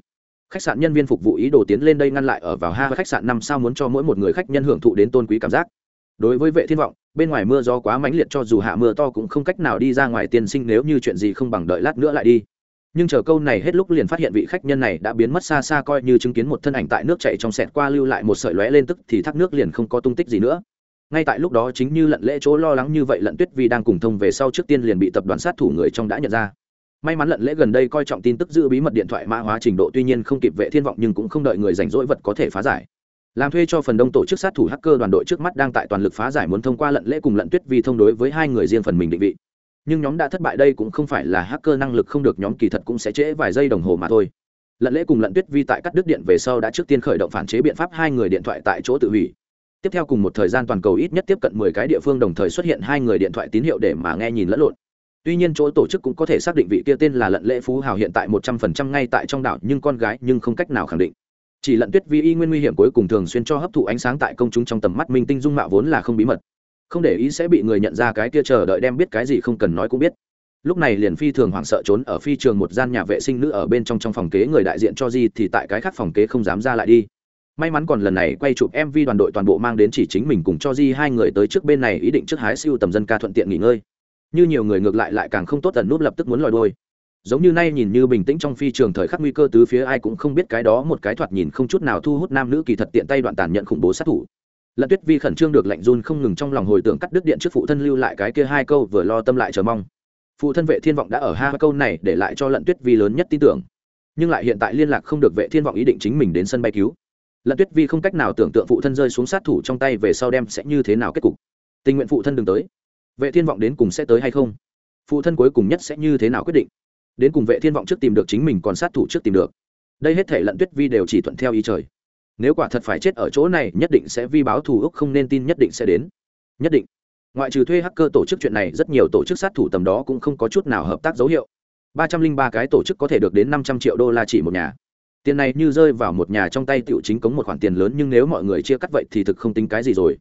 Khách sạn nhân viên phục vụ ý đồ tiến lên đây ngăn lại ở vào ha khách sạn năm sao muốn cho mỗi một người khách nhân hưởng thụ đến tôn quý cảm giác. Đối với vệ thiên vọng, bên ngoài mưa gió quá mãnh liệt cho dù hạ mưa to cũng không cách nào đi ra ngoài tiên sinh nếu như chuyện gì không bằng đợi lát nữa lại đi nhưng chờ câu này hết lúc liền phát hiện vị khách nhân này đã biến mất xa xa coi như chứng kiến một thân ảnh tại nước chạy trong sẹt qua lưu lại một sợi lóe lên tức thì thác nước liền không có tung tích gì nữa. Ngay tại lúc đó chính như lận lễ chỗ lo lắng như vậy lận tuyết vi đang cùng thông về sau trước tiên liền bị tập đoàn sát thủ người trong đã nhận ra. May mắn lận lễ gần đây coi trọng tin tức giữ bí mật điện thoại mã hóa trình độ tuy nhiên không kịp vệ thiên vọng nhưng cũng không đợi người rảnh rỗi vật có thể phá giải. Làm thuê cho phần đông tổ chức sát thủ hacker đoàn đội trước mắt đang tại toàn lực phá giải muốn thông qua lận lễ cùng lận tuyết vi thông đối với hai người riêng phần mình định vị nhưng nhóm đã thất bại đây cũng không phải là hacker năng lực không được, nhóm kỳ thật cũng sẽ trễ vài giây đồng hồ mà thôi. Lận lễ cùng lận tuyết vi tại cắt đứt điện về sau đã trước tiên khởi động phản chế biện pháp hai người điện thoại tại chỗ tự hủy. Tiếp theo cùng một thời gian toàn cầu ít nhất tiếp cận mười cái địa phương đồng thời xuất hiện hai người điện thoại tín hiệu để mà nghe nhìn lẫn lộn. Tuy nhiên chỗ tổ chức cũng có thể xác định vị kia tên là lận lễ phú hào hiện tại một trăm phần trăm ngay tại trong đảo, nhưng con gái nhưng không cách nào khẳng định. Chỉ lận tuyết vi y nguyên nguy hiểm cuối cùng thường xuyên cho hấp thụ ánh sáng tại công chúng trong tầm mắt minh tinh dung mạo vốn là không bí mật không để ý sẽ bị người nhận ra cái kia chờ đợi đem biết cái gì không cần nói cũng biết. Lúc này liền phi thường hoảng sợ trốn ở phi trường một gian nhà vệ sinh nữ ở bên trong trong phòng kế người đại diện cho di thì tại cái khác phòng kế không dám ra lại đi. May mắn còn lần này quay chụp mv đoàn đội toàn bộ mang đến chỉ chính mình cùng cho di hai người tới trước bên này ý định trước hái siêu tầm dân ca thuận tiện nghỉ ngơi. Như nhiều người ngược lại lại càng không tốt tần nút lập tức muốn lòi đôi giống như nay nhìn như bình tĩnh trong phi trường thời khắc nguy cơ tứ phía ai cũng không biết cái đó một cái thoạt nhìn không chút nào thu hút nam nữ kỳ thật tiện tay đoạn tàn nhận khủng bố sát thủ lận tuyết vi khẩn trương được lạnh run không ngừng trong lòng hồi tưởng cắt đứt điện trước phụ thân lưu lại cái kia hai câu vừa lo tâm lại chờ mong. Phụ thân vệ thiên vọng đã ở hai câu này để lại cho lận tuyết vi lớn nhất tin tưởng. Nhưng lại hiện tại liên lạc không được vệ thiên vọng ý định chính mình đến sân bay cứu. Lận tuyết vi không cách nào tưởng tượng phụ thân rơi xuống sát thủ trong tay về sau đem sẽ như thế nào kết cục. Tình nguyện phụ thân đừng tới. Vệ thiên vọng đến cùng sẽ tới hay không? Phụ thân cuối cùng nhất sẽ như thế nào quyết định? Đến cùng vệ thiên vọng trước tìm được chính mình còn sát thủ trước tìm được. Đây hết thể lận tuyết vi đều chỉ thuận theo ý trời nếu quả thật phải chết ở chỗ này, nhất định sẽ vi báo thù úc không nên tin nhất định sẽ đến. Nhất định. Ngoại trừ thuê hacker tổ chức chuyện này, rất nhiều tổ chức sát thủ tầm đó cũng không có chút nào hợp tác dấu hiệu. Ba trăm linh ba cái tổ chức có thể được đến năm trăm triệu đô la chỉ một nhà. Tiền này như rơi vào một nhà trong tay tiểu chính cống một khoản tiền lớn, nhưng nếu mọi người chia cắt vậy thì thực không tính cái gì rồi.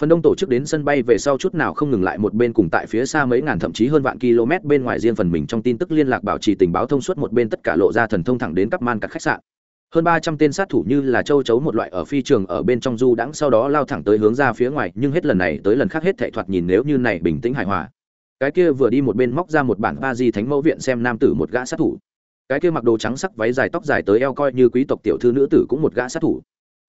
Phần đông tổ chức đến sân bay về sau chút nào không ngừng lại một bên cùng tại phía xa mấy ngàn thậm chí hơn vạn km bên ngoài riêng phần mình trong tin tức liên lạc bảo trì tình báo thông suốt một bên tất cả lộ ra thần thông thẳng đến các man các khách sạn hơn ba trăm tên sát thủ như là châu chấu một loại ở phi trường ở bên trong du đãng sau đó lao thẳng tới hướng ra phía ngoài, nhưng hết lần này tới lần khác hết thệ thoạt nhìn nếu như này bình tĩnh hài hòa. Cái kia vừa đi một bên móc ra một bản ba di thánh mẫu viện xem nam tử một gã sát thủ. Cái kia mặc đồ trắng sắc váy dài tóc dài tới eo coi như quý tộc tiểu thư nữ tử cũng một gã sát thủ.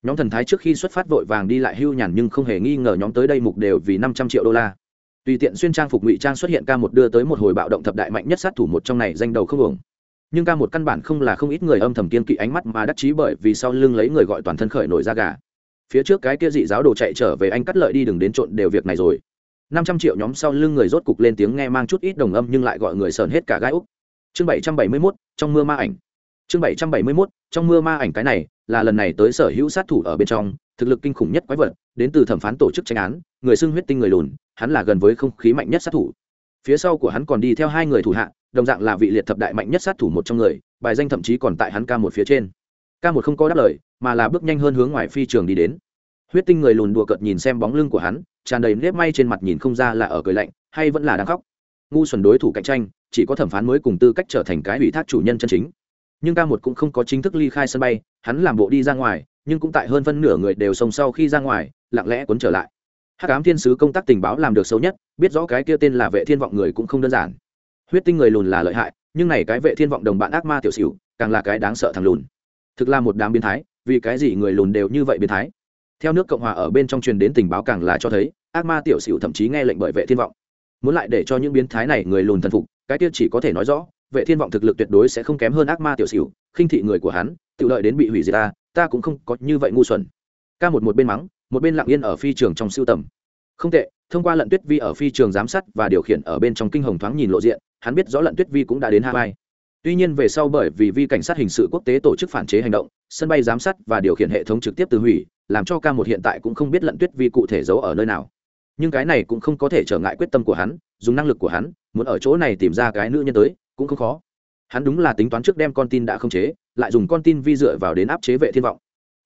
Nhóm thần thái trước khi xuất phát vội vàng đi lại hưu nhàn nhưng không hề nghi ngờ nhóm tới đây mục đều vì năm trăm triệu đô la. Tùy tiện xuyên trang phục ngụy trang xuất hiện ca một đưa tới một hồi bạo động thập đại mạnh nhất sát thủ một trong này danh đầu không ổng nhưng ca một căn bản không là không ít người âm thầm kiên kỵ ánh mắt mà đắc chí bởi vì sau lưng lấy người gọi toàn thân khởi nổi ra gà. Phía trước cái kia dị giáo đồ chạy trở về anh cắt lợi đi đừng đến trộn đều việc này rồi. Năm trăm triệu nhóm sau lưng người rốt cục lên tiếng nghe mang chút ít đồng âm nhưng lại gọi người sờn hết cả gai úc. Chương bảy trăm bảy mươi mốt, trong mưa ma ảnh. Chương bảy trăm bảy mươi mốt, trong mưa ma ảnh cái này, là lần này tới sở hữu sát thủ ở bên trong, thực lực kinh khủng nhất quái vật, đến từ thẩm phán tổ chức tranh án, người xưng huyết tinh người lùn, hắn là gần với không khí mạnh nhất sát thủ phía sau của hắn còn đi theo hai người thủ hạ, đồng dạng là vị liệt thập đại mạnh nhất sát thủ một trong người, bài danh thậm chí còn tại hắn ca một phía trên. Ca một không có đáp lời, mà là bước nhanh hơn hướng ngoài phi trường đi đến. Huyết tinh người lùn đùa cợt nhìn xem bóng lưng của hắn, tràn đầy nếp may trên mặt nhìn không ra là ở cười lạnh, hay vẫn là đang khóc. Ngu xuẩn đối thủ cạnh tranh, chỉ có thẩm phán mới cùng tư cách trở thành cái ủy thác chủ nhân chân chính. Nhưng ca một cũng không có chính thức ly khai sân bay, hắn làm bộ đi ra ngoài, nhưng cũng tại hơn phân nửa người đều sông sau khi ra ngoài, lặng lẽ cuốn trở lại hát cám thiên sứ công tác tình báo làm được xấu nhất, biết rõ cái kia tên là vệ thiên vọng người cũng không đơn giản. Huyết tinh người lùn là lợi hại, nhưng này cái vệ thiên vọng đồng bạn ác ma tiểu xỉu, càng là cái đáng sợ thằng lùn. Thực là một đám biến thái, vì cái gì người lùn đều như vậy biến thái? Theo nước cộng hòa ở bên trong truyền đến tình báo càng là cho thấy, ác ma tiểu xỉu thậm chí nghe lệnh bởi vệ thiên vọng. Muốn lại để cho những biến thái này người lùn thần phục, cái kia chỉ có thể nói rõ, vệ thiên vọng thực lực tuyệt đối sẽ không kém hơn ác ma tiểu xỉu, khinh thị người của hắn, tự lợi đến bị hủy diệt ta ta cũng không có như vậy ngu xuẩn. Ca một một bên mắng một bên lặng yên ở phi trường trong siêu tầm. Không tệ, thông qua lận tuyết vi ở phi trường giám sát và điều khiển ở bên trong kinh hồng thoáng nhìn lộ diện, hắn biết rõ lận tuyết vi cũng đã đến hawaii. Tuy nhiên về sau bởi vì vi cảnh sát hình sự quốc tế tổ chức phản chế hành động, sân bay giám sát và điều khiển hệ thống trực tiếp từ hủy, làm cho ca một hiện tại cũng không biết lận tuyết vi cụ thể giấu ở nơi nào. Nhưng cái này cũng không có thể trở ngại quyết tâm của hắn, dùng năng lực của hắn, muốn ở chỗ này tìm ra cái nữ nhân tới, cũng không khó. Hắn đúng là tính toán trước đem con tin đã không chế, lại dùng con tin vi dựa vào đến áp chế vệ thiên vọng.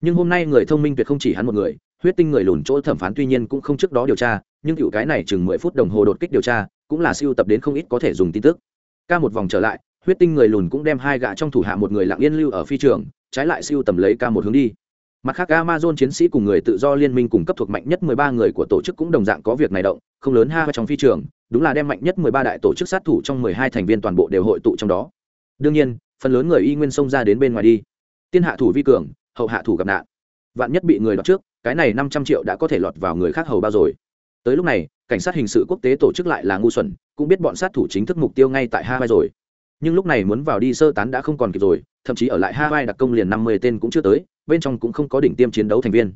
Nhưng hôm nay người thông minh tuyệt không chỉ hắn một người huyết tinh người lùn chỗ thẩm phán tuy nhiên cũng không trước đó điều tra, nhưng cựu cái này chừng mười phút đồng hồ đột kích điều tra, cũng là siêu tập đến không ít có thể dùng tin tức. Ca một vòng trở lại, huyết tinh người lùn cũng đem hai gã trong thủ hạ một người lặng yên lưu ở phi trường, trái lại siêu tầm lấy ca một hướng đi. Mặt khác, amazon chiến sĩ cùng người tự do liên minh cùng cấp thuộc mạnh nhất mười ba người của tổ chức cũng đồng dạng có việc này động, không lớn ha trong phi trường, đúng là đem mạnh nhất mười ba đại tổ chức sát thủ trong mười hai thành viên toàn bộ đều hội tụ trong đó. Đương nhiên, phần lớn người y nguyên xông ra đến bên ngoài đi. Tiên hạ thủ vi cường, hậu hạ thủ gặp nạn. Vạn nhất bị người đọc trước cái này năm trăm triệu đã có thể lọt vào người khác hầu bao rồi. Tới lúc này, cảnh sát hình sự quốc tế tổ chức lại là ngu xuẩn, cũng biết bọn sát thủ chính thức mục tiêu ngay tại hawaii rồi. Nhưng lúc này muốn vào đi sơ tán đã không còn kịp rồi, thậm chí ở lại hawaii đặc công liền năm mươi tên cũng chưa tới, bên trong cũng không có đỉnh tiêm chiến đấu thành viên.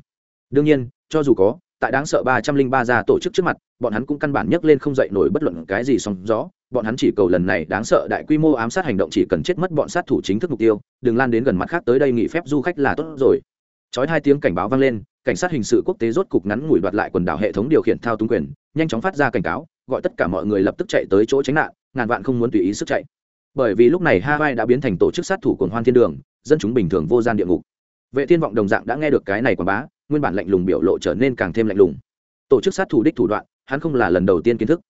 Đương nhiên, cho dù có, tại đáng sợ ba trăm linh ba gia tổ chức trước mặt, bọn hắn cũng căn bản nhấc lên không dậy nổi bất luận cái gì song gió. Bọn hắn chỉ cầu lần này đáng sợ đại quy mô ám sát hành động chỉ cần chết mất bọn sát thủ chính thức mục tiêu, đừng lan đến gần mặt khác tới đây nghỉ phép du khách là tốt rồi. Chói hai tiếng cảnh báo vang lên cảnh sát hình sự quốc tế rốt cục ngắn ngủi đoạt lại quần đảo hệ thống điều khiển thao túng quyền, nhanh chóng phát ra cảnh cáo, gọi tất cả mọi người lập tức chạy tới chỗ tránh nạn, ngàn vạn không muốn tùy ý sức chạy. Bởi vì lúc này hawaii đã biến thành tổ chức sát thủ cồn hoan thiên đường, dân chúng bình thường vô gian địa ngục. Vệ thiên vọng đồng dạng đã nghe được cái này quảng bá, nguyên bản lạnh lùng biểu lộ trở nên càng thêm lạnh lùng. Tổ chức sát thủ đích thủ đoạn, hắn không là lần đầu tiên kiến thức.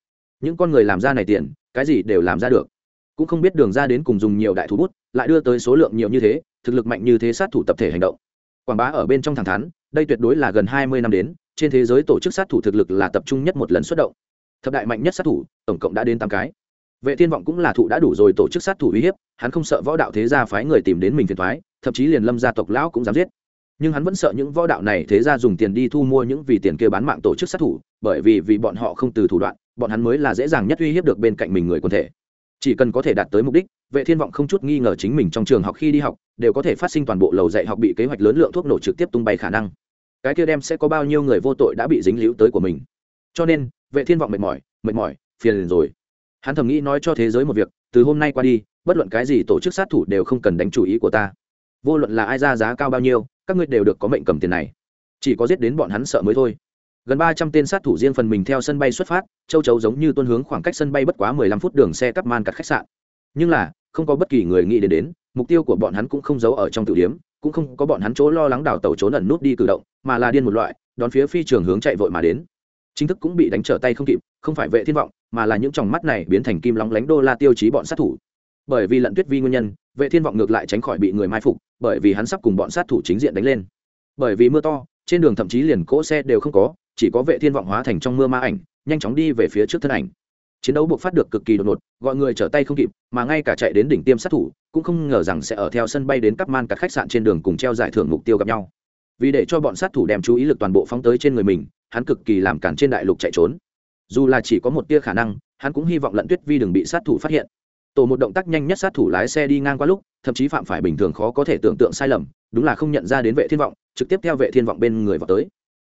Những con người làm ra này tiền, cái gì đều làm ra được. Cũng không biết đường ra đến cùng dùng nhiều đại thú bút, lại đưa tới số lượng nhiều như thế, thực lực mạnh như thế sát thủ tập thể hành động. Quảng bá ở bên trong thẳng thắn đây tuyệt đối là gần hai mươi năm đến, trên thế giới tổ chức sát thủ thực lực là tập trung nhất một lần xuất động. Thập đại mạnh nhất sát thủ, tổng cộng đã đến tám cái. Vệ thiên vọng cũng là thụ đã đủ rồi tổ chức sát thủ uy hiếp, hắn không sợ võ đạo thế gia phái người tìm đến mình phiền thoái thậm chí liền lâm gia tộc lão cũng dám giết. Nhưng hắn vẫn sợ những võ đạo này thế gia dùng tiền đi thu mua những vì tiền kia bán mạng tổ chức sát thủ, bởi vì vì bọn họ không từ thủ đoạn, bọn hắn mới là dễ dàng nhất uy hiếp được bên cạnh mình người quân thể. Chỉ cần có thể đạt tới mục đích vệ thiên vọng không chút nghi ngờ chính mình trong trường học khi đi học, đều có thể phát sinh toàn bộ lầu dạy học bị kế hoạch lớn lượng thuốc nổ trực tiếp tung bay khả năng. Cái kia đem sẽ có bao nhiêu người vô tội đã bị dính líu tới của mình. Cho nên, vệ thiên vọng mệt mỏi mệt mỏi, phiền rồi. Hắn thầm nghĩ nói cho thế giới một việc, từ hôm nay qua đi, bất luận cái gì tổ chức sát thủ đều không cần đánh chủ ý của ta. Vô luận là ai ra giá cao bao nhiêu, các ngươi đều được có mệnh cầm tiền này. Chỉ có giết đến bọn hắn sợ mới thôi. Gần ba trăm tên sát thủ riêng phần mình theo sân bay xuất phát, châu chấu giống như tuân hướng khoảng cách sân bay bất quá mười lăm phút đường xe cắp man cắt khách sạn. Nhưng là không có bất kỳ người nghĩ đến đến, mục tiêu của bọn hắn cũng không giấu ở trong tử điếm, cũng không có bọn hắn chỗ lo lắng đào tàu trốn ẩn nút đi cử động, mà là điên một loại, đón phía phi trường hướng chạy vội mà đến. Chính thức cũng bị đánh trở tay không kịp, không phải vệ thiên vọng, mà là những tròng mắt này biến thành kim lóng lánh đô la tiêu chí bọn sát thủ. Bởi vì lận tuyết vi nguyên nhân, vệ thiên vọng ngược lại tránh khỏi bị người mai phục, bởi vì hắn sắp cùng bọn sát thủ chính diện đánh lên. Bởi vì mưa to, trên đường thậm chí liền cỗ xe đều không có, chỉ có vệ thiên vọng hóa thành trong mưa ma ảnh, nhanh chóng đi về phía trước thân ảnh chiến đấu buộc phát được cực kỳ đột ngột, gọi người trở tay không kịp, mà ngay cả chạy đến đỉnh tiêm sát thủ, cũng không ngờ rằng sẽ ở theo sân bay đến các man các khách sạn trên đường cùng treo giải thưởng mục tiêu gặp nhau. Vì để cho bọn sát thủ đem chú ý lực toàn bộ phóng tới trên người mình, hắn cực kỳ làm cản trên đại lục chạy trốn. Dù là chỉ có một tia khả năng, hắn cũng hy vọng lận tuyết vi đừng bị sát thủ phát hiện. Tổ một động tác nhanh nhất sát thủ lái xe đi ngang qua lúc, thậm chí phạm phải bình thường khó có thể tưởng tượng sai lầm, đúng là không nhận ra đến vệ thiên vọng, trực tiếp theo vệ thiên vọng bên người vào tới.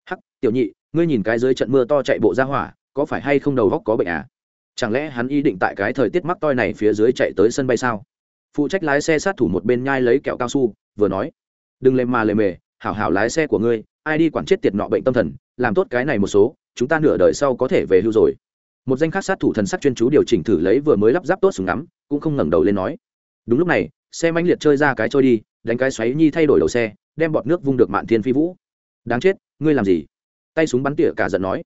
Hắc, tiểu nhị, ngươi nhìn cái dưới trận mưa to chạy bộ ra hỏa, có phải hay không đầu góc có bệnh à? Chẳng lẽ hắn ý định tại cái thời tiết mắc toi này phía dưới chạy tới sân bay sao? Phụ trách lái xe sát thủ một bên nhai lấy kẹo cao su, vừa nói, đừng lề mà lề mề, hảo hảo lái xe của ngươi, ai đi quản chết tiệt nọ bệnh tâm thần, làm tốt cái này một số, chúng ta nửa đời sau có thể về hưu rồi. Một danh khác sát thủ thần sắc chuyên chú điều chỉnh thử lấy vừa mới lắp ráp tốt súng ngắm, cũng không ngẩng đầu lên nói, đúng lúc này, xe mãnh liệt chơi ra cái trôi đi, đánh cái xoáy nhi thay đổi đầu xe, đem bọt nước vung được mạn thiên phi vũ. Đáng chết, ngươi làm gì? Tay súng bắn tỉa cả giận nói,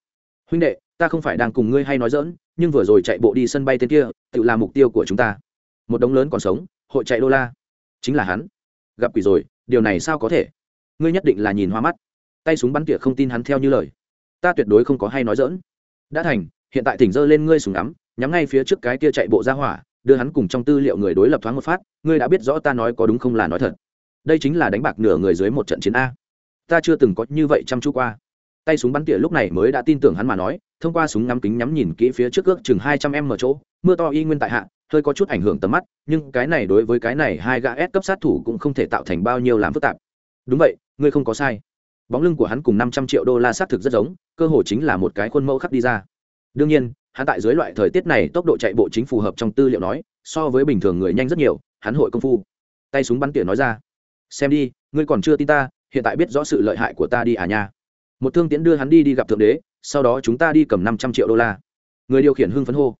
huynh đệ ta không phải đang cùng ngươi hay nói dỡn, nhưng vừa rồi chạy bộ đi sân bay tên kia, tự là mục tiêu của chúng ta. Một đống lớn còn sống, hội chạy đô la. Chính là hắn. Gặp quỷ rồi, điều này sao có thể? Ngươi nhất định là nhìn hoa mắt. Tay súng bắn tỉa không tin hắn theo như lời. Ta tuyệt đối không có hay nói dỡn. Đã thành, hiện tại tỉnh dơ lên ngươi súng ngắm, nhắm ngay phía trước cái kia chạy bộ ra hỏa, đưa hắn cùng trong tư liệu người đối lập thoáng một phát, ngươi đã biết rõ ta nói có đúng không là nói thật. Đây chính là đánh bạc nửa người dưới một trận chiến a. Ta chưa từng có như vậy chăm chú qua. Tay súng bắn tỉa lúc này mới đã tin tưởng hắn mà nói thông qua súng ngắm kính nhắm nhìn kỹ phía trước ước chừng hai trăm em mở chỗ, mưa to y nguyên tại hạ, hơi có chút ảnh hưởng tầm mắt, nhưng cái này đối với cái này hai gã S cấp sát thủ cũng không thể tạo thành bao nhiêu làm phức tạp. Đúng vậy, ngươi không có sai. Bóng lưng của hắn cùng năm trăm triệu đô la xác thực rất giống, cơ hồ chính là một cái khuôn mẫu khắc đi ra. Đương nhiên, hắn tại dưới loại thời tiết này tốc độ chạy bộ chính phù hợp trong tư liệu nói, so với bình thường người nhanh rất nhiều, hắn hội công phu. Tay súng bắn tỉa nói ra. Xem đi, ngươi còn chưa tin ta, hiện tại biết rõ sự lợi hại của ta đi à nha. Một thương tiễn đưa hắn đi đi gặp thượng đế sau đó chúng ta đi cầm năm trăm triệu đô la. Người điều khiển hưng phấn hô.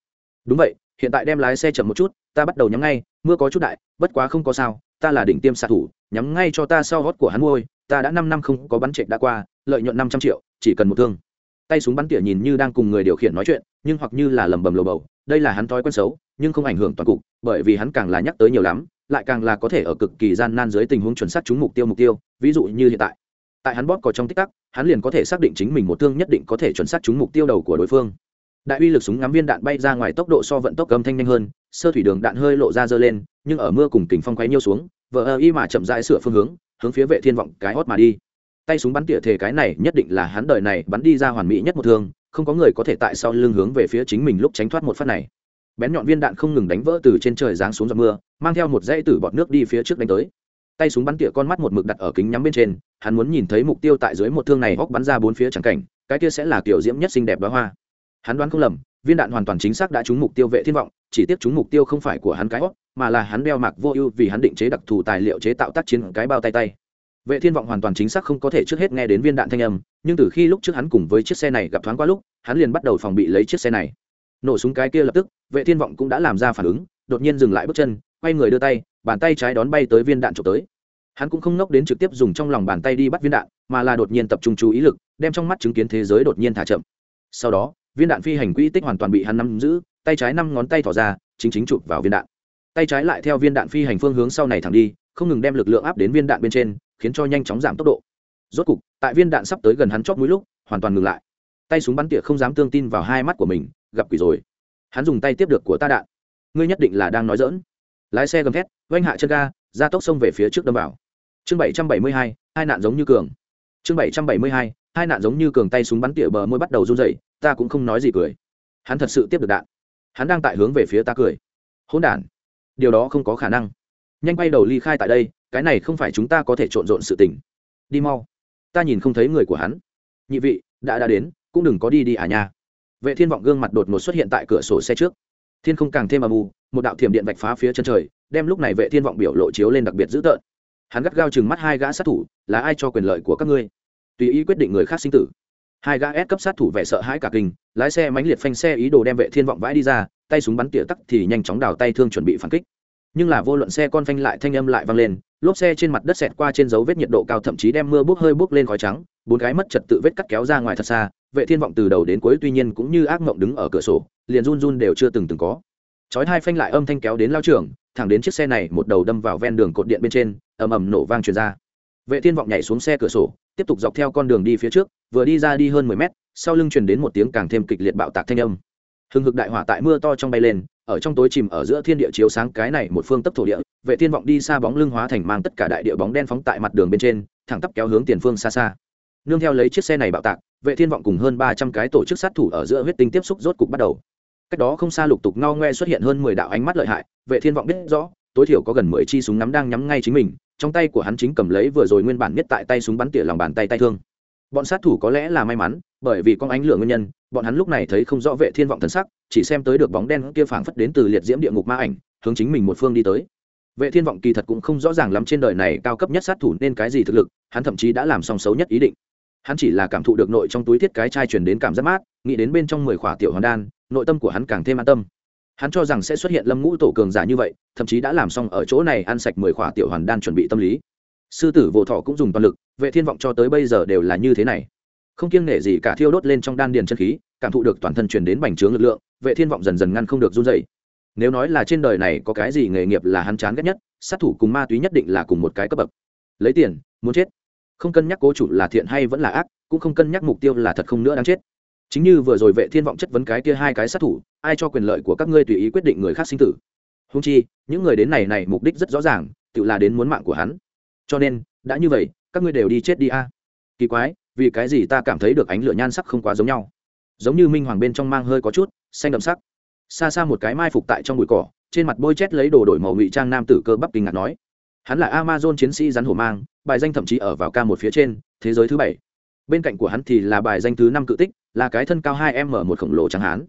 Đúng vậy, hiện tại đem lái xe chậm một chút, ta bắt đầu nhắm ngay, mưa có chút đại, bất quá không có sao, ta là đỉnh tiêm xạ thủ, nhắm ngay cho ta sau hót của hắn môi ta đã năm năm không có bắn trệch đã qua, lợi nhuận năm trăm triệu, chỉ cần một thương. Tay súng bắn tỉa nhìn như đang cùng người điều khiển nói chuyện, nhưng hoặc như là lầm bầm lồ bầu, đây là hắn thói quen xấu, nhưng không ảnh hưởng toàn cục, bởi vì hắn càng là nhắc tới nhiều lắm, lại càng là có thể ở cực kỳ gian nan dưới tình huống chuẩn xác trúng mục tiêu mục tiêu, ví dụ như hiện tại tại hắn bóp có trong tích tắc, hắn liền có thể xác định chính mình một thương nhất định có thể chuẩn xác trúng mục tiêu đầu của đối phương. Đại uy lực súng ngắm viên đạn bay ra ngoài tốc độ so vận tốc âm thanh nhanh hơn, sơ thủy đường đạn hơi lộ ra dơ lên, nhưng ở mưa cùng kình phong quấy nhiêu xuống vợ ơ y mà chậm rãi sửa phương hướng hướng phía vệ thiên vọng cái hót mà đi. Tay súng bắn tỉa thể cái này nhất định là hắn đời này bắn đi ra hoàn mỹ nhất một thương, không có người có thể tại sau lưng hướng về phía chính mình lúc tránh thoát một phát này. Bén nhọn viên đạn không ngừng đánh vỡ từ trên trời giáng xuống giọt mưa, mang theo một dãy tử bọt nước đi phía trước đánh tới tay súng bắn tỉa con mắt một mực đặt ở kính nhắm bên trên, hắn muốn nhìn thấy mục tiêu tại dưới một thương này hóc bắn ra bốn phía chẳng cảnh, cái kia sẽ là kiểu diễm nhất xinh đẹp đó hoa. Hắn đoán không lầm, viên đạn hoàn toàn chính xác đã trúng mục tiêu vệ thiên vọng, chỉ tiếp trúng mục tiêu không phải của hắn cái hót mà là hắn đeo mạc vô ưu vì hắn định chế đặc thù tài liệu chế tạo tác chiến cái bao tay tay. Vệ thiên vọng hoàn toàn chính xác không có thể trước hết nghe đến viên đạn thanh âm, nhưng từ khi lúc trước hắn cùng với chiếc xe này gặp thoáng qua lúc, hắn liền bắt đầu phòng bị lấy chiếc xe này. Nổ súng cái kia lập tức, vệ thiên vọng cũng đã làm ra phản ứng, đột nhiên dừng lại bước chân, quay người đưa tay, bàn tay trái đón bay tới viên đạn trộm tới hắn cũng không nốc đến trực tiếp dùng trong lòng bàn tay đi bắt viên đạn, mà là đột nhiên tập trung chú ý lực, đem trong mắt chứng kiến thế giới đột nhiên thả chậm. Sau đó, viên đạn phi hành quỹ tích hoàn toàn bị hắn nắm giữ, tay trái năm ngón tay thỏ ra, chính chính chụp vào viên đạn. Tay trái lại theo viên đạn phi hành phương hướng sau này thẳng đi, không ngừng đem lực lượng áp đến viên đạn bên trên, khiến cho nhanh chóng giảm tốc độ. Rốt cục, tại viên đạn sắp tới gần hắn chót mũi lúc, hoàn toàn ngừng lại. Tay súng bắn tỉa không dám tương tin vào hai mắt của mình, gặp quỷ rồi. Hắn dùng tay tiếp được của ta đạn. Ngươi nhất định là đang nói dỡn lái xe gầm thét, oanh hạ chân ga, ra tốc xông về phía trước đâm vào chương bảy trăm bảy mươi hai hai nạn giống như cường. Chương bảy trăm bảy mươi hai hai nạn giống như cường tay súng bắn tỉa bờ môi bắt đầu run dậy ta cũng không nói gì cười. Hắn thật sự tiếp được đạn. Hắn đang tại hướng về phía ta cười. Hỗn đản. Điều đó không có khả năng. Nhanh bay đầu ly khai tại đây, cái này không phải chúng ta có thể trộn rộn sự tình. Đi mau. Ta nhìn không thấy người của hắn. Nhị vị, đã đã đến, cũng đừng có đi đi à nha. Vệ thiên vọng gương mặt đột ngột xuất hiện tại cửa sổ xe trước. Thiên không càng thêm âm u, một đạo thiểm điện vạch phá phía chân trời, đem lúc này vệ thiên vọng biểu lộ chiếu lên đặc biệt dữ tợn hắn gắt gao chừng mắt hai gã sát thủ, là ai cho quyền lợi của các ngươi? Tùy ý quyết định người khác sinh tử. Hai gã ép cấp sát thủ vẻ sợ hãi cả kinh, lái xe mãnh liệt phanh xe ý đồ đem vệ thiên vọng vãi đi ra, tay súng bắn tỉa tắc thì nhanh chóng đào tay thương chuẩn bị phản kích. Nhưng là vô luận xe con phanh lại thanh âm lại vang lên, lốp xe trên mặt đất xẹt qua trên dấu vết nhiệt độ cao thậm chí đem mưa bốc hơi bốc lên khói trắng, bốn cái mất trật tự vết cắt kéo ra ngoài thật xa, vệ thiên vọng từ đầu đến cuối tuy nhiên cũng như ác mộng đứng ở cửa sổ, liền run run đều chưa từng từng có. Chói hai phanh lại âm thanh kéo đến lao trường, thẳng đến chiếc xe này một đầu đâm vào ven đường cột điện bên trên ầm ầm nổ vang truyền ra. Vệ thiên vọng nhảy xuống xe cửa sổ, tiếp tục dọc theo con đường đi phía trước, vừa đi ra đi hơn 10 mét, sau lưng truyền đến một tiếng càng thêm kịch liệt bạo tạc thanh âm. Hừng hực đại hỏa tại mưa to trong bay lên, ở trong tối chìm ở giữa thiên địa chiếu sáng cái này một phương tấp thổ địa, vệ thiên vọng đi xa bóng lưng hóa thành mang tất cả đại địa bóng đen phóng tại mặt đường bên trên, thẳng tắp kéo hướng tiền phương xa xa. Nương theo lấy chiếc xe này bạo tạc, vệ thiên vọng cùng hơn ba trăm cái tổ chức sát thủ ở giữa huyết tinh tiếp xúc rốt cục bắt đầu. Cách đó không xa lục tục ngao ngoe xuất hiện hơn mười đạo ánh mắt lợi hại, vệ thiên vọng biết rõ tối thiểu có gần mười chi súng nắm đang nhắm ngay chính mình, trong tay của hắn chính cầm lấy vừa rồi nguyên bản nhất tại tay súng bắn tỉa lòng bàn tay tay thương. Bọn sát thủ có lẽ là may mắn, bởi vì con ánh lửa nguyên nhân, bọn hắn lúc này thấy không rõ vệ thiên vọng thần sắc, chỉ xem tới được bóng đen kia phảng phất đến từ liệt diễm địa ngục ma ảnh, hướng chính mình một phương đi tới. Vệ thiên vọng kỳ thật cũng không rõ ràng lắm trên đời này cao cấp nhất sát thủ nên cái gì thực lực, hắn thậm chí đã làm xong xấu nhất ý định. Hắn chỉ là cảm thụ được nội trong túi thiết cái chai truyền đến cảm giác mát, nghĩ đến bên trong mười khỏa tiểu hoàn đan, nội tâm của hắn càng thêm an tâm hắn cho rằng sẽ xuất hiện lâm ngũ tổ cường giả như vậy, thậm chí đã làm xong ở chỗ này ăn sạch mười khỏa tiểu hoàn đan chuẩn bị tâm lý. Sư tử vô thọ cũng dùng toàn lực, vệ thiên vọng cho tới bây giờ đều là như thế này. Không kiêng nể gì cả thiêu đốt lên trong đan điền chân khí, cảm thụ được toàn thân truyền đến bành trướng lực lượng, vệ thiên vọng dần dần ngăn không được run dậy nếu nói là trên đời này có cái gì nghề nghiệp là hắn chán ghét nhất, sát thủ cùng ma túy nhất định là cùng một cái cấp bậc. Lấy tiền, muốn chết. Không cân nhắc cố chủ là thiện hay vẫn là ác, cũng không cân nhắc mục tiêu là thật không nữa đang chết chính như vừa rồi vệ thiên vọng chất vấn cái kia hai cái sát thủ, ai cho quyền lợi của các ngươi tùy ý quyết định người khác sinh tử? Húng chi, những người đến này này mục đích rất rõ ràng, tự là đến muốn mạng của hắn. Cho nên, đã như vậy, các ngươi đều đi chết đi a. Kỳ quái, vì cái gì ta cảm thấy được ánh lửa nhan sắc không quá giống nhau? Giống như minh hoàng bên trong mang hơi có chút, xanh đậm sắc. Xa xa một cái mai phục tại trong bụi cỏ, trên mặt bôi chét lấy đồ đổi màu ngụy trang nam tử cơ bắp kinh ngạc nói. Hắn là amazon chiến sĩ rắn hổ mang, bài danh thậm chí ở vào ca một phía trên, thế giới thứ bảy bên cạnh của hắn thì là bài danh thứ năm cự tích, là cái thân cao hai m một khổng lồ trắng hán.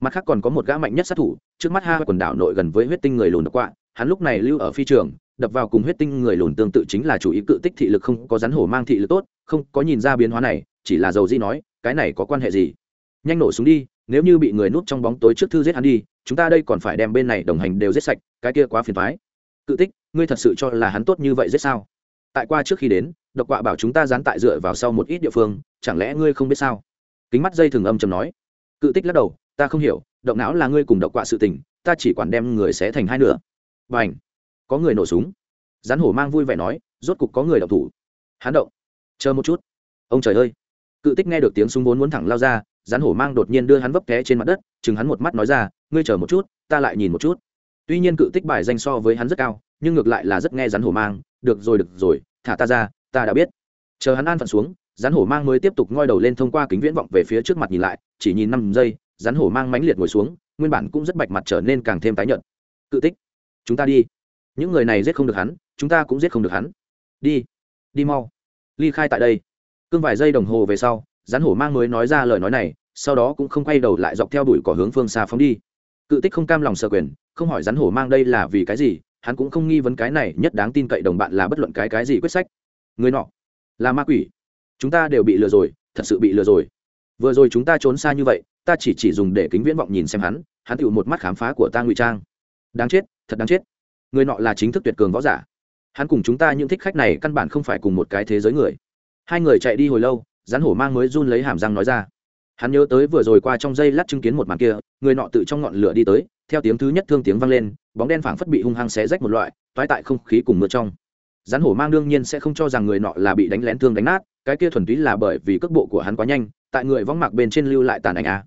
Mặt khác còn có một gã mạnh nhất sát thủ, trước mắt ha quần đảo nội gần với huyết tinh người lùn đ quạ, hắn lúc này lưu ở phi trường, đập vào cùng huyết tinh người lùn tương tự chính là chủ ý cự tích thị lực không có rắn hổ mang thị lực tốt, không có nhìn ra biến hóa này, chỉ là dầu di nói, cái này có quan hệ gì? Nhanh nổ súng đi, nếu như bị người núp trong bóng tối trước thư giết hắn đi, chúng ta đây còn phải đem bên này đồng hành đều giết sạch, cái kia quá phiền thoái cự tích, ngươi thật sự cho là hắn tốt như vậy giết sao? Tại qua trước khi đến độc quạ bảo chúng ta dán tại dựa vào sau một ít địa phương, chẳng lẽ ngươi không biết sao? Kính mắt dây thường âm chầm nói. Cự tích lắc đầu, ta không hiểu, động não là ngươi cùng độc quạ sự tình, ta chỉ quản đem người xé thành hai nửa. Và ảnh có người nổ súng. Rắn hổ mang vui vẻ nói, rốt cục có người đậu thủ. Hán động. Chờ một chút. Ông trời ơi! Cự tích nghe được tiếng súng vốn muốn thẳng lao ra rắn hổ mang đột nhiên đưa hắn vấp té trên mặt đất, chừng hắn một mắt nói ra, ngươi chờ một chút, ta lại nhìn một chút. Tuy nhiên cự tích bài danh so với hắn rất cao, nhưng ngược lại là rất nghe rắn hổ mang, được rồi được rồi, thả ta ra ta đã biết. Chờ hắn an phận xuống, rắn hổ mang mới tiếp tục ngoi đầu lên thông qua kính viễn vọng về phía trước mặt nhìn lại, chỉ nhìn năm giây, rắn hổ mang mãnh liệt ngồi xuống, nguyên bản cũng rất bạch mặt trở nên càng thêm tái nhợt. Cự tích, chúng ta đi. Những người này giết không được hắn, chúng ta cũng giết không được hắn. Đi đi mau. Ly khai tại đây. Cương vài giây đồng hồ về sau, rắn hổ mang mới nói ra lời nói này, sau đó cũng không quay đầu lại dọc theo đuổi cỏ hướng phương xa phóng đi. Cự tích không cam lòng sợ quyền, không hỏi rắn hổ mang đây là vì cái gì, hắn cũng không nghi vấn cái này nhất đáng tin cậy đồng bạn là bất luận cái cái gì quyết sách người nọ là ma quỷ. Chúng ta đều bị lừa rồi, thật sự bị lừa rồi. Vừa rồi chúng ta trốn xa như vậy, ta chỉ chỉ dùng để kính viễn vọng nhìn xem hắn hắn tựu một mắt khám phá của ta ngụy trang. Đáng chết, thật đáng chết. Người nọ là chính thức tuyệt cường võ giả. Hắn cùng chúng ta những thích khách này căn bản không phải cùng một cái thế giới người. Hai người chạy đi hồi lâu, rắn hổ mang mới run lấy hàm răng nói ra. Hắn nhớ tới vừa rồi qua trong dây lát chứng kiến một màn kia, người nọ tự trong ngọn lửa đi tới, theo tiếng thứ nhất thương tiếng vang lên, bóng đen phảng phất bị hung hăng xé rách một loại, toái tại không khí cùng mưa trong rắn hổ mang đương nhiên sẽ không cho rằng người nọ là bị đánh lén thương đánh nát, cái kia thuần túy là bởi vì cước bộ của hắn quá nhanh, tại người vong mạc bên trên lưu lại tàn ảnh a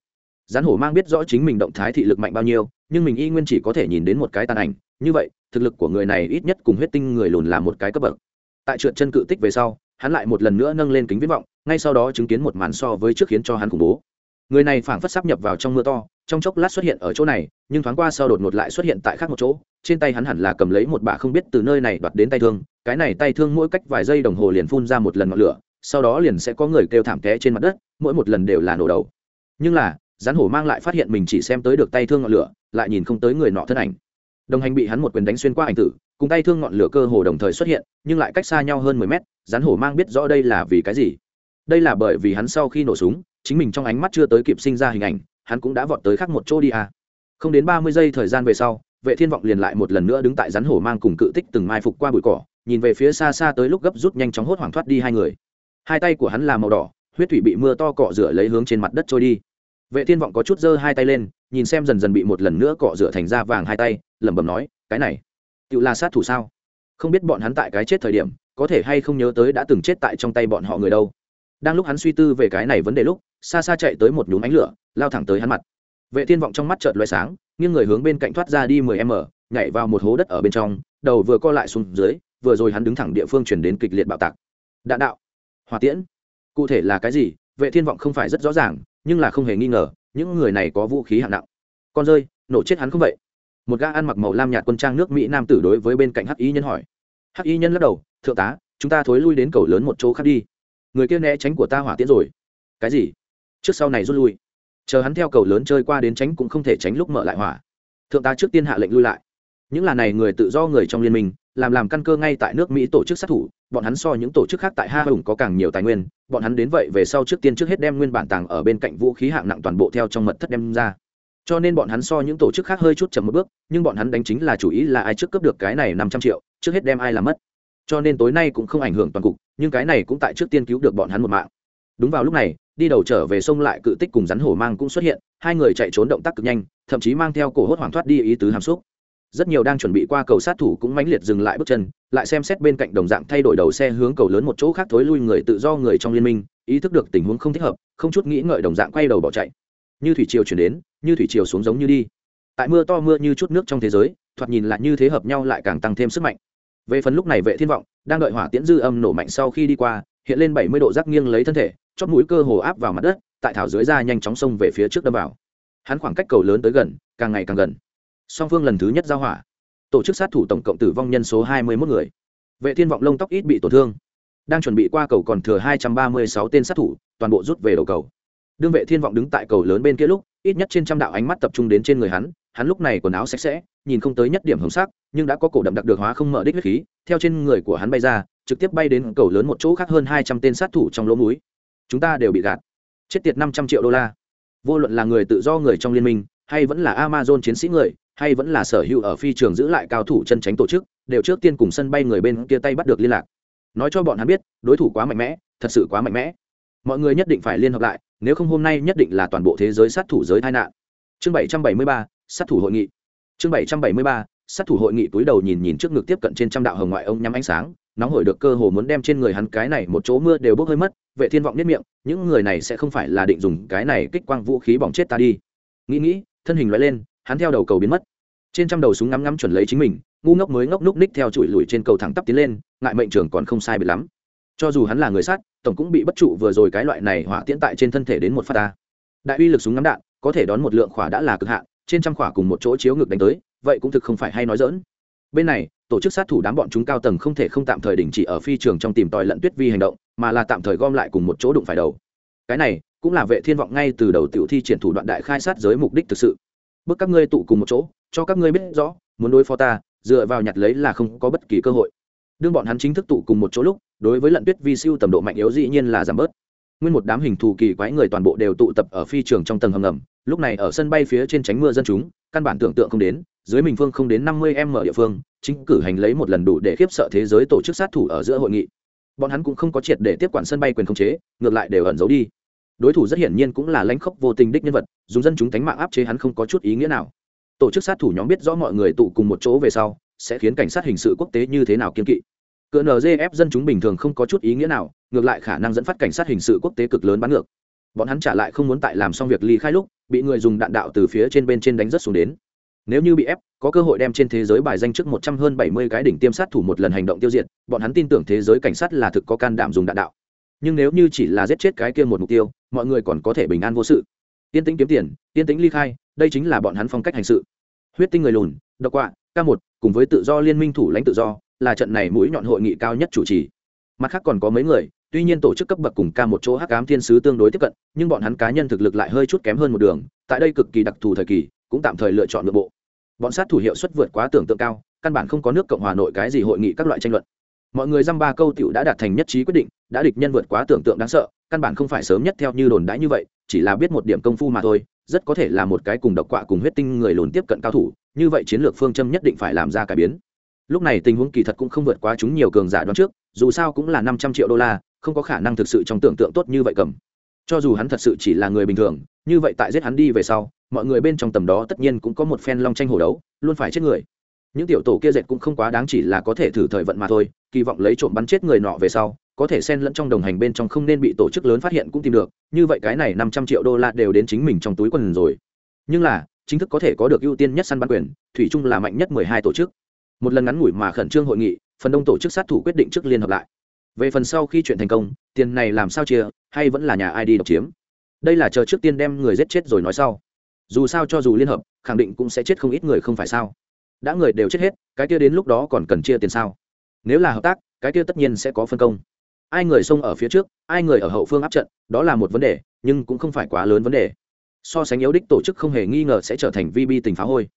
rắn hổ mang biết rõ chính mình động thái thị lực mạnh bao nhiêu, nhưng mình y nguyên chỉ có thể nhìn đến một cái tàn ảnh, như vậy, thực lực của người này ít nhất cùng huyết tinh người lùn là một cái cấp bậc. Tại trượt chân cự tích về sau, hắn lại một lần nữa nâng lên kính viễn vọng, ngay sau đó chứng kiến một màn so với trước khiến cho hắn khủng bố. Người này phảng phất sắp nhập vào trong mưa to, trong chốc lát xuất hiện ở chỗ này, nhưng thoáng qua sau đột ngột lại xuất hiện tại khác một chỗ trên tay hắn hẳn là cầm lấy một bả không biết từ nơi này đoạt đến tay thương, cái này tay thương mỗi cách vài giây đồng hồ liền phun ra một lần ngọn lửa, sau đó liền sẽ có người kêu thảm té trên mặt đất, mỗi một lần đều là nổ đầu. Nhưng là rắn hổ mang lại phát hiện mình chỉ xem tới được tay thương ngọn lửa, lại nhìn không tới người nọ thân ảnh. Đồng hành bị hắn một quyền đánh xuyên qua ảnh tử, cùng tay thương ngọn lửa cơ hồ đồng thời xuất hiện, nhưng lại cách xa nhau hơn mười mét rắn hổ mang biết rõ đây là vì cái gì. Đây là bởi vì hắn sau khi nổ súng, chính mình trong ánh mắt chưa tới kịp sinh ra hình ảnh, hắn cũng đã vọt tới khác một chỗ đi à. không đến ba mươi giây thời gian về sau vệ thiên vọng liền lại một lần nữa đứng tại rắn hổ mang cùng cự tích từng mai phục qua bụi cỏ, nhìn về phía xa xa tới lúc gấp rút nhanh chóng hốt hoảng thoát đi hai người. Hai tay của hắn là màu đỏ, huyết thủy bị mưa to cọ rửa lấy hướng trên mặt đất trôi đi. Vệ thiên vọng có chút giơ hai tay lên, nhìn xem dần dần bị một lần nữa cọ rửa thành da vàng hai tay, lẩm bẩm nói, cái này tự là sát thủ sao? Không biết bọn hắn tại cái chết thời điểm, có thể hay không nhớ tới đã từng chết tại trong tay bọn họ người đâu? Đang lúc hắn suy tư về cái này vấn đề lúc, xa xa chạy tới một nhúm ánh lửa, lao thẳng tới hắn mặt. Vệ thiên vọng trong mắt chợt loé sáng nghiêng người hướng bên cạnh thoát ra đi 10 m nhảy vào một hố đất ở bên trong, đầu vừa co lại xuống dưới, vừa rồi hắn đứng thẳng địa phương chuyển đến kịch liệt bạo tạc. Đạn đạo. Hỏa tiễn. Cụ thể là cái gì, vệ thiên vọng không phải rất rõ ràng, nhưng là không hề nghi ngờ, những người này có vũ khí hạng nặng. Con rơi, nổ chết hắn không vậy? Một gã ăn mặc màu lam nhạt quân trang nước mỹ nam tử đối với bên cạnh hắc y nhân hỏi. Hắc y nhân lắc đầu, thượng tá, chúng ta thối lui đến cầu lớn một chỗ khác đi. Người kia né tránh của ta hỏa tiễn rồi. Cái gì? Trước sau này rút lui chờ hắn theo cầu lớn chơi qua đến tránh cũng không thể tránh lúc mở lại hỏa. Thượng tá trước tiên hạ lệnh lui lại. Những là này người tự do người trong liên minh, làm làm căn cơ ngay tại nước mỹ tổ chức sát thủ, bọn hắn so những tổ chức khác tại ha hùng có càng nhiều tài nguyên, bọn hắn đến vậy về sau trước tiên trước hết đem nguyên bản tàng ở bên cạnh vũ khí hạng nặng toàn bộ theo trong mật thất đem ra. Cho nên bọn hắn so những tổ chức khác hơi chút chậm một bước, nhưng bọn hắn đánh chính là chủ ý là ai trước cướp được cái này năm trăm triệu, trước hết đem ai làm mất. Cho nên tối nay cũng không ảnh hưởng toàn cục, nhưng cái này cũng tại trước tiên cứu được bọn hắn một mạng đúng vào lúc này, đi đầu trở về sông lại cự tích cùng rắn hổ mang cũng xuất hiện, hai người chạy trốn động tác cực nhanh, thậm chí mang theo cổ hốt hoảng thoát đi ý tứ hàm xúc. Rất nhiều đang chuẩn bị qua cầu sát thủ cũng mãnh liệt dừng lại bước chân, lại xem xét bên cạnh đồng dạng thay đổi đầu xe hướng cầu lớn một chỗ khác thối lui người tự do người trong liên minh, ý thức được tình huống không thích hợp, không chút nghĩ ngợi đồng dạng quay đầu bỏ chạy. Như thủy triều chuyển đến, như thủy triều xuống giống như đi. Tại mưa to mưa như chút nước trong thế giới, thoạt nhìn lại như thế hợp nhau lại càng tăng thêm sức mạnh. Về phần lúc này vệ thiên vọng, đang đợi hỏa tiễn dư âm nổ mạnh sau khi đi qua, hiện lên bảy mươi độ giác nghiêng lấy thân thể chót mũi cơ hồ áp vào mặt đất, tại thảo dưới ra nhanh chóng xông về phía trước đâm vào. Hắn khoảng cách cầu lớn tới gần, càng ngày càng gần. Song phương lần thứ nhất giao hỏa. Tổ chức sát thủ tổng cộng tử vong nhân số hai mươi một người. Vệ thiên vọng lông tóc ít bị tổn thương. Đang chuẩn bị qua cầu còn thừa hai trăm ba mươi sáu tên sát thủ, toàn bộ rút về đầu cầu. Đương vệ thiên vọng đứng tại cầu lớn bên kia lúc, ít nhất trên trăm đạo ánh mắt tập trung đến trên người hắn hắn lúc này quần áo sạch sẽ, nhìn không tới nhất điểm hồng sắc, nhưng đã có cổ đậm đặc được hóa không mở đích huyết khí, theo trên người của hắn bay ra, trực tiếp bay đến cầu lớn một chỗ khác hơn hai trăm tên sát thủ trong lỗ mũi chúng ta đều bị gạt. Chết tiệt năm trăm triệu đô la. Vô luận là người tự do người trong liên minh, hay vẫn là amazon chiến sĩ người, hay vẫn là sở hữu ở phi trường giữ lại cao thủ chân tránh tổ chức, đều trước tiên cùng sân bay người bên kia tay bắt được liên lạc. Nói cho bọn hắn biết, đối thủ quá mạnh mẽ, thật sự quá mạnh mẽ. Mọi người nhất định phải liên hợp lại, nếu không hôm nay nhất định là toàn bộ thế giới sát thủ giới tai nạn. Chương bảy trăm bảy mươi ba, sát thủ hội nghị. Chương bảy trăm bảy mươi ba, sát thủ hội nghị túi đầu nhìn nhìn trước ngực tiếp cận trên trăm đạo hồng ngoại ông nhắm ánh sáng nóng hổi được cơ hồ muốn đem trên người hắn cái này một chỗ mưa đều bốc hơi mất, vệ thiên vọng nhất miệng, những người này sẽ không phải là định dùng cái này kích quang vũ khí bỏng chết ta đi. Nghĩ nghĩ, thân hình loại lên, hắn theo đầu cầu biến mất. Trên trăm đầu súng ngắm ngắm chuẩn lấy chính mình, ngu ngốc mới ngốc núc ních theo chuỗi lùi trên cầu thẳng tắp tiến lên, ngại mệnh trưởng còn không sai biệt lắm. Cho dù hắn là người sát, tổng cũng bị bất trụ vừa rồi cái loại này hỏa tiễn tại trên thân thể đến một phát ta. Đại uy lực súng ngắm đạn, có thể đón một lượng khỏa đã là cực hạn, trên trăm khỏa cùng một chỗ chiếu ngực đánh tới, vậy cũng thực không phải hay nói dỡn bên này, tổ chức sát thủ đám bọn chúng cao tầng không thể không tạm thời đình chỉ ở phi trường trong tìm tòi lận tuyết vi hành động, mà là tạm thời gom lại cùng một chỗ đụng phải đầu. Cái này, cũng là vệ thiên vọng ngay từ đầu tiểu thi triển thủ đoạn đại khai sát giới mục đích thực sự. Bức các ngươi tụ cùng một chỗ, cho các ngươi biết rõ, muốn đối phó ta, dựa vào nhặt lấy là không có bất kỳ cơ hội. Đương bọn hắn chính thức tụ cùng một chỗ lúc, đối với lận tuyết vi siêu tầm độ mạnh yếu dĩ nhiên là giảm bớt. Nguyên một đám hình thù kỳ quái người toàn bộ đều tụ tập ở phi trường trong tầng hầm ngầm, lúc này ở sân bay phía trên tránh mưa dân chúng, căn bản tưởng tượng không đến dưới mình phương không đến năm mươi m địa phương, chính cử hành lấy một lần đủ để khiếp sợ thế giới tổ chức sát thủ ở giữa hội nghị. Bọn hắn cũng không có triệt để tiếp quản sân bay quyền khống chế, ngược lại đều ẩn giấu đi. Đối thủ rất hiển nhiên cũng là lãnh khốc vô tình đích nhân vật, dùng dân chúng tánh mạng áp chế hắn không có chút ý nghĩa nào. Tổ chức sát thủ nhóm biết rõ mọi người tụ cùng một chỗ về sau, sẽ khiến cảnh sát hình sự quốc tế như thế nào kiên kỵ. Cỡ nzf dân chúng bình thường không có chút ý nghĩa nào, ngược lại khả năng dẫn phát cảnh sát hình sự quốc tế cực lớn bắn ngược. Bọn hắn trả lại không muốn tại làm xong việc ly khai lúc, bị người dùng đạn đạo từ phía trên bên trên đánh rất xuống đến nếu như bị ép, có cơ hội đem trên thế giới bài danh trước một trăm hơn bảy mươi cái đỉnh tiêm sát thủ một lần hành động tiêu diệt, bọn hắn tin tưởng thế giới cảnh sát là thực có can đảm dùng đạn đạo. Nhưng nếu như chỉ là giết chết cái kia một mục tiêu, mọi người còn có thể bình an vô sự. Tiên tĩnh kiếm tiền tiên tĩnh ly khai, đây chính là bọn hắn phong cách hành sự. Huyết tinh người lùn, độc quạ k một, cùng với tự do liên minh thủ lãnh tự do, là trận này mũi nhọn hội nghị cao nhất chủ trì. Mặt khác còn có mấy người, tuy nhiên tổ chức cấp bậc cùng ca một chỗ hắc ám thiên sứ tương đối tiếp cận, nhưng bọn hắn cá nhân thực lực lại hơi chút kém hơn một đường, tại đây cực kỳ đặc thù thời kỳ, cũng tạm thời lựa chọn nội bộ bọn sát thủ hiệu suất vượt quá tưởng tượng cao, căn bản không có nước cộng hòa nội cái gì hội nghị các loại tranh luận. Mọi người dăm ba câu tiểu đã đạt thành nhất trí quyết định, đã địch nhân vượt quá tưởng tượng đáng sợ, căn bản không phải sớm nhất theo như đồn đãi như vậy, chỉ là biết một điểm công phu mà thôi, rất có thể là một cái cùng độc quạ cùng huyết tinh người lùn tiếp cận cao thủ, như vậy chiến lược phương châm nhất định phải làm ra cải biến. Lúc này tình huống kỳ thật cũng không vượt quá chúng nhiều cường giả đoán trước, dù sao cũng là năm trăm triệu đô la, không có khả năng thực sự trong tưởng tượng tốt như vậy cầm cho dù hắn thật sự chỉ là người bình thường, như vậy tại giết hắn đi về sau, mọi người bên trong tầm đó tất nhiên cũng có một phen long tranh hổ đấu, luôn phải chết người. Những tiểu tổ kia dệt cũng không quá đáng chỉ là có thể thử thời vận mà thôi, kỳ vọng lấy trộm bắn chết người nọ về sau, có thể xen lẫn trong đồng hành bên trong không nên bị tổ chức lớn phát hiện cũng tìm được, như vậy cái này năm trăm triệu đô la đều đến chính mình trong túi quần rồi. Nhưng là, chính thức có thể có được ưu tiên nhất săn bắn quyền, thủy chung là mạnh nhất mười hai tổ chức. Một lần ngắn ngủi mà khẩn trương hội nghị, phần đông tổ chức sát thủ quyết định trước liên hợp lại về phần sau khi chuyện thành công, tiền này làm sao chia, hay vẫn là nhà ai đi độc chiếm? Đây là chờ trước tiên đem người giết chết rồi nói sau. Dù sao cho dù liên hợp, khẳng định cũng sẽ chết không ít người không phải sao? Đã người đều chết hết, cái kia đến lúc đó còn cần chia tiền sao? Nếu là hợp tác, cái kia tất nhiên sẽ có phân công. Ai người xông ở phía trước, ai người ở hậu phương áp trận, đó là một vấn đề, nhưng cũng không phải quá lớn vấn đề. So sánh yếu đích tổ chức không hề nghi ngờ sẽ trở thành vi bi tình phá hôi.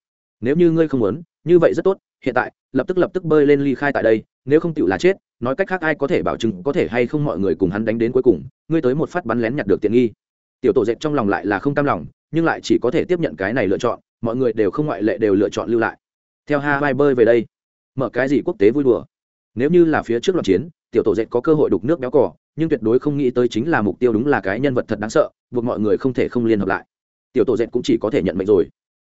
Nếu như ngươi không muốn, như vậy rất tốt, hiện tại, lập tức lập tức bơi lên ly khai tại đây nếu không tựu là chết, nói cách khác ai có thể bảo chứng có thể hay không mọi người cùng hắn đánh đến cuối cùng, ngươi tới một phát bắn lén nhặt được tiện nghi. Tiểu tổ dệt trong lòng lại là không cam lòng, nhưng lại chỉ có thể tiếp nhận cái này lựa chọn, mọi người đều không ngoại lệ đều lựa chọn lưu lại. Theo ha vai bơi về đây, mở cái gì quốc tế vui đùa. Nếu như là phía trước loạn chiến, tiểu tổ dệt có cơ hội đục nước béo cỏ nhưng tuyệt đối không nghĩ tới chính là mục tiêu đúng là cái nhân vật thật đáng sợ, buộc mọi người không thể không liên hợp lại. Tiểu tổ dệt cũng chỉ có thể nhận mệnh rồi.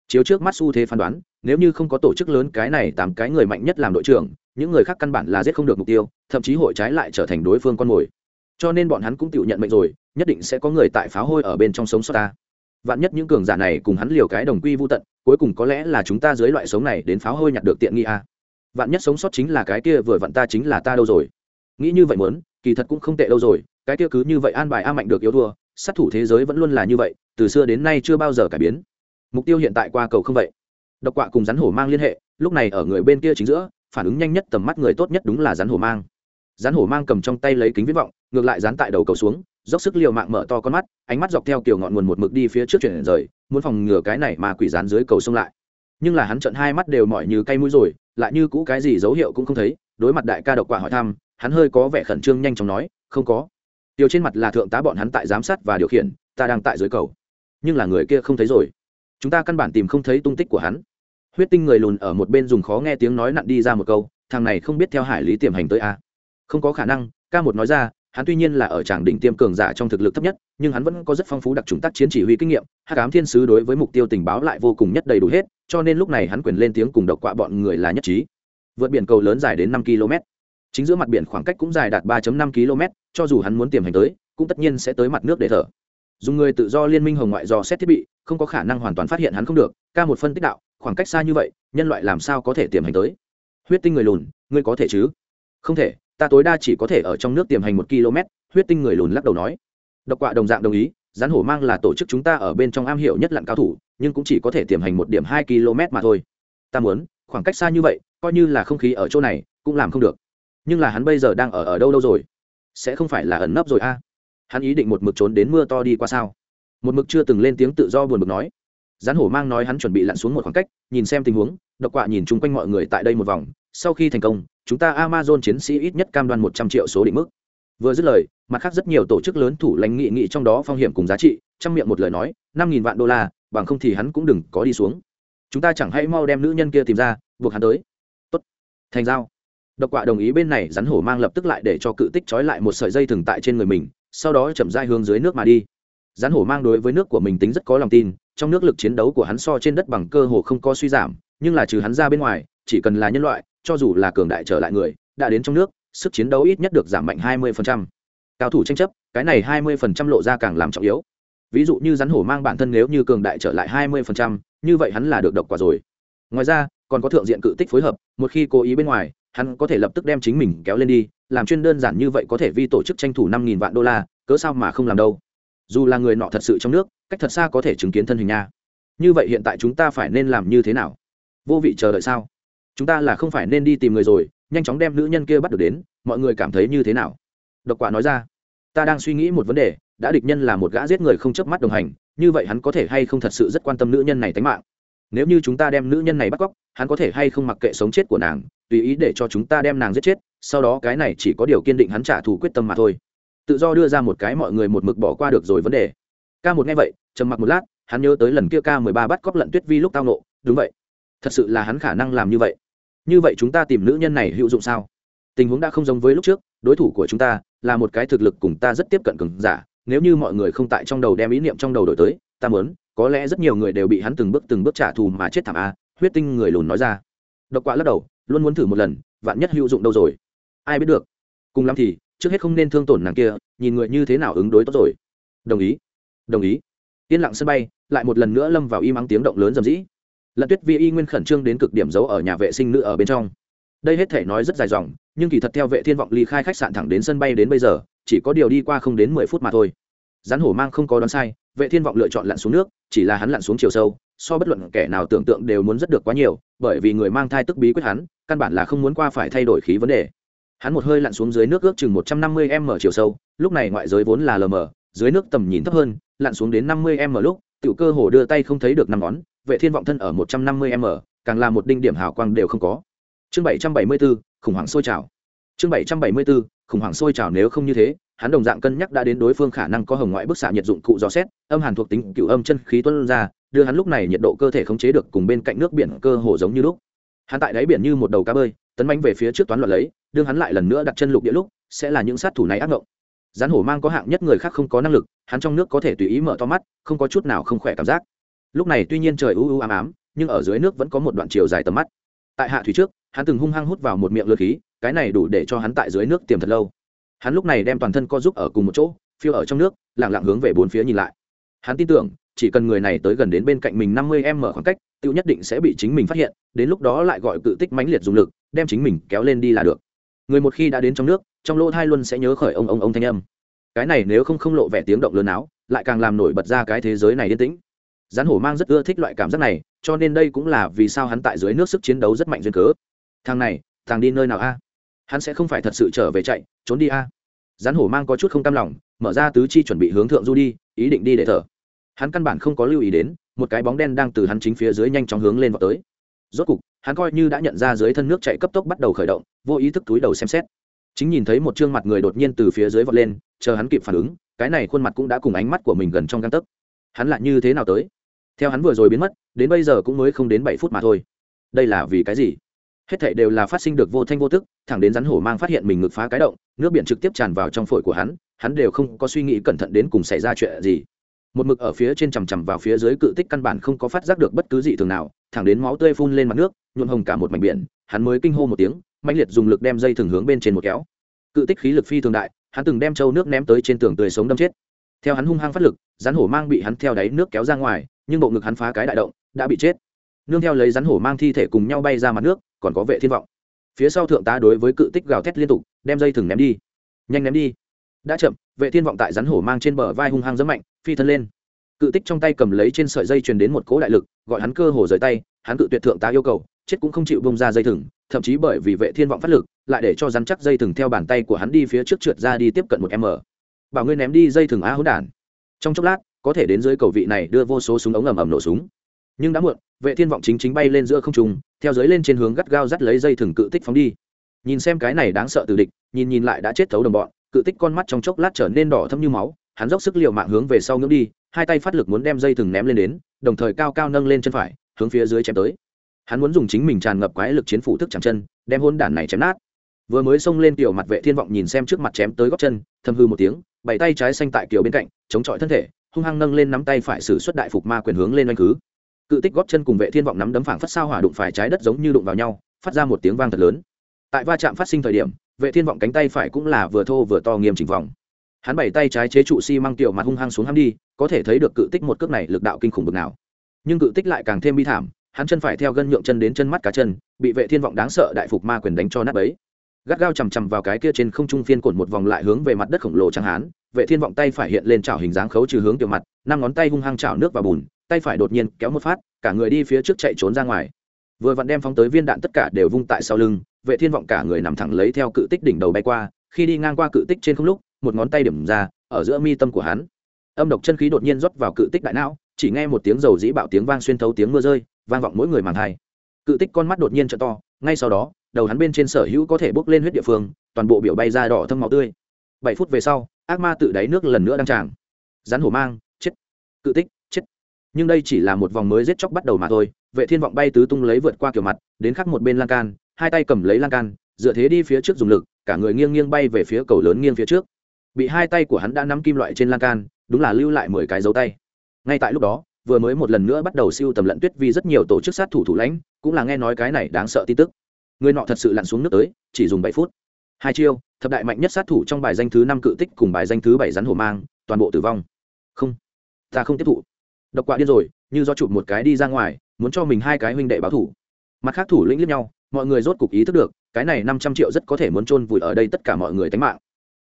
Chiếu trước mắt xu thế phán đoán, nếu như không có tổ chức lớn cái này tám cái người mạnh nhất làm đội trưởng những người khác căn bản là giết không được mục tiêu, thậm chí hội trái lại trở thành đối phương con mồi. Cho nên bọn hắn cũng tự nhận mệnh rồi, nhất định sẽ có người tại phá hôi ở bên trong sống sót ta. Vạn nhất những cường giả này cùng hắn liều cái đồng quy vô tận, cuối cùng có lẽ là chúng ta dưới loại sống này đến phá hôi nhặt được tiện nghi a vạn nhất sống sót chính là cái kia vừa vặn ta chính là ta đâu rồi. Nghĩ như vậy muốn, kỳ thật cũng không tệ đâu rồi, cái kia cứ như vậy an bài a mạnh được yếu thua, sát thủ thế giới vẫn luôn là như vậy, từ xưa đến nay chưa bao giờ cải biến. Mục tiêu hiện tại qua cầu không vậy? Độc quạ cùng rắn hổ mang liên hệ, lúc này ở người bên kia chính giữa phản ứng nhanh nhất tầm mắt người tốt nhất đúng là rắn hổ mang. Rắn hổ mang cầm trong tay lấy kính viết vọng, ngược lại dán tại đầu cầu xuống, dốc sức liều mạng mở to con mắt, ánh mắt dọc theo kiểu ngọn nguồn một mực đi phía trước chuyển rời, muốn phòng ngừa cái này mà quỷ dán dưới cầu sông lại. Nhưng là hắn trận hai mắt đều mỏi như cây mũi rồi, lại như cũ cái gì dấu hiệu cũng không thấy, đối mặt đại ca độc quả hỏi thăm, hắn hơi có vẻ khẩn trương nhanh chóng nói, không có. Tiêu trên mặt là thượng tá bọn hắn tại giám sát và điều khiển, ta đang tại dưới cầu. Nhưng là người kia không thấy rồi. Chúng ta căn bản tìm không thấy tung tích của hắn huyết tinh người lùn ở một bên dùng khó nghe tiếng nói nặn đi ra một câu, thằng này không biết theo hải lý tiềm hành tới a. Không có khả năng, ca một nói ra, hắn tuy nhiên là ở tràng đỉnh tiêm cường giả trong thực lực thấp nhất, nhưng hắn vẫn có rất phong phú đặc trùng tác chiến chỉ huy kinh nghiệm hát cám thiên sứ đối với mục tiêu tình báo lại vô cùng nhất đầy đủ hết, cho nên lúc này hắn quyền lên tiếng cùng độc quạ bọn người là nhất trí. Vượt biển cầu lớn dài đến năm km. Chính giữa mặt biển khoảng cách cũng dài đạt 3 năm km, cho dù hắn muốn tiềm hành tới, cũng tất nhiên sẽ tới mặt nước để thở. Dùng người tự do liên minh hồng ngoại dò xét thiết bị không có khả năng hoàn toàn phát hiện hắn không được, ca một phân tích đạo, khoảng cách xa như vậy, nhân loại làm sao có thể tiềm hành tới? Huyết tinh người lùn, ngươi có thể chứ? Không thể, ta tối đa chỉ có thể ở trong nước tiềm hành một km, huyết tinh người lùn lắc đầu nói. Độc quạ đồng dạng đồng ý, rắn hổ mang là tổ chức chúng ta ở bên trong am hiểu nhất lặn cao thủ, nhưng cũng chỉ có thể tiềm hành một điểm hai km mà thôi. Ta muốn, khoảng cách xa như vậy, coi như là không khí ở chỗ này, cũng làm không được. Nhưng là hắn bây giờ đang ở ở đâu đâu rồi? Sẽ không phải là ẩn nấp rồi a? Hắn ý định một mực trốn đến mưa to đi qua sao? Một mực chưa từng lên tiếng tự do buồn bực nói. Rắn hổ mang nói hắn chuẩn bị lặn xuống một khoảng cách, nhìn xem tình huống, độc quạ nhìn chung quanh mọi người tại đây một vòng, sau khi thành công, chúng ta amazon chiến sĩ ít nhất cam đoan một trăm triệu số định mức. Vừa dứt lời, mặt khác rất nhiều tổ chức lớn thủ lãnh nghị nghị trong đó phong hiểm cùng giá trị, trong miệng một lời nói, năm nghìn vạn đô la, bằng không thì hắn cũng đừng có đi xuống. Chúng ta chẳng hãy mau đem nữ nhân kia tìm ra, buộc hắn tới. Tốt. Thành giao. Độc quạ đồng ý bên này rắn hổ mang lập tức lại để cho cự tích trói lại một sợi dây thừng tại trên người mình, sau đó chậm dai hướng dưới nước mà đi rắn hổ mang đối với nước của mình tính rất có lòng tin trong nước lực chiến đấu của hắn so trên đất bằng cơ hồ không có suy giảm nhưng là trừ hắn ra bên ngoài chỉ cần là nhân loại cho dù là cường đại trở lại người đã đến trong nước sức chiến đấu ít nhất được giảm mạnh 20%. cao thủ tranh chấp cái này 20% lộ ra càng làm trọng yếu. Ví dụ như rắn hổ mang bản thân nếu như cường đại trở lại 20%, như vậy hắn là được độc quả rồi. Ngoài ra còn có thượng diện cự tích phối hợp một khi cố ý bên ngoài hắn có thể lập tức đem chính mình kéo lên đi làm chuyên đơn giản như vậy có thể vi tổ chức tranh thủ năm nghìn vạn đô la cớ sao mà không làm đâu? Dù là người nọ thật sự trong nước, cách thật xa có thể chứng kiến thân hình nha. Như vậy hiện tại chúng ta phải nên làm như thế nào? Vô vị chờ đợi sao? Chúng ta là không phải nên đi tìm người rồi, nhanh chóng đem nữ nhân kia bắt được đến, mọi người cảm thấy như thế nào? Độc quả nói ra. Ta đang suy nghĩ một vấn đề, đã địch nhân là một gã giết người không chớp mắt đồng hành, như vậy hắn có thể hay không thật sự rất quan tâm nữ nhân này tính mạng? Nếu như chúng ta đem nữ nhân này bắt cóc, hắn có thể hay không mặc kệ sống chết của nàng, tùy ý để cho chúng ta đem nàng giết chết, sau đó cái này chỉ có điều kiên định hắn trả thù quyết tâm mà thôi tự do đưa ra một cái mọi người một mực bỏ qua được rồi vấn đề. Ca một nghe vậy, trầm mặc một lát, hắn nhớ tới lần kia ca mười ba bắt cóc lận tuyết vi lúc tao nộ. Đúng vậy. Thật sự là hắn khả năng làm như vậy. Như vậy chúng ta tìm nữ nhân này hữu dụng sao? Tình huống đã không giống với lúc trước, đối thủ của chúng ta là một cái thực lực cùng ta rất tiếp cận cường giả. Nếu như mọi người không tại trong đầu đem ý niệm trong đầu đổi tới, ta muốn, có lẽ rất nhiều người đều bị hắn từng bước từng bước trả thù mà chết thảm a, huyết tinh người lùn nói ra. Độc quả lắc đầu, luôn muốn thử một lần, vạn nhất hữu dụng đâu rồi? Ai biết được. Cùng lắm thì trước hết không nên thương tổn nàng kia, nhìn người như thế nào ứng đối tốt rồi. Đồng ý đồng ý. Yên lặng sân bay, lại một lần nữa lâm vào im ắng tiếng động lớn rầm rĩ. Lận tuyết vi y nguyên khẩn trương đến cực điểm giấu ở nhà vệ sinh nữ ở bên trong. Đây hết thể nói rất dài dòng, nhưng kỳ thật theo vệ thiên vọng ly khai khách sạn thẳng đến sân bay đến bây giờ, chỉ có điều đi qua không đến mười phút mà thôi. Rắn hổ mang không có đoán sai, vệ thiên vọng lựa chọn lặn xuống nước, chỉ là hắn lặn xuống chiều sâu, so bất luận kẻ nào tưởng tượng đều muốn rất được quá nhiều, bởi vì người mang thai tức bí quyết hắn, căn bản là không muốn qua phải thay đổi khí vấn đề hắn một hơi lặn xuống dưới nước ước chừng một trăm năm mươi m chiều sâu, lúc này ngoại giới vốn là lờ mờ, dưới nước tầm nhìn thấp hơn, lặn xuống đến năm mươi m lúc, tiểu cơ hồ đưa tay không thấy được năm ngón, vệ thiên vọng thân ở một trăm năm mươi m càng là một đinh điểm hào quang đều không có. Chương bảy trăm bảy mươi bốn khủng hoảng sôi trào. Chương bảy trăm bảy mươi bốn khủng hoảng sôi trào nếu không như thế, hắn đồng dạng cân nhắc đã đến đối phương khả năng có hồng ngoại bức xạ nhiệt dụng cụ dò xét, âm hàn thuộc tính cựu âm chân khí tuân ra, đưa hắn lúc này nhiệt độ cơ thể khống chế được cùng bên cạnh nước biển cơ hồ giống như lúc hắn tại đáy biển như một đầu cá bơi, tấn bánh về phía trước toán loạn lấy, đương hắn lại lần nữa đặt chân lục địa lúc, sẽ là những sát thủ này ác ngộng. Rắn hổ mang có hạng nhất người khác không có năng lực, hắn trong nước có thể tùy ý mở to mắt, không có chút nào không khỏe cảm giác. Lúc này tuy nhiên trời u u ám ám, nhưng ở dưới nước vẫn có một đoạn chiều dài tầm mắt. Tại hạ thủy trước, hắn từng hung hăng hút vào một miệng lượt khí, cái này đủ để cho hắn tại dưới nước tiềm thật lâu. Hắn lúc này đem toàn thân co giúp ở cùng một chỗ, phiêu ở trong nước lẳng lặng hướng về bốn phía nhìn lại. Hắn tin tưởng, chỉ cần người này tới gần đến bên cạnh mình năm mươi m khoảng cách tự nhất định sẽ bị chính mình phát hiện, đến lúc đó lại gọi cự tích mãnh liệt dùng lực, đem chính mình kéo lên đi là được. Người một khi đã đến trong nước, trong lỗ thai luôn sẽ nhớ khởi ông ông ông thanh âm. Cái này nếu không không lộ vẻ tiếng động lớn áo, lại càng làm nổi bật ra cái thế giới này yên tĩnh. Rắn hổ mang rất ưa thích loại cảm giác này, cho nên đây cũng là vì sao hắn tại dưới nước sức chiến đấu rất mạnh duyên cớ. Thằng này, thằng đi nơi nào a? Hắn sẽ không phải thật sự trở về chạy, trốn đi a? Rắn hổ mang có chút không cam lòng, mở ra tứ chi chuẩn bị hướng thượng du đi, ý định đi để thở. Hắn căn bản không có lưu ý đến một cái bóng đen đang từ hắn chính phía dưới nhanh chóng hướng lên vào tới. Rốt cục, hắn coi như đã nhận ra dưới thân nước chạy cấp tốc bắt đầu khởi động, vô ý thức túi đầu xem xét. Chính nhìn thấy một chương mặt người đột nhiên từ phía dưới vọt lên, chờ hắn kịp phản ứng, cái này khuôn mặt cũng đã cùng ánh mắt của mình gần trong găng tấc. Hắn lại như thế nào tới? Theo hắn vừa rồi biến mất, đến bây giờ cũng mới không đến bảy phút mà thôi. Đây là vì cái gì? Hết thảy đều là phát sinh được vô thanh vô tức, thẳng đến rắn hổ mang phát hiện mình ngực phá cái động, nước biển trực tiếp tràn vào trong phổi của hắn hắn đều không có suy nghĩ cẩn thận đến cùng xảy ra chuyện gì một mực ở phía trên chằm chằm vào phía dưới cự tích căn bản không có phát giác được bất cứ gì thường nào, thẳng đến máu tươi phun lên mặt nước, nhuộm hồng cả một mảnh biển, hắn mới kinh hô một tiếng mạnh liệt dùng lực đem dây thừng hướng bên trên một kéo. Cự tích khí lực phi thường đại, hắn từng đem trâu nước ném tới trên tường tươi sống đâm chết. Theo hắn hung hăng phát lực, rắn hổ mang bị hắn theo đáy nước kéo ra ngoài, nhưng bộ ngực hắn phá cái đại động, đã bị chết. Nương theo lấy rắn hổ mang thi thể cùng nhau bay ra mặt nước, còn có vệ thiên vọng. Phía sau thượng tá đối với cự tích gào thét liên tục, đem dây thừng ném đi. Nhanh ném đi. Đã chậm, vệ thiên vọng tại rắn hổ mang trên bờ vai hung hăng rất mạnh phi thân lên. Cự tích trong tay cầm lấy trên sợi dây truyền đến một cỗ đại lực, gọi hắn cơ hồ rời tay, hắn cự tuyệt thượng tá yêu cầu, chết cũng không chịu bông ra dây thừng, thậm chí bởi vì vệ thiên vọng phát lực, lại để cho rắn chắc dây thừng theo bàn tay của hắn đi phía trước trượt ra đi tiếp cận một m. Bảo ngươi ném đi dây thừng á hỗn đản. Trong chốc lát, có thể đến dưới cầu vị này đưa vô số súng ống ầm ầm nổ súng. Nhưng đã muộn, vệ thiên vọng chính chính bay lên giữa không trung, theo dưới lên trên hướng gắt gao dắt lấy dây thừng cự tích phóng đi. Nhìn xem cái này đáng sợ từ địch, nhìn nhìn lại đã chết thấu đồng bọn, cự tích con mắt trong chốc lát trở nên đỏ thâm như máu hắn dốc sức liều mạng hướng về sau ngưỡng đi, hai tay phát lực muốn đem dây thừng ném lên đến, đồng thời cao cao nâng lên chân phải, hướng phía dưới chém tới. Hắn muốn dùng chính mình tràn ngập quái lực chiến phủ thức chẳng chân, đem hôn đản này chém nát. Vừa mới xông lên kiểu mặt vệ thiên vọng nhìn xem trước mặt chém tới góc chân thâm hư một tiếng, bảy tay trái xanh tại kiểu bên cạnh, chống chọi thân thể, hung hăng nâng lên nắm tay phải sử xuất đại phục ma quyền hướng lên oanh cứ. Cự tích góp chân cùng vệ thiên vọng nắm đấm phảng phất sao hỏa đụng phải trái đất giống như đụng vào nhau, phát ra một tiếng vang thật lớn. Tại va chạm phát sinh thời điểm, vệ thiên vọng cánh tay phải cũng là vừa thô vừa to nghiêm chỉnh vòng hắn bảy tay trái chế trụ xi、si、măng tiểu mặt hung hăng xuống hắn đi, có thể thấy được cự tích một cước này lực đạo kinh khủng bực nào. Nhưng cự tích lại càng thêm bi thảm, hắn chân phải theo gân nhượng chân đến chân mắt cá chân, bị vệ thiên vọng đáng sợ đại phục ma quyền đánh cho nát ấy gắt gao chằm chằm vào cái kia trên không trung phiên cột một vòng lại hướng về mặt đất khổng lồ chẳng hán, vệ thiên vọng tay phải hiện lên chảo hình dáng khấu trừ hướng tiểu mặt, năm ngón tay hung hăng chảo nước vào bùn, tay phải đột nhiên kéo một phát, cả người đi phía trước chạy trốn ra ngoài. Vừa vặn đem phóng tới viên đạn tất cả đều vung tại sau lưng, vệ thiên vọng cả người nằm thẳng lấy theo cự tích đỉnh đầu bay qua, khi đi ngang qua cự tích trên không lúc một ngón tay điểm ra, ở giữa mi tâm của hắn. Âm độc chân khí đột nhiên rót vào cự tích đại não, chỉ nghe một tiếng dầu dĩ bạo tiếng vang xuyên thấu tiếng mưa rơi, vang vọng mỗi người màng thai. Cự tích con mắt đột nhiên t to, ngay sau đó, đầu hắn bên trên sở hữu có thể bốc lên huyết địa phương, toàn bộ biểu bay ra đỏ thâm máu tươi. Bảy phút về sau, ác ma tự đáy nước lần nữa đăng tràng rắn hổ mang, chết. Cự tích, chết. Nhưng đây chỉ là một vòng mới giết chóc bắt đầu mà thôi, vệ thiên vọng bay tứ tung lấy vượt qua kiểu mặt, đến khắc một bên lan can, hai tay cầm lấy lan can, dựa thế đi phía trước dùng lực, cả người nghiêng nghiêng bay về phía cầu lớn nghiêng phía trước bị hai tay của hắn đã nắm kim loại trên lan can, đúng là lưu lại mười cái dấu tay. Ngay tại lúc đó, vừa mới một lần nữa bắt đầu siêu tầm lận tuyết vì rất nhiều tổ chức sát thủ thủ lãnh, cũng là nghe nói cái này đáng sợ tin tức. Người nọ thật sự lặn xuống nước tới, chỉ dùng bảy phút. Hai chiêu, thập đại mạnh nhất sát thủ trong bài danh thứ năm cự tích cùng bài danh thứ bảy rắn hổ mang, toàn bộ tử vong. Không, ta không tiếp thụ. Độc quạ điên rồi, như do chụp một cái đi ra ngoài, muốn cho mình hai cái huynh đệ báo thủ. Mặt khác thủ lĩnh liếc nhau, mọi người rốt cục ý thức được, cái này năm trăm triệu rất có thể muốn chôn vùi ở đây tất cả mọi người tánh mạng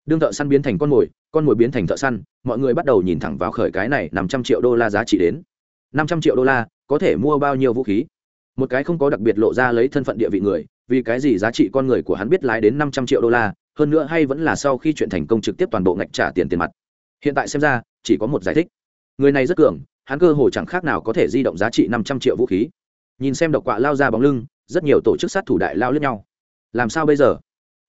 đương thợ săn biến thành con mồi con mồi biến thành thợ săn, mọi người bắt đầu nhìn thẳng vào khởi cái này năm trăm triệu đô la giá trị đến. năm trăm triệu đô la, có thể mua bao nhiêu vũ khí? Một cái không có đặc biệt lộ ra lấy thân phận địa vị người, vì cái gì giá trị con người của hắn biết lái đến năm trăm triệu đô la, hơn nữa hay vẫn là sau khi chuyện thành công trực tiếp toàn bộ ngạch trả tiền tiền mặt. Hiện tại xem ra, chỉ có một giải thích. Người này rất cường, hắn cơ hồ chẳng khác nào có thể di động giá trị năm trăm triệu vũ khí. Nhìn xem độc quạ lao ra bóng lưng, rất nhiều tổ chức sát thủ đại lao lướt nhau. Làm sao bây giờ?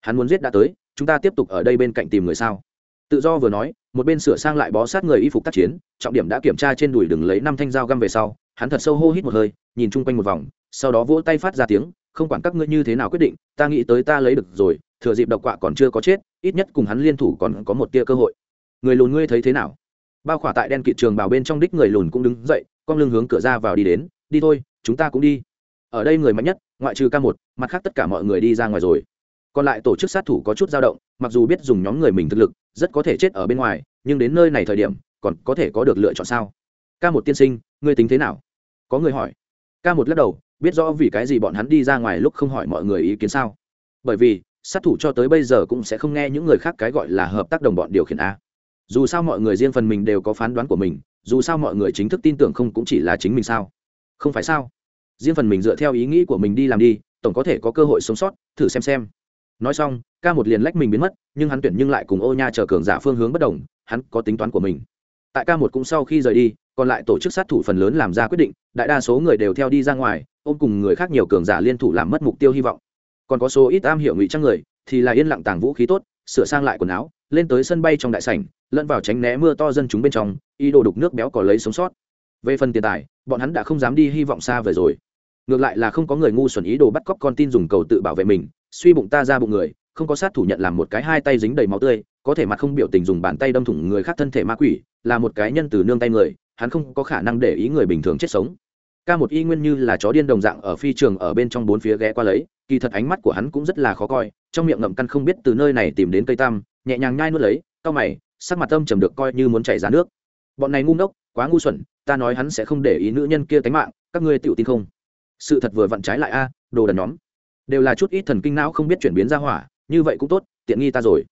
Hắn muốn giết đã tới chúng ta tiếp tục ở đây bên cạnh tìm người sao? Tự do vừa nói, một bên sửa sang lại bó sát người y phục tác chiến, trọng điểm đã kiểm tra trên đùi đừng lấy năm thanh dao găm về sau, hắn thật sâu hô hít một hơi, nhìn chung quanh một vòng, sau đó vỗ tay phát ra tiếng, không quản các ngươi như thế nào quyết định, ta nghĩ tới ta lấy được rồi, thừa dịp độc quạ còn chưa có chết, ít nhất cùng hắn liên thủ còn có một tia cơ hội. Người lùn ngươi thấy thế nào? Bao khỏa tại đen kịt trường bào bên trong đích người lùn cũng đứng dậy, con lưng hướng cửa ra vào đi đến, đi thôi, chúng ta cũng đi. Ở đây người mạnh nhất, ngoại trừ ca một, mặt khác tất cả mọi người đi ra ngoài rồi còn lại tổ chức sát thủ có chút dao động, mặc dù biết dùng nhóm người mình thực lực rất có thể chết ở bên ngoài, nhưng đến nơi này thời điểm, còn có thể có được lựa chọn sao? Ca một tiên sinh, ngươi tính thế nào? Có người hỏi. Ca một lắc đầu, biết rõ vì cái gì bọn hắn đi ra ngoài lúc không hỏi mọi người ý kiến sao? Bởi vì, sát thủ cho tới bây giờ cũng sẽ không nghe những người khác cái gọi là hợp tác đồng bọn điều khiển a. Dù sao mọi người riêng phần mình đều có phán đoán của mình, dù sao mọi người chính thức tin tưởng không cũng chỉ là chính mình sao? Không phải sao? Riêng phần mình dựa theo ý nghĩ của mình đi làm đi, tổng có thể có cơ hội sống sót, thử xem xem nói xong, ca một liền lách mình biến mất, nhưng hắn tuyển nhưng lại cùng ô nha chờ cường giả phương hướng bất đồng, hắn có tính toán của mình. Tại ca một cũng sau khi rời đi, còn lại tổ chức sát thủ phần lớn làm ra quyết định, đại đa số người đều theo đi ra ngoài, ôm cùng người khác nhiều cường giả liên thủ làm mất mục tiêu hy vọng. Còn có số ít am hiểu ngụy trang người, thì là yên lặng tàng vũ khí tốt, sửa sang lại quần áo, lên tới sân bay trong đại sảnh, lẫn vào tránh né mưa to dân chúng bên trong, ý đồ đục nước béo có lấy sống sót. Về phần tiền tài, bọn hắn đã không dám đi hy vọng xa về rồi. Ngược lại là không có người ngu xuẩn ý đồ bắt cóc con tin dùng cầu tự bảo vệ mình suy bụng ta ra bụng người, không có sát thủ nhận làm một cái hai tay dính đầy máu tươi, có thể mặt không biểu tình dùng bàn tay đâm thủng người khác thân thể ma quỷ, là một cái nhân từ nương tay người, hắn không có khả năng để ý người bình thường chết sống. Ca một y nguyên như là chó điên đồng dạng ở phi trường ở bên trong bốn phía ghé qua lấy, kỳ thật ánh mắt của hắn cũng rất là khó coi, trong miệng ngậm căn không biết từ nơi này tìm đến cây tam, nhẹ nhàng nhai nuốt lấy, cau mày, sắc mặt âm trầm được coi như muốn chảy ra nước. Bọn này ngu ngốc, quá ngu xuẩn, ta nói hắn sẽ không để ý nữ nhân kia tánh mạng, các ngươi tự tin không? Sự thật vừa vặn trái lại a, đồ đần nhóm đều là chút ít thần kinh não không biết chuyển biến ra hỏa, như vậy cũng tốt, tiện nghi ta rồi.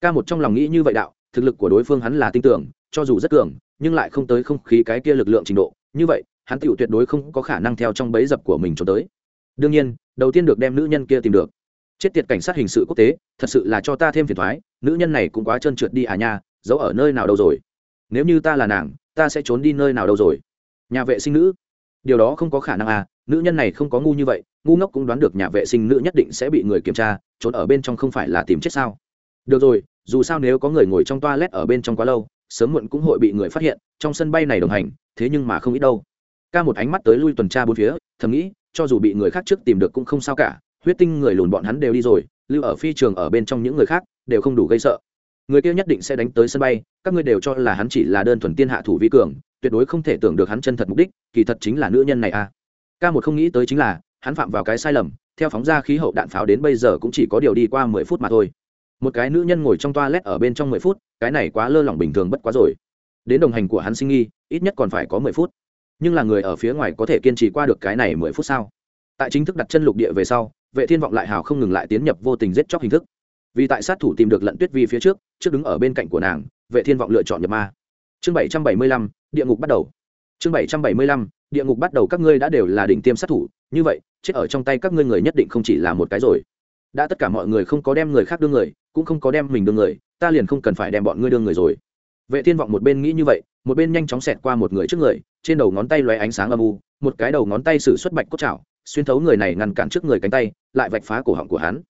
Ca một trong lòng nghĩ như vậy đạo, thực lực của đối phương hắn là tin tưởng, cho dù rất cường, nhưng lại không tới không khí cái kia lực lượng trình độ. Như vậy, hắn tựu tuyệt đối không có khả năng theo trong bẫy dập của mình cho tới. Đương nhiên, đầu tiên được đem nữ nhân kia tìm được. Chết tiệt cảnh sát hình sự quốc tế, thật sự là cho ta thêm phiền thoái, nữ nhân này cũng quá trơn trượt đi à nha, giấu ở nơi nào đâu rồi? Nếu như ta là nàng, ta sẽ trốn đi nơi nào đâu rồi? Nhà vệ sinh nữ, điều đó không có khả năng à nữ nhân này không có ngu như vậy ngu ngốc cũng đoán được nhà vệ sinh nữ nhất định sẽ bị người kiểm tra, trốn ở bên trong không phải là tìm chết sao? Được rồi, dù sao nếu có người ngồi trong toa lét ở bên trong quá lâu, sớm muộn cũng hội bị người phát hiện, trong sân bay này đồng hành, thế nhưng mà không ít đâu. Ca một ánh mắt tới lui tuần tra bốn phía, thầm nghĩ, cho dù bị người khác trước tìm được cũng không sao cả, huyết tinh người lùn bọn hắn đều đi rồi, lưu ở phi trường ở bên trong những người khác, đều không đủ gây sợ. Người kia nhất định sẽ đánh tới sân bay, các ngươi đều cho là hắn chỉ là đơn thuần tiên hạ thủ vi cường, tuyệt đối không thể tưởng được hắn chân thật mục đích, kỳ thật chính là nữ nhân này à. ca một không nghĩ tới chính là hắn phạm vào cái sai lầm theo phóng ra khí hậu đạn pháo đến bây giờ cũng chỉ có điều đi qua mười phút mà thôi. Một cái nữ nhân ngồi trong toa lét ở bên trong mười phút cái này quá lơ lỏng bình thường bất quá rồi. Đến đồng hành của hắn sinh nghi ít nhất còn phải có mười phút. Nhưng là người ở phía ngoài có thể kiên trì qua được cái này mười phút sao? Tại chính thức đặt chân lục địa về sau vệ thiên vọng lại hào không ngừng lại tiến nhập vô tình giết chóc hình thức. Vì tại sát thủ tìm được lận tuyết vi phía trước trước đứng ở bên cạnh của nàng vệ thiên vọng lựa chọn nhập ma. Chương 775, địa ngục bắt đầu. Chương 775, địa ngục bắt đầu các ngươi đã đều là đỉnh tiêm sát thủ như vậy chết ở trong tay các ngươi người nhất định không chỉ là một cái rồi. Đã tất cả mọi người không có đem người khác đưa người, cũng không có đem mình đưa người, ta liền không cần phải đem bọn ngươi đưa người rồi. Vệ thiên vọng một bên nghĩ như vậy, một bên nhanh chóng xẹt qua một người trước người, trên đầu ngón tay lóe ánh sáng âm u, một cái đầu ngón tay sử xuất bạch cốt chảo xuyên thấu người này ngăn cản trước người cánh tay, lại vạch phá cổ họng của hắn.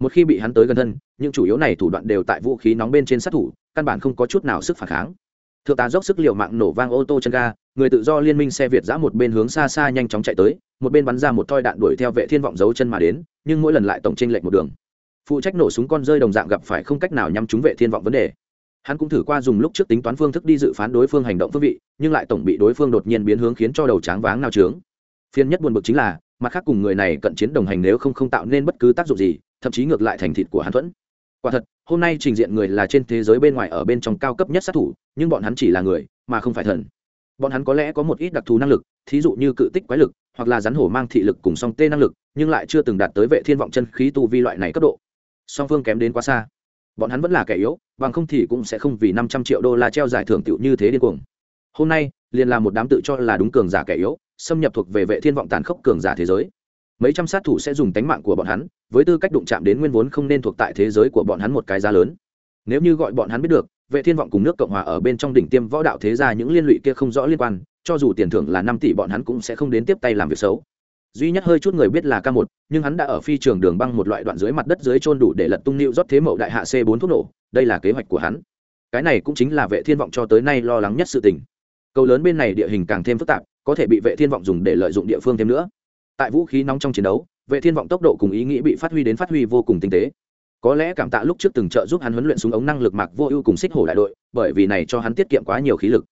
Một khi bị hắn tới gần thân, những chủ yếu này thủ đoạn đều tại vũ khí nóng bên trên sát thủ, căn bản không có chút nào sức phản kháng thượng tá dốc sức l i ề u mạng nổ vang ô tô chân ga, người tự do liên minh xe việt giã một bên hướng xa xa nhanh chóng chạy tới, một bên bắn ra một toi đạn đuổi theo vệ thiên vọng dấu chân mà đến, nhưng mỗi lần lại tổng tranh lệch một đường. Phụ trách nổ súng con rơi đồng dạng gặp phải không cách nào nhắm trúng vệ thiên vọng vấn đề. Hắn cũng thử qua dùng lúc trước tính toán phương thức đi dự phán đối phương hành động phương vị, nhưng lại tổng bị đối phương đột nhiên biến hướng khiến cho đầu tráng váng nào trướng. Phiên nhất buồn bực chính là, mặt khác cùng người này cận chiến đồng hành nếu không không tạo nên bất cứ tác dụng gì, thậm chí ngược lại thành thịt của hắn thuẫn quả thật, hôm nay trình diện người là trên thế giới bên ngoài ở bên trong cao cấp nhất sát thủ, nhưng bọn hắn chỉ là người, mà không phải thần. Bọn hắn có lẽ có một ít đặc thù năng lực, thí dụ như cự tích quái lực, hoặc là rắn hổ mang thị lực cùng song tê năng lực, nhưng lại chưa từng đạt tới vệ thiên vọng chân khí tu vi loại này cấp độ. Song phương kém đến quá xa. Bọn hắn vẫn là kẻ yếu, bằng không thì cũng sẽ không vì năm trăm triệu đô la treo giải thưởng tiểu như thế điên cuồng. Hôm nay, liền là một đám tự cho là đúng cường giả kẻ yếu, xâm nhập thuộc về vệ thiên vọng tàn khốc cường giả thế giới mấy trăm sát thủ sẽ dùng tánh mạng của bọn hắn, với tư cách đụng chạm đến nguyên vốn không nên thuộc tại thế giới của bọn hắn một cái giá lớn. Nếu như gọi bọn hắn biết được, vệ thiên vọng cùng nước cộng hòa ở bên trong đỉnh tiêm võ đạo thế gia những liên lụy kia không rõ liên quan, cho dù tiền thưởng là năm tỷ bọn hắn cũng sẽ không đến tiếp tay làm việc xấu. Duy nhất hơi chút người biết là ca một, nhưng hắn đã ở phi trường đường băng một loại đoạn dưới mặt đất dưới trôn đủ để lật tung nịu rót thế mậu đại hạ c bốn thuốc nổ, đây là kế hoạch của hắn. Cái này cũng chính là vệ thiên vọng cho tới nay lo lắng nhất sự tình. Cầu lớn bên này địa hình càng thêm phức tạp, có thể bị vệ thiên vọng dùng để lợi dụng địa phương thêm nữa tại vũ khí nóng trong chiến đấu, vệ thiên vọng tốc độ cùng ý nghĩ bị phát huy đến phát huy vô cùng tinh tế. Có lẽ cảm tạ lúc trước từng trợ giúp hắn huấn luyện súng ống năng lực mạc vô ưu cùng xích hổ đại đội, bởi vì này cho hắn tiết kiệm quá nhiều khí lực.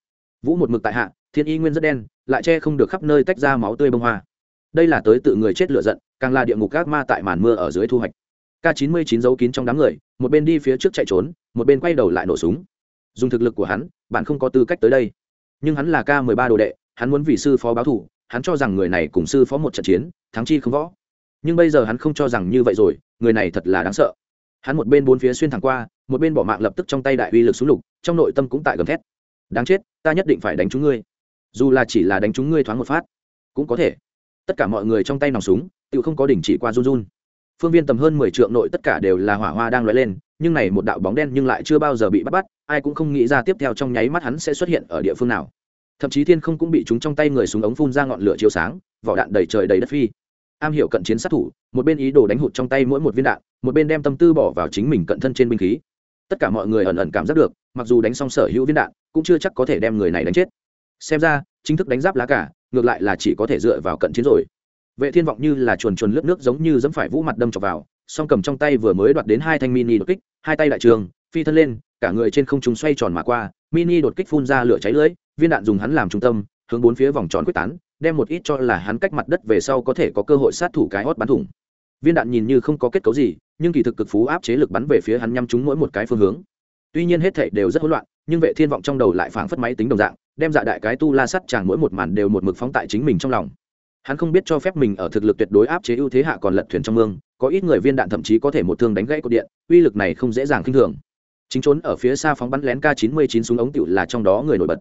Vũ một mực tại hạ, thiên y nguyên rất đen, lại che không được khắp nơi tách ra máu tươi bông hoa. Đây là tới tự người chết lựa giận, càng là địa ngục các ma tại màn mưa ở dưới thu hoạch. K 99 giấu kín trong đám người, một bên đi phía trước chạy trốn, một bên quay đầu lại nổ súng. Dùng thực lực của hắn, bạn không có tư cách tới đây. Nhưng hắn là k 13 đồ đệ, hắn muốn vì sư phó báo thủ hắn cho rằng người này cùng sư phó một trận chiến, thắng chi không võ. Nhưng bây giờ hắn không cho rằng như vậy rồi, người này thật là đáng sợ. Hắn một bên bốn phía xuyên thẳng qua, một bên bỏ mạng lập tức trong tay đại uy lực súng lục, trong nội tâm cũng tại gầm thét. Đáng chết, ta nhất định phải đánh chúng ngươi. Dù là chỉ là đánh chúng ngươi thoáng một phát, cũng có thể. Tất cả mọi người trong tay nòng súng, tự không có đỉnh chỉ qua run run. Phương viên tầm hơn mười trượng nội tất cả đều là hỏa hoa đang lóe lên, nhưng này một đạo bóng đen nhưng lại chưa bao giờ bị bắt bắt, ai cũng không nghĩ ra tiếp theo trong nháy mắt hắn sẽ xuất hiện ở địa phương nào thậm chí thiên không cũng bị chúng trong tay người súng ống phun ra ngọn lửa chiếu sáng, vỏ đạn đầy trời đầy đất phi. Am hiểu cận chiến sát thủ, một bên ý đồ đánh hụt trong tay mỗi một viên đạn, một bên đem tâm tư bỏ vào chính mình cận thân trên binh khí. Tất cả mọi người ẩn ẩn cảm giác được, mặc dù đánh xong sở hữu viên đạn, cũng chưa chắc có thể đem người này đánh chết. Xem ra, chính thức đánh giáp lá cả, ngược lại là chỉ có thể dựa vào cận chiến rồi. Vệ thiên vọng như là chuồn chuồn lướt nước giống như dẫm phải vũ mặt đâm chọc vào, song cầm trong tay vừa mới đoạt đến hai thanh mini đột kích, hai tay đại trường, phi thân lên, cả người trên không trung xoay tròn mà qua, mini đột kích phun ra lửa cháy lưỡi viên đạn dùng hắn làm trung tâm, hướng bốn phía vòng tròn quyết tán, đem một ít cho là hắn cách mặt đất về sau có thể có cơ hội sát thủ cái hót bắn thủng. Viên đạn nhìn như không có kết cấu gì, nhưng kỳ thực cực phú áp chế lực bắn về phía hắn nhắm trúng mỗi một cái phương hướng. Tuy nhiên hết thảy đều rất hỗn loạn, nhưng vệ thiên vọng trong đầu lại phảng phất máy tính đồng dạng, đem dạ đại cái tu la sắt chàng mỗi một màn đều một mực phóng tại chính mình trong lòng. Hắn không biết cho phép mình ở thực lực tuyệt đối áp chế ưu thế hạ còn lật thuyền trong mương, có ít người viên đạn thậm chí có thể một thương đánh gãy cột điện, uy lực này không dễ dàng khinh thường. Chính trốn ở phía xa phóng bắn lén k 99 súng ống tựu là trong đó người nổi bật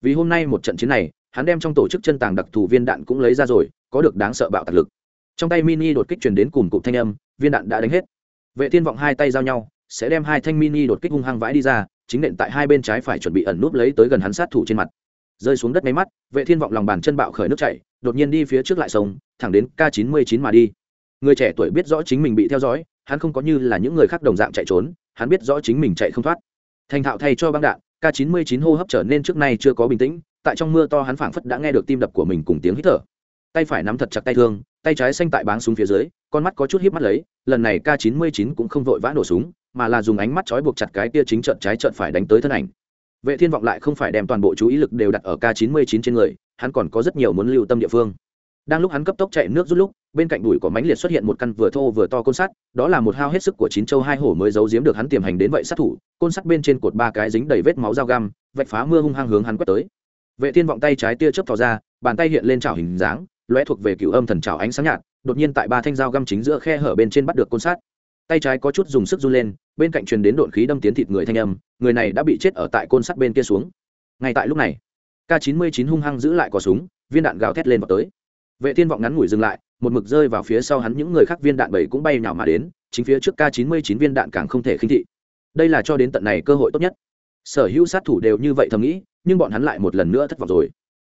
vì hôm nay một trận chiến này, hắn đem trong tổ chức chân tàng đặc thù viên đạn cũng lấy ra rồi, có được đáng sợ bạo tạc lực. Trong tay mini đột kích truyền đến cùng cụm thanh âm, viên đạn đã đánh hết. Vệ thiên vọng hai tay giao nhau, sẽ đem hai thanh mini đột kích hung hăng vãi đi ra, chính nện tại hai bên trái phải chuẩn bị ẩn núp lấy tới gần hắn sát thủ trên mặt. Rơi xuống đất máy mắt, vệ thiên vọng lòng bàn chân bạo khởi nước chảy, đột nhiên đi phía trước lại sông thẳng đến k 99 mà đi. Người trẻ tuổi biết rõ chính mình bị theo dõi, hắn không có như là những người khác đồng dạng chạy trốn, hắn biết rõ chính mình chạy không thoát. Thành thạo thay cho băng đạn k 99 hô hấp trở nên trước nay chưa có bình tĩnh, tại trong mưa to hắn phảng phất đã nghe được tim đập của mình cùng tiếng hít thở. Tay phải nắm thật chặt tay thương, tay trái xanh tại báng súng phía dưới, con mắt có chút híp mắt lấy, lần này k 99 cũng không vội vã nổ súng, mà là dùng ánh mắt trói buộc chặt cái kia chính trận trái trận phải đánh tới thân ảnh. Vệ thiên vọng lại không phải đem toàn bộ chú ý lực đều đặt ở k 99 trên người, hắn còn có rất nhiều muốn lưu tâm địa phương đang lúc hắn cấp tốc chạy nước rút lúc, bên cạnh đùi của mánh liệt xuất hiện một căn vừa thô vừa to côn sắt, đó là một hao hết sức của chín châu hai hổ mới giấu giếm được hắn tiềm hành đến vậy sát thủ, côn sắt bên trên cột ba cái dính đầy vết máu dao găm, vạch phá mưa hung hăng hướng hắn quét tới. Vệ thiên vọng tay trái tia chớp thò ra, bàn tay hiện lên chảo hình dáng, lóe thuộc về cựu âm thần chảo ánh sáng nhạt, đột nhiên tại ba thanh dao găm chính giữa khe hở bên trên bắt được côn sắt. Tay trái có chút dùng sức run lên, bên cạnh truyền đến độn khí đâm tiến thịt người thanh âm, người này đã bị chết ở tại côn sắt bên kia xuống. Ngay tại lúc này, k 99 hung hăng giữ lại cò súng, viên đạn gào thét lên vào tới vệ thiên vọng ngắn ngủi dừng lại, một mực rơi vào phía sau hắn, những người khác viên đạn bảy cũng bay nhào mà đến, chính phía trước k 99 viên đạn càng không thể khinh thị. Đây là cho đến tận này cơ hội tốt nhất. Sở hữu sát thủ đều như vậy thầm nghĩ, nhưng bọn hắn lại một lần nữa thất vọng rồi.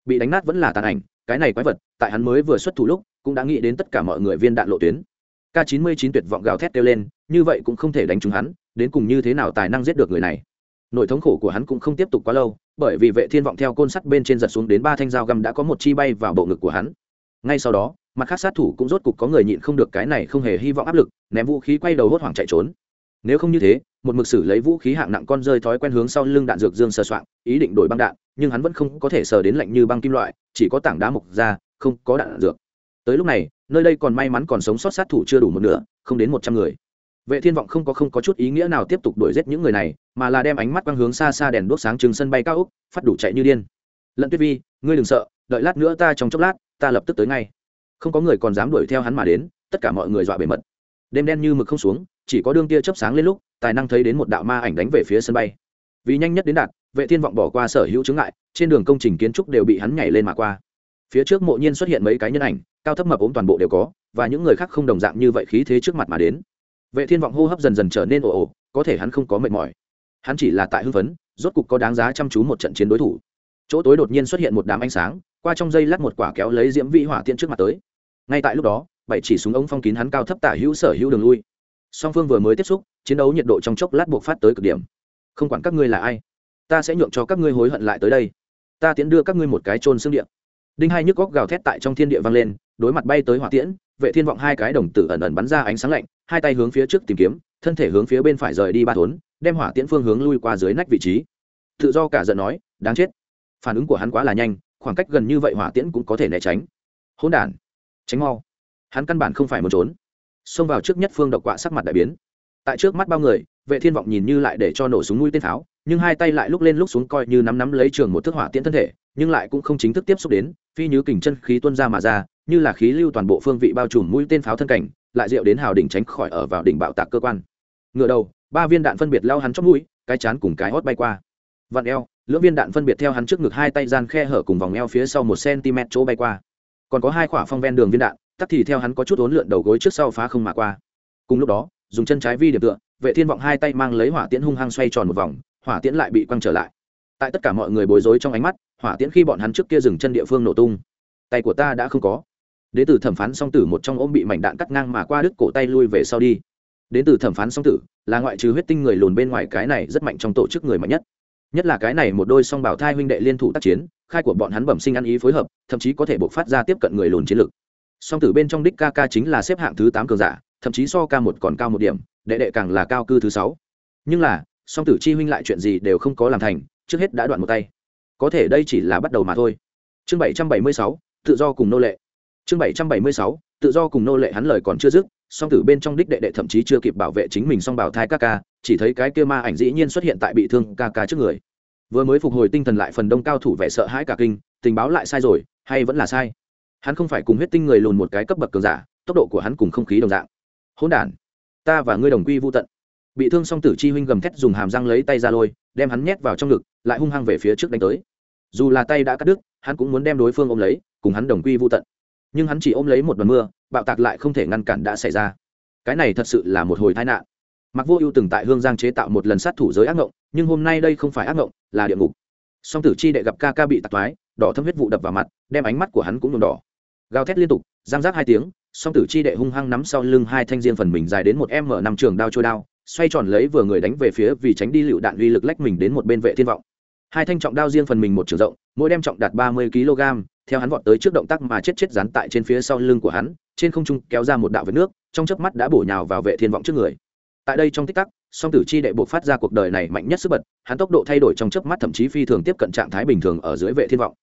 Bị đánh nát vẫn là tàn ảnh, cái này quái vật, tại hắn mới vừa xuất thủ lúc, cũng đã nghĩ đến tất cả mọi người viên đạn lộ tuyến. K 99 tuyệt vọng gào thét kêu lên, như vậy cũng không thể đánh trúng hắn, đến cùng như thế nào tài năng giết được người này. Nội thống khổ của hắn cũng không tiếp tục quá lâu, bởi vì vệ thiên vọng theo côn sắt bên trên giật xuống đến ba thanh dao găm đã có một chi bay vào bộ ngực của hắn ngay sau đó, mặt khác sát thủ cũng rốt cục có người nhịn không được cái này không hề hy vọng áp lực, ném vũ khí quay đầu hốt hoảng chạy trốn. Nếu không như thế, một mực sử lấy vũ khí hạng nặng con rơi thói quen hướng sau lưng đạn dược dương sờ soạn ý định đổi băng đạn, nhưng hắn vẫn không có thể sờ đến lạnh như băng kim loại, chỉ có tảng đá mục ra, không có đạn dược. Tới lúc này, nơi đây còn may mắn còn sống sót sát thủ chưa đủ một nửa, không đến một trăm người. Vệ thiên vọng không có không có chút ý nghĩa nào tiếp tục đuổi giết những người này, mà là đem ánh mắt quang hướng xa xa đèn đuốc sáng trừng sân bay cao úc phát đủ chạy như điên. Lận tuyết vi, ngươi đừng sợ, đợi lát nữa ta trong chốc lát ta lập tức tới ngay. Không có người còn dám đuổi theo hắn mà đến, tất cả mọi người dọa bề mật. Đêm đen như mực không xuống, chỉ có đương tia chớp sáng lên lúc, tài năng thấy đến một đạo ma ảnh đánh về phía sân bay. Vì nhanh nhất đến đạt, vệ thiên vọng bỏ qua sở hữu chứng ngại, trên đường công trình kiến trúc đều bị hắn nhảy lên mà qua. Phía trước mộ nhiên xuất hiện mấy cái nhân ảnh, cao thấp mập ốm toàn bộ đều có, và những người khác không đồng dạng như vậy khí thế trước mặt mà đến. Vệ thiên vọng hô hấp dần dần trở nên ồ ồ, có thể hắn không có mệt mỏi. Hắn chỉ là tại hưng phấn, rốt cục có đáng giá chăm chú một trận chiến đối thủ chỗ tối đột nhiên xuất hiện một đám ánh sáng, qua trong dây lát một quả kéo lấy diễm vĩ hỏa tiễn trước mặt tới. Ngay tại lúc đó, bảy chỉ súng ống phong kín hắn cao thấp tả hữu sở hữu đường lui. Song phương vừa mới tiếp xúc, chiến đấu nhiệt độ trong chốc lát buộc phát tới cực điểm. Không quản các ngươi là ai, ta sẽ nhượng cho các ngươi hối hận lại tới đây. Ta tiễn đưa các ngươi một cái trôn xương điện đinh hai nhức góc gào thét tại trong thiên địa vang lên, đối mặt bay tới hỏa tiễn, vệ thiên vọng hai cái đồng tử ẩn ẩn bắn ra ánh sáng lạnh, hai tay hướng phía trước tìm kiếm, thân thể hướng phía bên phải rời đi ba thốn, đem hỏa tiễn phương hướng lui qua dưới nách vị trí. Tự do cả giận nói, đáng chết phản ứng của hắn quá là nhanh, khoảng cách gần như vậy hỏa tiễn cũng có thể né tránh. Hỗn đản, tránh mau. Hắn căn bản không phải muốn trốn. Xông vào trước nhất phương độc quạ sắc mặt đại biến. Tại trước mắt bao người, vệ thiên vọng nhìn như lại để cho nổ súng mũi tên pháo nhưng hai tay lại lúc lên lúc xuống coi như nắm nắm lấy trường một thước hỏa tiễn thân thể, nhưng lại cũng không chính thức tiếp xúc đến, phi như kình chân khí tuôn ra mà ra, như là khí lưu toàn bộ phương vị bao trùm mũi tên pháo thân cảnh, lại rượu đến hào đỉnh tránh khỏi ở vào đỉnh bạo tạc cơ quan. Ngựa đầu, ba viên đạn phân biệt lao hắn trong mũi, cái chán cùng cái hót bay qua. Vặn eo lưỡng viên đạn phân biệt theo hắn trước ngực hai tay gian khe hở cùng vòng eo phía sau một cm chỗ bay qua. Còn có hai quả phong ven đường viên đạn tắt thì theo hắn có chút ốn lượn đầu gối trước sau phá không mà qua. Cùng lúc đó, dùng chân trái vi điểm tựa, vệ thiên vọng hai tay mang lấy hỏa tiễn hung hăng xoay tròn một vòng, hỏa tiễn lại bị quăng trở lại. Tại tất cả mọi người bối rối trong ánh mắt, hỏa tiễn khi bọn hắn trước kia dừng chân địa phương nổ tung. Tay của ta đã không có. Đế tử thẩm phán song tử một trong ôm bị mảnh đạn cắt ngang mà qua đứt cổ tay lui về sau đi. Đến từ thẩm phán song tử là ngoại trừ huyết tinh người lùn bên ngoài cái này rất mạnh trong tổ chức người mạnh nhất nhất là cái này một đôi song bảo thai huynh đệ liên thủ tác chiến, khai của bọn hắn bẩm sinh ăn ý phối hợp, thậm chí có thể buộc phát ra tiếp cận người lùn chiến lực. Song tử bên trong đích ca ca chính là xếp hạng thứ tám cường giả, thậm chí so ca một còn cao một điểm, đệ đệ càng là cao cư thứ sáu. Nhưng là, song tử chi huynh lại chuyện gì đều không có làm thành, trước hết đã đoạn một tay. Có thể đây chỉ là bắt đầu mà thôi. Chương bảy trăm bảy mươi sáu, tự do cùng nô lệ. Chương bảy trăm bảy mươi sáu, tự do cùng nô lệ hắn lời còn chưa dứt, song tử bên trong đích đệ đệ thậm chí chưa kịp bảo vệ chính mình song bảo thai ca ca chỉ thấy cái kia ma ảnh dĩ nhiên xuất hiện tại bị thương ca ca trước người. Vừa mới phục hồi tinh thần lại phần đông cao thủ vẻ sợ hãi cả kinh, tình báo lại sai rồi, hay vẫn là sai? Hắn không phải cùng huyết tinh người lùn một cái cấp bậc cường giả, tốc độ của hắn cùng không khí đồng dạng. Hỗn đản, ta và ngươi đồng quy vô tận. Bị thương song tử chi huynh gầm thét dùng hàm răng lấy tay ra lôi, đem hắn nhét vào trong ngực, lại hung hăng về phía trước đánh tới. Dù là tay đã cắt đứt, hắn cũng muốn đem đối phương ôm lấy, cùng hắn đồng quy vô tận. Nhưng hắn chỉ ôm lấy một đoàn mưa, bạo tạc lại không thể ngăn cản đã xảy ra. Cái này thật sự là một hồi tai nạn mặc vô ưu từng tại hương giang chế tạo một lần sát thủ giới ác ngộng, nhưng hôm nay đây không phải ác ngộng, là địa ngục. Song tử chi đệ gặp ca ca bị tạc toái, đỏ thâm huyết vụ đập vào mặt, đem ánh mắt của hắn cũng nhuộm đỏ. Gào thét liên tục, giang giác hai tiếng, song tử chi đệ hung hăng nắm sau lưng hai thanh diên phần mình dài đến một m năm trường đao trôi đao, xoay tròn lấy vừa người đánh về phía vì tránh đi lựu đạn uy lực lách mình đến một bên vệ thiên vọng. Hai thanh trọng đao riêng phần mình một trường rộng, mỗi đem trọng đạt ba mươi kg, theo hắn vọt tới trước động tác mà chết chết dán tại trên phía sau lưng của hắn, trên không trung kéo ra một đạo vết nước, trong chớp mắt đã bổ nhào vào vệ thiên vọng trước người tại đây trong tích tắc, song tử chi đệ buộc phát ra cuộc đời này mạnh nhất sức bật, hắn tốc độ thay đổi trong chớp mắt thậm chí phi thường tiếp cận trạng thái bình thường ở dưới vệ thiên vọng.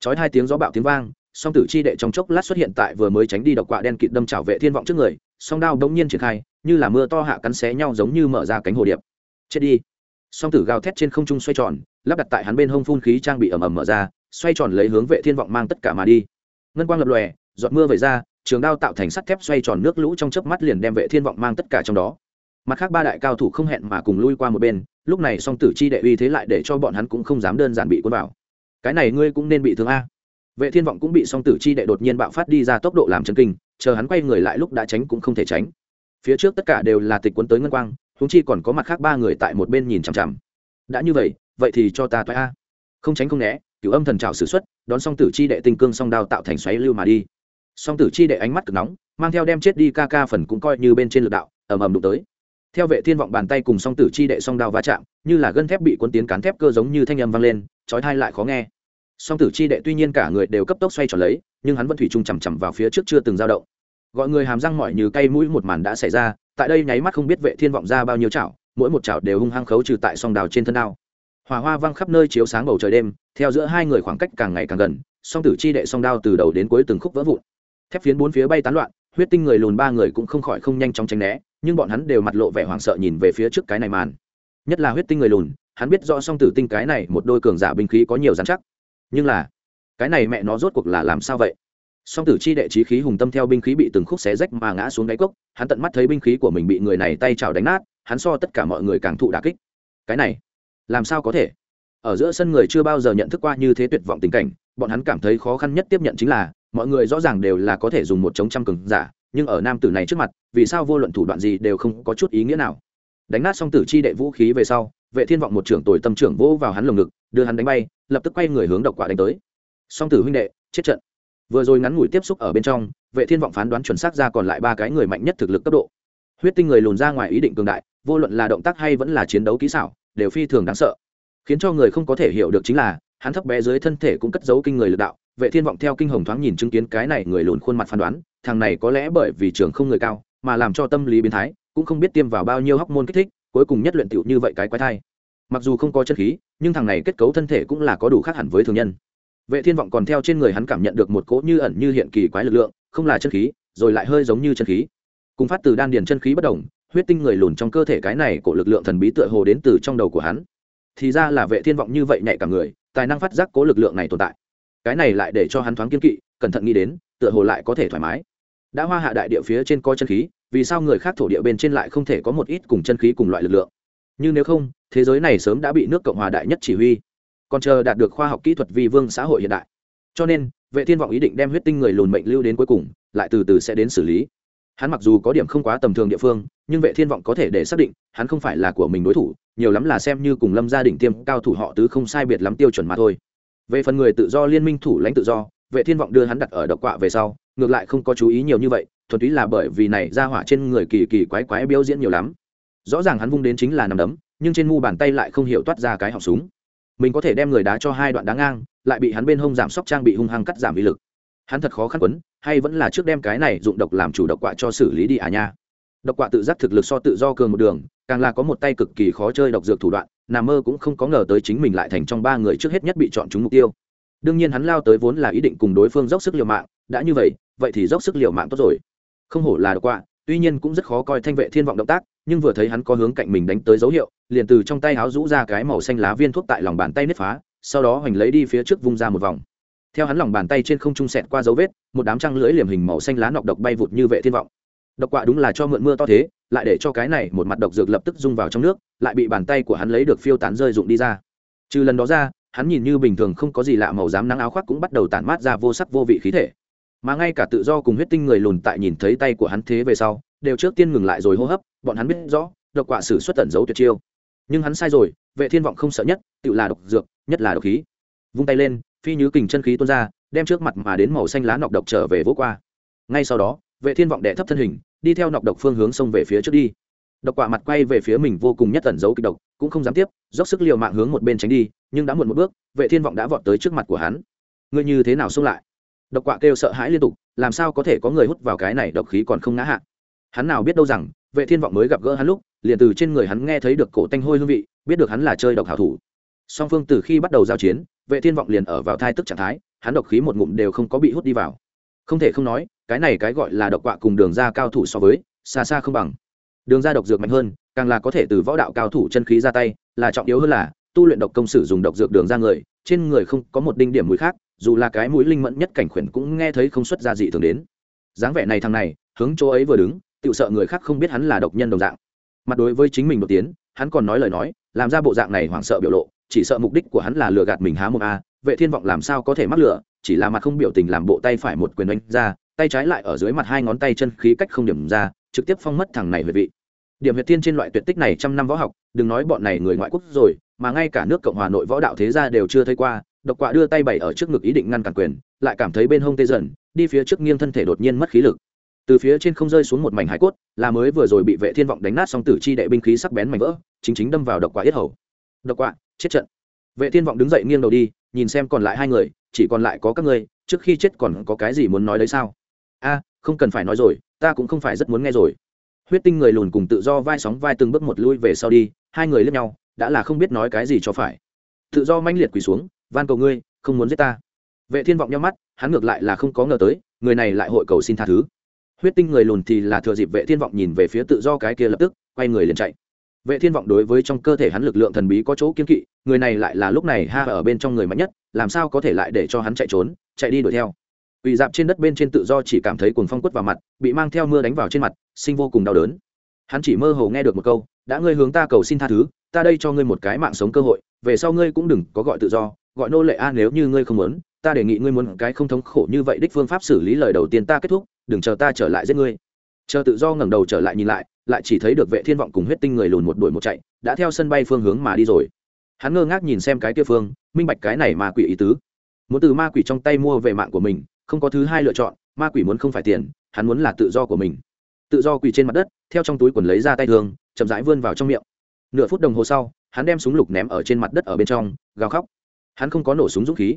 Chói hai tiếng gió bạo tiếng vang, song tử chi đệ trong chốc lát xuất hiện tại vừa mới tránh đi độc quạ đen kịt đâm trảo vệ thiên vọng trước người, song đao đống nhiên triển khai, như là mưa to hạ cắn xé nhau giống như mở ra cánh hồ điệp. Chết đi. Song tử gào thét trên không trung xoay tròn, lắp đặt tại hắn bên hông phun khí trang bị ầm ầm mở ra, xoay tròn lấy hướng vệ thiên vọng mang tất cả mà đi. Ngân quang lập lòe, giọt mưa vẩy ra, trường đao tạo thành sắt thép xoay tròn nước lũ trong chớp mắt liền đem vệ thiên vọng mang tất cả trong đó mặt khác ba đại cao thủ không hẹn mà cùng lui qua một bên, lúc này song tử chi đệ uy thế lại để cho bọn hắn cũng không dám đơn giản bị cuốn vào. Cái này ngươi cũng nên bị thương a. Vệ thiên vọng cũng bị song tử chi đệ đột nhiên bạo phát đi ra tốc độ làm chân kinh, chờ hắn quay người lại lúc đã tránh cũng không thể tránh. Phía trước tất cả đều là tịch cuốn tới ngân quang húng chi còn có mặt khác ba người tại một bên nhìn chằm chằm. Đã như vậy vậy thì cho ta toại a. Không tránh không né, cửu âm thần trào sử xuất, đón song tử chi đệ tinh cương song đao tạo thành xoáy lưu mà đi. Song tử chi đệ ánh mắt cực nóng, mang theo đem chết đi ca ca phần cũng coi như bên trên lực đạo, ầm ầm đụng tới theo vệ thiên vọng bàn tay cùng song tử chi đệ song đao va chạm, như là gân thép bị cuốn tiến cán thép cơ giống như thanh âm vang lên, chói thai lại khó nghe. Song tử chi đệ tuy nhiên cả người đều cấp tốc xoay trở lấy, nhưng hắn vẫn thủy chung chằm chằm vào phía trước chưa từng dao động. Gọi người hàm răng mỏi như cây mũi một màn đã xảy ra, tại đây nháy mắt không biết vệ thiên vọng ra bao nhiêu chảo, mỗi một chảo đều hung hăng khấu trừ tại song đào trên thân đao. Hỏa hoa văng khắp nơi chiếu sáng bầu trời đêm, theo giữa hai người khoảng cách càng ngày càng gần, song tử chi đệ song đao từ đầu đến cuối từng khúc vỡ vụn. Thép phiến bốn phía bay tán loạn, huyết tinh người lùn ba người cũng không khỏi không nhanh chóng tránh né nhưng bọn hắn đều mặt lộ vẻ hoảng sợ nhìn về phía trước cái này màn. Nhất là huyết tinh người lùn, hắn biết rõ song tử tinh cái này một đôi cường giả binh khí có nhiều dán chắc. Nhưng là, cái này mẹ nó rốt cuộc là làm sao vậy? Song tử chi đệ trí khí hùng tâm theo binh khí bị từng khúc xé rách mà ngã xuống đáy cốc, hắn tận mắt thấy binh khí của mình bị người này tay chảo đánh nát, hắn so tất cả mọi người càng thụ đà kích. Cái này, làm sao có thể? Ở giữa sân người chưa bao giờ nhận thức qua như thế tuyệt vọng tình cảnh, bọn hắn cảm thấy khó khăn nhất tiếp nhận chính là, mọi người rõ ràng đều là có thể dùng một chống trăm cường giả nhưng ở nam tử này trước mặt, vì sao vô luận thủ đoạn gì đều không có chút ý nghĩa nào? Đánh nát xong tử chi đệ vũ khí về sau, vệ thiên vọng một trưởng tồi tâm trưởng vỗ vào hắn lồng ngực, đưa hắn đánh bay, lập tức quay người hướng độc quả đánh tới. Song tử huynh đệ, chết trận. Vừa rồi ngắn ngủi tiếp xúc ở bên trong, vệ thiên vọng phán đoán chuẩn xác ra còn lại ba cái người mạnh nhất thực lực cấp độ. Huyết tinh người lùn ra ngoài ý định cường đại, vô luận là động tác hay vẫn là chiến đấu kỹ xảo, đều phi thường đáng sợ. Khiến cho người không có thể hiểu được chính là hắn thấp bé dưới thân thể cũng cất giấu kinh người lực đạo, vệ thiên vọng theo kinh hồng thoáng nhìn chứng kiến cái này người lùn khuôn mặt phán đoán, thằng này có lẽ bởi vì trường không người cao, mà làm cho tâm lý biến thái, cũng không biết tiêm vào bao nhiêu hóc môn kích thích, cuối cùng nhất luyện tựu như vậy cái quái thai. Mặc dù không có chân khí, nhưng thằng này kết cấu thân thể cũng là có đủ khác hẳn với thường nhân. Vệ thiên vọng còn theo trên người hắn cảm nhận được một cỗ như ẩn như hiện kỳ quái lực lượng, không là chân khí, rồi lại hơi giống như chân khí. Cùng phát từ đan điền chân khí bất đồng, huyết tinh người lùn trong cơ thể cái này của lực lượng thần bí tựa hồ đến từ trong đầu của hắn. Thì ra là vệ thiên vọng như vậy nhạy cả người tài năng phát giác cố lực lượng này tồn tại. Cái này lại để cho hắn thoáng kiên kỵ, cẩn thận nghĩ đến, tựa hồ lại có thể thoải mái. Đã hoa hạ đại địa phía trên coi chân khí, vì sao người khác thổ địa bên trên lại không thể có một ít cùng chân khí cùng loại lực lượng? Như nếu không, thế giới này sớm đã bị nước cộng hòa đại nhất chỉ huy. Còn chờ đạt được khoa học kỹ thuật vi vương xã hội hiện đại. Cho nên, vệ thiên vọng ý định đem huyết tinh người lùn mệnh lưu đến cuối cùng, lại từ từ sẽ đến xử lý hắn mặc dù có điểm không quá tầm thường địa phương, nhưng vệ thiên vọng có thể để xác định, hắn không phải là của mình đối thủ, nhiều lắm là xem như cùng lâm gia đình tiêm cao thủ họ tứ không sai biệt lắm tiêu chuẩn mà thôi. Về phần người tự do liên minh thủ lãnh tự do, vệ thiên vọng đưa hắn đặt ở độc quạ về sau, ngược lại không có chú ý nhiều như vậy, thuần túy là bởi vì này ra hỏa trên người kỳ kỳ quái quái biểu diễn nhiều lắm. Rõ ràng hắn vung đến chính là nằm đấm, nhưng trên mu bàn tay lại không hiểu toát ra cái họng súng. Mình có thể đem người đá cho hai đoạn đá ngang, lại bị hắn bên hông giảm sóc trang bị hung hăng cắt giảm vi lực hắn thật khó khăn quấn, hay vẫn là trước đem cái này dụng độc làm chủ độc quạ cho xử lý đi à nha. Độc quạ tự giác thực lực so tự do cường một đường, càng là có một tay cực kỳ khó chơi độc dược thủ đoạn, nà mơ cũng không có ngờ tới chính mình lại thành trong ba người trước hết nhất bị chọn trúng mục tiêu. Đương nhiên hắn lao tới vốn là ý định cùng đối phương dốc sức liều mạng, đã như vậy vậy thì dốc sức liều mạng tốt rồi. Không hổ là độc quạ tuy nhiên cũng rất khó coi thanh vệ thiên vọng động tác, nhưng vừa thấy hắn có hướng cạnh mình đánh tới dấu hiệu, liền từ trong tay háo rũ ra cái màu xanh lá viên thuốc tại lòng bàn tay nứt phá, sau đó hoành lấy đi phía trước vung ra một vòng theo hắn lòng bàn tay trên không trung sẹt qua dấu vết, một đám trăng lưỡi liềm hình màu xanh lá nọc độc bay vụt như vệ thiên vọng. Độc quạ đúng là cho mượn mưa to thế, lại để cho cái này một mặt độc dược lập tức rung vào trong nước, lại bị bàn tay của hắn lấy được phiêu tán rơi rụng đi ra. Trừ lần đó ra, hắn nhìn như bình thường không có gì lạ màu dám nắng áo khoác cũng bắt đầu tản mát ra vô sắc vô vị khí thể. Mà ngay cả tự do cùng huyết tinh người lùn tại nhìn thấy tay của hắn thế về sau, đều trước tiên ngừng lại rồi hô hấp, bọn hắn biết rõ, độc quạ sử xuất tẩn giấu tuyệt chiêu. Nhưng hắn sai rồi, vệ thiên vọng không sợ nhất, tự là độc dược, nhất là độc khí vung tay lên, phi nhứ kình chân khí tuôn ra, đem trước mặt mà đến màu xanh lá nọc độc trở về vỗ qua. Ngay sau đó, vệ thiên vọng đệ thấp thân hình, đi theo nọc độc phương hướng xông về phía trước đi. Độc quạ mặt quay về phía mình vô cùng nhất tẩn giấu kịch độc, cũng không dám tiếp, dốc sức liều mạng hướng một bên tránh đi, nhưng đã muộn một bước, vệ thiên vọng đã vọt tới trước mặt của hắn. Ngươi như thế nào xông lại? Độc quạ kêu sợ hãi liên tục, làm sao có thể có người hút vào cái này độc khí còn không ngã hạ? Hắn nào biết đâu rằng, vệ thiên vọng mới gặp gỡ hắn lúc, liền từ trên người hắn nghe thấy được cổ tanh hôi hương vị, biết được hắn là chơi độc hảo thủ song phương từ khi bắt đầu giao chiến, vệ thiên vọng liền ở vào thai tức trạng thái, hắn độc khí một ngụm đều không có bị hút đi vào. Không thể không nói, cái này cái gọi là độc quạ cùng đường ra cao thủ so với, xa xa không bằng. Đường ra độc dược mạnh hơn, càng là có thể từ võ đạo cao thủ chân khí ra tay, là trọng yếu hơn là, tu luyện độc công sử dùng độc dược đường ra người, trên người không có một đinh điểm mũi khác, dù là cái mũi linh mẫn nhất cảnh khuyển cũng nghe thấy không xuất ra gì thường đến. Dáng vẻ này thằng này, hướng chỗ ấy vừa đứng tự sợ người khác không biết hắn là độc nhân đồng dạng. Mặt đối với chính mình đột tiến, hắn còn nói lời nói, làm ra bộ dạng này hoảng sợ biểu lộ chỉ sợ mục đích của hắn là lừa gạt mình há một a, vệ thiên vọng làm sao có thể mắc lừa, chỉ là mặt không biểu tình làm bộ tay phải một quyền đánh ra, tay trái lại ở dưới mặt hai ngón tay chân khí cách không điểm ra, trực tiếp phong mất thằng này về vị. Điểm huyệt tiên trên loại tuyệt tích này trăm năm võ học, đừng nói bọn này người ngoại quốc rồi, mà ngay cả nước cộng hòa nội võ đạo thế gia đều chưa thấy qua, độc quạ đưa tay bày ở trước ngực ý định ngăn cản quyền, lại cảm thấy bên hông tê dần, đi phía trước nghiêng thân thể đột nhiên mất khí lực. Từ phía trên không rơi xuống một mảnh hải cốt, là mới vừa rồi bị vệ thiên vọng đánh nát xong tử chi đệ binh khí sắc bén mảnh vỡ, chính chính đâm vào độc quạ yết hầu. Độc quạ chết trận. Vệ thiên vọng đứng dậy nghiêng đầu đi, nhìn xem còn lại hai người, chỉ còn lại có các ngươi, trước khi chết còn có cái gì muốn nói đấy sao? A, không cần phải nói rồi, ta cũng không phải rất muốn nghe rồi. Huyết tinh người lùn cùng tự do vai sóng vai từng bước một lui về sau đi, hai người lướt nhau, đã là không biết nói cái gì cho phải. Tự do manh liệt quỳ xuống, van cầu ngươi, không muốn giết ta. Vệ thiên vọng nhau mắt, hắn ngược lại là không có ngờ tới, người này lại hội cầu xin tha thứ. Huyết tinh người lùn thì là thừa dịp vệ thiên vọng nhìn về phía tự do cái kia lập tức, quay người liền chạy vệ thiên vọng đối với trong cơ thể hắn lực lượng thần bí có chỗ kiên kỵ, người này lại là lúc này ha ở bên trong người mạnh nhất, làm sao có thể lại để cho hắn chạy trốn, chạy đi đuổi theo. Quỳ dạp trên đất bên trên tự do chỉ cảm thấy cuồng phong quất vào mặt, bị mang theo mưa đánh vào trên mặt, sinh vô cùng đau đớn. Hắn chỉ mơ hồ nghe được một câu, đã ngươi hướng ta cầu xin tha thứ, ta đây cho ngươi một cái mạng sống cơ hội, về sau ngươi cũng đừng có gọi tự do, gọi nô lệ a, nếu như ngươi không muốn, ta đề nghị ngươi muốn cái không thống khổ như vậy đích phương pháp xử lý lời đầu tiên ta kết thúc, đừng chờ ta trở lại giết ngươi chờ tự do ngẩng đầu trở lại nhìn lại lại chỉ thấy được vệ thiên vọng cùng huyết tinh người lùn một đuổi một chạy, đã theo sân bay phương hướng mà đi rồi. Hắn ngơ ngác nhìn xem cái kia phương, minh bạch cái này ma quỷ ý tứ. Muốn từ ma quỷ trong tay mua về mạng của mình, không có thứ hai lựa chọn, ma quỷ muốn không phải tiền, hắn muốn là tự do của mình. Tự do quỳ trên mặt đất, theo trong túi quần lấy ra tay thương, chậm rãi vươn vào trong miệng. Nửa phút đồng hồ sau, hắn đem súng lục ném ở trên mặt đất ở bên trong, gào khóc. Hắn không có nổ súng dũng khí.